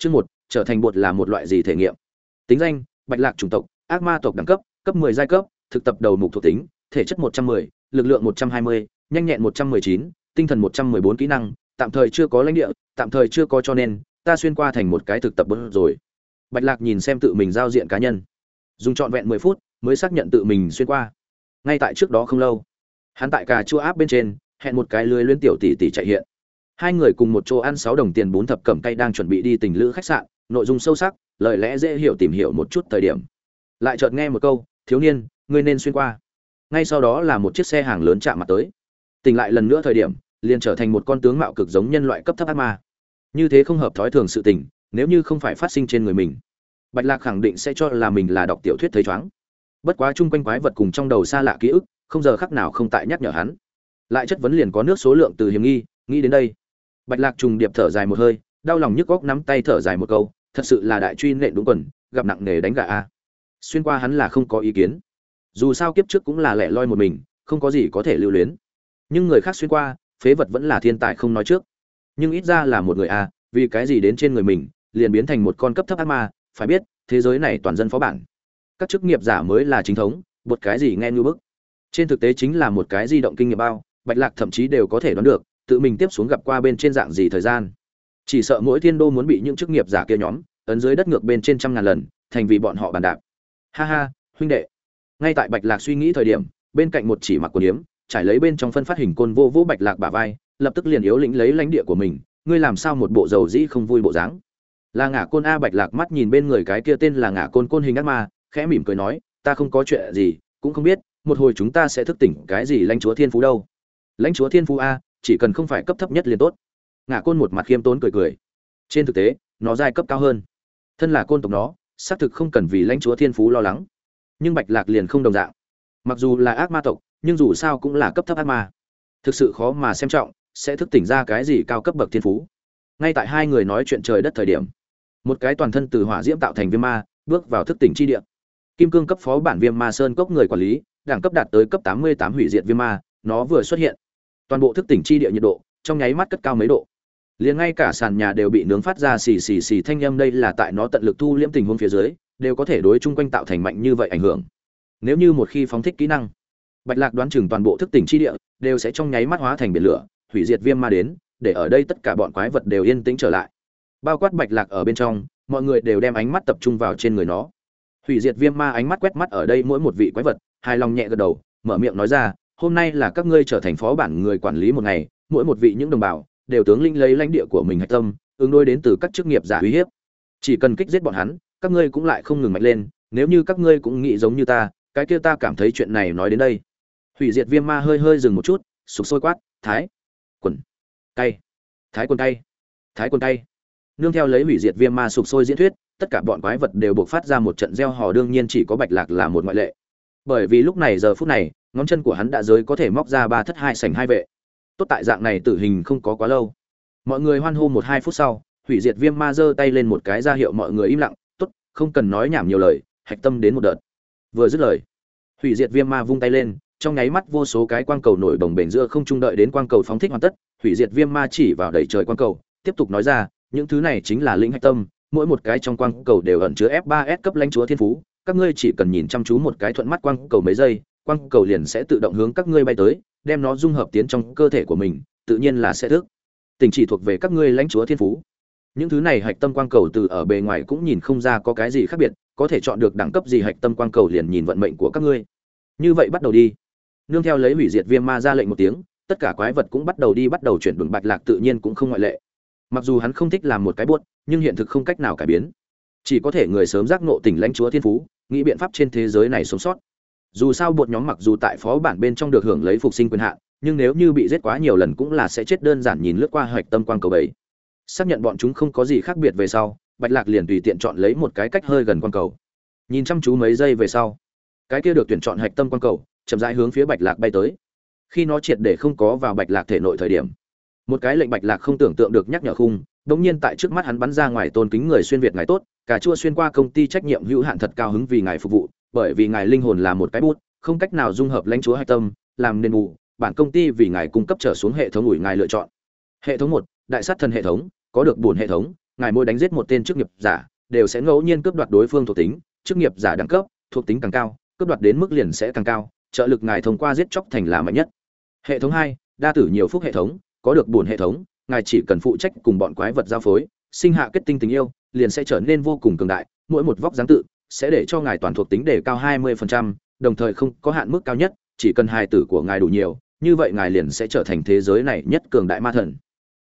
Chương một trở thành bột là một loại gì thể nghiệm? Tính danh: Bạch Lạc chủng tộc, ác ma tộc đẳng cấp, cấp 10 giai cấp, thực tập đầu mục thuộc tính, thể chất 110, lực lượng 120, nhanh nhẹn 119, tinh thần 114 kỹ năng, tạm thời chưa có lãnh địa, tạm thời chưa có cho nên, ta xuyên qua thành một cái thực tập bột rồi. Bạch Lạc nhìn xem tự mình giao diện cá nhân, dùng trọn vẹn 10 phút mới xác nhận tự mình xuyên qua. Ngay tại trước đó không lâu, hắn tại cà chua áp bên trên, hẹn một cái lưới luyến tiểu tỷ tỷ chạy hiện. Hai người cùng một chỗ ăn sáu đồng tiền bốn thập cẩm cây đang chuẩn bị đi tình lữ khách sạn, nội dung sâu sắc, lời lẽ dễ hiểu tìm hiểu một chút thời điểm. Lại chợt nghe một câu, "Thiếu niên, ngươi nên xuyên qua." Ngay sau đó là một chiếc xe hàng lớn chạm mặt tới. Tỉnh lại lần nữa thời điểm, liền trở thành một con tướng mạo cực giống nhân loại cấp thấp ác ma. Như thế không hợp thói thường sự tình, nếu như không phải phát sinh trên người mình, Bạch Lạc khẳng định sẽ cho là mình là đọc tiểu thuyết thấy chóng Bất quá chung quanh quái vật cùng trong đầu xa lạ ký ức, không giờ khắc nào không tại nhắc nhở hắn. Lại chất vấn liền có nước số lượng từ hiểm nghi, nghĩ đến đây, Bạch Lạc trùng điệp thở dài một hơi, đau lòng nhức góc nắm tay thở dài một câu, thật sự là đại truy nện đúng quần, gặp nặng nề đánh gà a. Xuyên qua hắn là không có ý kiến. Dù sao kiếp trước cũng là lẻ loi một mình, không có gì có thể lưu luyến. Nhưng người khác xuyên qua, phế vật vẫn là thiên tài không nói trước. Nhưng ít ra là một người a, vì cái gì đến trên người mình, liền biến thành một con cấp thấp ác ma, phải biết, thế giới này toàn dân phó bản. Các chức nghiệp giả mới là chính thống, một cái gì nghe như bức. Trên thực tế chính là một cái di động kinh nghiệm bao, Bạch Lạc thậm chí đều có thể đoán được, tự mình tiếp xuống gặp qua bên trên dạng gì thời gian. Chỉ sợ mỗi thiên đô muốn bị những chức nghiệp giả kia nhóm, ấn dưới đất ngược bên trên trăm ngàn lần, thành vì bọn họ bàn đạp. Ha ha, huynh đệ. Ngay tại bạch lạc suy nghĩ thời điểm, bên cạnh một chỉ mặc quần yếm, trải lấy bên trong phân phát hình côn vô vũ bạch lạc bả vai, lập tức liền yếu lĩnh lấy lãnh địa của mình, ngươi làm sao một bộ dầu dĩ không vui bộ dáng? Là ngả côn a bạch lạc mắt nhìn bên người cái kia tên là ngả côn côn hình ác ma, khẽ mỉm cười nói, ta không có chuyện gì, cũng không biết, một hồi chúng ta sẽ thức tỉnh cái gì lãnh chúa thiên phú đâu. Lãnh chúa thiên phú a chỉ cần không phải cấp thấp nhất liền tốt. Ngã côn một mặt khiêm tốn cười cười. Trên thực tế, nó giai cấp cao hơn. Thân là côn tộc nó, xác thực không cần vì lãnh chúa thiên phú lo lắng. Nhưng bạch lạc liền không đồng dạng. Mặc dù là ác ma tộc, nhưng dù sao cũng là cấp thấp ác ma. Thực sự khó mà xem trọng, sẽ thức tỉnh ra cái gì cao cấp bậc thiên phú. Ngay tại hai người nói chuyện trời đất thời điểm, một cái toàn thân từ hỏa diễm tạo thành viêm ma, bước vào thức tỉnh chi địa. Kim cương cấp phó bản viêm ma sơn cốc người quản lý, đẳng cấp đạt tới cấp tám mươi tám hủy diệt viêm ma, nó vừa xuất hiện toàn bộ thức tỉnh chi địa nhiệt độ, trong nháy mắt cất cao mấy độ. Liền ngay cả sàn nhà đều bị nướng phát ra xì xì xì thanh âm đây là tại nó tận lực thu liễm tình huống phía dưới, đều có thể đối chung quanh tạo thành mạnh như vậy ảnh hưởng. Nếu như một khi phóng thích kỹ năng, bạch lạc đoán chừng toàn bộ thức tỉnh chi địa đều sẽ trong nháy mắt hóa thành biển lửa, hủy diệt viêm ma đến, để ở đây tất cả bọn quái vật đều yên tĩnh trở lại. Bao quát bạch lạc ở bên trong, mọi người đều đem ánh mắt tập trung vào trên người nó. Hủy diệt viêm ma ánh mắt quét mắt ở đây mỗi một vị quái vật, hài lòng nhẹ gật đầu, mở miệng nói ra hôm nay là các ngươi trở thành phó bản người quản lý một ngày, mỗi một vị những đồng bào đều tướng linh lấy lãnh địa của mình hạch tâm, ứng đối đến từ các chức nghiệp giả uy hiếp. Chỉ cần kích giết bọn hắn, các ngươi cũng lại không ngừng mạnh lên, nếu như các ngươi cũng nghĩ giống như ta, cái kia ta cảm thấy chuyện này nói đến đây. Hủy diệt viêm ma hơi hơi dừng một chút sụp sôi quát, thái quần tay thái quần tay thái quần tay nương theo lấy hủy diệt viêm ma sụp sôi diễn thuyết, tất cả bọn quái vật đều buộc phát ra một trận gieo hò, đương nhiên chỉ có bạch lạc là một ngoại lệ. Bởi vì lúc này giờ phút này ngón chân của hắn đã giới có thể móc ra ba thất hai sảnh hai vệ. Tốt tại dạng này tử hình không có quá lâu. Mọi người hoan hô một hai phút sau, hủy diệt viêm ma giơ tay lên một cái ra hiệu mọi người im lặng, tốt, không cần nói nhảm nhiều lời, hạch tâm đến một đợt. Vừa dứt lời, hủy diệt viêm ma vung tay lên, trong nháy mắt vô số cái quang cầu nổi đồng bền giữa không trung đợi đến quang cầu phóng thích hoàn tất, hủy diệt viêm ma chỉ vào đầy trời quang cầu, tiếp tục nói ra, những thứ này chính là lĩnh hạch tâm, mỗi một cái trong quang cầu đều ẩn chứa f 3 s cấp lãnh chúa thiên phú, các ngươi chỉ cần nhìn chăm chú một cái thuận mắt quang cầu mấy giây quang cầu liền sẽ tự động hướng các ngươi bay tới, đem nó dung hợp tiến trong cơ thể của mình, tự nhiên là sẽ thức. Tình chỉ thuộc về các ngươi lãnh chúa thiên phú. Những thứ này hạch tâm quang cầu từ ở bề ngoài cũng nhìn không ra có cái gì khác biệt, có thể chọn được đẳng cấp gì hạch tâm quang cầu liền nhìn vận mệnh của các ngươi. Như vậy bắt đầu đi. Nương theo lấy hủy diệt viêm ma ra lệnh một tiếng, tất cả quái vật cũng bắt đầu đi bắt đầu chuyển đường bạch lạc tự nhiên cũng không ngoại lệ. Mặc dù hắn không thích làm một cái buốt, nhưng hiện thực không cách nào cải biến. Chỉ có thể người sớm giác ngộ tỉnh lãnh chúa thiên phú, nghĩ biện pháp trên thế giới này sống sót dù sao bột nhóm mặc dù tại phó bản bên trong được hưởng lấy phục sinh quyền hạn, nhưng nếu như bị giết quá nhiều lần cũng là sẽ chết đơn giản nhìn lướt qua hoạch tâm quan cầu bảy xác nhận bọn chúng không có gì khác biệt về sau, bạch lạc liền tùy tiện chọn lấy một cái cách hơi gần quan cầu. Nhìn chăm chú mấy giây về sau, cái kia được tuyển chọn hạch tâm quan cầu chậm rãi hướng phía bạch lạc bay tới. Khi nó triệt để không có vào bạch lạc thể nội thời điểm, một cái lệnh bạch lạc không tưởng tượng được nhắc nhở khung, đống nhiên tại trước mắt hắn bắn ra ngoài tôn kính người xuyên việt ngài tốt cả chua xuyên qua công ty trách nhiệm hữu hạn thật cao hứng vì ngài phục vụ bởi vì ngài linh hồn là một cái bút, không cách nào dung hợp lãnh chúa hạch tâm, làm nên bù, bản công ty vì ngài cung cấp trở xuống hệ thống ủi ngài lựa chọn. Hệ thống một, đại sát thần hệ thống, có được bổn hệ thống, ngài mỗi đánh giết một tên chức nghiệp giả, đều sẽ ngẫu nhiên cướp đoạt đối phương thuộc tính, chức nghiệp giả đẳng cấp, thuộc tính càng cao, cướp đoạt đến mức liền sẽ càng cao, trợ lực ngài thông qua giết chóc thành là mạnh nhất. Hệ thống hai, đa tử nhiều phúc hệ thống, có được bổn hệ thống, ngài chỉ cần phụ trách cùng bọn quái vật giao phối, sinh hạ kết tinh tình yêu, liền sẽ trở nên vô cùng cường đại, mỗi một vóc dáng tự sẽ để cho ngài toàn thuộc tính đề cao 20%, đồng thời không có hạn mức cao nhất chỉ cần hài tử của ngài đủ nhiều như vậy ngài liền sẽ trở thành thế giới này nhất cường đại ma thần.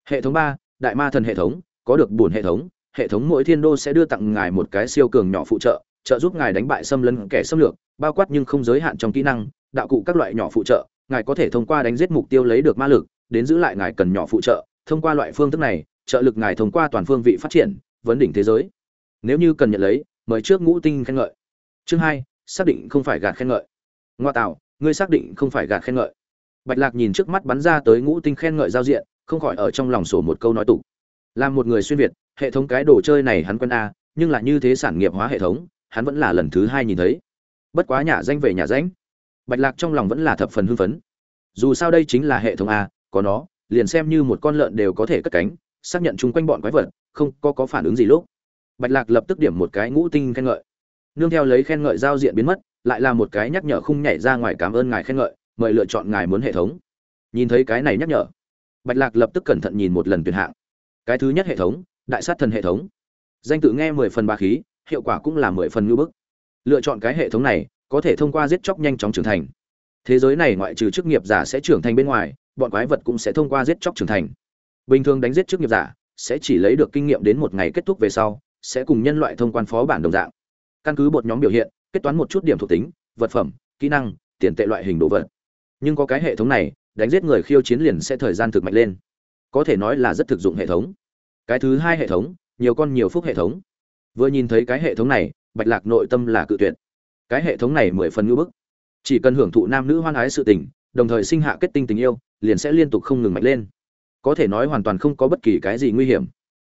Hệ thống ba đại ma thần hệ thống có được bổn hệ thống hệ thống mỗi thiên đô sẽ đưa tặng ngài một cái siêu cường nhỏ phụ trợ trợ giúp ngài đánh bại xâm lấn kẻ xâm lược bao quát nhưng không giới hạn trong kỹ năng đạo cụ các loại nhỏ phụ trợ ngài có thể thông qua đánh giết mục tiêu lấy được ma lực đến giữ lại ngài cần nhỏ phụ trợ thông qua loại phương thức này trợ lực ngài thông qua toàn phương vị phát triển vấn đỉnh thế giới. Nếu như cần nhận lấy mời trước ngũ tinh khen ngợi. Chương hai, xác định không phải gạt khen ngợi. Ngoa tạo, ngươi xác định không phải gạt khen ngợi. Bạch lạc nhìn trước mắt bắn ra tới ngũ tinh khen ngợi giao diện, không khỏi ở trong lòng sổ một câu nói tục. Làm một người xuyên việt, hệ thống cái đồ chơi này hắn quen a, nhưng là như thế sản nghiệp hóa hệ thống, hắn vẫn là lần thứ hai nhìn thấy. Bất quá nhà danh về nhà danh. Bạch lạc trong lòng vẫn là thập phần hưng phấn. Dù sao đây chính là hệ thống a, có nó, liền xem như một con lợn đều có thể cất cánh, xác nhận chung quanh bọn quái vật, không có có phản ứng gì lúc bạch lạc lập tức điểm một cái ngũ tinh khen ngợi. Nương theo lấy khen ngợi giao diện biến mất, lại là một cái nhắc nhở khung nhảy ra ngoài cảm ơn ngài khen ngợi, mời lựa chọn ngài muốn hệ thống. Nhìn thấy cái này nhắc nhở, bạch lạc lập tức cẩn thận nhìn một lần tuyển hạng. Cái thứ nhất hệ thống, đại sát thần hệ thống. Danh tự nghe mười phần ba khí, hiệu quả cũng là mười phần ngưỡng bức. Lựa chọn cái hệ thống này, có thể thông qua giết chóc nhanh chóng trưởng thành. Thế giới này ngoại trừ chức nghiệp giả sẽ trưởng thành bên ngoài, bọn quái vật cũng sẽ thông qua giết chóc trưởng thành. Bình thường đánh giết chức nghiệp giả sẽ chỉ lấy được kinh nghiệm đến một ngày kết thúc về sau sẽ cùng nhân loại thông quan phó bản đồng dạng. Căn cứ bột nhóm biểu hiện, kết toán một chút điểm thuộc tính, vật phẩm, kỹ năng, tiền tệ loại hình đồ vật. Nhưng có cái hệ thống này, đánh giết người khiêu chiến liền sẽ thời gian thực mạnh lên. Có thể nói là rất thực dụng hệ thống. Cái thứ hai hệ thống, nhiều con nhiều phúc hệ thống. Vừa nhìn thấy cái hệ thống này, bạch lạc nội tâm là cự tuyệt. Cái hệ thống này mười phần ngữ bức. Chỉ cần hưởng thụ nam nữ hoan ái sự tình, đồng thời sinh hạ kết tinh tình yêu, liền sẽ liên tục không ngừng mạnh lên. Có thể nói hoàn toàn không có bất kỳ cái gì nguy hiểm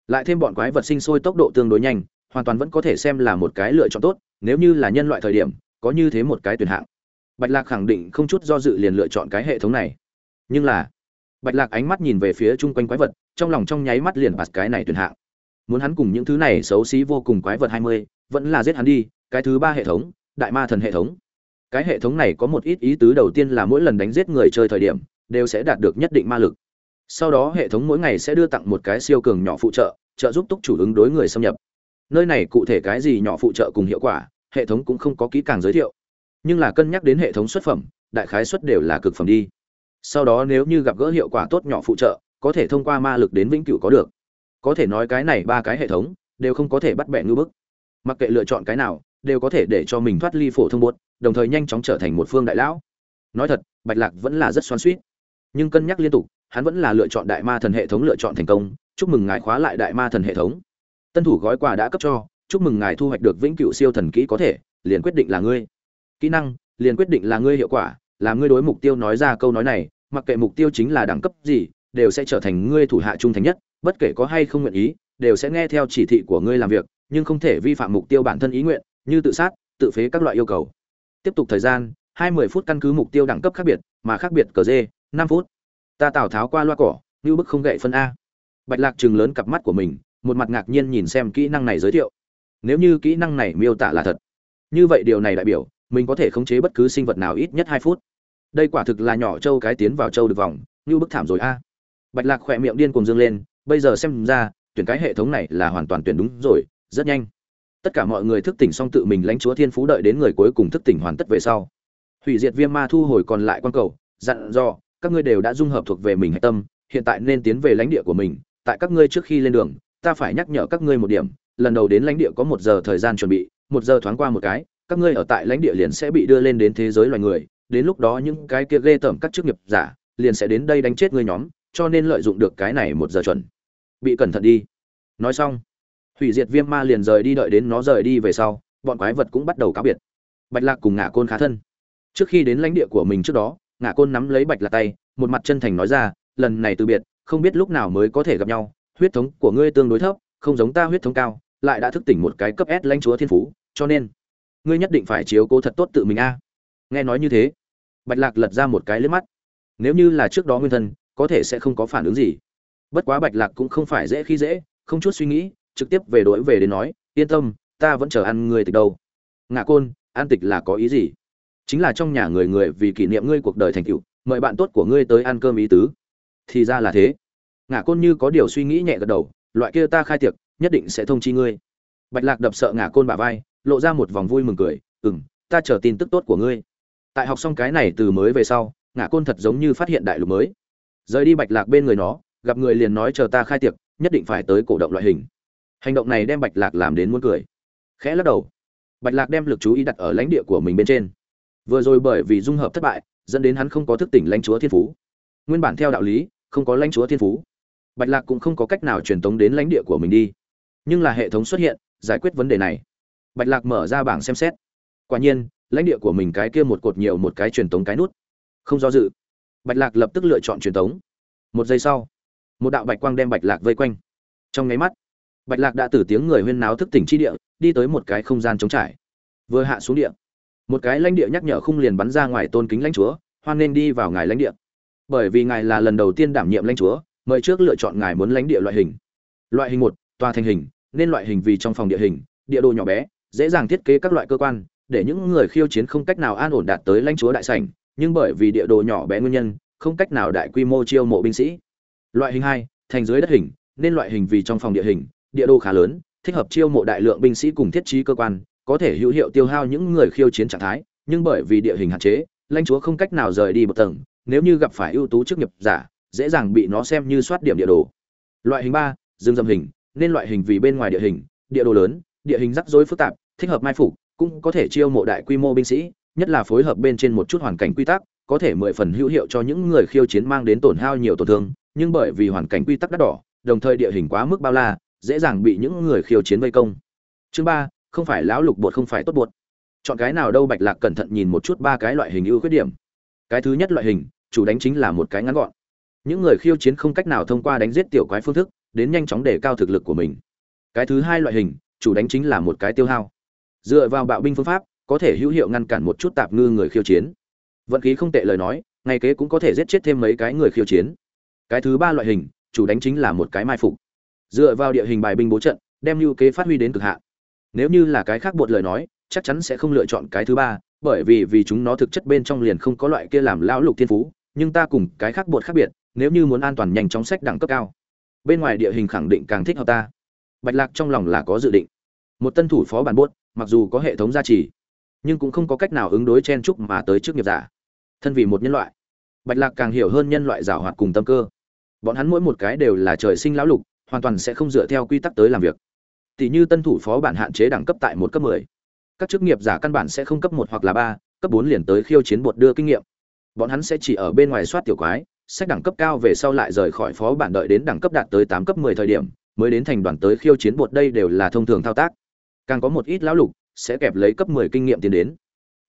lại thêm bọn quái vật sinh sôi tốc độ tương đối nhanh, hoàn toàn vẫn có thể xem là một cái lựa chọn tốt, nếu như là nhân loại thời điểm, có như thế một cái tuyển hạng. Bạch lạc khẳng định không chút do dự liền lựa chọn cái hệ thống này. Nhưng là, bạch lạc ánh mắt nhìn về phía chung quanh quái vật, trong lòng trong nháy mắt liền bạt cái này tuyển hạng. Muốn hắn cùng những thứ này xấu xí vô cùng quái vật hai mươi, vẫn là giết hắn đi, cái thứ ba hệ thống, đại ma thần hệ thống. Cái hệ thống này có một ít ý tứ đầu tiên là mỗi lần đánh giết người chơi thời điểm, đều sẽ đạt được nhất định ma lực sau đó hệ thống mỗi ngày sẽ đưa tặng một cái siêu cường nhỏ phụ trợ trợ giúp túc chủ ứng đối người xâm nhập. Nơi này cụ thể cái gì nhỏ phụ trợ cùng hiệu quả, hệ thống cũng không có kỹ càng giới thiệu. Nhưng là cân nhắc đến hệ thống xuất phẩm, đại khái xuất đều là cực phẩm đi. Sau đó nếu như gặp gỡ hiệu quả tốt nhỏ phụ trợ, có thể thông qua ma lực đến vĩnh cửu có được. Có thể nói cái này ba cái hệ thống, đều không có thể bắt bẻ ngư bức. Mặc kệ lựa chọn cái nào, đều có thể để cho mình thoát ly phổ thông buốt, đồng thời nhanh chóng trở thành một phương đại lão. Nói thật, bạch lạc vẫn là rất xoan suýt nhưng cân nhắc liên tục hắn vẫn là lựa chọn đại ma thần hệ thống lựa chọn thành công. Chúc mừng ngài khóa lại đại ma thần hệ thống. Tân thủ gói quà đã cấp cho. Chúc mừng ngài thu hoạch được vĩnh cửu siêu thần kỹ có thể. Liền quyết định là ngươi. Kỹ năng, liền quyết định là ngươi hiệu quả. Là ngươi đối mục tiêu nói ra câu nói này. Mặc kệ mục tiêu chính là đẳng cấp gì, đều sẽ trở thành ngươi thủ hạ trung thành nhất. Bất kể có hay không nguyện ý, đều sẽ nghe theo chỉ thị của ngươi làm việc, nhưng không thể vi phạm mục tiêu bản thân ý nguyện, như tự sát, tự phế các loại yêu cầu. Tiếp tục thời gian, hai mươi phút căn cứ mục tiêu đẳng cấp khác biệt, mà khác biệt cờ dê, năm phút ta tào tháo qua loa cỏ, như bức không gậy phân a. Bạch lạc chừng lớn cặp mắt của mình, một mặt ngạc nhiên nhìn xem kỹ năng này giới thiệu. Nếu như kỹ năng này miêu tả là thật, như vậy điều này đại biểu, mình có thể khống chế bất cứ sinh vật nào ít nhất hai phút. Đây quả thực là nhỏ châu cái tiến vào châu được vòng, như bức thảm rồi a. Bạch lạc khỏe miệng điên cuồng dương lên, bây giờ xem ra, tuyển cái hệ thống này là hoàn toàn tuyển đúng rồi, rất nhanh. Tất cả mọi người thức tỉnh xong tự mình lãnh chúa thiên phú đợi đến người cuối cùng thức tỉnh hoàn tất về sau. Hủy diệt viêm ma thu hồi còn lại quan cầu, dặn dò các ngươi đều đã dung hợp thuộc về mình hạch tâm, hiện tại nên tiến về lãnh địa của mình, tại các ngươi trước khi lên đường, ta phải nhắc nhở các ngươi một điểm, lần đầu đến lãnh địa có một giờ thời gian chuẩn bị, một giờ thoáng qua một cái, các ngươi ở tại lãnh địa liền sẽ bị đưa lên đến thế giới loài người, đến lúc đó những cái kia ghê tởm các chức nghiệp giả, liền sẽ đến đây đánh chết ngươi nhóm, cho nên lợi dụng được cái này một giờ chuẩn. Bị cẩn thận đi. Nói xong, hủy diệt viêm ma liền rời đi đợi đến nó rời đi về sau, bọn quái vật cũng bắt đầu cáo biệt. Bạch lạc cùng ngả côn khá thân. Trước khi đến lãnh địa của mình trước đó ngạ côn nắm lấy bạch lạc tay, một mặt chân thành nói ra, lần này từ biệt, không biết lúc nào mới có thể gặp nhau. Huyết thống của ngươi tương đối thấp, không giống ta huyết thống cao, lại đã thức tỉnh một cái cấp s lãnh chúa thiên phú, cho nên ngươi nhất định phải chiếu cố thật tốt tự mình a. Nghe nói như thế, bạch lạc lật ra một cái liếc mắt. Nếu như là trước đó nguyên thân, có thể sẽ không có phản ứng gì. Bất quá bạch lạc cũng không phải dễ khi dễ, không chút suy nghĩ, trực tiếp về đối về đến nói, yên tâm, ta vẫn chờ ăn người tịch đâu. Ngạ côn, an tịch là có ý gì? Chính là trong nhà người người vì kỷ niệm ngươi cuộc đời thành tựu, mời bạn tốt của ngươi tới ăn cơm ý tứ. Thì ra là thế. Ngả côn như có điều suy nghĩ nhẹ gật đầu, loại kia ta khai tiệc, nhất định sẽ thông chi ngươi. Bạch lạc đập sợ ngả côn bả vai, lộ ra một vòng vui mừng cười ừ m ta chờ tin tức tốt của ngươi. Tại học xong cái này từ mới về sau, ngả côn thật giống như phát hiện đại lục mới. Rời đi bạch lạc bên người nó, gặp người liền nói chờ ta khai tiệc, nhất định phải tới cổ động loại hình. Hành động này đem bạch lạc làm đến muốn cười. Khẽ lắc đầu. Bạch lạc đem lực chú ý đặt ở lãnh địa của mình bên trên vừa rồi bởi vì dung hợp thất bại, dẫn đến hắn không có thức tỉnh lãnh chúa thiên phú. Nguyên bản theo đạo lý, không có lãnh chúa thiên phú. Bạch lạc cũng không có cách nào truyền tống đến lãnh địa của mình đi. Nhưng là hệ thống xuất hiện, giải quyết vấn đề này. Bạch lạc mở ra bảng xem xét. Quả nhiên, lãnh địa của mình cái kia một cột nhiều một cái truyền tống cái nút. Không do dự, bạch lạc lập tức lựa chọn truyền tống. Một giây sau, một đạo bạch quang đem bạch lạc vây quanh. Trong nháy mắt, bạch lạc đã từ tiếng người huyên náo thức tỉnh chi địa, đi tới một cái không gian trống trải. Vừa hạ xuống địa một cái lãnh địa nhắc nhở khung liền bắn ra ngoài tôn kính lãnh chúa, hoan nên đi vào ngài lãnh địa. Bởi vì ngài là lần đầu tiên đảm nhiệm lãnh chúa, mời trước lựa chọn ngài muốn lãnh địa loại hình. Loại hình một, tòa thành hình, nên loại hình vì trong phòng địa hình, địa đồ nhỏ bé, dễ dàng thiết kế các loại cơ quan, để những người khiêu chiến không cách nào an ổn đạt tới lãnh chúa đại sảnh, nhưng bởi vì địa đồ nhỏ bé nguyên nhân, không cách nào đại quy mô chiêu mộ binh sĩ. Loại hình hai, thành dưới đất hình, nên loại hình vì trong phòng địa hình, địa đồ khá lớn, thích hợp chiêu mộ đại lượng binh sĩ cùng thiết trí cơ quan có thể hữu hiệu tiêu hao những người khiêu chiến trạng thái, nhưng bởi vì địa hình hạn chế, lãnh chúa không cách nào rời đi một tầng, nếu như gặp phải ưu tú chức nghiệp giả, dễ dàng bị nó xem như soát điểm địa đồ. Loại hình ba dương dầm hình, nên loại hình vì bên ngoài địa hình, địa đồ lớn, địa hình rắc rối phức tạp, thích hợp mai phục, cũng có thể chiêu mộ đại quy mô binh sĩ, nhất là phối hợp bên trên một chút hoàn cảnh quy tắc, có thể mười phần hữu hiệu cho những người khiêu chiến mang đến tổn hao nhiều tổn thương, nhưng bởi vì hoàn cảnh quy tắc đắt đỏ, đồng thời địa hình quá mức bao la, dễ dàng bị những người khiêu chiến vây công. Chương ba không phải lão lục bột không phải tốt bột. Chọn cái nào đâu bạch lạc cẩn thận nhìn một chút ba cái loại hình ưu khuyết điểm. Cái thứ nhất loại hình, chủ đánh chính là một cái ngắn gọn. Những người khiêu chiến không cách nào thông qua đánh giết tiểu quái phương thức, đến nhanh chóng để cao thực lực của mình. Cái thứ hai loại hình, chủ đánh chính là một cái tiêu hao. Dựa vào bạo binh phương pháp, có thể hữu hiệu ngăn cản một chút tạp ngư người khiêu chiến. Vận khí không tệ lời nói ngày kế cũng có thể giết chết thêm mấy cái người khiêu chiến. Cái thứ ba loại hình, chủ đánh chính là một cái mai phục. Dựa vào địa hình bài binh bố trận, đem lưu kế phát huy đến cực hạn nếu như là cái khác bột lời nói, chắc chắn sẽ không lựa chọn cái thứ ba, bởi vì vì chúng nó thực chất bên trong liền không có loại kia làm lão lục thiên phú, nhưng ta cùng cái khác bột khác biệt, nếu như muốn an toàn nhanh chóng sách đẳng cấp cao. Bên ngoài địa hình khẳng định càng thích hợp ta. Bạch lạc trong lòng là có dự định. Một tân thủ phó bản bốt mặc dù có hệ thống gia trì, nhưng cũng không có cách nào ứng đối chen chúc mà tới trước nghiệp giả. Thân vì một nhân loại, bạch lạc càng hiểu hơn nhân loại giảo hoạt cùng tâm cơ. Bọn hắn mỗi một cái đều là trời sinh lão lục, hoàn toàn sẽ không dựa theo quy tắc tới làm việc tỷ như tân thủ phó bản hạn chế đẳng cấp tại một cấp 10. các chức nghiệp giả căn bản sẽ không cấp một hoặc là ba cấp bốn liền tới khiêu chiến bột đưa kinh nghiệm bọn hắn sẽ chỉ ở bên ngoài soát tiểu quái sách đẳng cấp cao về sau lại rời khỏi phó bản đợi đến đẳng cấp đạt tới tám cấp 10 thời điểm mới đến thành đoàn tới khiêu chiến bột đây đều là thông thường thao tác càng có một ít lão lục sẽ kẹp lấy cấp 10 kinh nghiệm tiến đến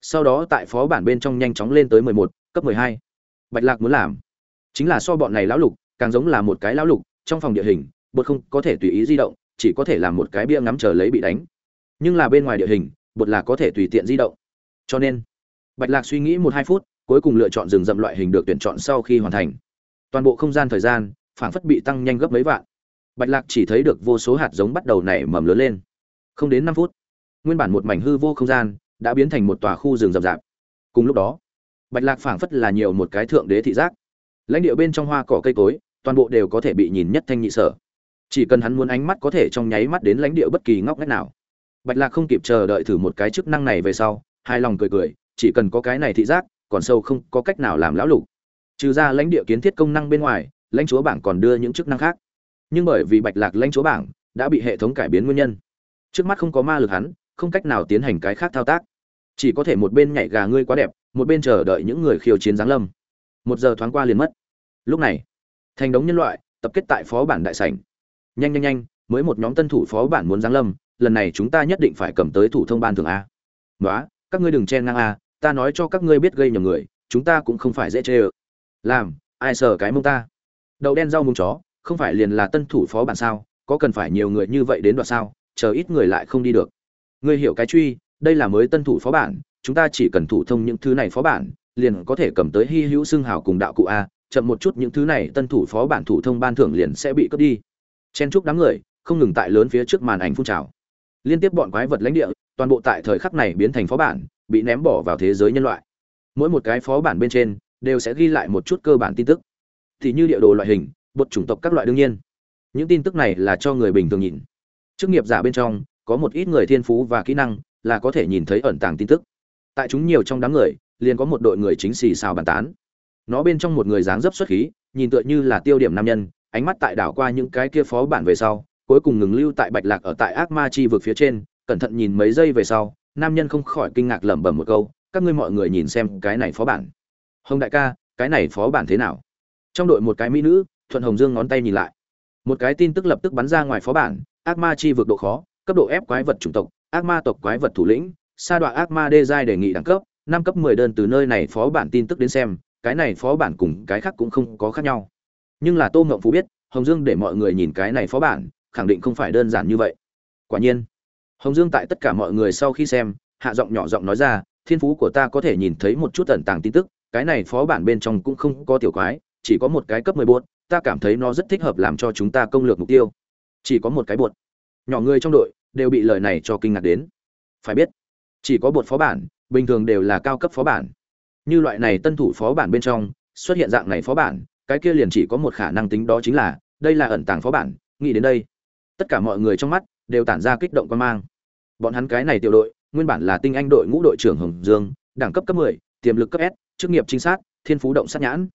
sau đó tại phó bản bên trong nhanh chóng lên tới 11, cấp 12. bạch lạc muốn làm chính là so bọn này lão lục càng giống là một cái lão lục trong phòng địa hình bột không có thể tùy ý di động chỉ có thể làm một cái bia ngắm chờ lấy bị đánh. Nhưng là bên ngoài địa hình, bột là có thể tùy tiện di động. Cho nên, bạch lạc suy nghĩ một hai phút, cuối cùng lựa chọn rừng rậm loại hình được tuyển chọn sau khi hoàn thành. Toàn bộ không gian thời gian, phảng phất bị tăng nhanh gấp mấy vạn. Bạch lạc chỉ thấy được vô số hạt giống bắt đầu nảy mầm lớn lên. Không đến năm phút, nguyên bản một mảnh hư vô không gian đã biến thành một tòa khu rừng rậm rạp. Cùng lúc đó, bạch lạc phảng phất là nhiều một cái thượng đế thị giác. Lãnh địa bên trong hoa cỏ cây cối, toàn bộ đều có thể bị nhìn nhất thanh nhị sở chỉ cần hắn muốn ánh mắt có thể trong nháy mắt đến lãnh địa bất kỳ ngóc ngách nào. Bạch lạc không kịp chờ đợi thử một cái chức năng này về sau hai lòng cười cười, chỉ cần có cái này thị giác, còn sâu không có cách nào làm lão lục. Trừ ra lãnh địa kiến thiết công năng bên ngoài, lãnh chúa bảng còn đưa những chức năng khác. Nhưng bởi vì bạch lạc lãnh chúa bảng đã bị hệ thống cải biến nguyên nhân, trước mắt không có ma lực hắn, không cách nào tiến hành cái khác thao tác. Chỉ có thể một bên nhảy gà ngươi quá đẹp, một bên chờ đợi những người khiêu chiến giáng lâm. Một giờ thoáng qua liền mất. Lúc này, thành đống nhân loại, tập kết tại phó bản đại sảnh nhanh nhanh nhanh, mới một nhóm tân thủ phó bản muốn giáng lâm, lần này chúng ta nhất định phải cầm tới thủ thông ban thường a. Nói các ngươi đừng chen ngang a, ta nói cho các ngươi biết gây nhầm người, chúng ta cũng không phải dễ chê ơ. Làm, ai sờ cái mông ta? Đậu đen rau mông chó, không phải liền là tân thủ phó bản sao, có cần phải nhiều người như vậy đến đoạn sao, chờ ít người lại không đi được. Ngươi hiểu cái truy, đây là mới tân thủ phó bản, chúng ta chỉ cần thủ thông những thứ này phó bản, liền có thể cầm tới hy hữu xưng hào cùng đạo cụ a, chậm một chút những thứ này tân thủ phó bản thủ thông ban thưởng liền sẽ bị cướp đi chen chúc đám người, không ngừng tại lớn phía trước màn ảnh phun trào. Liên tiếp bọn quái vật lãnh địa, toàn bộ tại thời khắc này biến thành phó bản, bị ném bỏ vào thế giới nhân loại. Mỗi một cái phó bản bên trên, đều sẽ ghi lại một chút cơ bản tin tức. Thì như địa đồ loại hình, bột chủng tộc các loại đương nhiên. Những tin tức này là cho người bình thường nhìn. Chức nghiệp giả bên trong, có một ít người thiên phú và kỹ năng, là có thể nhìn thấy ẩn tàng tin tức. Tại chúng nhiều trong đám người, liền có một đội người chính xì xào bàn tán. Nó bên trong một người dáng dấp xuất khí, nhìn tựa như là tiêu điểm nam nhân ánh mắt tại đảo qua những cái kia phó bản về sau, cuối cùng ngừng lưu tại bạch lạc ở tại ác ma chi vực phía trên, cẩn thận nhìn mấy giây về sau, nam nhân không khỏi kinh ngạc lẩm bẩm một câu, các ngươi mọi người nhìn xem cái này phó bản. Hồng đại ca, cái này phó bản thế nào? Trong đội một cái mỹ nữ, thuận hồng dương ngón tay nhìn lại. Một cái tin tức lập tức bắn ra ngoài phó bản, ác ma chi vực độ khó, cấp độ ép quái vật chủng tộc, ác ma tộc quái vật thủ lĩnh, sa đoạn ác ma đê giai đề nghị đẳng cấp, năm cấp mười đơn từ nơi này phó bản tin tức đến xem, cái này phó bản cùng cái khác cũng không có khác nhau nhưng là tô ngộng phú biết, hồng dương để mọi người nhìn cái này phó bản, khẳng định không phải đơn giản như vậy. Quả nhiên, hồng dương tại tất cả mọi người sau khi xem, hạ giọng nhỏ giọng nói ra, thiên phú của ta có thể nhìn thấy một chút tẩn tàng tin tức, cái này phó bản bên trong cũng không có tiểu quái, chỉ có một cái cấp mười bột, ta cảm thấy nó rất thích hợp làm cho chúng ta công lược mục tiêu. Chỉ có một cái bột. Nhỏ người trong đội đều bị lời này cho kinh ngạc đến. Phải biết, chỉ có bột phó bản, bình thường đều là cao cấp phó bản. Như loại này tân thủ phó bản bên trong, xuất hiện dạng này phó bản cái kia liền chỉ có một khả năng tính đó chính là đây là ẩn tàng phó bản nghĩ đến đây tất cả mọi người trong mắt đều tản ra kích động quan mang. Bọn hắn cái này tiểu đội nguyên bản là tinh anh đội ngũ đội trưởng hồng dương đẳng cấp cấp 10, tiềm lực cấp s chức nghiệp trinh sát thiên phú động sát nhãn.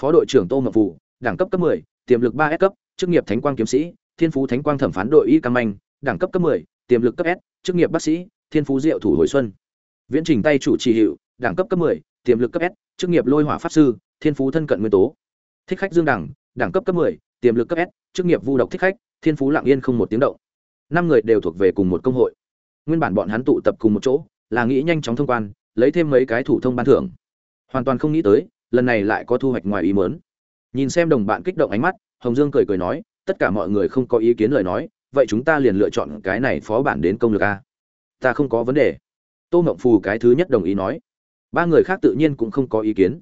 Phó đội trưởng tô ngọc phụ đẳng cấp cấp 10, tiềm lực 3 s cấp chức nghiệp thánh quang kiếm sĩ thiên phú thánh quang thẩm phán đội y cam anh đẳng cấp cấp 10, tiềm lực cấp s chức nghiệp bác sĩ thiên phú diệu thủ hồi xuân. Viễn trình tay chủ trì hiệu đẳng cấp cấp 10, tiềm lực cấp s chức nghiệp lôi hỏa pháp sư thiên phú thân cận nguyên tố thích khách dương đẳng đẳng cấp cấp 10, tiềm lực cấp s chức nghiệp vu độc thích khách thiên phú lặng yên không một tiếng động. Năm người đều thuộc về cùng một công hội. Nguyên bản bọn hắn tụ tập cùng một chỗ là nghĩ nhanh chóng thông quan lấy thêm mấy cái thủ thông ban thưởng. Hoàn toàn không nghĩ tới lần này lại có thu hoạch ngoài ý mớn nhìn xem đồng bạn kích động ánh mắt hồng dương cười cười nói tất cả mọi người không có ý kiến lời nói vậy chúng ta liền lựa chọn cái này phó bản đến công lược a. Ta không có vấn đề. Tô mộng phù cái thứ nhất đồng ý nói. Ba người khác tự nhiên cũng không có ý kiến.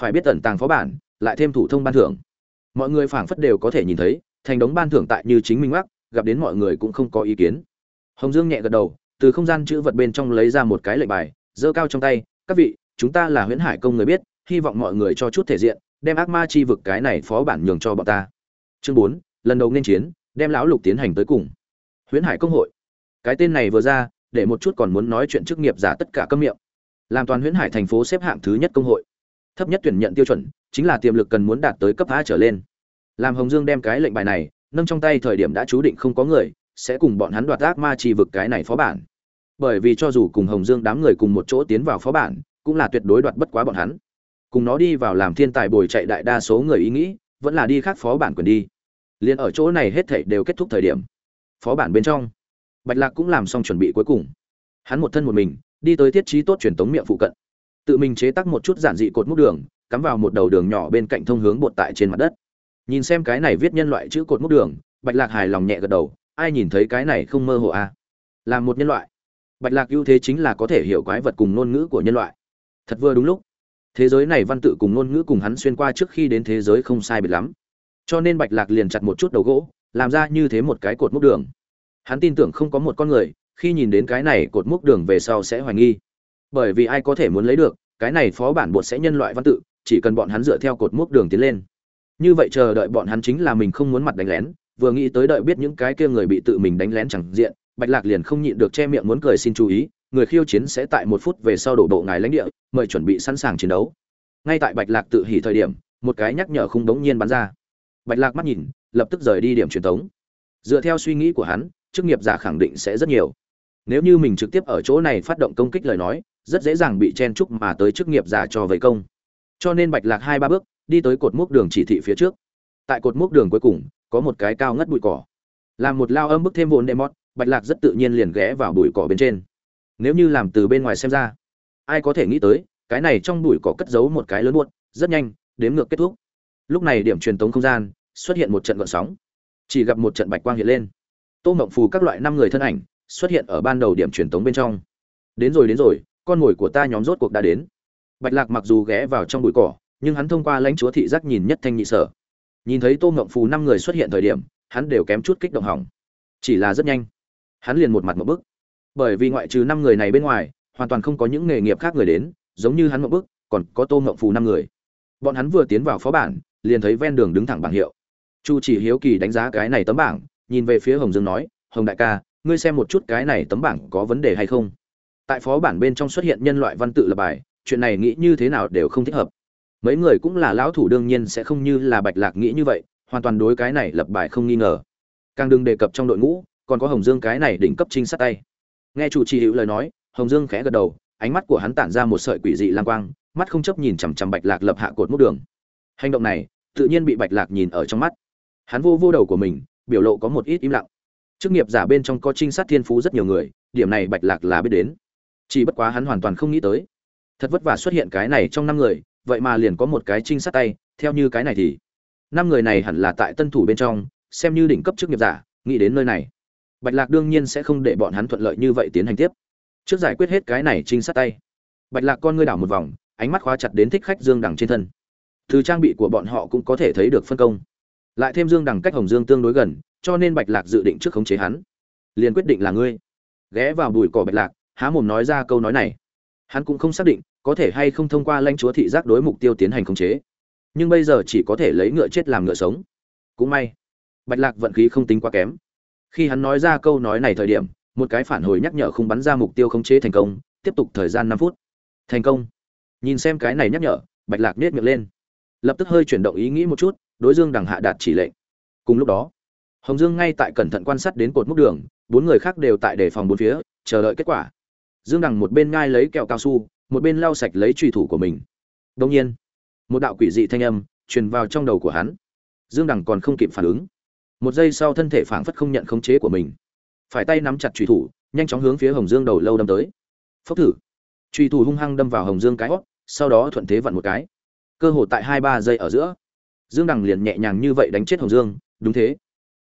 Phải biết tẩn tàng phó bản lại thêm thủ thông ban thưởng. Mọi người phảng phất đều có thể nhìn thấy, thành đống ban thưởng tại như chính minh mắc, gặp đến mọi người cũng không có ý kiến. Hồng dương nhẹ gật đầu, từ không gian chữ vật bên trong lấy ra một cái lệnh bài, giơ cao trong tay, các vị, chúng ta là huyễn hải công người biết, hy vọng mọi người cho chút thể diện, đem ác ma chi vực cái này phó bản nhường cho bọn ta. Chương bốn, lần đầu nên chiến, đem lão lục tiến hành tới cùng. Huyễn hải công hội. Cái tên này vừa ra, để một chút còn muốn nói chuyện chức nghiệp giả tất cả câm miệng. Làm toàn huyễn hải thành phố xếp hạng thứ nhất công hội. Thấp nhất tuyển nhận tiêu chuẩn chính là tiềm lực cần muốn đạt tới cấp a trở lên. Làm hồng dương đem cái lệnh bài này, nâng trong tay thời điểm đã chú định không có người, sẽ cùng bọn hắn đoạt ác ma chi vực cái này phó bản. Bởi vì cho dù cùng hồng dương đám người cùng một chỗ tiến vào phó bản, cũng là tuyệt đối đoạt bất quá bọn hắn. Cùng nó đi vào làm thiên tài bồi chạy đại đa số người ý nghĩ, vẫn là đi khác phó bản quyền đi. Liên ở chỗ này hết thảy đều kết thúc thời điểm. Phó bản bên trong, bạch lạc cũng làm xong chuẩn bị cuối cùng. Hắn một thân một mình, đi tới thiết trí tốt truyền tống miệng phụ cận. Tự mình chế tác một chút giản dị cột múc đường cắm vào một đầu đường nhỏ bên cạnh thông hướng bột tại trên mặt đất. Nhìn xem cái này viết nhân loại chữ cột múc đường, bạch lạc hài lòng nhẹ gật đầu, ai nhìn thấy cái này không mơ hồ à? là một nhân loại. Bạch lạc ưu thế chính là có thể hiểu quái vật cùng ngôn ngữ của nhân loại. Thật vừa đúng lúc. Thế giới này văn tự cùng ngôn ngữ cùng hắn xuyên qua trước khi đến thế giới không sai biệt lắm. Cho nên bạch lạc liền chặt một chút đầu gỗ, làm ra như thế một cái cột múc đường. Hắn tin tưởng không có một con người, khi nhìn đến cái này cột múc đường về sau sẽ hoài nghi. Bởi vì ai có thể muốn lấy được, cái này phó bản bột sẽ nhân loại văn tự chỉ cần bọn hắn dựa theo cột mốc đường tiến lên. Như vậy chờ đợi bọn hắn chính là mình không muốn mặt đánh lén, vừa nghĩ tới đợi biết những cái kia người bị tự mình đánh lén chẳng diện, bạch lạc liền không nhịn được che miệng muốn cười xin chú ý, người khiêu chiến sẽ tại một phút về sau đổ bộ ngài lãnh địa, mời chuẩn bị sẵn sàng chiến đấu. Ngay tại bạch lạc tự hỉ thời điểm, một cái nhắc nhở không đống nhiên bắn ra. Bạch lạc mắt nhìn, lập tức rời đi điểm truyền tống dựa theo suy nghĩ của hắn, chức nghiệp giả khẳng định sẽ rất nhiều. Nếu như mình trực tiếp ở chỗ này phát động công kích lời nói, rất dễ dàng bị chen chúc mà tới chức nghiệp giả cho vây công cho nên bạch lạc hai ba bước, đi tới cột mốc đường chỉ thị phía trước. Tại cột mốc đường cuối cùng, có một cái cao ngất bụi cỏ. Làm một lao âm bức thêm vốn đệ mót bạch lạc rất tự nhiên liền ghé vào bụi cỏ bên trên. Nếu như làm từ bên ngoài xem ra, ai có thể nghĩ tới, cái này trong bụi cỏ cất giấu một cái lớn buốt rất nhanh, đếm ngược kết thúc. Lúc này điểm truyền tống không gian, xuất hiện một trận gợn sóng. Chỉ gặp một trận bạch quang hiện lên. Tô mộng phù các loại năm người thân ảnh, xuất hiện ở ban đầu điểm truyền tống bên trong. Đến rồi đến rồi, con mồi của ta nhóm rốt cuộc đã đến bạch lạc mặc dù ghé vào trong bụi cỏ, nhưng hắn thông qua lãnh chúa thị giác nhìn nhất thanh nhị sở. Nhìn thấy tô ngậm phù năm người xuất hiện thời điểm, hắn đều kém chút kích động hỏng. Chỉ là rất nhanh, hắn liền một mặt một bức. Bởi vì ngoại trừ năm người này bên ngoài, hoàn toàn không có những nghề nghiệp khác người đến, giống như hắn một bức, còn có tô ngộng phù năm người. Bọn hắn vừa tiến vào phó bản, liền thấy ven đường đứng thẳng bảng hiệu. Chu chỉ hiếu kỳ đánh giá cái này tấm bảng, nhìn về phía hồng dương nói, hồng đại ca, ngươi xem một chút cái này tấm bảng có vấn đề hay không? Tại phó bản bên trong xuất hiện nhân loại văn tự lập bài chuyện này nghĩ như thế nào đều không thích hợp. Mấy người cũng là lão thủ đương nhiên sẽ không như là bạch lạc nghĩ như vậy, hoàn toàn đối cái này lập bài không nghi ngờ. Càng đừng đề cập trong đội ngũ, còn có hồng dương cái này đỉnh cấp trinh sát tay. Nghe chủ trì hữu lời nói, hồng dương khẽ gật đầu, ánh mắt của hắn tản ra một sợi quỷ dị lang quang, mắt không chấp nhìn chằm chằm bạch lạc lập hạ cột mốc đường. Hành động này, tự nhiên bị bạch lạc nhìn ở trong mắt. Hắn vô vô đầu của mình, biểu lộ có một ít im lặng. Chức nghiệp giả bên trong có trinh sát thiên phú rất nhiều người, điểm này bạch lạc là biết đến. Chỉ bất quá hắn hoàn toàn không nghĩ tới thật vất vả xuất hiện cái này trong năm người, vậy mà liền có một cái trinh sát tay, theo như cái này thì, năm người này hẳn là tại tân thủ bên trong, xem như đỉnh cấp chức nghiệp giả, nghĩ đến nơi này. Bạch lạc đương nhiên sẽ không để bọn hắn thuận lợi như vậy tiến hành tiếp. Trước giải quyết hết cái này trinh sát tay, bạch lạc con ngươi đảo một vòng, ánh mắt khóa chặt đến thích khách dương đằng trên thân. Từ trang bị của bọn họ cũng có thể thấy được phân công. Lại thêm dương đằng cách hồng dương tương đối gần, cho nên bạch lạc dự định trước khống chế hắn. Liền quyết định là ngươi. Ghé vào bụi cỏ bạch lạc, há mồm nói ra câu nói này. Hắn cũng không xác định có thể hay không thông qua lãnh chúa thị giác đối mục tiêu tiến hành khống chế. Nhưng bây giờ chỉ có thể lấy ngựa chết làm ngựa sống. Cũng may, bạch lạc vận khí không tính quá kém. Khi hắn nói ra câu nói này thời điểm, một cái phản hồi nhắc nhở không bắn ra mục tiêu khống chế thành công, tiếp tục thời gian năm phút. Thành công. Nhìn xem cái này nhắc nhở, bạch lạc nết miệng lên. Lập tức hơi chuyển động ý nghĩ một chút, đối dương đằng hạ đạt chỉ lệnh. Cùng lúc đó, hồng dương ngay tại cẩn thận quan sát đến cột múc đường, bốn người khác đều tại đề phòng bốn phía, chờ đợi kết quả. Dương đằng một bên ngai lấy kẹo cao su một bên lau sạch lấy truy thủ của mình. Đông nhiên, một đạo quỷ dị thanh âm truyền vào trong đầu của hắn. Dương đằng còn không kịp phản ứng. Một giây sau thân thể phảng phất không nhận khống chế của mình. Phải tay nắm chặt truy thủ, nhanh chóng hướng phía hồng dương đầu lâu đâm tới. Phốc thử. Truy thủ hung hăng đâm vào hồng dương cái hót, sau đó thuận thế vặn một cái. Cơ hồ tại hai ba giây ở giữa. Dương đằng liền nhẹ nhàng như vậy đánh chết hồng dương, đúng thế.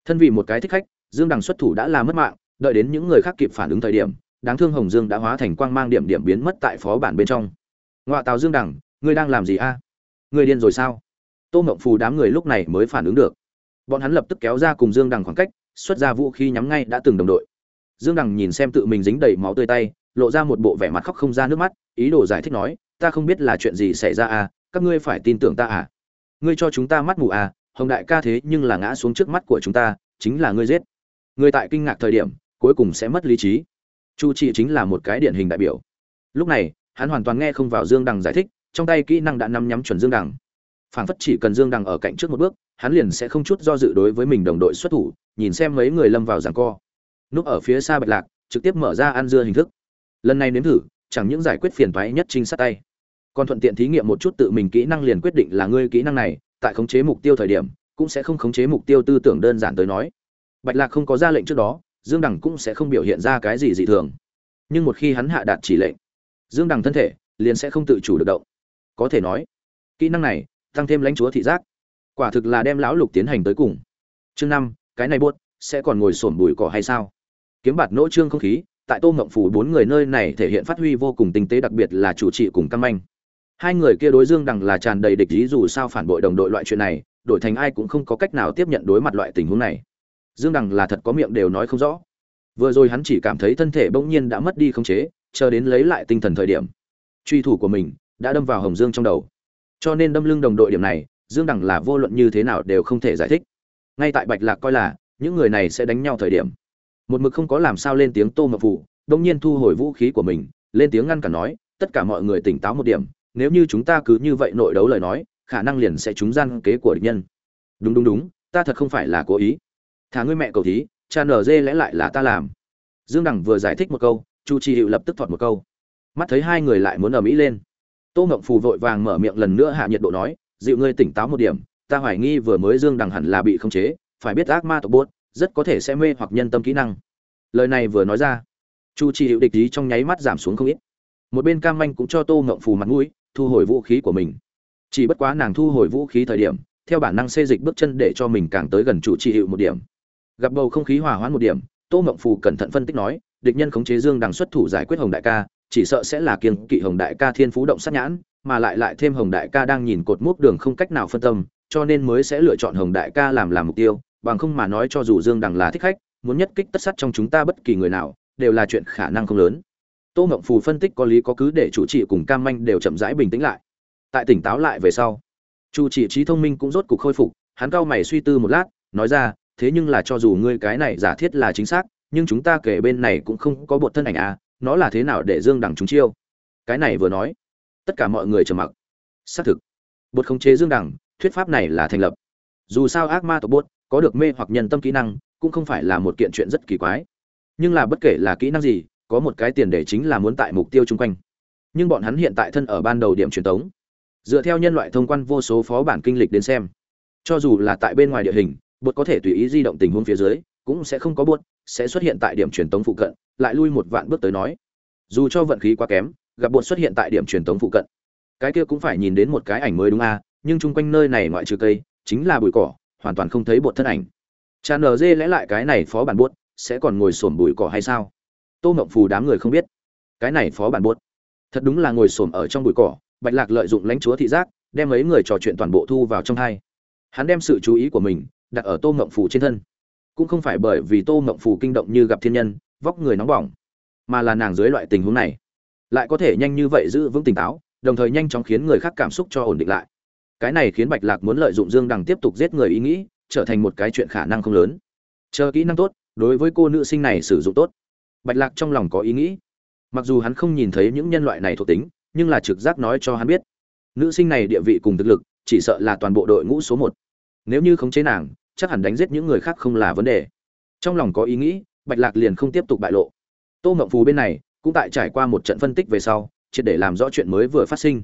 Thân vì một cái thích khách, dương đằng xuất thủ đã làm mất mạng, đợi đến những người khác kịp phản ứng thời điểm đáng thương hồng dương đã hóa thành quang mang điểm điểm biến mất tại phó bản bên trong. Ngoại tào dương đằng, ngươi đang làm gì a? Ngươi điên rồi sao? Tô mộng phù đám người lúc này mới phản ứng được. Bọn hắn lập tức kéo ra cùng dương đằng khoảng cách, xuất ra vũ khí nhắm ngay đã từng đồng đội. Dương đằng nhìn xem tự mình dính đầy máu tươi tay, lộ ra một bộ vẻ mặt khóc không ra nước mắt, ý đồ giải thích nói, ta không biết là chuyện gì xảy ra à các ngươi phải tin tưởng ta à ngươi cho chúng ta mắt mù à hồng đại ca thế nhưng là ngã xuống trước mắt của chúng ta, chính là ngươi giết. Người tại kinh ngạc thời điểm, cuối cùng sẽ mất lý trí chu trị chính là một cái điển hình đại biểu. Lúc này, hắn hoàn toàn nghe không vào dương đằng giải thích, trong tay kỹ năng đã nắm nhắm chuẩn dương đằng. Phảng phất chỉ cần dương đằng ở cạnh trước một bước, hắn liền sẽ không chút do dự đối với mình đồng đội xuất thủ, nhìn xem mấy người lâm vào giảng co. Núp ở phía xa bạch lạc, trực tiếp mở ra ăn dưa hình thức. Lần này nếm thử, chẳng những giải quyết phiền toái nhất trinh sát tay, còn thuận tiện thí nghiệm một chút tự mình kỹ năng liền quyết định là ngươi kỹ năng này, tại khống chế mục tiêu thời điểm, cũng sẽ không khống chế mục tiêu tư tưởng đơn giản tới nói. Bạch lạc không có ra lệnh trước đó dương đằng cũng sẽ không biểu hiện ra cái gì dị thường. Nhưng một khi hắn hạ đạt chỉ lệnh, dương đằng thân thể liền sẽ không tự chủ được động. Có thể nói, kỹ năng này tăng thêm lãnh chúa thị giác, quả thực là đem lão lục tiến hành tới cùng. Chương năm, cái này buốt, sẽ còn ngồi xổm bùi cỏ hay sao? Kiếm bạt nỗ trương không khí, tại tô Ngộng phủ bốn người nơi này thể hiện phát huy vô cùng tinh tế đặc biệt là chủ trị cùng căm anh hai người kia đối dương đằng là tràn đầy địch ý dù sao phản bội đồng đội loại chuyện này, đổi thành ai cũng không có cách nào tiếp nhận đối mặt loại tình huống này dương đằng là thật có miệng đều nói không rõ. Vừa rồi hắn chỉ cảm thấy thân thể bỗng nhiên đã mất đi khống chế, chờ đến lấy lại tinh thần thời điểm. Truy thủ của mình đã đâm vào hồng dương trong đầu. Cho nên đâm lưng đồng đội điểm này, dương đằng là vô luận như thế nào đều không thể giải thích. Ngay tại bạch lạc coi là, những người này sẽ đánh nhau thời điểm. Một mực không có làm sao lên tiếng tô mập phụ đông nhiên thu hồi vũ khí của mình, lên tiếng ngăn cản nói, tất cả mọi người tỉnh táo một điểm, nếu như chúng ta cứ như vậy nội đấu lời nói, khả năng liền sẽ trúng gian kế của địch nhân. Đúng đúng đúng, ta thật không phải là cố ý thả ngươi mẹ cầu thí, cha nở dê lẽ lại là ta làm. Dương đằng vừa giải thích một câu, chu chi hiệu lập tức thọt một câu. Mắt thấy hai người lại muốn ở mỹ lên. Tô ngộng phù vội vàng mở miệng lần nữa hạ nhiệt độ nói, dịu ngươi tỉnh táo một điểm, ta hoài nghi vừa mới dương đằng hẳn là bị khống chế, phải biết ác ma tộc bốt rất có thể sẽ mê hoặc nhân tâm kỹ năng. Lời này vừa nói ra, chu chi hiệu địch ý trong nháy mắt giảm xuống không ít. Một bên cam manh cũng cho tô ngộng phù mặt mũi, thu hồi vũ khí của mình. Chỉ bất quá nàng thu hồi vũ khí thời điểm, theo bản năng xê dịch bước chân để cho mình càng tới gần chủ trị hiệu một điểm gặp bầu không khí hòa hoãn một điểm, tô mộng phù cẩn thận phân tích nói, địch nhân khống chế dương đằng xuất thủ giải quyết hồng đại ca, chỉ sợ sẽ là kiêng kỵ hồng đại ca thiên phú động sát nhãn, mà lại lại thêm hồng đại ca đang nhìn cột mốc đường không cách nào phân tâm, cho nên mới sẽ lựa chọn hồng đại ca làm làm mục tiêu, bằng không mà nói cho dù dương đằng là thích khách, muốn nhất kích tất sát trong chúng ta bất kỳ người nào, đều là chuyện khả năng không lớn. Tô mộng phù phân tích có lý có cứ để chủ trị cùng cam manh đều chậm rãi bình tĩnh lại. Tại tỉnh táo lại về sau chủ trị trí thông minh cũng rốt cục khôi phục, hắn cau mày suy tư một lát, nói ra thế nhưng là cho dù ngươi cái này giả thiết là chính xác, nhưng chúng ta kể bên này cũng không có bột thân ảnh à nó là thế nào để dương đẳng chúng chiêu? Cái này vừa nói, tất cả mọi người trầm mặc. Xác thực, bột khống chế dương đẳng, thuyết pháp này là thành lập. Dù sao ác ma tộc bốt có được mê hoặc nhân tâm kỹ năng, cũng không phải là một kiện chuyện rất kỳ quái. Nhưng là bất kể là kỹ năng gì, có một cái tiền đề chính là muốn tại mục tiêu chung quanh. Nhưng bọn hắn hiện tại thân ở ban đầu điểm truyền tống dựa theo nhân loại thông quan vô số phó bản kinh lịch đến xem, cho dù là tại bên ngoài địa hình bột có thể tùy ý di động tình huống phía dưới, cũng sẽ không có bột, sẽ xuất hiện tại điểm truyền tống phụ cận, lại lui một vạn bước tới nói. Dù cho vận khí quá kém, gặp bột xuất hiện tại điểm truyền tống phụ cận. Cái kia cũng phải nhìn đến một cái ảnh mới đúng a nhưng chung quanh nơi này ngoại trừ cây, chính là bụi cỏ, hoàn toàn không thấy bột thân ảnh. Cha nờ dê lẽ lại cái này phó bản bột, sẽ còn ngồi sổm bụi cỏ hay sao? Tô mộng phù đám người không biết. Cái này phó bản bột. Thật đúng là ngồi sổm ở trong bụi cỏ, bạch lạc lợi dụng lãnh chúa thị giác, đem mấy người trò chuyện toàn bộ thu vào trong hai. Hắn đem sự chú ý của mình đặt ở tô mộng phù trên thân. Cũng không phải bởi vì tô mộng phù kinh động như gặp thiên nhân, vóc người nóng bỏng, mà là nàng dưới loại tình huống này, lại có thể nhanh như vậy giữ vững tỉnh táo, đồng thời nhanh chóng khiến người khác cảm xúc cho ổn định lại. Cái này khiến bạch lạc muốn lợi dụng dương đằng tiếp tục giết người ý nghĩ, trở thành một cái chuyện khả năng không lớn. Chờ kỹ năng tốt, đối với cô nữ sinh này sử dụng tốt. Bạch lạc trong lòng có ý nghĩ. Mặc dù hắn không nhìn thấy những nhân loại này thuộc tính, nhưng là trực giác nói cho hắn biết. Nữ sinh này địa vị cùng thực lực, chỉ sợ là toàn bộ đội ngũ số một nếu như khống chế nàng, chắc hẳn đánh giết những người khác không là vấn đề. Trong lòng có ý nghĩ, bạch lạc liền không tiếp tục bại lộ. Tô mộng phù bên này, cũng tại trải qua một trận phân tích về sau, triệt để làm rõ chuyện mới vừa phát sinh.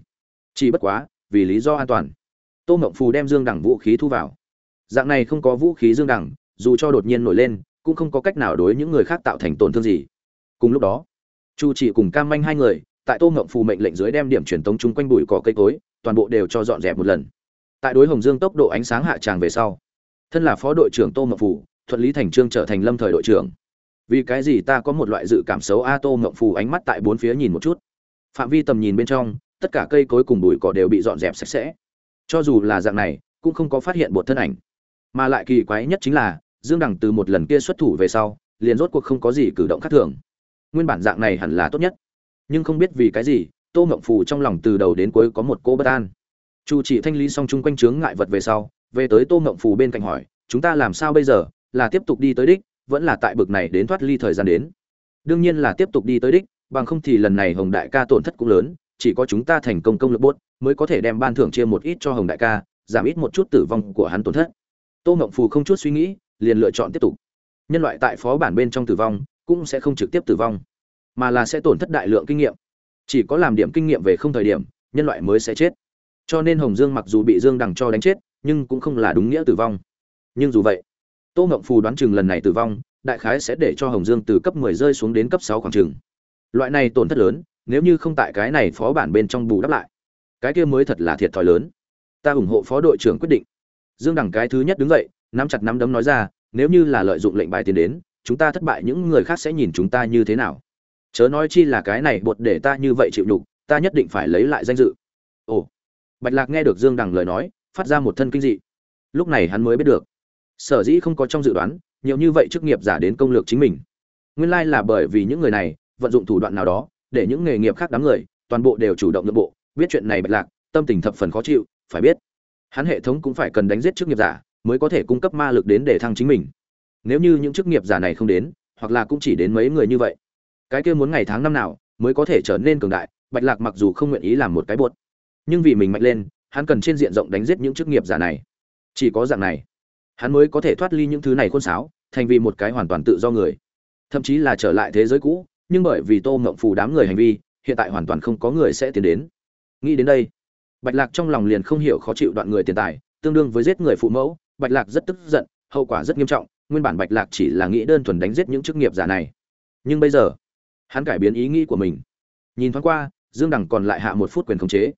Chỉ bất quá, vì lý do an toàn, tô mộng phù đem dương đẳng vũ khí thu vào. Dạng này không có vũ khí dương đẳng dù cho đột nhiên nổi lên, cũng không có cách nào đối những người khác tạo thành tổn thương gì. Cùng lúc đó, chu chỉ cùng cam manh hai người, tại tô mộng phù mệnh lệnh dưới đem điểm truyền tống chung quanh bụi cỏ cây cối, toàn bộ đều cho dọn dẹp một lần tại đối hồng dương tốc độ ánh sáng hạ tràng về sau. Thân là phó đội trưởng tô mậu phù, thuận lý thành trương trở thành lâm thời đội trưởng. Vì cái gì ta có một loại dự cảm xấu a tô mậu phù ánh mắt tại bốn phía nhìn một chút. Phạm vi tầm nhìn bên trong, tất cả cây cối cùng bụi cỏ đều bị dọn dẹp sạch sẽ. Cho dù là dạng này, cũng không có phát hiện bột thân ảnh. Mà lại kỳ quái nhất chính là, dương đẳng từ một lần kia xuất thủ về sau, liền rốt cuộc không có gì cử động khác thường. Nguyên bản dạng này hẳn là tốt nhất. Nhưng không biết vì cái gì, tô mộng phù trong lòng từ đầu đến cuối có một cô bất an chu chỉ thanh lý xong chung quanh chướng ngại vật về sau, về tới tô mộng phù bên cạnh hỏi, chúng ta làm sao bây giờ? Là tiếp tục đi tới đích, vẫn là tại bực này đến thoát ly thời gian đến? Đương nhiên là tiếp tục đi tới đích, bằng không thì lần này hồng đại ca tổn thất cũng lớn, chỉ có chúng ta thành công công lực bốt, mới có thể đem ban thưởng chia một ít cho hồng đại ca, giảm ít một chút tử vong của hắn tổn thất. Tô mộng phù không chút suy nghĩ, liền lựa chọn tiếp tục. Nhân loại tại phó bản bên trong tử vong, cũng sẽ không trực tiếp tử vong, mà là sẽ tổn thất đại lượng kinh nghiệm. Chỉ có làm điểm kinh nghiệm về không thời điểm, nhân loại mới sẽ chết cho nên hồng dương mặc dù bị dương đằng cho đánh chết, nhưng cũng không là đúng nghĩa tử vong. Nhưng dù vậy, tô ngộng phù đoán chừng lần này tử vong, đại khái sẽ để cho hồng dương từ cấp 10 rơi xuống đến cấp 6 khoảng chừng. Loại này tổn thất lớn, nếu như không tại cái này phó bản bên trong bù đắp lại, cái kia mới thật là thiệt thòi lớn. Ta ủng hộ phó đội trưởng quyết định. Dương Đằng cái thứ nhất đứng dậy, nắm chặt nắm đấm nói ra, nếu như là lợi dụng lệnh bài tiền đến, chúng ta thất bại, những người khác sẽ nhìn chúng ta như thế nào? Chớ nói chi là cái này bột để ta như vậy chịu nhục, ta nhất định phải lấy lại danh dự. Ồ bạch lạc nghe được dương đằng lời nói, phát ra một thân kinh dị. Lúc này hắn mới biết được, sở dĩ không có trong dự đoán, nhiều như vậy chức nghiệp giả đến công lược chính mình. Nguyên lai là bởi vì những người này, vận dụng thủ đoạn nào đó, để những nghề nghiệp khác đám người, toàn bộ đều chủ động nội bộ. Biết chuyện này bạch lạc, tâm tình thập phần khó chịu, phải biết, hắn hệ thống cũng phải cần đánh giết chức nghiệp giả, mới có thể cung cấp ma lực đến để thăng chính mình. Nếu như những chức nghiệp giả này không đến, hoặc là cũng chỉ đến mấy người như vậy, cái kia muốn ngày tháng năm nào, mới có thể trở nên cường đại. Bạch lạc mặc dù không nguyện ý làm một cái bột nhưng vì mình mạnh lên, hắn cần trên diện rộng đánh giết những chức nghiệp giả này. Chỉ có dạng này, hắn mới có thể thoát ly những thứ này khôn sáo, thành vì một cái hoàn toàn tự do người. Thậm chí là trở lại thế giới cũ, nhưng bởi vì tô mộng phù đám người hành vi, hiện tại hoàn toàn không có người sẽ tiến đến. Nghĩ đến đây, bạch lạc trong lòng liền không hiểu khó chịu đoạn người tiền tài, tương đương với giết người phụ mẫu, bạch lạc rất tức giận, hậu quả rất nghiêm trọng, nguyên bản bạch lạc chỉ là nghĩ đơn thuần đánh giết những chức nghiệp giả này. Nhưng bây giờ, hắn cải biến ý nghĩ của mình. Nhìn thoáng qua, dương đằng còn lại hạ một phút quyền khống chế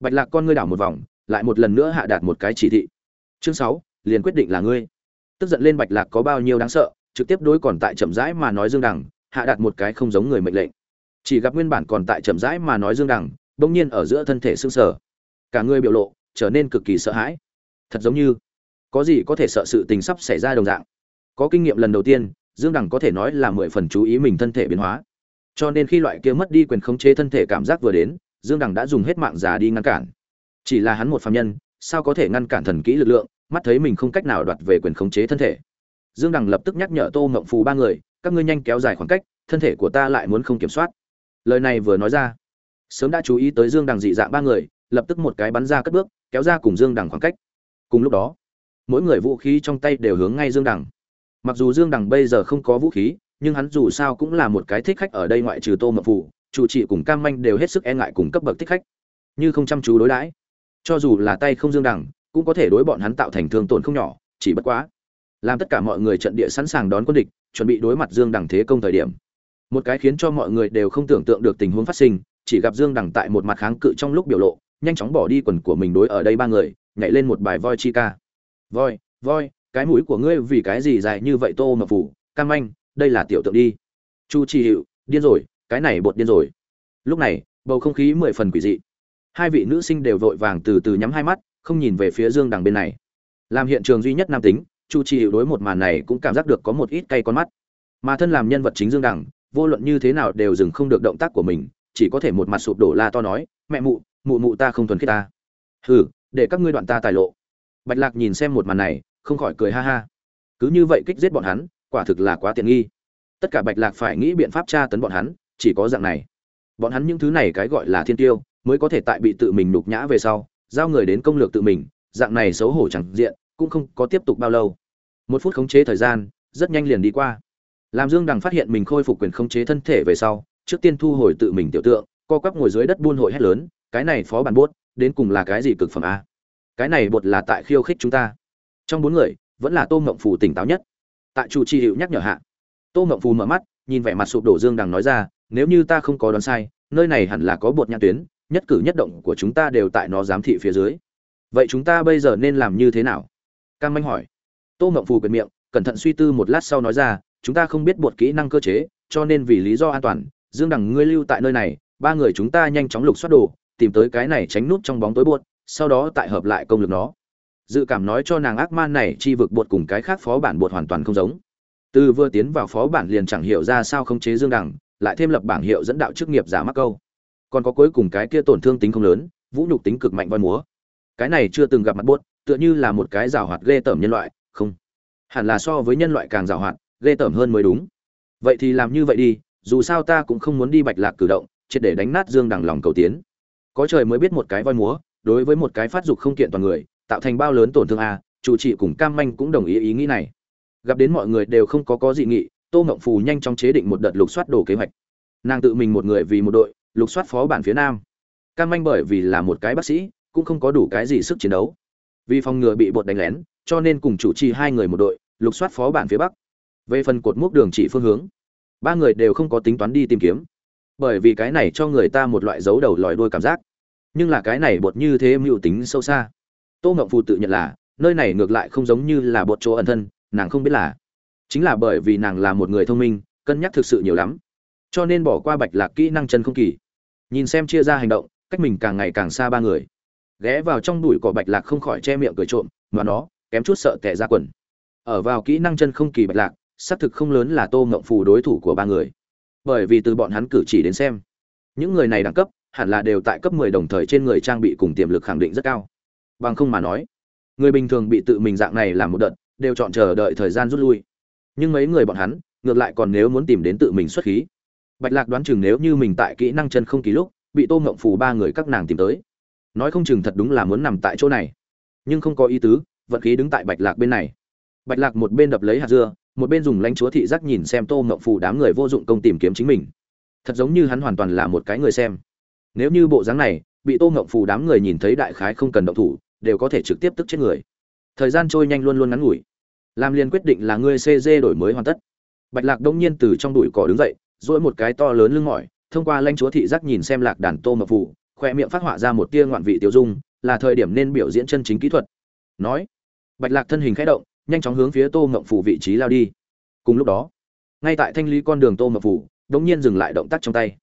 bạch lạc con ngươi đảo một vòng, lại một lần nữa hạ đạt một cái chỉ thị. Chương sáu, liền quyết định là ngươi. Tức giận lên bạch lạc có bao nhiêu đáng sợ, trực tiếp đối còn tại chậm rãi mà nói dương đằng, hạ đạt một cái không giống người mệnh lệnh. Chỉ gặp nguyên bản còn tại chậm rãi mà nói dương đằng, bỗng nhiên ở giữa thân thể sưng sờ. Cả người biểu lộ trở nên cực kỳ sợ hãi. Thật giống như có gì có thể sợ sự tình sắp xảy ra đồng dạng. Có kinh nghiệm lần đầu tiên, dương đằng có thể nói là mười phần chú ý mình thân thể biến hóa. Cho nên khi loại kia mất đi quyền khống chế thân thể cảm giác vừa đến dương đằng đã dùng hết mạng già đi ngăn cản. Chỉ là hắn một phàm nhân sao có thể ngăn cản thần kỹ lực lượng mắt thấy mình không cách nào đoạt về quyền khống chế thân thể. Dương đằng lập tức nhắc nhở tô ngộng phù ba người các ngươi nhanh kéo dài khoảng cách thân thể của ta lại muốn không kiểm soát. Lời này vừa nói ra sớm đã chú ý tới dương đằng dị dạng ba người lập tức một cái bắn ra cất bước kéo ra cùng dương đằng khoảng cách. Cùng lúc đó mỗi người vũ khí trong tay đều hướng ngay dương đằng. Mặc dù dương đằng bây giờ không có vũ khí nhưng hắn dù sao cũng là một cái thích khách ở đây ngoại trừ tô Mộng Phù, chủ trì cùng cam manh đều hết sức e ngại cùng cấp bậc thích khách, như không chăm chú đối đãi. Cho dù là tay không dương đằng cũng có thể đối bọn hắn tạo thành thương tổn không nhỏ, chỉ bất quá, làm tất cả mọi người trận địa sẵn sàng đón quân địch, chuẩn bị đối mặt dương đằng thế công thời điểm. Một cái khiến cho mọi người đều không tưởng tượng được tình huống phát sinh, chỉ gặp dương đằng tại một mặt kháng cự trong lúc biểu lộ, nhanh chóng bỏ đi quần của mình đối ở đây ba người, nhảy lên một bài voi chi ca. Voi voi, cái mũi của ngươi vì cái gì dài như vậy tô mập phủ? Cam anh đây là tiểu tượng đi. Chu chi hiệu điên rồi cái này bột điên rồi. Lúc này, bầu không khí mười phần quỷ dị. Hai vị nữ sinh đều vội vàng từ từ nhắm hai mắt, không nhìn về phía dương đằng bên này. Làm hiện trường duy nhất nam tính, chu trì hiệu đối một màn này cũng cảm giác được có một ít cay con mắt. Mà thân làm nhân vật chính dương đằng, vô luận như thế nào đều dừng không được động tác của mình, chỉ có thể một mặt sụp đổ la to nói, mẹ mụ mụ mụ ta không thuần khiết ta. Hừ, để các ngươi đoạn ta tài lộ. Bạch lạc nhìn xem một màn này, không khỏi cười ha ha. Cứ như vậy kích giết bọn hắn, quả thực là quá tiện nghi. Tất cả bạch lạc phải nghĩ biện pháp tra tấn bọn hắn chỉ có dạng này. Bọn hắn những thứ này cái gọi là thiên tiêu, mới có thể tại bị tự mình nhục nhã về sau, giao người đến công lược tự mình, dạng này xấu hổ chẳng diện, cũng không có tiếp tục bao lâu. Một phút khống chế thời gian, rất nhanh liền đi qua. Làm dương đằng phát hiện mình khôi phục quyền khống chế thân thể về sau, trước tiên thu hồi tự mình tiểu tượng, co quắp ngồi dưới đất buôn hội hét lớn, cái này phó bản bốt, đến cùng là cái gì cực phẩm a? Cái này bột là tại khiêu khích chúng ta. Trong bốn người, vẫn là tô mộng phù tỉnh táo nhất. Tại chủ trì hiệu nhắc nhở hạ, tô mộng phù mở mắt, nhìn vẻ mặt sụp đổ dương đằng nói ra nếu như ta không có đoán sai, nơi này hẳn là có bột nhãn tuyến, nhất cử nhất động của chúng ta đều tại nó giám thị phía dưới. Vậy chúng ta bây giờ nên làm như thế nào? Cam manh hỏi. Tô mộng phù quyền miệng, cẩn thận suy tư một lát sau nói ra, chúng ta không biết bột kỹ năng cơ chế, cho nên vì lý do an toàn, dương đằng ngươi lưu tại nơi này, ba người chúng ta nhanh chóng lục soát đồ, tìm tới cái này tránh nút trong bóng tối bột, sau đó tại hợp lại công lực nó. Dự cảm nói cho nàng ác man này chi vực bột cùng cái khác phó bản bột hoàn toàn không giống. Từ vừa tiến vào phó bản liền chẳng hiểu ra sao không chế dương Đằng lại thêm lập bảng hiệu dẫn đạo chức nghiệp giả mắc câu. Còn có cuối cùng cái kia tổn thương tính không lớn, vũ nhục tính cực mạnh voi múa. Cái này chưa từng gặp mặt buốt, tựa như là một cái rào hoạt ghê tởm nhân loại, không. Hẳn là so với nhân loại càng rào hoạt, ghê tởm hơn mới đúng. Vậy thì làm như vậy đi, dù sao ta cũng không muốn đi bạch lạc cử động, triệt để đánh nát dương đằng lòng cầu tiến. Có trời mới biết một cái voi múa, đối với một cái phát dục không kiện toàn người, tạo thành bao lớn tổn thương a, chủ trị cùng cam manh cũng đồng ý ý nghĩ này. Gặp đến mọi người đều không có có dị nghị tô mộng phù nhanh chóng chế định một đợt lục soát đồ kế hoạch. Nàng tự mình một người vì một đội, lục soát phó bản phía nam. Cam manh bởi vì là một cái bác sĩ, cũng không có đủ cái gì sức chiến đấu. Vì phòng ngừa bị bột đánh lén, cho nên cùng chủ trì hai người một đội, lục soát phó bản phía bắc. Về phần cột mốc đường chỉ phương hướng, ba người đều không có tính toán đi tìm kiếm. Bởi vì cái này cho người ta một loại dấu đầu lòi đuôi cảm giác. Nhưng là cái này bột như thế mưu tính sâu xa. Tô ngậm phù tự nhận là, nơi này ngược lại không giống như là bột chỗ ẩn thân, nàng không biết là chính là bởi vì nàng là một người thông minh, cân nhắc thực sự nhiều lắm. Cho nên bỏ qua bạch lạc kỹ năng chân không kỳ. Nhìn xem chia ra hành động, cách mình càng ngày càng xa ba người. Ghé vào trong đùi cỏ bạch lạc không khỏi che miệng cười trộm, mà nó, kém chút sợ tệ ra quần. Ở vào kỹ năng chân không kỳ bạch lạc, xác thực không lớn là tô ngậm phù đối thủ của ba người. Bởi vì từ bọn hắn cử chỉ đến xem, những người này đẳng cấp, hẳn là đều tại cấp 10 đồng thời trên người trang bị cùng tiềm lực khẳng định rất cao. Bằng không mà nói, người bình thường bị tự mình dạng này làm một đợt, đều chọn chờ đợi thời gian rút lui nhưng mấy người bọn hắn, ngược lại còn nếu muốn tìm đến tự mình xuất khí. Bạch lạc đoán chừng nếu như mình tại kỹ năng chân không ký lúc, bị tô ngộng phù ba người các nàng tìm tới. Nói không chừng thật đúng là muốn nằm tại chỗ này. Nhưng không có ý tứ, vận khí đứng tại bạch lạc bên này. Bạch lạc một bên đập lấy hạt dưa, một bên dùng lãnh chúa thị giác nhìn xem tô ngộng phù đám người vô dụng công tìm kiếm chính mình. Thật giống như hắn hoàn toàn là một cái người xem. Nếu như bộ dáng này, bị tô ngộng phù đám người nhìn thấy đại khái không cần động thủ, đều có thể trực tiếp tức chết người. Thời gian trôi nhanh luôn luôn ngắn ngủi làm liền quyết định là ngươi cg đổi mới hoàn tất. Bạch lạc đông nhiên từ trong đùi cỏ đứng dậy dỗi một cái to lớn lưng mỏi, thông qua lanh chúa thị giác nhìn xem lạc đàn tô mập phù, khoe miệng phát họa ra một tia ngoạn vị tiêu dung, là thời điểm nên biểu diễn chân chính kỹ thuật. Nói, bạch lạc thân hình khẽ động, nhanh chóng hướng phía tô mộng phủ vị trí lao đi. Cùng lúc đó, ngay tại thanh lý con đường tô mộng phủ đống nhiên dừng lại động tác trong tay.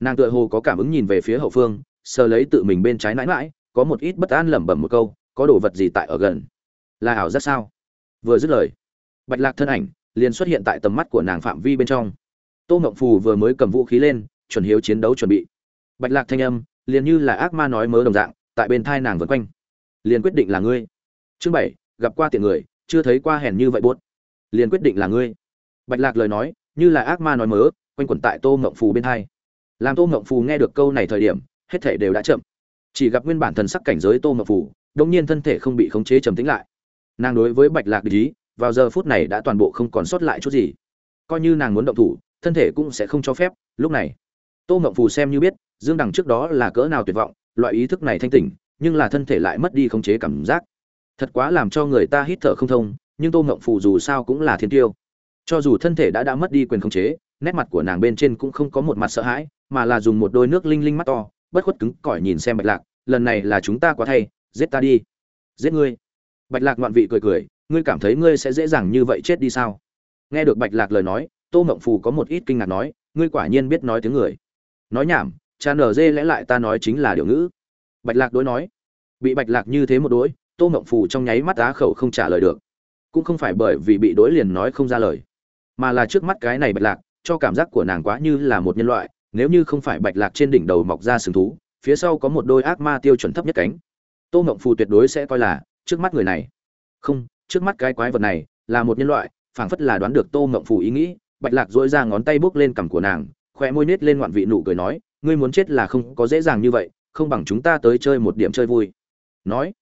Nàng tựa hồ có cảm ứng nhìn về phía hậu phương, sờ lấy tự mình bên trái nãi mãi, có một ít bất an lẩm bẩm một câu, có đồ vật gì tại ở gần? Là ảo rất sao? Vừa dứt lời, bạch lạc thân ảnh liền xuất hiện tại tầm mắt của nàng phạm vi bên trong. Tô ngộng phù vừa mới cầm vũ khí lên, chuẩn hiếu chiến đấu chuẩn bị. Bạch lạc thanh âm liền như là ác ma nói mớ đồng dạng, tại bên thai nàng vân quanh. Liền quyết định là ngươi. Chương bảy, gặp qua tiện người, chưa thấy qua hèn như vậy buốt. Liền quyết định là ngươi. Bạch lạc lời nói, như là ác ma nói mớ, quanh quẩn tại tô ngộng phù bên thai làm tô ngộng phù nghe được câu này thời điểm, hết thể đều đã chậm. Chỉ gặp nguyên bản thần sắc cảnh giới tô ngộng phù đông nhiên thân thể không bị khống chế trầm tĩnh lại nàng đối với bạch lạc ý, vào giờ phút này đã toàn bộ không còn sót lại chút gì. Coi như nàng muốn động thủ, thân thể cũng sẽ không cho phép, lúc này. Tô Ngậm phù xem như biết, dương đằng trước đó là cỡ nào tuyệt vọng, loại ý thức này thanh tỉnh, nhưng là thân thể lại mất đi khống chế cảm giác. Thật quá làm cho người ta hít thở không thông, nhưng tô Ngậm phù dù sao cũng là thiên tiêu. Cho dù thân thể đã đã mất đi quyền khống chế, nét mặt của nàng bên trên cũng không có một mặt sợ hãi, mà là dùng một đôi nước linh linh mắt to, bất khuất cứng cỏi nhìn xem bạch lạc, lần này là chúng ta quá thay, giết ta đi. Giết ngươi? Bạch lạc ngoạn vị cười cười, ngươi cảm thấy ngươi sẽ dễ dàng như vậy chết đi sao? Nghe được bạch lạc lời nói, tô mộng phù có một ít kinh ngạc nói, ngươi quả nhiên biết nói tiếng người. Nói nhảm, cha nở dê lẽ lại ta nói chính là điều ngữ. Bạch lạc đối nói. Bị bạch lạc như thế một đối tô mộng phù trong nháy mắt á khẩu không trả lời được. Cũng không phải bởi vì bị đối liền nói không ra lời, mà là trước mắt cái này bạch lạc, cho cảm giác của nàng quá như là một nhân loại, nếu như không phải bạch lạc trên đỉnh đầu mọc ra sừng thú, phía sau có một đôi ác ma tiêu chuẩn thấp nhất cánh. Tô mộng phù tuyệt đối sẽ coi là trước mắt người này. Không, trước mắt cái quái vật này là một nhân loại, phảng phất là đoán được tô ngộng phủ ý nghĩ, bạch lạc dỗi ra ngón tay bốc lên cằm của nàng khoe môi nết lên ngoạn vị nụ cười nói, ngươi muốn chết là không có dễ dàng như vậy, không bằng chúng ta tới chơi một điểm chơi vui. Nói,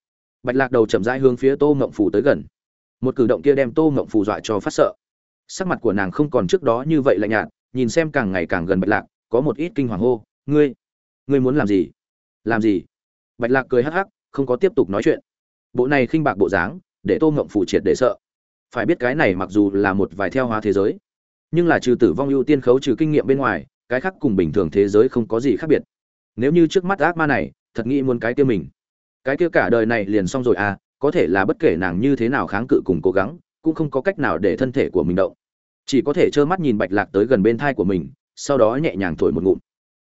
bạch lạc đầu chậm rãi hướng phía tô ngộng phủ tới gần. Một cử động kia đem tô ngộng phủ dọa cho phát sợ. Sắc mặt của nàng không còn trước đó như vậy lạnh nhạt, nhìn xem càng ngày càng gần bạch lạc, có một ít kinh hoàng hô, ngươi ngươi muốn làm gì? Làm gì? Bạch lạc cười hắc hắc, không có tiếp tục nói chuyện bộ này khinh bạc bộ dáng, để tô ngộng phủ triệt để sợ. Phải biết cái này mặc dù là một vài theo hóa thế giới, nhưng là trừ tử vong ưu tiên khấu trừ kinh nghiệm bên ngoài, cái khác cùng bình thường thế giới không có gì khác biệt. Nếu như trước mắt ác ma này, thật nghĩ muốn cái tiêu mình. Cái kia cả đời này liền xong rồi à có thể là bất kể nàng như thế nào kháng cự cùng cố gắng, cũng không có cách nào để thân thể của mình động. Chỉ có thể trơ mắt nhìn bạch lạc tới gần bên thai của mình, sau đó nhẹ nhàng thổi một ngụm.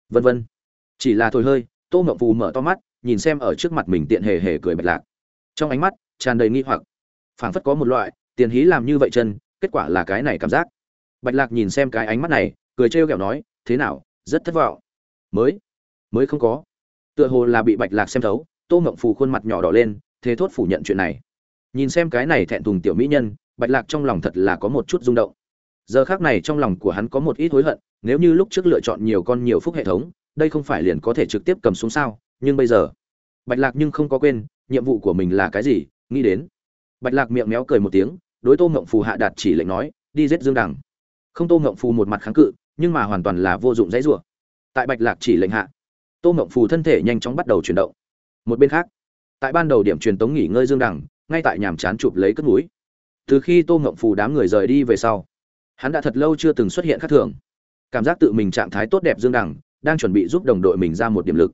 Vân vân. Chỉ là thổi hơi, tô ngậm phù mở to mắt, nhìn xem ở trước mặt mình tiện hề hề cười bạch lạc trong ánh mắt tràn đầy nghi hoặc. Phảng phất có một loại tiền hí làm như vậy chân, kết quả là cái này cảm giác. Bạch lạc nhìn xem cái ánh mắt này, cười trêu ghẹo nói, thế nào, rất thất vọng. Mới mới không có. Tựa hồ là bị bạch lạc xem thấu, tô ngậm phù khuôn mặt nhỏ đỏ lên, thế thốt phủ nhận chuyện này. Nhìn xem cái này thẹn thùng tiểu mỹ nhân, bạch lạc trong lòng thật là có một chút rung động. Giờ khác này trong lòng của hắn có một ít hối hận, nếu như lúc trước lựa chọn nhiều con nhiều phúc hệ thống, đây không phải liền có thể trực tiếp cầm xuống sao, nhưng bây giờ, bạch lạc nhưng không có quên nhiệm vụ của mình là cái gì, nghĩ đến. Bạch lạc miệng méo cười một tiếng, đối tô ngộng phù hạ đạt chỉ lệnh nói, đi giết dương đằng. Không tô ngộng phù một mặt kháng cự, nhưng mà hoàn toàn là vô dụng dãy rủa. Tại bạch lạc chỉ lệnh hạ, tô ngộng phù thân thể nhanh chóng bắt đầu chuyển động. Một bên khác, tại ban đầu điểm truyền tống nghỉ ngơi dương đằng, ngay tại nhàm chán chụp lấy cất núi. Từ khi tô ngộng phù đám người rời đi về sau, hắn đã thật lâu chưa từng xuất hiện khác thường. Cảm giác tự mình trạng thái tốt đẹp dương đằng, đang chuẩn bị giúp đồng đội mình ra một điểm lực.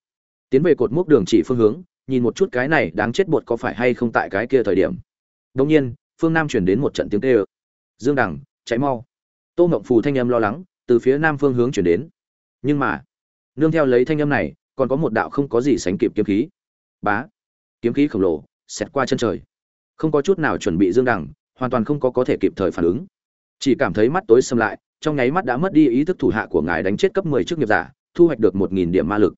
Tiến về cột mốc đường chỉ phương hướng nhìn một chút cái này đáng chết bột có phải hay không tại cái kia thời điểm. Đông nhiên, phương nam chuyển đến một trận tiếng tê ơ dương đằng cháy mau. Tô mộng phù thanh âm lo lắng, từ phía nam phương hướng chuyển đến. Nhưng mà, nương theo lấy thanh âm này, còn có một đạo không có gì sánh kịp kiếm khí. Bá, kiếm khí khổng lồ, xẹt qua chân trời. Không có chút nào chuẩn bị dương đằng, hoàn toàn không có có thể kịp thời phản ứng. Chỉ cảm thấy mắt tối xâm lại, trong nháy mắt đã mất đi ý thức thủ hạ của ngài đánh chết cấp mười chức nghiệp giả, thu hoạch được một nghìn điểm ma lực.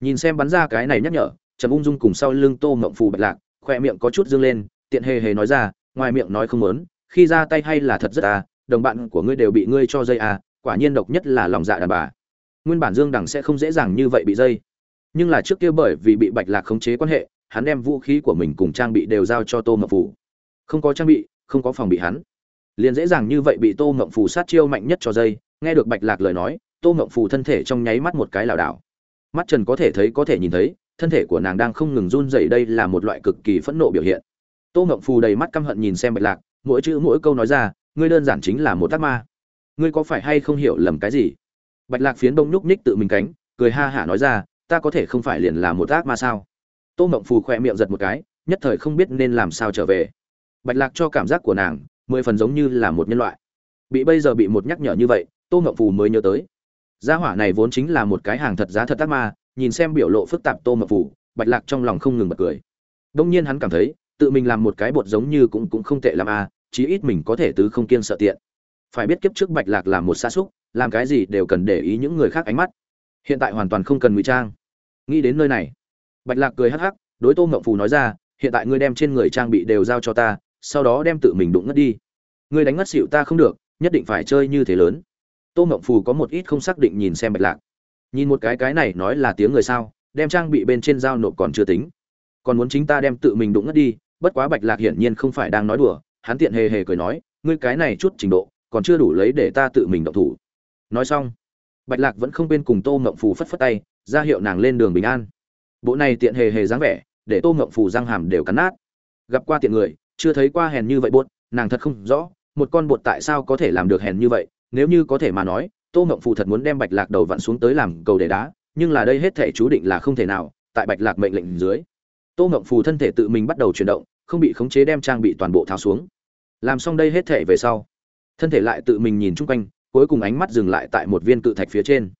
Nhìn xem bắn ra cái này nhắc nhở trầm ung dung cùng sau lưng tô mộng phù bạch lạc, khoe miệng có chút dương lên, tiện hề hề nói ra, ngoài miệng nói không muốn, khi ra tay hay là thật rất à đồng bạn của ngươi đều bị ngươi cho dây à quả nhiên độc nhất là lòng dạ đàn bà. Nguyên bản dương Đằng sẽ không dễ dàng như vậy bị dây. Nhưng là trước kia bởi vì bị bạch lạc khống chế quan hệ, hắn đem vũ khí của mình cùng trang bị đều giao cho tô mộng phù. Không có trang bị, không có phòng bị hắn. Liền dễ dàng như vậy bị tô mộng phù sát chiêu mạnh nhất cho dây, nghe được bạch lạc lời nói, tô mộng phù thân thể trong nháy mắt một cái lảo đảo. Mắt trần có thể thấy có thể nhìn thấy thân thể của nàng đang không ngừng run rẩy, đây là một loại cực kỳ phẫn nộ biểu hiện. Tô ngộng phù đầy mắt căm hận nhìn xem bạch lạc, mỗi chữ mỗi câu nói ra, ngươi đơn giản chính là một tác ma. Ngươi có phải hay không hiểu lầm cái gì? Bạch lạc phiến đông nhúc nhích tự mình cánh, cười ha hả nói ra, ta có thể không phải liền là một tác ma sao? Tô ngộng phù khỏe miệng giật một cái, nhất thời không biết nên làm sao trở về. Bạch lạc cho cảm giác của nàng, mười phần giống như là một nhân loại. Bị bây giờ bị một nhắc nhở như vậy, tô ngậm phù mới nhớ tới. Gia hỏa này vốn chính là một cái hàng thật giá thật tác ma nhìn xem biểu lộ phức tạp tô ngậm phủ, bạch lạc trong lòng không ngừng bật cười. Đông nhiên hắn cảm thấy, tự mình làm một cái bột giống như cũng cũng không tệ làm a à, chí ít mình có thể tứ không kiên sợ tiện. Phải biết kiếp trước bạch lạc là một xa xúc, làm cái gì đều cần để ý những người khác ánh mắt. Hiện tại hoàn toàn không cần ngụy trang. Nghĩ đến nơi này, bạch lạc cười hắc hắc, đối tô ngộng phù nói ra, hiện tại ngươi đem trên người trang bị đều giao cho ta, sau đó đem tự mình đụng ngất đi. Ngươi đánh ngất xịu ta không được, nhất định phải chơi như thế lớn. Tô ngộng phù có một ít không xác định nhìn xem bạch lạc nhìn một cái cái này nói là tiếng người sao, đem trang bị bên trên dao nộp còn chưa tính. Còn muốn chính ta đem tự mình đụng ngất đi, bất quá bạch lạc hiển nhiên không phải đang nói đùa, hắn tiện hề hề cười nói, ngươi cái này chút trình độ, còn chưa đủ lấy để ta tự mình động thủ. Nói xong, bạch lạc vẫn không quên cùng tô ngậm phù phất phất tay, ra hiệu nàng lên đường bình an. Bộ này tiện hề hề dáng vẻ, để tô ngậm phù răng hàm đều cắn nát. Gặp qua tiện người, chưa thấy qua hèn như vậy buốt nàng thật không rõ, một con bột tại sao có thể làm được hèn như vậy, nếu như có thể mà nói tô mộng phù thật muốn đem bạch lạc đầu vặn xuống tới làm cầu để đá, nhưng là đây hết thể chú định là không thể nào, tại bạch lạc mệnh lệnh dưới. Tô mộng phù thân thể tự mình bắt đầu chuyển động, không bị khống chế đem trang bị toàn bộ tháo xuống. Làm xong đây hết thể về sau, thân thể lại tự mình nhìn chung quanh, cuối cùng ánh mắt dừng lại tại một viên cự thạch phía trên.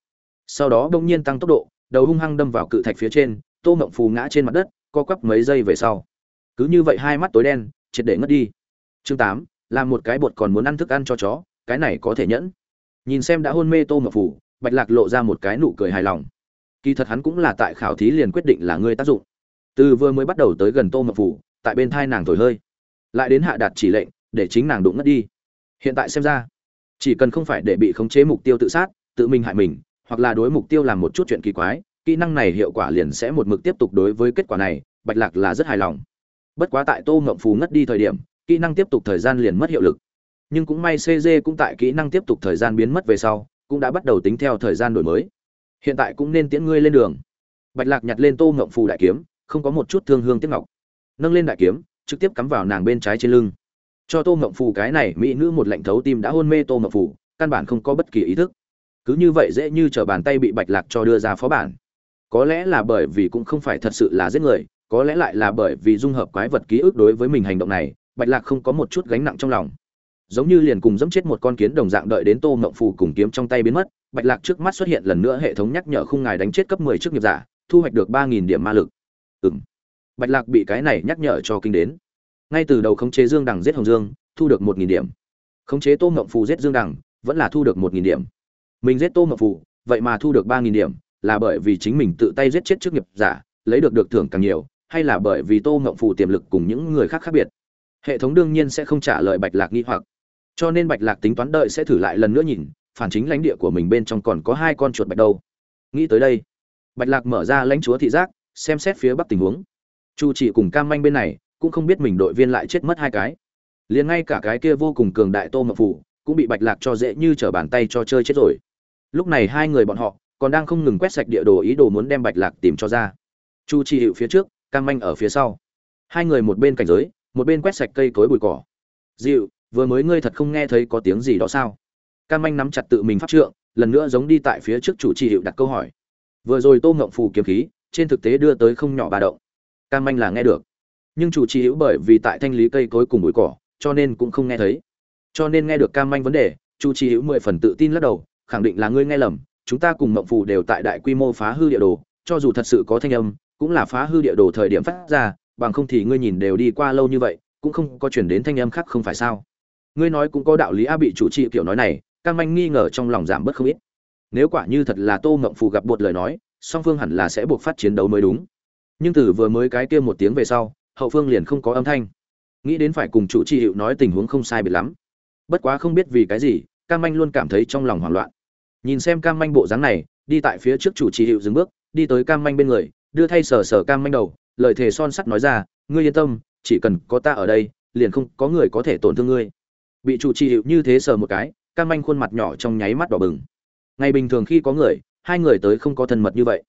Sau đó bỗng nhiên tăng tốc độ, đầu hung hăng đâm vào cự thạch phía trên, tô mộng phù ngã trên mặt đất, co quắp mấy giây về sau. Cứ như vậy hai mắt tối đen, triệt để ngất đi. Chương tám, làm một cái bột còn muốn ăn thức ăn cho chó, cái này có thể nhẫn nhìn xem đã hôn mê tô mập phủ, bạch lạc lộ ra một cái nụ cười hài lòng. Kỳ thật hắn cũng là tại khảo thí liền quyết định là ngươi tác dụng. Từ vừa mới bắt đầu tới gần tô mập phủ, tại bên thai nàng thổi hơi. Lại đến hạ đạt chỉ lệnh, để chính nàng đụng ngất đi. Hiện tại xem ra, chỉ cần không phải để bị khống chế mục tiêu tự sát, tự mình hại mình, hoặc là đối mục tiêu làm một chút chuyện kỳ quái, kỹ năng này hiệu quả liền sẽ một mực tiếp tục đối với kết quả này, bạch lạc là rất hài lòng. Bất quá tại tô ngậm phù ngất đi thời điểm, kỹ năng tiếp tục thời gian liền mất hiệu lực nhưng cũng may cg cũng tại kỹ năng tiếp tục thời gian biến mất về sau, cũng đã bắt đầu tính theo thời gian đổi mới. Hiện tại cũng nên tiễn ngươi lên đường. Bạch lạc nhặt lên tô ngộng phù đại kiếm, không có một chút thương hương tiếc ngọc. Nâng lên đại kiếm, trực tiếp cắm vào nàng bên trái trên lưng. Cho tô ngộng phù cái này, mỹ nữ một lệnh thấu tim đã hôn mê tô ngộng phù, căn bản không có bất kỳ ý thức. Cứ như vậy dễ như t r ở bàn tay bị bạch lạc cho đưa ra phó bản. Có lẽ là bởi vì cũng không phải thật sự là giết người, có lẽ lại là bởi vì dung hợp quái vật ký ức đối với mình hành động này, bạch lạc không có một chút gánh nặng trong lòng giống như liền cùng dẫm chết một con kiến đồng dạng đợi đến tô mộng phù cùng kiếm trong tay biến mất, bạch lạc trước mắt xuất hiện lần nữa hệ thống nhắc nhở khung ngài đánh chết cấp mười trước nghiệp giả, thu hoạch được ba nghìn điểm ma lực. Ừ m bạch lạc bị cái này nhắc nhở cho kinh đến. Ngay từ đầu khống chế dương đằng giết hồng dương, thu được một nghìn điểm. Khống chế tô mộng phù giết dương đằng, vẫn là thu được một nghìn điểm. Mình giết tô mộng phù, vậy mà thu được ba nghìn điểm, là bởi vì chính mình tự tay giết chết trước nghiệp giả, lấy được được thưởng càng nhiều, hay là bởi vì tô mộng phù tiềm lực cùng những người khác khác biệt? Hệ thống đương nhiên sẽ không trả lời bạch lạc nghi hoặc cho nên bạch lạc tính toán đợi sẽ thử lại lần nữa nhìn, phản chính lãnh địa của mình bên trong còn có hai con chuột bạch đâu. Nghĩ tới đây, bạch lạc mở ra lãnh chúa thị giác, xem xét phía bắc tình huống. Chu chỉ cùng cam manh bên này, cũng không biết mình đội viên lại chết mất hai cái. Liền ngay cả cái kia vô cùng cường đại tô mập phủ, cũng bị bạch lạc cho dễ như t r ở bàn tay cho chơi chết rồi. Lúc này hai người bọn họ, còn đang không ngừng quét sạch địa đồ ý đồ muốn đem bạch lạc tìm cho ra. Chu chỉ hiệu phía trước, cam manh ở phía sau. Hai người một bên cảnh giới, một bên quét sạch cây cối bụi cỏ. Dịu vừa mới ngươi thật không nghe thấy có tiếng gì đó sao? Cam Anh nắm chặt tự mình pháp trượng, lần nữa giống đi tại phía trước chủ trì hiệu đặt câu hỏi. Vừa rồi tô ngộng phù kiếm khí, trên thực tế đưa tới không nhỏ ba động. Cam Anh là nghe được. Nhưng chủ trì hữu bởi vì tại thanh lý cây cối cùng bụi cỏ, cho nên cũng không nghe thấy. Cho nên nghe được cam Anh vấn đề, chủ trì hữu mười phần tự tin lắc đầu, khẳng định là ngươi nghe lầm, chúng ta cùng mộng phù đều tại đại quy mô phá hư địa đồ, cho dù thật sự có thanh âm, cũng là phá hư địa đồ thời điểm phát ra, bằng không thì ngươi nhìn đều đi qua lâu như vậy, cũng không có chuyển đến thanh âm khác không phải sao? Ngươi nói cũng có đạo lý a, bị chủ trị kiểu nói này, cam manh nghi ngờ trong lòng giảm bớt không ít. Nếu quả như thật là tô mộng phù gặp bột lời nói, song phương hẳn là sẽ buộc phát chiến đấu mới đúng. Nhưng từ vừa mới cái kia một tiếng về sau, hậu phương liền không có âm thanh. Nghĩ đến phải cùng chủ trị hiệu nói tình huống không sai biệt lắm. Bất quá không biết vì cái gì, cam manh luôn cảm thấy trong lòng hoảng loạn. Nhìn xem cam manh bộ dáng này, đi tại phía trước chủ trì hiệu dừng bước, đi tới cam manh bên người, đưa thay sờ sờ cam manh đầu, lời thề son sắt nói ra, ngươi yên tâm, chỉ cần có ta ở đây, liền không có người có thể tổn thương ngươi bị chủ trì hiệu như thế sờ một cái, cam manh khuôn mặt nhỏ trong nháy mắt đỏ bừng. Ngày bình thường khi có người, hai người tới không có thân mật như vậy.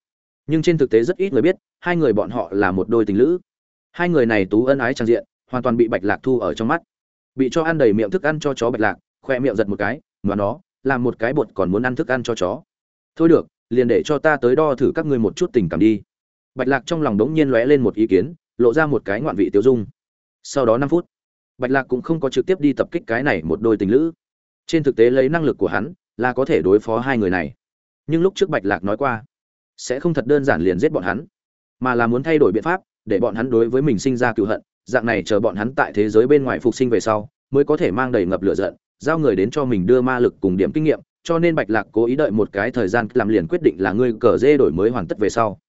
Nhưng trên thực tế rất ít người biết, hai người bọn họ là một đôi tình lữ. Hai người này tú ân ái trang diện, hoàn toàn bị bạch lạc thu ở trong mắt. Bị cho ăn đầy miệng thức ăn cho chó bạch lạc, khoe miệng giật một cái và nó làm một cái bột còn muốn ăn thức ăn cho chó. Thôi được, liền để cho ta tới đo thử các ngươi một chút tình cảm đi. Bạch lạc trong lòng đống nhiên lóe lên một ý kiến, lộ ra một cái ngoạn vị tiêu dung. Sau đó năm phút bạch lạc cũng không có trực tiếp đi tập kích cái này một đôi tình lữ. Trên thực tế lấy năng lực của hắn là có thể đối phó hai người này. Nhưng lúc trước bạch lạc nói qua, sẽ không thật đơn giản liền giết bọn hắn, mà là muốn thay đổi biện pháp để bọn hắn đối với mình sinh ra cựu hận. Dạng này chờ bọn hắn tại thế giới bên ngoài phục sinh về sau, mới có thể mang đầy ngập lửa giận, giao người đến cho mình đưa ma lực cùng điểm kinh nghiệm. Cho nên bạch lạc cố ý đợi một cái thời gian làm liền quyết định là ngươi cờ dê đổi mới hoàn tất về sau.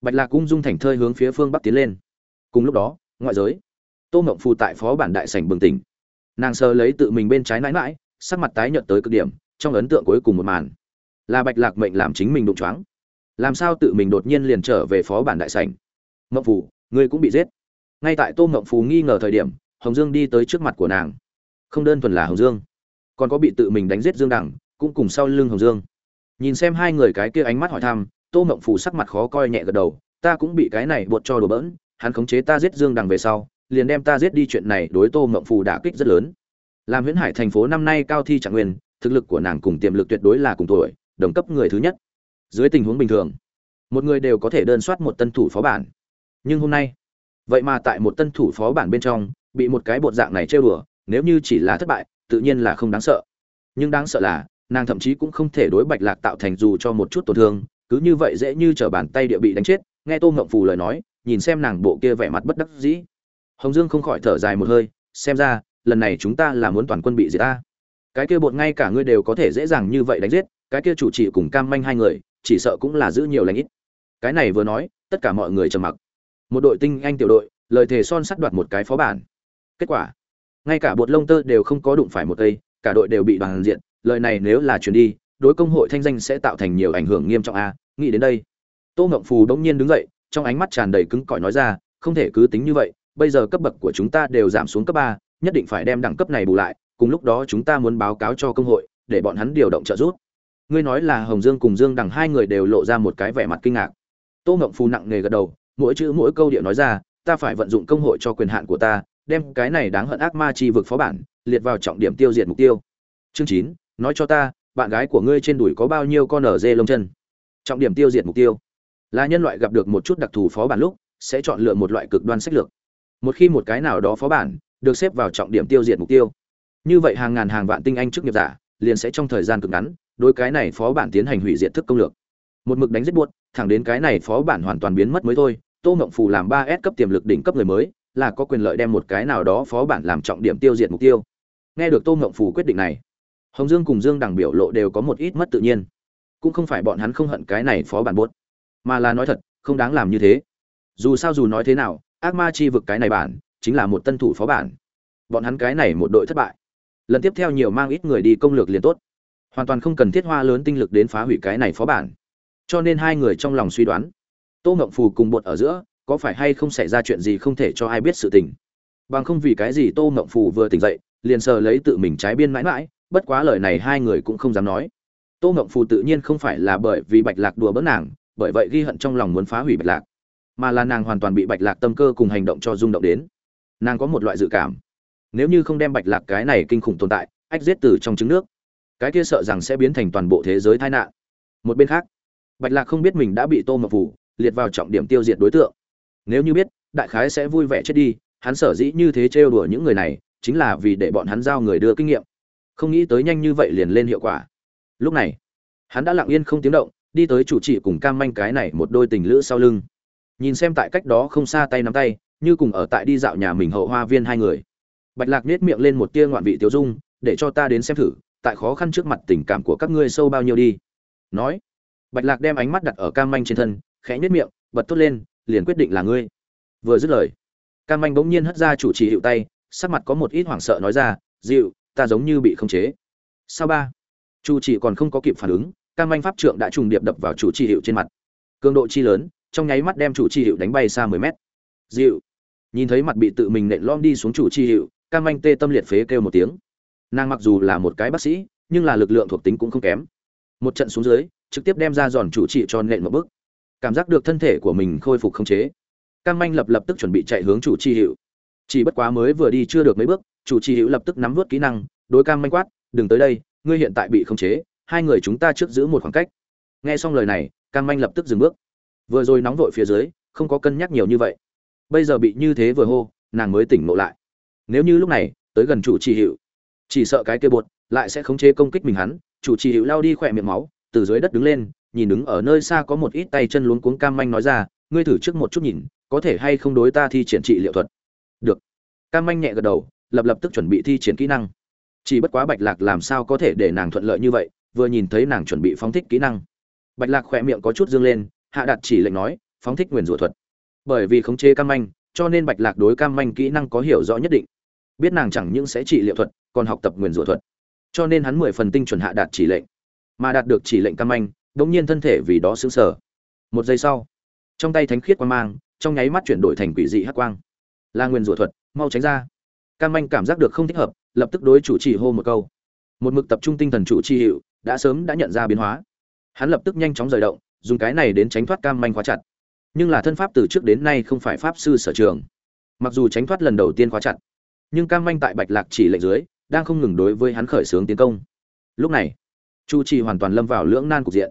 Bạch lạc cũng dung thành thơi hướng phía phương bắc tiến lên. Cùng lúc đó, ngoại giới tô mộng phù tại phó bản đại sảnh bừng tỉnh. Nàng sơ lấy tự mình bên trái nãi mãi sắc mặt tái nhợt tới cực điểm, trong ấn tượng cuối cùng một màn. Là bạch lạc mệnh làm chính mình đụng choáng. Làm sao tự mình đột nhiên liền trở về phó bản đại sảnh? Mộng phù ngươi cũng bị giết. Ngay tại tô mộng phù nghi ngờ thời điểm, hồng dương đi tới trước mặt của nàng. Không đơn thuần là hồng dương, còn có bị tự mình đánh giết dương đẳng cũng cùng sau lưng hồng dương. Nhìn xem hai người cái kia ánh mắt hỏi thăm, tô mộng phù sắc mặt khó coi nhẹ gật đầu, ta cũng bị cái này buộc cho đùa bỡn, hắn khống chế ta giết dương đằng về sau liền đem ta giết đi chuyện này đối tô mộng phù đả kích rất lớn. Làm huyễn hải thành phố năm nay cao thi trạng nguyên, thực lực của nàng cùng tiềm lực tuyệt đối là cùng tuổi, đồng cấp người thứ nhất. Dưới tình huống bình thường, một người đều có thể đơn soát một tân thủ phó bản. Nhưng hôm nay, vậy mà tại một tân thủ phó bản bên trong, bị một cái bột dạng này trêu đùa, nếu như chỉ là thất bại, tự nhiên là không đáng sợ. Nhưng đáng sợ là, nàng thậm chí cũng không thể đối bạch lạc tạo thành dù cho một chút tổn thương, cứ như vậy dễ như t bàn tay địa bị đánh chết, nghe tô ngộng phù lời nói, nhìn xem nàng bộ kia vẻ mặt bất đắc dĩ hồng dương không khỏi thở dài một hơi, xem ra, lần này chúng ta là muốn toàn quân bị diệt ta. Cái kia bột ngay cả ngươi đều có thể dễ dàng như vậy đánh giết, cái kia chủ trì cùng cam manh hai người, chỉ sợ cũng là giữ nhiều lãnh ít. Cái này vừa nói, tất cả mọi người trầm mặc. Một đội tinh anh tiểu đội, lời thề son sắt đoạt một cái phó bản. Kết quả, ngay cả bột lông tơ đều không có đụng phải một cây, cả đội đều bị đoàn diện, lời này nếu là chuyển đi, đối công hội thanh danh sẽ tạo thành nhiều ảnh hưởng nghiêm trọng a, nghĩ đến đây. Tô ngộng phù đống nhiên đứng dậy, trong ánh mắt tràn đầy cứng cỏi nói ra, không thể cứ tính như vậy bây giờ cấp bậc của chúng ta đều giảm xuống cấp ba, nhất định phải đem đẳng cấp này bù lại, cùng lúc đó chúng ta muốn báo cáo cho công hội, để bọn hắn điều động trợ giúp. Ngươi nói là hồng dương cùng dương đằng hai người đều lộ ra một cái vẻ mặt kinh ngạc. Tô ngộng phù nặng nề gật đầu, mỗi chữ mỗi câu điệu nói ra, ta phải vận dụng công hội cho quyền hạn của ta, đem cái này đáng hận ác ma chi vực phó bản, liệt vào trọng điểm tiêu diệt mục tiêu. Chương chín, nói cho ta, bạn gái của ngươi trên đùi có bao nhiêu con ở dê lông chân? Trọng điểm tiêu diệt mục tiêu. Là nhân loại gặp được một chút đặc thù phó bản lúc, sẽ chọn lựa một loại cực đoan sách lược một khi một cái nào đó phó bản được xếp vào trọng điểm tiêu diệt mục tiêu. Như vậy hàng ngàn hàng vạn tinh anh chức nghiệp giả liền sẽ trong thời gian cực ngắn đối cái này phó bản tiến hành hủy diệt thức công lược. Một mực đánh rất buốt thẳng đến cái này phó bản hoàn toàn biến mất mới thôi, tô ngộng phù làm ba s cấp tiềm lực đỉnh cấp người mới, là có quyền lợi đem một cái nào đó phó bản làm trọng điểm tiêu diệt mục tiêu. Nghe được tô ngộng phù quyết định này, hồng dương cùng dương đằng biểu lộ đều có một ít mất tự nhiên. Cũng không phải bọn hắn không hận cái này phó bản buốt mà là nói thật, không đáng làm như thế. Dù sao dù nói thế nào ác ma chi vực cái này bản, chính là một tân thủ phó bản. Bọn hắn cái này một đội thất bại. Lần tiếp theo nhiều mang ít người đi công lược liền tốt. Hoàn toàn không cần thiết hoa lớn tinh lực đến phá hủy cái này phó bản. Cho nên hai người trong lòng suy đoán. Tô ngộng phù cùng bột ở giữa, có phải hay không xảy ra chuyện gì không thể cho ai biết sự tình. Bằng không vì cái gì tô ngộng phù vừa tỉnh dậy, liền sờ lấy tự mình trái biên mãi mãi, bất quá lời này hai người cũng không dám nói. Tô ngộng phù tự nhiên không phải là bởi vì bạch lạc đùa bỡn nàng, bởi vậy ghi hận trong lòng muốn phá hủy bạch lạc mà là nàng hoàn toàn bị bạch lạc tâm cơ cùng hành động cho rung động đến. Nàng có một loại dự cảm. Nếu như không đem bạch lạc cái này kinh khủng tồn tại ách giết từ trong trứng nước, cái kia sợ rằng sẽ biến thành toàn bộ thế giới tai nạn. Một bên khác, bạch lạc không biết mình đã bị tô mập phủ liệt vào trọng điểm tiêu diệt đối tượng. Nếu như biết, đại khái sẽ vui vẻ chết đi, hắn sở dĩ như thế trêu đùa những người này chính là vì để bọn hắn giao người đưa kinh nghiệm. Không nghĩ tới nhanh như vậy liền lên hiệu quả. Lúc này, hắn đã lặng yên không tiếng động, đi tới chủ trị cùng cam manh cái này một đôi tình lữ sau lưng nhìn xem tại cách đó không xa tay nắm tay, như cùng ở tại đi dạo nhà mình hậu hoa viên hai người. Bạch lạc nết miệng lên một tia ngoạn vị tiêu dung, để cho ta đến xem thử, tại khó khăn trước mặt tình cảm của các ngươi sâu bao nhiêu đi. Nói, bạch lạc đem ánh mắt đặt ở cam manh trên thân, khẽ nhếch miệng, bật tốt lên, liền quyết định là ngươi. Vừa dứt lời, cam manh bỗng nhiên hất ra chủ trì hiệu tay, sắc mặt có một ít hoảng sợ nói ra, dịu, ta giống như bị khống chế. Sao ba? Chủ trì còn không có kịp phản ứng, cam manh pháp trượng đã trùng điệp đập vào chủ trì hiệu trên mặt. Cường độ chi lớn trong nháy mắt đem chủ trì hiệu đánh bay xa mười mét. Dịu. Nhìn thấy mặt bị tự mình nện lom đi xuống chủ trì hiệu, cam anh tê tâm liệt phế kêu một tiếng. Nàng mặc dù là một cái bác sĩ, nhưng là lực lượng thuộc tính cũng không kém. Một trận xuống dưới, trực tiếp đem ra giòn chủ trị cho nện một bước. Cảm giác được thân thể của mình khôi phục không chế. Cam anh lập lập tức chuẩn bị chạy hướng chủ chi hiệu. Chỉ bất quá mới vừa đi chưa được mấy bước, chủ trì hữu lập tức nắm vớt kỹ năng, đối cam manh quát, đừng tới đây, ngươi hiện tại bị khống chế, hai người chúng ta trước giữ một khoảng cách. Nghe xong lời này, cam manh lập tức dừng bước vừa rồi nóng vội phía dưới, không có cân nhắc nhiều như vậy. Bây giờ bị như thế vừa hô, nàng mới tỉnh ngộ lại. Nếu như lúc này, tới gần chủ trì hiệu, chỉ sợ cái kia bột lại sẽ khống chế công kích mình hắn. Chủ trì hiệu lao đi khỏe miệng máu, từ dưới đất đứng lên, nhìn đứng ở nơi xa có một ít tay chân luống cuống cam manh nói ra, ngươi thử trước một chút nhìn, có thể hay không đối ta thi triển trị liệu thuật? Được. Cam manh nhẹ gật đầu, lập lập tức chuẩn bị thi triển kỹ năng. Chỉ bất quá bạch lạc làm sao có thể để nàng thuận lợi như vậy, vừa nhìn thấy nàng chuẩn bị phóng thích kỹ năng. Bạch lạc khỏe miệng có chút dương lên hạ đặt chỉ lệnh nói, phóng thích nguyền rủa thuật. Bởi vì khống chế cam manh, cho nên bạch lạc đối cam manh kỹ năng có hiểu rõ nhất định. Biết nàng chẳng những sẽ trị liệu thuật, còn học tập nguyền rủa thuật. Cho nên hắn mười phần tinh chuẩn hạ đạt chỉ lệnh. Mà đạt được chỉ lệnh cam manh đ ỗ n g nhiên thân thể vì đó xứng sở một giây sau, trong tay thánh khiết quang mang, trong nháy mắt chuyển đổi thành quỷ dị hắc quang. Là nguyền rủa thuật, mau tránh ra. Cam manh cảm giác được không thích hợp, lập tức đối chủ trì hô một câu. Một mực tập trung tinh thần chủ chi hiệu, đã sớm đã nhận ra biến hóa. Hắn lập tức nhanh chóng rời động dùng cái này đến tránh thoát cam manh khóa chặt. Nhưng là thân pháp từ trước đến nay không phải pháp sư sở trường. Mặc dù tránh thoát lần đầu tiên khóa chặt, nhưng cam manh tại bạch lạc chỉ lệnh dưới, đang không ngừng đối với hắn khởi xướng tiến công. Lúc này, chu trì hoàn toàn lâm vào lưỡng nan cục diện.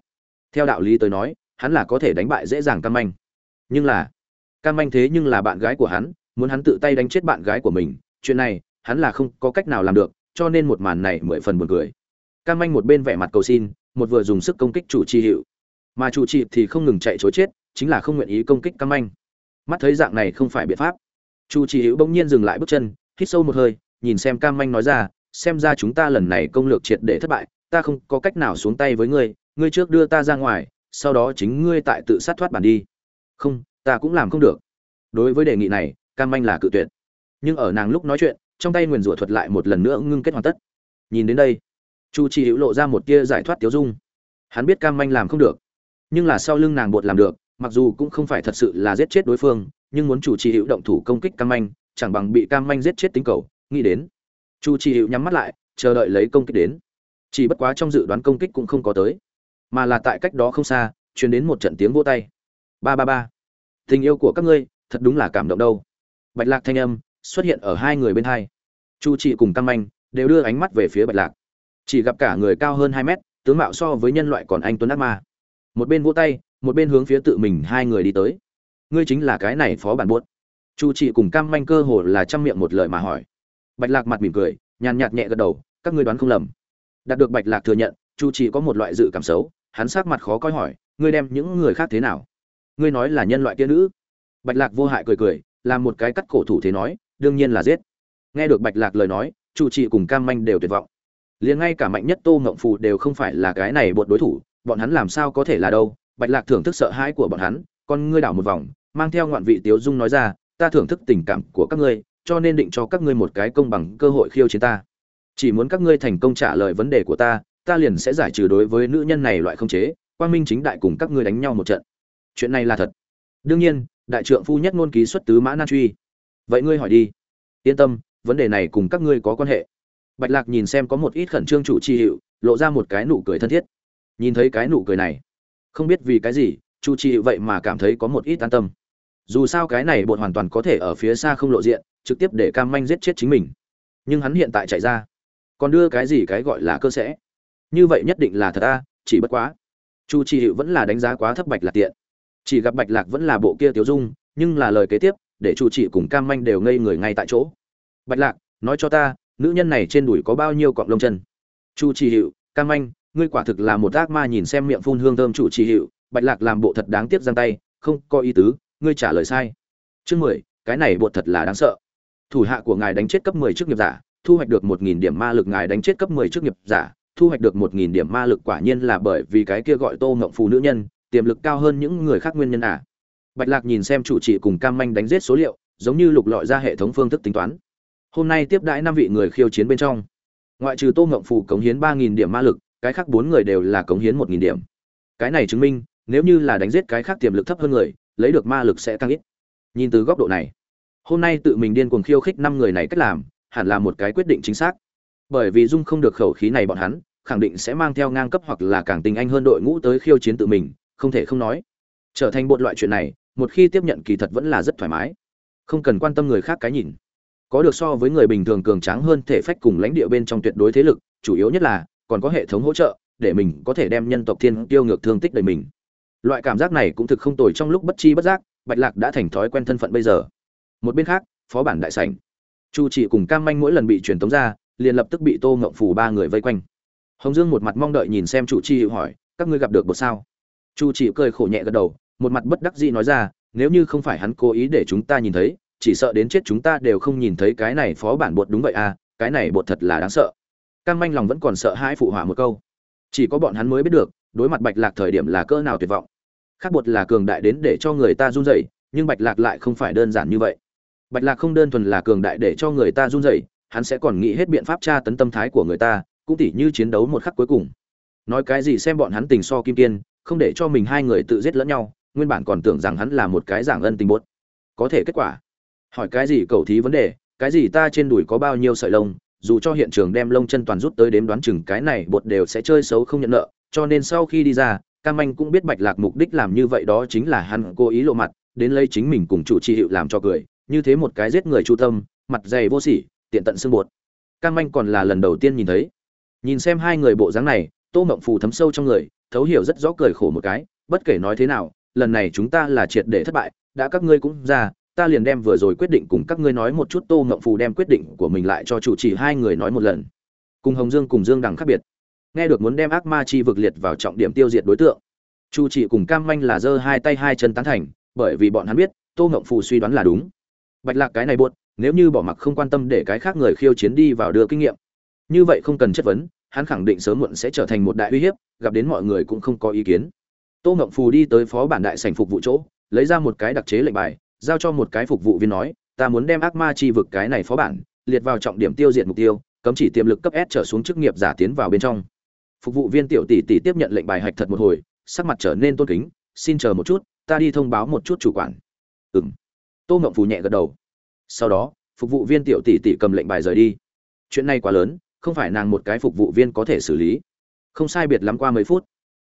Theo đạo lý tới nói, hắn là có thể đánh bại dễ dàng cam manh. Nhưng là, cam manh thế nhưng là bạn gái của hắn, muốn hắn tự tay đánh chết bạn gái của mình, chuyện này, hắn là không có cách nào làm được, cho nên một màn này mười phần buồn cười. Cam manh một bên vẻ mặt cầu xin, một vừa dùng sức công kích chủ trì hiệu mà chủ trì thì không ngừng chạy chối chết, chính là không nguyện ý công kích cam manh. Mắt thấy dạng này không phải biện pháp. Chủ trì hữu bỗng nhiên dừng lại bước chân, hít sâu một hơi, nhìn xem cam manh nói ra, xem ra chúng ta lần này công lược triệt để thất bại, ta không có cách nào xuống tay với ngươi ngươi trước đưa ta ra ngoài, sau đó chính ngươi tại tự sát thoát bản đi. Không, ta cũng làm không được. Đối với đề nghị này, cam manh là cự tuyệt. Nhưng ở nàng lúc nói chuyện, trong tay nguyền rủa thuật lại một lần nữa ngưng kết hoàn tất. Nhìn đến đây, chu chỉ hữu lộ ra một tia giải thoát tiếu dung. Hắn biết cam manh làm không được nhưng là sau lưng nàng buộc làm được, mặc dù cũng không phải thật sự là giết chết đối phương, nhưng muốn chủ trì hữu động thủ công kích cam manh, chẳng bằng bị cam manh giết chết tính cầu, nghĩ đến. Chu trì hữu nhắm mắt lại, chờ đợi lấy công kích đến. Chỉ bất quá trong dự đoán công kích cũng không có tới, mà là tại cách đó không xa, truyền đến một trận tiếng vỗ tay. Ba ba ba. Tình yêu của các ngươi, thật đúng là cảm động đâu. Bạch lạc thanh âm xuất hiện ở hai người bên hai. Chu trị cùng cam manh đều đưa ánh mắt về phía bạch lạc. Chỉ gặp cả người cao hơn hai mét, tướng mạo so với nhân loại còn anh tuấn ác ma một bên vỗ tay, một bên hướng phía tự mình hai người đi tới. Ngươi chính là cái này phó bản buốt. Chu trị cùng cam manh cơ hồ là chăm miệng một lời mà hỏi. Bạch lạc mặt mỉm cười, nhàn nhạt nhẹ gật đầu, các ngươi đoán không lầm. Đạt được bạch lạc thừa nhận, chu trị có một loại dự cảm xấu, hắn sát mặt khó coi hỏi, ngươi đem những người khác thế nào? Ngươi nói là nhân loại kia nữ. Bạch lạc vô hại cười cười, làm một cái cắt cổ thủ thế nói, đương nhiên là giết. Nghe được bạch lạc lời nói, chu trị cùng cam manh đều tuyệt vọng. Liền ngay cả mạnh nhất tô ngộng phù đều không phải là cái này bột đối thủ bọn hắn làm sao có thể là đâu? Bạch lạc thưởng thức sợ hãi của bọn hắn, con ngươi đảo một vòng, mang theo ngoạn vị tiếu dung nói ra, ta thưởng thức tình cảm của các ngươi, cho nên định cho các ngươi một cái công bằng cơ hội khiêu chiến ta. Chỉ muốn các ngươi thành công trả lời vấn đề của ta ta liền sẽ giải trừ đối với nữ nhân này loại không chế, quang minh chính đại cùng các ngươi đánh nhau một trận. Chuyện này là thật. Đương nhiên, đại trượng phu nhất ngôn ký xuất tứ mã nan truy. Vậy ngươi hỏi đi. Yên tâm, vấn đề này cùng các ngươi có quan hệ. Bạch lạc nhìn xem có một ít khẩn trương chủ tri hiệu, lộ ra một cái nụ cười thân thiết nhìn thấy cái nụ cười này. Không biết vì cái gì, chu chi vậy mà cảm thấy có một ít an tâm. Dù sao cái này bột hoàn toàn có thể ở phía xa không lộ diện, trực tiếp để cam manh giết chết chính mình. Nhưng hắn hiện tại chạy ra. Còn đưa cái gì cái gọi là cơ sẽ? Như vậy nhất định là thật a, chỉ bất quá. Chu chi hiệu vẫn là đánh giá quá thấp bạch lạc tiện. Chỉ gặp bạch lạc vẫn là bộ kia tiếu dung, nhưng là lời kế tiếp, để chu Chỉ cùng cam manh đều ngây người ngay tại chỗ. Bạch lạc, nói cho ta, nữ nhân này trên đùi có bao nhiêu cọng lông chân? Chu Chỉ hiệu cam manh ngươi quả thực là một ác ma nhìn xem miệng phun hương thơm chủ trì hiệu, bạch lạc làm bộ thật đáng tiếc giang tay, không có ý tứ, ngươi trả lời sai. Chương mười, cái này bột thật là đáng sợ. Thủ hạ của ngài đánh chết cấp mười chức nghiệp giả, thu hoạch được một nghìn điểm ma lực ngài đánh chết cấp mười chức nghiệp giả, thu hoạch được một nghìn điểm ma lực quả nhiên là bởi vì cái kia gọi tô ngộng phù nữ nhân, tiềm lực cao hơn những người khác nguyên nhân à. Bạch lạc nhìn xem chủ trì cùng cam manh đánh giết số liệu, giống như lục lọi ra hệ thống phương thức tính toán. Hôm nay tiếp đãi năm vị người khiêu chiến bên trong. Ngoại trừ tô ngộng phù cống hiến ba nghìn điểm ma lực cái khác bốn người đều là cống hiến một nghìn điểm. Cái này chứng minh, nếu như là đánh giết cái khác tiềm lực thấp hơn người, lấy được ma lực sẽ tăng ít. Nhìn từ góc độ này, hôm nay tự mình điên cuồng khiêu khích năm người này cách làm, hẳn là một cái quyết định chính xác. Bởi vì dung không được khẩu khí này bọn hắn, khẳng định sẽ mang theo ngang cấp hoặc là càng tình anh hơn đội ngũ tới khiêu chiến tự mình, không thể không nói. Trở thành một loại chuyện này, một khi tiếp nhận kỳ thật vẫn là rất thoải mái. Không cần quan tâm người khác cái nhìn. Có được so với người bình thường cường tráng hơn thể phách cùng lãnh địa bên trong tuyệt đối thế lực, chủ yếu nhất là còn có hệ thống hỗ trợ để mình có thể đem nhân tộc thiên tiêu ngược thương tích đầy mình. Loại cảm giác này cũng thực không tồi trong lúc bất chi bất giác, bạch lạc đã thành thói quen thân phận bây giờ. Một bên khác, phó bản đại sảnh. Chu trị cùng cam manh mỗi lần bị truyền tống ra, liền lập tức bị tô ngộng phủ ba người vây quanh. Hồng dương một mặt mong đợi nhìn xem chủ chi hiệu hỏi, các ngươi gặp được bột sao? Chu trị cười khổ nhẹ gật đầu, một mặt bất đắc dĩ nói ra, nếu như không phải hắn cố ý để chúng ta nhìn thấy, chỉ sợ đến chết chúng ta đều không nhìn thấy cái này phó bản bột đúng vậy à cái này bột thật là đáng sợ cam manh lòng vẫn còn sợ hãi phụ họa một câu. Chỉ có bọn hắn mới biết được, đối mặt bạch lạc thời điểm là cỡ nào tuyệt vọng. Khác bột là cường đại đến để cho người ta run rẩy, nhưng bạch lạc lại không phải đơn giản như vậy. Bạch lạc không đơn thuần là cường đại để cho người ta run rẩy, hắn sẽ còn nghĩ hết biện pháp tra tấn tâm thái của người ta, cũng tỉ như chiến đấu một khắc cuối cùng. Nói cái gì xem bọn hắn tình so kim kiên, không để cho mình hai người tự giết lẫn nhau, nguyên bản còn tưởng rằng hắn là một cái giảng ân tình bốt có thể kết quả? Hỏi cái gì cầu thí vấn đề? Cái gì ta trên đùi có bao nhiêu sợi lông? Dù cho hiện trường đem lông chân toàn rút tới đếm đoán chừng cái này, bột đều sẽ chơi xấu không nhận nợ, cho nên sau khi đi ra, cam anh cũng biết bạch lạc mục đích làm như vậy đó chính là hắn cố ý lộ mặt, đến lấy chính mình cùng chủ trì hiệu làm cho cười, như thế một cái giết người chu tâm, mặt dày vô sỉ, tiện tận xương bột. Cam anh còn là lần đầu tiên nhìn thấy. Nhìn xem hai người bộ dáng này, tô mộng phù thấm sâu trong người, thấu hiểu rất rõ cười khổ một cái, bất kể nói thế nào, lần này chúng ta là triệt để thất bại, đã các ngươi cũng ra ta liền đem vừa rồi quyết định cùng các ngươi nói một chút, tô Ngậm phù đem quyết định của mình lại cho chủ trì hai người nói một lần. Cùng hồng dương cùng dương đằng khác biệt. Nghe được muốn đem ác ma chi vực liệt vào trọng điểm tiêu diệt đối tượng, chu trị cùng cam manh là giơ hai tay hai chân tán thành, bởi vì bọn hắn biết, tô Ngậm phù suy đoán là đúng. Bạch lạc cái này buốt nếu như bỏ mặc không quan tâm để cái khác người khiêu chiến đi vào đưa kinh nghiệm. Như vậy không cần chất vấn, hắn khẳng định sớm muộn sẽ trở thành một đại uy hiếp, gặp đến mọi người cũng không có ý kiến. Tô Ngậm phù đi tới phó bản đại sảnh phục vụ chỗ, lấy ra một cái đặc chế lệnh bài giao cho một cái phục vụ viên nói, ta muốn đem ác ma chi vực cái này phó bản liệt vào trọng điểm tiêu diệt mục tiêu, cấm chỉ tiềm lực cấp s trở xuống chức nghiệp giả tiến vào bên trong. Phục vụ viên tiểu tỷ tỷ tiếp nhận lệnh bài hạch thật một hồi, sắc mặt trở nên tôn kính, xin chờ một chút, ta đi thông báo một chút chủ quản. Ừ m tô ngậm phù nhẹ gật đầu. Sau đó, phục vụ viên tiểu tỷ tỷ cầm lệnh bài rời đi. Chuyện này quá lớn, không phải nàng một cái phục vụ viên có thể xử lý. Không sai biệt lắm qua mấy phút,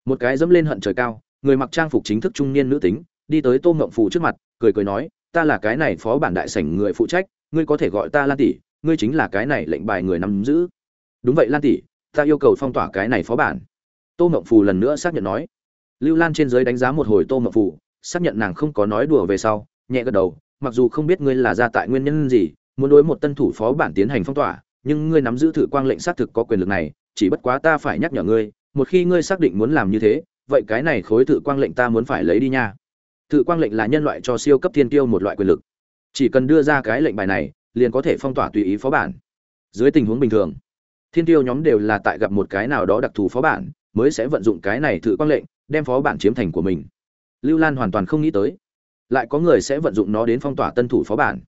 một cái dẫm lên hận trời cao, người mặc trang phục chính thức trung niên nữ tính đi tới tô mộng phù trước mặt, cười cười nói, ta là cái này phó bản đại sảnh người phụ trách, ngươi có thể gọi ta lan tỷ, ngươi chính là cái này lệnh bài người nắm giữ. Đúng vậy lan tỷ, ta yêu cầu phong tỏa cái này phó bản. Tô mộng phù lần nữa xác nhận nói. Lưu lan trên giới đánh giá một hồi tô mộng phù, xác nhận nàng không có nói đùa về sau, nhẹ gật đầu, mặc dù không biết ngươi là ra tại nguyên nhân gì, muốn đối một tân thủ phó bản tiến hành phong tỏa, nhưng ngươi nắm giữ thử quang lệnh xác thực có quyền lực này, chỉ bất quá ta phải nhắc nhở ngươi, một khi ngươi xác định muốn làm như thế, vậy cái này khối thử quang lệnh ta muốn phải lấy đi nha thử quang lệnh là nhân loại cho siêu cấp thiên tiêu một loại quyền lực. Chỉ cần đưa ra cái lệnh bài này, liền có thể phong tỏa tùy ý phó bản. Dưới tình huống bình thường, thiên tiêu nhóm đều là tại gặp một cái nào đó đặc thù phó bản, mới sẽ vận dụng cái này thử quang lệnh, đem phó bản chiếm thành của mình. Lưu lan hoàn toàn không nghĩ tới, lại có người sẽ vận dụng nó đến phong tỏa tân thủ phó bản.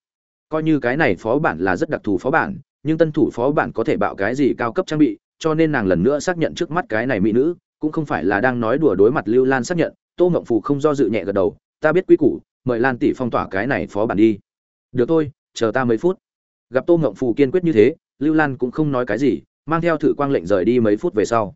Coi như cái này phó bản là rất đặc thù phó bản, nhưng tân thủ phó bản có thể bạo cái gì cao cấp trang bị, cho nên nàng lần nữa xác nhận trước mắt cái này mỹ nữ, cũng không phải là đang nói đùa đối mặt lưu lan xác nhận, tô ngộng phù không do dự nhẹ gật đầu ta biết quy củ, mời lan tỷ phong tỏa cái này phó bản đi. Được thôi, chờ ta mấy phút. Gặp tô ngộng phù kiên quyết như thế, lưu lan cũng không nói cái gì, mang theo thử quang lệnh rời đi mấy phút về sau.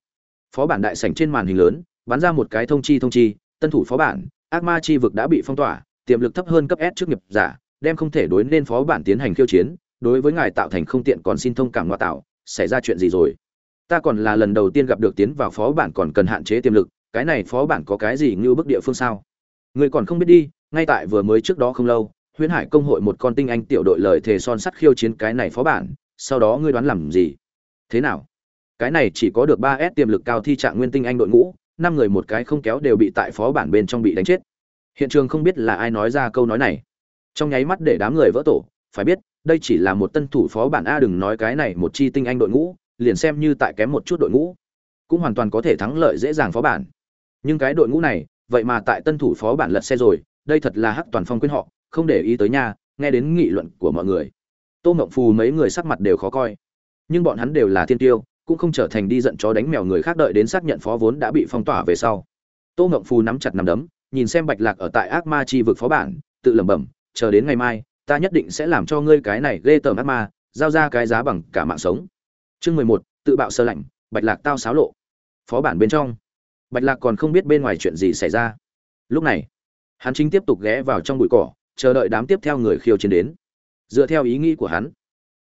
Phó bản đại sảnh trên màn hình lớn, bắn ra một cái thông chi thông chi, tân thủ phó bản, ác ma chi vực đã bị phong tỏa, tiềm lực thấp hơn cấp s trước nghiệp giả, đem không thể đối nên phó bản tiến hành khiêu chiến, đối với ngài tạo thành không tiện còn xin thông cảm ngoại tạo, xảy ra chuyện gì rồi? Ta còn là lần đầu tiên gặp được tiến vào phó bản còn cần hạn chế tiềm lực, cái này phó bản có cái gì như bức địa phương sao? Người còn không biết đi, ngay tại vừa mới trước đó không lâu, huyễn hải công hội một con tinh anh tiểu đội lời thề son sắt khiêu chiến cái này phó bản, sau đó ngươi đoán làm gì? Thế nào? Cái này chỉ có được ba s tiềm lực cao thi trạng nguyên tinh anh đội ngũ, năm người một cái không kéo đều bị tại phó bản bên trong bị đánh chết. Hiện trường không biết là ai nói ra câu nói này. Trong nháy mắt để đám người vỡ tổ, phải biết, đây chỉ là một tân thủ phó bản a đừng nói cái này một chi tinh anh đội ngũ, liền xem như tại kém một chút đội ngũ, cũng hoàn toàn có thể thắng lợi dễ dàng phó bản. Nhưng cái đội ngũ này vậy mà tại tân thủ phó bản lật xe rồi, đây thật là hắc toàn phong quyên họ, không để ý tới nha, nghe đến nghị luận của mọi người. Tô mộng phù mấy người sắc mặt đều khó coi. Nhưng bọn hắn đều là thiên tiêu, cũng không trở thành đi giận chó đánh mèo người khác đợi đến xác nhận phó vốn đã bị phong tỏa về sau. Tô mộng phù nắm chặt nắm đấm, nhìn xem bạch lạc ở tại ác ma chi vực phó bản, tự lẩm bẩm, chờ đến ngày mai, ta nhất định sẽ làm cho ngươi cái này ghê tởm ác ma, giao ra cái giá bằng cả mạng sống. Chương mười một, tự bạo sơ lạnh, bạch lạc tao xáo lộ. Phó bản bên trong bạch lạc còn không biết bên ngoài chuyện gì xảy ra. Lúc này, hắn chính tiếp tục ghé vào trong bụi cỏ, chờ đợi đám tiếp theo người khiêu chiến đến. Dựa theo ý nghĩ của hắn,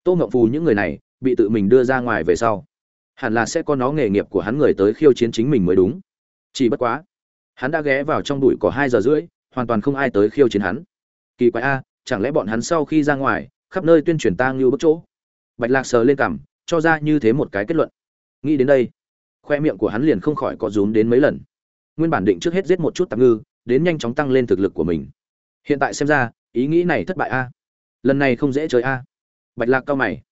tô ngậm phù những người này bị tự mình đưa ra ngoài về sau, hẳn là sẽ có nó nghề nghiệp của hắn người tới khiêu chiến chính mình mới đúng. Chỉ bất quá, hắn đã ghé vào trong bụi cỏ hai giờ rưỡi, hoàn toàn không ai tới khiêu chiến hắn. Kỳ quái a, chẳng lẽ bọn hắn sau khi ra ngoài, khắp nơi tuyên truyền tang như bức chỗ? Bạch lạc sờ lên cằm, cho ra như thế một cái kết luận. Nghĩ đến đây khoe miệng của hắn liền không khỏi có rúm đến mấy lần. Nguyên bản định trước hết giết một chút tạm ngư, đến nhanh chóng tăng lên thực lực của mình. Hiện tại xem ra, ý nghĩ này thất bại a. Lần này không dễ chơi a. Bạch lạc cao mày.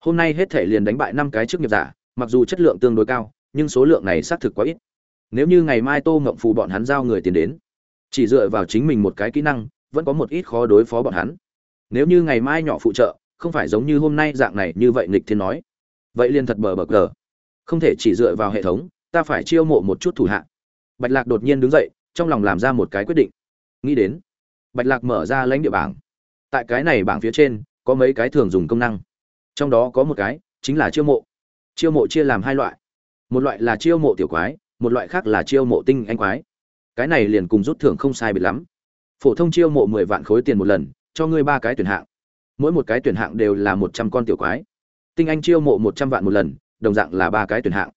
Hôm nay hết thể liền đánh bại năm cái chức nghiệp giả, mặc dù chất lượng tương đối cao, nhưng số lượng này xác thực quá ít. Nếu như ngày mai tô ngộng phù bọn hắn giao người tiền đến, chỉ dựa vào chính mình một cái kỹ năng, vẫn có một ít khó đối phó bọn hắn. Nếu như ngày mai nhỏ phụ trợ, không phải giống như hôm nay dạng này như vậy nghịch thiên nói. Vậy liền thật bờ bờ cờ không thể chỉ dựa vào hệ thống, ta phải chiêu mộ một chút thủ hạ. Bạch lạc đột nhiên đứng dậy, trong lòng làm ra một cái quyết định. Nghĩ đến, bạch lạc mở ra lãnh địa bảng. Tại cái này bảng phía trên, có mấy cái thường dùng công năng. Trong đó có một cái, chính là chiêu mộ. Chiêu mộ chia làm hai loại. Một loại là chiêu mộ tiểu quái, một loại khác là chiêu mộ tinh anh quái. Cái này liền cùng rút thưởng không sai biệt lắm. Phổ thông chiêu mộ mười vạn khối tiền một lần, cho ngươi ba cái tuyển hạng. Mỗi một cái tuyển hạng đều là một trăm con tiểu quái. Tinh anh chiêu mộ một trăm vạn một lần đồng dạng là ba cái tuyển hạng.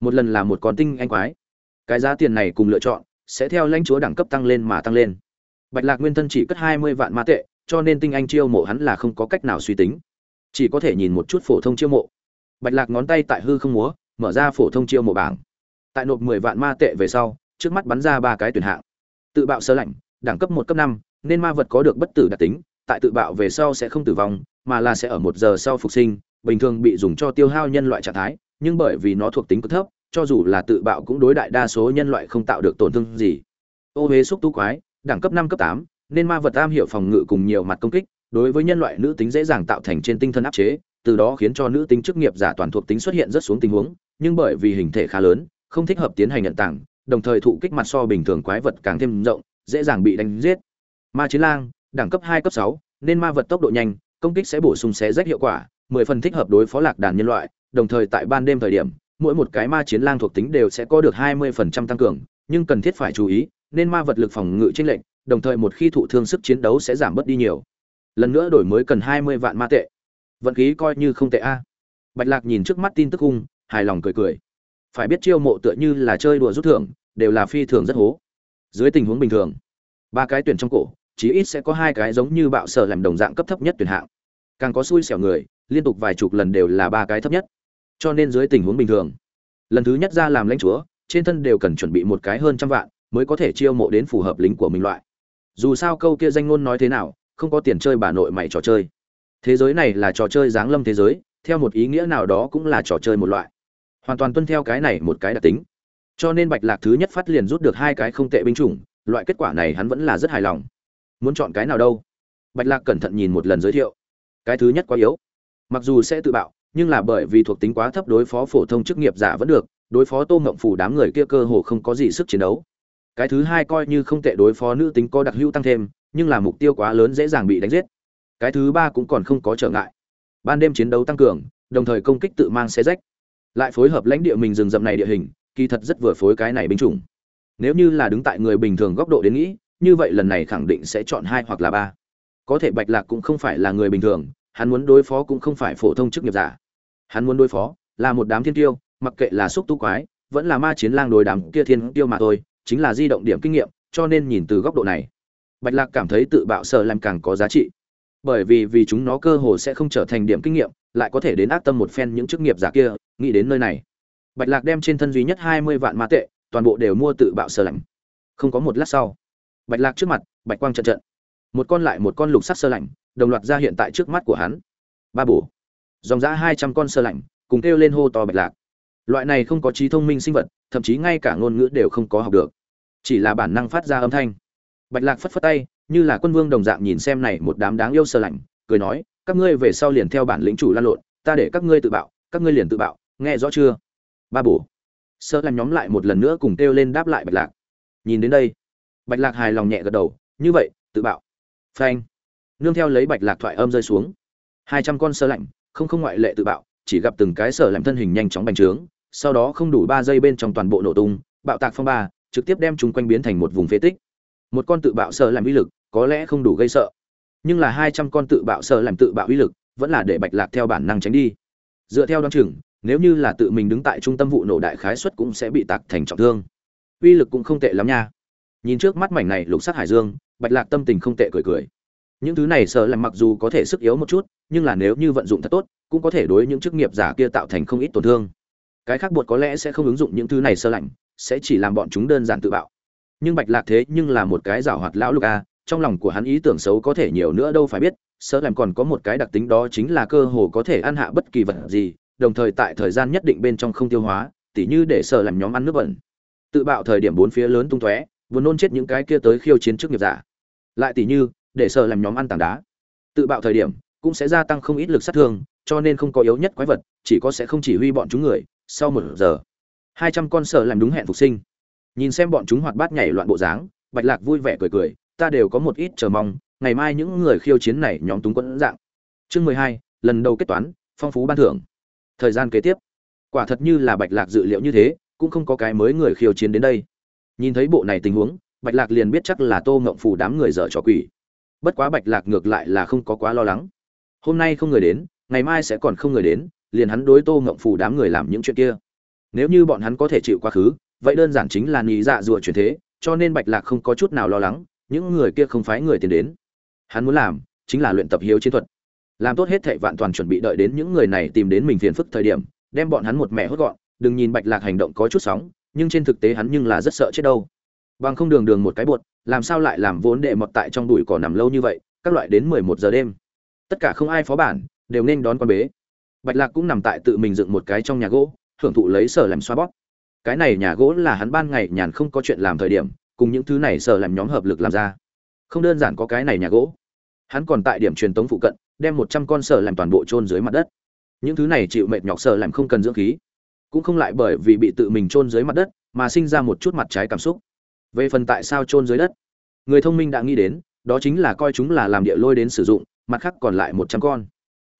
Một lần là một con tinh anh quái. Cái giá tiền này cùng lựa chọn, sẽ theo lãnh chúa đẳng cấp tăng lên mà tăng lên. Bạch lạc nguyên thân chỉ cất hai mươi vạn ma tệ, cho nên tinh anh chiêu mộ hắn là không có cách nào suy tính. Chỉ có thể nhìn một chút phổ thông chiêu mộ. Bạch lạc ngón tay tại hư không múa, mở ra phổ thông chiêu mộ bảng. Tại nộp mười vạn ma tệ về sau, trước mắt bắn ra ba cái tuyển hạng. Tự bạo sơ lạnh, đẳng cấp một, cấp năm, nên ma vật có được bất tử đặc tính, tại tự bạo về sau sẽ không tử vong, mà là sẽ ở một giờ sau phục sinh bình thường bị dùng cho tiêu hao nhân loại trạng thái, nhưng bởi vì nó thuộc tính cực thấp, cho dù là tự bạo cũng đối đại đa số nhân loại không tạo được tổn thương gì. Ô huế xúc tu quái, đẳng cấp năm, cấp tám, nên ma vật am hiểu phòng ngự cùng nhiều mặt công kích, đối với nhân loại nữ tính dễ dàng tạo thành trên tinh thần áp chế, từ đó khiến cho nữ tính chức nghiệp giả toàn thuộc tính xuất hiện rất xuống tình huống, nhưng bởi vì hình thể khá lớn, không thích hợp tiến hành nhận tảng, đồng thời thụ kích mặt so bình thường quái vật càng thêm rộng, dễ dàng bị đánh giết. Ma chiến lang, đẳng cấp hai, cấp sáu, nên ma vật tốc độ nhanh, công kích sẽ bổ sung xé rách hiệu quả mười phần thích hợp đối phó lạc đàn nhân loại, đồng thời tại ban đêm thời điểm, mỗi một cái ma chiến lang thuộc tính đều sẽ có được hai mươi phần trăm tăng cường, nhưng cần thiết phải chú ý, nên ma vật lực phòng ngự chênh lệnh đồng thời một khi thụ thương sức chiến đấu sẽ giảm bớt đi nhiều. Lần nữa đổi mới cần hai mươi vạn ma tệ. Vận khí coi như không tệ a. Bạch lạc nhìn trước mắt tin tức hung, hài lòng cười cười. Phải biết chiêu mộ tựa như là chơi đùa rút thưởng, đều là phi thường rất hố. Dưới tình huống bình thường, ba cái tuyển trong cổ, chí ít sẽ có hai cái giống như bạo sở làm đồng dạng cấp thấp nhất tuyển hạng. Càng có xui xẻo người liên tục vài chục lần đều là ba cái thấp nhất. Cho nên dưới tình huống bình thường, lần thứ nhất ra làm lãnh chúa, trên thân đều cần chuẩn bị một cái hơn trăm vạn mới có thể chiêu mộ đến phù hợp lính của mình loại. Dù sao câu kia danh ngôn nói thế nào, không có tiền chơi bà nội mày trò chơi. Thế giới này là trò chơi giáng lâm thế giới, theo một ý nghĩa nào đó cũng là trò chơi một loại. Hoàn toàn tuân theo cái này một cái đặc tính. Cho nên bạch lạc thứ nhất phát liền rút được hai cái không tệ binh chủng, loại kết quả này hắn vẫn là rất hài lòng. Muốn chọn cái nào đâu? Bạch lạc cẩn thận nhìn một lần giới thiệu. Cái thứ nhất quá yếu mặc dù sẽ tự bạo, nhưng là bởi vì thuộc tính quá thấp đối phó phổ thông chức nghiệp giả vẫn được, đối phó tô mộng phủ đám người kia cơ hồ không có gì sức chiến đấu. Cái thứ hai coi như không tệ đối phó nữ tính có đặc hữu tăng thêm, nhưng là mục tiêu quá lớn dễ dàng bị đánh giết. Cái thứ ba cũng còn không có trở ngại. Ban đêm chiến đấu tăng cường, đồng thời công kích tự mang xe rách. Lại phối hợp lãnh địa mình rừng rậm này địa hình, kỳ thật rất vừa phối cái này binh chủng. Nếu như là đứng tại người bình thường góc độ đến nghĩ, như vậy lần này khẳng định sẽ chọn hai hoặc là ba. Có thể bạch lạc cũng không phải là người bình thường hắn muốn đối phó cũng không phải phổ thông chức nghiệp giả. Hắn muốn đối phó là một đám thiên tiêu, mặc kệ là xúc tu quái, vẫn là ma chiến lang đối đám kia thiên tiêu mà thôi, chính là di động điểm kinh nghiệm, cho nên nhìn từ góc độ này, bạch lạc cảm thấy tự bạo sợ làm càng có giá trị. Bởi vì vì chúng nó cơ hồ sẽ không trở thành điểm kinh nghiệm, lại có thể đến ác tâm một phen những chức nghiệp giả kia, nghĩ đến nơi này. Bạch lạc đem trên thân duy nhất hai mươi vạn ma tệ, toàn bộ đều mua tự bạo sơ lạnh không có một lát sau, bạch lạc trước mặt, bạch quang trận trận một con lại một con lục sắc sơ lạnh, đồng loạt ra hiện tại trước mắt của hắn. Ba bổ. Dòng giã hai trăm con sơ lạnh, cùng kêu lên hô to bạch lạc. Loại này không có trí thông minh sinh vật, thậm chí ngay cả ngôn ngữ đều không có học được. Chỉ là bản năng phát ra âm thanh. Bạch lạc phất phất tay, như là quân vương đồng dạng nhìn xem này một đám đáng yêu sơ lạnh, cười nói, các ngươi về sau liền theo bản lĩnh chủ lan lộn, ta để các ngươi tự bạo, các ngươi liền tự bạo, nghe rõ chưa? Ba bổ. Sơ lạnh nhóm lại một lần nữa cùng kêu lên đáp lại bạch lạc. Nhìn đến đây, bạch lạc hài lòng nhẹ gật đầu, như vậy, tự bạo phanh. Nương theo lấy bạch lạc thoại âm rơi xuống. Hai trăm con sơ lạnh, không không ngoại lệ tự bạo, chỉ gặp từng cái sở lạnh thân hình nhanh chóng bành trướng, sau đó không đủ ba giây bên trong toàn bộ nổ tung, bạo tạc phong ba, trực tiếp đem chúng quanh biến thành một vùng phế tích. Một con tự bạo sở làm uy lực, có lẽ không đủ gây sợ, nhưng là hai trăm con tự bạo sở làm tự bạo uy lực, vẫn là để bạch lạc theo bản năng tránh đi. Dựa theo đoán chừng, nếu như là tự mình đứng tại trung tâm vụ nổ đại khái suất cũng sẽ bị tạc thành trọng thương. Uy lực cũng không tệ lắm nha. Nhìn trước mắt mảnh này lục sắc hải dương bạch lạc tâm tình không tệ cười cười. Những thứ này sợ làm mặc dù có thể sức yếu một chút, nhưng là nếu như vận dụng thật tốt, cũng có thể đối những chức nghiệp giả kia tạo thành không ít tổn thương. Cái khác buộc có lẽ sẽ không ứng dụng những thứ này sơ lạnh, sẽ chỉ làm bọn chúng đơn giản tự bạo. Nhưng bạch lạc thế nhưng là một cái giảo hoạt lão lục a, trong lòng của hắn ý tưởng xấu có thể nhiều nữa đâu phải biết sơ lạnh còn có một cái đặc tính đó chính là cơ hồ có thể ăn hạ bất kỳ vật gì, đồng thời tại thời gian nhất định bên trong không tiêu hóa, tỉ như để sơ làm nhóm ăn nước bẩn. Tự bạo thời điểm bốn phía lớn tung tóe vừa nôn chết những cái kia tới khiêu chiến trước nghiệp giả. Lại tỷ như, để sở làm nhóm ăn tảng đá. Tự bạo thời điểm, cũng sẽ gia tăng không ít lực sát thương, cho nên không có yếu nhất quái vật, chỉ có sẽ không chỉ huy bọn chúng người, sau một giờ, hai trăm con sở làm đúng hẹn phục sinh. Nhìn xem bọn chúng hoạt bát nhảy loạn bộ dáng, bạch lạc vui vẻ cười cười, ta đều có một ít chờ mong, ngày mai những người khiêu chiến này nhóm túng quẫn dạng. Chương mười hai, lần đầu kết toán, phong phú ban thưởng. Thời gian kế tiếp. Quả thật như là bạch lạc dự liệu như thế, cũng không có cái mới người khiêu chiến đến đây nhìn thấy bộ này tình huống, bạch lạc liền biết chắc là tô ngộng phù đám người dở trò quỷ. Bất quá bạch lạc ngược lại là không có quá lo lắng. Hôm nay không người đến, ngày mai sẽ còn không người đến, liền hắn đối tô ngộng phù đám người làm những chuyện kia. Nếu như bọn hắn có thể chịu quá khứ, vậy đơn giản chính là nhị dạ rùa chuyển thế, cho nên bạch lạc không có chút nào lo lắng, những người kia không phái người tiền đến. Hắn muốn làm, chính là luyện tập hiếu chiến thuật. Làm tốt hết thệ vạn toàn chuẩn bị đợi đến những người này tìm đến mình phiền phức thời điểm, đem bọn hắn một mẹ hốt gọn, đừng nhìn bạch lạc hành động có chút sóng nhưng trên thực tế hắn nhưng là rất sợ chết đâu. Bằng không đường đường một cái bột, làm sao lại làm vốn đệ mọt tại trong đùi cỏ nằm lâu như vậy, các loại đến mười một giờ đêm. Tất cả không ai phó bản, đều nên đón con bế. Bạch lạc cũng nằm tại tự mình dựng một cái trong nhà gỗ, hưởng thụ lấy sở làm xoa bóp. Cái này nhà gỗ là hắn ban ngày nhàn không có chuyện làm thời điểm, cùng những thứ này sở làm nhóm hợp lực làm ra. Không đơn giản có cái này nhà gỗ. Hắn còn tại điểm truyền tống phụ cận, đem một trăm con sở làm toàn bộ chôn dưới mặt đất. Những thứ này chịu mệt nhọc sở làm không cần dưỡng khí cũng không lại bởi vì bị tự mình chôn dưới mặt đất mà sinh ra một chút mặt trái cảm xúc. Về phần tại sao chôn dưới đất, người thông minh đã nghĩ đến, đó chính là coi chúng là làm địa lôi đến sử dụng, mặt khác còn lại một trăm con.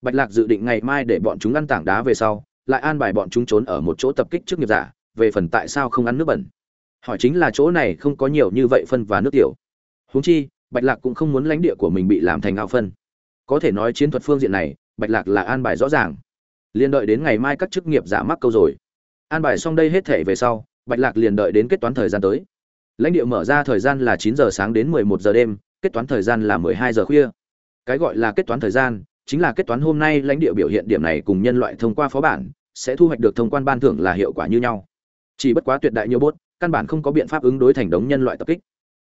Bạch lạc dự định ngày mai để bọn chúng ăn tảng đá về sau, lại an bài bọn chúng trốn ở một chỗ tập kích trước nghiệp giả, về phần tại sao không ăn nước bẩn. Hỏi chính là chỗ này không có nhiều như vậy phân và nước tiểu. Huống chi, bạch lạc cũng không muốn lãnh địa của mình bị làm thành ao phân. Có thể nói chiến thuật phương diện này, bạch lạc là an bài rõ ràng. Liên đợi đến ngày mai các chức nghiệp giả mắc câu rồi an bài xong đây hết thể về sau, bạch lạc liền đợi đến kết toán thời gian tới. Lãnh địa mở ra thời gian là chín giờ sáng đến mười một giờ đêm, kết toán thời gian là mười hai giờ khuya. Cái gọi là kết toán thời gian, chính là kết toán hôm nay lãnh địa biểu hiện điểm này cùng nhân loại thông qua phó bản, sẽ thu hoạch được thông quan ban thưởng là hiệu quả như nhau. Chỉ bất quá tuyệt đại nhiều bốt, căn bản không có biện pháp ứng đối thành đống nhân loại tập kích.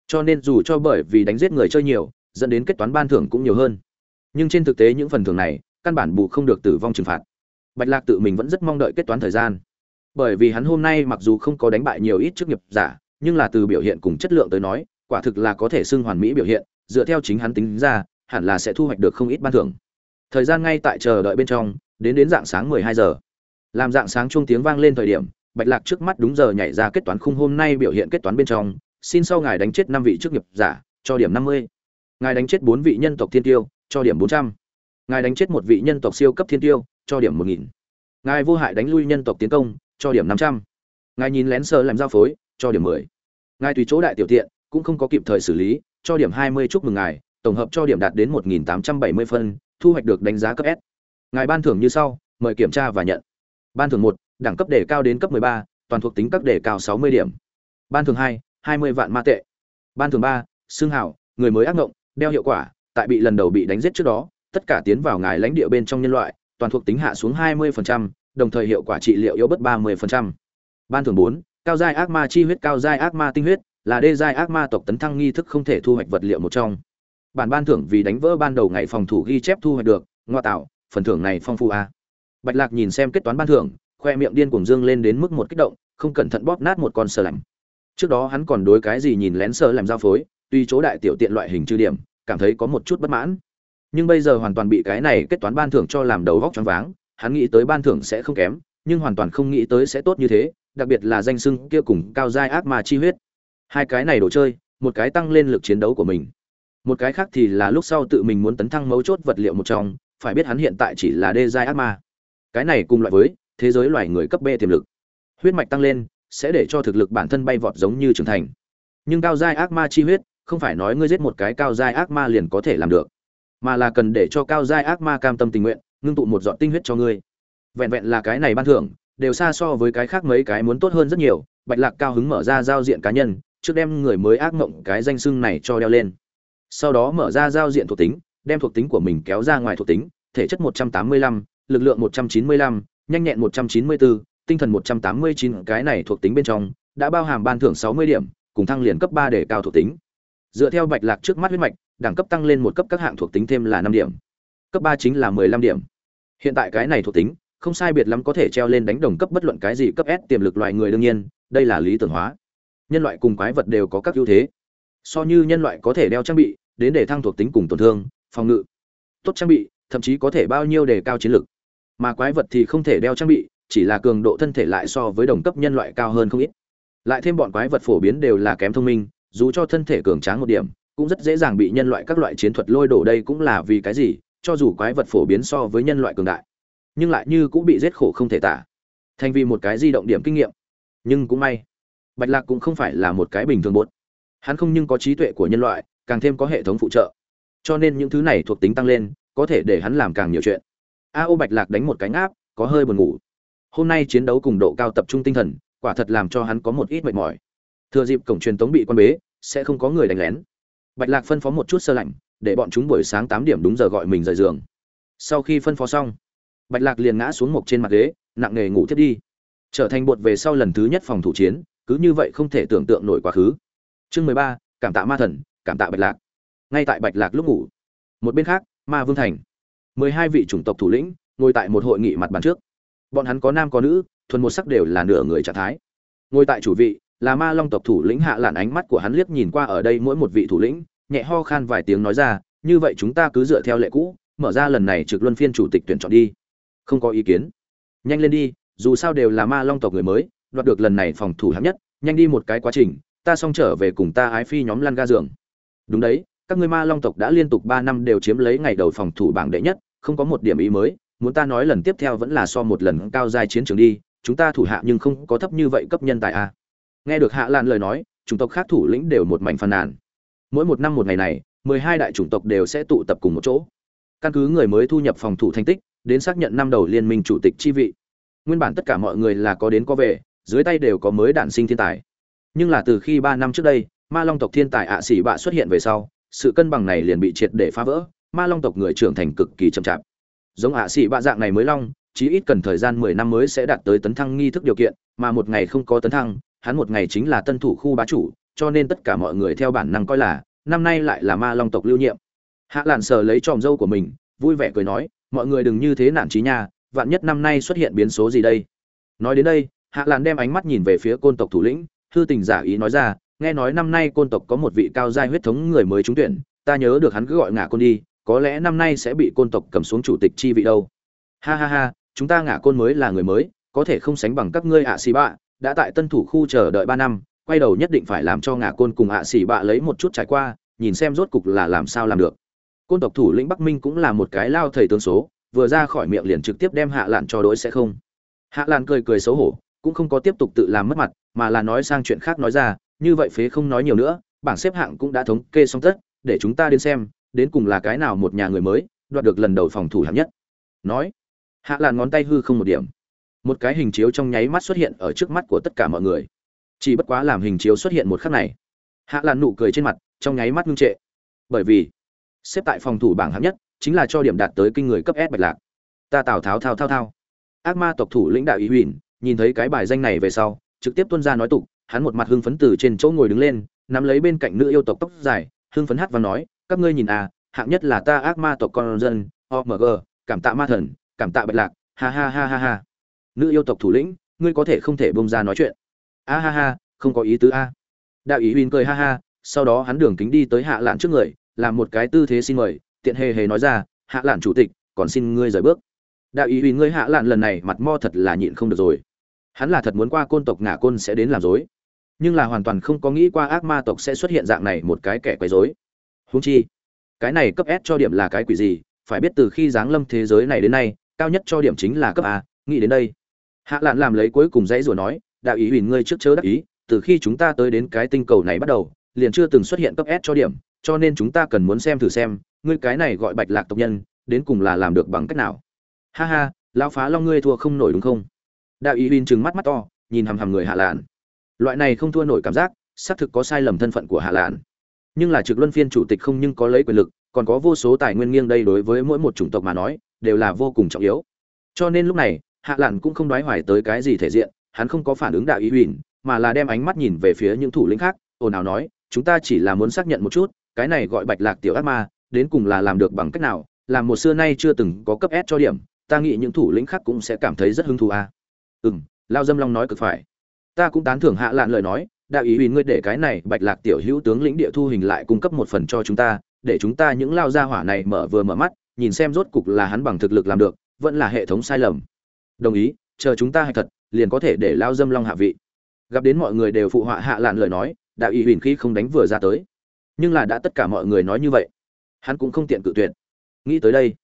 Cho nên dù cho bởi vì đánh giết người chơi nhiều, dẫn đến kết toán ban thưởng cũng nhiều hơn. Nhưng trên thực tế những phần thưởng này, căn bản bù không được tử vong trừng phạt. Bạch lạc tự mình vẫn rất mong đợi kết toán thời gian bởi vì hắn hôm nay mặc dù không có đánh bại nhiều ít chức nghiệp giả, nhưng là từ biểu hiện cùng chất lượng tới nói, quả thực là có thể xưng hoàn mỹ biểu hiện, dựa theo chính hắn tính ra, hẳn là sẽ thu hoạch được không ít ban thưởng. Thời gian ngay tại chờ đợi bên trong, đến đến dạng sáng mười hai giờ. Làm dạng sáng chuông tiếng vang lên thời điểm, bạch lạc trước mắt đúng giờ nhảy ra kết toán khung hôm nay biểu hiện kết toán bên trong, xin sau ngài đánh chết năm vị chức nghiệp giả, cho điểm năm mươi. Ngài đánh chết bốn vị nhân tộc thiên tiêu, cho điểm bốn trăm. Ngài đánh chết một vị nhân tộc siêu cấp thiên tiêu, cho điểm một nghìn. Ngài vô hại đánh lui nhân tộc tiến công cho điểm năm trăm. Ngài nhìn lén sơ làm giao phối cho điểm mười. Ngài tùy chỗ đại tiểu tiện cũng không có kịp thời xử lý cho điểm hai mươi chúc mừng ngài tổng hợp cho điểm đạt đến một nghìn tám trăm bảy mươi phân thu hoạch được đánh giá cấp s. Ngài ban thưởng như sau mời kiểm tra và nhận. Ban thưởng một đẳng cấp đề cao đến cấp ba toàn thuộc tính các đề cao sáu mươi điểm. Ban thưởng hai hai mươi vạn ma tệ. Ban thưởng ba xương hảo người mới ác ngộng đeo hiệu quả tại bị lần đầu bị đánh giết trước đó tất cả tiến vào ngài lãnh địa bên trong nhân loại toàn thuộc tính hạ xuống 20%, đồng thời hiệu quả trị liệu yếu bất 30%. Ban thưởng 4, cao giai ác ma chi huyết cao giai ác ma tinh huyết, là đê giai ác ma tộc tấn thăng nghi thức không thể thu hoạch vật liệu một trong. Bản ban thưởng vì đánh vỡ ban đầu ngày phòng thủ ghi chép thu hoạch được, ngoa tạo, phần thưởng này phong phú a. Bạch Lạc nhìn xem kết toán ban thưởng, khoe miệng điên cuồng dương lên đến mức một kích động, không cẩn thận bóp nát một con sờ lạnh. Trước đó hắn còn đối cái gì nhìn lén sờ làm giao phối, tuy chỗ đại tiểu tiện loại hình trừ điểm, cảm thấy có một chút bất mãn nhưng bây giờ hoàn toàn bị cái này kết toán ban thưởng cho làm đầu vóc choáng váng hắn nghĩ tới ban thưởng sẽ không kém, nhưng hoàn toàn không nghĩ tới sẽ tốt như thế, đặc biệt là danh sưng kia cùng cao giai ác ma chi huyết. Hai cái này đồ chơi, một cái tăng lên lực chiến đấu của mình. Một cái khác thì là lúc sau tự mình muốn tấn thăng mấu chốt vật liệu một trong, phải biết hắn hiện tại chỉ là đê giai ác ma. Cái này cùng loại với, thế giới loài người cấp b tiềm lực. Huyết mạch tăng lên, sẽ để cho thực lực bản thân bay vọt giống như trưởng thành. Nhưng cao giai ác ma chi huyết, không phải nói ngươi giết một cái cao giai ác ma liền có thể làm được, mà là cần để cho cao giai ác ma cam tâm tình nguyện ngưng tụ một giọt tinh huyết cho ngươi. Vẹn vẹn là cái này ban thưởng đều xa so với cái khác mấy cái muốn tốt hơn rất nhiều bạch lạc cao hứng mở ra giao diện cá nhân trước đem người mới ác mộng cái danh xưng này cho đeo lên. Sau đó mở ra giao diện thuộc tính đem thuộc tính của mình kéo ra ngoài thuộc tính thể chất 185, lực lượng 195, nhanh nhẹn 194, tinh thần 189 cái này thuộc tính bên trong đã bao hàm ban thưởng 60 điểm cùng thăng liền cấp 3 để cao thuộc tính. Dựa theo bạch lạc trước mắt huyết mạch đẳng cấp tăng lên một cấp các hạng thuộc tính thêm là năm điểm cấp ba chính là mười lăm điểm hiện tại cái này thuộc tính không sai biệt lắm có thể treo lên đánh đồng cấp bất luận cái gì cấp S tiềm lực loài người đương nhiên, đây là lý tưởng hóa. Nhân loại cùng quái vật đều có các ưu thế. So như nhân loại có thể đeo trang bị, đến để thăng thuộc tính cùng tổn thương, phòng ngự. Tốt trang bị, thậm chí có thể bao nhiêu đề cao chiến lực. Mà quái vật thì không thể đeo trang bị, chỉ là cường độ thân thể lại so với đồng cấp nhân loại cao hơn không ít. Lại thêm bọn quái vật phổ biến đều là kém thông minh, dù cho thân thể cường tráng một điểm, cũng rất dễ dàng bị nhân loại các loại chiến thuật lôi đổ đây cũng là vì cái gì, cho dù quái vật phổ biến so với nhân loại cường đại, nhưng lại như cũng bị giết khổ không thể tả. Thành vì một cái di động điểm kinh nghiệm, nhưng cũng may, bạch lạc cũng không phải là một cái bình thường bốt hắn không nhưng có trí tuệ của nhân loại, càng thêm có hệ thống phụ trợ. Cho nên những thứ này thuộc tính tăng lên, có thể để hắn làm càng nhiều chuyện. A ô bạch lạc đánh một cánh áp có hơi buồn ngủ. Hôm nay chiến đấu cùng độ cao tập trung tinh thần, quả thật làm cho hắn có một ít mệt mỏi. Thừa dịp cổng truyền tống bị quan bế, sẽ không có người đánh lén. Bạch lạc phân phó một chút sơ lạnh để bọn chúng buổi sáng tám điểm đúng giờ gọi mình rời giường. Sau khi phân phó xong, bạch lạc liền ngã xuống một trên mặt ghế, nặng nề ngủ thiếp đi. Trở thành bột về sau lần thứ nhất phòng thủ chiến, cứ như vậy không thể tưởng tượng nổi quá khứ. Chương mười ba, cảm tạ ma thần, cảm tạ bạch lạc. Ngay tại bạch lạc lúc ngủ, một bên khác, ma vương thành, mười hai vị chủng tộc thủ lĩnh ngồi tại một hội nghị mặt bàn trước. Bọn hắn có nam có nữ, thuần một sắc đều là nửa người trạng thái. Ngồi tại chủ vị là ma long tộc thủ lĩnh hạ lạn ánh mắt của hắn liếc nhìn qua ở đây mỗi một vị thủ lĩnh nhẹ ho khan vài tiếng nói ra, như vậy chúng ta cứ dựa theo lệ cũ, mở ra lần này trực luân phiên chủ tịch tuyển chọn đi. Không có ý kiến. Nhanh lên đi, dù sao đều là ma long tộc người mới, đoạt được lần này phòng thủ hạng nhất, nhanh đi một cái quá trình, ta xong trở về cùng ta ái phi nhóm lăn ga giường. Đúng đấy, các ngươi ma long tộc đã liên tục ba năm đều chiếm lấy ngày đầu phòng thủ bảng đệ nhất, không có một điểm ý mới, muốn ta nói lần tiếp theo vẫn là so một lần cao giai chiến trường đi, chúng ta thủ hạ nhưng không có thấp như vậy cấp nhân tài a. Nghe được hạ lan lời nói, chủng tộc khác thủ lĩnh đều một mảnh phàn nàn mỗi một năm một ngày này, mười hai đại chủng tộc đều sẽ tụ tập cùng một chỗ. Căn cứ người mới thu nhập phòng thủ thành tích, đến xác nhận năm đầu liên minh chủ tịch chi vị. Nguyên bản tất cả mọi người là có đến có về, dưới tay đều có mới đản sinh thiên tài. Nhưng là từ khi ba năm trước đây, ma long tộc thiên tài ạ xỉ bạ xuất hiện về sau, sự cân bằng này liền bị triệt để phá vỡ, ma long tộc người trưởng thành cực kỳ chậm chạp. Giống ạ xỉ bạ dạng này mới long, chí ít cần thời gian mười năm mới sẽ đạt tới tấn thăng nghi thức điều kiện, mà một ngày không có tấn thăng, hắn một ngày chính là tân thủ khu bá chủ cho nên tất cả mọi người theo bản năng coi là, năm nay lại là ma long tộc lưu nhiệm. Hạ lạn sờ lấy tròm dâu của mình, vui vẻ cười nói, mọi người đừng như thế nản trí nha, vạn nhất năm nay xuất hiện biến số gì đây? Nói đến đây, hạ lạn đem ánh mắt nhìn về phía côn tộc thủ lĩnh thư tình giả ý nói ra, nghe nói năm nay côn tộc có một vị cao giai huyết thống người mới trúng tuyển, ta nhớ được hắn cứ gọi ngả côn đi, có lẽ năm nay sẽ bị côn tộc cầm xuống chủ tịch chi vị đâu. Ha ha ha, chúng ta ngả côn mới là người mới, có thể không sánh bằng các ngươi ạ xì bạ, đã tại tân thủ khu chờ đợi ba năm quay đầu nhất định phải làm cho ngả côn cùng ạ xỉ bạ lấy một chút trải qua, nhìn xem rốt cục là làm sao làm được. Côn tộc thủ lĩnh bắc minh cũng là một cái lao thầy tướng số, vừa ra khỏi miệng liền trực tiếp đem hạ lạn cho đối sẽ không. Hạ lạn cười cười xấu hổ, cũng không có tiếp tục tự làm mất mặt, mà là nói sang chuyện khác nói ra, như vậy phế không nói nhiều nữa, bảng xếp hạng cũng đã thống kê xong tất, để chúng ta đến xem, đến cùng là cái nào một nhà người mới, đoạt được lần đầu phòng thủ hạng nhất. Nói, hạ lạn ngón tay hư không một điểm. Một cái hình chiếu trong nháy mắt xuất hiện ở trước mắt của tất cả mọi người chỉ bất quá làm hình chiếu xuất hiện một khắc này hạ lan nụ cười trên mặt trong nháy mắt ngưng trệ bởi vì xếp tại phòng thủ bảng hạng nhất chính là cho điểm đạt tới kinh người cấp S bạch lạc. Ta Tào Tháo thao thao thao. Ác ma tộc thủ lĩnh đạo ý huỳnh nhìn thấy cái bài danh này về sau, trực tiếp tuôn ra nói tục, hắn một mặt hưng phấn từ trên chỗ ngồi đứng lên, nắm lấy bên cạnh nữ yêu tộc tóc dài, hưng phấn hát và nói, các ngươi nhìn à, hạng nhất là ta ác ma tộc con dân, OMG, cảm tạ ma thần, cảm tạ bạch lạc, ha ha ha ha ha. Nữ yêu tộc thủ lĩnh, ngươi có thể không thể bông ra nói chuyện. A ha ha, không có ý tứ a. Đạo ý huyền cười ha ha, sau đó hắn đường kính đi tới hạ lạn trước người, làm một cái tư thế xin mời, tiện hề hề nói ra hạ lạn chủ tịch còn xin ngươi rời bước. Đạo ý vì ngươi hạ lạn lần này mặt mo thật là nhịn không được rồi. Hắn là thật muốn qua côn tộc ngả côn sẽ đến làm dối nhưng là hoàn toàn không có nghĩ qua ác ma tộc sẽ xuất hiện dạng này một cái kẻ quấy rối. Húng chi cái này cấp s cho điểm là cái quỷ gì phải biết từ khi giáng lâm thế giới này đến nay cao nhất cho điểm chính là cấp a nghĩ đến đây. Hạ lạn làm lấy cuối cùng dãy rồi nói đạo ý huyền ngươi trước chớ đắc ý, từ khi chúng ta tới đến cái tinh cầu này bắt đầu, liền chưa từng xuất hiện cấp s cho điểm, cho nên chúng ta cần muốn xem thử xem, ngươi cái này gọi bạch lạc tộc nhân, đến cùng là làm được bằng cách nào? Ha ha, lão phá long ngươi thua không nổi đúng không? Đạo ý uyên trừng mắt mắt to, nhìn hằm hằm người hạ lạn. Loại này không thua nổi cảm giác, xác thực có sai lầm thân phận của hạ lạn. Nhưng là trực luân phiên chủ tịch không nhưng có lấy quyền lực, còn có vô số tài nguyên nghiêng đây đối với mỗi một chủng tộc mà nói, đều là vô cùng trọng yếu. Cho nên lúc này, hạ lạn cũng không đoái hoài tới cái gì thể diện hắn không có phản ứng đạo ý huỳnh, mà là đem ánh mắt nhìn về phía những thủ lĩnh khác, ồn ào nói, chúng ta chỉ là muốn xác nhận một chút, cái này gọi bạch lạc tiểu ác ma, đến cùng là làm được bằng cách nào làm một xưa nay chưa từng có cấp S cho điểm, ta nghĩ những thủ lĩnh khác cũng sẽ cảm thấy rất hứng thú à. ừ m lao dâm long nói cực phải ta cũng tán thưởng hạ lạn lời nói, đạo ý huỳnh ngươi để cái này bạch lạc tiểu hữu tướng lĩnh địa thu hình lại cung cấp một phần cho chúng ta, để chúng ta những lao gia hỏa này mở vừa mở mắt, nhìn xem rốt cục là hắn bằng thực lực làm được, vẫn là hệ thống sai lầm đồng ý, chờ chúng ta hay thật liền có thể để lao dâm long hạ vị. Gặp đến mọi người đều phụ họa hạ lạn lời nói đạo ý huỳnh khi không đánh vừa ra tới. Nhưng là đã tất cả mọi người nói như vậy, hắn cũng không tiện cự tuyệt. Nghĩ tới đây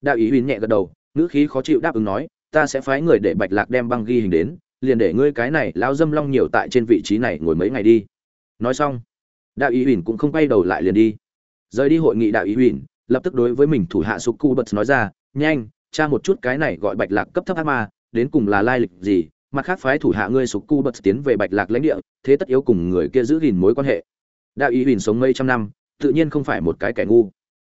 đạo ý huỳnh nhẹ gật đầu, ngữ khí khó chịu đáp ứng nói, ta sẽ phái người để bạch lạc đem băng ghi hình đến, liền để ngươi cái này lao dâm long nhiều tại trên vị trí này ngồi mấy ngày đi. Nói xong đạo ý huỳnh cũng không quay đầu lại liền đi. Rời đi hội nghị đạo ý huỳnh lập tức đối với mình thủ hạ sục cu bật nói ra, nhanh, tra một chút cái này gọi bạch lạc cấp thấp ác ma đến cùng là lai lịch gì, mặt khác phái thủ hạ ngươi sục cu bật tiến về bạch lạc lãnh địa, thế tất yếu cùng người kia giữ gìn mối quan hệ. Đạo ý huỳnh sống mấy trăm năm, tự nhiên không phải một cái kẻ ngu.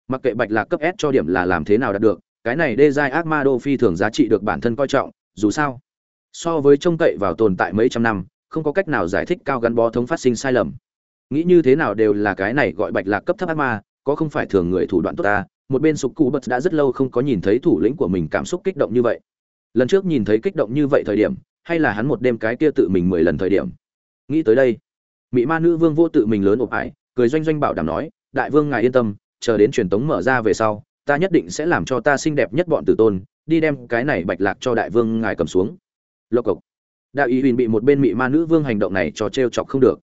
Mặc kệ bạch lạc cấp s cho điểm là làm thế nào đạt được, cái này đê giai ác ma đô phi thường giá trị được bản thân coi trọng, dù sao, so với trông cậy vào tồn tại mấy trăm năm, không có cách nào giải thích cao gắn bó thống phát sinh sai lầm. Nghĩ như thế nào đều là cái này gọi bạch lạc cấp thấp ác ma, có không phải thường người thủ đoạn tốt ta, một bên sục cụ bật đã rất lâu không có nhìn thấy thủ lĩnh của mình cảm xúc kích động như vậy lần trước nhìn thấy kích động như vậy thời điểm, hay là hắn một đêm cái kia tự mình mười lần thời điểm? Nghĩ tới đây mỹ ma nữ vương vô tự mình lớn ộp ải, cười doanh doanh bảo đảm nói, đại vương ngài yên tâm, chờ đến truyền tống mở ra về sau, ta nhất định sẽ làm cho ta xinh đẹp nhất bọn tử tôn, đi đem cái này bạch lạc cho đại vương ngài cầm xuống. Lộc cộc. Đạo ý huỳnh bị một bên mỹ ma nữ vương hành động này cho t chọc không được.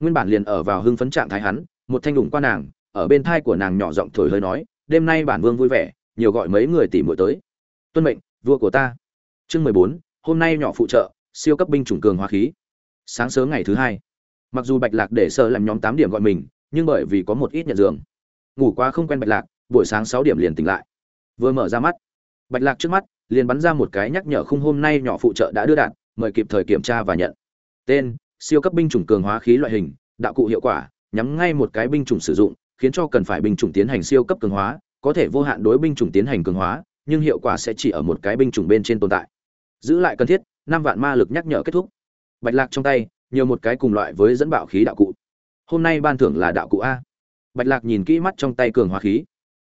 Nguyên bản liền ở vào hưng phấn trạng thái hắn, một thanh đủng qua nàng, ở bên thai của nàng nhỏ giọng thổi hơi nói, đêm nay bản vương vui vẻ, nhiều gọi mấy người tỉ muội tới. Tuân mệnh, vua của ta chương mười bốn, hôm nay nhỏ phụ trợ, siêu cấp binh chủng cường hóa khí. Sáng sớm ngày thứ hai, mặc dù bạch lạc để sợ làm nhóm tám điểm gọi mình, nhưng bởi vì có một ít nhận giường. Ngủ quá không quen bạch lạc, buổi sáng sáu điểm liền tỉnh lại. Vừa mở ra mắt, bạch lạc trước mắt, liền bắn ra một cái nhắc nhở khung hôm nay nhỏ phụ trợ đã đưa đạn, mời kịp thời kiểm tra và nhận. Tên, siêu cấp binh chủng cường hóa khí loại hình, đạo cụ hiệu quả, nhắm ngay một cái binh chủng sử dụng, khiến cho cần phải binh chủng tiến hành siêu cấp cường hóa, có thể vô hạn đối binh chủng tiến hành cường hóa, nhưng hiệu quả sẽ chỉ ở một cái binh chủng bên trên tồn tại giữ lại cần thiết, năm vạn ma lực nhắc nhở kết thúc. Bạch lạc trong tay, nhiều một cái cùng loại với dẫn bạo khí đạo cụ. Hôm nay ban thưởng là đạo cụ a. Bạch lạc nhìn kỹ mắt trong tay cường hóa khí.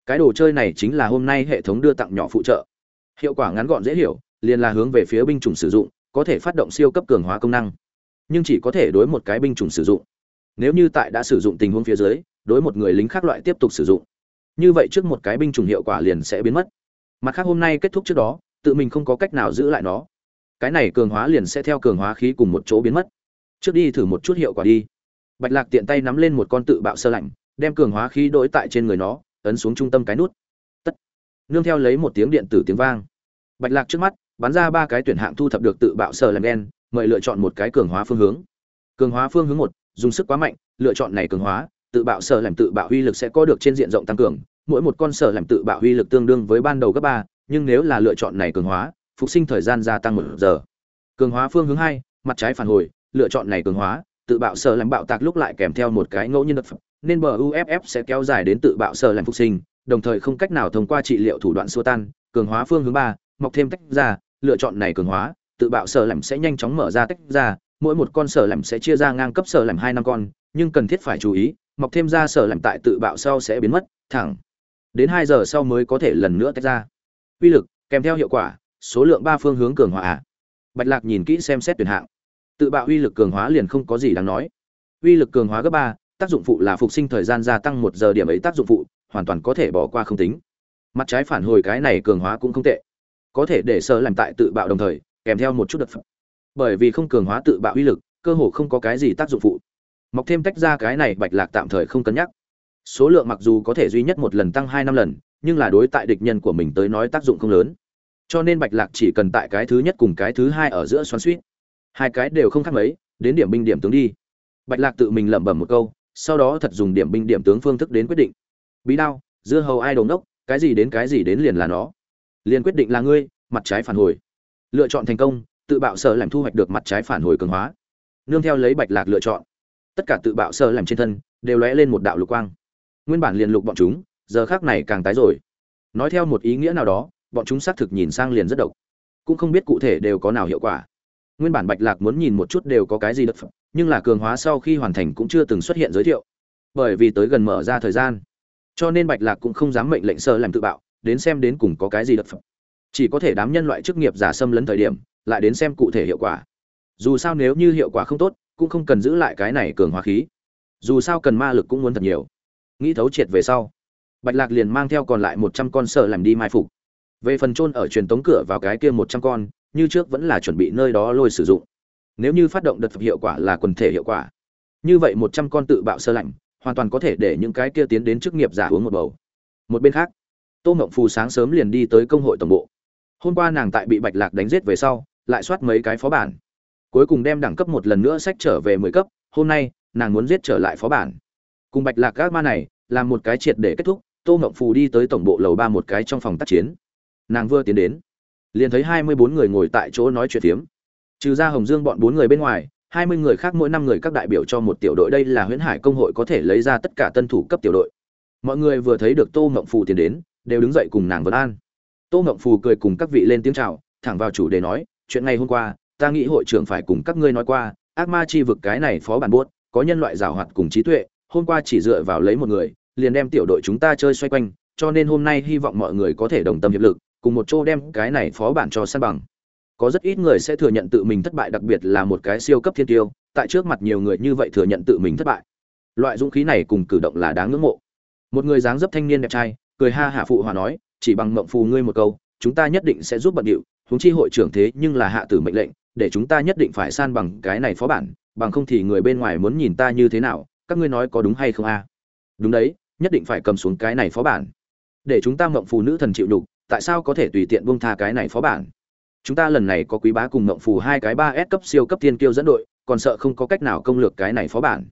Cái đồ chơi này chính là hôm nay hệ thống đưa tặng nhỏ phụ trợ. Hiệu quả ngắn gọn dễ hiểu, liền là hướng về phía binh chủng sử dụng, có thể phát động siêu cấp cường hóa công năng. Nhưng chỉ có thể đối một cái binh chủng sử dụng. Nếu như tại đã sử dụng tình huống phía dưới, đối một người lính khác loại tiếp tục sử dụng. Như vậy trước một cái binh chủng hiệu quả liền sẽ biến mất. Mặt khác hôm nay kết thúc trước đó tự mình không có cách nào giữ lại nó. Cái này cường hóa liền sẽ theo cường hóa khí cùng một chỗ biến mất. Trước đi thử một chút hiệu quả đi. Bạch lạc tiện tay nắm lên một con tự bạo sơ lạnh, đem cường hóa khí đổi tại trên người nó, ấn xuống trung tâm cái nút. Tất. Nương theo lấy một tiếng điện tử tiếng vang. Bạch lạc trước mắt, bắn ra ba cái tuyển hạng thu thập được tự bạo sơ lạnh đen mời lựa chọn một cái cường hóa phương hướng. Cường hóa phương hướng một, dùng sức quá mạnh, lựa chọn này cường hóa, tự bạo sở làm tự bạo uy lực sẽ có được trên diện rộng tăng cường. Mỗi một con sở làm tự bạo uy lực tương đương với ban đầu gấp ba nhưng nếu là lựa chọn này cường hóa, phục sinh thời gian gia tăng một giờ. Cường hóa phương hướng hai, mặt trái phản hồi, lựa chọn này cường hóa, tự bạo sở làm bạo tạc lúc lại kèm theo một cái ngẫu nhiên đột nên bờ uff sẽ kéo dài đến tự bạo sở làm phục sinh, đồng thời không cách nào thông qua trị liệu thủ đoạn xua tan. Cường hóa phương hướng ba, mọc thêm tách ra, lựa chọn này cường hóa, tự bạo sở làm sẽ nhanh chóng mở ra tách ra, mỗi một con sở làm sẽ chia ra ngang cấp sở làm hai năm con, nhưng cần thiết phải chú ý, mọc thêm ra sở làm tại tự bạo sau sẽ biến mất, thẳng đến hai giờ sau mới có thể lần nữa tách ra uy lực, kèm theo hiệu quả, số lượng ba phương hướng cường hóa à? bạch lạc nhìn kỹ xem xét tuyển hạng. Tự bạo uy lực cường hóa liền không có gì đáng nói. Uy lực cường hóa gấp ba, tác dụng phụ là phục sinh thời gian gia tăng một giờ điểm ấy tác dụng phụ, hoàn toàn có thể bỏ qua không tính. Mặt trái phản hồi cái này cường hóa cũng không tệ. Có thể để sơ làm tại tự bạo đồng thời, kèm theo một chút đợt phẩm bởi vì không cường hóa tự bạo uy lực, cơ hồ không có cái gì tác dụng phụ. Mọc thêm tách ra cái này bạch lạc tạm thời không cân nhắc số lượng mặc dù có thể duy nhất một lần tăng hai năm lần, nhưng là đối tại địch nhân của mình tới nói tác dụng không lớn. Cho nên bạch lạc chỉ cần tại cái thứ nhất cùng cái thứ hai ở giữa xoắn suýt. Hai cái đều không khác mấy, đến điểm binh điểm tướng đi. Bạch lạc tự mình lẩm bẩm một câu, sau đó thật dùng điểm binh điểm tướng phương thức đến quyết định. Bí đao, dưa hầu ai đồn đốc cái gì đến cái gì đến liền là nó. Liền quyết định là ngươi, mặt trái phản hồi. Lựa chọn thành công, tự bạo sở làm thu hoạch được mặt trái phản hồi cường hóa. Nương theo lấy bạch lạc lựa chọn. Tất cả tự bạo sở làm trên thân, đều lóe lên một đạo lục quang nguyên bản liền lục bọn chúng, giờ khác này càng tái rồi. Nói theo một ý nghĩa nào đó, bọn chúng xác thực nhìn sang liền rất độc. Cũng không biết cụ thể đều có nào hiệu quả. Nguyên bản bạch lạc muốn nhìn một chút đều có cái gì đất phẩm nhưng là cường hóa sau khi hoàn thành cũng chưa từng xuất hiện giới thiệu. Bởi vì tới gần mở ra thời gian, cho nên bạch lạc cũng không dám mệnh lệnh sơ làm tự bạo, đến xem đến cùng có cái gì đất phẩm chỉ có thể đám nhân loại chức nghiệp giả xâm lấn thời điểm, lại đến xem cụ thể hiệu quả. Dù sao nếu như hiệu quả không tốt, cũng không cần giữ lại cái này cường hóa khí. Dù sao cần ma lực cũng muốn thật nhiều nghĩ thấu triệt về sau. Bạch lạc liền mang theo còn lại một trăm con sợ làm đi mai phục. Về phần trôn ở truyền tống cửa vào cái kia một trăm con, như trước vẫn là chuẩn bị nơi đó lôi sử dụng. Nếu như phát động đợt hiệu quả là quần thể hiệu quả. Như vậy một trăm con tự bạo sơ lạnh, hoàn toàn có thể để những cái kia tiến đến chức nghiệp giả uống một bầu. Một bên khác, tô ngộng phù sáng sớm liền đi tới công hội tổng bộ. Hôm qua nàng tại bị bạch lạc đánh giết về sau, lại soát mấy cái phó bản. Cuối cùng đem đẳng cấp một lần nữa sách trở về mười cấp, hôm nay, nàng muốn giết trở lại phó bản cùng bạch lạc các ma này, làm một cái triệt để kết thúc, tô mộng phù đi tới tổng bộ lầu ba một cái trong phòng tác chiến. Nàng vừa tiến đến, liền thấy hai mươi bốn người ngồi tại chỗ nói chuyện phiếm. Trừ ra hồng dương bọn bốn người bên ngoài, hai mươi người khác mỗi năm người các đại biểu cho một tiểu đội, đây là huyễn hải công hội có thể lấy ra tất cả tân thủ cấp tiểu đội. Mọi người vừa thấy được tô mộng phù tiến đến, đều đứng dậy cùng nàng vân an. Tô mộng phù cười cùng các vị lên tiếng chào, thẳng vào chủ đề nói, chuyện ngày hôm qua, ta nghĩ hội trưởng phải cùng các ngươi nói qua, ác ma chi vực cái này phó bản buốt, có nhân loại giảo hoạt cùng trí tuệ hôm qua chỉ dựa vào lấy một người, liền đem tiểu đội chúng ta chơi xoay quanh, cho nên hôm nay hy vọng mọi người có thể đồng tâm hiệp lực, cùng một chỗ đem cái này phó bản cho san bằng. Có rất ít người sẽ thừa nhận tự mình thất bại, đặc biệt là một cái siêu cấp thiên tiêu, tại trước mặt nhiều người như vậy thừa nhận tự mình thất bại. Loại dũng khí này cùng cử động là đáng ngưỡng mộ. Một người dáng dấp thanh niên đẹp trai, cười ha hả phụ hòa nói, chỉ bằng mộng phù ngươi một câu, chúng ta nhất định sẽ giúp bận điệu, huống chi hội trưởng thế nhưng là hạ tử mệnh lệnh, để chúng ta nhất định phải san bằng cái này phó bản, bằng không thì người bên ngoài muốn nhìn ta như thế nào các ngươi nói có đúng hay không a? Đúng đấy, nhất định phải cầm xuống cái này phó bản. Để chúng ta mộng phù nữ thần chịu đục tại sao có thể tùy tiện buông tha cái này phó bản? Chúng ta lần này có quý bá cùng mộng phù hai cái ba s cấp siêu cấp tiên kiêu dẫn đội, còn sợ không có cách nào công lược cái này phó bản.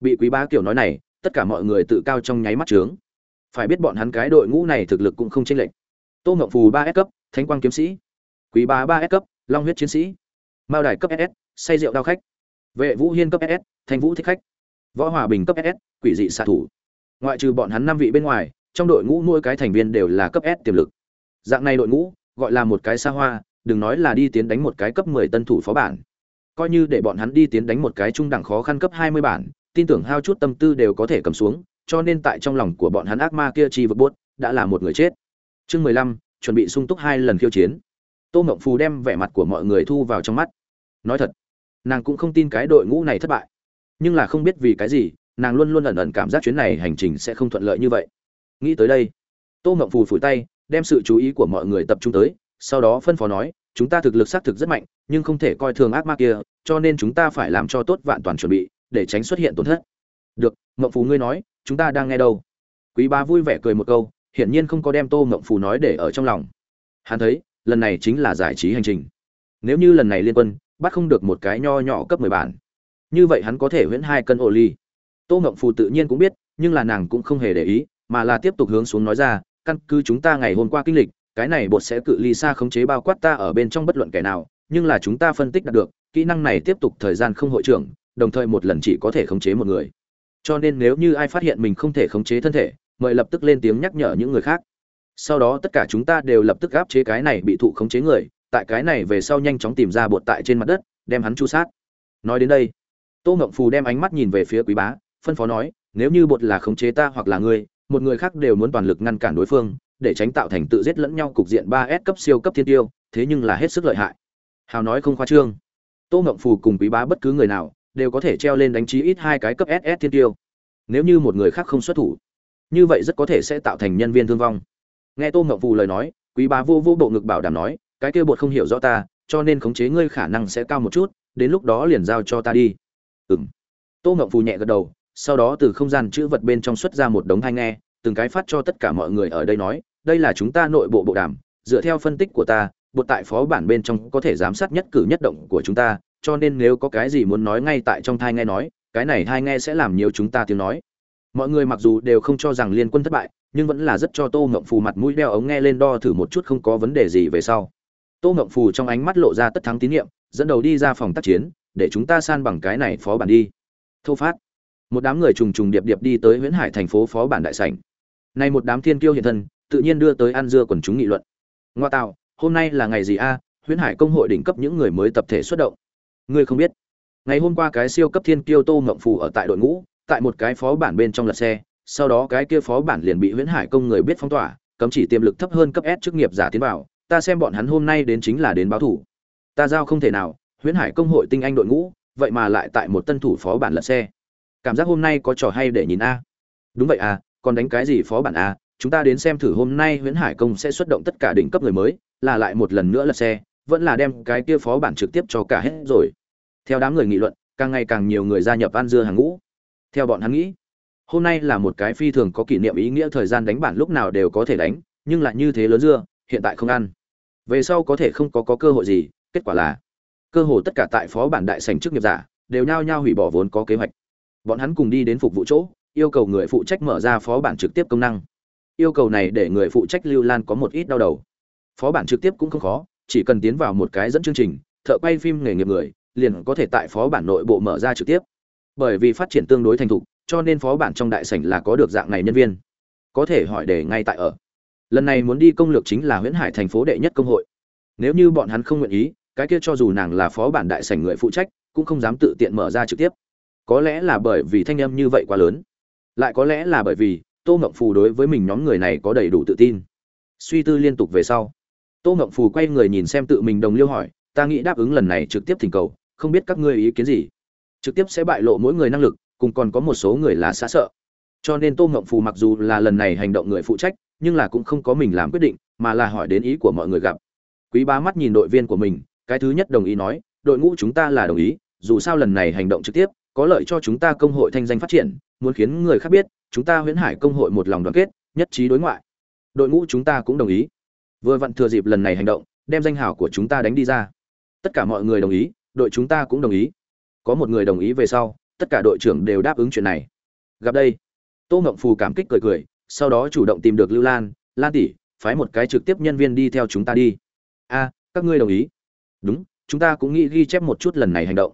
Bị quý bá kiểu nói này, tất cả mọi người tự cao trong nháy mắt trướng. Phải biết bọn hắn cái đội ngũ này thực lực cũng không chênh lệch. Tô mộng phù ba s cấp, thánh quang kiếm sĩ. Quý bá ba s cấp, long huyết chiến sĩ. Mao đài cấp ss say rượu đao khách. Vệ vũ hiên cấp ss thanh vũ thích khách võ hòa bình cấp ss quỷ dị xạ thủ ngoại trừ bọn hắn năm vị bên ngoài trong đội ngũ mỗi cái thành viên đều là cấp s tiềm lực dạng này đội ngũ gọi là một cái xa hoa đừng nói là đi tiến đánh một cái cấp 10 tân thủ phó bản. Coi như để bọn hắn đi tiến đánh một cái trung đẳng khó khăn cấp 20 bản, tin tưởng hao chút tâm tư đều có thể cầm xuống, cho nên tại trong lòng của bọn hắn ác ma kia chi vực buốt, đã là một người chết. Chương 15, chuẩn bị sung túc hai lần khiêu chiến. Tô Ngộng Phù đem vẻ mặt của mọi người thu vào trong mắt. Nói thật, nàng cũng không tin cái đội ngũ này thất bại, nhưng là không biết vì cái gì, nàng luôn luôn ẩn ẩn cảm giác chuyến này hành trình sẽ không thuận lợi như vậy. Nghĩ tới đây, Tô Ngộng Phù phủi tay, đem sự chú ý của mọi người tập trung tới, sau đó phân phó nói, chúng ta thực lực xác thực rất mạnh, nhưng không thể coi thường ác ma kia, cho nên chúng ta phải làm cho tốt vạn toàn chuẩn bị, để tránh xuất hiện tổn thất. Được, Mộng Phù ngươi nói, chúng ta đang nghe đâu? Quý ba vui vẻ cười một câu, hiển nhiên không có đem Tô Mộng Phù nói để ở trong lòng. Hắn thấy, lần này chính là giải trí hành trình. Nếu như lần này liên quân bắt không được một cái nho nhỏ cấp 10 bản, như vậy hắn có thể huyễn hai cân ô ly. Tô Mộng Phù tự nhiên cũng biết, nhưng là nàng cũng không hề để ý, mà là tiếp tục hướng xuống nói ra, căn cứ chúng ta ngày hôm qua kinh lịch, cái này bột sẽ cự ly xa khống chế bao quát ta ở bên trong bất luận kẻ nào nhưng là chúng ta phân tích đạt được kỹ năng này tiếp tục thời gian không hội trưởng đồng thời một lần chỉ có thể khống chế một người. Cho nên nếu như ai phát hiện mình không thể khống chế thân thể mời lập tức lên tiếng nhắc nhở những người khác. Sau đó tất cả chúng ta đều lập tức áp chế cái này bị thụ khống chế người tại cái này về sau nhanh chóng tìm ra bột tại trên mặt đất đem hắn chu sát. Nói đến đây tô ngộng phù đem ánh mắt nhìn về phía quý bá phân phó nói nếu như bột là khống chế ta hoặc là ngươi một người khác đều muốn toàn lực ngăn cản đối phương để tránh tạo thành tự giết lẫn nhau cục diện ba S cấp siêu cấp thiên tiêu, thế nhưng là hết sức lợi hại. Hào nói không khoa trương. Tô Ngộng Phù cùng Quý Bá bất cứ người nào đều có thể treo lên đánh trí ít hai cái cấp SS thiên tiêu. Nếu như một người khác không xuất thủ, như vậy rất có thể sẽ tạo thành nhân viên thương vong. Nghe Tô Ngộng Phù lời nói, Quý Bá vô vô bộ ngực bảo đảm nói, cái kia bột không hiểu rõ ta, cho nên khống chế ngươi khả năng sẽ cao một chút, đến lúc đó liền giao cho ta đi. Ừm. Tô Ngậm Phù nhẹ gật đầu, sau đó từ không gian chữ vật bên trong xuất ra một đống thanh nghe, từng cái phát cho tất cả mọi người ở đây nói, đây là chúng ta nội bộ bộ đàm dựa theo phân tích của ta bột tại phó bản bên trong có thể giám sát nhất cử nhất động của chúng ta cho nên nếu có cái gì muốn nói ngay tại trong thai nghe nói cái này thai nghe sẽ làm nhiều chúng ta tiếng nói mọi người mặc dù đều không cho rằng liên quân thất bại nhưng vẫn là rất cho tô Ngậm phù mặt mũi đeo ống nghe lên đo thử một chút không có vấn đề gì về sau tô Ngậm phù trong ánh mắt lộ ra tất thắng tín nhiệm dẫn đầu đi ra phòng tác chiến để chúng ta san bằng cái này phó bản đi. Thô phát. Một đám người trùng trùng điệp điệp đi tới huyễn hải thành phố phó bản đại sảnh. Nay một đám thiên kiêu hiện thân, tự nhiên đưa tới ăn dưa quần chúng nghị luận. Ngoa tạo, hôm nay là ngày gì a? Huyễn hải công hội đỉnh cấp những người mới tập thể xuất động. Ngươi không biết. Ngày hôm qua cái siêu cấp thiên kiêu tô ngậm phù ở tại đội ngũ, tại một cái phó bản bên trong lật xe, sau đó cái kia phó bản liền bị huyễn hải công người biết phong tỏa, cấm chỉ tiềm lực thấp hơn cấp S chức nghiệp giả tiến vào, ta xem bọn hắn hôm nay đến chính là đến báo thủ. Ta giao không thể nào huyễn hải công hội tinh anh đội ngũ vậy mà lại tại một tân thủ phó bản lật xe. Cảm giác hôm nay có trò hay để nhìn a? Đúng vậy à còn đánh cái gì phó bản a? Chúng ta đến xem thử hôm nay huyễn hải công sẽ xuất động tất cả đỉnh cấp người mới là lại một lần nữa lật xe vẫn là đem cái kia phó bản trực tiếp cho cả hết rồi. Theo đám người nghị luận càng ngày càng nhiều người gia nhập ăn dưa hàng ngũ. Theo bọn hắn nghĩ hôm nay là một cái phi thường có kỷ niệm ý nghĩa thời gian đánh bản lúc nào đều có thể đánh nhưng lại như thế lớn dưa hiện tại không ăn. Về sau có thể không có, có cơ hội gì kết quả là cơ hồ tất cả tại phó bản đại sành chức nghiệp giả, đều nhao nhao hủy bỏ vốn có kế hoạch. Bọn hắn cùng đi đến phục vụ chỗ, yêu cầu người phụ trách mở ra phó bản trực tiếp công năng. Yêu cầu này để người phụ trách lưu lan có một ít đau đầu. Phó bản trực tiếp cũng không khó, chỉ cần tiến vào một cái dẫn chương trình, thợ quay phim nghề nghiệp người, liền có thể tại phó bản nội bộ mở ra trực tiếp. Bởi vì phát triển tương đối thành thục, cho nên phó bản trong đại sảnh là có được dạng này nhân viên. Có thể hỏi để ngay tại ở. Lần này muốn đi công lược chính là huyễn hải thành phố đệ nhất công hội. Nếu như bọn hắn không nguyện ý cái kia cho dù nàng là phó bản đại sảnh người phụ trách, cũng không dám tự tiện mở ra trực tiếp. Có lẽ là bởi vì thanh âm như vậy quá lớn. Lại có lẽ là bởi vì tô ngộng phù đối với mình nhóm người này có đầy đủ tự tin. Suy tư liên tục về sau, tô ngộng phù quay người nhìn xem tự mình đồng liêu hỏi, ta nghĩ đáp ứng lần này trực tiếp thỉnh cầu, không biết các ngươi ý kiến gì? Trực tiếp sẽ bại lộ mỗi người năng lực, cùng còn có một số người là xã sợ. Cho nên tô ngộng phù mặc dù là lần này hành động người phụ trách, nhưng là cũng không có mình làm quyết định, mà là hỏi đến ý của mọi người gặp. Quý bá mắt nhìn đội viên của mình cái thứ nhất đồng ý nói, đội ngũ chúng ta là đồng ý, dù sao lần này hành động trực tiếp, có lợi cho chúng ta công hội thanh danh phát triển, muốn khiến người khác biết, chúng ta huyễn hải công hội một lòng đoàn kết, nhất trí đối ngoại. Đội ngũ chúng ta cũng đồng ý. Vừa vặn thừa dịp lần này hành động, đem danh hào của chúng ta đánh đi ra. Tất cả mọi người đồng ý, đội chúng ta cũng đồng ý. Có một người đồng ý về sau, tất cả đội trưởng đều đáp ứng chuyện này. Gặp đây, tô ngộng phù cảm kích cười cười, sau đó chủ động tìm được lưu lan lan tỷ, phái một cái trực tiếp nhân viên đi theo chúng ta đi. A, các ngươi đồng ý đúng, chúng ta cũng nghĩ ghi chép một chút lần này hành động.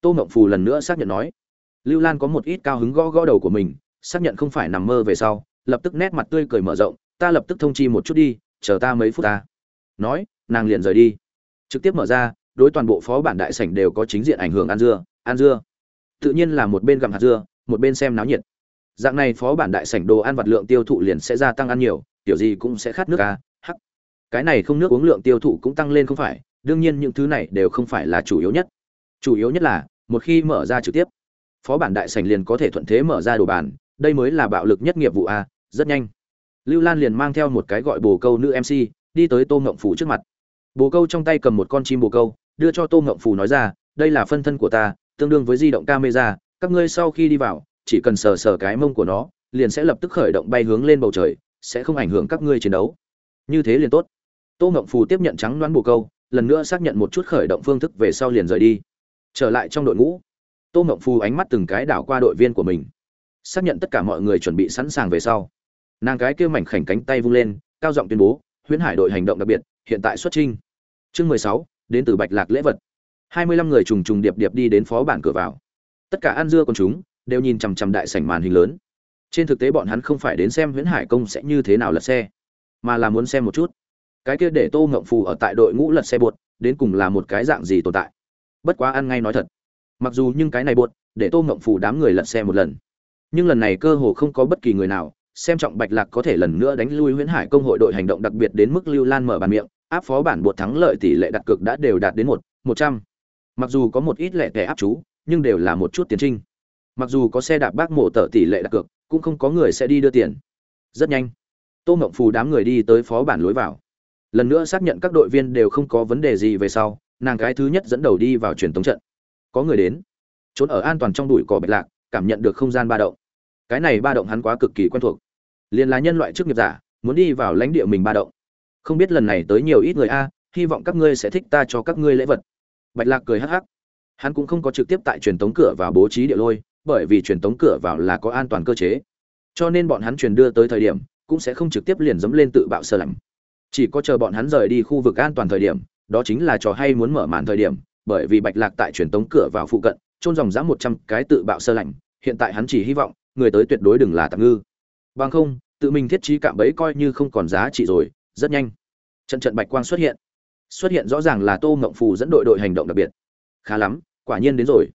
Tô mộng phù lần nữa xác nhận nói. Lưu lan có một ít cao hứng gõ gõ đầu của mình, xác nhận không phải nằm mơ về sau, lập tức nét mặt tươi cười mở rộng, ta lập tức thông chi một chút đi, chờ ta mấy phút ta. Nói, nàng liền rời đi. Trực tiếp mở ra, đối toàn bộ phó bản đại sảnh đều có chính diện ảnh hưởng ăn dưa ăn dưa. Tự nhiên là một bên gặm hạt dưa, một bên xem náo nhiệt. Dạng này phó bản đại sảnh đồ ăn vật lượng tiêu thụ liền sẽ gia tăng ăn nhiều kiểu gì cũng sẽ khát nước ca hắc. Cái này không nước uống lượng tiêu thụ cũng tăng lên không phải đương nhiên những thứ này đều không phải là chủ yếu nhất. Chủ yếu nhất là, một khi mở ra trực tiếp, phó bản đại sảnh liền có thể thuận thế mở ra đồ bàn, đây mới là bạo lực nhất nghiệp vụ a, rất nhanh. Lưu lan liền mang theo một cái gọi bồ câu nữ mc đi tới tô ngộng phủ trước mặt. Bồ câu trong tay cầm một con chim bồ câu, đưa cho tô ngộng phủ nói ra, đây là phân thân của ta, tương đương với di động camera, các ngươi sau khi đi vào, chỉ cần sờ sờ cái mông của nó, liền sẽ lập tức khởi động bay hướng lên bầu trời, sẽ không ảnh hưởng các ngươi chiến đấu. Như thế liền tốt. Tô ngộng phù tiếp nhận trắng đoán bồ câu lần nữa xác nhận một chút khởi động phương thức về sau liền rời đi. Trở lại trong đội ngũ, tô mộng phu ánh mắt từng cái đảo qua đội viên của mình, xác nhận tất cả mọi người chuẩn bị sẵn sàng về sau. Nàng cái kêu mảnh khảnh cánh tay vung lên, cao giọng tuyên bố, huyễn hải đội hành động đặc biệt, hiện tại xuất trinh chương mười sáu, đến từ bạch lạc lễ vật. Hai mươi lăm người trùng trùng điệp điệp đi đến phó bản cửa vào. Tất cả ăn dưa con chúng đều nhìn chằm chằm đại sảnh màn hình lớn. Trên thực tế bọn hắn không phải đến xem huyễn hải công sẽ như thế nào lật xe, mà là muốn xem một chút cái kia để tô ngộng phù ở tại đội ngũ lật xe bột đến cùng là một cái dạng gì tồn tại? Bất quá ăn ngay nói thật, mặc dù nhưng cái này bột để tô ngộng phù đám người lật xe một lần. Nhưng lần này cơ hồ không có bất kỳ người nào, xem trọng bạch lạc có thể lần nữa đánh lui huyễn hải công hội đội hành động đặc biệt đến mức lưu lan mở bàn miệng, áp phó bản bột thắng lợi tỷ lệ đặt cược đã đều đạt đến một một trăm. Mặc dù có một ít lệ tẻ áp chú, nhưng đều là một chút tiền trinh. Mặc dù có xe đạp bác mộ tở tỷ lệ đặt cược, cũng không có người sẽ đi đưa tiền. Rất nhanh, tô mộng phù đám người đi tới phó bản lối vào lần nữa xác nhận các đội viên đều không có vấn đề gì về sau, nàng cái thứ nhất dẫn đầu đi vào truyền tống trận. Có người đến. Trốn ở an toàn trong đùi cỏ bạch lạc, cảm nhận được không gian ba động. Cái này ba động hắn quá cực kỳ quen thuộc. Liền là nhân loại chức nghiệp giả, muốn đi vào lãnh địa mình ba động. Không biết lần này tới nhiều ít người a, hy vọng các ngươi sẽ thích ta cho các ngươi lễ vật. Bạch lạc cười hắc hắc. Hắn cũng không có trực tiếp tại truyền tống cửa vào bố trí địa lôi, bởi vì truyền tống cửa vào là có an toàn cơ chế. Cho nên bọn hắn truyền đưa tới thời điểm, cũng sẽ không trực tiếp liền dẫm lên tự bạo sơ lạnh chỉ có chờ bọn hắn rời đi khu vực an toàn thời điểm, đó chính là trò hay muốn mở màn thời điểm, bởi vì bạch lạc tại truyền tống cửa vào phụ cận trôn dòng dã một trăm cái tự bạo sơ lạnh, hiện tại hắn chỉ hy vọng, người tới tuyệt đối đừng là tạm ngư. Bằng không, tự mình thiết trí cạm bẫy coi như không còn giá trị rồi, rất nhanh. Trận trận bạch quang xuất hiện. Xuất hiện rõ ràng là tô ngộng phù dẫn đội đội hành động đặc biệt. Khá lắm, quả nhiên đến rồi.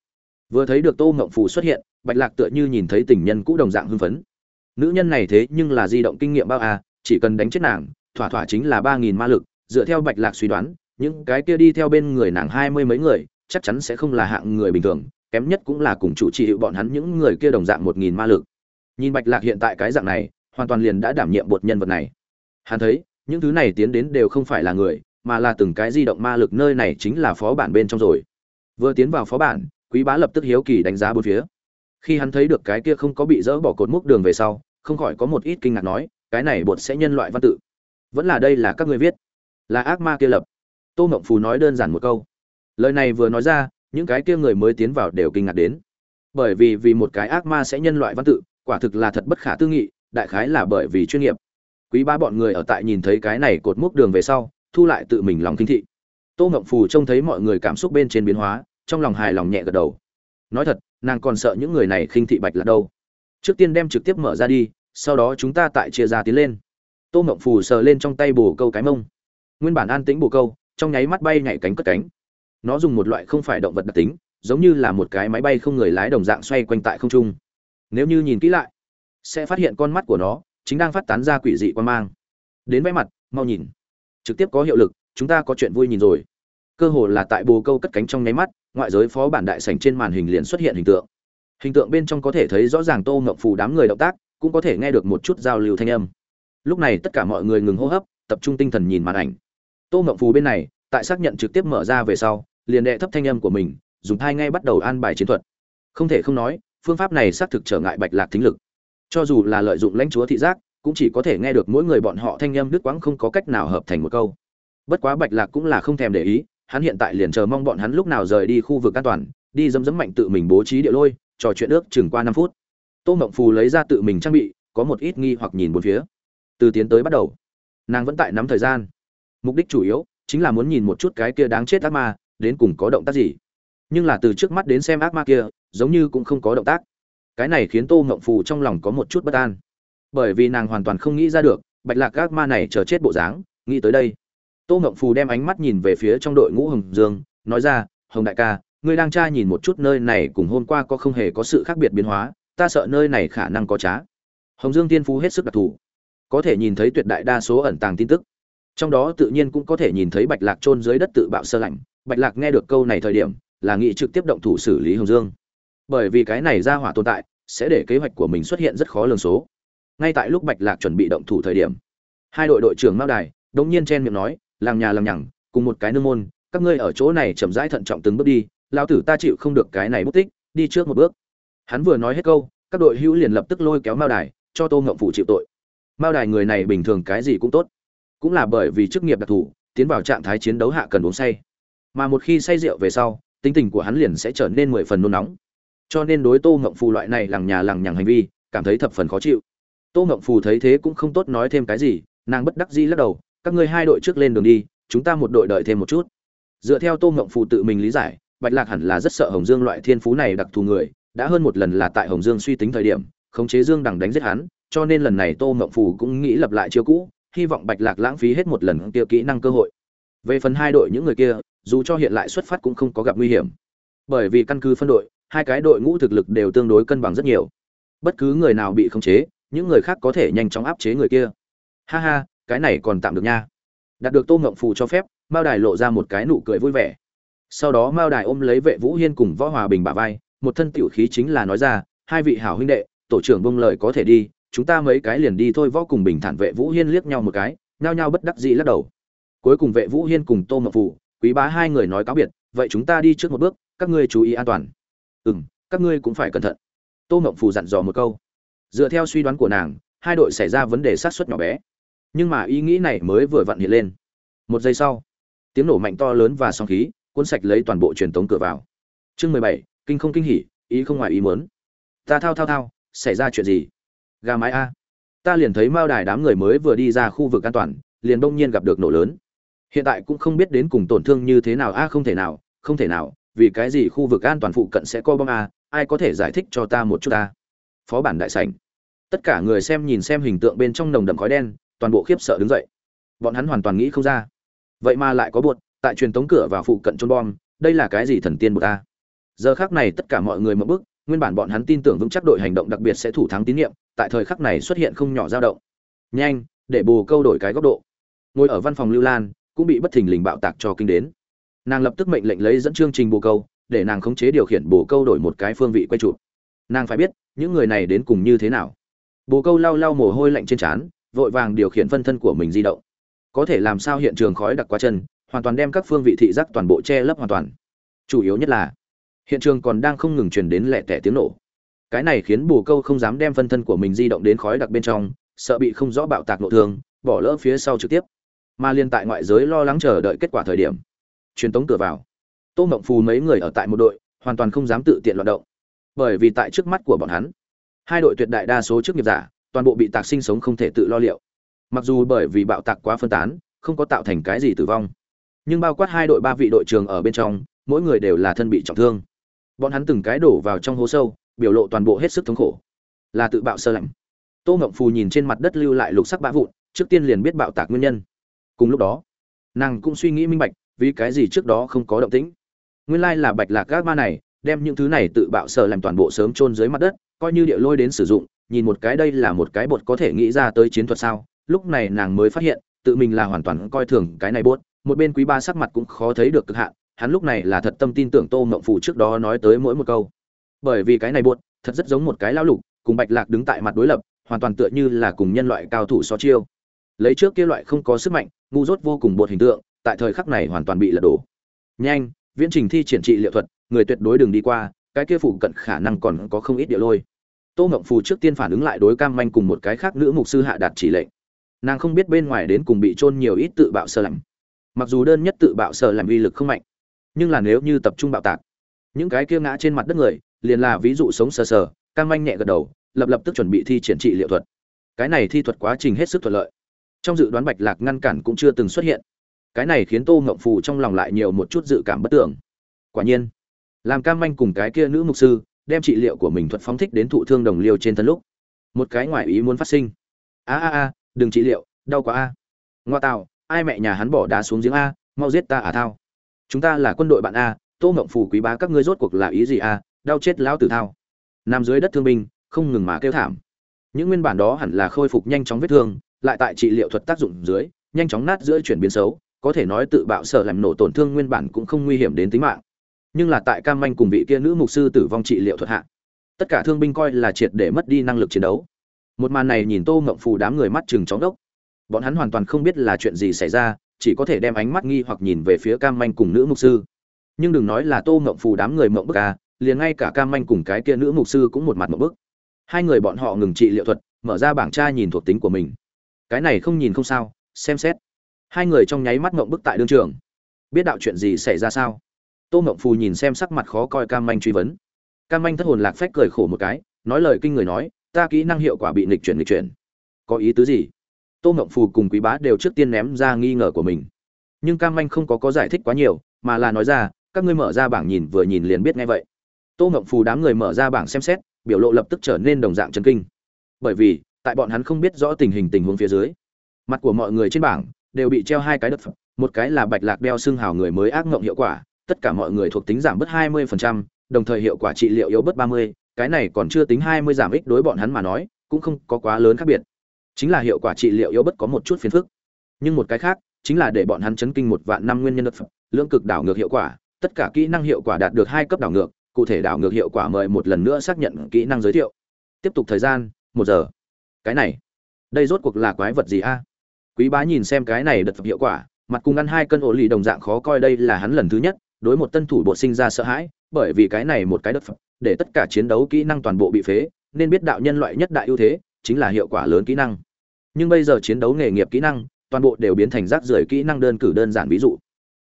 Vừa thấy được tô ngộng phù xuất hiện, bạch lạc tựa như nhìn thấy tình nhân cũ đồng dạng hưng phấn. Nữ nhân này thế nhưng là di động kinh nghiệm bao à chỉ cần đánh chết nàng thỏa thỏa chính là ba nghìn ma lực, dựa theo bạch lạc suy đoán, những cái kia đi theo bên người nàng hai mươi mấy người, chắc chắn sẽ không là hạng người bình thường, kém nhất cũng là cùng chủ trì hiệu bọn hắn những người kia đồng dạng một nghìn ma lực. Nhìn bạch lạc hiện tại cái dạng này, hoàn toàn liền đã đảm nhiệm bột nhân vật này. Hắn thấy, những thứ này tiến đến đều không phải là người, mà là từng cái di động ma lực nơi này chính là phó bản bên trong rồi. Vừa tiến vào phó bản, quý bá lập tức hiếu kỳ đánh giá bốn phía. Khi hắn thấy được cái kia không có bị dỡ bỏ cột mốc đường về sau, không khỏi có một ít kinh ngạc nói, cái này bột sẽ nhân loại văn tự vẫn là đây là các ngươi viết. Là ác ma kia lập. Tô mộng phù nói đơn giản một câu. Lời này vừa nói ra, những cái kia người mới tiến vào đều kinh ngạc đến. Bởi vì vì một cái ác ma sẽ nhân loại văn tự, quả thực là thật bất khả tư nghị, đại khái là bởi vì chuyên nghiệp. Quý ba bọn người ở tại nhìn thấy cái này cột mốc đường về sau, thu lại tự mình lòng kinh thị. Tô mộng phù trông thấy mọi người cảm xúc bên trên biến hóa, trong lòng hài lòng nhẹ gật đầu. Nói thật, nàng còn sợ những người này khinh thị bạch là đâu. Trước tiên đem trực tiếp mở ra đi, sau đó chúng ta tại chia ra tiến lên tô mộng phù sờ lên trong tay bồ câu cái mông. Nguyên bản an tĩnh bồ câu, trong nháy mắt bay nhảy cánh cất cánh. Nó dùng một loại không phải động vật đặc tính, giống như là một cái máy bay không người lái đồng dạng xoay quanh tại không trung. Nếu như nhìn kỹ lại, sẽ phát hiện con mắt của nó chính đang phát tán ra quỷ dị quan mang. Đến vẽ mặt, mau nhìn. Trực tiếp có hiệu lực, chúng ta có chuyện vui nhìn rồi. Cơ hồ là tại bồ câu cất cánh trong nháy mắt, ngoại giới phó bản đại sảnh trên màn hình liền xuất hiện hình tượng. Hình tượng bên trong có thể thấy rõ ràng tô Ngậm phù đám người động tác, cũng có thể nghe được một chút giao lưu thanh âm lúc này tất cả mọi người ngừng hô hấp, tập trung tinh thần nhìn màn ảnh. Tô mộng phù bên này, tại xác nhận trực tiếp mở ra về sau, liền đệ thấp thanh âm của mình, dùng thai ngay bắt đầu an bài chiến thuật. Không thể không nói, phương pháp này xác thực trở ngại bạch lạc thính lực. Cho dù là lợi dụng lãnh chúa thị giác, cũng chỉ có thể nghe được mỗi người bọn họ thanh âm đứt quãng không có cách nào hợp thành một câu. Bất quá bạch lạc cũng là không thèm để ý, hắn hiện tại liền chờ mong bọn hắn lúc nào rời đi khu vực an toàn, đi dấm dấm mạnh tự mình bố trí địa lôi, trò chuyện ước chừng qua năm phút. Tô mộng phù lấy ra tự mình trang bị, có một ít nghi hoặc nhìn bốn phía từ tiến tới bắt đầu. Nàng vẫn tại nắm thời gian. Mục đích chủ yếu chính là muốn nhìn một chút cái kia đáng chết ác ma, đến cùng có động tác gì. Nhưng là từ trước mắt đến xem ác ma kia, giống như cũng không có động tác. Cái này khiến tô ngộng phù trong lòng có một chút bất an. Bởi vì nàng hoàn toàn không nghĩ ra được, bạch lạc ác ma này chờ chết bộ dáng, nghĩ tới đây. Tô ngộng phù đem ánh mắt nhìn về phía trong đội ngũ hồng dương, nói ra, hồng đại ca, ngươi đang tra nhìn một chút nơi này cùng hôm qua có không hề có sự khác biệt biến hóa, ta sợ nơi này khả năng có trá. Hồng dương tiên phú hết sức đặc thù có thể nhìn thấy tuyệt đại đa số ẩn tàng tin tức. Trong đó tự nhiên cũng có thể nhìn thấy bạch lạc trôn dưới đất tự bạo sơ lạnh. Bạch lạc nghe được câu này thời điểm, là nghị trực tiếp động thủ xử lý hồng dương. Bởi vì cái này ra hỏa tồn tại, sẽ để kế hoạch của mình xuất hiện rất khó lường số. Ngay tại lúc bạch lạc chuẩn bị động thủ thời điểm, hai đội đội trưởng mao đài đống nhiên chen miệng nói, làng nhà, làng nhằng, cùng một cái nương môn, các ngươi ở chỗ này chậm rãi thận trọng từng bước đi lao tử ta chịu không được cái này bút tích, đi trước một bước. Hắn vừa nói hết câu, các đội hữu liền lập tức lôi kéo mao đài, cho tô ngậm phủ chịu tội mao đài người này bình thường cái gì cũng tốt. Cũng là bởi vì chức nghiệp đặc thù, tiến vào trạng thái chiến đấu hạ cần uống say. Mà một khi say rượu về sau, tính tình của hắn liền sẽ trở nên mười phần nôn nóng. Cho nên đối tô ngộng phù loại này lằng nhà lằng nhằng hành vi, cảm thấy thập phần khó chịu. Tô ngộng phù thấy thế cũng không tốt nói thêm cái gì, nàng bất đắc dĩ lắc đầu, các ngươi hai đội trước lên đường đi, chúng ta một đội đợi thêm một chút. Dựa theo tô ngộng phù tự mình lý giải, bạch lạc hẳn là rất sợ hồng dương loại thiên phú này đặc thù người, đã hơn một lần là tại hồng dương suy tính thời điểm, khống chế dương đằng đánh giết hắn cho nên lần này tô Mộng phù cũng nghĩ lập lại chiêu cũ, hy vọng bạch lạc lãng phí hết một lần kia kỹ năng cơ hội. Về phần hai đội những người kia, dù cho hiện lại xuất phát cũng không có gặp nguy hiểm. Bởi vì căn cứ phân đội, hai cái đội ngũ thực lực đều tương đối cân bằng rất nhiều. Bất cứ người nào bị khống chế, những người khác có thể nhanh chóng áp chế người kia. Ha ha, cái này còn tạm được nha. Đạt được tô ngộng phù cho phép, mao đài lộ ra một cái nụ cười vui vẻ. Sau đó mao đài ôm lấy vệ vũ hiên cùng võ hòa bình bả vai, một thân tiểu khí chính là nói ra, hai vị hảo huynh đệ, tổ trưởng bông lời có thể đi chúng ta mấy cái liền đi thôi, võ cùng bình thản vệ vũ hiên liếc nhau một cái, nhao nhao bất đắc dĩ lắc đầu. Cuối cùng vệ vũ hiên cùng tô ngọc phụ quý bá hai người nói cáo biệt, vậy chúng ta đi trước một bước, các ngươi chú ý an toàn. Ừ m các ngươi cũng phải cẩn thận. Tô ngọc phù dặn dò một câu. Dựa theo suy đoán của nàng, hai đội xảy ra vấn đề sát xuất nhỏ bé. Nhưng mà ý nghĩ này mới vừa vặn hiện lên. Một giây sau, tiếng nổ mạnh to lớn và song khí cuốn sạch lấy toàn bộ truyền tống cửa vào. Chương mười bảy, kinh không kinh hỉ, ý không ngoài ý muốn. Ta thao thao thao, xảy ra chuyện gì? Gà mái a. Ta liền thấy mao đài đám người mới vừa đi ra khu vực an toàn, liền đông nhiên gặp được nổ lớn. Hiện tại cũng không biết đến cùng tổn thương như thế nào, a, không thể nào, không thể nào, vì cái gì khu vực an toàn phụ cận sẽ co bom a, ai có thể giải thích cho ta một chút ta phó bản đại sảnh. Tất cả người xem nhìn xem hình tượng bên trong nồng đậm khói đen, toàn bộ khiếp sợ đứng dậy. Bọn hắn hoàn toàn nghĩ không ra. Vậy mà lại có bột, tại truyền tống cửa vào phụ cận trôn bom, đây là cái gì thần tiên bột ta giờ khác này tất cả mọi người mở bức nguyên bản bọn hắn tin tưởng vững chắc đội hành động đặc biệt sẽ thủ thắng tín nhiệm, tại thời khắc này xuất hiện không nhỏ dao động. Nhanh, để bù câu đổi cái góc độ. Ngồi ở văn phòng lưu lan, cũng bị bất thình lình bạo tạc cho kinh đến. Nàng lập tức mệnh lệnh lấy dẫn chương trình bồ câu, để nàng khống chế điều khiển bồ câu đổi một cái phương vị quay chụp. Nàng phải biết, những người này đến cùng như thế nào. Bồ câu lau lau mồ hôi lạnh trên trán, vội vàng điều khiển phân thân của mình di động. Có thể làm sao hiện trường khói đặc quá chân, hoàn toàn đem các phương vị thị giác toàn bộ che lấp hoàn toàn. Chủ yếu nhất là hiện trường còn đang không ngừng truyền đến lẹ tẻ tiếng nổ. Cái này khiến bù câu không dám đem phân thân của mình di động đến khói đặc bên trong, sợ bị không rõ bạo tạc nội thương, bỏ lỡ phía sau trực tiếp. Mà liên tại ngoại giới lo lắng chờ đợi kết quả thời điểm, truyền tống cửa vào. Tô mộng phù mấy người ở tại một đội, hoàn toàn không dám tự tiện loạt động. Bởi vì tại trước mắt của bọn hắn, hai đội tuyệt đại đa số chức nghiệp giả, toàn bộ bị tạc sinh sống không thể tự lo liệu. Mặc dù bởi vì bạo tạc quá phân tán, không có tạo thành cái gì tử vong. Nhưng bao quát hai đội ba vị đội trường ở bên trong, mỗi người đều là thân bị trọng thương bọn hắn từng cái đổ vào trong hố sâu, biểu lộ toàn bộ hết sức thống khổ. Là tự bạo sơ lạnh. Tô ngộng phù nhìn trên mặt đất lưu lại lục sắc bã vụn, trước tiên liền biết bạo tạc nguyên nhân. Cùng lúc đó, nàng cũng suy nghĩ minh bạch, vì cái gì trước đó không có động tĩnh. Nguyên lai là bạch lạc gác ma này, đem những thứ này tự bạo sơ làm toàn bộ sớm chôn dưới mặt đất, coi như địa lôi đến sử dụng, nhìn một cái đây là một cái bột có thể nghĩ ra tới chiến thuật sao. Lúc này nàng mới phát hiện, tự mình là hoàn toàn coi thường cái này bốt một bên quý ba sắc mặt cũng khó thấy được cực hạn hắn lúc này là thật tâm tin tưởng tô mộng phủ trước đó nói tới mỗi một câu. Bởi vì cái này buột thật rất giống một cái lao lục, cùng bạch lạc đứng tại mặt đối lập, hoàn toàn tựa như là cùng nhân loại cao thủ so chiêu. Lấy trước kia loại không có sức mạnh, ngu dốt vô cùng bột hình tượng, tại thời khắc này hoàn toàn bị lật đổ. Nhanh, viễn trình thi triển trị liệu thuật, người tuyệt đối đừng đi qua, cái kia phụ cận khả năng còn có không ít địa lôi. Tô ngộng phù trước tiên phản ứng lại đối cam manh cùng một cái khác nữ mục sư hạ đạt chỉ lệnh. Nàng không biết bên ngoài đến cùng bị trôn nhiều ít tự bạo sơ lạnh. Mặc dù đơn nhất tự bạo sơ làm uy lực không mạnh nhưng là nếu như tập trung bạo tạc, những cái kia ngã trên mặt đất người, liền là ví dụ sống sờ sờ, cam manh nhẹ gật đầu, lập lập tức chuẩn bị thi triển trị liệu thuật. Cái này thi thuật quá trình hết sức thuận lợi. Trong dự đoán bạch lạc ngăn cản cũng chưa từng xuất hiện. Cái này khiến tô ngộng phù trong lòng lại nhiều một chút dự cảm bất tưởng. Quả nhiên, làm cam manh cùng cái kia nữ mục sư, đem trị liệu của mình thuật phóng thích đến thụ thương đồng liêu trên thân lúc, một cái ngoại ý muốn phát sinh. A a a, đừng trị liệu, đau quá a. Ngoa tạo ai mẹ nhà hắn bỏ đá xuống giếng a, mau giết ta à thao chúng ta là quân đội bạn a, tô mộng phù quý bá các ngươi rốt cuộc là ý gì a, đau chết lão tử thao. Nằm dưới đất thương binh, không ngừng mà kêu thảm. Những nguyên bản đó hẳn là khôi phục nhanh chóng vết thương, lại tại trị liệu thuật tác dụng dưới, nhanh chóng nát giữa chuyển biến xấu, có thể nói tự bạo sở làm nổ tổn thương nguyên bản cũng không nguy hiểm đến tính mạng. Nhưng là tại cam manh cùng vị kia nữ mục sư tử vong trị liệu thuật hạ, tất cả thương binh coi là triệt để mất đi năng lực chiến đấu. Một màn này nhìn tô ngậm phù đám người mắt chừng chóng đốc bọn hắn hoàn toàn không biết là chuyện gì xảy ra chỉ có thể đem ánh mắt nghi hoặc nhìn về phía cam manh cùng nữ mục sư. Nhưng đừng nói là tô mộng phù đám người mộng bức à liền ngay cả cam manh cùng cái kia nữ mục sư cũng một mặt mộng bức. Hai người bọn họ ngừng trị liệu thuật, mở ra bảng tra nhìn thuộc tính của mình. Cái này không nhìn không sao, xem xét. Hai người trong nháy mắt mộng bức tại đương trường. Biết đạo chuyện gì xảy ra sao? Tô mộng phù nhìn xem sắc mặt khó coi cam manh truy vấn. Cam manh thất hồn lạc phách cười khổ một cái, nói lời kinh người nói, ta kỹ năng hiệu quả bị nghịch chuyển nghịch chuyển. Có ý tứ gì? Tô ngộng phù cùng quý bá đều trước tiên ném ra nghi ngờ của mình. Nhưng cam Anh không có có giải thích quá nhiều mà là nói ra các ngươi mở ra bảng nhìn vừa nhìn liền biết ngay vậy. Tô ngộng phù đám người mở ra bảng xem xét biểu lộ lập tức trở nên đồng dạng chân kinh. Bởi vì tại bọn hắn không biết rõ tình hình tình huống phía dưới mặt của mọi người trên bảng đều bị treo hai cái đất phẩm một cái là bạch lạc đeo xương hào người mới ác ngộng hiệu quả tất cả mọi người thuộc tính giảm bớt 20%, đồng thời hiệu quả trị liệu yếu bớt 30, cái này còn chưa tính 20 giảm ích đối bọn hắn mà nói, cũng không có quá lớn khác biệt. Chính là hiệu quả trị liệu yếu bất có một chút phiền phức. Nhưng một cái khác, chính là để bọn hắn chấn kinh một vạn năm nguyên nhân lực phẩm, lưỡng cực đảo ngược hiệu quả, tất cả kỹ năng hiệu quả đạt được hai cấp đảo ngược, cụ thể đảo ngược hiệu quả mời một lần nữa xác nhận kỹ năng giới thiệu. Tiếp tục thời gian, một giờ. Cái này, đây rốt cuộc là quái vật gì a? Quý bá nhìn xem cái này đợt hiệu quả, mặt cùng ăn hai cân ổ lì đồng dạng khó coi đây là hắn lần thứ nhất, đối một tân thủ bộ sinh ra sợ hãi, bởi vì cái này một cái đất phẩm, để tất cả chiến đấu kỹ năng toàn bộ bị phế, nên biết đạo nhân loại nhất đại ưu thế chính là hiệu quả lớn kỹ năng. Nhưng bây giờ chiến đấu nghề nghiệp kỹ năng, toàn bộ đều biến thành rác rưởi kỹ năng đơn cử đơn giản ví dụ.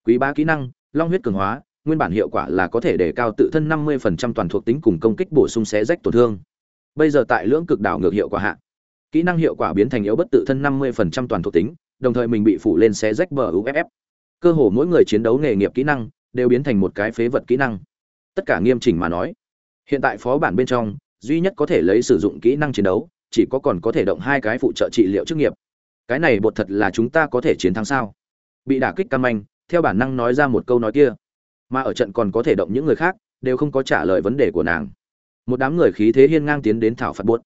Quý bá kỹ năng, Long huyết cường hóa, nguyên bản hiệu quả là có thể đề cao tự thân 50% toàn thuộc tính cùng công kích bổ sung xé rách tổn thương. Bây giờ tại lưỡng cực đảo ngược hiệu quả hạ, kỹ năng hiệu quả biến thành yếu bất tự thân 50% toàn thuộc tính, đồng thời mình bị phủ lên xé rách bờ UFF. Cơ hồ mỗi người chiến đấu nghề nghiệp kỹ năng đều biến thành một cái phế vật kỹ năng. Tất cả nghiêm chỉnh mà nói, hiện tại phó bản bên trong, duy nhất có thể lấy sử dụng kỹ năng chiến đấu, chỉ có còn có thể động hai cái phụ trợ trị liệu chức nghiệp. Cái này bột thật là chúng ta có thể chiến thắng sao? Bị đả kích cam anh, theo bản năng nói ra một câu nói kia. Mà ở trận còn có thể động những người khác, đều không có trả lời vấn đề của nàng. Một đám người khí thế hiên ngang tiến đến thảo phạt buốt.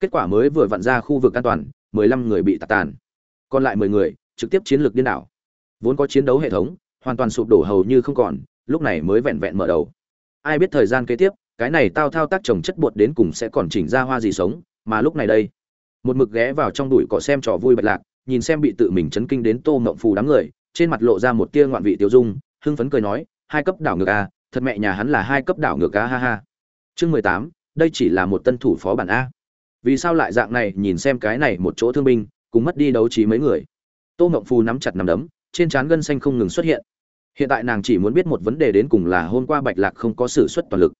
Kết quả mới vừa vặn ra khu vực an toàn, 15 người bị tạt tàn. Còn lại 10 người, trực tiếp chiến lược điên đảo. vốn có chiến đấu hệ thống hoàn toàn sụp đổ hầu như không còn lúc này mới vẹn vẹn mở đầu ai biết thời gian kế tiếp cái này tao thao tác trồng chất bột đến cùng sẽ còn chỉnh ra hoa gì sống mà lúc này đây, một mực ghé vào trong đùi cỏ xem trò vui bạch lạc, nhìn xem bị tự mình chấn kinh đến tô ngộng phù đám người, trên mặt lộ ra một tia ngoạn vị tiêu dung, hưng phấn cười nói, hai cấp đảo ngược a thật mẹ nhà hắn là hai cấp đảo ngược a ha ha. Chương mười tám, đây chỉ là một tân thủ phó bản a. Vì sao lại dạng này, nhìn xem cái này một chỗ thương binh, cùng mất đi đấu trí mấy người. Tô ngộng phù nắm chặt nắm đấm, trên trán gân xanh không ngừng xuất hiện. Hiện tại nàng chỉ muốn biết một vấn đề đến cùng là hôm qua bạch lạc không có sự xuất toàn lực.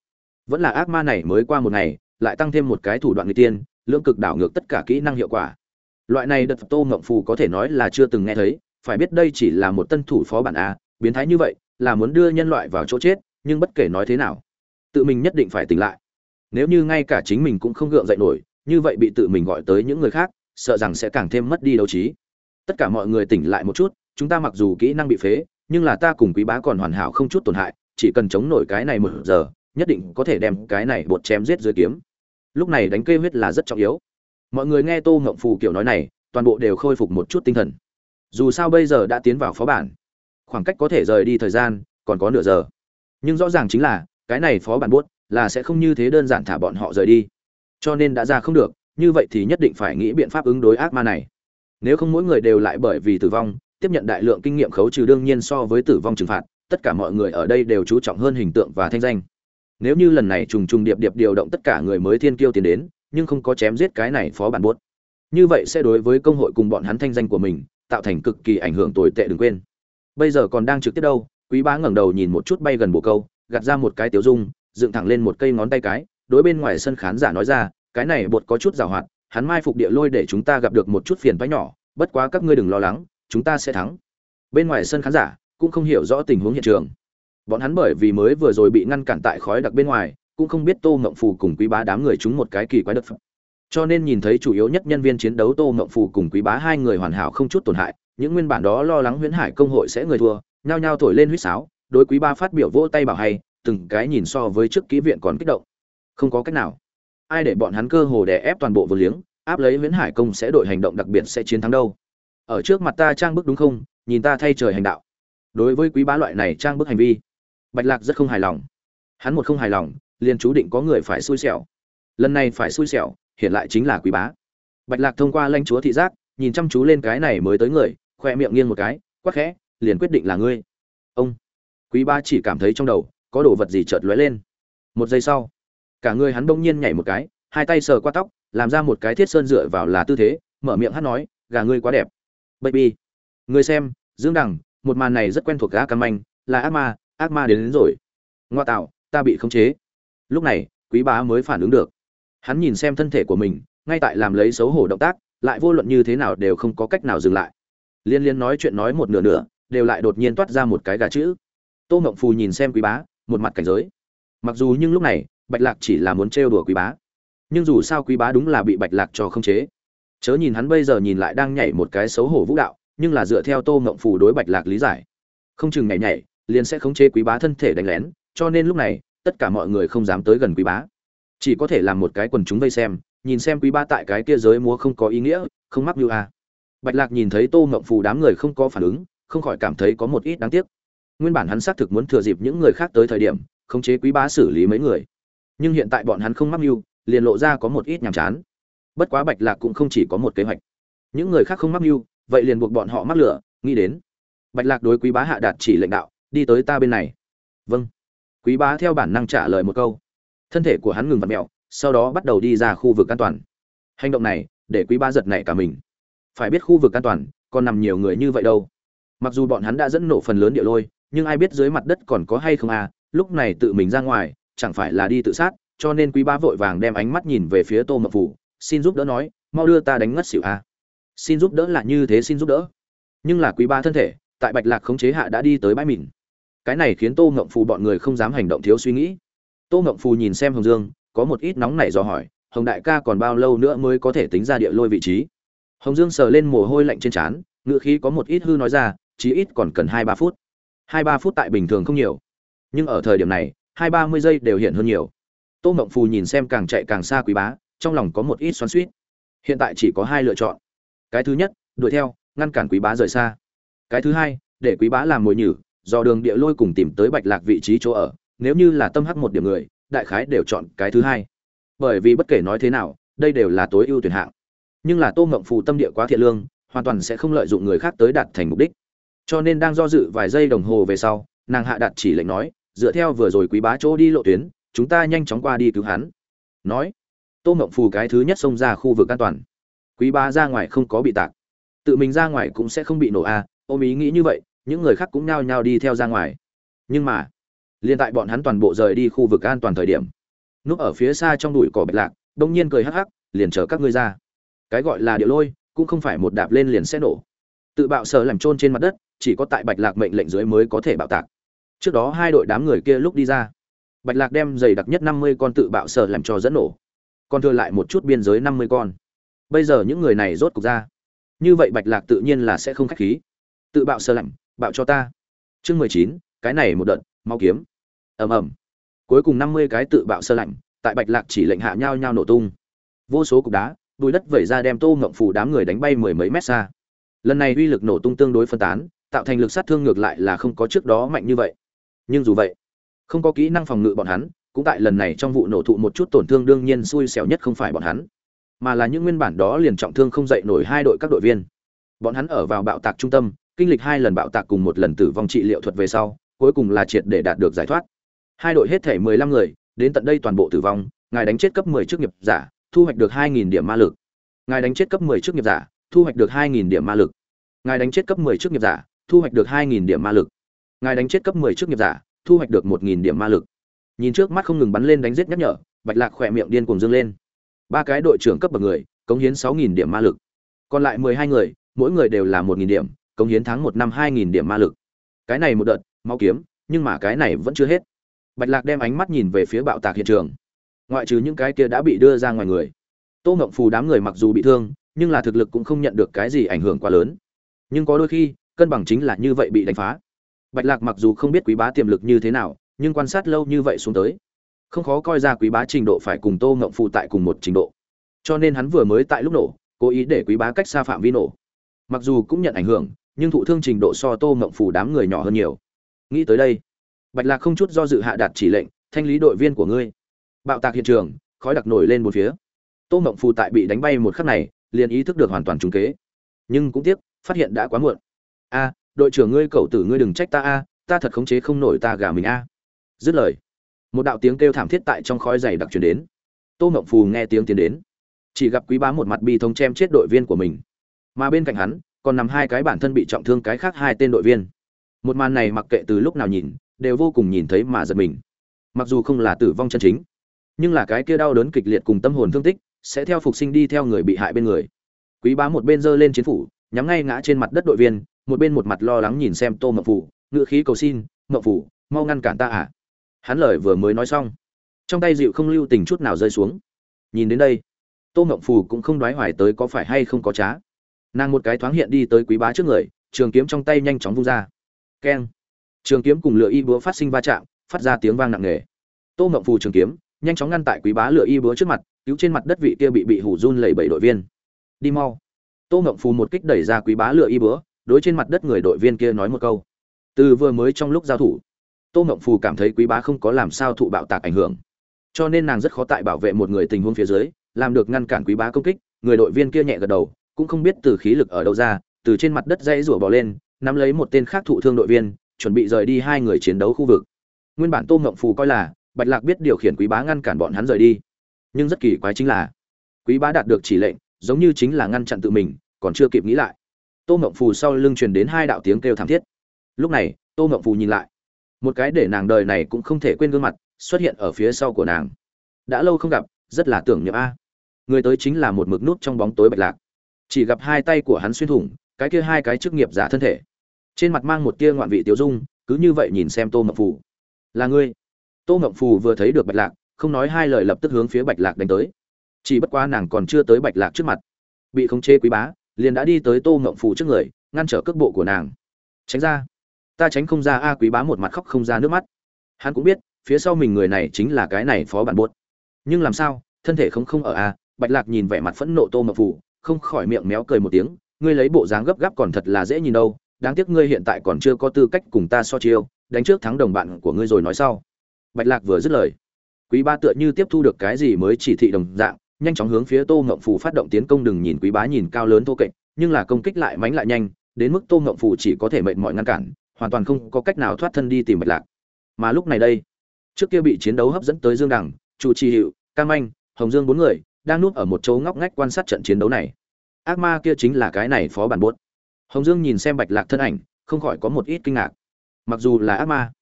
Vẫn là ác ma này mới qua một ngày, lại tăng thêm một cái thủ đoạn người tiên lưỡng cực đảo ngược tất cả kỹ năng hiệu quả. Loại này đợt tô ngậm phù có thể nói là chưa từng nghe thấy, phải biết đây chỉ là một tân thủ phó bản a, biến thái như vậy là muốn đưa nhân loại vào chỗ chết, nhưng bất kể nói thế nào, tự mình nhất định phải tỉnh lại. Nếu như ngay cả chính mình cũng không gượng dậy nổi, như vậy bị tự mình gọi tới những người khác, sợ rằng sẽ càng thêm mất đi đấu trí. Tất cả mọi người tỉnh lại một chút, chúng ta mặc dù kỹ năng bị phế, nhưng là ta cùng quý bá còn hoàn hảo không chút tổn hại, chỉ cần chống nổi cái này một giờ, nhất định có thể đem cái này bột chém giết dưới kiếm lúc này đánh kê huyết là rất trọng yếu. Mọi người nghe tô ngộng phù kiểu nói này, toàn bộ đều khôi phục một chút tinh thần. Dù sao bây giờ đã tiến vào phó bản, khoảng cách có thể rời đi thời gian còn có nửa giờ. Nhưng rõ ràng chính là, cái này phó bản buốt là sẽ không như thế đơn giản thả bọn họ rời đi. Cho nên đã ra không được, như vậy thì nhất định phải nghĩ biện pháp ứng đối ác ma này. Nếu không mỗi người đều lại bởi vì tử vong, tiếp nhận đại lượng kinh nghiệm khấu trừ đương nhiên so với tử vong trừng phạt, tất cả mọi người ở đây đều chú trọng hơn hình tượng và thanh danh nếu như lần này trùng trùng điệp điệp điều động tất cả người mới thiên kiêu tiến đến, nhưng không có chém giết cái này phó bản buốt, như vậy sẽ đối với công hội cùng bọn hắn thanh danh của mình, tạo thành cực kỳ ảnh hưởng tồi tệ đừng quên. Bây giờ còn đang trực tiếp đâu, quý bá ngẩng đầu nhìn một chút bay gần bộ câu, gạt ra một cái tiểu dung, dựng thẳng lên một cây ngón tay cái, đối bên ngoài sân khán giả nói ra, cái này bột có chút giảo hoạt, hắn mai phục địa lôi để chúng ta gặp được một chút phiền toái nhỏ, bất quá các ngươi đừng lo lắng, chúng ta sẽ thắng. Bên ngoài sân khán giả cũng không hiểu rõ tình huống hiện trường bọn hắn bởi vì mới vừa rồi bị ngăn cản tại khói đặc bên ngoài, cũng không biết tô ngộng phù cùng quý bá đám người chúng một cái kỳ quái đất phẩm cho nên nhìn thấy chủ yếu nhất nhân viên chiến đấu tô ngộng phù cùng quý bá hai người hoàn hảo không chút tổn hại, những nguyên bản đó lo lắng huyễn hải công hội sẽ người thua, nhao nhao thổi lên huýt sáo, đối quý ba phát biểu vỗ tay bảo hay, từng cái nhìn so với trước ký viện còn kích động. Không có cách nào. Ai để bọn hắn cơ hồ đè ép toàn bộ vừa liếng, áp lấy huyễn hải công sẽ đội hành động đặc biệt sẽ chiến thắng đâu. Ở trước mặt ta trang bức đúng không? Nhìn ta thay trời hành đạo. Đối với quý bá loại này trang bức hành vi bạch lạc rất không hài lòng. Hắn một không hài lòng, liền chú định có người phải xui xẻo. Lần này phải xui xẻo, hiện lại chính là quý bá. Bạch lạc thông qua lãnh chúa thị giác, nhìn chăm chú lên cái này mới tới người, khoe miệng nghiêng một cái, quắc khẽ, liền quyết định là ngươi. Ông. Quý bá chỉ cảm thấy trong đầu, có đồ vật gì chợt lóe lên. Một giây sau, cả người hắn bỗng nhiên nhảy một cái, hai tay sờ qua tóc, làm ra một cái thiết sơn dựa vào là tư thế, mở miệng hát nói, gà ngươi quá đẹp. Baby. Người xem, dương đằng, một màn này rất quen thuộc gã cam anh là ác ma ác ma đến, đến rồi. Ngoa tạo ta bị khống chế. Lúc này quý bá mới phản ứng được. Hắn nhìn xem thân thể của mình ngay tại làm lấy xấu hổ động tác lại vô luận như thế nào đều không có cách nào dừng lại. Liên liên nói chuyện nói một nửa nửa đều lại đột nhiên toát ra một cái gà chữ. Tô ngộng phù nhìn xem quý bá một mặt cảnh giới. Mặc dù nhưng lúc này bạch lạc chỉ là muốn trêu đùa quý bá. Nhưng dù sao quý bá đúng là bị bạch lạc cho không chế. Chớ nhìn hắn bây giờ nhìn lại đang nhảy một cái xấu hổ vũ đạo nhưng là dựa theo tô ngộng phù đối bạch lạc lý giải. Không chừng nhảy nhảy liền sẽ khống chế quý bá thân thể đánh lén, cho nên lúc này, tất cả mọi người không dám tới gần quý bá. Chỉ có thể làm một cái quần chúng vây xem, nhìn xem quý bá tại cái kia giới múa không có ý nghĩa, không mắc như a. Bạch lạc nhìn thấy tô ngộng phù đám người không có phản ứng, không khỏi cảm thấy có một ít đáng tiếc. Nguyên bản hắn xác thực muốn thừa dịp những người khác tới thời điểm, khống chế quý bá xử lý mấy người. Nhưng hiện tại bọn hắn không mắc mưu, liền lộ ra có một ít nhàm chán. Bất quá bạch lạc cũng không chỉ có một kế hoạch. Những người khác không mắc mưu, vậy liền buộc bọn họ mắc lửa, nghĩ đến. Bạch lạc đối quý bá hạ đạt chỉ lệnh đạo đi tới ta bên này. Vâng. Quý bá theo bản năng trả lời một câu. Thân thể của hắn ngừng vặt mẹo, sau đó bắt đầu đi ra khu vực an toàn. Hành động này, để quý bá giật nảy cả mình. Phải biết khu vực an toàn, còn nằm nhiều người như vậy đâu. Mặc dù bọn hắn đã dẫn nổ phần lớn địa lôi, nhưng ai biết dưới mặt đất còn có hay không à lúc này tự mình ra ngoài, chẳng phải là đi tự sát, cho nên quý bá vội vàng đem ánh mắt nhìn về phía tô mập phủ, xin giúp đỡ nói, mau đưa ta đánh ngất xỉu à. Xin giúp đỡ là như thế xin giúp đỡ. Nhưng là quý bá thân thể, tại bạch lạc khống chế hạ đã đi tới bãi mìn cái này khiến tô ngộng phù bọn người không dám hành động thiếu suy nghĩ. Tô ngộng phù nhìn xem hồng dương, có một ít nóng nảy dò hỏi, hồng đại ca còn bao lâu nữa mới có thể tính ra địa lôi vị trí? Hồng dương sờ lên mồ hôi lạnh trên trán ngựa khí có một ít hư nói ra, chí ít còn cần hai ba phút. Hai ba phút tại bình thường không nhiều, nhưng ở thời điểm này, hai ba mươi giây đều hiện hơn nhiều. Tô mộng phù nhìn xem càng chạy càng xa quý bá, trong lòng có một ít xoắn suýt hiện tại chỉ có hai lựa chọn. Cái thứ nhất, đuổi theo, ngăn cản quý bá rời xa. Cái thứ hai, để quý bá làm mồi nhử do đường địa lôi cùng tìm tới bạch lạc vị trí chỗ ở nếu như là tâm hắc một điểm người đại khái đều chọn cái thứ hai. Bởi vì bất kể nói thế nào đây đều là tối ưu tuyển hạng. Nhưng là tô mộng phù tâm địa quá thiện lương hoàn toàn sẽ không lợi dụng người khác tới đạt thành mục đích. Cho nên đang do dự vài giây đồng hồ về sau nàng hạ đặt chỉ lệnh nói dựa theo vừa rồi quý bá chỗ đi lộ tuyến chúng ta nhanh chóng qua đi cứu hắn. Nói tô mộng phù cái thứ nhất xông ra khu vực an toàn. Quý bá ra ngoài không có bị tạc. Tự mình ra ngoài cũng sẽ không bị nổ a à, ôm ý nghĩ như vậy những người khác cũng nhao nhao đi theo ra ngoài. Nhưng mà liên tại bọn hắn toàn bộ rời đi khu vực an toàn thời điểm, núp ở phía xa trong đùi cỏ bạch lạc đông nhiên cười hắc hắc, liền chở các ngươi ra. Cái gọi là điệu lôi, cũng không phải một đạp lên liền sẽ nổ. Tự bạo sở làm trôn trên mặt đất, chỉ có tại bạch lạc mệnh lệnh dưới mới có thể bạo tạc. Trước đó hai đội đám người kia lúc đi ra, bạch lạc đem dày đặc nhất năm mươi con tự bạo sở làm cho dẫn nổ, còn thừa lại một chút biên giới năm mươi con. Bây giờ những người này rốt cục ra. Như vậy bạch lạc tự nhiên là sẽ không khách khí. Tự bạo sở lạnh bạo cho ta. Chương mười chín, cái này một đợt, mau kiếm. Ầm ầm. Cuối cùng năm mươi cái tự bạo sơ lạnh, tại bạch lạc chỉ lệnh hạ nhau nhau nổ tung. Vô số cục đá bùi đất vẩy ra đem tô ngộng phủ đám người đánh bay mười mấy mét xa. Lần này uy lực nổ tung tương đối phân tán, tạo thành lực sát thương ngược lại là không có trước đó mạnh như vậy. Nhưng dù vậy, không có kỹ năng phòng ngự bọn hắn, cũng tại lần này trong vụ nổ thụ một chút tổn thương đương nhiên xui xẻo nhất không phải bọn hắn, mà là những nguyên bản đó liền trọng thương không dậy nổi hai đội các đội viên. Bọn hắn ở vào bạo tạc trung tâm kinh lịch hai lần bạo tạc cùng một lần tử vong trị liệu thuật về sau, cuối cùng là triệt để đạt được giải thoát. Hai đội hết thể mười lăm người, đến tận đây toàn bộ tử vong, ngài đánh chết cấp mười chức nghiệp giả, thu hoạch được hai nghìn điểm ma lực. Ngài đánh chết cấp mười chức nghiệp giả, thu hoạch được hai nghìn điểm ma lực. Ngài đánh chết cấp mười chức nghiệp giả, thu hoạch được hai nghìn điểm ma lực. Ngài đánh chết cấp mười chức nghiệp giả, thu hoạch được một nghìn điểm ma lực. Nhìn trước mắt không ngừng bắn lên đánh giết nhắc nhở, bạch lạc khỏe miệng điên cuồng dương lên. Ba cái đội trưởng cấp bậc người, cống hiến sáu nghìn điểm ma lực. Còn lại mười hai người, mỗi người đều là một nghìn điểm cống hiến tháng một năm hai nghìn điểm ma lực. Cái này một đợt, mau kiếm, nhưng mà cái này vẫn chưa hết. Bạch lạc đem ánh mắt nhìn về phía bạo tạc hiện trường. Ngoại trừ những cái kia đã bị đưa ra ngoài người. Tô ngộng phù đám người mặc dù bị thương, nhưng là thực lực cũng không nhận được cái gì ảnh hưởng quá lớn. Nhưng có đôi khi, cân bằng chính là như vậy bị đánh phá. Bạch lạc mặc dù không biết quý bá tiềm lực như thế nào, nhưng quan sát lâu như vậy xuống tới. Không khó coi ra quý bá trình độ phải cùng tô ngộng phù tại cùng một trình độ. Cho nên hắn vừa mới tại lúc nổ, cố ý để quý bá cách xa phạm vi nổ. Mặc dù cũng nhận ảnh hưởng nhưng thụ thương trình độ so tô mộng phù đám người nhỏ hơn nhiều. Nghĩ tới đây, bạch lạc không chút do dự hạ đạt chỉ lệnh, thanh lý đội viên của ngươi. Bạo tạc hiện trường, khói đặc nổi lên một phía. Tô mộng phù tại bị đánh bay một khắc này, liền ý thức được hoàn toàn trúng kế. Nhưng cũng tiếc, phát hiện đã quá muộn. A, đội trưởng ngươi, cậu tử ngươi đừng trách ta a, ta thật khống chế không nổi ta gà mình a. Dứt lời, một đạo tiếng kêu thảm thiết tại trong khói dày đặc truyền đến. Tô mộng phù nghe tiếng tiến đến. Chỉ gặp quý bá một mặt bi thông chém chết đội viên của mình. Mà bên cạnh hắn còn nằm hai cái bản thân bị trọng thương cái khác hai tên đội viên. Một màn này mặc kệ từ lúc nào nhìn, đều vô cùng nhìn thấy mà giật mình. Mặc dù không là tử vong chân chính, nhưng là cái kia đau đớn kịch liệt cùng tâm hồn thương tích sẽ theo phục sinh đi theo người bị hại bên người. Quý bá một bên giơ lên chiến phủ, nhắm ngay ngã trên mặt đất đội viên, một bên một mặt lo lắng nhìn xem tô mậu phủ ngự khí cầu xin mậu phủ mau ngăn cản ta à? Hắn lời vừa mới nói xong, trong tay dịu không lưu tình chút nào rơi xuống. Nhìn đến đây, tô mậu phù cũng không đoái hoài tới có phải hay không có trá nàng một cái thoáng hiện đi tới quý bá trước người, trường kiếm trong tay nhanh chóng vung ra. Keng. Trường kiếm cùng lửa y búa phát sinh va chạm, phát ra tiếng vang nặng nề. Tô mộng phù trường kiếm, nhanh chóng ngăn tại quý bá lửa y búa trước mặt, cứu trên mặt đất vị kia bị bị hủ run lẩy bẩy đội viên. Đi mau. Tô mộng phù một kích đẩy ra quý bá lửa y búa, đối trên mặt đất người đội viên kia nói một câu. Từ vừa mới trong lúc giao thủ, tô mộng phù cảm thấy quý bá không có làm sao thụ bạo tạc ảnh hưởng. Cho nên nàng rất khó tại bảo vệ một người tình huống phía dưới, làm được ngăn cản quý bá công kích, người đội viên kia nhẹ gật đầu cũng không biết từ khí lực ở đâu ra, từ trên mặt đất dãy rủa bỏ lên, nắm lấy một tên khác thụ thương đội viên, chuẩn bị rời đi hai người chiến đấu khu vực. Nguyên bản tô ngộng phù coi là, bạch lạc biết điều khiển quý bá ngăn cản bọn hắn rời đi. Nhưng rất kỳ quái chính là, quý bá đạt được chỉ lệnh, giống như chính là ngăn chặn tự mình, còn chưa kịp nghĩ lại. Tô ngộng phù sau lưng truyền đến hai đạo tiếng kêu thảm thiết. Lúc này, tô ngộng phù nhìn lại. Một cái để nàng đời này cũng không thể quên gương mặt, xuất hiện ở phía sau của nàng. Đã lâu không gặp, rất là tưởng niệm a. Người tới chính là một mực nút trong bóng tối bạch lạc chỉ gặp hai tay của hắn xuyên thủng, cái kia hai cái chức nghiệp giả thân thể. Trên mặt mang một tia ngoạn vị tiêu dung, cứ như vậy nhìn xem tô mộng phù. Là ngươi. Tô mộng phù vừa thấy được bạch lạc, không nói hai lời lập tức hướng phía bạch lạc đánh tới. Chỉ bất quá nàng còn chưa tới bạch lạc trước mặt. Bị khống chế quý bá, liền đã đi tới tô mộng phù trước người, ngăn trở cước bộ của nàng. Tránh ra. Ta tránh không ra a, quý bá một mặt khóc không ra nước mắt. Hắn cũng biết, phía sau mình người này chính là cái này phó bản buốt. Nhưng làm sao, thân thể không không ở a, bạch lạc nhìn vẻ mặt phẫn nộ tô mộng phù không khỏi miệng méo cười một tiếng, ngươi lấy bộ dáng gấp gáp còn thật là dễ nhìn đâu, đáng tiếc ngươi hiện tại còn chưa có tư cách cùng ta so chiêu, đánh trước thắng đồng bạn của ngươi rồi nói sau. Bạch lạc vừa dứt lời, quý ba tựa như tiếp thu được cái gì mới chỉ thị đồng dạng, nhanh chóng hướng phía tô Ngậm phù phát động tiến công đừng nhìn quý bá nhìn cao lớn thô kệch, nhưng là công kích lại mánh lại nhanh, đến mức tô Ngậm phù chỉ có thể mệnh mọi ngăn cản, hoàn toàn không có cách nào thoát thân đi tìm bạch lạc. Mà lúc này đây, trước kia bị chiến đấu hấp dẫn tới dương đẳng chủ trì hiệu cam anh, hồng dương bốn người đang núp ở một chỗ ngóc ngách quan sát trận chiến đấu này. Ác ma kia chính là cái này phó bản bốt. Hồng dương nhìn xem bạch lạc thân ảnh, không khỏi có một ít kinh ngạc. Mặc dù là ác ma,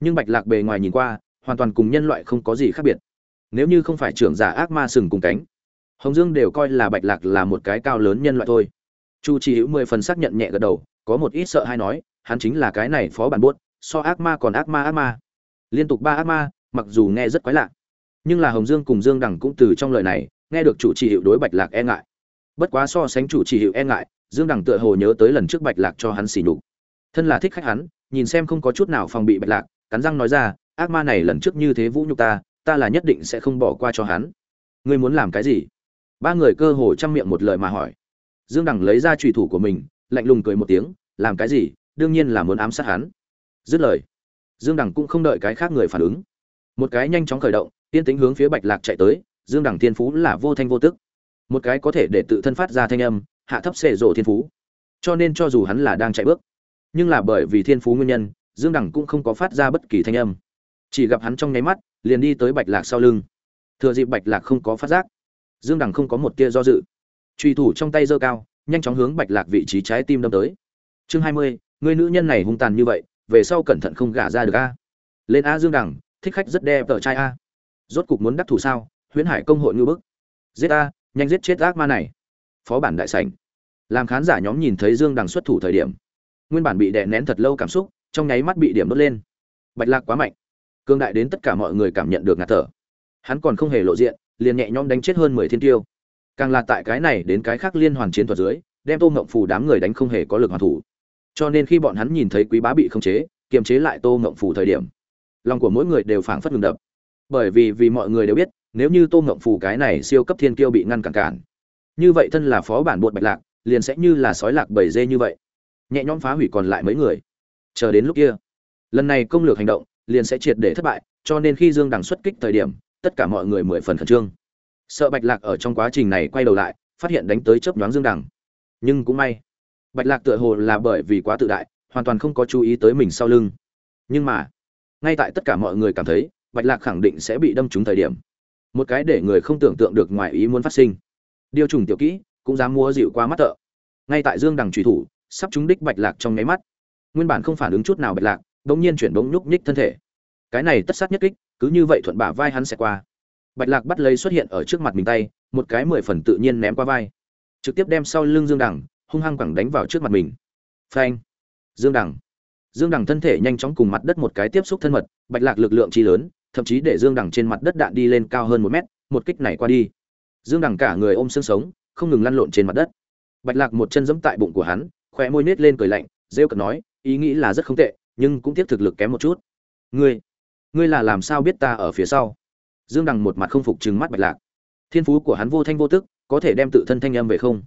nhưng bạch lạc bề ngoài nhìn qua, hoàn toàn cùng nhân loại không có gì khác biệt. Nếu như không phải trưởng giả ác ma sừng cùng cánh, hồng dương đều coi là bạch lạc là một cái cao lớn nhân loại thôi. Chu chỉ hữu mười phần xác nhận nhẹ gật đầu, có một ít sợ hay nói, hắn chính là cái này phó bản buốt so ác ma còn ác ma ác ma. Liên tục ba ác ma, mặc dù nghe rất quái lạ, nhưng là hồng dương cùng dương đằng cũng từ trong lời này nghe được chủ trì hiệu đối bạch lạc e ngại. Bất quá so sánh chủ trì hiệu e ngại, dương đằng tựa hồ nhớ tới lần trước bạch lạc cho hắn xỉ nhục. Thân là thích khách hắn, nhìn xem không có chút nào phòng bị bạch lạc, cắn răng nói ra, ác ma này lần trước như thế vũ nhục ta ta là nhất định sẽ không bỏ qua cho hắn. Ngươi muốn làm cái gì? Ba người cơ hồ chăm miệng một lời mà hỏi. Dương đằng lấy ra trùy thủ của mình, lạnh lùng cười một tiếng, làm cái gì? Đương nhiên là muốn ám sát hắn. Dứt lời, dương đằng cũng không đợi cái khác người phản ứng. Một cái nhanh chóng khởi động, tiên tính hướng phía bạch lạc chạy tới dương đẳng thiên phú là vô thanh vô tức. Một cái có thể để tự thân phát ra thanh âm hạ thấp xệ rộ thiên phú. Cho nên cho dù hắn là đang chạy bước nhưng là bởi vì thiên phú nguyên nhân dương đẳng cũng không có phát ra bất kỳ thanh âm. Chỉ gặp hắn trong nháy mắt liền đi tới bạch lạc sau lưng. Thừa dịp bạch lạc không có phát giác dương đẳng không có một tia do dự. Truy thủ trong tay giơ cao nhanh chóng hướng bạch lạc vị trí trái tim đâm tới. Chương hai mươi người nữ nhân này hung tàn như vậy về sau cẩn thận không gả ra được a. Lên a dương đẳng, thích khách rất đe tờ trai a. Rốt cục muốn đắc thủ sao? Huyễn hải công hội ngư bức. Giết ta, nhanh giết chết ác ma này. Phó bản đại sảnh. Làm khán giả nhóm nhìn thấy dương đằng xuất thủ thời điểm nguyên bản bị đè nén thật lâu cảm xúc trong nháy mắt bị điểm đốt lên. Bạch lạc quá mạnh. Cương đại đến tất cả mọi người cảm nhận được ngạt thở. Hắn còn không hề lộ diện liền nhẹ nhõm đánh chết hơn mười thiên tiêu. Càng là tại cái này đến cái khác liên hoàn chiến thuật dưới đem tô ngộng phù đám người đánh không hề có lực hoàn thủ. Cho nên khi bọn hắn nhìn thấy quý bá bị khống chế kiềm chế lại tô ngộng phù thời điểm lòng của mỗi người đều phảng phất ngừng đập. Bởi vì vì mọi người đều biết nếu như tô ngộng phù cái này siêu cấp thiên kiêu bị ngăn cản cản, như vậy thân là phó bản bột bạch lạc, liền sẽ như là sói lạc bầy dê như vậy. Nhẹ nhõm phá hủy còn lại mấy người. Chờ đến lúc kia, lần này công lược hành động liền sẽ triệt để thất bại, cho nên khi dương đằng xuất kích thời điểm, tất cả mọi người mười phần khẩn trương. Sợ bạch lạc ở trong quá trình này quay đầu lại, phát hiện đánh tới chớp nhoáng dương đằng. Nhưng cũng may, bạch lạc tựa hồ là bởi vì quá tự đại, hoàn toàn không có chú ý tới mình sau lưng. Nhưng mà, ngay tại tất cả mọi người cảm thấy, bạch lạc khẳng định sẽ bị đâm trúng thời điểm một cái để người không tưởng tượng được ngoài ý muốn phát sinh. Điều trùng tiểu kỹ, cũng dám mua dịu qua mắt thợ. Ngay tại dương đằng truy thủ, sắp trúng đích bạch lạc trong nháy mắt. Nguyên bản không phản ứng chút nào bạch lạc, bỗng nhiên chuyển bỗng nhúc nhích thân thể. Cái này tất sát nhất kích, cứ như vậy thuận bả vai hắn sẽ qua. Bạch lạc bắt lấy xuất hiện ở trước mặt mình tay, một cái mười phần tự nhiên ném qua vai. Trực tiếp đem sau lưng dương đằng, hung hăng quẳng đánh vào trước mặt mình. Phanh! Dương đằng. Dương đằng thân thể nhanh chóng cùng mặt đất một cái tiếp xúc thân mật, bạch lạc lực lượng chi lớn thậm chí để dương đằng trên mặt đất đạn đi lên cao hơn một mét, một kích này qua đi. Dương đằng cả người ôm xương sống, không ngừng lăn lộn trên mặt đất. Bạch lạc một chân giẫm tại bụng của hắn, khóe môi nết lên cười lạnh, rêu cợt nói, ý nghĩ là rất không tệ, nhưng cũng tiếc thực lực kém một chút. Ngươi ngươi là làm sao biết ta ở phía sau? Dương đằng một mặt không phục trừng mắt bạch lạc. Thiên phú của hắn vô thanh vô tức, có thể đem tự thân thanh âm về không?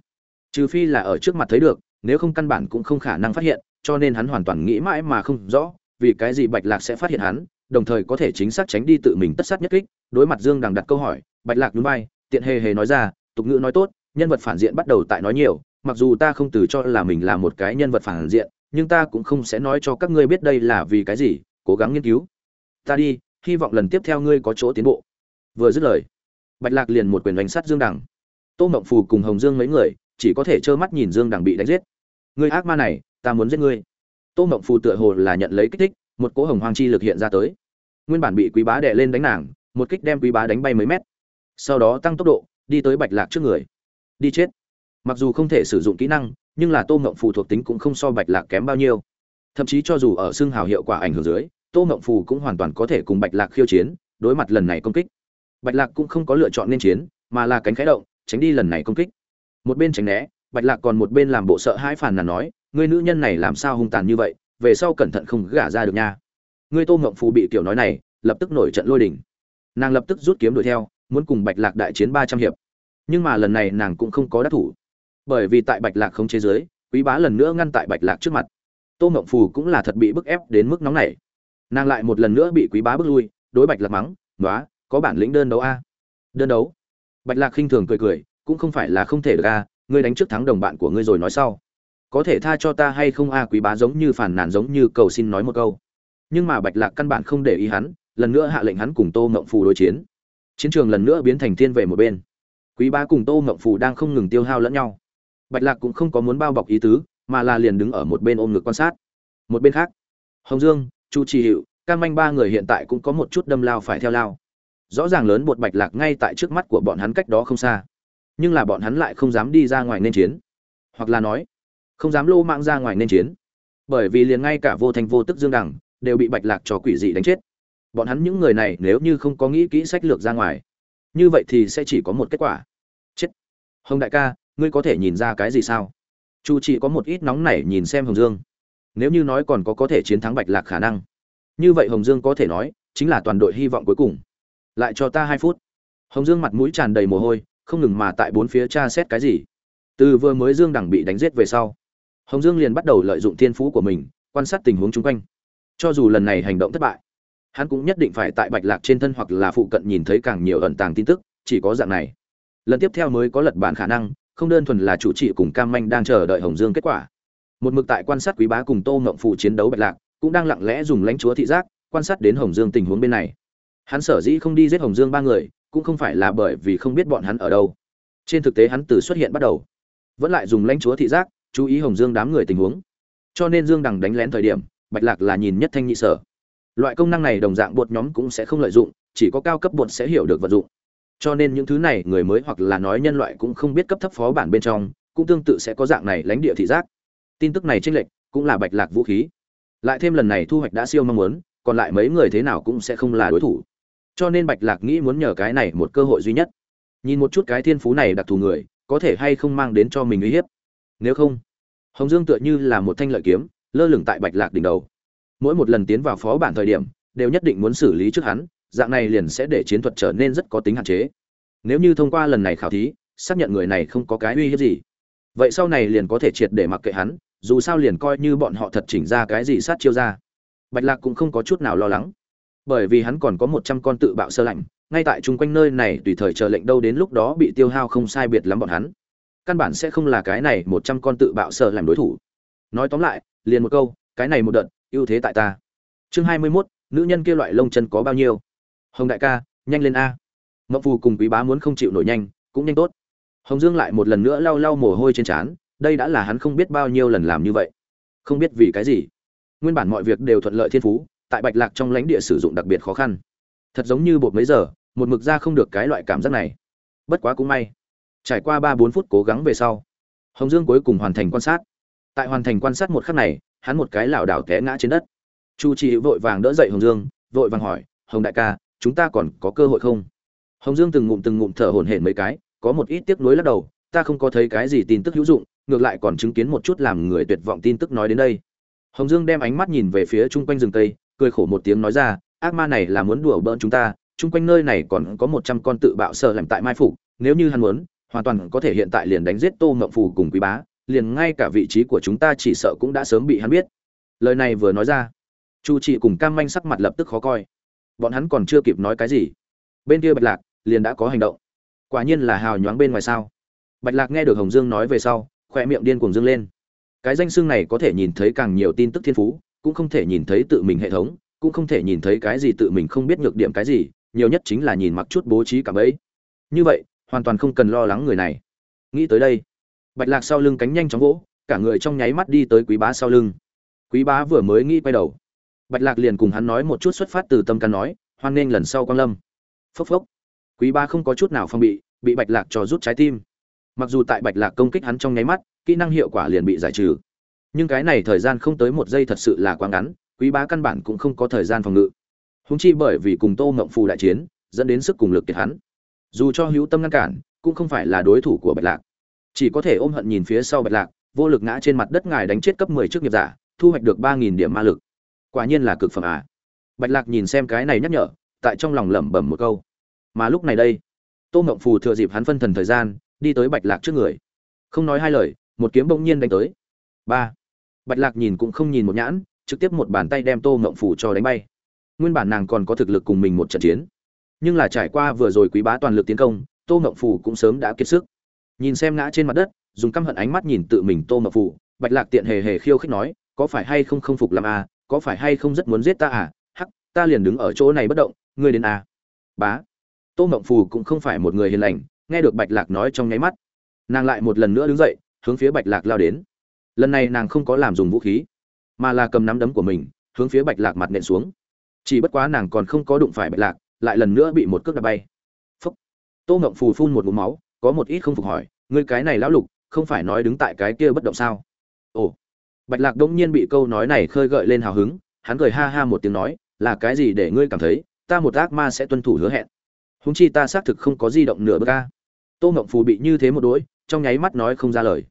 Trừ phi là ở trước mặt thấy được, nếu không căn bản cũng không khả năng phát hiện, cho nên hắn hoàn toàn nghĩ mãi mà không rõ, vì cái gì bạch lạc sẽ phát hiện hắn đồng thời có thể chính xác tránh đi tự mình tất sát nhất kích, đối mặt dương đằng đặt câu hỏi, bạch lạc núi bay tiện hề hề nói ra, tục ngữ nói tốt, nhân vật phản diện bắt đầu tại nói nhiều, mặc dù ta không từ cho là mình là một cái nhân vật phản diện, nhưng ta cũng không sẽ nói cho các ngươi biết đây là vì cái gì, cố gắng nghiên cứu. Ta đi, hy vọng lần tiếp theo ngươi có chỗ tiến bộ. Vừa dứt lời, bạch lạc liền một quyền đánh sát dương đằng. Tô mộng phù cùng hồng dương mấy người, chỉ có thể trơ mắt nhìn dương đằng bị đánh giết. Ngươi ác ma này, ta muốn giết ngươi. Tô mộng phù tựa hồ là nhận lấy kích thích một cỗ hồng hoang chi lực hiện ra tới. Nguyên bản bị quý bá đè lên đánh nàng, một kích đem quý bá đánh bay mấy mét. Sau đó tăng tốc độ, đi tới bạch lạc trước người. Đi chết. Mặc dù không thể sử dụng kỹ năng, nhưng là tô ngộng phù thuộc tính cũng không so bạch lạc kém bao nhiêu. Thậm chí cho dù ở xương hào hiệu quả ảnh hưởng dưới, tô ngộng phù cũng hoàn toàn có thể cùng bạch lạc khiêu chiến, đối mặt lần này công kích. Bạch lạc cũng không có lựa chọn nên chiến, mà là cánh khái động, tránh đi lần này công kích. Một bên tránh né, bạch lạc còn một bên làm bộ sợ hãi phàn nàn nói người nữ nhân này làm sao hung tàn như vậy về sau cẩn thận không gả ra được nha. Người tô mộng phù bị kiểu nói này, lập tức nổi trận lôi đình. Nàng lập tức rút kiếm đuổi theo, muốn cùng bạch lạc đại chiến ba trăm hiệp. Nhưng mà lần này nàng cũng không có đắc thủ. Bởi vì tại bạch lạc không chế giới, quý bá lần nữa ngăn tại bạch lạc trước mặt. Tô ngộng phù cũng là thật bị bức ép đến mức nóng này nàng lại một lần nữa bị quý bá bức lui, đối bạch lạc mắng nói có bản lĩnh đơn đấu a. Đơn đấu? Bạch lạc khinh thường cười cười, cũng không phải là không thể được a, ngươi đánh trước thắng đồng bạn của ngươi rồi nói sau có thể tha cho ta hay không a, quý bá giống như phản nàn giống như cầu xin nói một câu. Nhưng mà bạch lạc căn bản không để ý hắn, lần nữa hạ lệnh hắn cùng tô ngộng phù đối chiến. Chiến trường lần nữa biến thành thiên về một bên. Quý bá cùng tô ngộng phù đang không ngừng tiêu hao lẫn nhau. Bạch lạc cũng không có muốn bao bọc ý tứ, mà là liền đứng ở một bên ôm ngực quan sát. Một bên khác, hồng dương, chu trì hiệu cam manh ba người hiện tại cũng có một chút đâm lao phải theo lao. Rõ ràng lớn bột bạch lạc ngay tại trước mắt của bọn hắn cách đó không xa. Nhưng là bọn hắn lại không dám đi ra ngoài nên chiến. Hoặc là nói không dám lô mạng ra ngoài nên chiến. Bởi vì liền ngay cả vô thành vô tức dương đẳng đều bị bạch lạc cho quỷ dị đánh chết. Bọn hắn những người này nếu như không có nghĩ kỹ sách lược ra ngoài, như vậy thì sẽ chỉ có một kết quả. Chết. Hồng đại ca, ngươi có thể nhìn ra cái gì sao? Chu chỉ có một ít nóng nảy nhìn xem hồng dương. Nếu như nói còn có có thể chiến thắng bạch lạc khả năng. Như vậy hồng dương có thể nói, chính là toàn đội hy vọng cuối cùng. Lại cho ta hai phút. Hồng dương mặt mũi tràn đầy mồ hôi, không ngừng mà tại bốn phía tra xét cái gì. Từ vừa mới dương đẳng bị đánh giết về sau hồng dương liền bắt đầu lợi dụng thiên phú của mình, quan sát tình huống chung quanh. Cho dù lần này hành động thất bại, hắn cũng nhất định phải tại bạch lạc trên thân hoặc là phụ cận nhìn thấy càng nhiều ẩn tàng tin tức, chỉ có dạng này. Lần tiếp theo mới có lật bản khả năng, không đơn thuần là chủ trị cùng cam manh đang chờ đợi hồng dương kết quả. Một mực tại quan sát quý bá cùng tô ngộng phụ chiến đấu bạch lạc, cũng đang lặng lẽ dùng lãnh chúa thị giác, quan sát đến hồng dương tình huống bên này. Hắn sở dĩ không đi giết hồng dương ba người, cũng không phải là bởi vì không biết bọn hắn ở đâu. Trên thực tế hắn từ xuất hiện bắt đầu, vẫn lại dùng lãnh chúa thị giác chú ý hồng dương đám người tình huống. Cho nên dương đằng đánh lén thời điểm, bạch lạc là nhìn nhất thanh nhị sở. Loại công năng này đồng dạng bột nhóm cũng sẽ không lợi dụng, chỉ có cao cấp bột sẽ hiểu được vận dụng. Cho nên những thứ này người mới hoặc là nói nhân loại cũng không biết cấp thấp phó bản bên trong, cũng tương tự sẽ có dạng này lãnh địa thị giác. Tin tức này chênh lệch, cũng là bạch lạc vũ khí. Lại thêm lần này thu hoạch đã siêu mong muốn, còn lại mấy người thế nào cũng sẽ không là đối thủ. Cho nên bạch lạc nghĩ muốn nhờ cái này một cơ hội duy nhất. Nhìn một chút cái thiên phú này đặc thù người, có thể hay không mang đến cho mình uy hiếp nếu không, hồng dương tựa như là một thanh lợi kiếm, lơ lửng tại bạch lạc đỉnh đầu. Mỗi một lần tiến vào phó bản thời điểm, đều nhất định muốn xử lý trước hắn, dạng này liền sẽ để chiến thuật trở nên rất có tính hạn chế. Nếu như thông qua lần này khảo thí, xác nhận người này không có cái uy hiếp gì, vậy sau này liền có thể triệt để mặc kệ hắn, dù sao liền coi như bọn họ thật chỉnh ra cái gì sát chiêu ra. Bạch lạc cũng không có chút nào lo lắng. Bởi vì hắn còn có một trăm con tự bạo sơ lạnh, ngay tại chung quanh nơi này tùy thời chờ lệnh đâu đến lúc đó bị tiêu hao không sai biệt lắm bọn hắn căn bản sẽ không là cái này một trăm con tự bạo sợ làm đối thủ. Nói tóm lại liền một câu cái này một đợt ưu thế tại ta. Chương hai mươi 21, nữ nhân kia loại lông chân có bao nhiêu? Hồng đại ca nhanh lên a. Ngọc phù cùng quý bá muốn không chịu nổi nhanh cũng nhanh tốt. Hồng dương lại một lần nữa lau lau mồ hôi trên trán đây đã là hắn không biết bao nhiêu lần làm như vậy. Không biết vì cái gì. Nguyên bản mọi việc đều thuận lợi thiên phú tại bạch lạc trong lãnh địa sử dụng đặc biệt khó khăn. Thật giống như bột mấy giờ một mực ra không được cái loại cảm giác này. Bất quá cũng may trải qua ba bốn phút cố gắng về sau hồng dương cuối cùng hoàn thành quan sát. Tại hoàn thành quan sát một khắc này hắn một cái lảo đảo té ngã trên đất. Chu trị vội vàng đỡ dậy hồng dương vội vàng hỏi hồng đại ca chúng ta còn có cơ hội không? Hồng dương từng ngụm từng ngụm thở hổn hển mấy cái có một ít tiếc nuối lắc đầu ta không có thấy cái gì tin tức hữu dụng ngược lại còn chứng kiến một chút làm người tuyệt vọng tin tức nói đến đây. Hồng dương đem ánh mắt nhìn về phía chung quanh rừng Tây, cười khổ một tiếng nói ra ác ma này là muốn đùa bỡn chúng ta chung quanh nơi này còn có một trăm con tự bạo sợ làm tại mai phục nếu như hắn muốn hoàn toàn có thể hiện tại liền đánh giết tô ngậm phù cùng quý bá, liền ngay cả vị trí của chúng ta chỉ sợ cũng đã sớm bị hắn biết. Lời này vừa nói ra, chu trị cùng cam manh sắc mặt lập tức khó coi. Bọn hắn còn chưa kịp nói cái gì, bên kia bạch lạc liền đã có hành động. Quả nhiên là hào nhoáng bên ngoài sao. Bạch lạc nghe được hồng dương nói về sau khoe miệng điên cuồng dương lên. Cái danh xưng này có thể nhìn thấy càng nhiều tin tức thiên phú, cũng không thể nhìn thấy tự mình hệ thống, cũng không thể nhìn thấy cái gì tự mình không biết nhược điểm cái gì, nhiều nhất chính là nhìn mặc chút bố trí cảm ấy. Như vậy hoàn toàn không cần lo lắng người này. Nghĩ tới đây, bạch lạc sau lưng cánh nhanh chóng gỗ, cả người trong nháy mắt đi tới quý bá sau lưng. Quý bá vừa mới nghĩ quay đầu, bạch lạc liền cùng hắn nói một chút xuất phát từ tâm can nói, hoan nghênh lần sau quang lâm. Phốc phốc. Quý bá không có chút nào phong bị bị bạch lạc cho rút trái tim. Mặc dù tại bạch lạc công kích hắn trong nháy mắt, kỹ năng hiệu quả liền bị giải trừ. Nhưng cái này thời gian không tới một giây thật sự là quá ngắn, quý bá căn bản cũng không có thời gian phòng ngự. Húng chi bởi vì cùng tô ngộng phù đại chiến, dẫn đến sức cùng lực kiệt hắn dù cho hữu tâm ngăn cản, cũng không phải là đối thủ của bạch lạc. Chỉ có thể ôm hận nhìn phía sau bạch lạc, vô lực ngã trên mặt đất ngài đánh chết cấp mười trước nghiệp giả, thu hoạch được ba nghìn điểm ma lực. Quả nhiên là cực phẩm à. Bạch lạc nhìn xem cái này nhắc nhở, tại trong lòng lẩm bẩm một câu. Mà lúc này đây, tô ngộng phù thừa dịp hắn phân thần thời gian, đi tới bạch lạc trước người. Không nói hai lời, một kiếm bỗng nhiên đánh tới. Ba. Bạch lạc nhìn cũng không nhìn một nhãn, trực tiếp một bàn tay đem tô ngộng Phù cho đánh bay. Nguyên bản nàng còn có thực lực cùng mình một trận chiến nhưng là trải qua vừa rồi quý bá toàn lực tiến công, tô ngậm phủ cũng sớm đã kiệt sức. Nhìn xem ngã trên mặt đất, dùng căm hận ánh mắt nhìn tự mình tô ngậm phủ bạch lạc tiện hề hề khiêu khích nói, có phải hay không không phục làm à có phải hay không rất muốn giết ta à? Hắc, ta liền đứng ở chỗ này bất động, ngươi đến à? Bá. Tô ngậm phủ cũng không phải một người hiền lành, nghe được bạch lạc nói trong nháy mắt, nàng lại một lần nữa đứng dậy, hướng phía bạch lạc lao đến. Lần này nàng không có làm dùng vũ khí, mà là cầm nắm đấm của mình, hướng phía bạch lạc mặt nện xuống. Chỉ bất quá nàng còn không có đụng phải bạch lạc lại lần nữa bị một cước đạp bay. Phúc. Tô ngộng phù phun một ngụm máu, có một ít không phục hỏi, ngươi cái này lão lục, không phải nói đứng tại cái kia bất động sao? Ồ. Bạch lạc đông nhiên bị câu nói này khơi gợi lên hào hứng, hắn cười ha ha một tiếng nói, là cái gì để ngươi cảm thấy, ta một ác ma sẽ tuân thủ hứa hẹn? Húng chi ta xác thực không có di động nửa bước ca tô ngộng phù bị như thế một đỗi, trong nháy mắt nói không ra lời.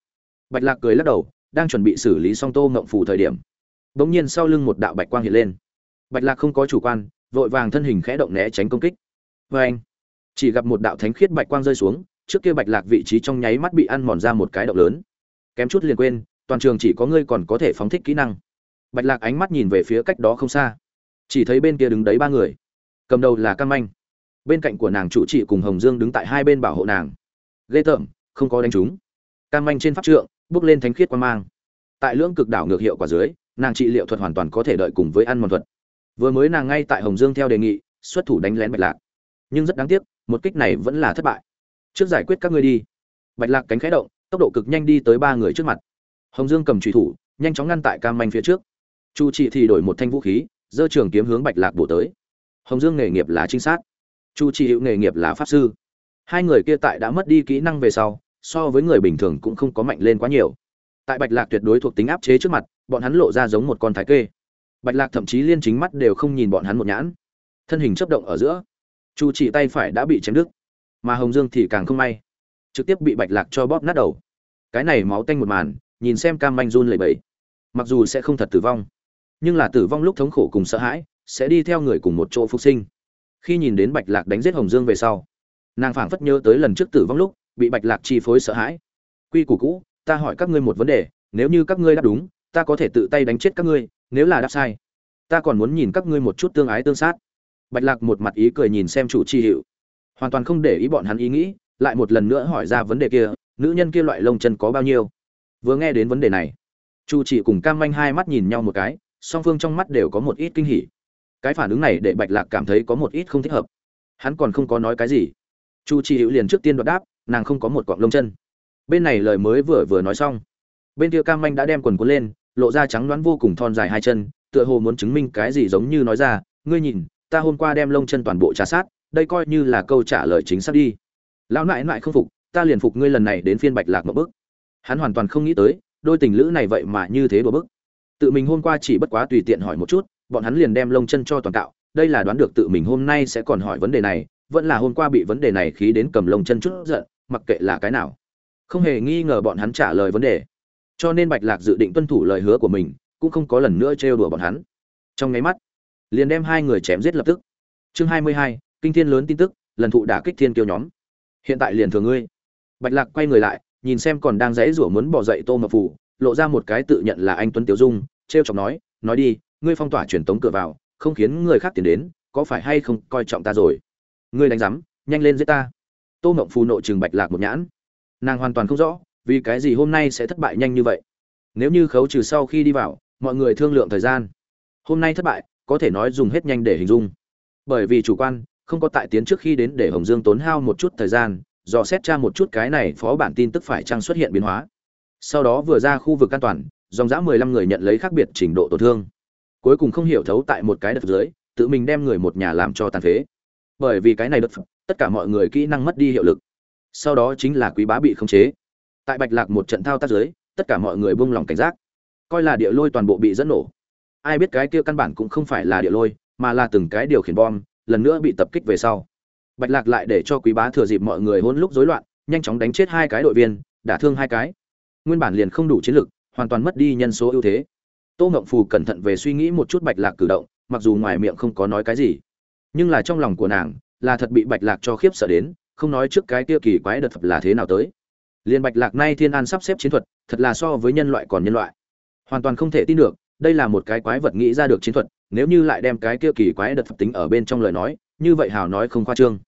Bạch lạc cười lắc đầu, đang chuẩn bị xử lý xong tô ngộng phù thời điểm đ nhiên sau lưng một đạo bạch quang hiện lên. Bạch lạc không có chủ quan vội vàng thân hình khẽ động né tránh công kích. Vê anh, chỉ gặp một đạo thánh khiết bạch quang rơi xuống, trước kia bạch lạc vị trí trong nháy mắt bị ăn mòn ra một cái động lớn. Kém chút liền quên, toàn trường chỉ có ngươi còn có thể phóng thích kỹ năng. Bạch lạc ánh mắt nhìn về phía cách đó không xa. Chỉ thấy bên kia đứng đấy ba người. Cầm đầu là cam anh. Bên cạnh của nàng chủ trị cùng hồng dương đứng tại hai bên bảo hộ nàng. Ghê tởm, không có đánh chúng. Cam anh trên pháp trượng, bước lên thánh khiết quan mang. Tại lưỡng cực đảo ngược hiệu quả dưới, nàng trị liệu thuật hoàn toàn có thể đợi cùng với ăn mòn thuật vừa mới nàng ngay tại hồng dương theo đề nghị, xuất thủ đánh lén bạch lạc. Nhưng rất đáng tiếc, một kích này vẫn là thất bại. Trước giải quyết các ngươi đi. Bạch lạc cánh khẽ động, tốc độ cực nhanh đi tới ba người trước mặt. Hồng dương cầm trùy thủ, nhanh chóng ngăn tại cam manh phía trước. Chu trị thì đổi một thanh vũ khí, giơ trường kiếm hướng bạch lạc bổ tới. Hồng dương nghề nghiệp là trinh sát. Chu trị hữu nghề nghiệp là pháp sư. Hai người kia tại đã mất đi kỹ năng về sau, so với người bình thường cũng không có mạnh lên quá nhiều. Tại bạch lạc tuyệt đối thuộc tính áp chế trước mặt, bọn hắn lộ ra giống một con thái kê bạch lạc thậm chí liên chính mắt đều không nhìn bọn hắn một nhãn. Thân hình chấp động ở giữa, chu chỉ tay phải đã bị chém đứt, mà hồng dương thì càng không may, trực tiếp bị bạch lạc cho bóp nát đầu. Cái này máu tanh một màn, nhìn xem cam manh run lẩy bẩy. Mặc dù sẽ không thật tử vong, nhưng là tử vong lúc thống khổ cùng sợ hãi sẽ đi theo người cùng một chỗ phục sinh. Khi nhìn đến bạch lạc đánh giết hồng dương về sau, nàng phảng phất nhớ tới lần trước tử vong lúc bị bạch lạc chi phối sợ hãi. Quy củ cũ, ta hỏi các ngươi một vấn đề, nếu như các ngươi đáp đúng ta có thể tự tay đánh chết các ngươi, nếu là đáp sai. Ta còn muốn nhìn các ngươi một chút tương ái tương sát. Bạch lạc một mặt ý cười nhìn xem chủ tri hiệu. Hoàn toàn không để ý bọn hắn ý nghĩ, lại một lần nữa hỏi ra vấn đề kia, nữ nhân kia loại lông chân có bao nhiêu? Vừa nghe đến vấn đề này, chu chỉ cùng cam manh hai mắt nhìn nhau một cái, song phương trong mắt đều có một ít kinh hỉ. Cái phản ứng này để bạch lạc cảm thấy có một ít không thích hợp. Hắn còn không có nói cái gì. Chu chỉ hữu liền trước tiên đoạt đáp, nàng không có một cọng lông chân. Bên này lời mới vừa vừa nói xong, bên kia cam manh đã đem quần cuốn lên lộ ra trắng đoán vô cùng thon dài hai chân, tựa hồ muốn chứng minh cái gì giống như nói ra, ngươi nhìn, ta hôm qua đem lông chân toàn bộ trả sát, đây coi như là câu trả lời chính xác đi. Lão nại nại không phục, ta liền phục ngươi lần này đến phiên bạch lạc một bức hắn hoàn toàn không nghĩ tới, đôi tình lữ này vậy mà như thế đùa bức. Tự mình hôm qua chỉ bất quá tùy tiện hỏi một chút, bọn hắn liền đem lông chân cho toàn cạo, đây là đoán được tự mình hôm nay sẽ còn hỏi vấn đề này, vẫn là hôm qua bị vấn đề này khí đến cầm lông chân chút giận, mặc kệ là cái nào. Không hề nghi ngờ bọn hắn trả lời vấn đề cho nên bạch lạc dự định tuân thủ lời hứa của mình, cũng không có lần nữa trêu đùa bọn hắn. Trong nháy mắt, liền đem hai người chém giết lập tức. Chương hai mươi hai, kinh thiên lớn tin tức, lần thụ đả kích thiên kiêu nhóm. Hiện tại liền thường ngươi. Bạch lạc quay người lại, nhìn xem còn đang dãy rủa muốn bỏ dậy tô mập phủ lộ ra một cái tự nhận là anh tuấn tiểu dung, trêu chọc nói nói đi, ngươi phong tỏa truyền tống cửa vào, không khiến người khác tiến đến, có phải hay không coi trọng ta rồi? Ngươi đánh rắm nhanh lên giết ta. Tô mộng phù nộ trừng bạch lạc một nhãn. Nàng hoàn toàn không rõ vì cái gì hôm nay sẽ thất bại nhanh như vậy? Nếu như khấu trừ sau khi đi vào, mọi người thương lượng thời gian. Hôm nay thất bại, có thể nói dùng hết nhanh để hình dung. Bởi vì chủ quan, không có tại tiến trước khi đến để hồng dương tốn hao một chút thời gian, dò xét tra một chút cái này phó bản tin tức phải chăng xuất hiện biến hóa. Sau đó vừa ra khu vực an toàn, dòng dã mười lăm người nhận lấy khác biệt trình độ tổn thương. Cuối cùng không hiểu thấu tại một cái đập dưới, tự mình đem người một nhà làm cho tàn phế. Bởi vì cái này đập tất cả mọi người kỹ năng mất đi hiệu lực. Sau đó chính là quý bá bị khống chế tại bạch lạc một trận thao tác dưới, tất cả mọi người buông lỏng cảnh giác. Coi là địa lôi toàn bộ bị dẫn nổ. Ai biết cái kia căn bản cũng không phải là địa lôi, mà là từng cái điều khiển bom, lần nữa bị tập kích về sau. Bạch lạc lại để cho quý bá thừa dịp mọi người hôn lúc rối loạn, nhanh chóng đánh chết hai cái đội viên, đả thương hai cái. Nguyên bản liền không đủ chiến lực, hoàn toàn mất đi nhân số ưu thế. Tô ngộng phù cẩn thận về suy nghĩ một chút bạch lạc cử động, mặc dù ngoài miệng không có nói cái gì, nhưng là trong lòng của nàng là thật bị bạch lạc cho khiếp sợ đến, không nói trước cái kia kỳ quái đợt phật là thế nào tới liên bạch lạc nay thiên an sắp xếp chiến thuật, thật là so với nhân loại còn nhân loại. Hoàn toàn không thể tin được, đây là một cái quái vật nghĩ ra được chiến thuật, nếu như lại đem cái kia kỳ quái đợt tính ở bên trong lời nói, như vậy hào nói không khoa trương.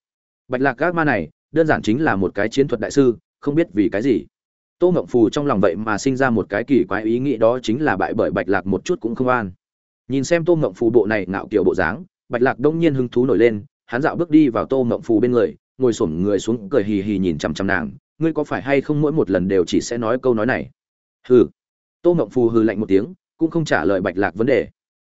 Bạch lạc gác ma này, đơn giản chính là một cái chiến thuật đại sư, không biết vì cái gì. Tô ngộng phù trong lòng vậy mà sinh ra một cái kỳ quái ý nghĩ đó chính là bại bởi bạch lạc một chút cũng không an. Nhìn xem tô ngộng phù bộ này ngạo kiểu bộ dáng, bạch lạc đông nhiên hứng thú nổi lên, hắn dạo bước đi vào tô ngộng phù bên người, ngồi xổm người xuống, cười hì hì nhìn chằm chằm nàng ngươi có phải hay không mỗi một lần đều chỉ sẽ nói câu nói này? Hừ. Tô mộng phù hừ lạnh một tiếng, cũng không trả lời bạch lạc vấn đề.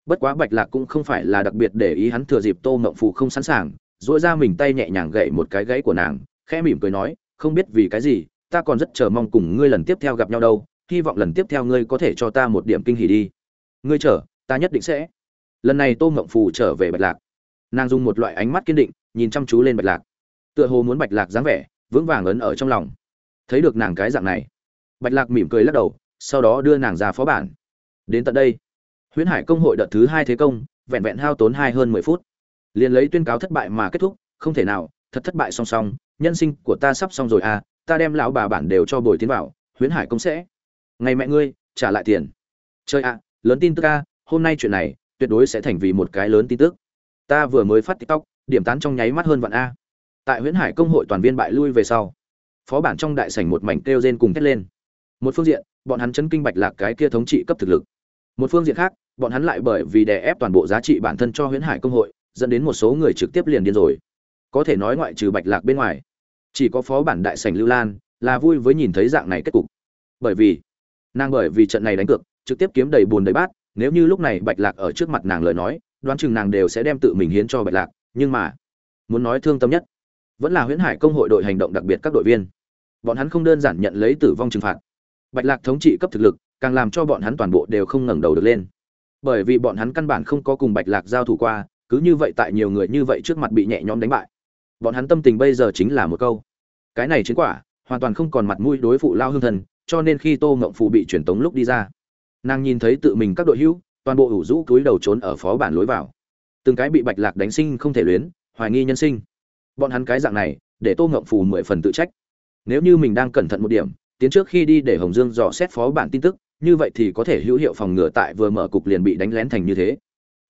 Bất quá bạch lạc cũng không phải là đặc biệt để ý hắn thừa dịp tô mộng phù không sẵn sàng dỗi ra mình tay nhẹ nhàng gậy một cái gãy của nàng, khẽ mỉm cười nói, không biết vì cái gì, ta còn rất chờ mong cùng ngươi lần tiếp theo gặp nhau đâu, hy vọng lần tiếp theo ngươi có thể cho ta một điểm kinh hỉ đi. Ngươi chờ, ta nhất định sẽ. Lần này tô mộng phù trở về bạch lạc. Nàng dùng một loại ánh mắt kiên định, nhìn chăm chú lên bạch lạc. Tựa hồ muốn bạch lạc dáng vẻ vững vàng ấn ở trong lòng. Thấy được nàng cái dạng này, bạch lạc mỉm cười lắc đầu, sau đó đưa nàng ra phó bản. Đến tận đây, huyễn hải công hội đợt thứ hai thế công, vẹn vẹn hao tốn hai hơn mười phút. Liền lấy tuyên cáo thất bại mà kết thúc, không thể nào, thật thất bại song song, nhân sinh của ta sắp xong rồi à ta đem lão bà bản đều cho bồi tiến vào, huyễn hải công sẽ. Ngày mẹ ngươi, trả lại tiền. Chơi ạ, lớn tin tức a, hôm nay chuyện này, tuyệt đối sẽ thành vì một cái lớn tin tức. Ta vừa mới phát tiktok, điểm tán trong nháy mắt hơn vạn a tại huyễn hải công hội toàn viên bại lui về sau, phó bản trong đại sảnh một mảnh kêu rên cùng thét lên. Một phương diện, bọn hắn chấn kinh bạch lạc cái kia thống trị cấp thực lực. Một phương diện khác, bọn hắn lại bởi vì đè ép toàn bộ giá trị bản thân cho huyễn hải công hội, dẫn đến một số người trực tiếp liền điên rồi. Có thể nói ngoại trừ bạch lạc bên ngoài, chỉ có phó bản đại sảnh lưu lan là vui với nhìn thấy dạng này kết cục. Bởi vì, nàng bởi vì trận này đánh cược, trực tiếp kiếm đầy bùn đầy bát, nếu như lúc này bạch lạc ở trước mặt nàng lời nói, đoán chừng nàng đều sẽ đem tự mình hiến cho bạch lạc, nhưng mà, muốn nói thương tâm nhất vẫn là huyễn hải công hội đội hành động đặc biệt các đội viên. Bọn hắn không đơn giản nhận lấy tử vong trừng phạt. Bạch lạc thống trị cấp thực lực, càng làm cho bọn hắn toàn bộ đều không ngẩng đầu được lên. Bởi vì bọn hắn căn bản không có cùng bạch lạc giao thủ qua, cứ như vậy tại nhiều người như vậy trước mặt bị nhẹ nhõm đánh bại. Bọn hắn tâm tình bây giờ chính là một câu. Cái này chiến quả, hoàn toàn không còn mặt mũi đối phụ lao hương thần, cho nên khi tô ngộng phụ bị truyền tống lúc đi ra, nàng nhìn thấy tự mình các đội hữu, toàn bộ ủ rũ cúi đầu trốn ở phó bản lối vào. Từng cái bị bạch lạc đánh sinh không thể luyến, hoài nghi nhân sinh bọn hắn cái dạng này, để tô ngậm phù mười phần tự trách. Nếu như mình đang cẩn thận một điểm, tiến trước khi đi để hồng dương dò xét phó bản tin tức, như vậy thì có thể hữu hiệu phòng ngừa tại vừa mở cục liền bị đánh lén thành như thế.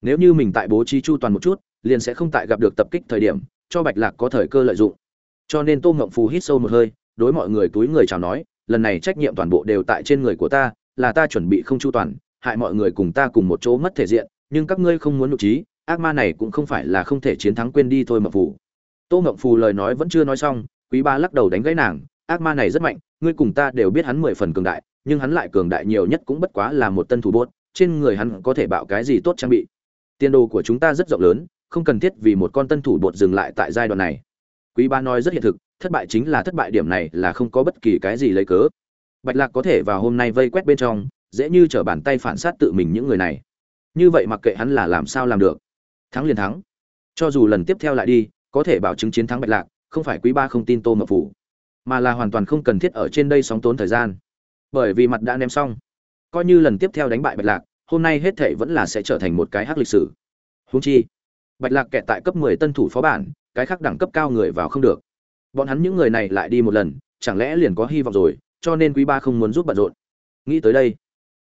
Nếu như mình tại bố trí chu toàn một chút, liền sẽ không tại gặp được tập kích thời điểm, cho bạch lạc có thời cơ lợi dụng. Cho nên tô ngậm phù hít sâu một hơi, đối mọi người túi người chào nói, lần này trách nhiệm toàn bộ đều tại trên người của ta, là ta chuẩn bị không chu toàn, hại mọi người cùng ta cùng một chỗ mất thể diện, nhưng các ngươi không muốn nội trí, ác ma này cũng không phải là không thể chiến thắng quên đi thôi mà phù tô ngộng phù lời nói vẫn chưa nói xong, quý ba lắc đầu đánh gãy nàng, ác ma này rất mạnh, ngươi cùng ta đều biết hắn mười phần cường đại, nhưng hắn lại cường đại nhiều nhất cũng bất quá là một tân thủ bốt trên người hắn có thể bạo cái gì tốt trang bị. Tiền đồ của chúng ta rất rộng lớn, không cần thiết vì một con tân thủ bột dừng lại tại giai đoạn này. Quý ba nói rất hiện thực, thất bại chính là thất bại, điểm này là không có bất kỳ cái gì lấy cớ. Bạch lạc có thể vào hôm nay vây quét bên trong, dễ như t r ở bàn tay phản sát tự mình những người này. Như vậy mặc kệ hắn là làm sao làm được. Thắng liền thắng. Cho dù lần tiếp theo lại đi có thể bảo chứng chiến thắng bạch lạc, không phải quý ba không tin tô mậu phủ, mà là hoàn toàn không cần thiết ở trên đây sóng tốn thời gian. Bởi vì mặt đã ném xong, coi như lần tiếp theo đánh bại bạch lạc, hôm nay hết thể vẫn là sẽ trở thành một cái hắc lịch sử. Húng chi, bạch lạc kẹt tại cấp mười tân thủ phó bản, cái khác đẳng cấp cao người vào không được. Bọn hắn những người này lại đi một lần, chẳng lẽ liền có hy vọng rồi, cho nên quý ba không muốn giúp bận rộn. Nghĩ tới đây,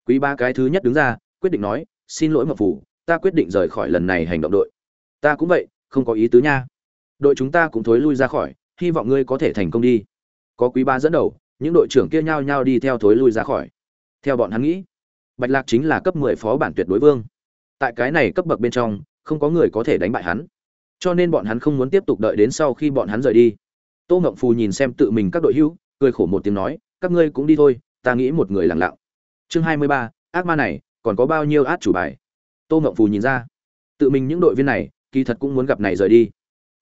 quý ba cái thứ nhất đứng ra, quyết định nói, xin lỗi mậu phủ, ta quyết định rời khỏi lần này hành động đội. Ta cũng vậy, không có ý tứ nha đội chúng ta cũng thối lui ra khỏi, hy vọng ngươi có thể thành công đi. Có quý ba dẫn đầu, những đội trưởng kia nhao nhao đi theo thối lui ra khỏi. Theo bọn hắn nghĩ, bạch lạc chính là cấp mười phó bản tuyệt đối vương. Tại cái này cấp bậc bên trong, không có người có thể đánh bại hắn. Cho nên bọn hắn không muốn tiếp tục đợi đến sau khi bọn hắn rời đi. Tô ngộng phù nhìn xem tự mình các đội hữu cười khổ một tiếng nói, các ngươi cũng đi thôi, ta nghĩ một người lặng lặng. Chương hai mươi ba, ác ma này, còn có bao nhiêu át chủ bài? Tô ngộng phù nhìn ra, tự mình những đội viên này, kỳ thật cũng muốn gặp này rời đi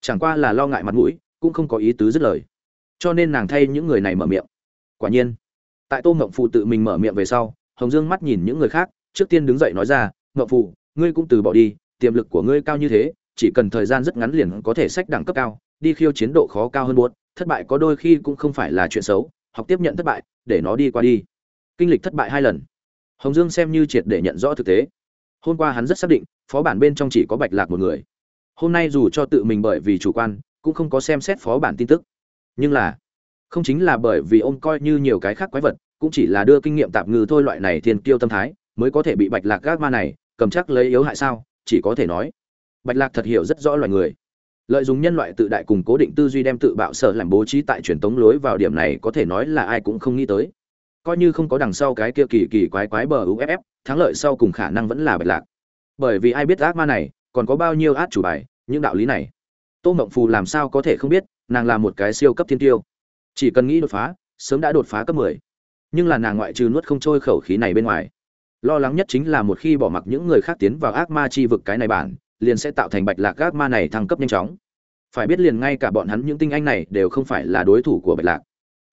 chẳng qua là lo ngại mặt mũi cũng không có ý tứ dứt lời. Cho nên nàng thay những người này mở miệng. Quả nhiên tại tô ngậm phụ tự mình mở miệng về sau hồng dương mắt nhìn những người khác trước tiên đứng dậy nói ra ngậm phụ, ngươi cũng từ bỏ đi tiềm lực của ngươi cao như thế chỉ cần thời gian rất ngắn liền có thể sách đẳng cấp cao đi khiêu chiến độ khó cao hơn buốt thất bại có đôi khi cũng không phải là chuyện xấu học tiếp nhận thất bại để nó đi qua đi. Kinh lịch thất bại hai lần. Hồng dương xem như triệt để nhận rõ thực tế. Hôm qua hắn rất xác định phó bản bên trong chỉ có bạch lạc một người hôm nay dù cho tự mình bởi vì chủ quan, cũng không có xem xét phó bản tin tức. Nhưng là, không chính là bởi vì ông coi như nhiều cái khác quái vật, cũng chỉ là đưa kinh nghiệm tạm ngư thôi loại này thiên kiêu tâm thái, mới có thể bị bạch lạc gác ma này cầm chắc lấy yếu hại sao, chỉ có thể nói. Bạch lạc thật hiểu rất rõ loài người. Lợi dụng nhân loại tự đại cùng cố định tư duy đem tự bạo sở làm bố trí tại truyền tống lối vào điểm này có thể nói là ai cũng không nghĩ tới. Coi như không có đằng sau cái kia kỳ kỳ quái quái bờ uff thắng lợi sau cùng khả năng vẫn là bạch lạc. Bởi vì ai biết ác ma này còn có bao nhiêu át chủ bài, những đạo lý này. Tô mộng phù làm sao có thể không biết, nàng là một cái siêu cấp thiên tiêu. Chỉ cần nghĩ đột phá, sớm đã đột phá cấp mười. Nhưng là nàng ngoại trừ nuốt không trôi khẩu khí này bên ngoài, lo lắng nhất chính là một khi bỏ mặc những người khác tiến vào ác ma chi vực cái này bản, liền sẽ tạo thành bạch lạc ác ma này thăng cấp nhanh chóng. Phải biết liền ngay cả bọn hắn những tinh anh này đều không phải là đối thủ của bạch lạc.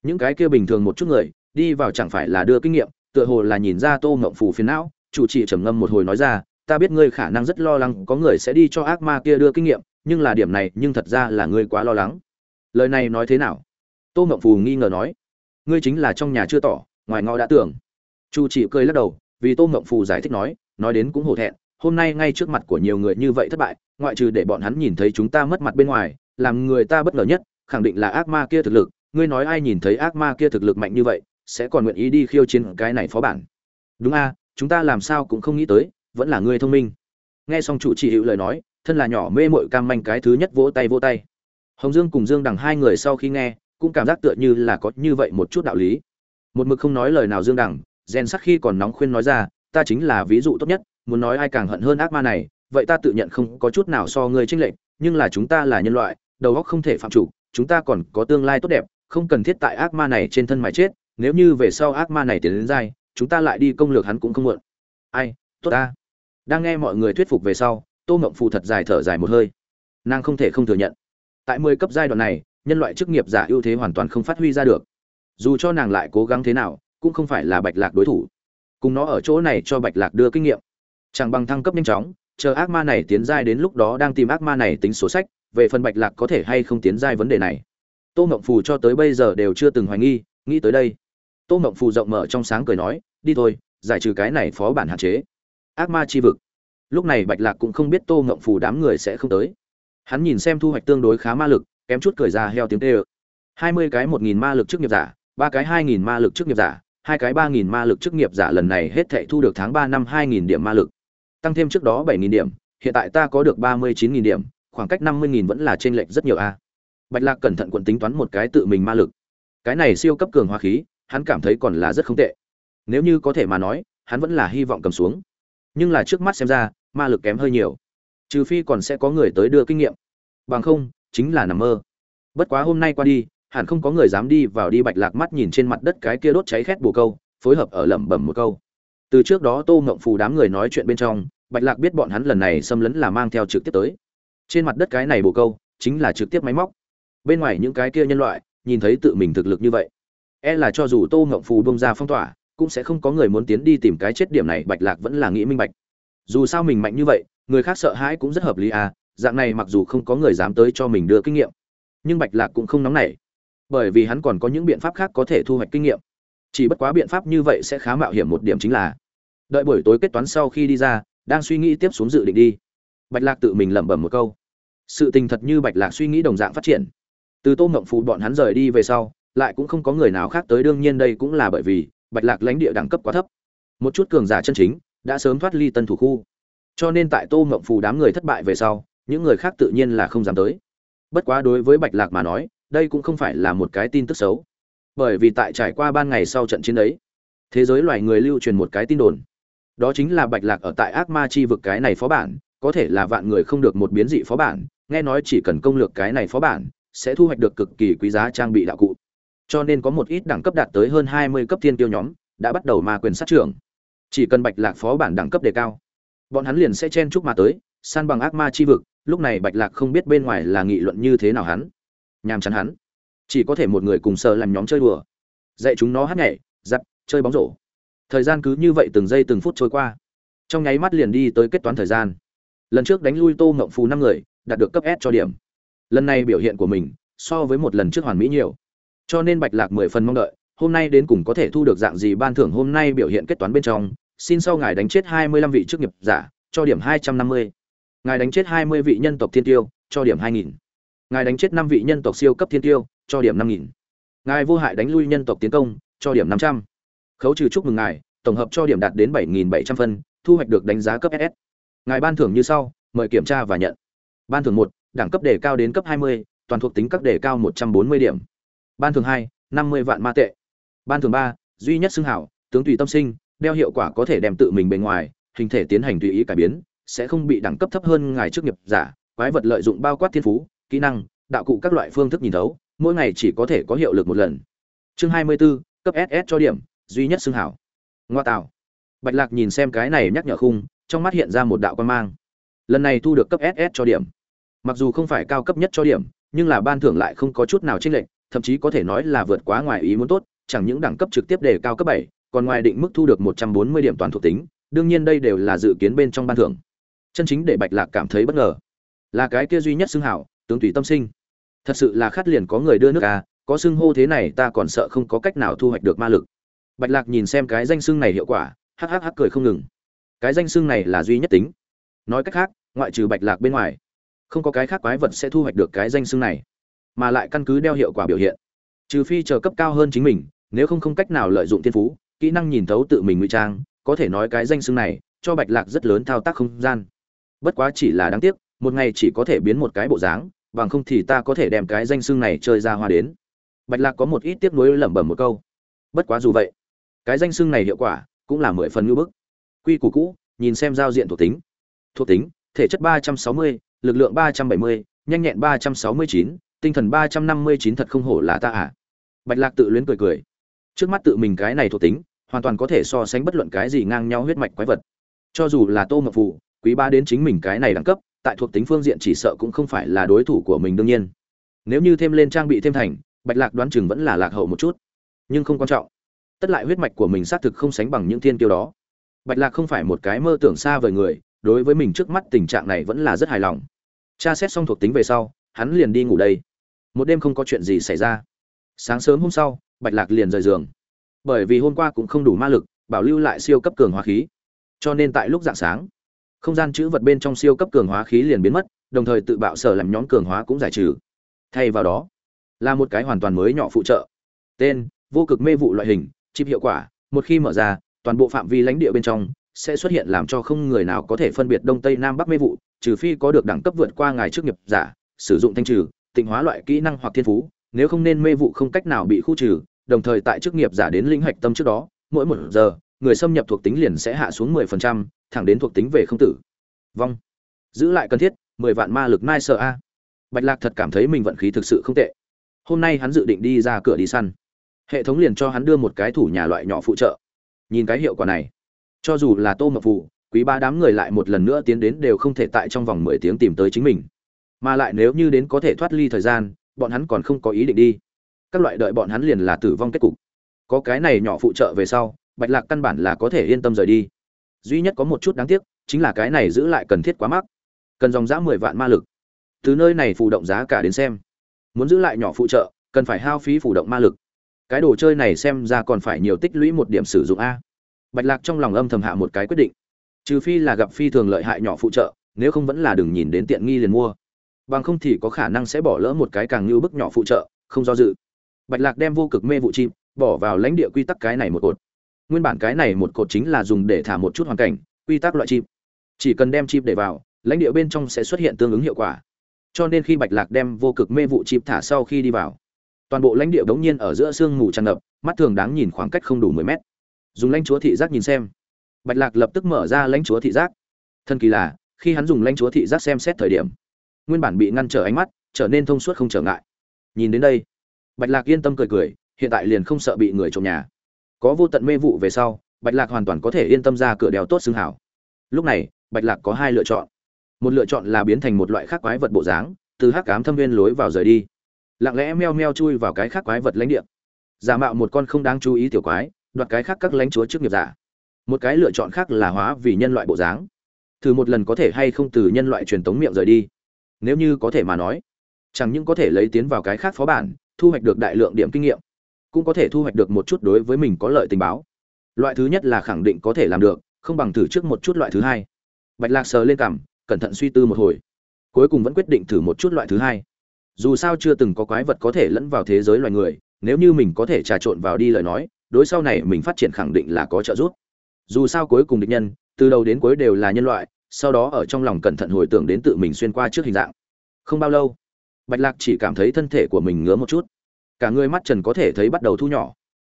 Những cái kia bình thường một chút người, đi vào chẳng phải là đưa kinh nghiệm, tựa hồ là nhìn ra tô ngộng phù phiền não, chủ trì trầm ngâm một hồi nói ra ta biết ngươi khả năng rất lo lắng có người sẽ đi cho ác ma kia đưa kinh nghiệm, nhưng là điểm này, nhưng thật ra là ngươi quá lo lắng. Lời này nói thế nào? Tô mộng phù nghi ngờ nói. Ngươi chính là trong nhà chưa tỏ, ngoài ngõ đã tưởng. Chu chỉ cười lắc đầu, vì tô mộng phù giải thích nói nói đến cũng hổ thẹn, hôm nay ngay trước mặt của nhiều người như vậy thất bại, ngoại trừ để bọn hắn nhìn thấy chúng ta mất mặt bên ngoài, làm người ta bất ngờ nhất, khẳng định là ác ma kia thực lực. Ngươi nói ai nhìn thấy ác ma kia thực lực mạnh như vậy, sẽ còn nguyện ý đi khiêu chiến cái này phó bản. Đúng a, chúng ta làm sao cũng không nghĩ tới vẫn là ngươi thông minh. Nghe xong chủ chỉ hữu lời nói, thân là nhỏ mê mội cam manh cái thứ nhất vỗ tay vỗ tay. Hồng dương cùng dương đằng hai người sau khi nghe, cũng cảm giác tựa như là có như vậy một chút đạo lý. Một mực không nói lời nào dương đằng, rèn sắc khi còn nóng khuyên nói ra, ta chính là ví dụ tốt nhất, muốn nói ai càng hận hơn ác ma này, vậy ta tự nhận không có chút nào so ngươi tranh lệch, nhưng là chúng ta là nhân loại, đầu óc không thể phạm chủ, chúng ta còn có tương lai tốt đẹp, không cần thiết tại ác ma này trên thân mày chết, nếu như về sau ác ma này tiến đến dai, chúng ta lại đi công lược hắn cũng không muộn. Ai, tốt ta đang nghe mọi người thuyết phục về sau, tô mộng phù thật dài thở dài một hơi. Nàng không thể không thừa nhận. Tại mười cấp giai đoạn này, nhân loại chức nghiệp giả ưu thế hoàn toàn không phát huy ra được. Dù cho nàng lại cố gắng thế nào, cũng không phải là bạch lạc đối thủ. Cùng nó ở chỗ này cho bạch lạc đưa kinh nghiệm. Chẳng bằng thăng cấp nhanh chóng, chờ ác ma này tiến giai đến lúc đó đang tìm ác ma này tính số sách, về phần bạch lạc có thể hay không tiến giai vấn đề này. Tô mộng phù cho tới bây giờ đều chưa từng hoài nghi, nghĩ tới đây. Tô mộng phù rộng mở trong sáng cười nói, đi thôi, giải trừ cái này phó bản hạn chế ác ma chi vực. Lúc này bạch lạc cũng không biết tô ngộng phù đám người sẽ không tới. Hắn nhìn xem thu hoạch tương đối khá ma lực, kém chút cười ra heo tiếng tê ơ. Hai mươi cái một nghìn ma lực chức nghiệp giả, ba cái hai nghìn ma lực chức nghiệp giả, hai cái ba nghìn ma lực chức nghiệp giả lần này hết thệ thu được tháng ba năm hai nghìn điểm ma lực. Tăng thêm trước đó bảy nghìn điểm, hiện tại ta có được ba mươi chín nghìn điểm, khoảng cách năm mươi nghìn vẫn là trên lệch rất nhiều a. Bạch lạc cẩn thận quận tính toán một cái tự mình ma lực. Cái này siêu cấp cường hóa khí, hắn cảm thấy còn là rất không tệ. Nếu như có thể mà nói, hắn vẫn là hy vọng cầm xuống nhưng là trước mắt xem ra, ma lực kém hơi nhiều. Trừ phi còn sẽ có người tới đưa kinh nghiệm. Bằng không, chính là nằm mơ. Bất quá hôm nay qua đi, hẳn không có người dám đi vào đi bạch lạc mắt nhìn trên mặt đất cái kia đốt cháy khét bồ câu, phối hợp ở lẩm bẩm một câu. Từ trước đó tô ngộng phù đám người nói chuyện bên trong, bạch lạc biết bọn hắn lần này xâm lấn là mang theo trực tiếp tới. Trên mặt đất cái này bồ câu, chính là trực tiếp máy móc. Bên ngoài những cái kia nhân loại, nhìn thấy tự mình thực lực như vậy. E là cho dù tô ngộng phù bông ra phong tỏa cũng sẽ không có người muốn tiến đi tìm cái chết điểm này, bạch lạc vẫn là nghĩ minh bạch. Dù sao mình mạnh như vậy, người khác sợ hãi cũng rất hợp lý à dạng này mặc dù không có người dám tới cho mình đưa kinh nghiệm, nhưng bạch lạc cũng không nóng nảy, bởi vì hắn còn có những biện pháp khác có thể thu hoạch kinh nghiệm. Chỉ bất quá biện pháp như vậy sẽ khá mạo hiểm một điểm chính là, đợi buổi tối kết toán sau khi đi ra, đang suy nghĩ tiếp xuống dự định đi. Bạch lạc tự mình lẩm bẩm một câu. Sự tình thật như bạch lạc suy nghĩ đồng dạng phát triển. Từ tô ngộng phù bọn hắn rời đi về sau, lại cũng không có người nào khác tới, đương nhiên đây cũng là bởi vì bạch lạc lãnh địa đẳng cấp quá thấp. Một chút cường giả chân chính đã sớm thoát ly tân thủ khu. Cho nên tại tô ngộng phù đám người thất bại về sau, những người khác tự nhiên là không dám tới. Bất quá đối với bạch lạc mà nói, đây cũng không phải là một cái tin tức xấu. Bởi vì tại trải qua ban ngày sau trận chiến ấy, thế giới loài người lưu truyền một cái tin đồn. Đó chính là bạch lạc ở tại ác ma chi vực cái này phó bản, có thể là vạn người không được một biến dị phó bản, nghe nói chỉ cần công lược cái này phó bản, sẽ thu hoạch được cực kỳ quý giá trang bị đạo cụ cho nên có một ít đẳng cấp đạt tới hơn hai mươi cấp thiên tiêu nhóm đã bắt đầu ma quyền sát trưởng. Chỉ cần bạch lạc phó bản đẳng cấp đề cao, bọn hắn liền sẽ chen chúc mà tới, san bằng ác ma chi vực, lúc này bạch lạc không biết bên ngoài là nghị luận như thế nào hắn. Nhàm chán hắn. Chỉ có thể một người cùng sợ làm nhóm chơi đùa. Dạy chúng nó hát nhảy giặt chơi bóng rổ. Thời gian cứ như vậy từng giây từng phút trôi qua. Trong nháy mắt liền đi tới kết toán thời gian. Lần trước đánh lui tô ngộng phù năm người, đạt được cấp s cho điểm. Lần này biểu hiện của mình, so với một lần trước hoàn mỹ nhiều cho nên bạch lạc mười phần mong đợi hôm nay đến cùng có thể thu được dạng gì ban thưởng hôm nay biểu hiện kết toán bên trong xin sau ngài đánh chết hai mươi lăm vị chức nghiệp giả cho điểm hai trăm năm mươi ngài đánh chết hai mươi vị nhân tộc thiên tiêu cho điểm hai nghìn ngài đánh chết năm vị nhân tộc siêu cấp thiên tiêu cho điểm năm nghìn ngài vô hại đánh lui nhân tộc tiến công cho điểm năm trăm khấu trừ chúc mừng ngài tổng hợp cho điểm đạt đến 7.700 phân, thu hoạch được đánh giá cấp SS. Ngài ban thưởng như sau, mời kiểm tra và nhận. Ban thưởng một, đẳng cấp đề cao đến cấp 20, toàn thuộc tính các đề cao 140 điểm. Ban thưởng 2, 50 vạn ma tệ. Ban thưởng ba, duy nhất xưng hảo, tướng tùy tâm sinh, đeo hiệu quả có thể đem tự mình bề ngoài, hình thể tiến hành tùy ý cải biến, sẽ không bị đẳng cấp thấp hơn ngài trước nghiệp giả, quái vật lợi dụng bao quát thiên phú, kỹ năng, đạo cụ các loại phương thức nhìn thấu, mỗi ngày chỉ có thể có hiệu lực một lần. Chương 24, cấp SS cho điểm, duy nhất xưng hảo. Ngoa tạo. Bạch Lạc nhìn xem cái này nhắc nhở khung, trong mắt hiện ra một đạo quan mang. Lần này thu được cấp SS cho điểm. Mặc dù không phải cao cấp nhất cho điểm, nhưng là ban thưởng lại không có chút nào chênh lệch, thậm chí có thể nói là vượt quá ngoài ý muốn tốt, chẳng những đẳng cấp trực tiếp đề cao cấp 7, còn ngoài định mức thu được 140 điểm toàn thuộc tính, đương nhiên đây đều là dự kiến bên trong ban thưởng. Chân chính để Bạch Lạc cảm thấy bất ngờ, là cái kia duy nhất xưng hảo, tướng tùy tâm sinh. Thật sự là khát liền có người đưa nước à, có xưng hô thế này ta còn sợ không có cách nào thu hoạch được ma lực. Bạch Lạc nhìn xem cái danh xưng này hiệu quả, hắc hắc hắc cười không ngừng. Cái danh xưng này là duy nhất tính. Nói cách khác, ngoại trừ Bạch Lạc bên ngoài, không có cái khác quái vật sẽ thu hoạch được cái danh xưng này, mà lại căn cứ đeo hiệu quả biểu hiện. Trừ phi chờ cấp cao hơn chính mình, nếu không không cách nào lợi dụng thiên phú, kỹ năng nhìn thấu tự mình ngụy trang, có thể nói cái danh xưng này cho Bạch Lạc rất lớn thao tác không gian. Bất quá chỉ là đáng tiếc, một ngày chỉ có thể biến một cái bộ dáng, bằng không thì ta có thể đem cái danh xưng này chơi ra hoa đến. Bạch Lạc có một ít tiếc nuối lẩm bẩm một câu. Bất quá dù vậy, cái danh xưng này hiệu quả cũng là mười phần ngưỡng bức quy củ cũ nhìn xem giao diện thuộc tính thuộc tính thể chất ba trăm sáu mươi lực lượng ba trăm bảy mươi nhanh nhẹn ba trăm sáu mươi chín tinh thần ba trăm năm mươi chín thật không hổ là ta à. Bạch lạc tự luyến cười cười. Trước mắt tự mình cái này thuộc tính, hoàn toàn có thể so sánh bất luận cái gì ngang nhau huyết mạch quái vật. Cho dù là tô mập phụ, quý ba đến chính mình cái này đẳng cấp, tại thuộc tính phương diện chỉ sợ cũng không phải là đối thủ của mình đương nhiên. Nếu như thêm lên trang bị thêm thành, bạch lạc đoán chừng vẫn là lạc hậu một chút. Nhưng không quan trọng. Tất lại huyết mạch của mình xác thực không sánh bằng những thiên kiêu đó. Bạch lạc không phải một cái mơ tưởng xa vời người, đối với mình trước mắt tình trạng này vẫn là rất hài lòng. Tra xét xong thuộc tính về sau, hắn liền đi ngủ đây một đêm không có chuyện gì xảy ra. Sáng sớm hôm sau, bạch lạc liền rời giường. Bởi vì hôm qua cũng không đủ ma lực, bảo lưu lại siêu cấp cường hóa khí. Cho nên tại lúc dạng sáng, không gian chữ vật bên trong siêu cấp cường hóa khí liền biến mất, đồng thời tự bạo sở làm nhóm cường hóa cũng giải trừ. Thay vào đó, là một cái hoàn toàn mới nhỏ phụ trợ. Tên, vô cực mê vụ loại hình, chip hiệu quả, một khi mở ra, toàn bộ phạm vi lãnh địa bên trong sẽ xuất hiện làm cho không người nào có thể phân biệt đông tây nam bắc mê vụ, trừ phi có được đẳng cấp vượt qua ngài trước nghiệp giả, sử dụng thanh trừ tịnh hóa loại kỹ năng hoặc thiên phú nếu không nên mê vụ không cách nào bị khu trừ đồng thời tại chức nghiệp giả đến linh hạch tâm trước đó mỗi một giờ người xâm nhập thuộc tính liền sẽ hạ xuống 10%, thẳng đến thuộc tính về không tử. Vong giữ lại cần thiết 10 vạn ma lực nai sợ a. Bạch lạc thật cảm thấy mình vận khí thực sự không tệ. Hôm nay hắn dự định đi ra cửa đi săn. Hệ thống liền cho hắn đưa một cái thủ nhà loại nhỏ phụ trợ. Nhìn cái hiệu quả này. Cho dù là tô mập phụ quý ba đám người lại một lần nữa tiến đến đều không thể tại trong vòng mười tiếng tìm tới chính mình mà lại nếu như đến có thể thoát ly thời gian, bọn hắn còn không có ý định đi. Các loại đợi bọn hắn liền là tử vong kết cục. Có cái này nhỏ phụ trợ về sau, bạch lạc căn bản là có thể yên tâm rời đi. Duy nhất có một chút đáng tiếc, chính là cái này giữ lại cần thiết quá mắc. Cần dòng giã mười vạn ma lực. Từ nơi này phụ động giá cả đến xem. Muốn giữ lại nhỏ phụ trợ, cần phải hao phí phụ động ma lực. Cái đồ chơi này xem ra còn phải nhiều tích lũy một điểm sử dụng a. Bạch lạc trong lòng âm thầm hạ một cái quyết định. Trừ phi là gặp phi thường lợi hại nhỏ phụ trợ, nếu không vẫn là đừng nhìn đến tiện nghi liền mua bằng không thì có khả năng sẽ bỏ lỡ một cái càng như bức nhỏ phụ trợ, không do dự. Bạch lạc đem vô cực mê vụ chim bỏ vào lãnh địa quy tắc cái này một cột. Nguyên bản cái này một cột chính là dùng để thả một chút hoàn cảnh, quy tắc loại chim. Chỉ cần đem chim để vào, lãnh địa bên trong sẽ xuất hiện tương ứng hiệu quả. Cho nên khi bạch lạc đem vô cực mê vụ chim thả sau khi đi vào, toàn bộ lãnh địa đống nhiên ở giữa sương mù tràn ngập, mắt thường đáng nhìn khoảng cách không đủ mười mét. Dùng lãnh chúa thị giác nhìn xem. Bạch lạc lập tức mở ra lãnh chúa thị giác. Thân kỳ là, khi hắn dùng lãnh chúa thị giác xem xét thời điểm nguyên bản bị ngăn trở ánh mắt, trở nên thông suốt không trở ngại. Nhìn đến đây, bạch lạc yên tâm cười cười, hiện tại liền không sợ bị người trộm nhà. Có vô tận mê vụ về sau, bạch lạc hoàn toàn có thể yên tâm ra cửa đèo tốt xương hảo. Lúc này, bạch lạc có hai lựa chọn. Một lựa chọn là biến thành một loại khác quái vật bộ dáng, từ hắc cám thâm viên lối vào rời đi. Lặng lẽ meo meo chui vào cái khác quái vật lãnh địa. Giả mạo một con không đáng chú ý tiểu quái, đoạt cái khác các lãnh chúa trước nghiệp giả. Một cái lựa chọn khác là hóa vì nhân loại bộ dáng. Thử một lần có thể hay không từ nhân loại truyền tống miệng rời đi nếu như có thể mà nói, chẳng những có thể lấy tiến vào cái khác phó bản, thu hoạch được đại lượng điểm kinh nghiệm, cũng có thể thu hoạch được một chút đối với mình có lợi tình báo. Loại thứ nhất là khẳng định có thể làm được, không bằng thử trước một chút loại thứ hai. Bạch lạc sờ lên cảm cẩn thận suy tư một hồi. Cuối cùng vẫn quyết định thử một chút loại thứ hai. Dù sao chưa từng có quái vật có thể lẫn vào thế giới loài người, nếu như mình có thể trà trộn vào đi lời nói, đối sau này mình phát triển khẳng định là có trợ giúp. Dù sao cuối cùng địch nhân, từ đầu đến cuối đều là nhân loại sau đó ở trong lòng cẩn thận hồi tưởng đến tự mình xuyên qua trước hình dạng. Không bao lâu, bạch lạc chỉ cảm thấy thân thể của mình ngứa một chút. Cả người mắt trần có thể thấy bắt đầu thu nhỏ.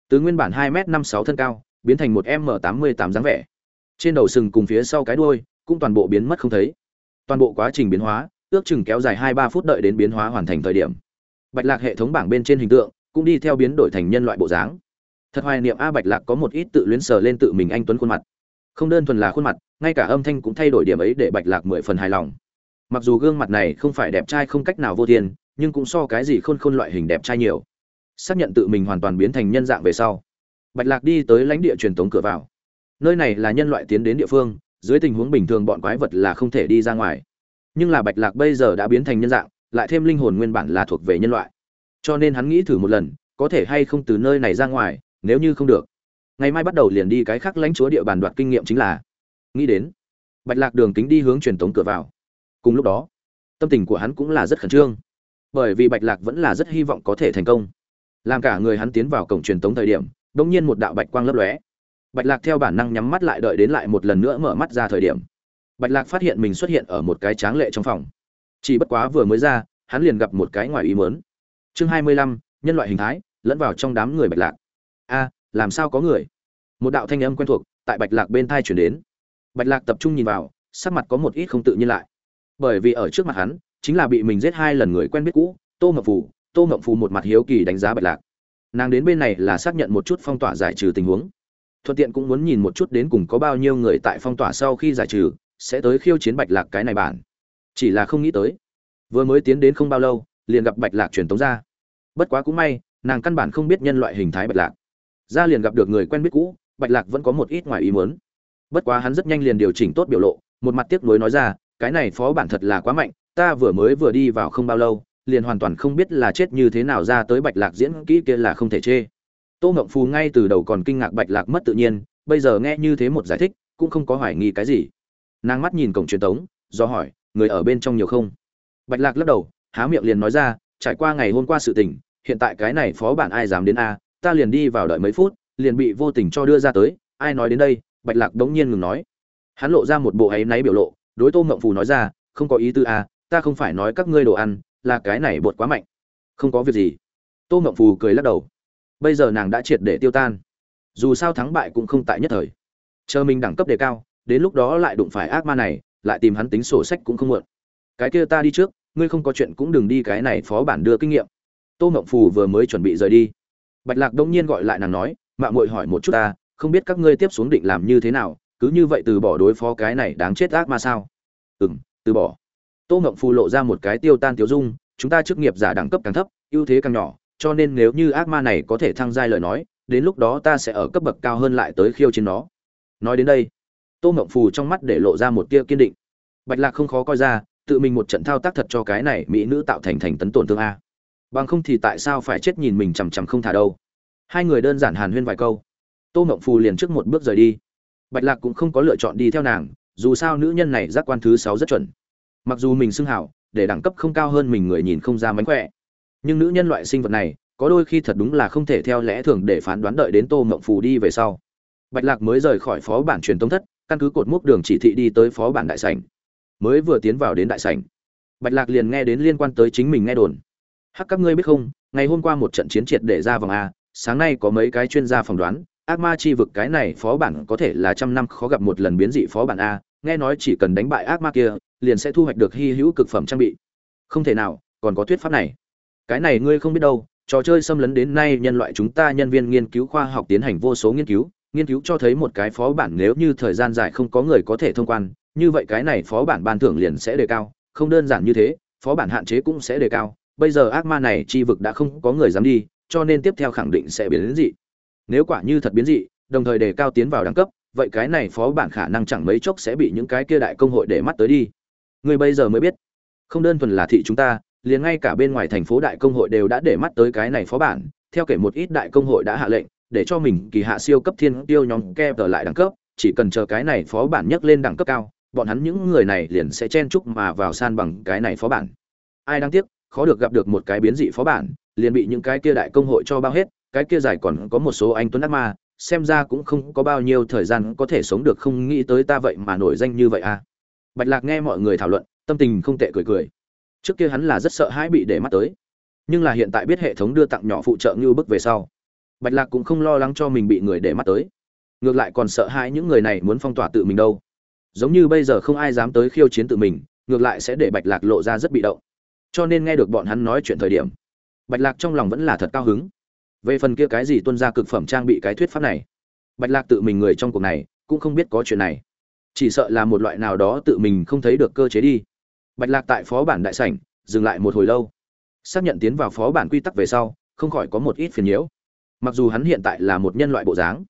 Từ nguyên bản hai m năm sáu thân cao, biến thành một m tám mươi tám dáng vẻ. Trên đầu sừng cùng phía sau cái đuôi, cũng toàn bộ biến mất không thấy. Toàn bộ quá trình biến hóa, ước chừng kéo dài hai ba phút đợi đến biến hóa hoàn thành thời điểm. Bạch lạc hệ thống bảng bên trên hình tượng, cũng đi theo biến đổi thành nhân loại bộ dáng. Thật hoài niệm a bạch lạc có một ít tự luyến sờ lên tự mình anh tuấn khuôn mặt không đơn thuần là khuôn mặt, ngay cả âm thanh cũng thay đổi điểm ấy để bạch lạc mười phần hài lòng. Mặc dù gương mặt này không phải đẹp trai không cách nào vô thiên, nhưng cũng so cái gì khôn khôn loại hình đẹp trai nhiều. Xác nhận tự mình hoàn toàn biến thành nhân dạng về sau, bạch lạc đi tới lãnh địa truyền thống cửa vào. Nơi này là nhân loại tiến đến địa phương, dưới tình huống bình thường bọn quái vật là không thể đi ra ngoài. Nhưng là bạch lạc bây giờ đã biến thành nhân dạng, lại thêm linh hồn nguyên bản là thuộc về nhân loại. Cho nên hắn nghĩ thử một lần, có thể hay không từ nơi này ra ngoài, nếu như không được ngày mai bắt đầu liền đi cái khác lãnh chúa địa bàn đoạt kinh nghiệm chính là, nghĩ đến, bạch lạc đường kính đi hướng truyền tống cửa vào. Cùng lúc đó, tâm tình của hắn cũng là rất khẩn trương, bởi vì bạch lạc vẫn là rất hy vọng có thể thành công. Làm cả người hắn tiến vào cổng truyền tống thời điểm đ ỗ n g nhiên một đạo bạch quang lấp lóe. Bạch lạc theo bản năng nhắm mắt lại đợi đến lại một lần nữa mở mắt ra thời điểm. Bạch lạc phát hiện mình xuất hiện ở một cái tráng lệ trong phòng. Chỉ bất quá vừa mới ra, hắn liền gặp một cái ngoài ý mớn chương hai mươi lăm, nhân loại hình thái, lẫn vào trong đám người bạch lạc. A làm sao có người? Một đạo thanh âm quen thuộc tại bạch lạc bên thai chuyển đến. Bạch lạc tập trung nhìn vào, sắc mặt có một ít không tự nhiên lại. Bởi vì ở trước mặt hắn, chính là bị mình giết hai lần người quen biết cũ, tô ngậm phù. Tô ngậm phù một mặt hiếu kỳ đánh giá bạch lạc. Nàng đến bên này là xác nhận một chút phong tỏa giải trừ tình huống. Thuận tiện cũng muốn nhìn một chút đến cùng có bao nhiêu người tại phong tỏa sau khi giải trừ, sẽ tới khiêu chiến bạch lạc cái này bản. Chỉ là không nghĩ tới, vừa mới tiến đến không bao lâu, liền gặp bạch lạc truyền tống ra. Bất quá cũng may, nàng căn bản không biết nhân loại hình thái bạch lạc ra liền gặp được người quen biết cũ, bạch lạc vẫn có một ít ngoài ý muốn. Bất quá hắn rất nhanh liền điều chỉnh tốt biểu lộ, một mặt tiếc nuối nói ra, cái này phó bản thật là quá mạnh, ta vừa mới vừa đi vào không bao lâu, liền hoàn toàn không biết là chết như thế nào ra tới bạch lạc diễn kỹ kia là không thể chê. Tô ngộng phù ngay từ đầu còn kinh ngạc bạch lạc mất tự nhiên, bây giờ nghe như thế một giải thích, cũng không có hoài nghi cái gì. Nàng mắt nhìn cổng truyền tống, do hỏi, người ở bên trong nhiều không? Bạch lạc lắc đầu, há miệng liền nói ra, trải qua ngày hôm qua sự tình, hiện tại cái này phó bản ai dám đến a ta liền đi vào đợi mấy phút liền bị vô tình cho đưa ra tới ai nói đến đây bạch lạc đống nhiên ngừng nói. Hắn lộ ra một bộ áy náy biểu lộ đối tô mộng phù nói ra không có ý tư à, ta không phải nói các ngươi đồ ăn là cái này bột quá mạnh. Không có việc gì. Tô mộng phù cười lắc đầu. Bây giờ nàng đã triệt để tiêu tan. Dù sao thắng bại cũng không tại nhất thời. Chờ mình đẳng cấp đề cao đến lúc đó lại đụng phải ác ma này lại tìm hắn tính sổ sách cũng không muộn. Cái kia ta đi trước ngươi không có chuyện cũng đừng đi cái này phó bản đưa kinh nghiệm. Tô mộng phù vừa mới chuẩn bị rời đi bạch lạc đông nhiên gọi lại nàng nói mạng muội hỏi một chút ta, không biết các ngươi tiếp xuống định làm như thế nào, cứ như vậy từ bỏ đối phó cái này đáng chết ác ma sao? Ừ m từ bỏ. Tô ngộng phù lộ ra một cái tiêu tan tiêu dung, chúng ta chức nghiệp giả đẳng cấp càng thấp, ưu thế càng nhỏ, cho nên nếu như ác ma này có thể thăng giai lời nói, đến lúc đó ta sẽ ở cấp bậc cao hơn lại tới khiêu chiến nó. Nói đến đây, tô ngộng phù trong mắt để lộ ra một tia kiên định. Bạch lạc không khó coi ra, tự mình một trận thao tác thật cho cái này mỹ nữ tạo thành thành tấn tổn thương a bằng không thì tại sao phải chết nhìn mình chằm chằm không thả đâu? Hai người đơn giản hàn huyên vài câu. Tô mộng phù liền trước một bước rời đi. Bạch lạc cũng không có lựa chọn đi theo nàng, dù sao nữ nhân này giác quan thứ sáu rất chuẩn. Mặc dù mình xưng hảo, để đẳng cấp không cao hơn mình người nhìn không ra mánh khỏe. Nhưng nữ nhân loại sinh vật này, có đôi khi thật đúng là không thể theo lẽ thường để phán đoán đợi đến tô mộng phù đi về sau. Bạch lạc mới rời khỏi phó bản truyền tống thất, căn cứ cột mốc đường chỉ thị đi tới phó bản đại sảnh. Mới vừa tiến vào đến đại sảnh, bạch lạc liền nghe đến liên quan tới chính mình nghe đồn hắc các ngươi biết không, ngày hôm qua một trận chiến triệt để ra vòng a, sáng nay có mấy cái chuyên gia phỏng đoán, ác ma chi vực cái này phó bản có thể là trăm năm khó gặp một lần biến dị phó bản a, nghe nói chỉ cần đánh bại ác ma kia, liền sẽ thu hoạch được hy hữu cực phẩm trang bị. Không thể nào, còn có thuyết pháp này. Cái này ngươi không biết đâu, trò chơi xâm lấn đến nay nhân loại chúng ta nhân viên nghiên cứu khoa học tiến hành vô số nghiên cứu nghiên cứu cho thấy một cái phó bản nếu như thời gian dài không có người có thể thông quan, như vậy cái này phó bản ban thưởng liền sẽ đề cao, không đơn giản như thế, phó bản hạn chế cũng sẽ đề cao bây giờ ác ma này chi vực đã không có người dám đi, cho nên tiếp theo khẳng định sẽ biến dị. Nếu quả như thật biến dị, đồng thời đề cao tiến vào đẳng cấp, vậy cái này phó bản khả năng chẳng mấy chốc sẽ bị những cái kia đại công hội để mắt tới đi. Người bây giờ mới biết. Không đơn thuần là thị chúng ta, liền ngay cả bên ngoài thành phố đại công hội đều đã để mắt tới cái này phó bản, theo kể một ít đại công hội đã hạ lệnh, để cho mình kỳ hạ siêu cấp thiên tiêu nhóm kẹp trở lại đẳng cấp, chỉ cần chờ cái này phó bản nhấc lên đẳng cấp cao, bọn hắn những người này liền sẽ chen chúc mà vào san bằng cái này phó bản. Ai đáng tiếc khó được gặp được một cái biến dị phó bản, liền bị những cái kia đại công hội cho bao hết, cái kia giải còn có một số anh tuấn ác ma, xem ra cũng không có bao nhiêu thời gian có thể sống được không nghĩ tới ta vậy mà nổi danh như vậy à. Bạch lạc nghe mọi người thảo luận, tâm tình không tệ cười cười. Trước kia hắn là rất sợ hãi bị để mắt tới, nhưng là hiện tại biết hệ thống đưa tặng nhỏ phụ trợ như bước về sau, bạch lạc cũng không lo lắng cho mình bị người để mắt tới. Ngược lại còn sợ hãi những người này muốn phong tỏa tự mình đâu. Giống như bây giờ không ai dám tới khiêu chiến tự mình, ngược lại sẽ để bạch lạc lộ ra rất bị động cho nên nghe được bọn hắn nói chuyện thời điểm, bạch lạc trong lòng vẫn là thật cao hứng. Về phần kia cái gì tuân ra cực phẩm trang bị cái thuyết pháp này, bạch lạc tự mình người trong cuộc này cũng không biết có chuyện này. Chỉ sợ là một loại nào đó tự mình không thấy được cơ chế đi. Bạch lạc tại phó bản đại sảnh, dừng lại một hồi lâu. Xác nhận tiến vào phó bản quy tắc về sau, không khỏi có một ít phiền nhiễu. Mặc dù hắn hiện tại là một nhân loại bộ dáng,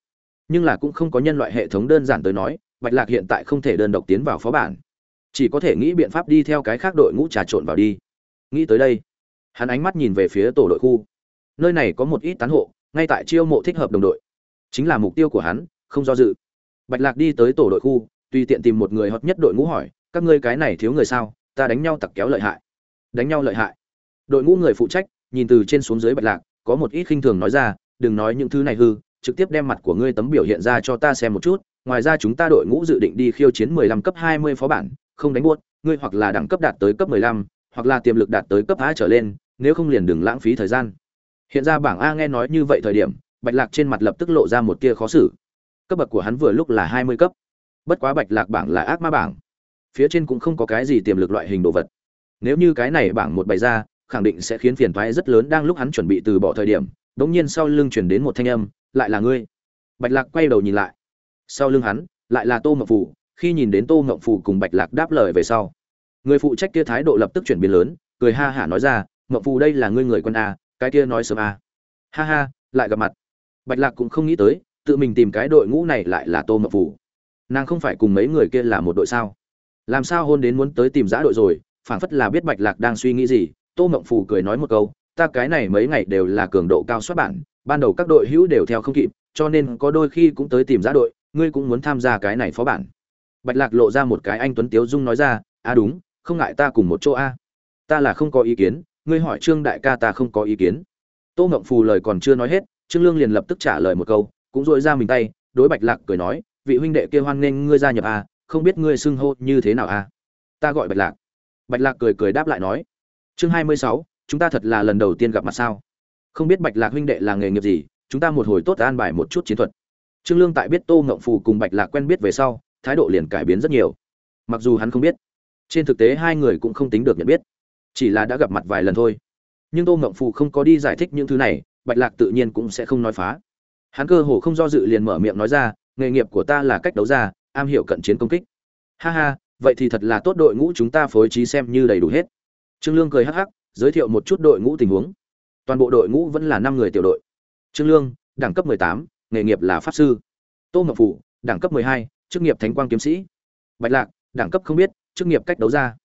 nhưng là cũng không có nhân loại hệ thống đơn giản tới nói, bạch lạc hiện tại không thể đơn độc tiến vào phó bản. Chỉ có thể nghĩ biện pháp đi theo cái khác đội ngũ trà trộn vào đi nghĩ tới đây hắn ánh mắt nhìn về phía tổ đội khu. Nơi này có một ít tán hộ ngay tại chiêu mộ thích hợp đồng đội. Chính là mục tiêu của hắn không do dự. Bạch lạc đi tới tổ đội khu tùy tiện tìm một người hợp nhất đội ngũ hỏi các ngươi cái này thiếu người sao? Ta đánh nhau tặc kéo lợi hại. Đánh nhau lợi hại? Đội ngũ người phụ trách nhìn từ trên xuống dưới bạch lạc có một ít khinh thường nói ra đừng nói những thứ này hư trực tiếp đem mặt của ngươi tấm biểu hiện ra cho ta xem một chút ngoài ra chúng ta đội ngũ dự định đi khiêu chiến 15 cấp 20 phó bản không đánh buốt ngươi hoặc là đẳng cấp đạt tới cấp 15, hoặc là tiềm lực đạt tới cấp A trở lên nếu không liền đừng lãng phí thời gian. Hiện ra bảng a nghe nói như vậy thời điểm bạch lạc trên mặt lập tức lộ ra một tia khó xử. Cấp bậc của hắn vừa lúc là 20 cấp. Bất quá bạch lạc bảng là ác ma bảng. Phía trên cũng không có cái gì tiềm lực loại hình đồ vật. Nếu như cái này bảng một bày ra khẳng định sẽ khiến phiền toái rất lớn đang lúc hắn chuẩn bị từ bỏ thời điểm đột nhiên sau lưng chuyển đến một thanh âm lại là ngươi. Bạch lạc quay đầu nhìn lại. Sau lưng hắn lại là tô mộng Phù, khi nhìn đến tô mộng Phù cùng bạch lạc đáp lời về sau người phụ trách kia thái độ lập tức chuyển biến lớn, cười ha hả nói ra mậu phù đây là ngươi người quân a, cái kia nói sớm a. Ha ha, lại gặp mặt. Bạch lạc cũng không nghĩ tới, tự mình tìm cái đội ngũ này lại là tô mậu phù. Nàng không phải cùng mấy người kia là một đội sao? Làm sao hôn đến muốn tới tìm giã đội rồi, phảng phất là biết bạch lạc đang suy nghĩ gì, tô mậu phù cười nói một câu, ta cái này mấy ngày đều là cường độ cao xuất bản, ban đầu các đội hữu đều theo không kịp, cho nên có đôi khi cũng tới tìm giã đội, ngươi cũng muốn tham gia cái này phó bản. Bạch lạc lộ ra một cái anh tuấn tiếu dung nói ra à đúng không ngại ta cùng một chỗ a. Ta là không có ý kiến, ngươi hỏi trương đại ca ta không có ý kiến. Tô ngộng phù lời còn chưa nói hết, trương lương liền lập tức trả lời một câu, cũng dội ra mình tay, đối bạch lạc cười nói, vị huynh đệ kia hoan nghênh ngươi gia nhập a, không biết ngươi xưng hô như thế nào a. Ta gọi bạch lạc. Bạch lạc cười cười đáp lại nói, chương hai mươi sáu, chúng ta thật là lần đầu tiên gặp mặt sao? Không biết bạch lạc huynh đệ là nghề nghiệp gì, chúng ta một hồi tốt an bài một chút chiến thuật. Trương lương tại biết tô ngộng phù cùng bạch lạc quen biết về sau, thái độ liền cải biến rất nhiều. Mặc dù hắn không biết trên thực tế hai người cũng không tính được nhận biết chỉ là đã gặp mặt vài lần thôi. Nhưng tô ngộng phù không có đi giải thích những thứ này bạch lạc tự nhiên cũng sẽ không nói phá. Hắn cơ hồ không do dự liền mở miệng nói ra nghề nghiệp của ta là cách đấu ra am hiểu cận chiến công kích. Ha ha vậy thì thật là tốt đội ngũ chúng ta phối trí xem như đầy đủ hết. Trương lương cười hắc hắc giới thiệu một chút đội ngũ tình huống. Toàn bộ đội ngũ vẫn là năm người tiểu đội. Trương lương đẳng cấp 18, nghề nghiệp là pháp sư. Tô ngọc phù đẳng cấp 12, chức nghiệp thánh quang kiếm sĩ. Bạch lạc đẳng cấp không biết chức nghiệp cách đấu ra.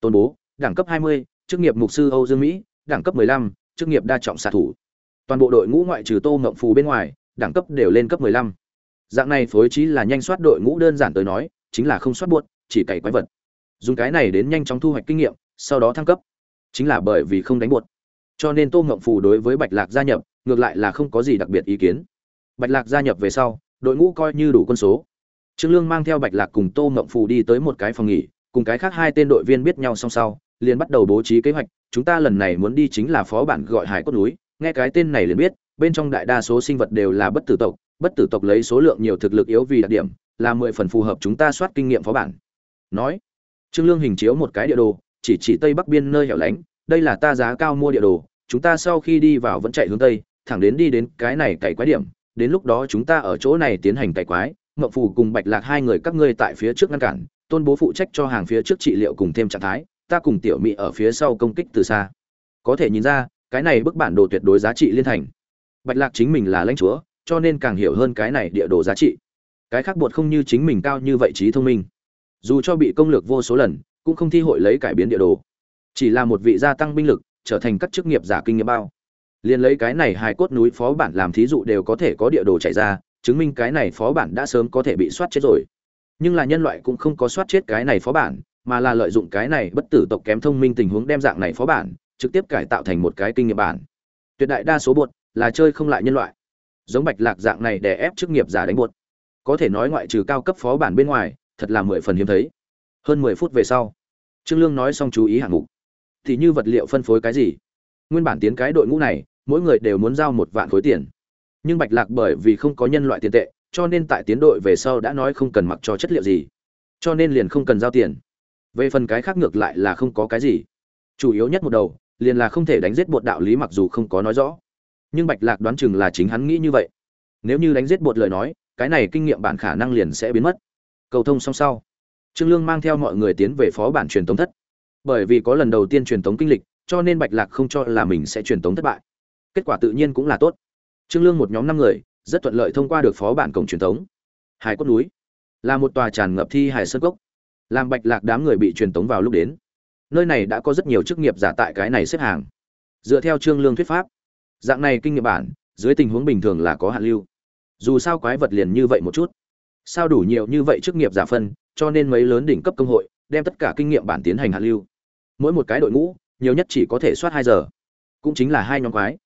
Tôn bố đẳng cấp 20, chức nghiệp mục sư âu dương mỹ đẳng cấp 15, chức nghiệp đa trọng xạ thủ. Toàn bộ đội ngũ ngoại trừ tô Ngậm phù bên ngoài đẳng cấp đều lên cấp 15. dạng này phối trí là nhanh soát đội ngũ đơn giản tới nói chính là không soát buốt chỉ cày quái vật. Dùng cái này đến nhanh chóng thu hoạch kinh nghiệm sau đó thăng cấp. Chính là bởi vì không đánh buột cho nên tô ngộng phù đối với bạch lạc gia nhập ngược lại là không có gì đặc biệt ý kiến. Bạch lạc gia nhập về sau đội ngũ coi như đủ quân số. Trương lương mang theo bạch lạc cùng tô ngộng phù đi tới một cái phòng nghỉ cùng cái khác hai tên đội viên biết nhau song sau, liền bắt đầu bố trí kế hoạch, chúng ta lần này muốn đi chính là phó bản gọi hải cốt núi, nghe cái tên này liền biết, bên trong đại đa số sinh vật đều là bất tử tộc, bất tử tộc lấy số lượng nhiều thực lực yếu vì đặc điểm, là mười phần phù hợp chúng ta soát kinh nghiệm phó bản. Nói, trương lương hình chiếu một cái địa đồ, chỉ chỉ tây bắc biên nơi hẻo lánh, đây là ta giá cao mua địa đồ, chúng ta sau khi đi vào vẫn chạy hướng tây, thẳng đến đi đến cái này cày quái điểm, đến lúc đó chúng ta ở chỗ này tiến hành cày quái mậu phù cùng bạch lạc hai người các ngươi tại phía trước ngăn cản tôn bố phụ trách cho hàng phía trước trị liệu cùng thêm trạng thái, ta cùng tiểu mỹ ở phía sau công kích từ xa. Có thể nhìn ra, cái này bức bản đồ tuyệt đối giá trị liên thành. Bạch lạc chính mình là lãnh chúa, cho nên càng hiểu hơn cái này địa đồ giá trị. Cái khác bột không như chính mình cao như vậy trí thông minh. Dù cho bị công lược vô số lần, cũng không thi hội lấy cải biến địa đồ. Chỉ là một vị gia tăng binh lực, trở thành các chức nghiệp giả kinh nghiệm bao. Liền lấy cái này hài cốt núi phó bản làm thí dụ đều có thể có địa đồ chạy ra, chứng minh cái này phó bản đã sớm có thể bị soát chết rồi nhưng là nhân loại cũng không có soát chết cái này phó bản, mà là lợi dụng cái này bất tử tộc kém thông minh tình huống đem dạng này phó bản, trực tiếp cải tạo thành một cái kinh nghiệm bản. Tuyệt đại đa số bột là chơi không lại nhân loại. Giống bạch lạc dạng này để ép chức nghiệp giả đánh buột có thể nói ngoại trừ cao cấp phó bản bên ngoài, thật là mười phần hiếm thấy. Hơn mười phút về sau, trương lương nói xong chú ý hạng mục. Thì như vật liệu phân phối cái gì? Nguyên bản tiến cái đội ngũ này, mỗi người đều muốn giao một vạn khối tiền. Nhưng bạch lạc bởi vì không có nhân loại tiền tệ cho nên tại tiến đội về sau đã nói không cần mặc cho chất liệu gì. Cho nên liền không cần giao tiền. Về phần cái khác ngược lại là không có cái gì. Chủ yếu nhất một đầu, liền là không thể đánh giết bột đạo lý mặc dù không có nói rõ. Nhưng bạch lạc đoán chừng là chính hắn nghĩ như vậy. Nếu như đánh giết bột lời nói, cái này kinh nghiệm bản khả năng liền sẽ biến mất. Cầu thông xong sau, trương lương mang theo mọi người tiến về phó bản truyền tống thất. Bởi vì có lần đầu tiên truyền tống kinh lịch, cho nên bạch lạc không cho là mình sẽ truyền tống thất bại. Kết quả tự nhiên cũng là tốt. Trương lương một nhóm năm người rất thuận lợi thông qua được phó bản cổng truyền tống hải cốt núi là một tòa tràn ngập thi hải sơn cốc. Làm bạch lạc đám người bị truyền tống vào lúc đến, nơi này đã có rất nhiều chức nghiệp giả tại cái này xếp hàng. Dựa theo trương lương thuyết pháp, dạng này kinh nghiệm bản, dưới tình huống bình thường là có hạn lưu. Dù sao quái vật liền như vậy một chút. Sao đủ nhiều như vậy chức nghiệp giả phân, cho nên mấy lớn đỉnh cấp công hội, đem tất cả kinh nghiệm bản tiến hành hạn lưu. Mỗi một cái đội ngũ, nhiều nhất chỉ có thể soát hai giờ. Cũng chính là hai nhóm quái.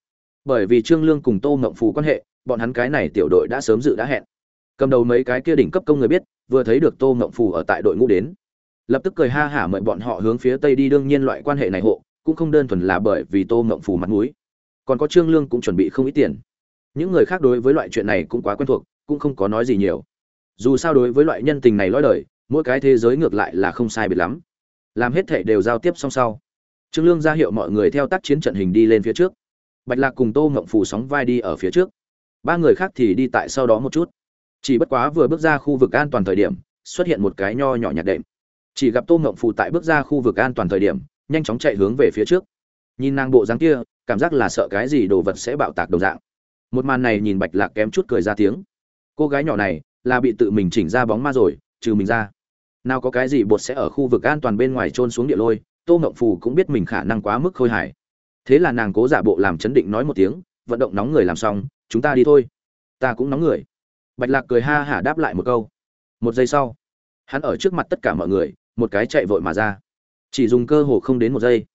Bởi vì trương lương cùng tô ngậm phù quan hệ bọn hắn cái này tiểu đội đã sớm dự đã hẹn. Cầm đầu mấy cái kia đỉnh cấp công người biết, vừa thấy được tô ngộng phù ở tại đội ngũ đến. Lập tức cười ha hả mời bọn họ hướng phía tây đi, đương nhiên loại quan hệ này hộ, cũng không đơn thuần là bởi vì tô ngộng phù mặt mũi. Còn có trương lương cũng chuẩn bị không ít tiền. Những người khác đối với loại chuyện này cũng quá quen thuộc, cũng không có nói gì nhiều. Dù sao đối với loại nhân tình này lõi đời, mỗi cái thế giới ngược lại là không sai biệt lắm. Làm hết thể đều giao tiếp song sau. Trương lương ra hiệu mọi người theo tác chiến trận hình đi lên phía trước. Bạch lạc cùng tô ngộng phù sóng vai đi ở phía trước ba người khác thì đi tại sau đó một chút. Chỉ bất quá vừa bước ra khu vực an toàn thời điểm, xuất hiện một cái nho nhỏ nhạt đệm. Chỉ gặp tô ngộng phù tại bước ra khu vực an toàn thời điểm, nhanh chóng chạy hướng về phía trước. Nhìn nàng bộ dáng kia, cảm giác là sợ cái gì đồ vật sẽ bạo tạc đồng dạng. Một màn này nhìn bạch lạc kém chút cười ra tiếng. Cô gái nhỏ này, là bị tự mình chỉnh ra bóng ma rồi, trừ mình ra. Nào có cái gì bột sẽ ở khu vực an toàn bên ngoài trôn xuống địa lôi, tô ngộng phù cũng biết mình khả năng quá mức khôi hài. Thế là nàng cố giả bộ làm chấn định nói một tiếng, vận động nóng người làm xong chúng ta đi thôi. Ta cũng nóng người. Bạch lạc cười ha hả đáp lại một câu. Một giây sau, hắn ở trước mặt tất cả mọi người, một cái chạy vội mà ra. Chỉ dùng cơ hồ không đến một giây,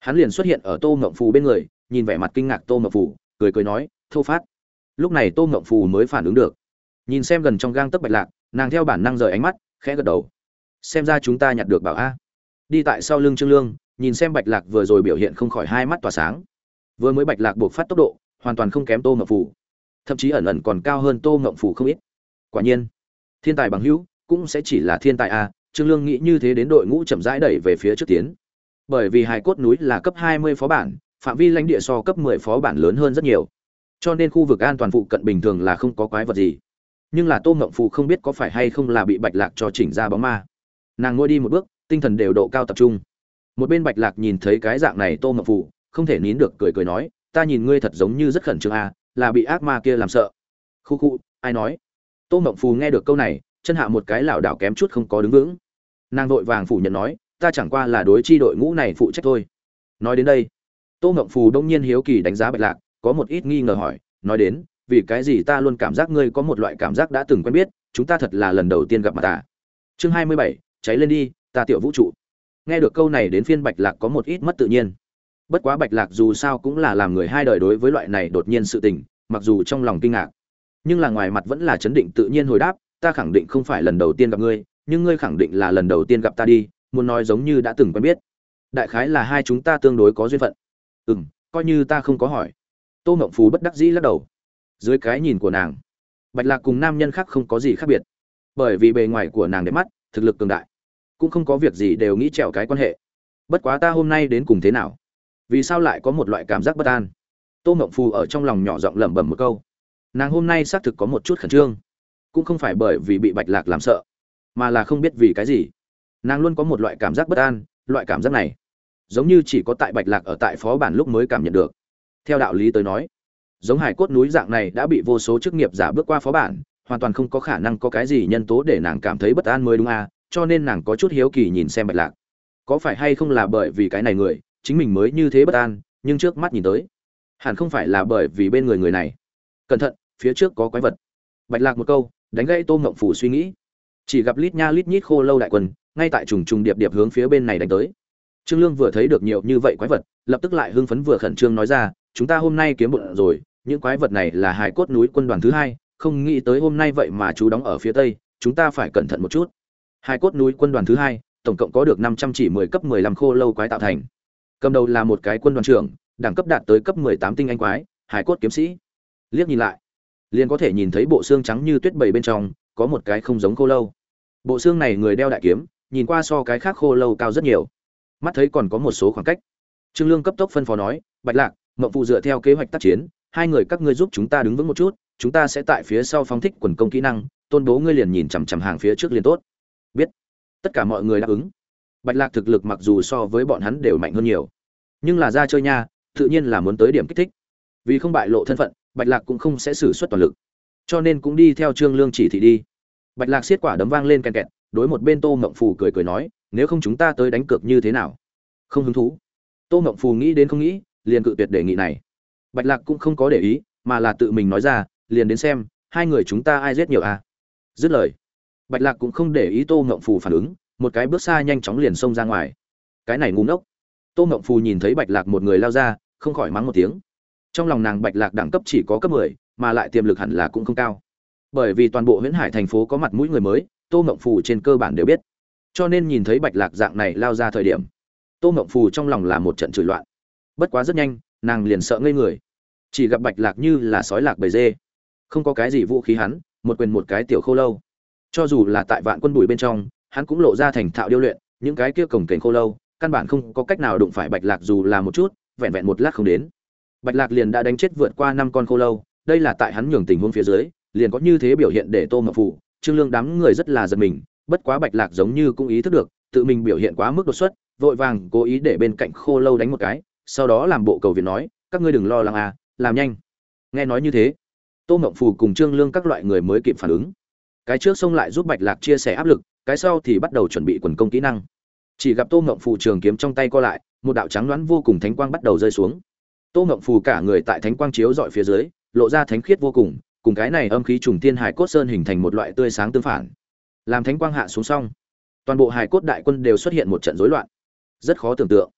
hắn liền xuất hiện ở tô ngậm phù bên người, nhìn vẻ mặt kinh ngạc tô ngậm phù, cười cười nói, thô phát. Lúc này tô ngậm phù mới phản ứng được. Nhìn xem gần trong gang tấc bạch lạc, nàng theo bản năng rời ánh mắt, khẽ gật đầu. Xem ra chúng ta nhặt được bảo a. Đi tại sau lưng trương lương, nhìn xem bạch lạc vừa rồi biểu hiện không khỏi hai mắt tỏa sáng. Vừa mới bạch lạc buộc phát tốc độ hoàn toàn không kém tô ngậm phủ thậm chí ẩn ẩn còn cao hơn tô ngậm phủ không ít. Quả nhiên, thiên tài bằng hữu cũng sẽ chỉ là thiên tài a, trương lương nghĩ như thế đến đội ngũ chậm rãi đẩy về phía trước tiến. Bởi vì hải cốt núi là cấp 20 phó bản, phạm vi lãnh địa so cấp 10 phó bản lớn hơn rất nhiều. Cho nên khu vực an toàn phụ cận bình thường là không có quái vật gì. Nhưng là tô ngậm phủ không biết có phải hay không là bị bạch lạc cho chỉnh ra bóng ma. Nàng ngồi đi một bước, tinh thần đều độ cao tập trung. Một bên bạch lạc nhìn thấy cái dạng này tô ngậm phủ không thể nín được cười cười nói ta nhìn ngươi thật giống như rất khẩn trương à, là bị ác ma kia làm sợ. Khu khu ai nói? Tô Mộng phù nghe được câu này chân hạ một cái lảo đảo kém chút không có đứng vững. Nàng vội vàng phủ nhận nói ta chẳng qua là đối chi đội ngũ này phụ trách thôi. Nói đến đây tô Mộng phù đông nhiên hiếu kỳ đánh giá bạch lạc có một ít nghi ngờ hỏi nói đến vì cái gì ta luôn cảm giác ngươi có một loại cảm giác đã từng quen biết chúng ta thật là lần đầu tiên gặp mặt ta. Chương hai mươi bảy cháy lên đi ta tiểu vũ trụ. Nghe được câu này đến phiên bạch lạc có một ít mất tự nhiên bất quá bạch lạc dù sao cũng là làm người hai đời đối với loại này đột nhiên sự tình, mặc dù trong lòng kinh ngạc. Nhưng là ngoài mặt vẫn là chấn định tự nhiên hồi đáp, ta khẳng định không phải lần đầu tiên gặp ngươi, nhưng ngươi khẳng định là lần đầu tiên gặp ta đi, muốn nói giống như đã từng quen biết. Đại khái là hai chúng ta tương đối có duyên phận. Ừ m coi như ta không có hỏi. Tô mộng phú bất đắc dĩ lắc đầu. Dưới cái nhìn của nàng, bạch lạc cùng nam nhân khác không có gì khác biệt. Bởi vì bề ngoài của nàng đẹp mắt, thực lực cường đại, cũng không có việc gì đều nghĩ trèo cái quan hệ. Bất quá ta hôm nay đến cùng thế nào? Vì sao lại có một loại cảm giác bất an? Tô mộng phù ở trong lòng nhỏ giọng lẩm bẩm một câu. Nàng hôm nay xác thực có một chút khẩn trương. Cũng không phải bởi vì bị bạch lạc làm sợ, mà là không biết vì cái gì. Nàng luôn có một loại cảm giác bất an, loại cảm giác này giống như chỉ có tại bạch lạc ở tại phó bản lúc mới cảm nhận được. Theo đạo lý tới nói, giống hải cốt núi dạng này đã bị vô số chức nghiệp giả bước qua phó bản, hoàn toàn không có khả năng có cái gì nhân tố để nàng cảm thấy bất an mới đúng à cho nên nàng có chút hiếu kỳ nhìn xem bạch lạc. Có phải hay không là bởi vì cái này người chính mình mới như thế bất an, nhưng trước mắt nhìn tới, hẳn không phải là bởi vì bên người người này. Cẩn thận, phía trước có quái vật. Bạch lạc một câu, đánh gãy tô mộng phủ suy nghĩ. Chỉ gặp lít nha lít nhít khô lâu đại quân, ngay tại trùng trùng điệp điệp hướng phía bên này đánh tới. Trương lương vừa thấy được nhiều như vậy quái vật, lập tức lại hưng phấn vừa khẩn trương nói ra, chúng ta hôm nay kiếm bụng rồi, những quái vật này là hải cốt núi quân đoàn thứ hai, không nghĩ tới hôm nay vậy mà chú đóng ở phía tây, chúng ta phải cẩn thận một chút. Hải cốt núi quân đoàn thứ hai, tổng cộng có được năm trăm chỉ mười cấp mười lăm khô lâu quái tạo thành cầm đầu là một cái quân đoàn trưởng, đẳng cấp đạt tới cấp mười tám tinh anh quái, hải cốt kiếm sĩ. Liếc nhìn lại, liền có thể nhìn thấy bộ xương trắng như tuyết bầy bên trong, có một cái không giống khô lâu. Bộ xương này người đeo đại kiếm, nhìn qua so cái khác khô lâu cao rất nhiều. Mắt thấy còn có một số khoảng cách. Trương lương cấp tốc phân phó nói, bạch lạc, mộng phụ dựa theo kế hoạch tác chiến, hai người các ngươi giúp chúng ta đứng vững một chút, chúng ta sẽ tại phía sau phóng thích quần công kỹ năng, tôn bố ngươi liền nhìn chằm chằm hàng phía trước liền tốt. Biết. Tất cả mọi người đáp ứng bạch lạc thực lực mặc dù so với bọn hắn đều mạnh hơn nhiều, nhưng là ra chơi nha, tự nhiên là muốn tới điểm kích thích. Vì không bại lộ thân phận, bạch lạc cũng không sẽ xử suất toàn lực. Cho nên cũng đi theo trương lương chỉ thị đi. Bạch lạc xiết quả đấm vang lên kèn kẹt, đối một bên tô mộng phù cười cười nói, nếu không chúng ta tới đánh cược như thế nào? Không hứng thú. Tô mộng phù nghĩ đến không nghĩ, liền cự tuyệt đề nghị này. Bạch lạc cũng không có để ý, mà là tự mình nói ra, liền đến xem, hai người chúng ta ai giết nhiều à? Dứt lời, bạch lạc cũng không để ý tô mộng phù phản ứng một cái bước xa nhanh chóng liền xông ra ngoài. Cái này ngu ngốc. Tô mộng phù nhìn thấy bạch lạc một người lao ra, không khỏi mắng một tiếng. Trong lòng nàng bạch lạc đẳng cấp chỉ có cấp mười, mà lại tiềm lực hẳn là cũng không cao. Bởi vì toàn bộ huyễn hải thành phố có mặt mũi người mới, tô mộng phù trên cơ bản đều biết. Cho nên nhìn thấy bạch lạc dạng này lao ra thời điểm, tô mộng phù trong lòng là một trận chửi loạn. Bất quá rất nhanh, nàng liền sợ ngây người. Chỉ gặp bạch lạc như là sói lạc bầy dê. Không có cái gì vũ khí hắn, một quyền một cái tiểu khô lâu. Cho dù là tại vạn quân bùi bên trong hắn cũng lộ ra thành thạo điêu luyện, những cái kia cổng kềnh khô lâu, căn bản không có cách nào đụng phải bạch lạc dù là một chút, vẹn vẹn một lát không đến. Bạch lạc liền đã đánh chết vượt qua năm con khô lâu, đây là tại hắn nhường tình huống phía dưới, liền có như thế biểu hiện để tô mập phụ trương lương đám người rất là giật mình, bất quá bạch lạc giống như cũng ý thức được, tự mình biểu hiện quá mức đột xuất, vội vàng cố ý để bên cạnh khô lâu đánh một cái, sau đó làm bộ cầu viện nói, các ngươi đừng lo lắng à làm nhanh. Nghe nói như thế, tô mộng phù cùng trương lương các loại người mới kịp phản ứng. Cái trước xông lại giúp bạch lạc chia sẻ áp lực cái sau thì bắt đầu chuẩn bị quần công kỹ năng. Chỉ gặp tô ngộng phù trường kiếm trong tay co lại, một đạo trắng đoán vô cùng thánh quang bắt đầu rơi xuống. Tô ngộng phù cả người tại thánh quang chiếu dọi phía dưới, lộ ra thánh khiết vô cùng cùng cái này âm khí trùng tiên hải cốt sơn hình thành một loại tươi sáng tương phản. Làm thánh quang hạ xuống xong, toàn bộ hải cốt đại quân đều xuất hiện một trận rối loạn. Rất khó tưởng tượng.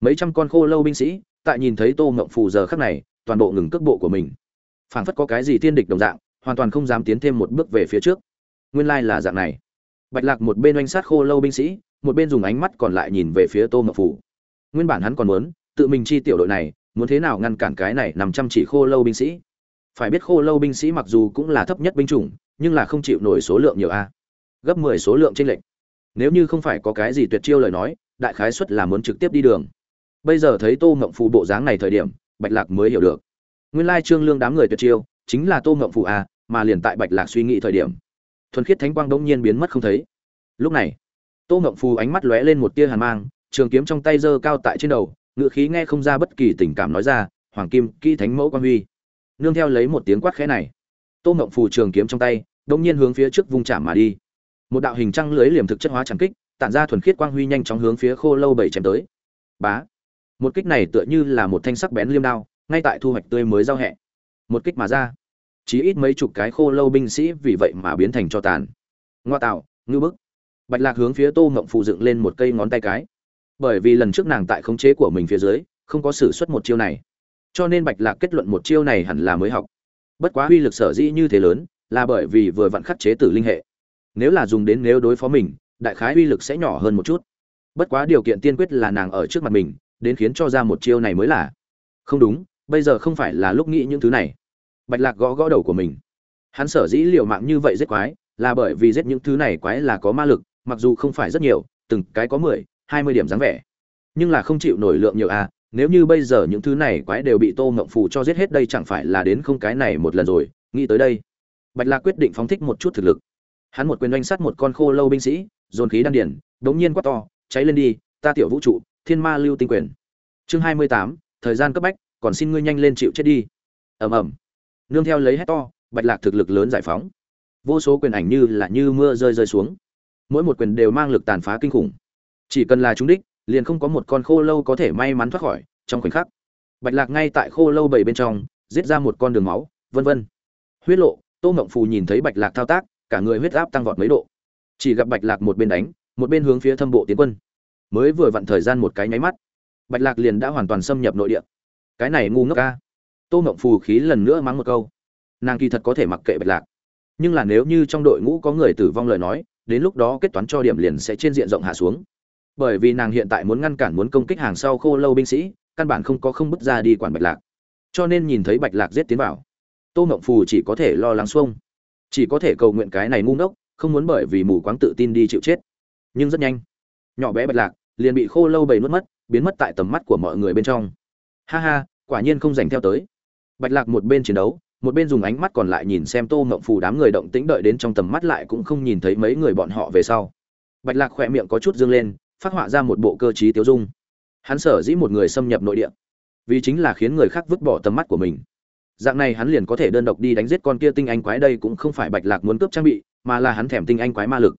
Mấy trăm con khô lâu binh sĩ, tại nhìn thấy tô ngộng phù giờ khắc này, toàn bộ ngừng cước bộ của mình. Phảng phất có cái gì tiên địch đồng dạng, hoàn toàn không dám tiến thêm một bước về phía trước. Nguyên lai là dạng này bạch lạc một bên oanh sát khô lâu binh sĩ, một bên dùng ánh mắt còn lại nhìn về phía tô mộng Phủ. nguyên bản hắn còn muốn, tự mình chi tiểu đội này, muốn thế nào ngăn cản cái này nằm chăm chỉ khô lâu binh sĩ? Phải biết khô lâu binh sĩ mặc dù cũng là thấp nhất binh chủng, nhưng là không chịu nổi số lượng nhiều a. Gấp mười số lượng chênh lệnh nếu như không phải có cái gì tuyệt chiêu lời nói, đại khái suất là muốn trực tiếp đi đường. Bây giờ thấy tô mộng phù bộ dáng này thời điểm, bạch lạc mới hiểu được. Nguyên lai trương lương đám người tuyệt chiêu, chính là tô mộng phù a, mà liền tại bạch lạc suy nghĩ thời điểm thuần khiết thánh quang đông nhiên biến mất không thấy. Lúc này, tô ngộng phù ánh mắt lóe lên một tia hàn mang, trường kiếm trong tay giơ cao tại trên đầu, ngựa khí nghe không ra bất kỳ tình cảm nói ra, hoàng kim, kỹ thánh mẫu quan huy. Nương theo lấy một tiếng quát khẽ này, tô ngộng phù trường kiếm trong tay đông nhiên hướng phía trước vung chạm mà đi. Một đạo hình trăng lưới liềm thực chất hóa tràng kích, tản ra thuần khiết quang huy nhanh chóng hướng phía khô lâu bảy chém tới. Bá! Một kích này tựa như là một thanh sắc bén liêm đao, ngay tại thu hoạch tươi mới giao hẹ. Một kích mà ra chỉ ít mấy chục cái khô lâu binh sĩ vì vậy mà biến thành cho tàn. Ngoa tạo, ngư bức. Bạch lạc hướng phía tô mộng phụ dựng lên một cây ngón tay cái. Bởi vì lần trước nàng tại khống chế của mình phía dưới, không có sử xuất một chiêu này. Cho nên bạch lạc kết luận một chiêu này hẳn là mới học. Bất quá uy lực sở dĩ như thế lớn, là bởi vì vừa vặn khắc chế tử linh hệ. Nếu là dùng đến nếu đối phó mình, đại khái uy lực sẽ nhỏ hơn một chút. Bất quá điều kiện tiên quyết là nàng ở trước mặt mình, đến khiến cho ra một chiêu này mới là. Không đúng, bây giờ không phải là lúc nghĩ những thứ này bạch lạc gõ gõ đầu của mình. Hắn sở dĩ liều mạng như vậy giết quái, là bởi vì giết những thứ này quái là có ma lực, mặc dù không phải rất nhiều, từng cái có mười, hai mươi điểm dáng vẻ. Nhưng là không chịu nổi lượng nhiều a nếu như bây giờ những thứ này quái đều bị tô mộng phù cho giết hết đây chẳng phải là đến không cái này một lần rồi, nghĩ tới đây. Bạch lạc quyết định phóng thích một chút thực lực. Hắn một quyền oanh sắt một con khô lâu binh sĩ, dồn khí đan điển đống nhiên quát to, cháy lên đi, ta tiểu vũ trụ, thiên ma lưu tinh quyền. Chương hai mươi tám, thời gian cấp bách, còn xin ngươi nhanh lên chịu chết đi. Ầm ầm nương theo lấy hét to, bạch lạc thực lực lớn giải phóng. Vô số quyền ảnh như là như mưa rơi rơi xuống. Mỗi một quyền đều mang lực tàn phá kinh khủng. Chỉ cần là chúng đích, liền không có một con khô lâu có thể may mắn thoát khỏi, trong khoảnh khắc. Bạch lạc ngay tại khô lâu bảy bên trong, giết ra một con đường máu, vân vân. Huyết lộ, tô mộng phù nhìn thấy bạch lạc thao tác, cả người huyết áp tăng vọt mấy độ. Chỉ gặp bạch lạc một bên đánh, một bên hướng phía thâm bộ tiến quân. Mới vừa vặn thời gian một cái nháy mắt, bạch lạc liền đã hoàn toàn xâm nhập nội địa. Cái này ngu ngốc ca tô mộng phù khí lần nữa mắng một câu. Nàng kỳ thật có thể mặc kệ bạch lạc. Nhưng là nếu như trong đội ngũ có người tử vong lời nói, đến lúc đó kết toán cho điểm liền sẽ trên diện rộng hạ xuống. Bởi vì nàng hiện tại muốn ngăn cản muốn công kích hàng sau khô lâu binh sĩ, căn bản không có không bước ra đi quản bạch lạc. Cho nên nhìn thấy bạch lạc giết tiến vào, tô mộng phù chỉ có thể lo lắng xuông. Chỉ có thể cầu nguyện cái này ngu ngốc, không muốn bởi vì mù quáng tự tin đi chịu chết. Nhưng rất nhanh, nhỏ bé bạch lạc liền bị khô lâu bầy nuốt mất, biến mất tại tầm mắt của mọi người bên trong. Ha ha, quả nhiên không dành theo tới bạch lạc một bên chiến đấu, một bên dùng ánh mắt còn lại nhìn xem tô mộng phù đám người động tĩnh đợi đến trong tầm mắt lại cũng không nhìn thấy mấy người bọn họ về sau. Bạch lạc khỏe miệng có chút dương lên, phát họa ra một bộ cơ t tiêu dung. Hắn sở dĩ một người xâm nhập nội địa, vì chính là khiến người khác vứt bỏ tầm mắt của mình. Dạng này hắn liền có thể đơn độc đi đánh giết con kia tinh anh quái đây cũng không phải bạch lạc muốn cướp trang bị, mà là hắn thèm tinh anh quái ma lực.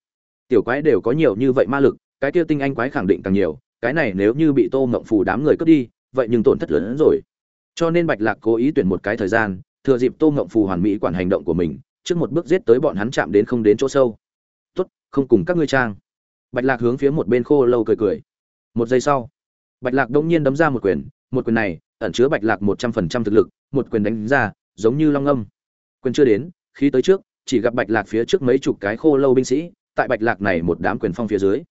Tiểu quái đều có nhiều như vậy ma lực, cái kia tinh anh quái khẳng định càng nhiều, cái này nếu như bị tô mộng phù đám người cướp đi, vậy nhưng tổn thất lớn hơn rồi cho nên bạch lạc cố ý tuyển một cái thời gian, thừa dịp tô ngộng phù hoàn mỹ quản hành động của mình, trước một bước giết tới bọn hắn chạm đến không đến chỗ sâu. Tốt, không cùng các ngươi trang. Bạch lạc hướng phía một bên khô lâu cười cười. Một giây sau, bạch lạc đông nhiên đấm ra một quyền một quyền này ẩn chứa bạch lạc một trăm phần trăm thực lực, một quyền đánh ra, giống như long âm. Quyền chưa đến khi tới trước, chỉ gặp bạch lạc phía trước mấy chục cái khô lâu binh sĩ, tại bạch lạc này một đám quyền phong phía dưới.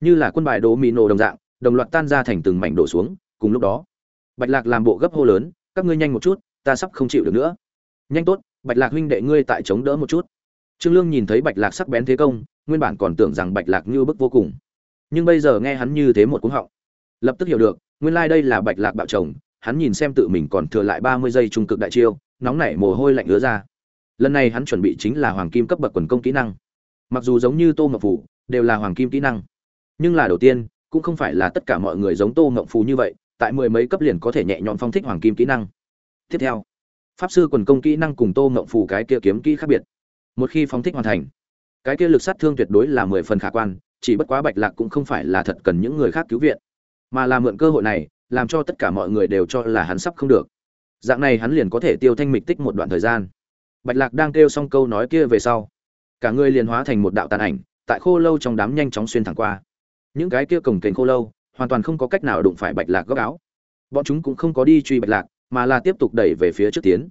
Như là quân bài đố mì nổ đồng dạng, đồng loạt tan ra thành từng mảnh đổ xuống, cùng lúc đó bạch lạc làm bộ gấp hô lớn, các ngươi nhanh một chút, ta sắp không chịu được nữa. Nhanh tốt, bạch lạc huynh đệ ngươi tại chống đỡ một chút. Trương lương nhìn thấy bạch lạc sắc bén thế công, nguyên bản còn tưởng rằng bạch lạc như bức vô cùng. Nhưng bây giờ nghe hắn như thế một cú họng, lập tức hiểu được, nguyên lai đây là bạch lạc bạo chồng, hắn nhìn xem tự mình còn thừa lại ba mươi giây trung cực đại chiêu, nóng nảy mồ hôi lạnh ứa ra. Lần này hắn chuẩn bị chính là hoàng kim cấp bậc quần công kỹ năng. Mặc dù giống như tô ngọc phủ đều là hoàng kim kỹ năng. Nhưng là đầu tiên, cũng không phải là tất cả mọi người giống tô ngọc Phù như vậy tại mười mấy cấp liền có thể nhẹ nhõm phong thích hoàng kim kỹ năng. Tiếp theo, pháp sư quần công kỹ năng cùng tô ngộng phù cái kia kiếm kỹ khác biệt. Một khi phong thích hoàn thành, cái kia lực sát thương tuyệt đối là mười phần khả quan, chỉ bất quá bạch lạc cũng không phải là thật cần những người khác cứu viện. Mà là mượn cơ hội này, làm cho tất cả mọi người đều cho là hắn sắp không được. Dạng này hắn liền có thể tiêu thanh mịch tích một đoạn thời gian. Bạch lạc đang kêu xong câu nói kia về sau, cả người liền hóa thành một đạo tàn ảnh, tại khô lâu trong đám nhanh chóng xuyên thẳng qua. Những cái kia cổng kềnh khô lâu hoàn toàn không có cách nào đụng phải bạch lạc góc áo. Bọn chúng cũng không có đi truy bạch lạc, mà là tiếp tục đẩy về phía trước tiến.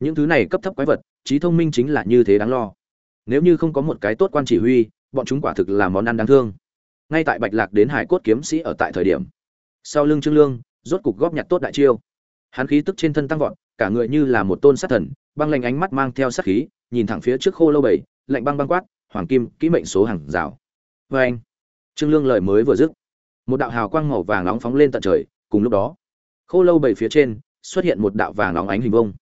Những thứ này cấp thấp quái vật, trí thông minh chính là như thế đáng lo. Nếu như không có một cái tốt quan chỉ huy, bọn chúng quả thực là món ăn đáng thương. Ngay tại bạch lạc đến hải cốt kiếm sĩ ở tại thời điểm, sau lưng trương lương, rốt cục góp nhặt tốt đại chiêu. Hắn khí tức trên thân tăng vọt, cả người như là một tôn sát thần, băng lanh ánh mắt mang theo sát khí, nhìn thẳng phía trước khô lâu bảy, lạnh băng băng quát, hoàng kim, kỹ mệnh số hàng rào. Vê anh trương lương lời mới vừa dứt một đạo hào quang màu vàng nóng phóng lên tận trời, cùng lúc đó, khô lâu bảy phía trên, xuất hiện một đạo vàng nóng ánh hình vông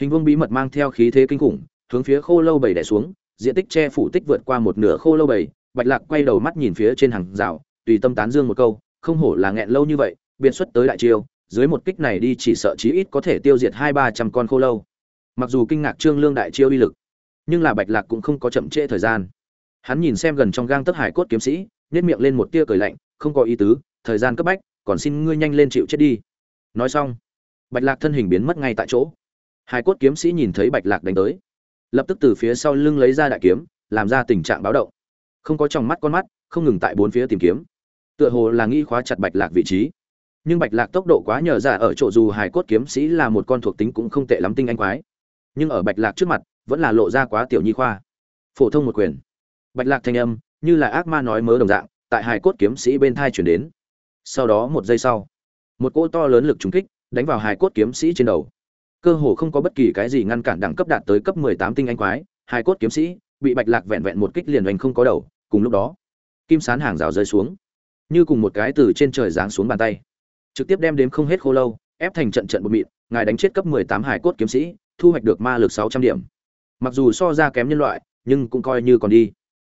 hình vông bí mật mang theo khí thế kinh khủng, hướng phía khô lâu bảy đè xuống, diện tích che phủ tích vượt qua một nửa khô lâu bảy, bạch lạc quay đầu mắt nhìn phía trên hàng rào, tùy tâm tán dương một câu, không hổ là nghẹn lâu như vậy, biên xuất tới đại chiêu, dưới một kích này đi chỉ sợ chí ít có thể tiêu diệt hai ba trăm con khô lâu. Mặc dù kinh ngạc trương lương đại chiêu uy lực, nhưng là bạch lạc cũng không có chậm trễ thời gian. Hắn nhìn xem gần trong gang tấc hải cốt kiếm sĩ nhét miệng lên một tia cười lạnh không có ý tứ, thời gian cấp bách, còn xin ngươi nhanh lên chịu chết đi. Nói xong, bạch lạc thân hình biến mất ngay tại chỗ. Hải cốt kiếm sĩ nhìn thấy bạch lạc đánh tới, lập tức từ phía sau lưng lấy ra đại kiếm, làm ra tình trạng báo động. Không có trong mắt con mắt, không ngừng tại bốn phía tìm kiếm. Tựa hồ là nghĩ khóa chặt bạch lạc vị trí. Nhưng bạch lạc tốc độ quá nhờ ra ở chỗ dù hải cốt kiếm sĩ là một con thuộc tính cũng không tệ lắm tinh anh quái. Nhưng ở bạch lạc trước mặt, vẫn là lộ ra quá tiểu nhi khoa. Phổ thông một quyền. Bạch lạc thanh âm, như là ác ma nói mớ đồng dạng tại hải cốt kiếm sĩ bên thai chuyển đến. Sau đó một giây sau, một cỗ to lớn lực trúng kích đánh vào hải cốt kiếm sĩ trên đầu. Cơ hồ không có bất kỳ cái gì ngăn cản đẳng cấp đạt tới cấp mười tám tinh anh quái hải cốt kiếm sĩ bị bạch lạc vẹn vẹn một kích liền đánh không có đầu. Cùng lúc đó, kim sán hàng rào rơi xuống, như cùng một cái từ trên trời giáng xuống bàn tay. Trực tiếp đem đếm không hết khô lâu, ép thành trận trận bột mịn, ngài đánh chết cấp mười tám hải cốt kiếm sĩ, thu hoạch được ma lực sáu trăm điểm. Mặc dù so ra kém nhân loại, nhưng cũng coi như còn đi.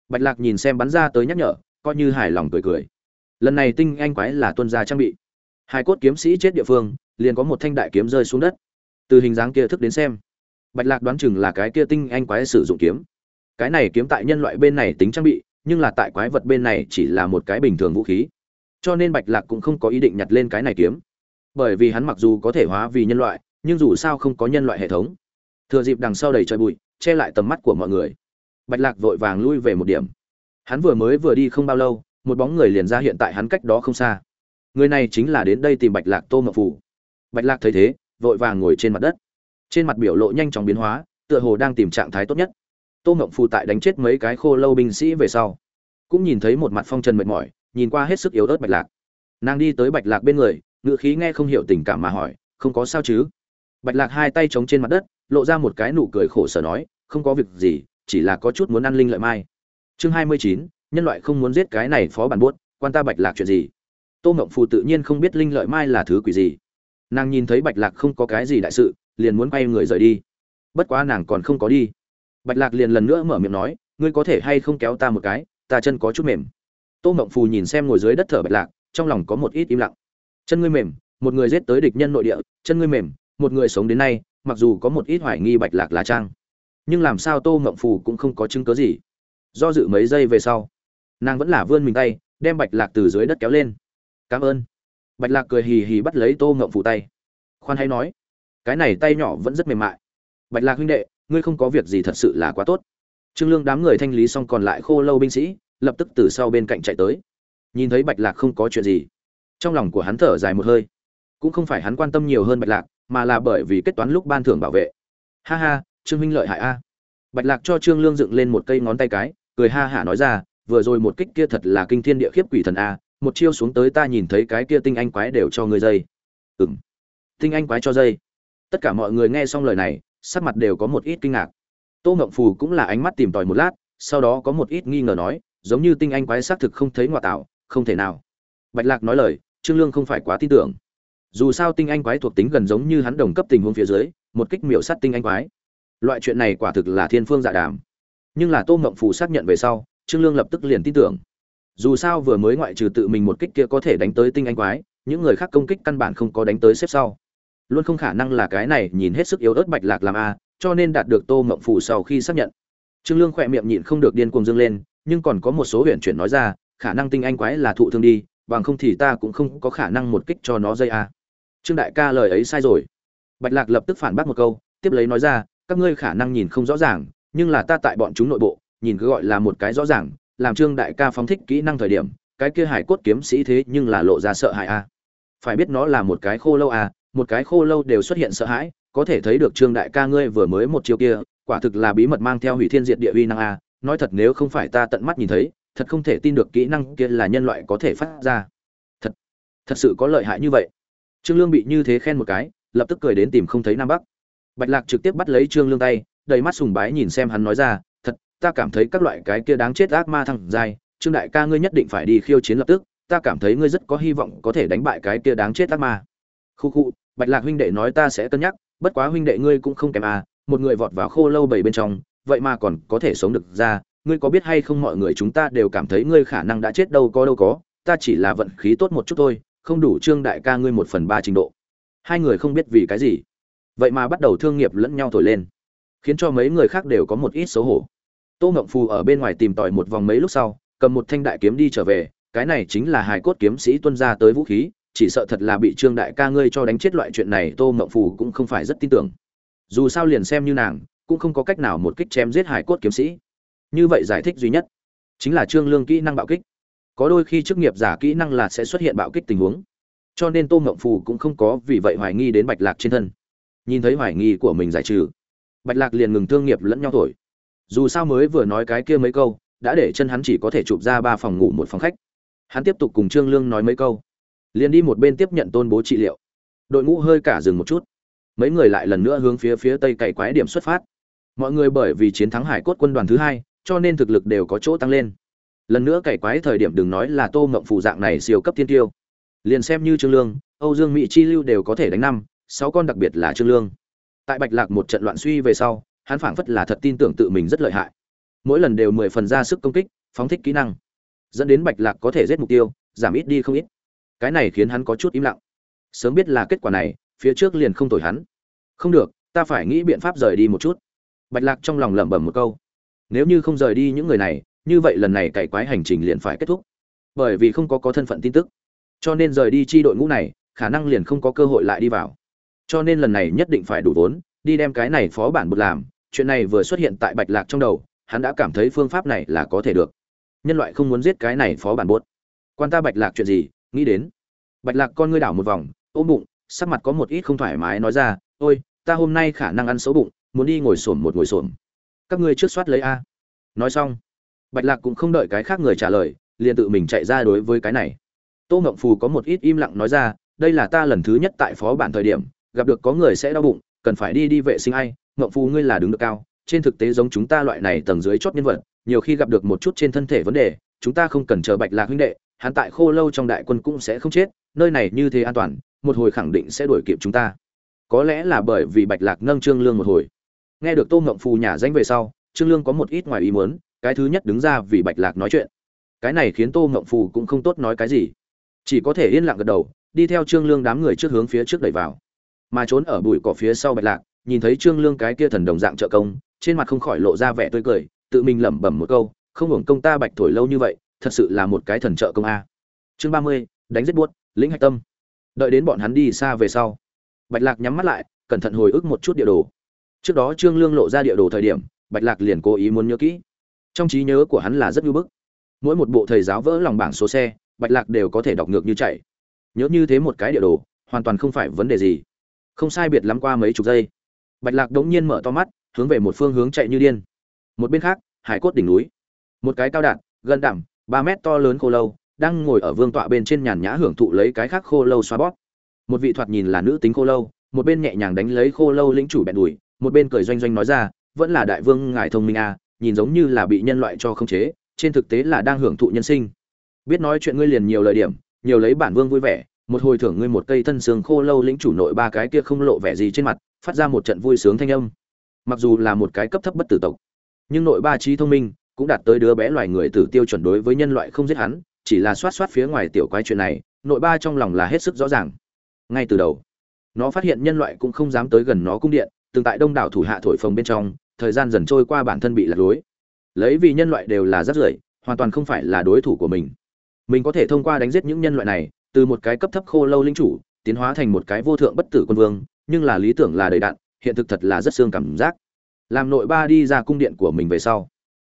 Bạch lạc nhìn xem bắn ra tới nhắc nhở coi như hài lòng cười cười. Lần này tinh anh quái là tuân gia trang bị. Hai cốt kiếm sĩ chết địa phương, liền có một thanh đại kiếm rơi xuống đất. Từ hình dáng kia thức đến xem, bạch lạc đoán chừng là cái kia tinh anh quái sử dụng kiếm. Cái này kiếm tại nhân loại bên này tính trang bị, nhưng là tại quái vật bên này chỉ là một cái bình thường vũ khí. Cho nên bạch lạc cũng không có ý định nhặt lên cái này kiếm. Bởi vì hắn mặc dù có thể hóa vì nhân loại, nhưng dù sao không có nhân loại hệ thống. Thừa dịp đằng sau đầy trời bụi, che lại tầm mắt của mọi người. Bạch lạc vội vàng lui về một điểm hắn vừa mới vừa đi không bao lâu, một bóng người liền ra hiện tại hắn cách đó không xa. Người này chính là đến đây tìm bạch lạc tô ngọc phủ bạch lạc thấy thế, vội vàng ngồi trên mặt đất. Trên mặt biểu lộ nhanh chóng biến hóa, tựa hồ đang tìm trạng thái tốt nhất. Tô ngộng phù tại đánh chết mấy cái khô lâu binh sĩ về sau, cũng nhìn thấy một mặt phong trần mệt mỏi, nhìn qua hết sức yếu ớt bạch lạc. Nàng đi tới bạch lạc bên người ngự khí nghe không hiểu tình cảm mà hỏi, không có sao chứ? Bạch lạc hai tay chống trên mặt đất, lộ ra một cái nụ cười khổ sở nói, không có việc gì, chỉ là có chút muốn ăn linh lợi mai chương hai mươi chín, nhân loại không muốn giết cái này phó bản buốt, quan ta bạch lạc chuyện gì? Tô mộng phù tự nhiên không biết linh lợi mai là thứ quỷ gì. Nàng nhìn thấy bạch lạc không có cái gì đại sự, liền muốn quay người rời đi. Bất quá nàng còn không có đi. Bạch lạc liền lần nữa mở miệng nói, ngươi có thể hay không kéo ta một cái, ta chân có chút mềm. Tô mộng phù nhìn xem ngồi dưới đất thở bạch lạc, trong lòng có một ít im lặng. Chân ngươi mềm, một người giết tới địch nhân nội địa, chân ngươi mềm, một người sống đến nay, mặc dù có một ít hoài nghi bạch lạc là trang. Nhưng làm sao tô mộng phù cũng không có chứng cớ gì? Do dự mấy giây về sau, nàng vẫn là vươn mình tay, đem bạch lạc từ dưới đất kéo lên. Cảm ơn. Bạch lạc cười hì hì bắt lấy tô ngậm phụ tay. Khoan hay nói, cái này tay nhỏ vẫn rất mềm mại. Bạch lạc huynh đệ, ngươi không có việc gì thật sự là quá tốt. Trương lương đám người thanh lý xong còn lại khô lâu binh sĩ, lập tức từ sau bên cạnh chạy tới. Nhìn thấy bạch lạc không có chuyện gì, trong lòng của hắn thở dài một hơi. Cũng không phải hắn quan tâm nhiều hơn bạch lạc, mà là bởi vì kết toán lúc ban thưởng bảo vệ. Ha ha, trương huynh lợi hại a. Bạch lạc cho trương lương dựng lên một cây ngón tay cái cười ha hả nói ra, vừa rồi một kích kia thật là kinh thiên địa khiếp quỷ thần a, một chiêu xuống tới ta nhìn thấy cái kia tinh anh quái đều cho ngươi dây. Ừng tinh anh quái cho dây. Tất cả mọi người nghe xong lời này, sắc mặt đều có một ít kinh ngạc. Tô ngộng phù cũng là ánh mắt tìm tòi một lát, sau đó có một ít nghi ngờ nói, giống như tinh anh quái xác thực không thấy ngoại tạo, không thể nào. Bạch lạc nói lời, trương lương không phải quá tin tưởng. Dù sao tinh anh quái thuộc tính gần giống như hắn đồng cấp tình huống phía dưới, một kích miểu sát tinh anh quái. Loại chuyện này quả thực là thiên phương dạ đàm nhưng là tô mộng phù xác nhận về sau, trương lương lập tức liền tin tưởng. Dù sao vừa mới ngoại trừ tự mình một kích kia có thể đánh tới tinh anh quái, những người khác công kích căn bản không có đánh tới xếp sau. Luôn không khả năng là cái này nhìn hết sức yếu ớt bạch lạc làm a, cho nên đạt được tô mộng phù sau khi xác nhận. Trương lương khỏe miệng nhịn không được điên cuồng dâng lên, nhưng còn có một số huyền chuyển nói ra, khả năng tinh anh quái là thụ thương đi, bằng không thì ta cũng không có khả năng một kích cho nó dây a. Trương đại ca lời ấy sai rồi. Bạch lạc lập tức phản bác một câu, tiếp lấy nói ra, các ngươi khả năng nhìn không rõ ràng nhưng là ta tại bọn chúng nội bộ, nhìn cứ gọi là một cái rõ ràng, làm trương đại ca phóng thích kỹ năng thời điểm, cái kia hải cốt kiếm sĩ thế nhưng là lộ ra sợ hãi a. Phải biết nó là một cái khô lâu a một cái khô lâu đều xuất hiện sợ hãi, có thể thấy được trương đại ca ngươi vừa mới một chiêu kia, quả thực là bí mật mang theo hủy thiên diệt địa uy năng a. Nói thật nếu không phải ta tận mắt nhìn thấy, thật không thể tin được kỹ năng kia là nhân loại có thể phát ra. Thật thật sự có lợi hại như vậy. Trương lương bị như thế khen một cái, lập tức cười đến tìm không thấy nam bắc. Bạch lạc trực tiếp bắt lấy trương lương tay đầy mắt sùng bái nhìn xem hắn nói ra, thật, ta cảm thấy các loại cái kia đáng chết ác ma thằng dai trương đại ca ngươi nhất định phải đi khiêu chiến lập tức, ta cảm thấy ngươi rất có hy vọng có thể đánh bại cái kia đáng chết ác ma. Khu khu, bạch lạc huynh đệ nói ta sẽ cân nhắc, bất quá huynh đệ ngươi cũng không kém à một người vọt vào khô lâu bảy bên trong, vậy mà còn có thể sống được ra, ngươi có biết hay không mọi người chúng ta đều cảm thấy ngươi khả năng đã chết đâu có đâu có, ta chỉ là vận khí tốt một chút thôi, không đủ trương đại ca ngươi một phần ba trình độ. Hai người không biết vì cái gì, vậy mà bắt đầu thương nghiệp lẫn nhau thổi lên khiến cho mấy người khác đều có một ít xấu hổ. Tô ngộng phù ở bên ngoài tìm tòi một vòng mấy lúc sau, cầm một thanh đại kiếm đi trở về, cái này chính là hài cốt kiếm sĩ tuân ra tới vũ khí, chỉ sợ thật là bị trương đại ca ngươi cho đánh chết loại chuyện này, tô ngộng phù cũng không phải rất tin tưởng. Dù sao liền xem như nàng, cũng không có cách nào một kích chém giết hải cốt kiếm sĩ. Như vậy giải thích duy nhất chính là trương lương kỹ năng bạo kích. Có đôi khi chức nghiệp giả kỹ năng là sẽ xuất hiện bạo kích tình huống. Cho nên tô ngộng phù cũng không có vì vậy hoài nghi đến bạch lạc trên thân. Nhìn thấy hoài nghi của mình giải trừ bạch lạc liền ngừng thương nghiệp lẫn nhau thổi. Dù sao mới vừa nói cái kia mấy câu, đã để chân hắn chỉ có thể chụp ra ba phòng ngủ một phòng khách. Hắn tiếp tục cùng trương lương nói mấy câu. Liền đi một bên tiếp nhận tôn bố trị liệu. Đội ngũ hơi cả dừng một chút. Mấy người lại lần nữa hướng phía phía tây cày quái điểm xuất phát. Mọi người bởi vì chiến thắng hải cốt quân đoàn thứ hai, cho nên thực lực đều có chỗ tăng lên. Lần nữa cày quái thời điểm đừng nói là tô mộng phụ dạng này siêu cấp thiên tiêu. Liền xem như trương lương, âu dương mỹ chi lưu đều có thể đánh năm, sáu con đặc biệt là trương lương tại bạch lạc một trận loạn suy về sau, hắn phảng phất là thật tin tưởng tự mình rất lợi hại. Mỗi lần đều mười phần ra sức công kích, phóng thích kỹ năng, dẫn đến bạch lạc có thể giết mục tiêu, giảm ít đi không ít. Cái này khiến hắn có chút im lặng. Sớm biết là kết quả này, phía trước liền không tội hắn. Không được, ta phải nghĩ biện pháp rời đi một chút. Bạch lạc trong lòng lẩm bẩm một câu. Nếu như không rời đi những người này, như vậy lần này cày quái hành trình liền phải kết thúc. Bởi vì không có có thân phận tin tức. Cho nên rời đi chi đội ngũ này, khả năng liền không có cơ hội lại đi vào cho nên lần này nhất định phải đủ vốn, đi đem cái này phó bản bực làm. Chuyện này vừa xuất hiện tại bạch lạc trong đầu, hắn đã cảm thấy phương pháp này là có thể được. Nhân loại không muốn giết cái này phó bản bốt quan ta bạch lạc chuyện gì? Nghĩ đến. Bạch lạc con ngươi đảo một vòng, ôm bụng, sắc mặt có một ít không thoải mái nói ra, ôi, ta hôm nay khả năng ăn xấu bụng, muốn đi ngồi xổm một ngồi xổm. Các ngươi trước soát lấy a. Nói xong, bạch lạc cũng không đợi cái khác người trả lời, liền tự mình chạy ra đối với cái này. Tô ngộng phù có một ít im lặng nói ra, đây là ta lần thứ nhất tại phó bản thời điểm gặp được có người sẽ đau bụng, cần phải đi đi vệ sinh ai ngậm phù ngươi là đứng được cao, trên thực tế giống chúng ta loại này tầng dưới chót nhân vật, nhiều khi gặp được một chút trên thân thể vấn đề, chúng ta không cần chờ bạch lạc huynh đệ, hắn tại khô lâu trong đại quân cũng sẽ không chết, nơi này như thế an toàn, một hồi khẳng định sẽ đuổi kịp chúng ta. Có lẽ là bởi vì bạch lạc nâng trương lương một hồi. Nghe được tô ngậm phù nhà danh về sau, trương lương có một ít ngoài ý muốn, cái thứ nhất đứng ra vì bạch lạc nói chuyện. Cái này khiến tô ngậm phù cũng không tốt nói cái gì. Chỉ có thể yên lặng gật đầu, đi theo trương lương đám người trước hướng phía trước đẩy vào mà trốn ở bụi cỏ phía sau bạch lạc, nhìn thấy trương lương cái kia thần đồng dạng trợ công, trên mặt không khỏi lộ ra vẻ tươi cười, tự mình lẩm bẩm một câu, không hưởng công ta bạch thổi lâu như vậy, thật sự là một cái thần trợ công a. Chương ba mươi, đánh giết buốt, lĩnh hạch tâm. Đợi đến bọn hắn đi xa về sau, bạch lạc nhắm mắt lại, cẩn thận hồi ức một chút địa đồ. Trước đó trương lương lộ ra địa đồ thời điểm, bạch lạc liền cố ý muốn nhớ kỹ. Trong trí nhớ của hắn là rất nhu bức. Mỗi một bộ thầy giáo vỡ lòng bảng số xe, bạch lạc đều có thể đọc ngược như chạy. Nhớ như thế một cái địa đồ, hoàn toàn không phải vấn đề gì không sai biệt lắm qua mấy chục giây. Bạch lạc đống nhiên mở to mắt, hướng về một phương hướng chạy như điên. Một bên khác, hải cốt đỉnh núi. Một cái cao đạn, gần đẳng, ba mét to lớn khô lâu, đang ngồi ở vương tọa bên trên nhàn nhã hưởng thụ lấy cái khác khô lâu xoa bóp. Một vị thoạt nhìn là nữ tính khô lâu, một bên nhẹ nhàng đánh lấy khô lâu lĩnh chủ bẹn đùi, một bên cười doanh doanh nói ra, vẫn là đại vương ngài thông minh à nhìn giống như là bị nhân loại cho khống chế, trên thực tế là đang hưởng thụ nhân sinh. Biết nói chuyện ngươi liền nhiều lời điểm, nhiều lấy bản vương vui vẻ một hồi thưởng ngươi một cây thân xương khô lâu lĩnh chủ nội ba cái kia không lộ vẻ gì trên mặt, phát ra một trận vui sướng thanh âm. Mặc dù là một cái cấp thấp bất tử tộc, nhưng nội ba trí thông minh cũng đạt tới đứa bé loài người tử tiêu chuẩn đối với nhân loại không giết hắn, chỉ là xoát xoát phía ngoài tiểu quái chuyện này, nội ba trong lòng là hết sức rõ ràng. Ngay từ đầu, nó phát hiện nhân loại cũng không dám tới gần nó cung điện, từng tại đông đảo thủ hạ thổi phồng bên trong, thời gian dần trôi qua bản thân bị lạc lối. Lấy vì nhân loại đều là rất rưởi, hoàn toàn không phải là đối thủ của mình. Mình có thể thông qua đánh giết những nhân loại này từ một cái cấp thấp khô lâu linh chủ, tiến hóa thành một cái vô thượng bất tử quân vương, nhưng là lý tưởng là đầy đạn hiện thực thật là rất xương cảm giác. Làm nội ba đi ra cung điện của mình về sau,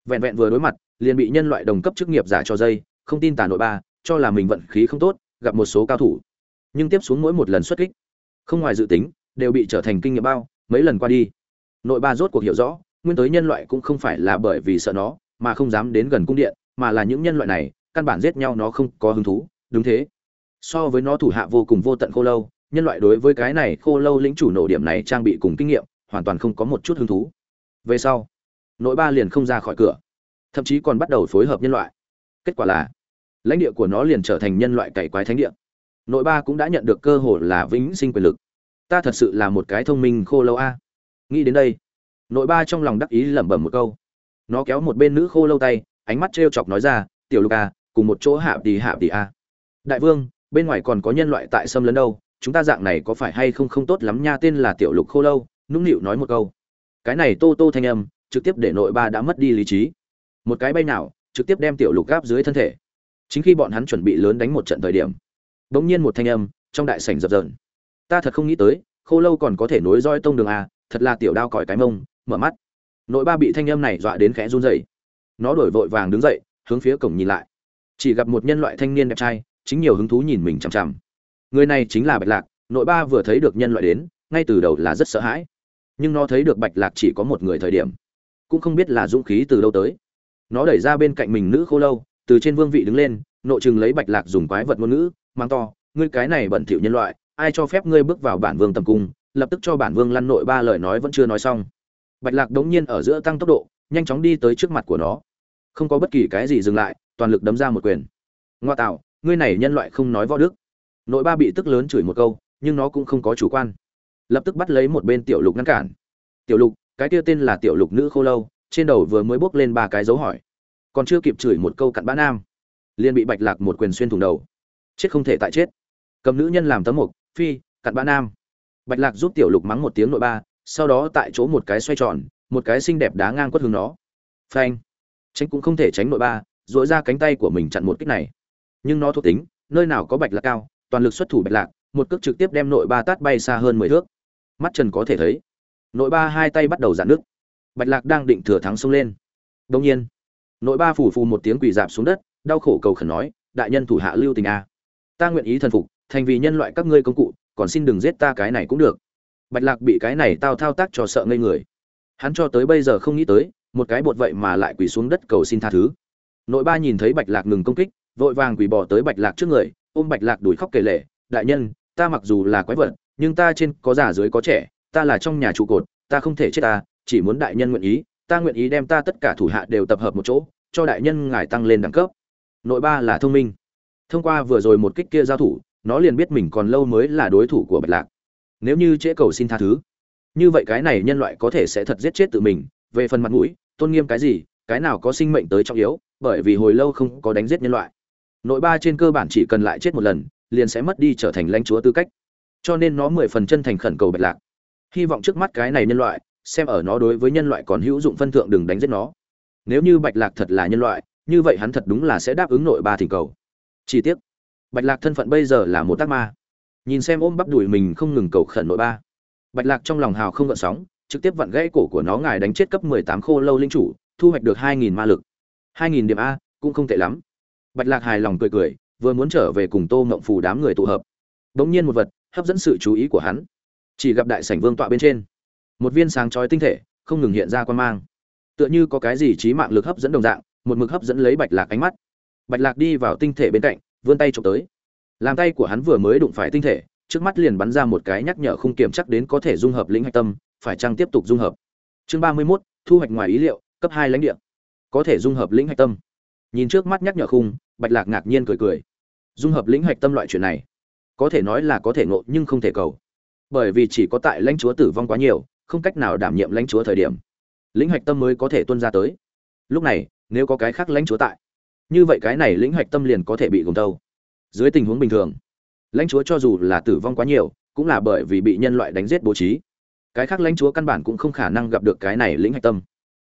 vẹn vẹn vừa đối mặt, liền bị nhân loại đồng cấp chức nghiệp giả cho dây, không tin tà nội ba, cho là mình vận khí không tốt, gặp một số cao thủ. Nhưng tiếp xuống mỗi một lần xuất kích, không ngoài dự tính, đều bị trở thành kinh nghiệm bao, mấy lần qua đi. Nội ba rốt cuộc hiểu rõ, nguyên tới nhân loại cũng không phải là bởi vì sợ nó, mà không dám đến gần cung điện, mà là những nhân loại này, căn bản giết nhau nó không có hứng thú, đúng thế so với nó thủ hạ vô cùng vô tận khô lâu, nhân loại đối với cái này khô lâu lĩnh chủ nổ điểm này trang bị cùng kinh nghiệm, hoàn toàn không có một chút hứng thú. Về sau, nội ba liền không ra khỏi cửa, thậm chí còn bắt đầu phối hợp nhân loại. Kết quả là, lãnh địa của nó liền trở thành nhân loại cày quái thánh địa. Nội ba cũng đã nhận được cơ hội là vĩnh sinh quyền lực. Ta thật sự là một cái thông minh khô lâu a. Nghĩ đến đây, nội ba trong lòng đắc ý lẩm bẩm một câu. Nó kéo một bên nữ khô lâu tay, ánh mắt t chọc nói ra, tiểu lục a cùng một chỗ hạ tì hạ tì a đại vương bên ngoài còn có nhân loại tại xâm lấn đâu, chúng ta dạng này có phải hay không không tốt lắm nha, tên là tiểu lục khô lâu, nũng nịu nói một câu. Cái này tô tô thanh âm, trực tiếp để nội ba đã mất đi lý trí. Một cái bay nào, trực tiếp đem tiểu lục gáp dưới thân thể. Chính khi bọn hắn chuẩn bị lớn đánh một trận thời điểm, bỗng nhiên một thanh âm trong đại sảnh dập dờn. Ta thật không nghĩ tới, khô lâu còn có thể nối roi tông đường à thật là tiểu đao còi cái mông, mở mắt. Nội ba bị thanh âm này dọa đến khẽ run rẩy. Nó đổi vội vàng đứng dậy, hướng phía cổng nhìn lại. Chỉ gặp một nhân loại thanh niên đẹp trai chính nhiều hứng thú nhìn mình chằm chằm. Người này chính là bạch lạc, nội ba vừa thấy được nhân loại đến, ngay từ đầu là rất sợ hãi. Nhưng nó thấy được bạch lạc chỉ có một người thời điểm. Cũng không biết là dũng khí từ đâu tới. Nó đẩy ra bên cạnh mình nữ khô lâu, từ trên vương vị đứng lên, nội chừng lấy bạch lạc dùng quái vật ngôn ngữ, mang to, ngươi cái này bẩn thỉu nhân loại, ai cho phép ngươi bước vào bản vương tầm cung? Lập tức cho bản vương lăn nội ba lời nói vẫn chưa nói xong. Bạch lạc đống nhiên ở giữa tăng tốc độ, nhanh chóng đi tới trước mặt của nó. Không có bất kỳ cái gì dừng lại, toàn lực đấm ra một quyền. Ngoa tạo ngươi này nhân loại không nói võ đức. Nội ba bị tức lớn chửi một câu, nhưng nó cũng không có chủ quan. Lập tức bắt lấy một bên tiểu lục ngăn cản. Tiểu lục, cái kia tên là tiểu lục nữ khô lâu, trên đầu vừa mới bốc lên ba cái dấu hỏi. Còn chưa kịp chửi một câu cặn bã nam, liền bị bạch lạc một quyền xuyên thủng đầu. Chết không thể tại chết. Cầm nữ nhân làm tấm mục, phi, cặn bã nam. Bạch lạc giúp tiểu lục mắng một tiếng nội ba, sau đó tại chỗ một cái xoay tròn, một cái xinh đẹp đá ngang quất hướng nó. Phanh. Tránh cũng không thể tránh nội ba dội ra cánh tay của mình chặn một kích này nhưng nó thuộc tính, nơi nào có bạch lạc cao, toàn lực xuất thủ bạch lạc, một cước trực tiếp đem nội ba tát bay xa hơn mười thước. Mắt trần có thể thấy, nội ba hai tay bắt đầu giãn nước bạch lạc đang định thừa thắng xông lên. Đông nhiên, nội ba phủ phù một tiếng quỳ dạp xuống đất, đau khổ cầu khẩn nói, đại nhân thủ hạ lưu tình a. Ta nguyện ý thần phục, thành vì nhân loại các ngươi công cụ, còn xin đừng giết ta cái này cũng được. Bạch lạc bị cái này tao thao tác cho sợ ngây người. Hắn cho tới bây giờ không nghĩ tới, một cái bột vậy mà lại quỳ xuống đất cầu xin tha thứ. Nội ba nhìn thấy bạch lạc ngừng công kích vội vàng quỳ bỏ tới bạch lạc trước người, ôm bạch lạc đuổi khóc kể lể, đại nhân, ta mặc dù là quái vật, nhưng ta trên có già dưới có trẻ, ta là trong nhà trụ cột, ta không thể chết ta, chỉ muốn đại nhân nguyện ý, ta nguyện ý đem ta tất cả thủ hạ đều tập hợp một chỗ, cho đại nhân ngài tăng lên đẳng cấp. Nội ba là thông minh. Thông qua vừa rồi một kích kia giao thủ, nó liền biết mình còn lâu mới là đối thủ của bạch lạc. Nếu như trễ cầu xin tha thứ, như vậy cái này nhân loại có thể sẽ thật giết chết tự mình, về phần mặt mũi, tôn nghiêm cái gì, cái nào có sinh mệnh tới trọng yếu, bởi vì hồi lâu không có đánh giết nhân loại nội ba trên cơ bản chỉ cần lại chết một lần, liền sẽ mất đi trở thành lãnh chúa tư cách. Cho nên nó mười phần chân thành khẩn cầu bạch lạc. Hy vọng trước mắt cái này nhân loại, xem ở nó đối với nhân loại còn hữu dụng phân thượng đừng đánh giết nó. Nếu như bạch lạc thật là nhân loại, như vậy hắn thật đúng là sẽ đáp ứng nội ba thỉnh cầu. Chi tiết bạch lạc thân phận bây giờ là một tác ma. Nhìn xem ôm bắp đùi mình không ngừng cầu khẩn nội ba. Bạch lạc trong lòng hào không gợn sóng, trực tiếp vặn gãy cổ của nó ngài đánh chết cấp mười tám khô lâu linh chủ, thu hoạch được hai nghìn ma lực. hai nghìn điểm a, cũng không tệ lắm bạch lạc hài lòng cười cười, vừa muốn trở về cùng tô ngộng phù đám người tụ hợp. Đ ỗ n g nhiên một vật, hấp dẫn sự chú ý của hắn. Chỉ gặp đại sảnh vương tọa bên trên, một viên sáng chói tinh thể, không ngừng hiện ra quan mang. Tựa như có cái gì trí mạng lực hấp dẫn đồng dạng, một mực hấp dẫn lấy bạch lạc ánh mắt. Bạch lạc đi vào tinh thể bên cạnh, vươn tay trộm tới. Làm tay của hắn vừa mới đụng phải tinh thể, trước mắt liền bắn ra một cái nhắc nhở không kiểm chắc đến có thể dung hợp lĩnh hạch tâm, phải chăng tiếp tục dung hợp. Chương ba mươi mốt, thu hoạch ngoài ý liệu, cấp hai lãnh địa. Có thể dung hợp lĩnh hạch tâm nhìn trước mắt nhắc nhở khung, bạch lạc ngạc nhiên cười cười. Dung hợp lĩnh hạch tâm loại chuyện này, có thể nói là có thể ngộ nhưng không thể cầu. Bởi vì chỉ có tại lãnh chúa tử vong quá nhiều, không cách nào đảm nhiệm lãnh chúa thời điểm, lĩnh hạch tâm mới có thể tuân ra tới. Lúc này, nếu có cái khác lãnh chúa tại, như vậy cái này lĩnh hạch tâm liền có thể bị gồng tâu. Dưới tình huống bình thường, lãnh chúa cho dù là tử vong quá nhiều, cũng là bởi vì bị nhân loại đánh giết bố trí. Cái khác lãnh chúa căn bản cũng không khả năng gặp được cái này lĩnh hạch tâm.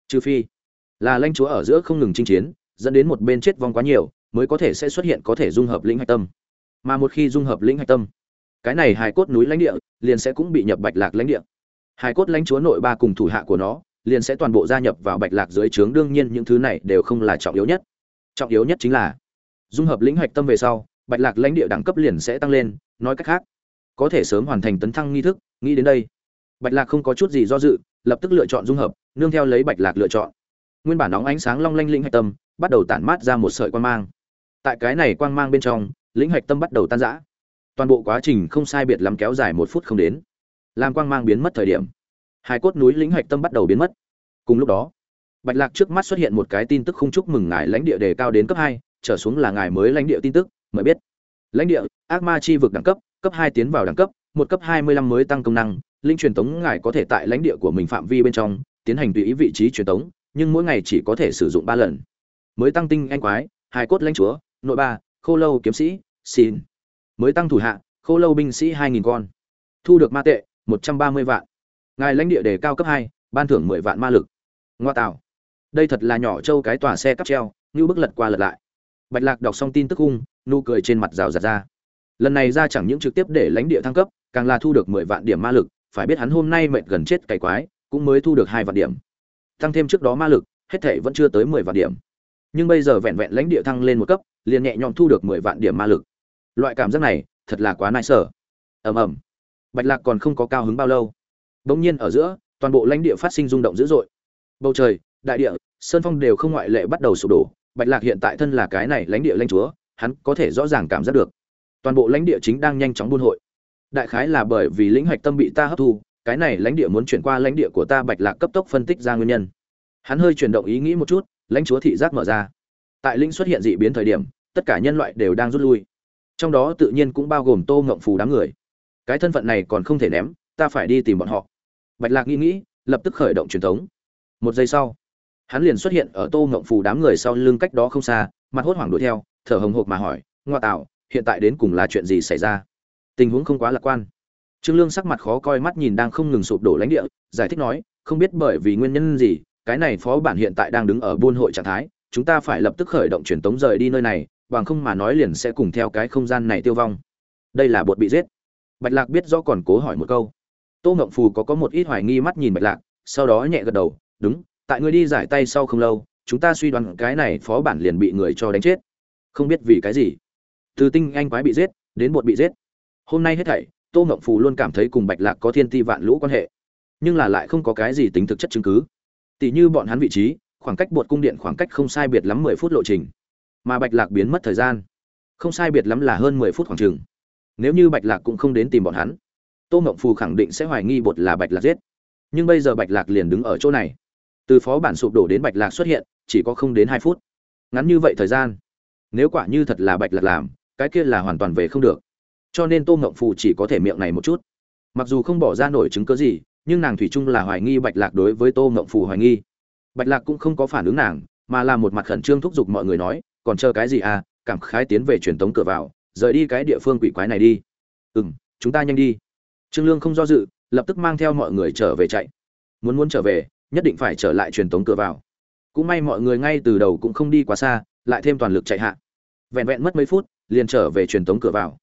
Trừ phi là lãnh chúa ở giữa không ngừng chinh chiến dẫn đến một bên chết vong quá nhiều, mới có thể sẽ xuất hiện có thể dung hợp lĩnh hạch tâm. Mà một khi dung hợp lĩnh hạch tâm, cái này hài cốt núi lãnh địa liền sẽ cũng bị nhập bạch lạc lãnh địa. Hài cốt lãnh chúa nội ba cùng thủ hạ của nó liền sẽ toàn bộ gia nhập vào bạch lạc dưới trướng, đương nhiên những thứ này đều không là trọng yếu nhất. Trọng yếu nhất chính là dung hợp lĩnh hạch tâm về sau, bạch lạc lãnh địa đẳng cấp liền sẽ tăng lên, nói cách khác, có thể sớm hoàn thành tấn thăng nghi thức, nghĩ đến đây, bạch lạc không có chút gì do dự, lập tức lựa chọn dung hợp, nương theo lấy bạch lạc lựa chọn. Nguyên bản nóng ánh sáng long lanh lĩnh hạch tâm bắt đầu tản mát ra một sợi quang mang. Tại cái này quang mang bên trong, lĩnh hạch tâm bắt đầu tan rã. Toàn bộ quá trình không sai biệt lắm kéo dài một phút không đến. Làm quang mang biến mất thời điểm, hai cốt núi lĩnh hạch tâm bắt đầu biến mất. Cùng lúc đó, bạch lạc trước mắt xuất hiện một cái tin tức không chúc mừng ngài lãnh địa đề cao đến cấp hai, trở xuống là ngài mới lãnh địa tin tức mới biết. Lãnh địa, ác ma chi vực đẳng cấp cấp hai tiến vào đẳng cấp, một cấp hai mươi lăm mới tăng công năng, linh truyền tống ngài có thể tại lãnh địa của mình phạm vi bên trong, tiến hành tùy ý vị trí truyền tống, nhưng mỗi ngày chỉ có thể sử dụng ba lần mới tăng tinh anh quái hai cốt lãnh chúa, nội ba, khô lâu kiếm sĩ, xin. Mới tăng thủ hạ, khô lâu binh sĩ hai nghìn con. Thu được ma tệ, một trăm ba mươi vạn. Ngài lãnh địa đề cao cấp hai, ban thưởng mười vạn ma lực. Ngoa tạo. Đây thật là nhỏ châu cái tòa xe cắp treo, như bức lật qua lật lại. Bạch lạc đọc xong tin tức hung, nụ cười trên mặt rào rạt ra. Lần này ra chẳng những trực tiếp để lãnh địa thăng cấp, càng là thu được mười vạn điểm ma lực, phải biết hắn hôm nay mệt gần chết cày quái, cũng mới thu được hai vạn điểm. Tăng thêm trước đó ma lực, hết thể vẫn chưa tới mười vạn điểm nhưng bây giờ vẹn vẹn lãnh địa thăng lên một cấp, liền nhẹ nhõm thu được mười vạn điểm ma lực. Loại cảm giác này, thật là quá nại sở ầm ầm. Bạch lạc còn không có cao hứng bao lâu. Bỗng nhiên ở giữa, toàn bộ lãnh địa phát sinh rung động dữ dội. Bầu trời, đại địa, sơn phong đều không ngoại lệ bắt đầu sụp đổ. Bạch lạc hiện tại thân là cái này lãnh địa lãnh chúa, hắn có thể rõ ràng cảm giác được. Toàn bộ lãnh địa chính đang nhanh chóng buôn hội. Đại khái là bởi vì lĩnh hoạch tâm bị ta hấp thu, cái này lãnh địa muốn chuyển qua lãnh địa của ta bạch lạc cấp tốc phân tích ra nguyên nhân. Hắn hơi chuyển động ý nghĩ một chút lãnh chúa thị giác mở ra. Tại lĩnh xuất hiện dị biến thời điểm, tất cả nhân loại đều đang rút lui. Trong đó tự nhiên cũng bao gồm tô ngộng phù đám người. Cái thân phận này còn không thể ném, ta phải đi tìm bọn họ. Bạch lạc nghĩ nghĩ, lập tức khởi động truyền thống. Một giây sau, hắn liền xuất hiện ở tô ngộng phù đám người sau lưng cách đó không xa, mặt hốt hoảng đuổi theo, thở hồng hộc mà hỏi, ngoa tạo, hiện tại đến cùng là chuyện gì xảy ra? Tình huống không quá lạc quan. Trương lương sắc mặt khó coi mắt nhìn đang không ngừng sụp đổ lãnh địa, giải thích nói, không biết bởi vì nguyên nhân gì cái này phó bản hiện tại đang đứng ở buôn hội trạng thái, chúng ta phải lập tức khởi động truyền tống rời đi nơi này, bằng không mà nói liền sẽ cùng theo cái không gian này tiêu vong. Đây là bột bị giết. Bạch lạc biết rõ còn cố hỏi một câu. Tô ngộng phù có có một ít hoài nghi mắt nhìn bạch lạc, sau đó nhẹ gật đầu, đúng, tại ngươi đi giải tay sau không lâu, chúng ta suy đoán cái này phó bản liền bị người cho đánh chết. Không biết vì cái gì. Từ tinh anh quái bị giết, đến bột bị giết. Hôm nay hết thảy, tô ngộng phù luôn cảm thấy cùng bạch lạc có thiên ti vạn lũ quan hệ. Nhưng là lại không có cái gì tính thực chất chứng cứ tỉ như bọn hắn vị trí, khoảng cách bột cung điện khoảng cách không sai biệt lắm mười phút lộ trình. Mà bạch lạc biến mất thời gian, không sai biệt lắm là hơn mười phút khoảng chừng. Nếu như bạch lạc cũng không đến tìm bọn hắn, tô mộng phù khẳng định sẽ hoài nghi bột là bạch lạc giết. Nhưng bây giờ bạch lạc liền đứng ở chỗ này. Từ phó bản sụp đổ đến bạch lạc xuất hiện, chỉ có không đến hai phút. Ngắn như vậy thời gian, nếu quả như thật là bạch lạc làm, cái kia là hoàn toàn về không được. Cho nên tô mộng phù chỉ có thể miệng này một chút. Mặc dù không bỏ ra nổi chứng cớ gì nhưng nàng thủy chung là hoài nghi bạch lạc đối với tô mộng phù hoài nghi. Bạch lạc cũng không có phản ứng nàng, mà là một mặt khẩn trương thúc giục mọi người nói, còn chờ cái gì à cảm khái tiến về truyền tống cửa vào, rời đi cái địa phương quỷ quái này đi. Ừ m chúng ta nhanh đi. Trương lương không do dự, lập tức mang theo mọi người trở về chạy. Muốn muốn trở về, nhất định phải trở lại truyền tống cửa vào. Cũng may mọi người ngay từ đầu cũng không đi quá xa, lại thêm toàn lực chạy hạ. Vẹn vẹn mất mấy phút, liền trở về truyền tống cửa vào.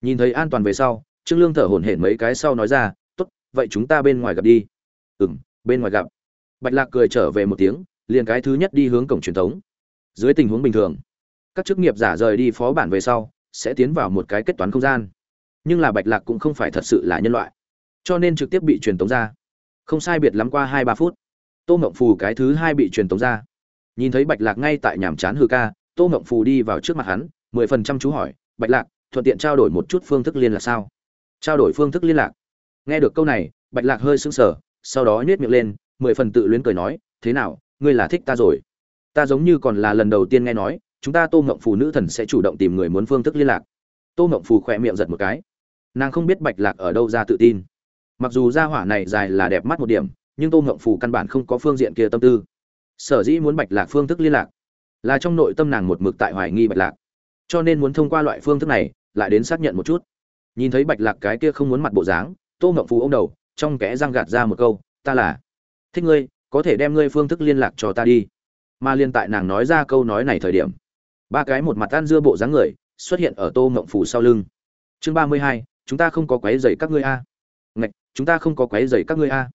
Nhìn thấy an toàn về sau, trương lương thở hổn hển mấy cái sau nói ra vậy chúng ta bên ngoài gặp đi. Ừ m bên ngoài gặp. Bạch lạc cười trở về một tiếng, liền cái thứ nhất đi hướng cổng truyền thống. Dưới tình huống bình thường, các chức nghiệp giả rời đi phó bản về sau, sẽ tiến vào một cái kết toán không gian. Nhưng là bạch lạc cũng không phải thật sự là nhân loại, cho nên trực tiếp bị truyền tống ra. Không sai biệt lắm qua hai ba phút, tô ngộng phù cái thứ hai bị truyền tống ra. Nhìn thấy bạch lạc ngay tại nhàm chán hư ca, tô ngộng phù đi vào trước mặt hắn, mười phần trăm chú hỏi, bạch lạc, thuận tiện trao đổi một chút phương thức liên lạc sao? Trao đổi phương thức liên lạc? Nghe được câu này, bạch lạc hơi sững sờ, sau đó nhếch miệng lên, mười phần tự luyến cười nói, thế nào, ngươi là thích ta rồi? Ta giống như còn là lần đầu tiên nghe nói, chúng ta tô ngộng phù nữ thần sẽ chủ động tìm người muốn phương thức liên lạc. Tô ngộng phù khỏe miệng giật một cái. Nàng không biết bạch lạc ở đâu ra tự tin. Mặc dù gia hỏa này dài là đẹp mắt một điểm, nhưng tô ngộng phù căn bản không có phương diện kia tâm tư. Sở dĩ muốn bạch lạc phương thức liên lạc, là trong nội tâm nàng một mực tại hoài nghi bạch lạc. Cho nên muốn thông qua loại phương thức này, lại đến xác nhận một chút. Nhìn thấy bạch lạc cái kia không muốn mặt bộ dáng tô ngậm phù ô m đầu, trong kẽ răng gạt ra một câu, ta là thích ngươi, có thể đem ngươi phương thức liên lạc cho ta đi. Mà liên tại nàng nói ra câu nói này thời điểm, ba cái một mặt tan dưa bộ dáng người xuất hiện ở tô ngậm phủ sau lưng. Chương ba mươi hai, chúng ta không có quấy dày các ngươi a. À. ngạch, chúng ta không có quấy dày các ngươi a.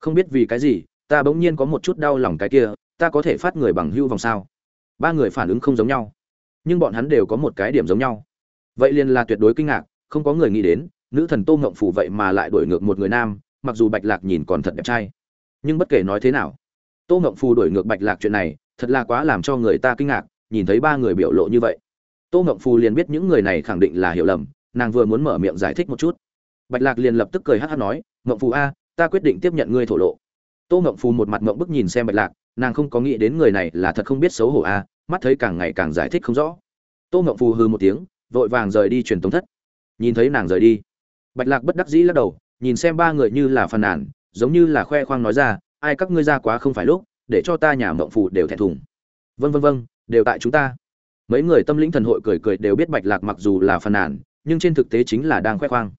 Không biết vì cái gì, ta bỗng nhiên có một chút đau lòng cái kia, ta có thể phát người bằng hưu vòng sao? Ba người phản ứng không giống nhau, nhưng bọn hắn đều có một cái điểm giống nhau. Vậy liền là tuyệt đối kinh ngạc, không có người nghĩ đến nữ thần tô ngộng phủ vậy mà lại đổi ngược một người nam, mặc dù bạch lạc nhìn còn thật đẹp trai. Nhưng bất kể nói thế nào, tô ngộng phù đổi ngược bạch lạc chuyện này, thật là quá làm cho người ta kinh ngạc, nhìn thấy ba người biểu lộ như vậy. Tô ngộng phù liền biết những người này khẳng định là hiểu lầm, nàng vừa muốn mở miệng giải thích một chút. Bạch lạc liền lập tức cười hát hát nói, ngộng phù a, ta quyết định tiếp nhận ngươi thổ lộ. Tô ngộng phù một mặt ngộng bức nhìn xem bạch lạc, nàng không có nghĩ đến người này là thật không biết xấu hổ a, mắt thấy càng ngày càng giải thích không rõ. Tô ngộng phù hư một tiếng, vội vàng rời đi truyền tống thất. Nhìn thấy nàng rời đi bạch lạc bất đắc dĩ lắc đầu, nhìn xem ba người như là phàn nàn, giống như là khoe khoang nói ra, ai các ngươi ra quá không phải lúc, để cho ta nhà mộng phủ đều thẹn thùng. Vân vân vân đều tại chúng ta. Mấy người tâm lĩnh thần hội cười cười đều biết bạch lạc mặc dù là phàn nàn, nhưng trên thực tế chính là đang khoe khoang.